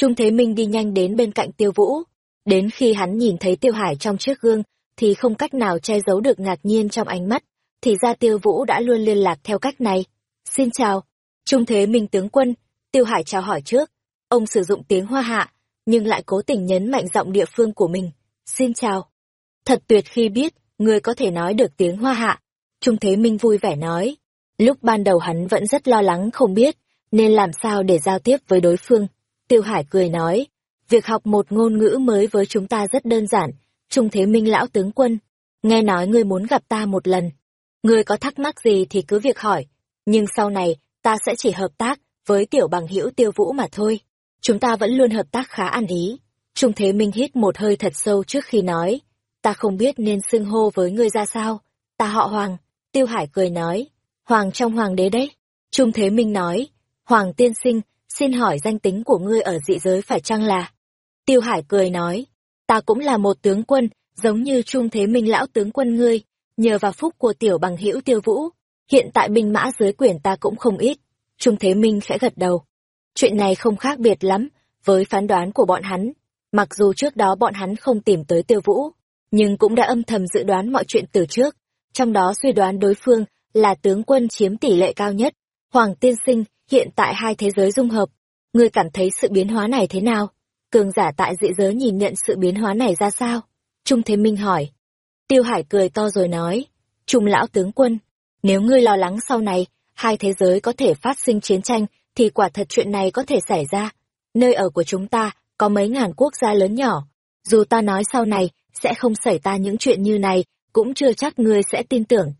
Trung Thế Minh đi nhanh đến bên cạnh Tiêu Vũ. Đến khi hắn nhìn thấy Tiêu Hải trong chiếc gương, thì không cách nào che giấu được ngạc nhiên trong ánh mắt. Thì ra Tiêu Vũ đã luôn liên lạc theo cách này. Xin chào, Trung Thế Minh tướng quân, Tiêu Hải chào hỏi trước. Ông sử dụng tiếng Hoa Hạ, nhưng lại cố tình nhấn mạnh giọng địa phương của mình. Xin chào. Thật tuyệt khi biết, người có thể nói được tiếng Hoa Hạ. Trung Thế Minh vui vẻ nói. Lúc ban đầu hắn vẫn rất lo lắng không biết, nên làm sao để giao tiếp với đối phương. Tiêu Hải cười nói, việc học một ngôn ngữ mới với chúng ta rất đơn giản. Trung Thế Minh lão tướng quân, nghe nói ngươi muốn gặp ta một lần. Ngươi có thắc mắc gì thì cứ việc hỏi, nhưng sau này, ta sẽ chỉ hợp tác với tiểu bằng hữu tiêu vũ mà thôi. Chúng ta vẫn luôn hợp tác khá ăn ý. Trung Thế Minh hít một hơi thật sâu trước khi nói, ta không biết nên xưng hô với ngươi ra sao. Ta họ Hoàng, Tiêu Hải cười nói, Hoàng trong Hoàng đế đấy. Trung Thế Minh nói, Hoàng tiên sinh, xin hỏi danh tính của ngươi ở dị giới phải chăng là? Tiêu Hải cười nói, ta cũng là một tướng quân, giống như Trung Thế Minh lão tướng quân ngươi, nhờ vào phúc của tiểu bằng hữu Tiêu Vũ, hiện tại binh mã dưới quyền ta cũng không ít. Trung Thế Minh khẽ gật đầu. Chuyện này không khác biệt lắm với phán đoán của bọn hắn. Mặc dù trước đó bọn hắn không tìm tới tiêu vũ, nhưng cũng đã âm thầm dự đoán mọi chuyện từ trước. Trong đó suy đoán đối phương là tướng quân chiếm tỷ lệ cao nhất. Hoàng tiên sinh, hiện tại hai thế giới dung hợp. Ngươi cảm thấy sự biến hóa này thế nào? Cường giả tại dị giới nhìn nhận sự biến hóa này ra sao? Trung Thế Minh hỏi. Tiêu Hải cười to rồi nói. Trung lão tướng quân, nếu ngươi lo lắng sau này, hai thế giới có thể phát sinh chiến tranh, thì quả thật chuyện này có thể xảy ra. Nơi ở của chúng ta có mấy ngàn quốc gia lớn nhỏ. Dù ta nói sau này sẽ không xảy ra những chuyện như này, cũng chưa chắc ngươi sẽ tin tưởng.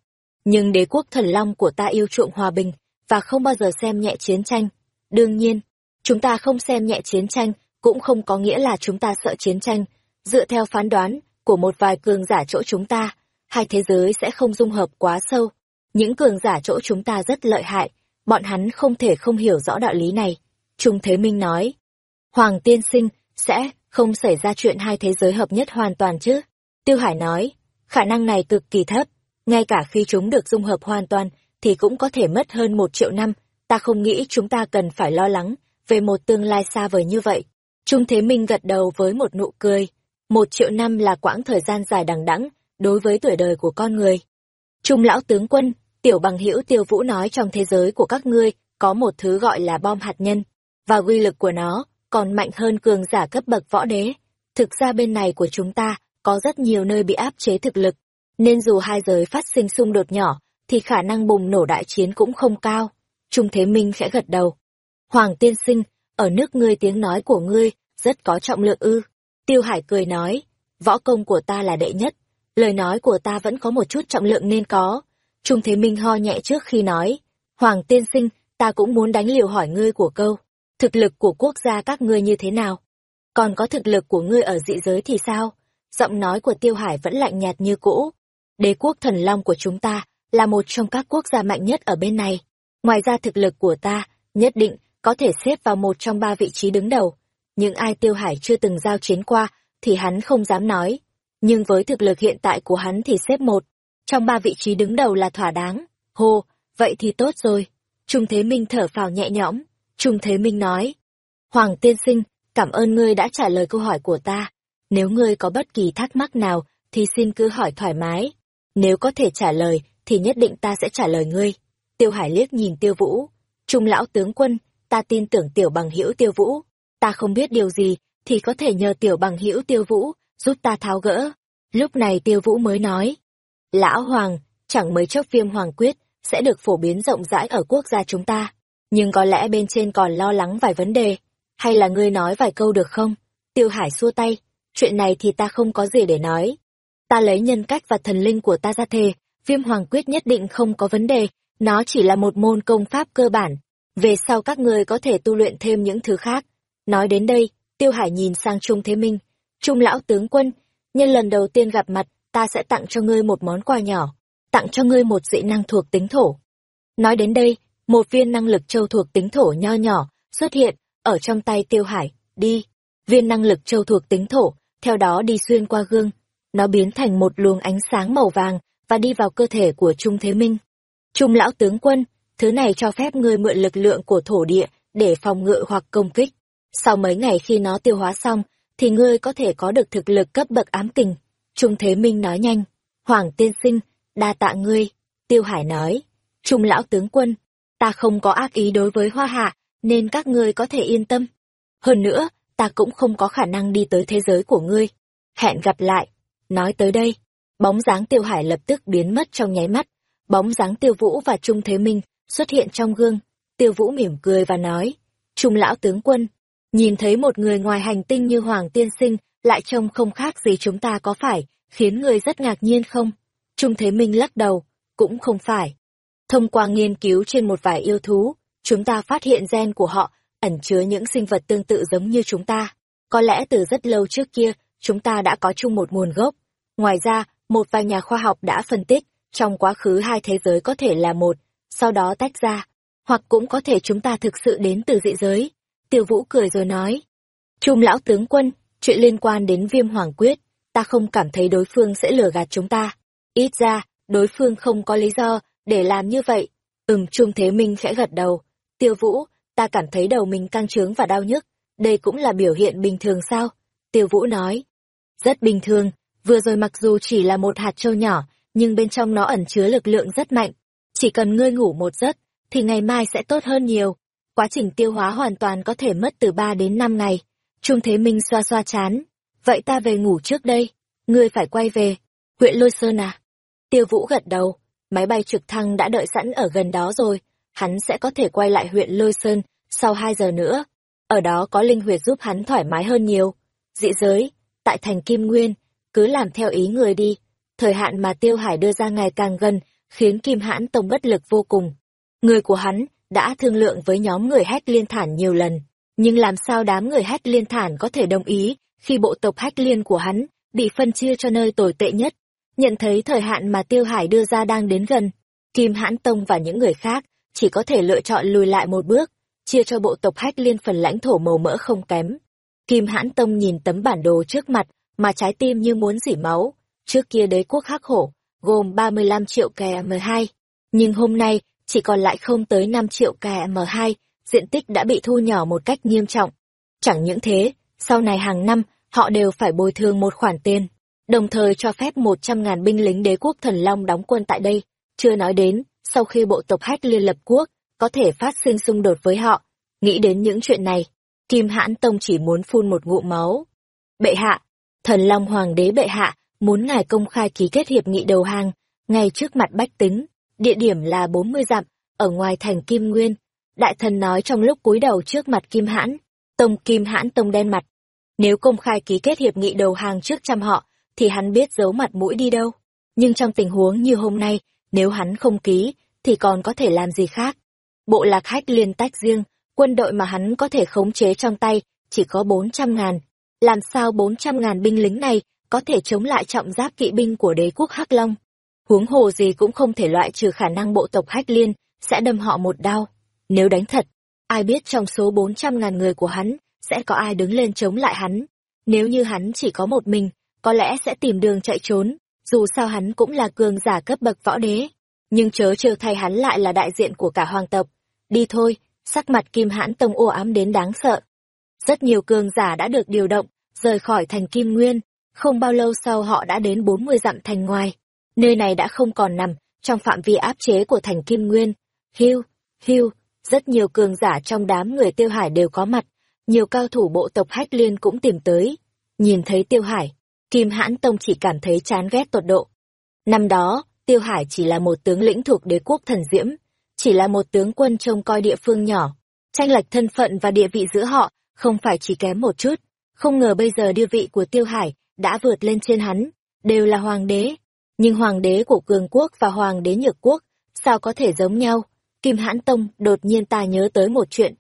Nhưng đế quốc thần long của ta yêu chuộng hòa bình, và không bao giờ xem nhẹ chiến tranh. Đương nhiên, chúng ta không xem nhẹ chiến tranh, cũng không có nghĩa là chúng ta sợ chiến tranh. Dựa theo phán đoán của một vài cường giả chỗ chúng ta, hai thế giới sẽ không dung hợp quá sâu. Những cường giả chỗ chúng ta rất lợi hại, bọn hắn không thể không hiểu rõ đạo lý này. Trung Thế Minh nói, Hoàng tiên sinh, sẽ không xảy ra chuyện hai thế giới hợp nhất hoàn toàn chứ? Tiêu Hải nói, khả năng này cực kỳ thấp, ngay cả khi chúng được dung hợp hoàn toàn, thì cũng có thể mất hơn một triệu năm, ta không nghĩ chúng ta cần phải lo lắng về một tương lai xa vời như vậy. Trung Thế Minh gật đầu với một nụ cười, một triệu năm là quãng thời gian dài đằng đẵng đối với tuổi đời của con người. Trung lão tướng quân, tiểu bằng hữu tiêu vũ nói trong thế giới của các ngươi có một thứ gọi là bom hạt nhân, và uy lực của nó còn mạnh hơn cường giả cấp bậc võ đế. Thực ra bên này của chúng ta có rất nhiều nơi bị áp chế thực lực, nên dù hai giới phát sinh xung đột nhỏ, thì khả năng bùng nổ đại chiến cũng không cao. Trung Thế Minh khẽ gật đầu. Hoàng tiên sinh, ở nước ngươi tiếng nói của ngươi rất có trọng lượng ư. Tiêu Hải cười nói, võ công của ta là đệ nhất, lời nói của ta vẫn có một chút trọng lượng nên có. Trung Thế Minh ho nhẹ trước khi nói, Hoàng tiên sinh, ta cũng muốn đánh liều hỏi ngươi của câu, thực lực của quốc gia các ngươi như thế nào? Còn có thực lực của ngươi ở dị giới thì sao? Giọng nói của Tiêu Hải vẫn lạnh nhạt như cũ. Đế quốc thần long của chúng ta là một trong các quốc gia mạnh nhất ở bên này. Ngoài ra thực lực của ta, nhất định, có thể xếp vào một trong ba vị trí đứng đầu. Những ai Tiêu Hải chưa từng giao chiến qua, thì hắn không dám nói. Nhưng với thực lực hiện tại của hắn thì xếp một, trong ba vị trí đứng đầu là thỏa đáng. Hô, vậy thì tốt rồi. Trung Thế Minh thở phào nhẹ nhõm. Trung Thế Minh nói. Hoàng tiên sinh, cảm ơn ngươi đã trả lời câu hỏi của ta. Nếu ngươi có bất kỳ thắc mắc nào, thì xin cứ hỏi thoải mái. Nếu có thể trả lời, thì nhất định ta sẽ trả lời ngươi. Tiêu Hải liếc nhìn Tiêu Vũ. Trung lão tướng quân, ta tin tưởng tiểu bằng hữu Tiêu Vũ. Ta không biết điều gì, thì có thể nhờ tiểu bằng hữu Tiêu Vũ, giúp ta tháo gỡ. Lúc này Tiêu Vũ mới nói. Lão Hoàng, chẳng mấy chốc viêm hoàng quyết, sẽ được phổ biến rộng rãi ở quốc gia chúng ta. Nhưng có lẽ bên trên còn lo lắng vài vấn đề. Hay là ngươi nói vài câu được không? Tiêu Hải xua tay. Chuyện này thì ta không có gì để nói. Ta lấy nhân cách và thần linh của ta ra thề, viêm hoàng quyết nhất định không có vấn đề, nó chỉ là một môn công pháp cơ bản. Về sau các ngươi có thể tu luyện thêm những thứ khác. Nói đến đây, Tiêu Hải nhìn sang Trung Thế Minh. Trung lão tướng quân, nhân lần đầu tiên gặp mặt, ta sẽ tặng cho ngươi một món quà nhỏ, tặng cho ngươi một dị năng thuộc tính thổ. Nói đến đây, một viên năng lực châu thuộc tính thổ nho nhỏ xuất hiện ở trong tay Tiêu Hải, đi. Viên năng lực châu thuộc tính thổ, theo đó đi xuyên qua gương, nó biến thành một luồng ánh sáng màu vàng và đi vào cơ thể của Trung Thế Minh. Trung lão tướng quân, thứ này cho phép ngươi mượn lực lượng của thổ địa để phòng ngự hoặc công kích. Sau mấy ngày khi nó tiêu hóa xong, thì ngươi có thể có được thực lực cấp bậc ám tình. Trung Thế Minh nói nhanh. Hoàng tiên sinh, đa tạ ngươi. Tiêu Hải nói. Trung lão tướng quân, ta không có ác ý đối với hoa hạ, nên các ngươi có thể yên tâm. Hơn nữa, ta cũng không có khả năng đi tới thế giới của ngươi. Hẹn gặp lại. Nói tới đây, bóng dáng Tiêu Hải lập tức biến mất trong nháy mắt. Bóng dáng Tiêu Vũ và Trung Thế Minh xuất hiện trong gương. Tiêu Vũ mỉm cười và nói, Trung lão tướng quân, nhìn thấy một người ngoài hành tinh như Hoàng Tiên Sinh lại trông không khác gì chúng ta có phải, khiến người rất ngạc nhiên không? Trung Thế Minh lắc đầu, cũng không phải. Thông qua nghiên cứu trên một vài yêu thú, chúng ta phát hiện gen của họ ẩn chứa những sinh vật tương tự giống như chúng ta. Có lẽ từ rất lâu trước kia, chúng ta đã có chung một nguồn gốc. Ngoài ra, một vài nhà khoa học đã phân tích, trong quá khứ hai thế giới có thể là một, sau đó tách ra, hoặc cũng có thể chúng ta thực sự đến từ dị giới. Tiêu Vũ cười rồi nói, Trung lão tướng quân, chuyện liên quan đến viêm hoàng quyết, ta không cảm thấy đối phương sẽ lừa gạt chúng ta. Ít ra, đối phương không có lý do để làm như vậy. Ừm, Trung Thế Minh khẽ gật đầu. Tiêu Vũ, ta cảm thấy đầu mình căng trướng và đau nhức. Đây cũng là biểu hiện bình thường sao? Tiêu Vũ nói. Rất bình thường, vừa rồi mặc dù chỉ là một hạt trâu nhỏ, nhưng bên trong nó ẩn chứa lực lượng rất mạnh. Chỉ cần ngươi ngủ một giấc, thì ngày mai sẽ tốt hơn nhiều. Quá trình tiêu hóa hoàn toàn có thể mất từ 3 đến 5 ngày. Trung Thế Minh xoa xoa chán. Vậy ta về ngủ trước đây. Ngươi phải quay về. Huyện Lôi Sơn à? Tiêu Vũ gật đầu. Máy bay trực thăng đã đợi sẵn ở gần đó rồi. Hắn sẽ có thể quay lại huyện Lôi Sơn sau 2 giờ nữa. Ở đó có linh huyệt giúp hắn thoải mái hơn nhiều. Dị giới, tại thành Kim Nguyên, cứ làm theo ý người đi. Thời hạn mà Tiêu Hải đưa ra ngày càng gần, khiến Kim Hãn Tông bất lực vô cùng. Người của hắn đã thương lượng với nhóm người hách liên thản nhiều lần, nhưng làm sao đám người hách liên thản có thể đồng ý khi bộ tộc hách liên của hắn bị phân chia cho nơi tồi tệ nhất. Nhận thấy thời hạn mà Tiêu Hải đưa ra đang đến gần, Kim Hãn Tông và những người khác chỉ có thể lựa chọn lùi lại một bước, chia cho bộ tộc hách liên phần lãnh thổ màu mỡ không kém. Kim Hãn Tông nhìn tấm bản đồ trước mặt mà trái tim như muốn dỉ máu. Trước kia đế quốc hắc hổ, gồm 35 triệu km2, nhưng hôm nay chỉ còn lại không tới 5 triệu km2, diện tích đã bị thu nhỏ một cách nghiêm trọng. Chẳng những thế, sau này hàng năm, họ đều phải bồi thường một khoản tiền, đồng thời cho phép 100.000 binh lính đế quốc thần long đóng quân tại đây. Chưa nói đến, sau khi bộ tộc hách liên lập quốc, có thể phát sinh xung đột với họ. Nghĩ đến những chuyện này, Kim Hãn Tông chỉ muốn phun một ngụm máu. Bệ hạ, thần long hoàng đế bệ hạ, muốn ngài công khai ký kết hiệp nghị đầu hàng, ngay trước mặt bách tính, địa điểm là 40 dặm, ở ngoài thành Kim Nguyên. Đại thần nói trong lúc cúi đầu trước mặt Kim Hãn, Tông Kim Hãn Tông đen mặt. Nếu công khai ký kết hiệp nghị đầu hàng trước trăm họ, thì hắn biết giấu mặt mũi đi đâu. Nhưng trong tình huống như hôm nay, nếu hắn không ký, thì còn có thể làm gì khác. Bộ lạc hách liên tách riêng, quân đội mà hắn có thể khống chế trong tay, chỉ có 400 ngàn. Làm sao 400 ngàn binh lính này có thể chống lại trọng giáp kỵ binh của đế quốc Hắc Long? Huống hồ gì cũng không thể loại trừ khả năng bộ tộc hách liên sẽ đâm họ một đao. Nếu đánh thật, ai biết trong số 400 ngàn người của hắn, sẽ có ai đứng lên chống lại hắn. Nếu như hắn chỉ có một mình, có lẽ sẽ tìm đường chạy trốn, dù sao hắn cũng là cường giả cấp bậc võ đế. Nhưng chớ chờ thay hắn lại là đại diện của cả hoàng tộc. Đi thôi, sắc mặt kim hãn tông ô ám đến đáng sợ. Rất nhiều cường giả đã được điều động, rời khỏi thành kim nguyên. Không bao lâu sau họ đã đến 40 dặm thành ngoài. nơi này đã không còn nằm trong phạm vi áp chế của thành Kim Nguyên. Hiu, hiu, rất nhiều cường giả trong đám người Tiêu Hải đều có mặt, nhiều cao thủ bộ tộc Hách Liên cũng tìm tới. Nhìn thấy Tiêu Hải, Kim Hãn Tông chỉ cảm thấy chán ghét tột độ. Năm đó, Tiêu Hải chỉ là một tướng lĩnh thuộc đế quốc thần diễm, chỉ là một tướng quân trông coi địa phương nhỏ. Tranh lệch thân phận và địa vị giữa họ không phải chỉ kém một chút. Không ngờ bây giờ địa vị của Tiêu Hải đã vượt lên trên hắn, đều là hoàng đế. Nhưng hoàng đế của cường quốc và hoàng đế nhược quốc, sao có thể giống nhau? Kim Hãn Tông đột nhiên ta nhớ tới một chuyện.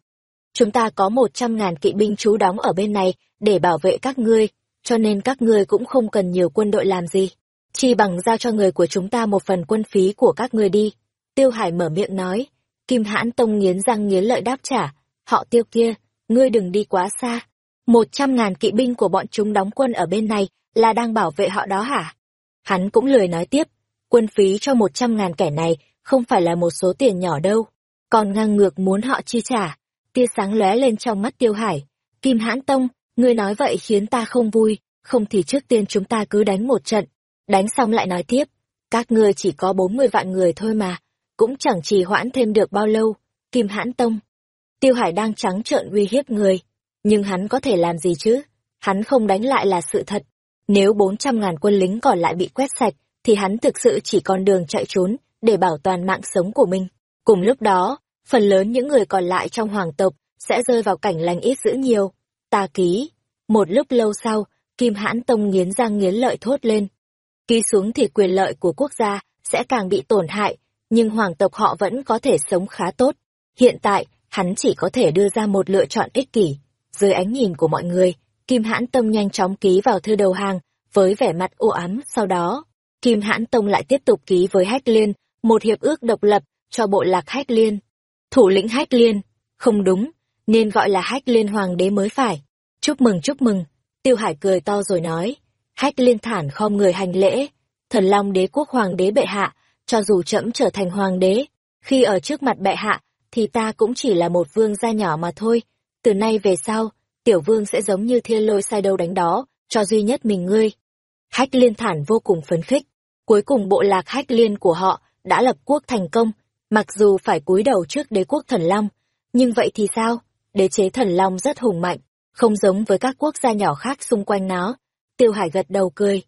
Chúng ta có một trăm ngàn kỵ binh trú đóng ở bên này để bảo vệ các ngươi, cho nên các ngươi cũng không cần nhiều quân đội làm gì. Chi bằng giao cho người của chúng ta một phần quân phí của các ngươi đi. Tiêu Hải mở miệng nói. Kim Hãn Tông nghiến răng nghiến lợi đáp trả. Họ tiêu kia, ngươi đừng đi quá xa. Một trăm ngàn kỵ binh của bọn chúng đóng quân ở bên này là đang bảo vệ họ đó hả? Hắn cũng lười nói tiếp. Quân phí cho một trăm ngàn kẻ này không phải là một số tiền nhỏ đâu. Còn ngang ngược muốn họ chi trả. Tia sáng lóe lên trong mắt Tiêu Hải. Kim Hãn Tông, ngươi nói vậy khiến ta không vui. Không thì trước tiên chúng ta cứ đánh một trận. Đánh xong lại nói tiếp. Các ngươi chỉ có bốn mươi vạn người thôi mà. Cũng chẳng trì hoãn thêm được bao lâu. Kim Hãn Tông. Tiêu Hải đang trắng trợn uy hiếp người. Nhưng hắn có thể làm gì chứ? Hắn không đánh lại là sự thật. Nếu bốn trăm ngàn quân lính còn lại bị quét sạch, thì hắn thực sự chỉ còn đường chạy trốn để bảo toàn mạng sống của mình. Cùng lúc đó, phần lớn những người còn lại trong hoàng tộc sẽ rơi vào cảnh lành ít dữ nhiều. Ta ký. Một lúc lâu sau, Kim Hãn Tông nghiến răng nghiến lợi thốt lên. Ký xuống thì quyền lợi của quốc gia sẽ càng bị tổn hại, nhưng hoàng tộc họ vẫn có thể sống khá tốt. Hiện tại, hắn chỉ có thể đưa ra một lựa chọn ích kỷ. Dưới ánh nhìn của mọi người, Kim Hãn Tông nhanh chóng ký vào thư đầu hàng, với vẻ mặt u ám sau đó. Kim Hãn Tông lại tiếp tục ký với Hách Liên, một hiệp ước độc lập cho bộ lạc Hách Liên. Thủ lĩnh Hách Liên, không đúng, nên gọi là Hách Liên Hoàng đế mới phải. Chúc mừng chúc mừng, Tiêu Hải cười to rồi nói. Hách Liên thản khom người hành lễ, thần long đế quốc hoàng đế bệ hạ, cho dù trẫm trở thành hoàng đế, khi ở trước mặt bệ hạ, thì ta cũng chỉ là một vương gia nhỏ mà thôi. Từ nay về sau, tiểu vương sẽ giống như thiên lôi sai đâu đánh đó, cho duy nhất mình ngươi. Hách liên thản vô cùng phấn khích. Cuối cùng bộ lạc hách liên của họ đã lập quốc thành công, mặc dù phải cúi đầu trước đế quốc thần long. Nhưng vậy thì sao? Đế chế thần long rất hùng mạnh, không giống với các quốc gia nhỏ khác xung quanh nó. Tiêu Hải gật đầu cười.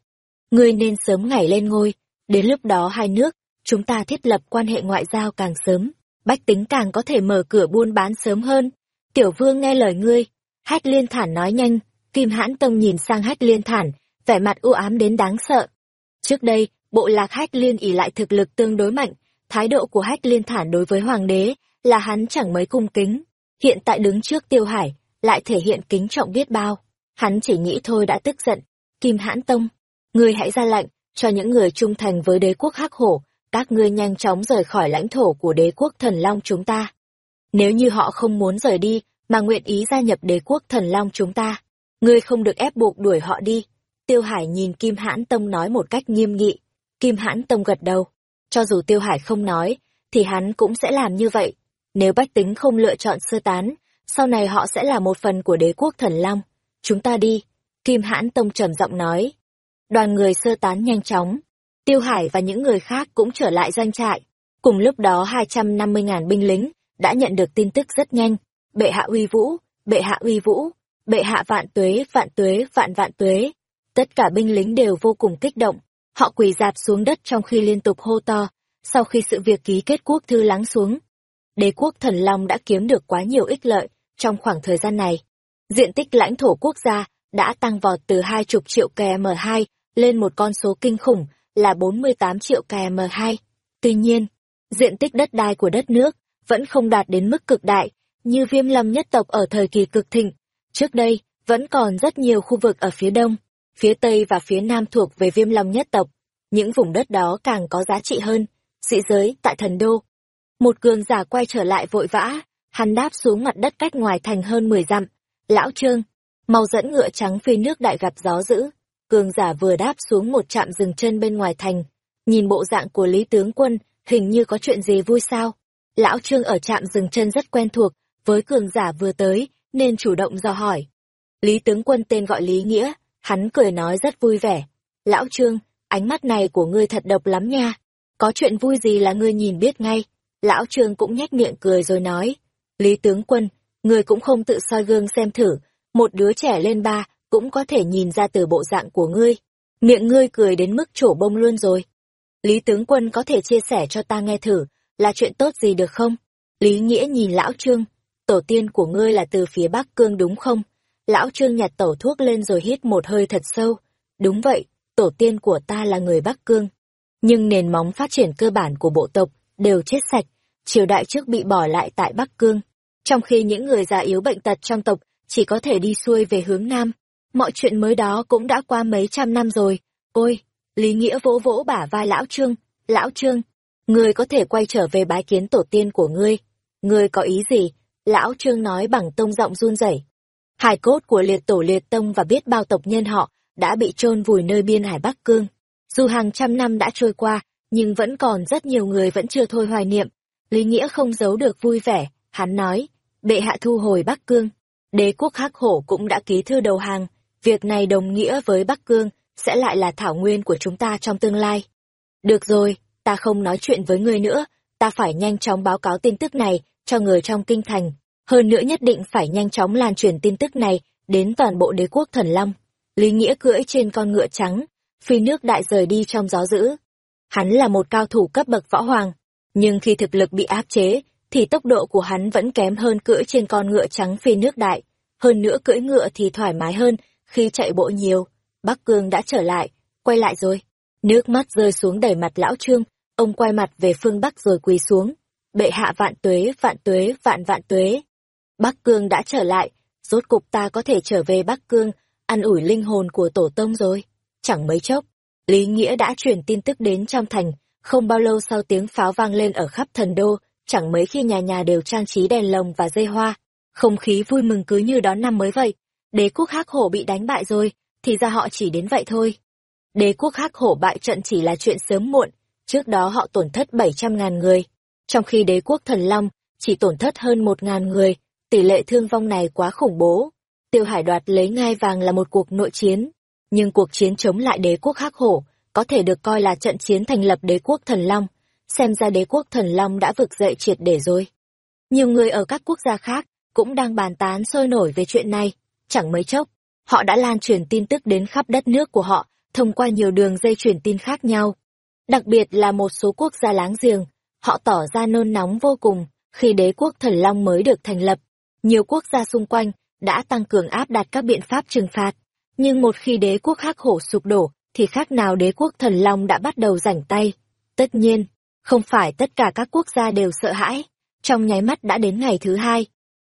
Ngươi nên sớm ngày lên ngôi, đến lúc đó hai nước, chúng ta thiết lập quan hệ ngoại giao càng sớm, bách tính càng có thể mở cửa buôn bán sớm hơn. Tiểu vương nghe lời ngươi, hách liên thản nói nhanh, kim hãn tông nhìn sang hách liên thản, vẻ mặt u ám đến đáng sợ. Trước đây, bộ lạc hách liên ỉ lại thực lực tương đối mạnh, thái độ của hách liên thản đối với hoàng đế là hắn chẳng mấy cung kính. Hiện tại đứng trước tiêu hải, lại thể hiện kính trọng biết bao. Hắn chỉ nghĩ thôi đã tức giận. Kim hãn tông, ngươi hãy ra lệnh, cho những người trung thành với đế quốc hắc hổ, các ngươi nhanh chóng rời khỏi lãnh thổ của đế quốc thần long chúng ta. Nếu như họ không muốn rời đi, mà nguyện ý gia nhập đế quốc thần long chúng ta, ngươi không được ép buộc đuổi họ đi. Tiêu Hải nhìn Kim Hãn Tông nói một cách nghiêm nghị. Kim Hãn Tông gật đầu. Cho dù Tiêu Hải không nói, thì hắn cũng sẽ làm như vậy. Nếu bách tính không lựa chọn sơ tán, sau này họ sẽ là một phần của đế quốc thần long. Chúng ta đi. Kim Hãn Tông trầm giọng nói. Đoàn người sơ tán nhanh chóng. Tiêu Hải và những người khác cũng trở lại doanh trại. Cùng lúc đó 250.000 binh lính đã nhận được tin tức rất nhanh. Bệ hạ uy vũ, bệ hạ uy vũ, bệ hạ vạn tuế, vạn tuế, vạn vạn tuế. Tất cả binh lính đều vô cùng kích động. Họ quỳ dạp xuống đất trong khi liên tục hô to. Sau khi sự việc ký kết quốc thư lắng xuống, đế quốc thần long đã kiếm được quá nhiều ích lợi trong khoảng thời gian này. Diện tích lãnh thổ quốc gia đã tăng vọt từ hai chục triệu km2 lên một con số kinh khủng là 48 triệu km2. Tuy nhiên, diện tích đất đai của đất nước vẫn không đạt đến mức cực đại như viêm lâm nhất tộc ở thời kỳ cực thịnh. Trước đây, vẫn còn rất nhiều khu vực ở phía đông, phía tây và phía nam thuộc về viêm lâm nhất tộc. Những vùng đất đó càng có giá trị hơn. Dị giới tại thần đô. Một cường giả quay trở lại vội vã, hắn đáp xuống mặt đất cách ngoài thành hơn 10 dặm. Lão Trương, mau dẫn ngựa trắng phi nước đại gặp gió dữ. Cường giả vừa đáp xuống một trạm dừng chân bên ngoài thành. Nhìn bộ dạng của Lý Tướng Quân, hình như có chuyện gì vui sao. Lão Trương ở trạm dừng chân rất quen thuộc, với cường giả vừa tới, nên chủ động dò hỏi. Lý Tướng Quân tên gọi Lý Nghĩa, hắn cười nói rất vui vẻ. Lão Trương, ánh mắt này của ngươi thật độc lắm nha. Có chuyện vui gì là ngươi nhìn biết ngay. Lão Trương cũng nhếch miệng cười rồi nói. Lý tướng quân, ngươi cũng không tự soi gương xem thử. Một đứa trẻ lên ba, cũng có thể nhìn ra từ bộ dạng của ngươi. Miệng ngươi cười đến mức trổ bông luôn rồi. Lý tướng quân có thể chia sẻ cho ta nghe thử, là chuyện tốt gì được không? Lý Nghĩa nhìn Lão Trương, tổ tiên của ngươi là từ phía Bắc Cương đúng không? Lão Trương nhặt tổ thuốc lên rồi hít một hơi thật sâu. Đúng vậy, tổ tiên của ta là người Bắc Cương. Nhưng nền móng phát triển cơ bản của bộ tộc đều chết sạch, triều đại trước bị bỏ lại tại Bắc Cương. Trong khi những người già yếu bệnh tật trong tộc chỉ có thể đi xuôi về hướng Nam. Mọi chuyện mới đó cũng đã qua mấy trăm năm rồi. Ôi, Lý Nghĩa vỗ vỗ bả vai Lão Trương. Lão Trương, ngươi có thể quay trở về bái kiến tổ tiên của ngươi. Ngươi có ý gì? Lão Trương nói bằng tông giọng run rẩy. Hải cốt của liệt tổ liệt tông và biết bao tộc nhân họ đã bị chôn vùi nơi biên hải Bắc Cương. Dù hàng trăm năm đã trôi qua, nhưng vẫn còn rất nhiều người vẫn chưa thôi hoài niệm. Lý Nghĩa không giấu được vui vẻ, hắn nói, bệ hạ thu hồi Bắc Cương. Đế quốc Hắc Hổ cũng đã ký thư đầu hàng, việc này đồng nghĩa với Bắc Cương, sẽ lại là thảo nguyên của chúng ta trong tương lai. Được rồi, ta không nói chuyện với người nữa, ta phải nhanh chóng báo cáo tin tức này cho người trong kinh thành. Hơn nữa nhất định phải nhanh chóng lan truyền tin tức này đến toàn bộ đế quốc thần long. Lý Nghĩa cưỡi trên con ngựa trắng, phi nước đại rời đi trong gió dữ. Hắn là một cao thủ cấp bậc võ hoàng, nhưng khi thực lực bị áp chế, thì tốc độ của hắn vẫn kém hơn cưỡi trên con ngựa trắng phi nước đại. Hơn nữa cưỡi ngựa thì thoải mái hơn khi chạy bộ nhiều. Bắc Cương đã trở lại, quay lại rồi. Nước mắt rơi xuống đầy mặt lão trương, ông quay mặt về phương Bắc rồi quỳ xuống. Bệ hạ vạn tuế, vạn tuế, vạn vạn tuế. Bắc Cương đã trở lại, rốt cục ta có thể trở về Bắc Cương, ăn ủi linh hồn của tổ tông rồi. Chẳng mấy chốc, Lý Nghĩa đã truyền tin tức đến trong thành, không bao lâu sau tiếng pháo vang lên ở khắp thần đô, chẳng mấy khi nhà nhà đều trang trí đèn lồng và dây hoa. Không khí vui mừng cứ như đón năm mới vậy. Đế quốc hắc hổ bị đánh bại rồi, thì ra họ chỉ đến vậy thôi. Đế quốc hắc hổ bại trận chỉ là chuyện sớm muộn, trước đó họ tổn thất 700.000 người, trong khi đế quốc thần long chỉ tổn thất hơn 1.000 người, tỷ lệ thương vong này quá khủng bố. Tiêu Hải đoạt lấy ngai vàng là một cuộc nội chiến, nhưng cuộc chiến chống lại đế quốc hắc hổ có thể được coi là trận chiến thành lập đế quốc thần long, xem ra đế quốc thần long đã vực dậy triệt để rồi. Nhiều người ở các quốc gia khác cũng đang bàn tán sôi nổi về chuyện này, chẳng mấy chốc, họ đã lan truyền tin tức đến khắp đất nước của họ thông qua nhiều đường dây truyền tin khác nhau. Đặc biệt là một số quốc gia láng giềng, họ tỏ ra nôn nóng vô cùng khi đế quốc thần long mới được thành lập. Nhiều quốc gia xung quanh đã tăng cường áp đặt các biện pháp trừng phạt. Nhưng một khi đế quốc hắc hổ sụp đổ, thì khác nào đế quốc thần long đã bắt đầu rảnh tay. Tất nhiên, không phải tất cả các quốc gia đều sợ hãi. Trong nháy mắt đã đến ngày thứ hai.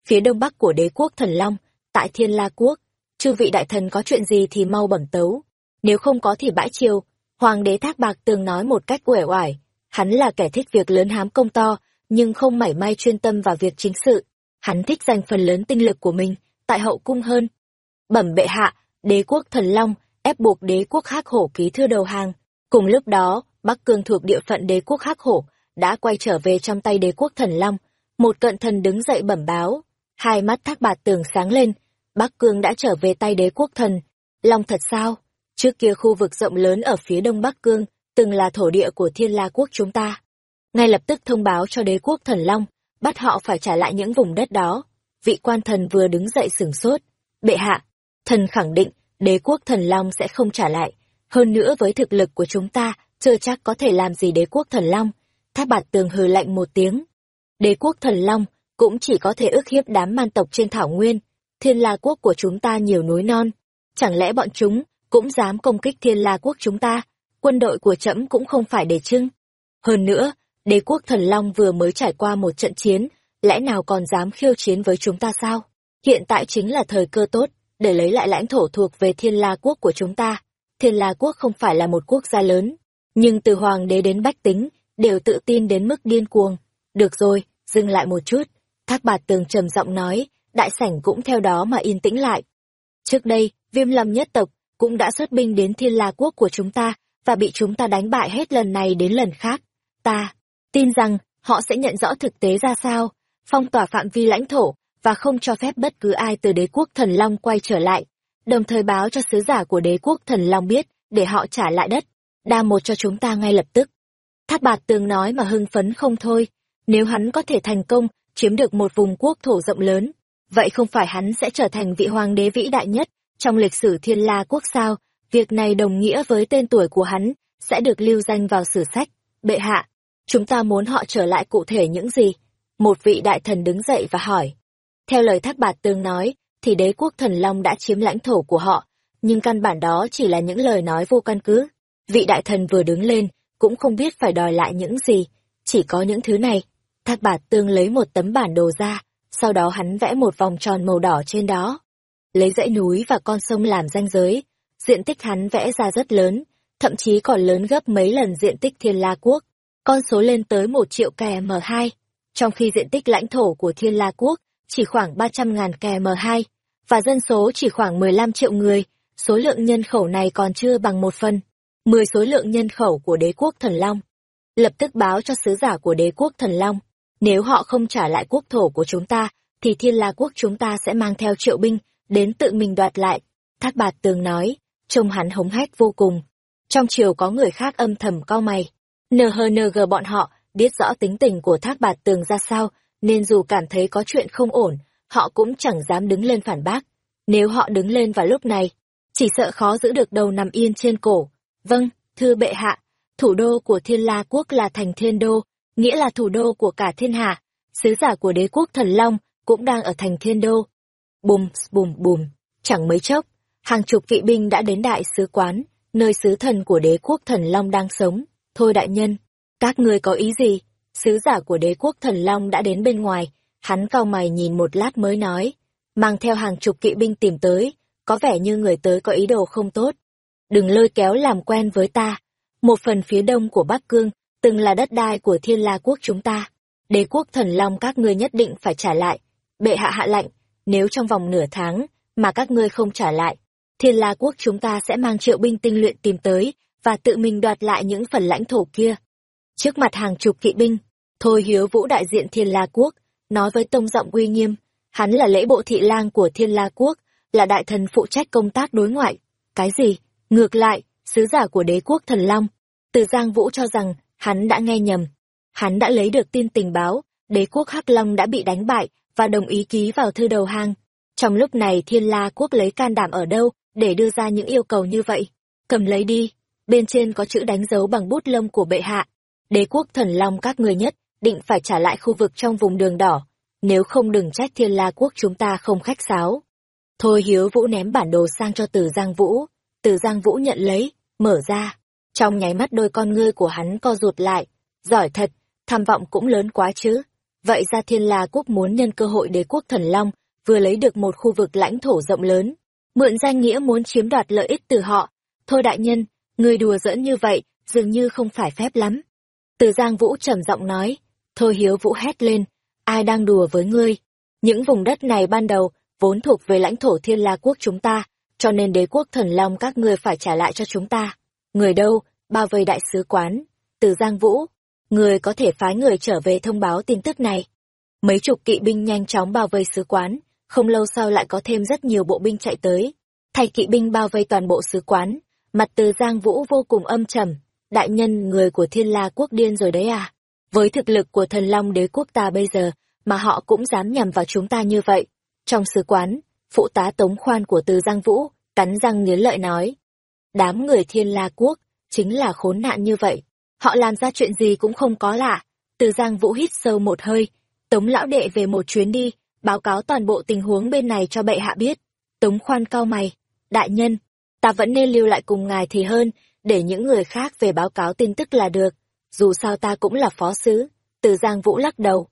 Phía đông bắc của đế quốc thần long, tại Thiên La Quốc, chư vị đại thần có chuyện gì thì mau bẩm tấu. Nếu không có thì bãi chiều, hoàng đế Thác Bạc tường nói một cách uể oải. Hắn là kẻ thích việc lớn hám công to, nhưng không mảy may chuyên tâm vào việc chính sự. Hắn thích dành phần lớn tinh lực của mình, tại hậu cung hơn. Bẩm bệ hạ, đế quốc thần long, ép buộc đế quốc hắc hổ ký thư đầu hàng. Cùng lúc đó, Bắc Cương thuộc địa phận đế quốc hắc hổ, đã quay trở về trong tay đế quốc thần long. Một cận thần đứng dậy bẩm báo, hai mắt thác bạt tường sáng lên, Bắc Cương đã trở về tay đế quốc thần. Long thật sao? Trước kia khu vực rộng lớn ở phía đông Bắc Cương, từng là thổ địa của thiên la quốc chúng ta. Ngay lập tức thông báo cho đế quốc thần Long, bắt họ phải trả lại những vùng đất đó. Vị quan thần vừa đứng dậy sửng sốt. Bệ hạ, thần khẳng định, đế quốc thần Long sẽ không trả lại. Hơn nữa với thực lực của chúng ta, chưa chắc có thể làm gì đế quốc thần Long. Tháp bạt tường hừ lạnh một tiếng. Đế quốc thần Long cũng chỉ có thể ức hiếp đám man tộc trên thảo nguyên. Thiên la quốc của chúng ta nhiều núi non. Chẳng lẽ bọn chúng cũng dám công kích thiên la quốc chúng ta? Quân đội của trẫm cũng không phải để trưng. Hơn nữa, đế quốc thần Long vừa mới trải qua một trận chiến, lẽ nào còn dám khiêu chiến với chúng ta sao? Hiện tại chính là thời cơ tốt, để lấy lại lãnh thổ thuộc về thiên la quốc của chúng ta. Thiên la quốc không phải là một quốc gia lớn, nhưng từ hoàng đế đến bách tính, đều tự tin đến mức điên cuồng. Được rồi, dừng lại một chút. Thác bạt tường trầm giọng nói, đại sảnh cũng theo đó mà yên tĩnh lại. Trước đây, viêm lâm nhất tộc cũng đã xuất binh đến thiên la quốc của chúng ta, và bị chúng ta đánh bại hết lần này đến lần khác. Ta tin rằng họ sẽ nhận rõ thực tế ra sao, phong tỏa phạm vi lãnh thổ và không cho phép bất cứ ai từ đế quốc thần Long quay trở lại, đồng thời báo cho sứ giả của đế quốc thần Long biết để họ trả lại đất. đa một cho chúng ta ngay lập tức. Tháp bạt tường nói mà hưng phấn không thôi, nếu hắn có thể thành công, chiếm được một vùng quốc thổ rộng lớn, vậy không phải hắn sẽ trở thành vị hoàng đế vĩ đại nhất trong lịch sử thiên la quốc sao, việc này đồng nghĩa với tên tuổi của hắn, sẽ được lưu danh vào sử sách. Bệ hạ, chúng ta muốn họ trở lại cụ thể những gì? Một vị đại thần đứng dậy và hỏi. Theo lời thác bạt tương nói, thì đế quốc thần Long đã chiếm lãnh thổ của họ, nhưng căn bản đó chỉ là những lời nói vô căn cứ. Vị đại thần vừa đứng lên, cũng không biết phải đòi lại những gì, chỉ có những thứ này. Thác bạt tương lấy một tấm bản đồ ra, sau đó hắn vẽ một vòng tròn màu đỏ trên đó. Lấy dãy núi và con sông làm ranh giới, diện tích hắn vẽ ra rất lớn, thậm chí còn lớn gấp mấy lần diện tích thiên la quốc. Con số lên tới một triệu km2, trong khi diện tích lãnh thổ của thiên la quốc chỉ khoảng ba trăm ngàn km hai và dân số chỉ khoảng mười lăm triệu người, số lượng nhân khẩu này còn chưa bằng một phần. mười số lượng nhân khẩu của đế quốc thần Long. Lập tức báo cho sứ giả của đế quốc thần Long, nếu họ không trả lại quốc thổ của chúng ta, thì thiên la quốc chúng ta sẽ mang theo triệu binh, đến tự mình đoạt lại. Thác bạt tường nói, trông hắn hống hét vô cùng. Trong chiều có người khác âm thầm cau mày. NHNG bọn họ biết rõ tính tình của thác bạt tường ra sao, nên dù cảm thấy có chuyện không ổn, họ cũng chẳng dám đứng lên phản bác. Nếu họ đứng lên vào lúc này, chỉ sợ khó giữ được đầu nằm yên trên cổ. Vâng, thưa bệ hạ, thủ đô của thiên la quốc là thành thiên đô, nghĩa là thủ đô của cả thiên hạ. Sứ giả của đế quốc thần Long cũng đang ở thành thiên đô. Bùm, bùm, bùm, chẳng mấy chốc, hàng chục vị binh đã đến đại sứ quán, nơi sứ thần của đế quốc thần Long đang sống. Thôi đại nhân, các ngươi có ý gì? Sứ giả của đế quốc thần Long đã đến bên ngoài, hắn cau mày nhìn một lát mới nói, mang theo hàng chục kỵ binh tìm tới, có vẻ như người tới có ý đồ không tốt. Đừng lôi kéo làm quen với ta. Một phần phía đông của Bắc Cương, từng là đất đai của thiên la quốc chúng ta. Đế quốc thần Long các ngươi nhất định phải trả lại. Bệ hạ hạ lệnh, nếu trong vòng nửa tháng mà các ngươi không trả lại, thiên la quốc chúng ta sẽ mang triệu binh tinh luyện tìm tới và tự mình đoạt lại những phần lãnh thổ kia. Trước mặt hàng chục kỵ binh, Thôi Hiếu Vũ đại diện Thiên La Quốc, nói với tông giọng uy nghiêm, hắn là lễ bộ thị lang của Thiên La Quốc, là đại thần phụ trách công tác đối ngoại. Cái gì? Ngược lại, sứ giả của đế quốc thần Long. Từ Giang Vũ cho rằng, hắn đã nghe nhầm. Hắn đã lấy được tin tình báo, đế quốc Hắc Long đã bị đánh bại và đồng ý ký vào thư đầu hàng. Trong lúc này Thiên La Quốc lấy can đảm ở đâu để đưa ra những yêu cầu như vậy? Cầm lấy đi, bên trên có chữ đánh dấu bằng bút lông của bệ hạ. Đế quốc thần Long các người nhất, định phải trả lại khu vực trong vùng đường đỏ, nếu không đừng trách thiên la quốc chúng ta không khách sáo. Thôi hiếu vũ ném bản đồ sang cho từ Giang Vũ, từ Giang Vũ nhận lấy, mở ra. Trong nháy mắt đôi con ngươi của hắn co rụt lại, giỏi thật, tham vọng cũng lớn quá chứ. Vậy ra thiên la quốc muốn nhân cơ hội đế quốc thần Long, vừa lấy được một khu vực lãnh thổ rộng lớn, mượn danh nghĩa muốn chiếm đoạt lợi ích từ họ. Thôi đại nhân, người đùa giỡn như vậy, dường như không phải phép lắm. Từ Giang Vũ trầm giọng nói, Thôi hiếu vũ hét lên, ai đang đùa với ngươi? Những vùng đất này ban đầu vốn thuộc về lãnh thổ thiên la quốc chúng ta, cho nên đế quốc thần long các ngươi phải trả lại cho chúng ta. Người đâu, bao vây đại sứ quán, từ Giang Vũ, người có thể phái người trở về thông báo tin tức này. Mấy chục kỵ binh nhanh chóng bao vây sứ quán, không lâu sau lại có thêm rất nhiều bộ binh chạy tới. Thay kỵ binh bao vây toàn bộ sứ quán, mặt từ Giang Vũ vô cùng âm trầm. Đại nhân người của thiên la quốc điên rồi đấy à? Với thực lực của thần long đế quốc ta bây giờ, mà họ cũng dám nhằm vào chúng ta như vậy. Trong sứ quán, phụ tá tống khoan của từ Giang Vũ, cắn răng nghiến lợi nói. Đám người thiên la quốc, chính là khốn nạn như vậy. Họ làm ra chuyện gì cũng không có lạ. Từ Giang Vũ hít sâu một hơi, tống lão đệ về một chuyến đi, báo cáo toàn bộ tình huống bên này cho bệ hạ biết. Tống khoan cao mày, đại nhân, ta vẫn nên lưu lại cùng ngài thì hơn, để những người khác về báo cáo tin tức là được dù sao ta cũng là phó sứ, từ Giang Vũ lắc đầu.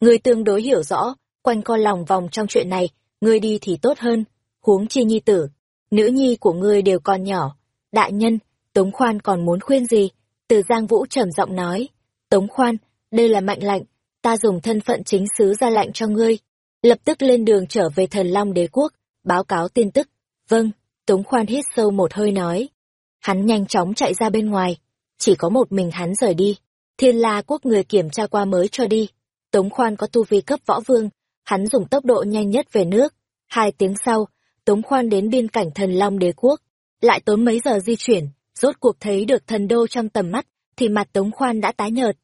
người tương đối hiểu rõ, quanh co lòng vòng trong chuyện này, ngươi đi thì tốt hơn, huống chi nhi tử, nữ nhi của ngươi đều còn nhỏ. Đại nhân, Tống Khoan còn muốn khuyên gì? Từ Giang Vũ trầm giọng nói, Tống Khoan, đây là mệnh lệnh, ta dùng thân phận chính sứ ra lệnh cho ngươi. Lập tức lên đường trở về thần Long đế quốc, báo cáo tin tức. Vâng, Tống Khoan hít sâu một hơi nói. Hắn nhanh chóng chạy ra bên ngoài, chỉ có một mình hắn rời đi. Thiên la quốc người kiểm tra qua mới cho đi. Tống khoan có tu vi cấp võ vương, hắn dùng tốc độ nhanh nhất về nước. Hai tiếng sau, Tống khoan đến biên cảnh thần Long đế quốc. Lại tốn mấy giờ di chuyển, rốt cuộc thấy được thần đô trong tầm mắt, thì mặt Tống Khoan đã tái nhợt.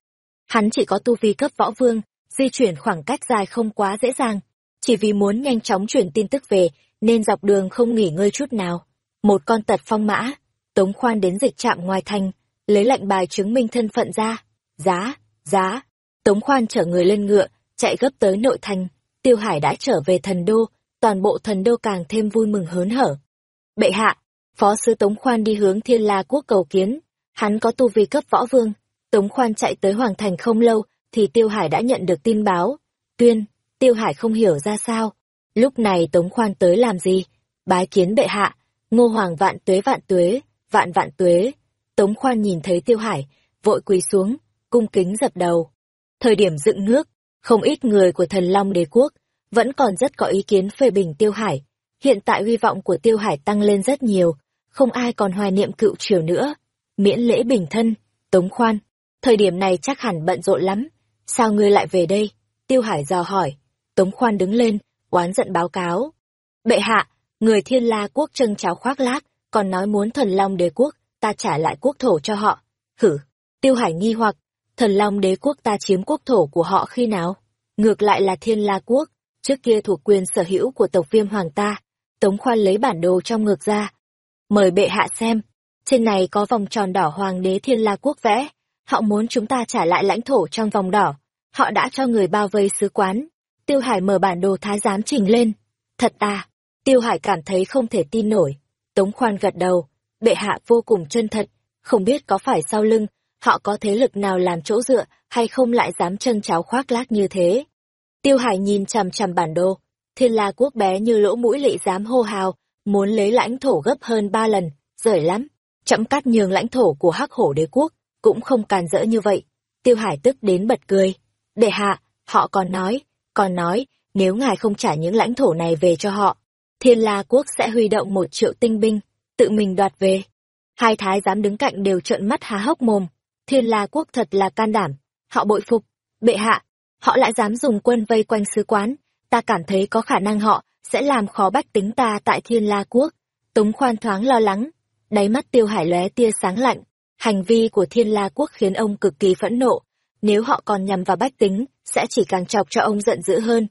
Hắn chỉ có tu vi cấp võ vương, di chuyển khoảng cách dài không quá dễ dàng. Chỉ vì muốn nhanh chóng chuyển tin tức về, nên dọc đường không nghỉ ngơi chút nào. Một con tật phong mã, Tống Khoan đến dịch trạm ngoài thành, lấy lệnh bài chứng minh thân phận ra. Giá, giá. Tống Khoan chở người lên ngựa, chạy gấp tới nội thành. Tiêu Hải đã trở về thần đô, toàn bộ thần đô càng thêm vui mừng hớn hở. Bệ hạ, phó sứ Tống Khoan đi hướng Thiên La quốc cầu kiến, hắn có tu vi cấp võ vương. Tống Khoan chạy tới Hoàng Thành không lâu, thì Tiêu Hải đã nhận được tin báo. Tuyên, Tiêu Hải không hiểu ra sao. Lúc này Tống Khoan tới làm gì? Bái kiến bệ hạ, ngô hoàng vạn tuế vạn tuế, vạn vạn tuế. Tống Khoan nhìn thấy Tiêu Hải, vội quỳ xuống, cung kính dập đầu. Thời điểm dựng nước, không ít người của thần Long đế quốc, vẫn còn rất có ý kiến phê bình Tiêu Hải. Hiện tại hy vọng của Tiêu Hải tăng lên rất nhiều, không ai còn hoài niệm cựu triều nữa. Miễn lễ bình thân, Tống Khoan, thời điểm này chắc hẳn bận rộn lắm, sao ngươi lại về đây? Tiêu Hải dò hỏi, Tống Khoan đứng lên, oán giận báo cáo. Bệ hạ, người thiên la quốc trân cháo khoác lác, còn nói muốn thần long đế quốc, ta trả lại quốc thổ cho họ. Hử, Tiêu Hải nghi hoặc, thần long đế quốc ta chiếm quốc thổ của họ khi nào? Ngược lại là thiên la quốc, trước kia thuộc quyền sở hữu của tộc viêm hoàng ta. Tống khoan lấy bản đồ trong ngược ra. Mời bệ hạ xem, trên này có vòng tròn đỏ hoàng đế thiên la quốc vẽ. Họ muốn chúng ta trả lại lãnh thổ trong vòng đỏ. Họ đã cho người bao vây sứ quán. Tiêu Hải mở bản đồ thái giám trình lên. Thật à, Tiêu Hải cảm thấy không thể tin nổi. Tống khoan gật đầu, bệ hạ vô cùng chân thật, không biết có phải sau lưng, họ có thế lực nào làm chỗ dựa, hay không lại dám chân cháo khoác lác như thế. Tiêu Hải nhìn chằm chằm bản đồ, thiên la quốc bé như lỗ mũi lị dám hô hào, muốn lấy lãnh thổ gấp hơn ba lần, rời lắm. Chậm cắt nhường lãnh thổ của hắc hổ đế quốc, cũng không càn rỡ như vậy. Tiêu Hải tức đến bật cười. Đệ hạ, họ còn nói, còn nói, nếu ngài không trả những lãnh thổ này về cho họ, thiên la quốc sẽ huy động một triệu tinh binh, tự mình đoạt về. Hai thái giám đứng cạnh đều trợn mắt há hốc mồm. Thiên la quốc thật là can đảm. Họ bội phục. Bệ hạ, họ lại dám dùng quân vây quanh sứ quán. Ta cảm thấy có khả năng họ sẽ làm khó bách tính ta tại thiên la quốc. Tống khoan thoáng lo lắng. Đáy mắt tiêu hải lóe tia sáng lạnh. Hành vi của thiên la quốc khiến ông cực kỳ phẫn nộ. Nếu họ còn nhằm vào bách tính, sẽ chỉ càng chọc cho ông giận dữ hơn.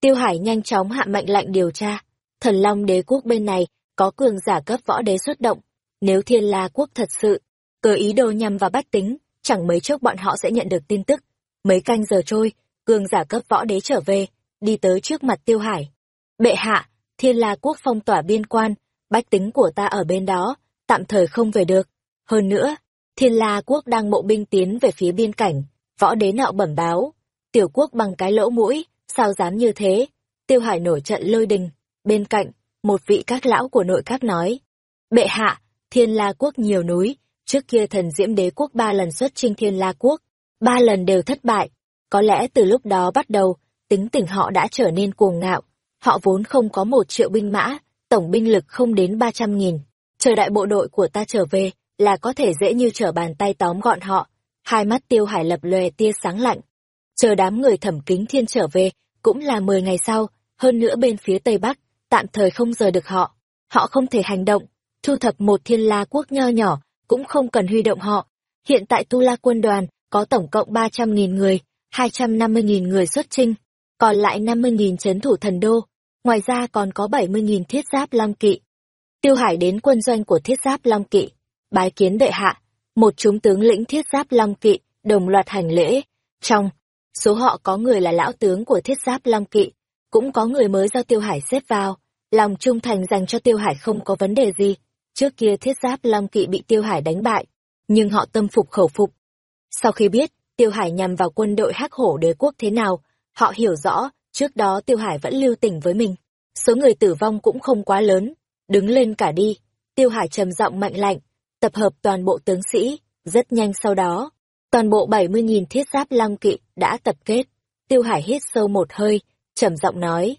Tiêu hải nhanh chóng hạ mệnh lệnh điều tra. Thần Long đế quốc bên này có cường giả cấp võ đế xuất động. Nếu thiên la quốc thật sự, cờ ý đồ nhằm vào bách tính, chẳng mấy chốc bọn họ sẽ nhận được tin tức. Mấy canh giờ trôi, cường giả cấp võ đế trở về, đi tới trước mặt tiêu hải. Bệ hạ, thiên la quốc phong tỏa biên quan, bách tính của ta ở bên đó, tạm thời không về được. Hơn nữa, thiên la quốc đang mộ binh tiến về phía biên cảnh, võ đế nạo bẩm báo. Tiểu quốc bằng cái lỗ mũi, sao dám như thế? Tiêu hải nổi trận lôi đình, bên cạnh, một vị các lão của nội các nói. Bệ hạ, thiên la quốc nhiều núi, trước kia thần diễm đế quốc ba lần xuất chinh thiên la quốc, ba lần đều thất bại. Có lẽ từ lúc đó bắt đầu, tính tình họ đã trở nên cuồng ngạo. Họ vốn không có một triệu binh mã, tổng binh lực không đến ba trăm nghìn. Chờ đại bộ đội của ta trở về, là có thể dễ như trở bàn tay tóm gọn họ. Hai mắt tiêu hải lập lòe tia sáng lạnh. Chờ đám người thẩm kính thiên trở về, cũng là mười ngày sau, hơn nữa bên phía tây bắc, tạm thời không rời được họ. Họ không thể hành động, thu thập một thiên la quốc nho nhỏ, cũng không cần huy động họ. Hiện tại Tu La quân đoàn có tổng cộng 300.000 người, 250.000 người xuất chinh, còn lại 50.000 chấn thủ thần đô, ngoài ra còn có 70.000 thiết giáp long kỵ. Tiêu Hải đến quân doanh của thiết giáp long kỵ, bái kiến đệ hạ, một chúng tướng lĩnh thiết giáp long kỵ, đồng loạt hành lễ. Trong số họ có người là lão tướng của thiết giáp long kỵ, cũng có người mới do Tiêu Hải xếp vào, lòng trung thành dành cho Tiêu Hải không có vấn đề gì. Trước kia thiết giáp Long Kỵ bị Tiêu Hải đánh bại, nhưng họ tâm phục khẩu phục. Sau khi biết Tiêu Hải nhằm vào quân đội hắc hổ đế quốc thế nào, họ hiểu rõ, trước đó Tiêu Hải vẫn lưu tình với mình. Số người tử vong cũng không quá lớn, đứng lên cả đi. Tiêu Hải trầm giọng mạnh lạnh, tập hợp toàn bộ tướng sĩ, rất nhanh sau đó. Toàn bộ 70.000 thiết giáp Long Kỵ đã tập kết. Tiêu Hải hít sâu một hơi, trầm giọng nói.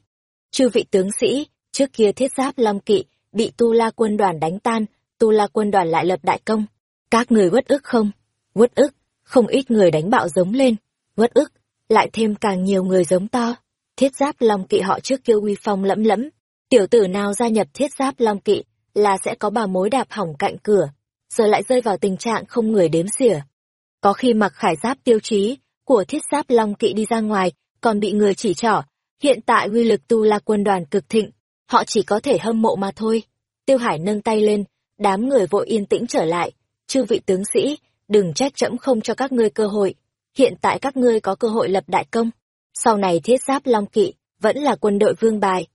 Chư vị tướng sĩ, trước kia thiết giáp Long Kỵ bị Tu La quân đoàn đánh tan, Tu La quân đoàn lại lập đại công. Các người uất ức không? Uất ức, không ít người đánh bạo giống lên. Uất ức, lại thêm càng nhiều người giống to. Thiết giáp Long Kỵ họ trước kia uy phong lẫm lẫm. Tiểu tử nào gia nhập thiết giáp Long Kỵ là sẽ có bà mối đạp hỏng cạnh cửa. giờ lại rơi vào tình trạng không người đếm xỉa. Có khi mặc khải giáp tiêu chí của thiết giáp long kỵ đi ra ngoài, còn bị người chỉ trỏ. Hiện tại uy lực tu la quân đoàn cực thịnh, họ chỉ có thể hâm mộ mà thôi. Tiêu Hải nâng tay lên, đám người vội yên tĩnh trở lại. Chư vị tướng sĩ, đừng trách trẫm không cho các ngươi cơ hội. Hiện tại các ngươi có cơ hội lập đại công. Sau này thiết giáp long kỵ, vẫn là quân đội vương bài.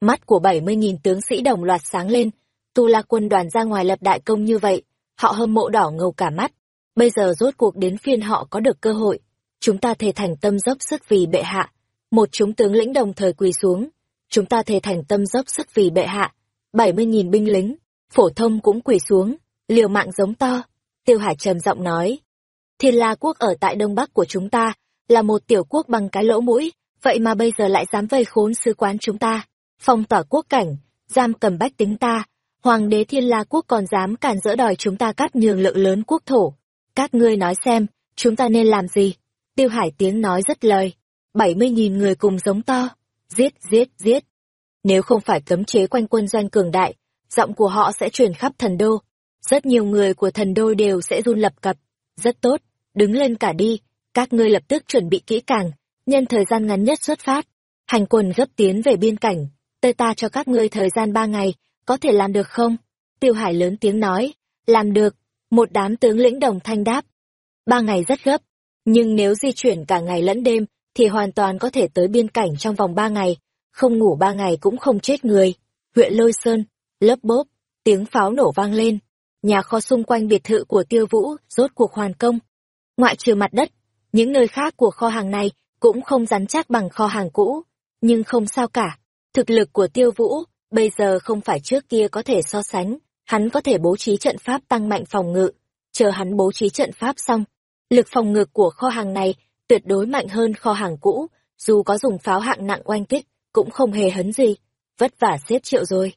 Mắt của 70.000 tướng sĩ đồng loạt sáng lên, tu la quân đoàn ra ngoài lập đại công như vậy, họ hâm mộ đỏ ngầu cả mắt. Bây giờ rốt cuộc đến phiên họ có được cơ hội. Chúng ta thề thành tâm dốc sức vì bệ hạ. Một chúng tướng lĩnh đồng thời quỳ xuống. Chúng ta thề thành tâm dốc sức vì bệ hạ. 70.000 binh lính, phổ thông cũng quỳ xuống, liều mạng giống to. Tiêu Hải trầm giọng nói. Thiên La quốc ở tại đông bắc của chúng ta, là một tiểu quốc bằng cái lỗ mũi, vậy mà bây giờ lại dám vây khốn sứ quán chúng ta, phong tỏa quốc cảnh, giam cầm bách tính ta, hoàng đế thiên la quốc còn dám cản dỡ đòi chúng ta cắt nhường lượng lớn quốc thổ. Các ngươi nói xem, chúng ta nên làm gì? Tiêu hải tiếng nói rất lời, bảy mươi nghìn người cùng giống to, giết, giết, giết. Nếu không phải cấm chế quanh quân doanh cường đại, giọng của họ sẽ truyền khắp thần đô. Rất nhiều người của thần đô đều sẽ run lập cập. Rất tốt, đứng lên cả đi, các ngươi lập tức chuẩn bị kỹ càng, nhân thời gian ngắn nhất xuất phát. Hành quân gấp tiến về biên cảnh, tê ta cho các ngươi thời gian ba ngày, có thể làm được không? Tiêu Hải lớn tiếng nói, làm được, một đám tướng lĩnh đồng thanh đáp. Ba ngày rất gấp, nhưng nếu di chuyển cả ngày lẫn đêm, thì hoàn toàn có thể tới biên cảnh trong vòng ba ngày, không ngủ ba ngày cũng không chết người. Huyện Lôi Sơn, lớp bốp, tiếng pháo nổ vang lên, nhà kho xung quanh biệt thự của Tiêu Vũ rốt cuộc hoàn công. Ngoại trừ mặt đất, những nơi khác của kho hàng này cũng không rắn chắc bằng kho hàng cũ, nhưng không sao cả. Thực lực của Tiêu Vũ bây giờ không phải trước kia có thể so sánh, hắn có thể bố trí trận pháp tăng mạnh phòng ngự, chờ hắn bố trí trận pháp xong, lực phòng ngự của kho hàng này tuyệt đối mạnh hơn kho hàng cũ, dù có dùng pháo hạng nặng oanh kích, cũng không hề hấn gì, vất vả xếp triệu rồi.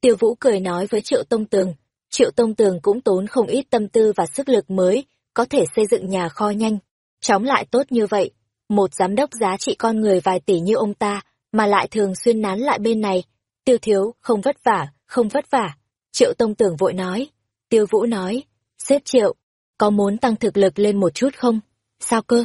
Tiêu Vũ cười nói với Triệu Tông Tường, Triệu Tông Tường cũng tốn không ít tâm tư và sức lực mới, có thể xây dựng nhà kho nhanh, chóng lại tốt như vậy. Một giám đốc giá trị con người vài tỷ như ông ta, mà lại thường xuyên nán lại bên này. Tiêu thiếu, không vất vả, không vất vả. Triệu Tông Tưởng vội nói. Tiêu Vũ nói, xếp Triệu, có muốn tăng thực lực lên một chút không? Sao cơ?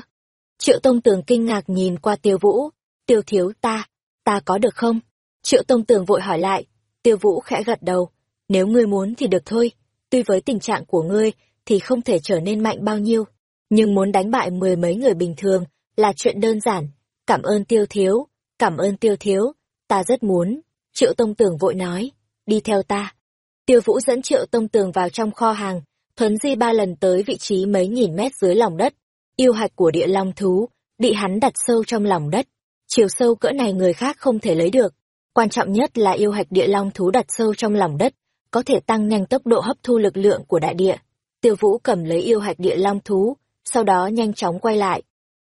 Triệu Tông Tưởng kinh ngạc nhìn qua Tiêu Vũ. Tiêu thiếu ta, ta có được không? Triệu Tông Tưởng vội hỏi lại. Tiêu Vũ khẽ gật đầu. Nếu ngươi muốn thì được thôi. Tuy với tình trạng của ngươi thì không thể trở nên mạnh bao nhiêu. Nhưng muốn đánh bại mười mấy người bình thường là chuyện đơn giản. Cảm ơn Tiêu Thiếu, cảm ơn Tiêu Thiếu, ta rất muốn. Triệu Tông Tường vội nói, đi theo ta. Tiêu Vũ dẫn Triệu Tông Tường vào trong kho hàng, thuấn di ba lần tới vị trí mấy nghìn mét dưới lòng đất. Yêu hạch của địa long thú, bị hắn đặt sâu trong lòng đất. Chiều sâu cỡ này người khác không thể lấy được. Quan trọng nhất là yêu hạch địa long thú đặt sâu trong lòng đất, có thể tăng nhanh tốc độ hấp thu lực lượng của đại địa. Tiêu Vũ cầm lấy yêu hạch địa long thú, sau đó nhanh chóng quay lại.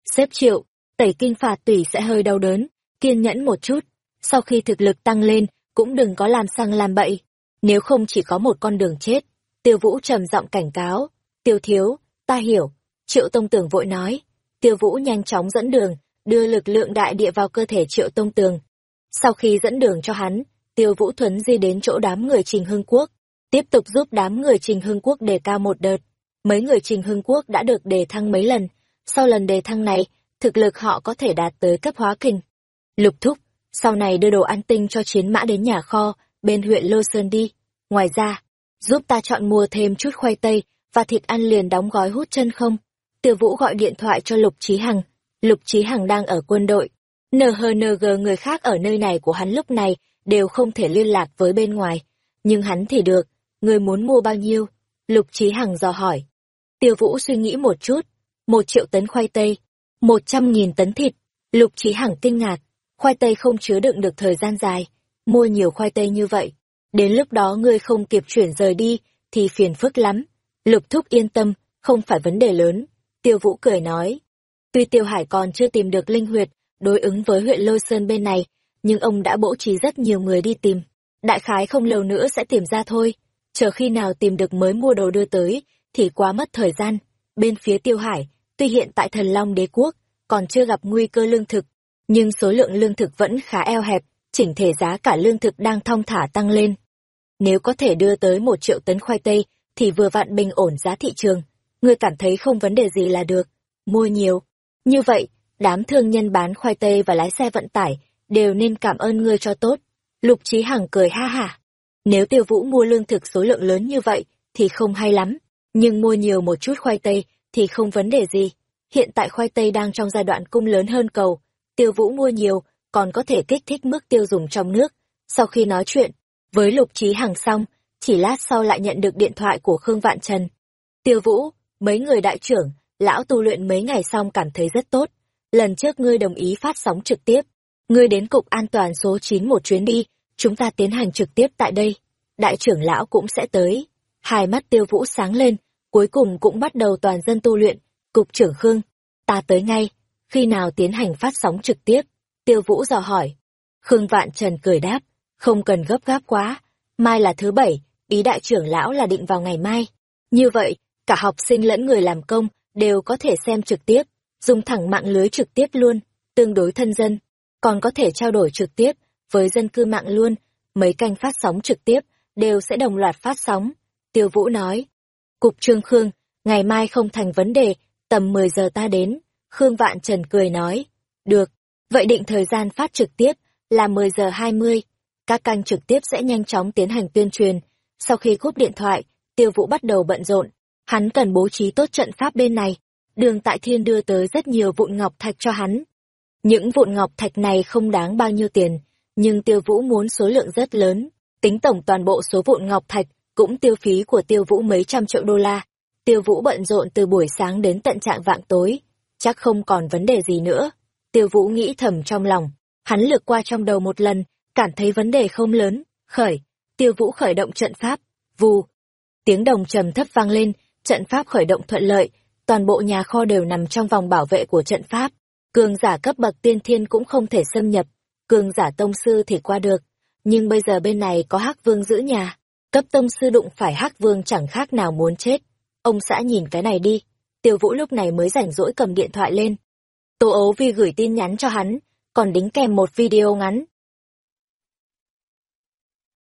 Xếp triệu, tẩy kinh phạt tùy sẽ hơi đau đớn, kiên nhẫn một chút, sau khi thực lực tăng lên, cũng đừng có làm sang làm bậy, nếu không chỉ có một con đường chết. Tiêu Vũ trầm giọng cảnh cáo, tiêu thiếu, ta hiểu, triệu tông tường vội nói, tiêu Vũ nhanh chóng dẫn đường, đưa lực lượng đại địa vào cơ thể triệu tông tường. Sau khi dẫn đường cho hắn, tiêu Vũ thuấn di đến chỗ đám người Trình Hưng Quốc, tiếp tục giúp đám người Trình Hưng Quốc đề cao một đợt. Mấy người Trình Hưng Quốc đã được đề thăng mấy lần, sau lần đề thăng này, thực lực họ có thể đạt tới cấp hóa kinh. Lục thúc, sau này đưa đồ ăn tinh cho chiến mã đến nhà kho, bên huyện Lô Sơn đi. Ngoài ra, giúp ta chọn mua thêm chút khoai tây và thịt ăn liền đóng gói hút chân không? Tiêu Vũ gọi điện thoại cho Lục Trí Hằng. Lục Trí Hằng đang ở quân đội. NHNG người khác ở nơi này của hắn lúc này đều không thể liên lạc với bên ngoài. Nhưng hắn thì được, người muốn mua bao nhiêu? Lục Trí Hằng dò hỏi. Tiêu Vũ suy nghĩ một chút. Một triệu tấn khoai tây, một trăm nghìn tấn thịt. Lục Trí Hằng kinh ngạc. Khoai tây không chứa đựng được thời gian dài. Mua nhiều khoai tây như vậy. Đến lúc đó ngươi không kịp chuyển rời đi, thì phiền phức lắm. Lục Thúc yên tâm, không phải vấn đề lớn. Tiêu Vũ cười nói. Tuy Tiêu Hải còn chưa tìm được linh huyệt, đối ứng với huyện Lôi Sơn bên này, nhưng ông đã bố trí rất nhiều người đi tìm. Đại khái không lâu nữa sẽ tìm ra thôi. Chờ khi nào tìm được mới mua đồ đưa tới, thì quá mất thời gian. Bên phía Tiêu Hải, tuy hiện tại thần Long đế quốc, còn chưa gặp nguy cơ lương thực, nhưng số lượng lương thực vẫn khá eo hẹp, chỉnh thể giá cả lương thực đang thong thả tăng lên. Nếu có thể đưa tới một triệu tấn khoai tây thì vừa vặn bình ổn giá thị trường. Ngươi cảm thấy không vấn đề gì là được. Mua nhiều. Như vậy, đám thương nhân bán khoai tây và lái xe vận tải đều nên cảm ơn ngươi cho tốt. Lục Trí Hằng cười ha hả. Nếu tiêu vũ mua lương thực số lượng lớn như vậy, thì không hay lắm. Nhưng mua nhiều một chút khoai tây, thì không vấn đề gì. Hiện tại khoai tây đang trong giai đoạn cung lớn hơn cầu. Tiêu vũ mua nhiều, còn có thể kích thích mức tiêu dùng trong nước. Sau khi nói chuyện, với Lục Trí Hằng xong, chỉ lát sau lại nhận được điện thoại của Khương Vạn Trần. Tiêu Vũ, mấy người đại trưởng, lão tu luyện mấy ngày xong cảm thấy rất tốt. Lần trước ngươi đồng ý phát sóng trực tiếp. Ngươi đến cục an toàn số 9 một chuyến đi, chúng ta tiến hành trực tiếp tại đây. Đại trưởng lão cũng sẽ tới. Hai mắt tiêu vũ sáng lên, cuối cùng cũng bắt đầu toàn dân tu luyện. Cục trưởng Khương, ta tới ngay. Khi nào tiến hành phát sóng trực tiếp? Tiêu vũ dò hỏi. Khương Vạn Trần cười đáp, không cần gấp gáp quá. Mai là thứ bảy, ý đại trưởng lão là định vào ngày mai. Như vậy, cả học sinh lẫn người làm công đều có thể xem trực tiếp, dùng thẳng mạng lưới trực tiếp luôn, tương đối thân dân, còn có thể trao đổi trực tiếp với dân cư mạng luôn, mấy kênh phát sóng trực tiếp đều sẽ đồng loạt phát sóng. Tiêu Vũ nói, Cục Trương Khương, ngày mai không thành vấn đề, tầm 10 giờ ta đến. Khương Vạn Trần cười nói, được, vậy định thời gian phát trực tiếp là 10 giờ 20. Các kênh trực tiếp sẽ nhanh chóng tiến hành tuyên truyền. Sau khi cúp điện thoại, Tiêu Vũ bắt đầu bận rộn. Hắn cần bố trí tốt trận pháp bên này. Đường Tại Thiên đưa tới rất nhiều vụn ngọc thạch cho hắn. Những vụn ngọc thạch này không đáng bao nhiêu tiền, nhưng Tiêu Vũ muốn số lượng rất lớn. Tính tổng toàn bộ số vụn ngọc thạch cũng tiêu phí của Tiêu Vũ mấy trăm triệu đô la. Tiêu Vũ bận rộn từ buổi sáng đến tận trạng vạng tối, chắc không còn vấn đề gì nữa. Tiêu Vũ nghĩ thầm trong lòng, hắn lược qua trong đầu một lần, cảm thấy vấn đề không lớn, khởi, Tiêu Vũ khởi động trận pháp, vù. Tiếng đồng trầm thấp vang lên, trận pháp khởi động thuận lợi, toàn bộ nhà kho đều nằm trong vòng bảo vệ của trận pháp. Cường giả cấp bậc tiên thiên cũng không thể xâm nhập, cường giả tông sư thì qua được, nhưng bây giờ bên này có Hắc Vương giữ nhà, cấp tông sư đụng phải Hắc Vương chẳng khác nào muốn chết. Ông xã nhìn cái này đi, Tiêu Vũ lúc này mới rảnh rỗi cầm điện thoại lên. Tô Ấu Vi gửi tin nhắn cho hắn, còn đính kèm một video ngắn,